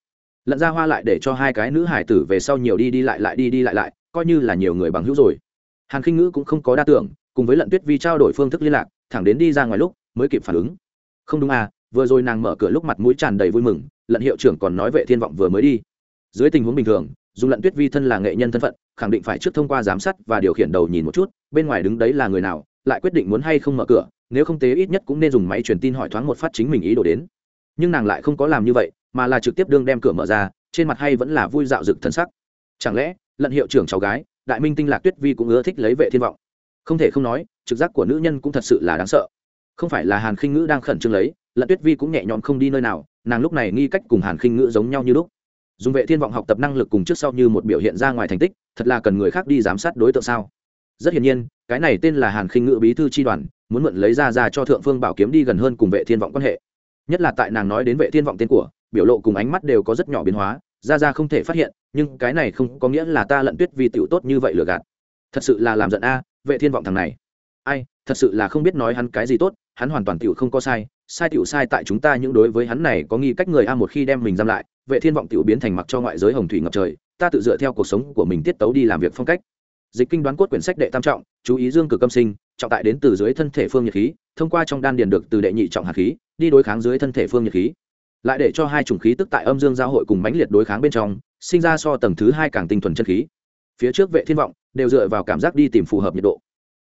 A: Lận Gia hoa lại để cho hai cái nữ hải tử về sau nhiều đi đi lại lại đi đi lại lại, coi như là nhiều người bằng hữu rồi. Hàn khinh ngữ cũng không có đa tưởng, cùng với lận tuyết vi trao đổi phương thức liên lạc, thẳng đến đi ra ngoài lúc mới kịp phản ứng. Không đúng à vừa rồi nàng mở cửa lúc mặt mũi tràn đầy vui mừng lận hiệu trưởng còn nói vệ thiên vọng vừa mới đi. Dưới tình huống bình thường, dùng lận tuyết vi thân là nghệ nhân thân phận, khẳng định phải trước thông qua giám sát và điều khiển đầu nhìn một chút, bên ngoài đứng đấy là người nào, lại quyết định muốn hay không mở cửa, nếu không tế ít nhất cũng nên dùng máy truyền tin hỏi thoáng một phát chính mình ý đồ đến. Nhưng nàng lại không có làm như vậy, mà là trực tiếp đương đem cửa mở ra, trên mặt hay vẫn là vui dạo rực thân sắc. Chẳng lẽ, lận hiệu trưởng cháu gái, đại minh tinh lạc tuyết vi cũng ưa thích lấy vệ thiên vọng? Không thể không nói, trực giác của nữ nhân cũng thật sự là đáng sợ. Không phải là hàn khinh ngữ đang khẩn trương lấy, lận tuyết vi cũng nhẹ nhõm không đi nơi nào nàng lúc này nghi cách cùng hàn khinh ngữ giống nhau như lúc. Dùng vệ thiên vọng học tập năng lực cùng trước sau như một biểu hiện ra ngoài thành tích, thật là cần người khác đi giám sát đối tượng sao? Rất hiển nhiên, cái này tên là hàn khinh ngữ bí thư tri đoàn, muốn mượn lấy ra ra cho thượng phương bảo kiếm đi gần hơn cùng vệ thiên vọng quan hệ. Nhất là tại nàng nói đến vệ thiên vọng tên của, biểu lộ cùng ánh mắt đều có rất nhỏ biến hóa, ra ra không thể phát hiện, nhưng cái này không có nghĩa là ta lận tuyết vì tiểu tốt như vậy lừa gạt. Thật sự là làm giận a, vệ thiên vọng thằng này. Ai, thật sự là không biết nói hắn cái gì tốt, hắn hoàn toàn tiểu không có sai sai tiểu sai tại chúng ta những đối với hắn này có nghi cách người a một khi đem mình giam lại, vệ thiên vọng tiểu biến thành mặc cho ngoại giới hồng thủy ngập trời, ta tự dựa theo cuộc sống của mình tiết tấu đi làm việc phong cách. Dịch kinh đoán cốt quyển sách đệ tam trọng, chú ý dương cực âm sinh, trọng tại đến từ dưới thân thể phương nhiệt khí, thông qua trong đan điền được từ đệ nhị trọng hạt khí, đi đối kháng dưới thân thể phương nhiệt khí. Lại để cho hai chủng khí tức tại âm dương giao hội cùng mãnh liệt đối kháng bên trong, sinh ra so tầng thứ hai càng tinh thuần chân khí. Phía trước vệ thiên vọng đều dựa vào cảm giác đi tìm phù hợp nhiệt độ.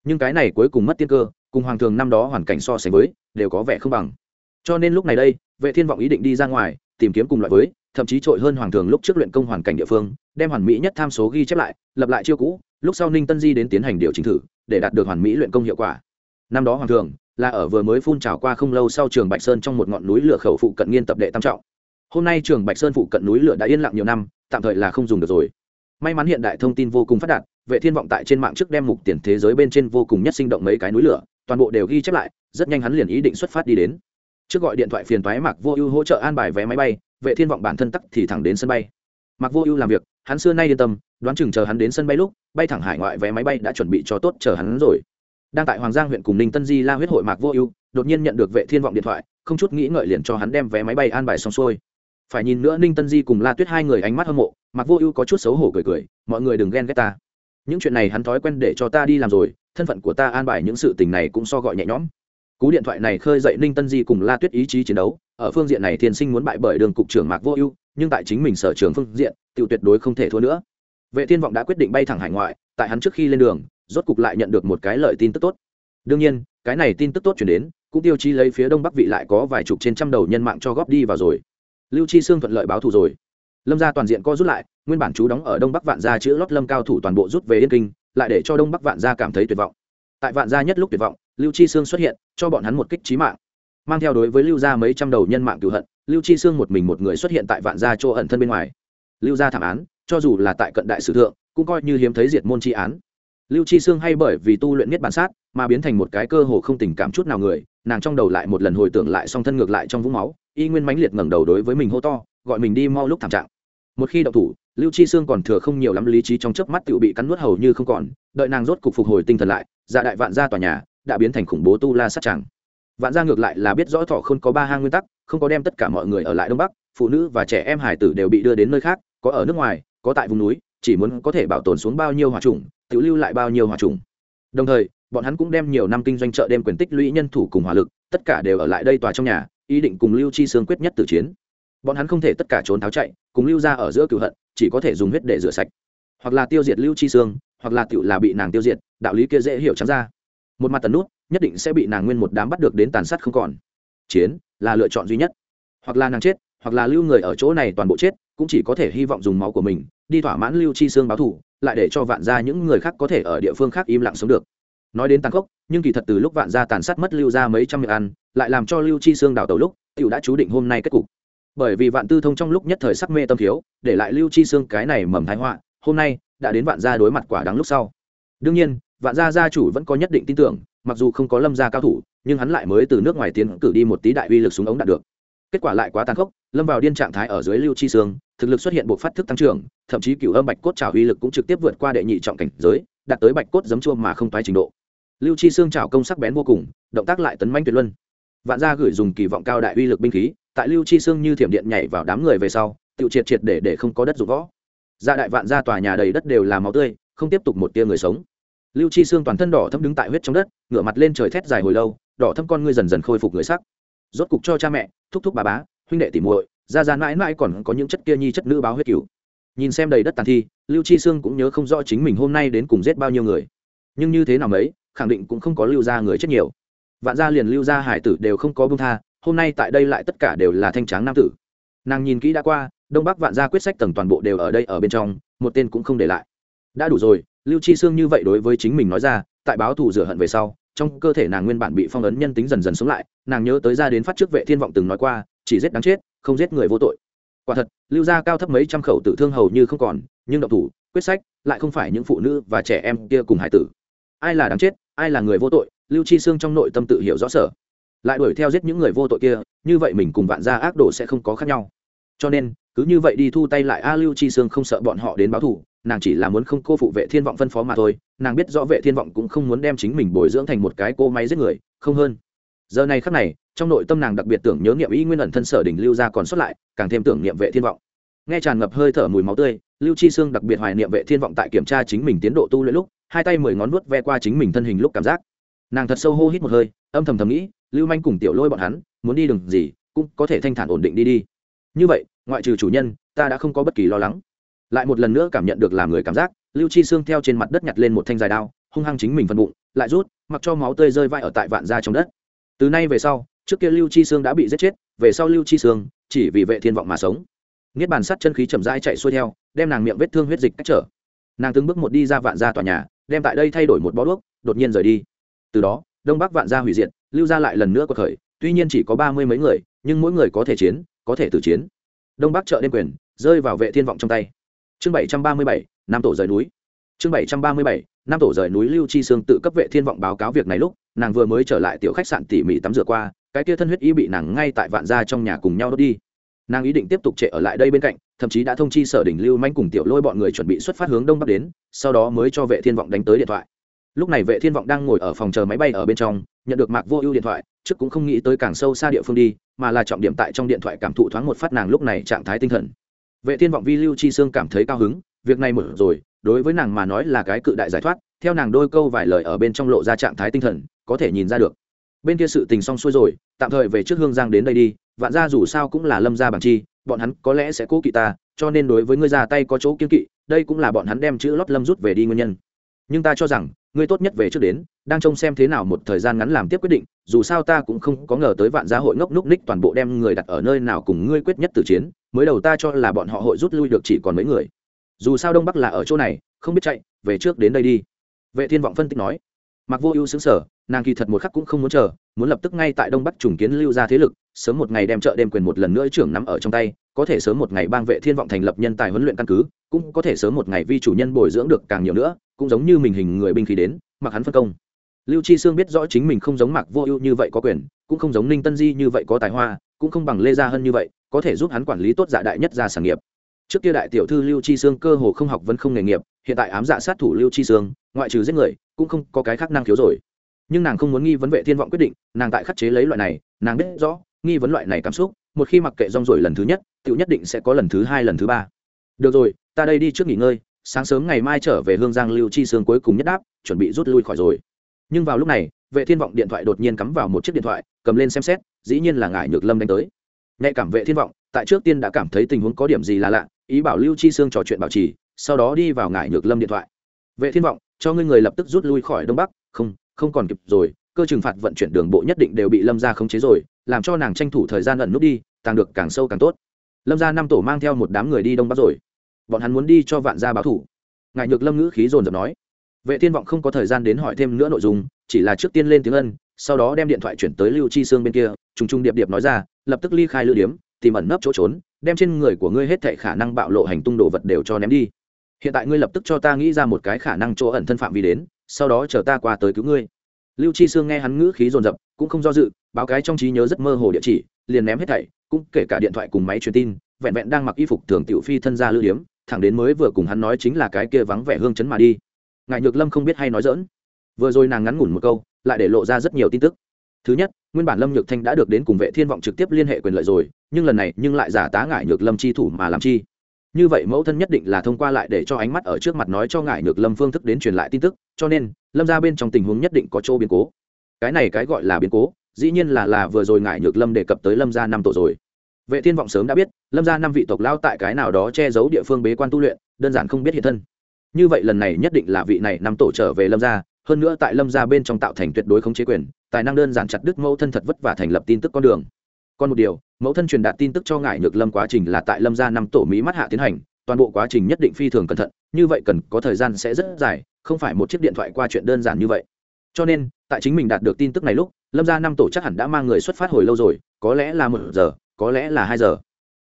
A: Nhưng cái này cuối cùng mất tiên cơ cùng hoàng thường năm đó hoàn cảnh so sánh với, đều có vẻ không bằng. Cho nên lúc này đây, vệ thiên vọng ý định đi ra ngoài, tìm kiếm cùng loại với, thậm chí trội hơn hoàng thường lúc trước luyện công hoàn cảnh địa phương, đem hoàn mỹ nhất tham số ghi chép lại, lập lại chiêu cũ, lúc sau ninh tân di đến tiến hành điều chỉnh thử, để đạt được hoàn mỹ luyện công hiệu quả. Năm đó hoàng thường, là ở vừa mới phun trào qua không lâu sau trường bạch sơn trong một ngọn núi lửa khẩu phụ cận nghiên tập đệ tam trọng. Hôm nay trường bạch sơn phụ cận núi lửa đã yên lặng nhiều năm, tạm thời là không dùng được rồi. May mắn hiện đại thông tin vô cùng phát đạt, vệ thiên vọng tại trên mạng trước đem mục tiền thế giới bên trên vô cùng nhất sinh động mấy cái núi lửa toàn bộ đều ghi chép lại, rất nhanh hắn liền ý định xuất phát đi đến. Trước gọi điện thoại phiền thoái mạc vô ưu hỗ trợ an bài vé máy bay, vệ thiên vọng bản thân tắc thì thẳng đến sân bay. Mạc vô ưu làm việc, hắn xưa nay yên tâm, đoán chừng chờ hắn đến sân bay lúc, bay thẳng hải ngoại vé máy bay đã chuẩn bị cho tốt chờ hắn rồi. Đang tại hoàng giang huyện cùng ninh tân di la huyết hội mạc vô ưu, đột nhiên nhận được vệ thiên vọng điện thoại, không chút nghĩ ngợi liền cho hắn đem vé máy bay an bài xong xuôi. Phải nhìn nữa ninh tân di cùng la tuyết hai người ánh mắt hâm mộ, mạc vô ưu có chút xấu hổ cười cười, mọi người đừng ghen ghét ta những chuyện này hắn thói quen để cho ta đi làm rồi, thân phận của ta an bài những sự tình này cũng so gọi nhẹ nhõm. Cú điện thoại này khơi dậy ninh tân di cùng la tuyết ý chí chiến đấu, ở phương diện này thiên sinh muốn bại bởi đường cục trưởng mạc vô ưu, nhưng tại chính mình sở trường phương diện tự tuyệt đối không thể thua nữa. Vệ thiên vọng đã quyết định bay thẳng hải ngoại, tại hắn trước khi lên đường, rốt cục lại nhận được một cái lợi tin tức tốt. Đương nhiên, cái này tin tức tốt chuyển đến, cũng tiêu chí lấy phía đông bắc vị lại có vài chục trên trăm đầu nhân mạng cho góp đi vào rồi. Lưu chi xương thuận lợi báo thù rồi lâm gia toàn diện co rút lại, nguyên bản chú đóng ở đông bắc vạn gia chữ lót lâm cao thủ toàn bộ rút về yên kinh, lại để cho đông bắc vạn gia cảm thấy tuyệt vọng. Tại vạn gia nhất lúc tuyệt vọng, lưu chi sương xuất hiện, cho bọn hắn một kích trí mạng. Mang theo đối với lưu gia mấy trăm đầu nhân mạng cửu hận, lưu chi sương một mình một người xuất hiện tại vạn gia chỗ ẩn thân bên ngoài. Lưu gia thảm án, cho dù là tại cận đại sử thượng, cũng coi như hiếm thấy diệt môn tri án. Lưu chi sương hay bởi vì tu luyện miết bản sát, mà biến thành một cái cơ hồ không tình cảm chút nào người, nàng trong đầu lại một lần hồi tưởng lại song thân ngược lại trong vũng máu, y nguyên mãnh liệt ngẩng đầu đối với mình hô to, gọi mình đi mau lúc thảm trạng một khi động thủ, lưu chi sương còn thừa không nhiều lắm lý trí trong chớp mắt tự bị cắn nuốt hầu như không còn, đợi nàng rốt cục phục hồi tinh thần lại dạ đại vạn gia tòa nhà đã biến thành khủng bố tu la sát tràng. Vạn gia ngược lại là biết rõ thọ không có ba hang nguyên tắc, không có đem tất cả mọi người ở lại đông bắc, phụ nữ và trẻ em hải tử đều bị đưa đến nơi khác, có ở nước ngoài, có tại vùng núi, chỉ muốn có thể bảo tồn xuống bao nhiêu hòa trùng tự lưu lại bao nhiêu hòa trùng. Đồng thời, bọn hắn cũng đem nhiều năm kinh doanh chợ đêm quyền tích lũy nhân thủ cùng hỏa lực, tất cả đều ở lại đây tòa trong nhà, ý định cùng lưu chi sương quyết nhất tử chiến bọn hắn không thể tất cả trốn tháo chạy, cùng lưu ra ở giữa cửu hận, chỉ có thể dùng huyết để rửa sạch. Hoặc là tiêu diệt lưu chi sương, hoặc là tựu là bị nàng tiêu diệt, đạo lý kia dễ hiểu trắng ra. Một mặt tần nút, nhất định sẽ bị nàng nguyên một đám bắt được đến tàn sát không còn. Chiến là lựa chọn duy nhất. Hoặc là nàng chết, hoặc là lưu người ở chỗ này toàn bộ chết, cũng chỉ có thể hy vọng dùng máu của mình, đi thỏa mãn lưu chi xương báo thủ lại để cho vạn gia những người khác có thể ở địa phương khác im lặng sống được. Nói đến tàn khốc, nhưng kỳ thật từ lúc vạn gia tàn sát mất lưu ra mấy trăm miệng ăn, lại làm cho lưu chi xương đào tàu lúc, tiểu đã chú định hôm nay kết cục bởi vì vạn tư thông trong lúc nhất thời sắc mê tâm thiếu, để lại lưu chi xương cái này mầm thái họa, hôm nay đã đến vạn gia đối mặt quả đắng lúc sau. Đương nhiên, vạn gia gia chủ vẫn có nhất định tin tưởng, mặc dù không có lâm gia cao thủ, nhưng hắn lại mới từ nước ngoài tiến cử đi một tí đại uy lực súng ống đạt được. Kết quả lại quá tàn khốc, lâm vào điên trạng thái ở dưới lưu chi xương thực lực xuất hiện buộc phát thức tăng trưởng, thậm chí cựu âm bạch cốt trào uy lực cũng trực tiếp vượt qua đệ nhị trọng cảnh giới, đạt tới bạch cốt giấm chua mà không toái trình độ. Lưu chi xương trào công sắc bén vô cùng, động tác lại tấn manh tuyệt luân. Vạn gia gửi dùng kỳ vọng cao đại uy lực binh khí tại lưu chi sương như thiểm điện nhảy vào đám người về sau tự triệt triệt để để không có đất dụng võ. Gia đại vạn gia tòa nhà đầy đất đều là máu tươi, không tiếp tục một tia người sống. Lưu chi sương toàn thân đỏ thâm đứng tại huyết trong đất, ngửa mặt lên trời thét dài hồi lâu, đỏ thâm con ngươi dần dần khôi phục người sắc. Rốt cục cho cha mẹ, thúc thúc bà bá, huynh đệ tỉ muội ra ra mãi mãi còn có những chất kia nhi chất nữ báo huyết cửu. Nhìn xem đầy đất tàn thi, lưu chi sương cũng nhớ không rõ chính mình hôm nay đến cùng giết bao nhiêu người. Nhưng như thế nào mấy, khẳng định cũng không có lưu ra người chết nhiều. Vạn gia liền lưu ra hải tử đều không có bông tha hôm nay tại đây lại tất cả đều là thanh tráng nam tử. Nàng nhìn kỹ đã qua, đông bắc vạn gia quyết sách tầng toàn bộ đều ở đây ở bên trong, một tên cũng không để lại. Đã đủ rồi, lưu chi sương như vậy đối với chính mình nói ra, tại báo thù rửa hận về sau, trong cơ thể nàng nguyên bản bị phong ấn nhân tính dần dần sống lại, nàng nhớ tới ra đến phát trước vệ thiên vọng từng nói qua, chỉ giết đáng chết, không giết người vô tội. Quả thật, lưu gia cao thấp mấy trăm khẩu tử thương hầu như không còn, nhưng độc thủ, quyết sách, lại không phải những phụ nữ và trẻ em kia cùng hải tử. Ai là đáng chết, ai là người vô tội, lưu chi Sương trong nội tâm tự hiểu rõ sở lại đuổi theo giết những người vô tội kia, như vậy mình cùng vạn gia ác đồ sẽ không có khác nhau. Cho nên, cứ như vậy đi thu tay lại a lưu chi xương không sợ bọn họ đến báo thù, nàng chỉ là muốn không cô phụ vệ thiên vọng phân phó mà thôi, nàng biết rõ vệ thiên vọng cũng không muốn đem chính mình bồi dưỡng thành một cái cô máy giết người, không hơn. Giờ này khắc này, trong nội tâm nàng đặc biệt tưởng nhớ niệm ý nguyên ẩn thân sở đỉnh lưu ra còn xuất lại, càng thêm tưởng niệm vệ thiên vọng. Nghe tràn ngập hơi thở mùi máu tươi, lưu chi xương đặc biệt hoài niệm vệ thiên vọng tại kiểm tra chính mình tiến độ tu luyện lúc, hai tay mười ngón nuốt ve qua chính mình thân hình lúc cảm giác. Nàng thật sâu hô hít một hơi âm thầm thầm nghĩ, lưu manh cùng tiểu lôi bọn hắn, muốn đi đường gì, cũng có thể thanh thản ổn định đi đi. Như vậy, ngoại trừ chủ nhân, ta đã không có bất kỳ lo lắng. Lại một lần nữa cảm nhận được làm người cảm giác, lưu chi xương theo trên mặt đất nhặt lên một thanh dài đao, hung hăng chính mình phần bụng, lại rút, mặc cho máu tươi rơi vai ở tại vạn ra trong đất. Từ nay về sau, trước kia lưu chi sương đã bị giết chết, về sau lưu chi sương, chỉ vì vệ thiên vọng mà sống. Niết bàn sắt chân khí chậm rãi chạy xuôi theo, đem nàng miệng vết thương huyết dịch cách trở. Nàng từng bước một đi ra vạn gia tòa nhà, đem tại đây thay đổi một bó đuốc, đột nhiên rời đi. Từ đó đông bắc vạn gia hủy diệt, lưu gia lại lần nữa có thời tuy nhiên chỉ có ba mươi mấy người, nhưng mỗi người có thể chiến, có thể tử chiến. Đông bắc chợ đêm quyền, rơi vào vệ thiên vọng trong tay. Chương bảy trăm ba mươi bảy, nam tổ rời núi. Chương bảy trăm ba mươi bảy, nam tổ rời núi lưu chi sương tự cấp vệ thiên vọng báo cáo việc này lúc, nàng vừa mới trở lại tiểu khách sạn tỉ mỉ tắm rửa qua, cái kia thân huyết y bị nàng ngay tại vạn gia trong nhà cùng nhau đốt đi. Nàng ý định tiếp tục trệ ở lại đây bên cạnh, thậm chí đã thông chi sở đỉnh lưu manh cùng tiểu lôi bọn người chuẩn bị xuất phát hướng đông bắc đến, sau đó mới cho vệ thiên vọng đánh tới điện thoại lúc này vệ thiên vọng đang ngồi ở phòng chờ máy bay ở bên trong, nhận được mạc vô ưu điện thoại, trước cũng không nghĩ tới càng sâu xa địa phương đi, mà là trọng điểm tại trong điện thoại cảm thụ thoáng một phát nàng lúc này trạng thái tinh thần. Vệ thiên vọng vi lưu chi sương cảm thấy cao hứng, việc này mở rồi, đối với nàng mà nói là cái cự đại giải thoát, theo nàng đôi câu vài lời ở bên trong lộ ra trạng thái tinh thần, có thể nhìn ra được. Bên kia sự tình xong xuôi rồi, tạm thời về trước hương giang đến đây đi, vạn ra dù sao cũng là lâm gia bằng chi, bọn hắn có lẽ sẽ cố kỵ ta, cho nên đối với ngươi ra tay có chỗ kiên kỵ, đây cũng là bọn hắn đem chữ lót lâm rút về đi nguyên nhân. Nhưng ta cho rằng ngươi tốt nhất về trước đến, đang trông xem thế nào một thời gian ngắn làm tiếp quyết định, dù sao ta cũng không có ngờ tới vạn gia hội ngốc núc ních toàn bộ đem người đặt ở nơi nào cùng ngươi quyết nhất từ chiến, mới đầu ta cho là bọn họ hội rút lui được chỉ còn mấy người. Dù sao đông bắc là ở chỗ này, không biết chạy, về trước đến đây đi. Vệ thiên vọng phân tích nói. Mặc vô ưu xứng sở nàng kỳ thật một khắc cũng không muốn chờ, muốn lập tức ngay tại đông bắc trùng kiến lưu ra thế lực, sớm một ngày đem chợ đêm quyền một lần nữa trưởng nắm ở trong tay, có thể sớm một ngày bang vệ thiên vọng thành lập nhân tài huấn luyện căn cứ, cũng có thể sớm một ngày vi chủ nhân bồi dưỡng được càng nhiều nữa cũng giống như mình hình người binh khí đến, mặc hắn phân công. Lưu chi sương biết rõ chính mình không giống mặc vô ưu như vậy có quyền, cũng không giống ninh tân di như vậy có tài hoa, cũng không bằng lê gia hơn như vậy, có thể giúp hắn quản lý tốt dạ đại nhất gia sản nghiệp. Trước kia đại tiểu thư lưu chi sương cơ hồ không học vẫn không nghề nghiệp, hiện tại ám dạ sát thủ lưu chi sương, ngoại trừ giết người, cũng không có cái khác năng khiếu rồi. Nhưng nàng không muốn nghi vấn vệ thiên vọng quyết định, nàng tại khắc chế lấy loại này, nàng biết rõ, nghi vấn loại này cảm xúc, một khi mặc kệ rong rồi lần thứ nhất tự nhất định sẽ có lần thứ hai, lần thứ ba. Được rồi, ta đây đi trước nghỉ ngơi sáng sớm ngày mai trở về hương giang lưu chi sương cuối cùng nhất đáp, chuẩn bị rút lui khỏi rồi. Nhưng vào lúc này, vệ thiên vọng điện thoại đột nhiên cắm vào một chiếc điện thoại, cầm lên xem xét, dĩ nhiên là ngải nhược lâm đánh tới. Nhạy cảm vệ thiên vọng, tại trước tiên đã cảm thấy tình huống có điểm gì là lạ, ý bảo lưu chi sương trò chuyện bảo trì, sau đó đi vào ngải nhược lâm điện thoại. Vệ thiên vọng, cho ngươi người lập tức rút lui khỏi đông bắc, không không còn kịp rồi, cơ trừng phạt vận chuyển đường bộ nhất định đều bị lâm ra khống chế rồi, làm cho nàng tranh thủ thời gian ẩn nút đi, càng được càng sâu càng tốt. Lâm ra năm tổ mang theo một đám người đi đông bắc rồi bọn hắn muốn đi cho vạn gia báo thủ. Ngài nhược lâm ngữ khí dồn dập nói. Vệ thiên vọng không có thời gian đến hỏi thêm nữa nội dung, chỉ là trước tiên lên tiếng ân, sau đó đem điện thoại chuyển tới lưu chi sương bên kia, trùng trùng điệp điệp nói ra, lập tức ly khai lữ điếm, tìm ẩn nấp chỗ trốn, đem trên người của ngươi hết thệ khả năng bạo lộ hành tung đồ vật đều cho ném đi. Hiện tại ngươi lập tức cho ta nghĩ ra một cái khả năng chỗ ẩn thân phạm vi đến, sau đó chờ ta qua tới cứu ngươi. Lưu chi sương nghe hắn ngữ khí dồn dập, cũng không do dự, báo cái trong trí nhớ rất mơ hồ địa chỉ, liền ném hết thảy, cũng kể cả điện thoại cùng máy truyền tin, vẹn vẹn đang mặc y phục thường tiểu phi thân ra lưu điếm thẳng đến mới vừa cùng hắn nói chính là cái kia vắng vẻ hương chấn mà đi. Ngài nhược lâm không biết hay nói dỡn vừa rồi nàng ngắn ngủn một câu, lại để lộ ra rất nhiều tin tức. Thứ nhất, nguyên bản lâm nhược thanh đã được đến cùng vệ thiên vọng trực tiếp liên hệ quyền lợi rồi, nhưng lần này nhưng lại giả tá ngại nhược lâm chi thủ mà làm chi. Như vậy mẫu thân nhất định là thông qua lại để cho ánh mắt ở trước mặt nói cho ngại nhược lâm phương thức đến truyền lại tin tức, cho nên, lâm ra bên trong tình huống nhất định có chỗ biến cố. Cái này cái gọi là biến cố, dĩ nhiên là là vừa rồi ngại nhược lâm đề cập tới lâm gia năm tổ rồi vệ thiên vọng sớm đã biết, lâm gia năm vị tộc lao tại cái nào đó che giấu địa phương bế quan tu luyện, đơn giản không biết hiện thân. Như vậy lần này nhất định là vị này năm tổ trở về lâm gia, hơn nữa tại lâm gia bên trong tạo thành tuyệt đối không chế quyền, tài năng đơn giản chặt đứt mẫu thân thật vất vả thành lập tin tức con đường. Còn một điều, mẫu thân truyền đạt tin tức cho ngài nhược lâm quá trình là tại lâm gia năm tổ mỹ mắt hạ tiến hành, toàn bộ quá trình nhất định phi thường cẩn thận, như vậy cần có thời gian sẽ rất dài, không phải một chiếc điện thoại qua chuyện đơn giản như vậy. Cho nên, tại chính mình đạt được tin tức này lúc, lâm gia năm tổ chắc hẳn đã mang người xuất phát hồi lâu rồi, có lẽ là một giờ có lẽ là hai giờ.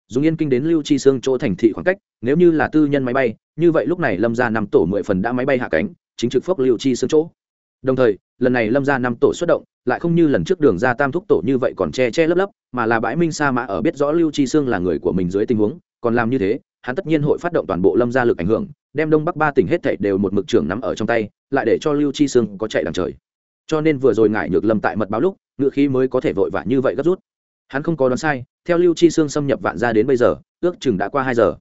A: Dùng yên kinh đến lưu chi sương chỗ thành thị khoảng cách, nếu như là tư nhân máy bay, như vậy lúc này lâm gia năm tổ mười phần đã máy bay hạ cánh, chính trực phốc lưu chi sương chỗ. Đồng thời, lần này lâm gia năm tổ xuất động, lại không như lần trước đường ra tam thúc tổ như vậy còn che che lấp lấp, mà là bãi minh sa mã ở biết rõ lưu chi sương là người của mình dưới tình huống, còn làm như thế, hắn tất nhiên hội phát động toàn bộ lâm gia lực ảnh hưởng, đem đông bắc ba tỉnh hết thảy đều một mực trưởng nắm ở trong tay, lại để cho lưu chi sương có chạy đằng trời. Cho nên vừa rồi ngại nhược lâm tại mật báo lúc, ngựa khí mới có thể vội vã như vậy gấp rút. Hắn không có đoán sai theo lưu chi sương xâm nhập vạn ra đến bây giờ, ước chừng đã qua hai giờ.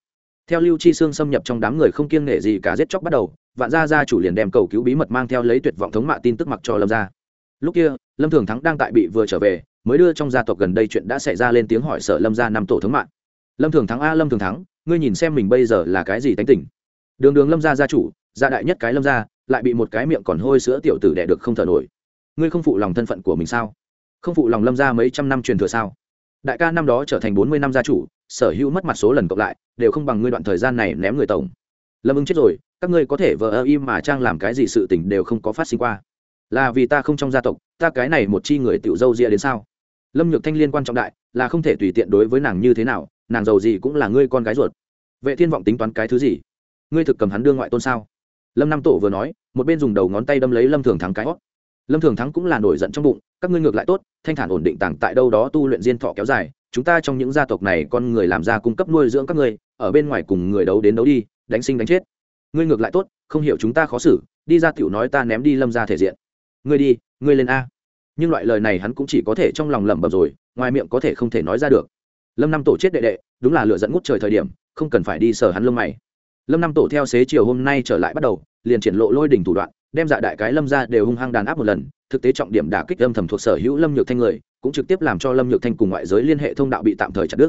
A: Theo lưu chi sương xâm nhập trong đám người không kiêng nể gì cả giết chóc bắt đầu, vạn gia gia chủ liền đem cầu cứu bí mật mang theo lấy tuyệt vọng thống mạ tin tức mặc cho lâm gia. Lúc kia, lâm thường thắng đang tại bị vừa trở về, mới đưa trong gia tộc gần đây chuyện đã xảy ra lên tiếng hỏi sở lâm gia năm tổ thống mạng lâm thường thắng a, lâm thường thắng, ngươi nhìn xem mình bây giờ là cái gì tánh tỉnh đường đường lâm gia gia chủ, gia đại nhất cái lâm gia, lại bị một cái miệng còn hôi sữa tiểu tử đẻ được không thở nổi. Ngươi không phụ lòng thân phận của mình sao? Không phụ lòng lâm gia mấy trăm năm truyền thừa sao? Đại ca năm đó trở thành bốn mươi năm gia chủ, sở hữu mất mặt số lần cộng lại, đều không bằng ngươi đoạn thời gian này ném người tổng. Lâm ưng chết rồi, các ngươi có thể vờ ơ im mà trang làm cái gì sự tình đều không có phát sinh qua. Là vì ta không trong gia tộc, ta cái này một chi người tiểu dâu ria đến sao? Lâm nhược thanh liên quan trọng đại, là không thể tùy tiện đối với nàng như thế nào, nàng giàu gì cũng là ngươi con gái ruột. Vệ thiên vọng tính toán cái thứ gì? Ngươi thực cầm hắn đương ngoại tôn sao? Lâm nam tổ vừa nói, một bên dùng đầu ngón tay đâm lấy lâm thường thắng cái hót lâm thường thắng cũng là nổi giận trong bụng, các ngươi ngược lại tốt, thanh thản ổn định tàng tại đâu đó tu luyện diên thọ kéo dài, chúng ta trong những gia tộc này con người làm ra cung cấp nuôi dưỡng các ngươi, ở bên ngoài cùng người đấu đến đấu đi, đánh sinh đánh chết. Ngươi ngược lại tốt, không hiểu chúng ta khó xử, đi ra tiểu nói ta ném đi lâm ra thể diện. Ngươi đi, ngươi lên a. Nhưng loại lời này hắn cũng chỉ có thể trong lòng lẩm bẩm rồi, ngoài miệng có thể không thể nói ra được. Lâm năm tổ chết đệ đệ, đúng là lựa dẫn ngút trời thời điểm, không cần phải đi sờ hắn lông mày. Lâm năm tổ theo xế chiều hôm nay trở lại bắt đầu, liền triển lộ lôi đỉnh thủ đoạn đem dạ đại cái lâm ra đều hung hăng đàn áp một lần, thực tế trọng điểm đả kích âm thầm thuộc sở hữu lâm nhược thanh người, cũng trực tiếp làm cho lâm nhược thanh cùng ngoại giới liên hệ thông đạo bị tạm thời chặt đứt.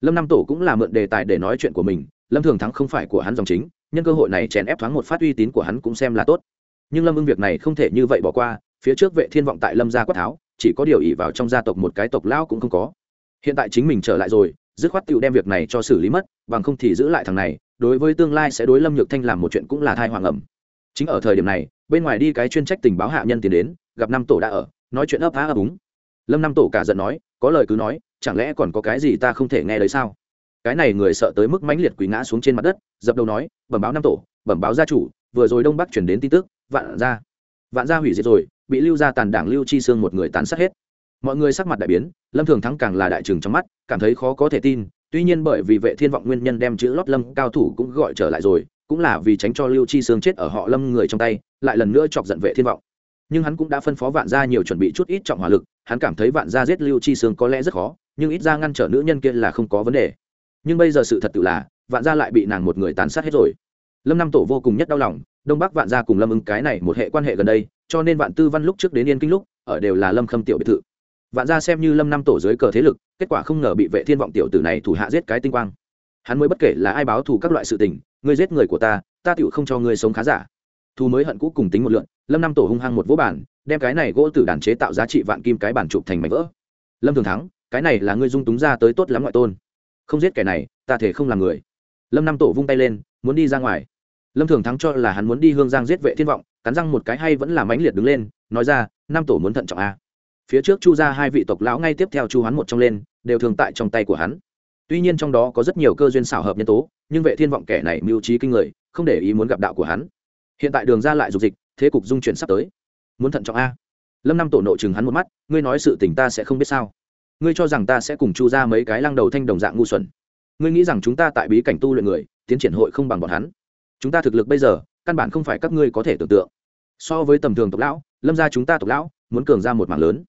A: Lâm năm tổ cũng là mượn đề tài để nói chuyện của mình, lâm thường thắng không phải của hắn dòng chính, nhân cơ hội này chèn ép thoáng một phát uy tín của hắn cũng xem là tốt. Nhưng lâm ưng việc này không thể như vậy bỏ qua, phía trước vệ thiên vọng tại lâm gia quát tháo, chỉ có điều ỷ vào trong gia tộc một cái tộc lão cũng không có. Hiện tại chính mình trở lại rồi, dứt khoát tựu đem việc này cho xử lý mất, bằng không thì giữ lại thằng này, đối với tương lai sẽ đối lâm nhược thanh làm một chuyện cũng là thai hoàng ẩm. Chính ở thời điểm này bên ngoài đi cái chuyên trách tình báo hạ nhân tiến đến, gặp năm tổ đã ở, nói chuyện ấp á ấp úng. Lâm năm tổ cả giận nói, có lời cứ nói, chẳng lẽ còn có cái gì ta không thể nghe đấy sao? Cái này người sợ tới mức mãnh liệt quỳ ngã xuống trên mặt đất, dập đầu nói, bẩm báo năm tổ, bẩm báo gia chủ, vừa rồi đông bắc chuyển đến tin tức, vạn gia vạn gia hủy diệt rồi, bị lưu gia tàn đảng lưu chi xương một người tàn sát hết. Mọi người sắc mặt đại biến, lâm thường thắng càng là đại trừng trong mắt, cảm thấy khó có thể tin, tuy nhiên bởi vì vệ thiên vọng nguyên nhân đem chữ lót lâm cao thủ cũng gọi trở lại rồi, cũng là vì tránh cho lưu chi xương chết ở họ lâm người trong tay lại lần nữa chọc giận vệ thiên vọng. Nhưng hắn cũng đã phân phó vạn gia nhiều chuẩn bị chút ít trọng hỏa lực, hắn cảm thấy vạn gia giết lưu chi sương có lẽ rất khó, nhưng ít ra ngăn trở nữ nhân kia là không có vấn đề. Nhưng bây giờ sự thật tự là, vạn gia lại bị nàng một người tàn sát hết rồi. Lâm năm tổ vô cùng nhất đau lòng, đông bắc vạn gia cùng lâm ưng cái này một hệ quan hệ gần đây, cho nên vạn tư văn lúc trước đến yên kinh lúc, ở đều là lâm khâm tiểu biệt thự. Vạn gia xem như lâm năm tổ dưới cờ thế lực, kết quả không ngờ bị vệ thiên vọng tiểu tử này thủ hạ giết cái tinh quang. Hắn mới bất kể là ai báo thù các loại sự tình, ngươi giết người của ta ta tiểu không cho ngươi sống khá giả. Thu mới hận cũ cùng tính một lượn, lâm năm tổ hung hăng một vỗ bản đem cái này gỗ tử đàn chế tạo giá trị vạn kim cái bản chụp thành mảnh vỡ. Lâm thường thắng, cái này là ngươi dung túng ra tới tốt lắm ngoại tôn. Không giết kẻ này, ta thể không làm người. Lâm năm tổ vung tay lên, muốn đi ra ngoài. Lâm thường thắng cho là hắn muốn đi hương giang giết vệ thiên vọng, cắn răng một cái hay vẫn là mãnh liệt đứng lên, nói ra năm tổ muốn thận trọng a. Phía trước chu ra hai vị tộc lão ngay tiếp theo chu hắn một trong lên, đều thường tại trong tay của hắn. Tuy nhiên trong đó có rất nhiều cơ duyên xảo hợp nhân tố, nhưng vệ thiên vọng kẻ này mưu trí kinh người, không để ý muốn gặp đạo của hắn hiện tại đường ra lại dục dịch, thế cục dung chuyển sắp tới. Muốn thận trọng a. Lâm năm tổ nộ chừng hắn một mắt, ngươi nói sự tình ta sẽ không biết sao. Ngươi cho rằng ta sẽ cùng chu ra mấy cái lăng đầu thanh đồng dạng ngu xuẩn. Ngươi nghĩ rằng chúng ta tại bí cảnh tu luyện người, tiến triển hội không bằng bọn hắn. Chúng ta thực lực bây giờ, căn bản không phải các ngươi có thể tưởng tượng. So với tầm thường tộc lão, lâm ra chúng ta tộc lão, muốn cường ra một mảng lớn.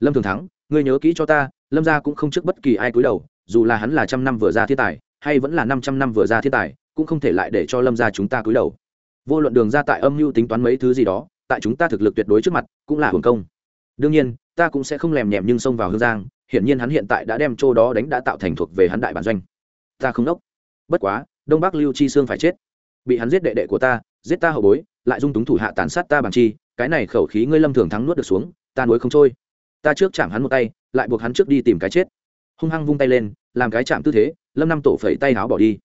A: Lâm thường thắng, ngươi nhớ kỹ cho ta, lâm gia cũng không trước bất kỳ ai cúi đầu, dù là hắn là trăm năm vừa ra thiên tài, hay vẫn là năm trăm năm vừa ra thiên tài, cũng không thể lại để cho lâm gia chúng ta cúi đầu vô luận đường ra tại âm mưu tính toán mấy thứ gì đó, tại chúng ta thực lực tuyệt đối trước mặt, cũng là hưởng công. Đương nhiên, ta cũng sẽ không lèm nhèm nhưng xông vào hương giang, hiển nhiên hắn hiện tại đã đem chỗ đó đánh đã tạo thành thuộc về hắn đại bản doanh. Ta không đốc. Bất quá, đông bắc lưu chi sương phải chết. Bị hắn giết đệ đệ của ta, giết ta hậu bối, lại dung túng thủ hạ tàn sát ta bằng chi, cái này khẩu khí ngươi lâm thường thắng nuốt được xuống, ta nuối không trôi. Ta trước chạm hắn một tay, lại buộc hắn trước đi tìm cái chết. Hung hăng vung tay lên, làm cái chạm tư thế, lâm năm tổ phẩy tay áo bỏ đi.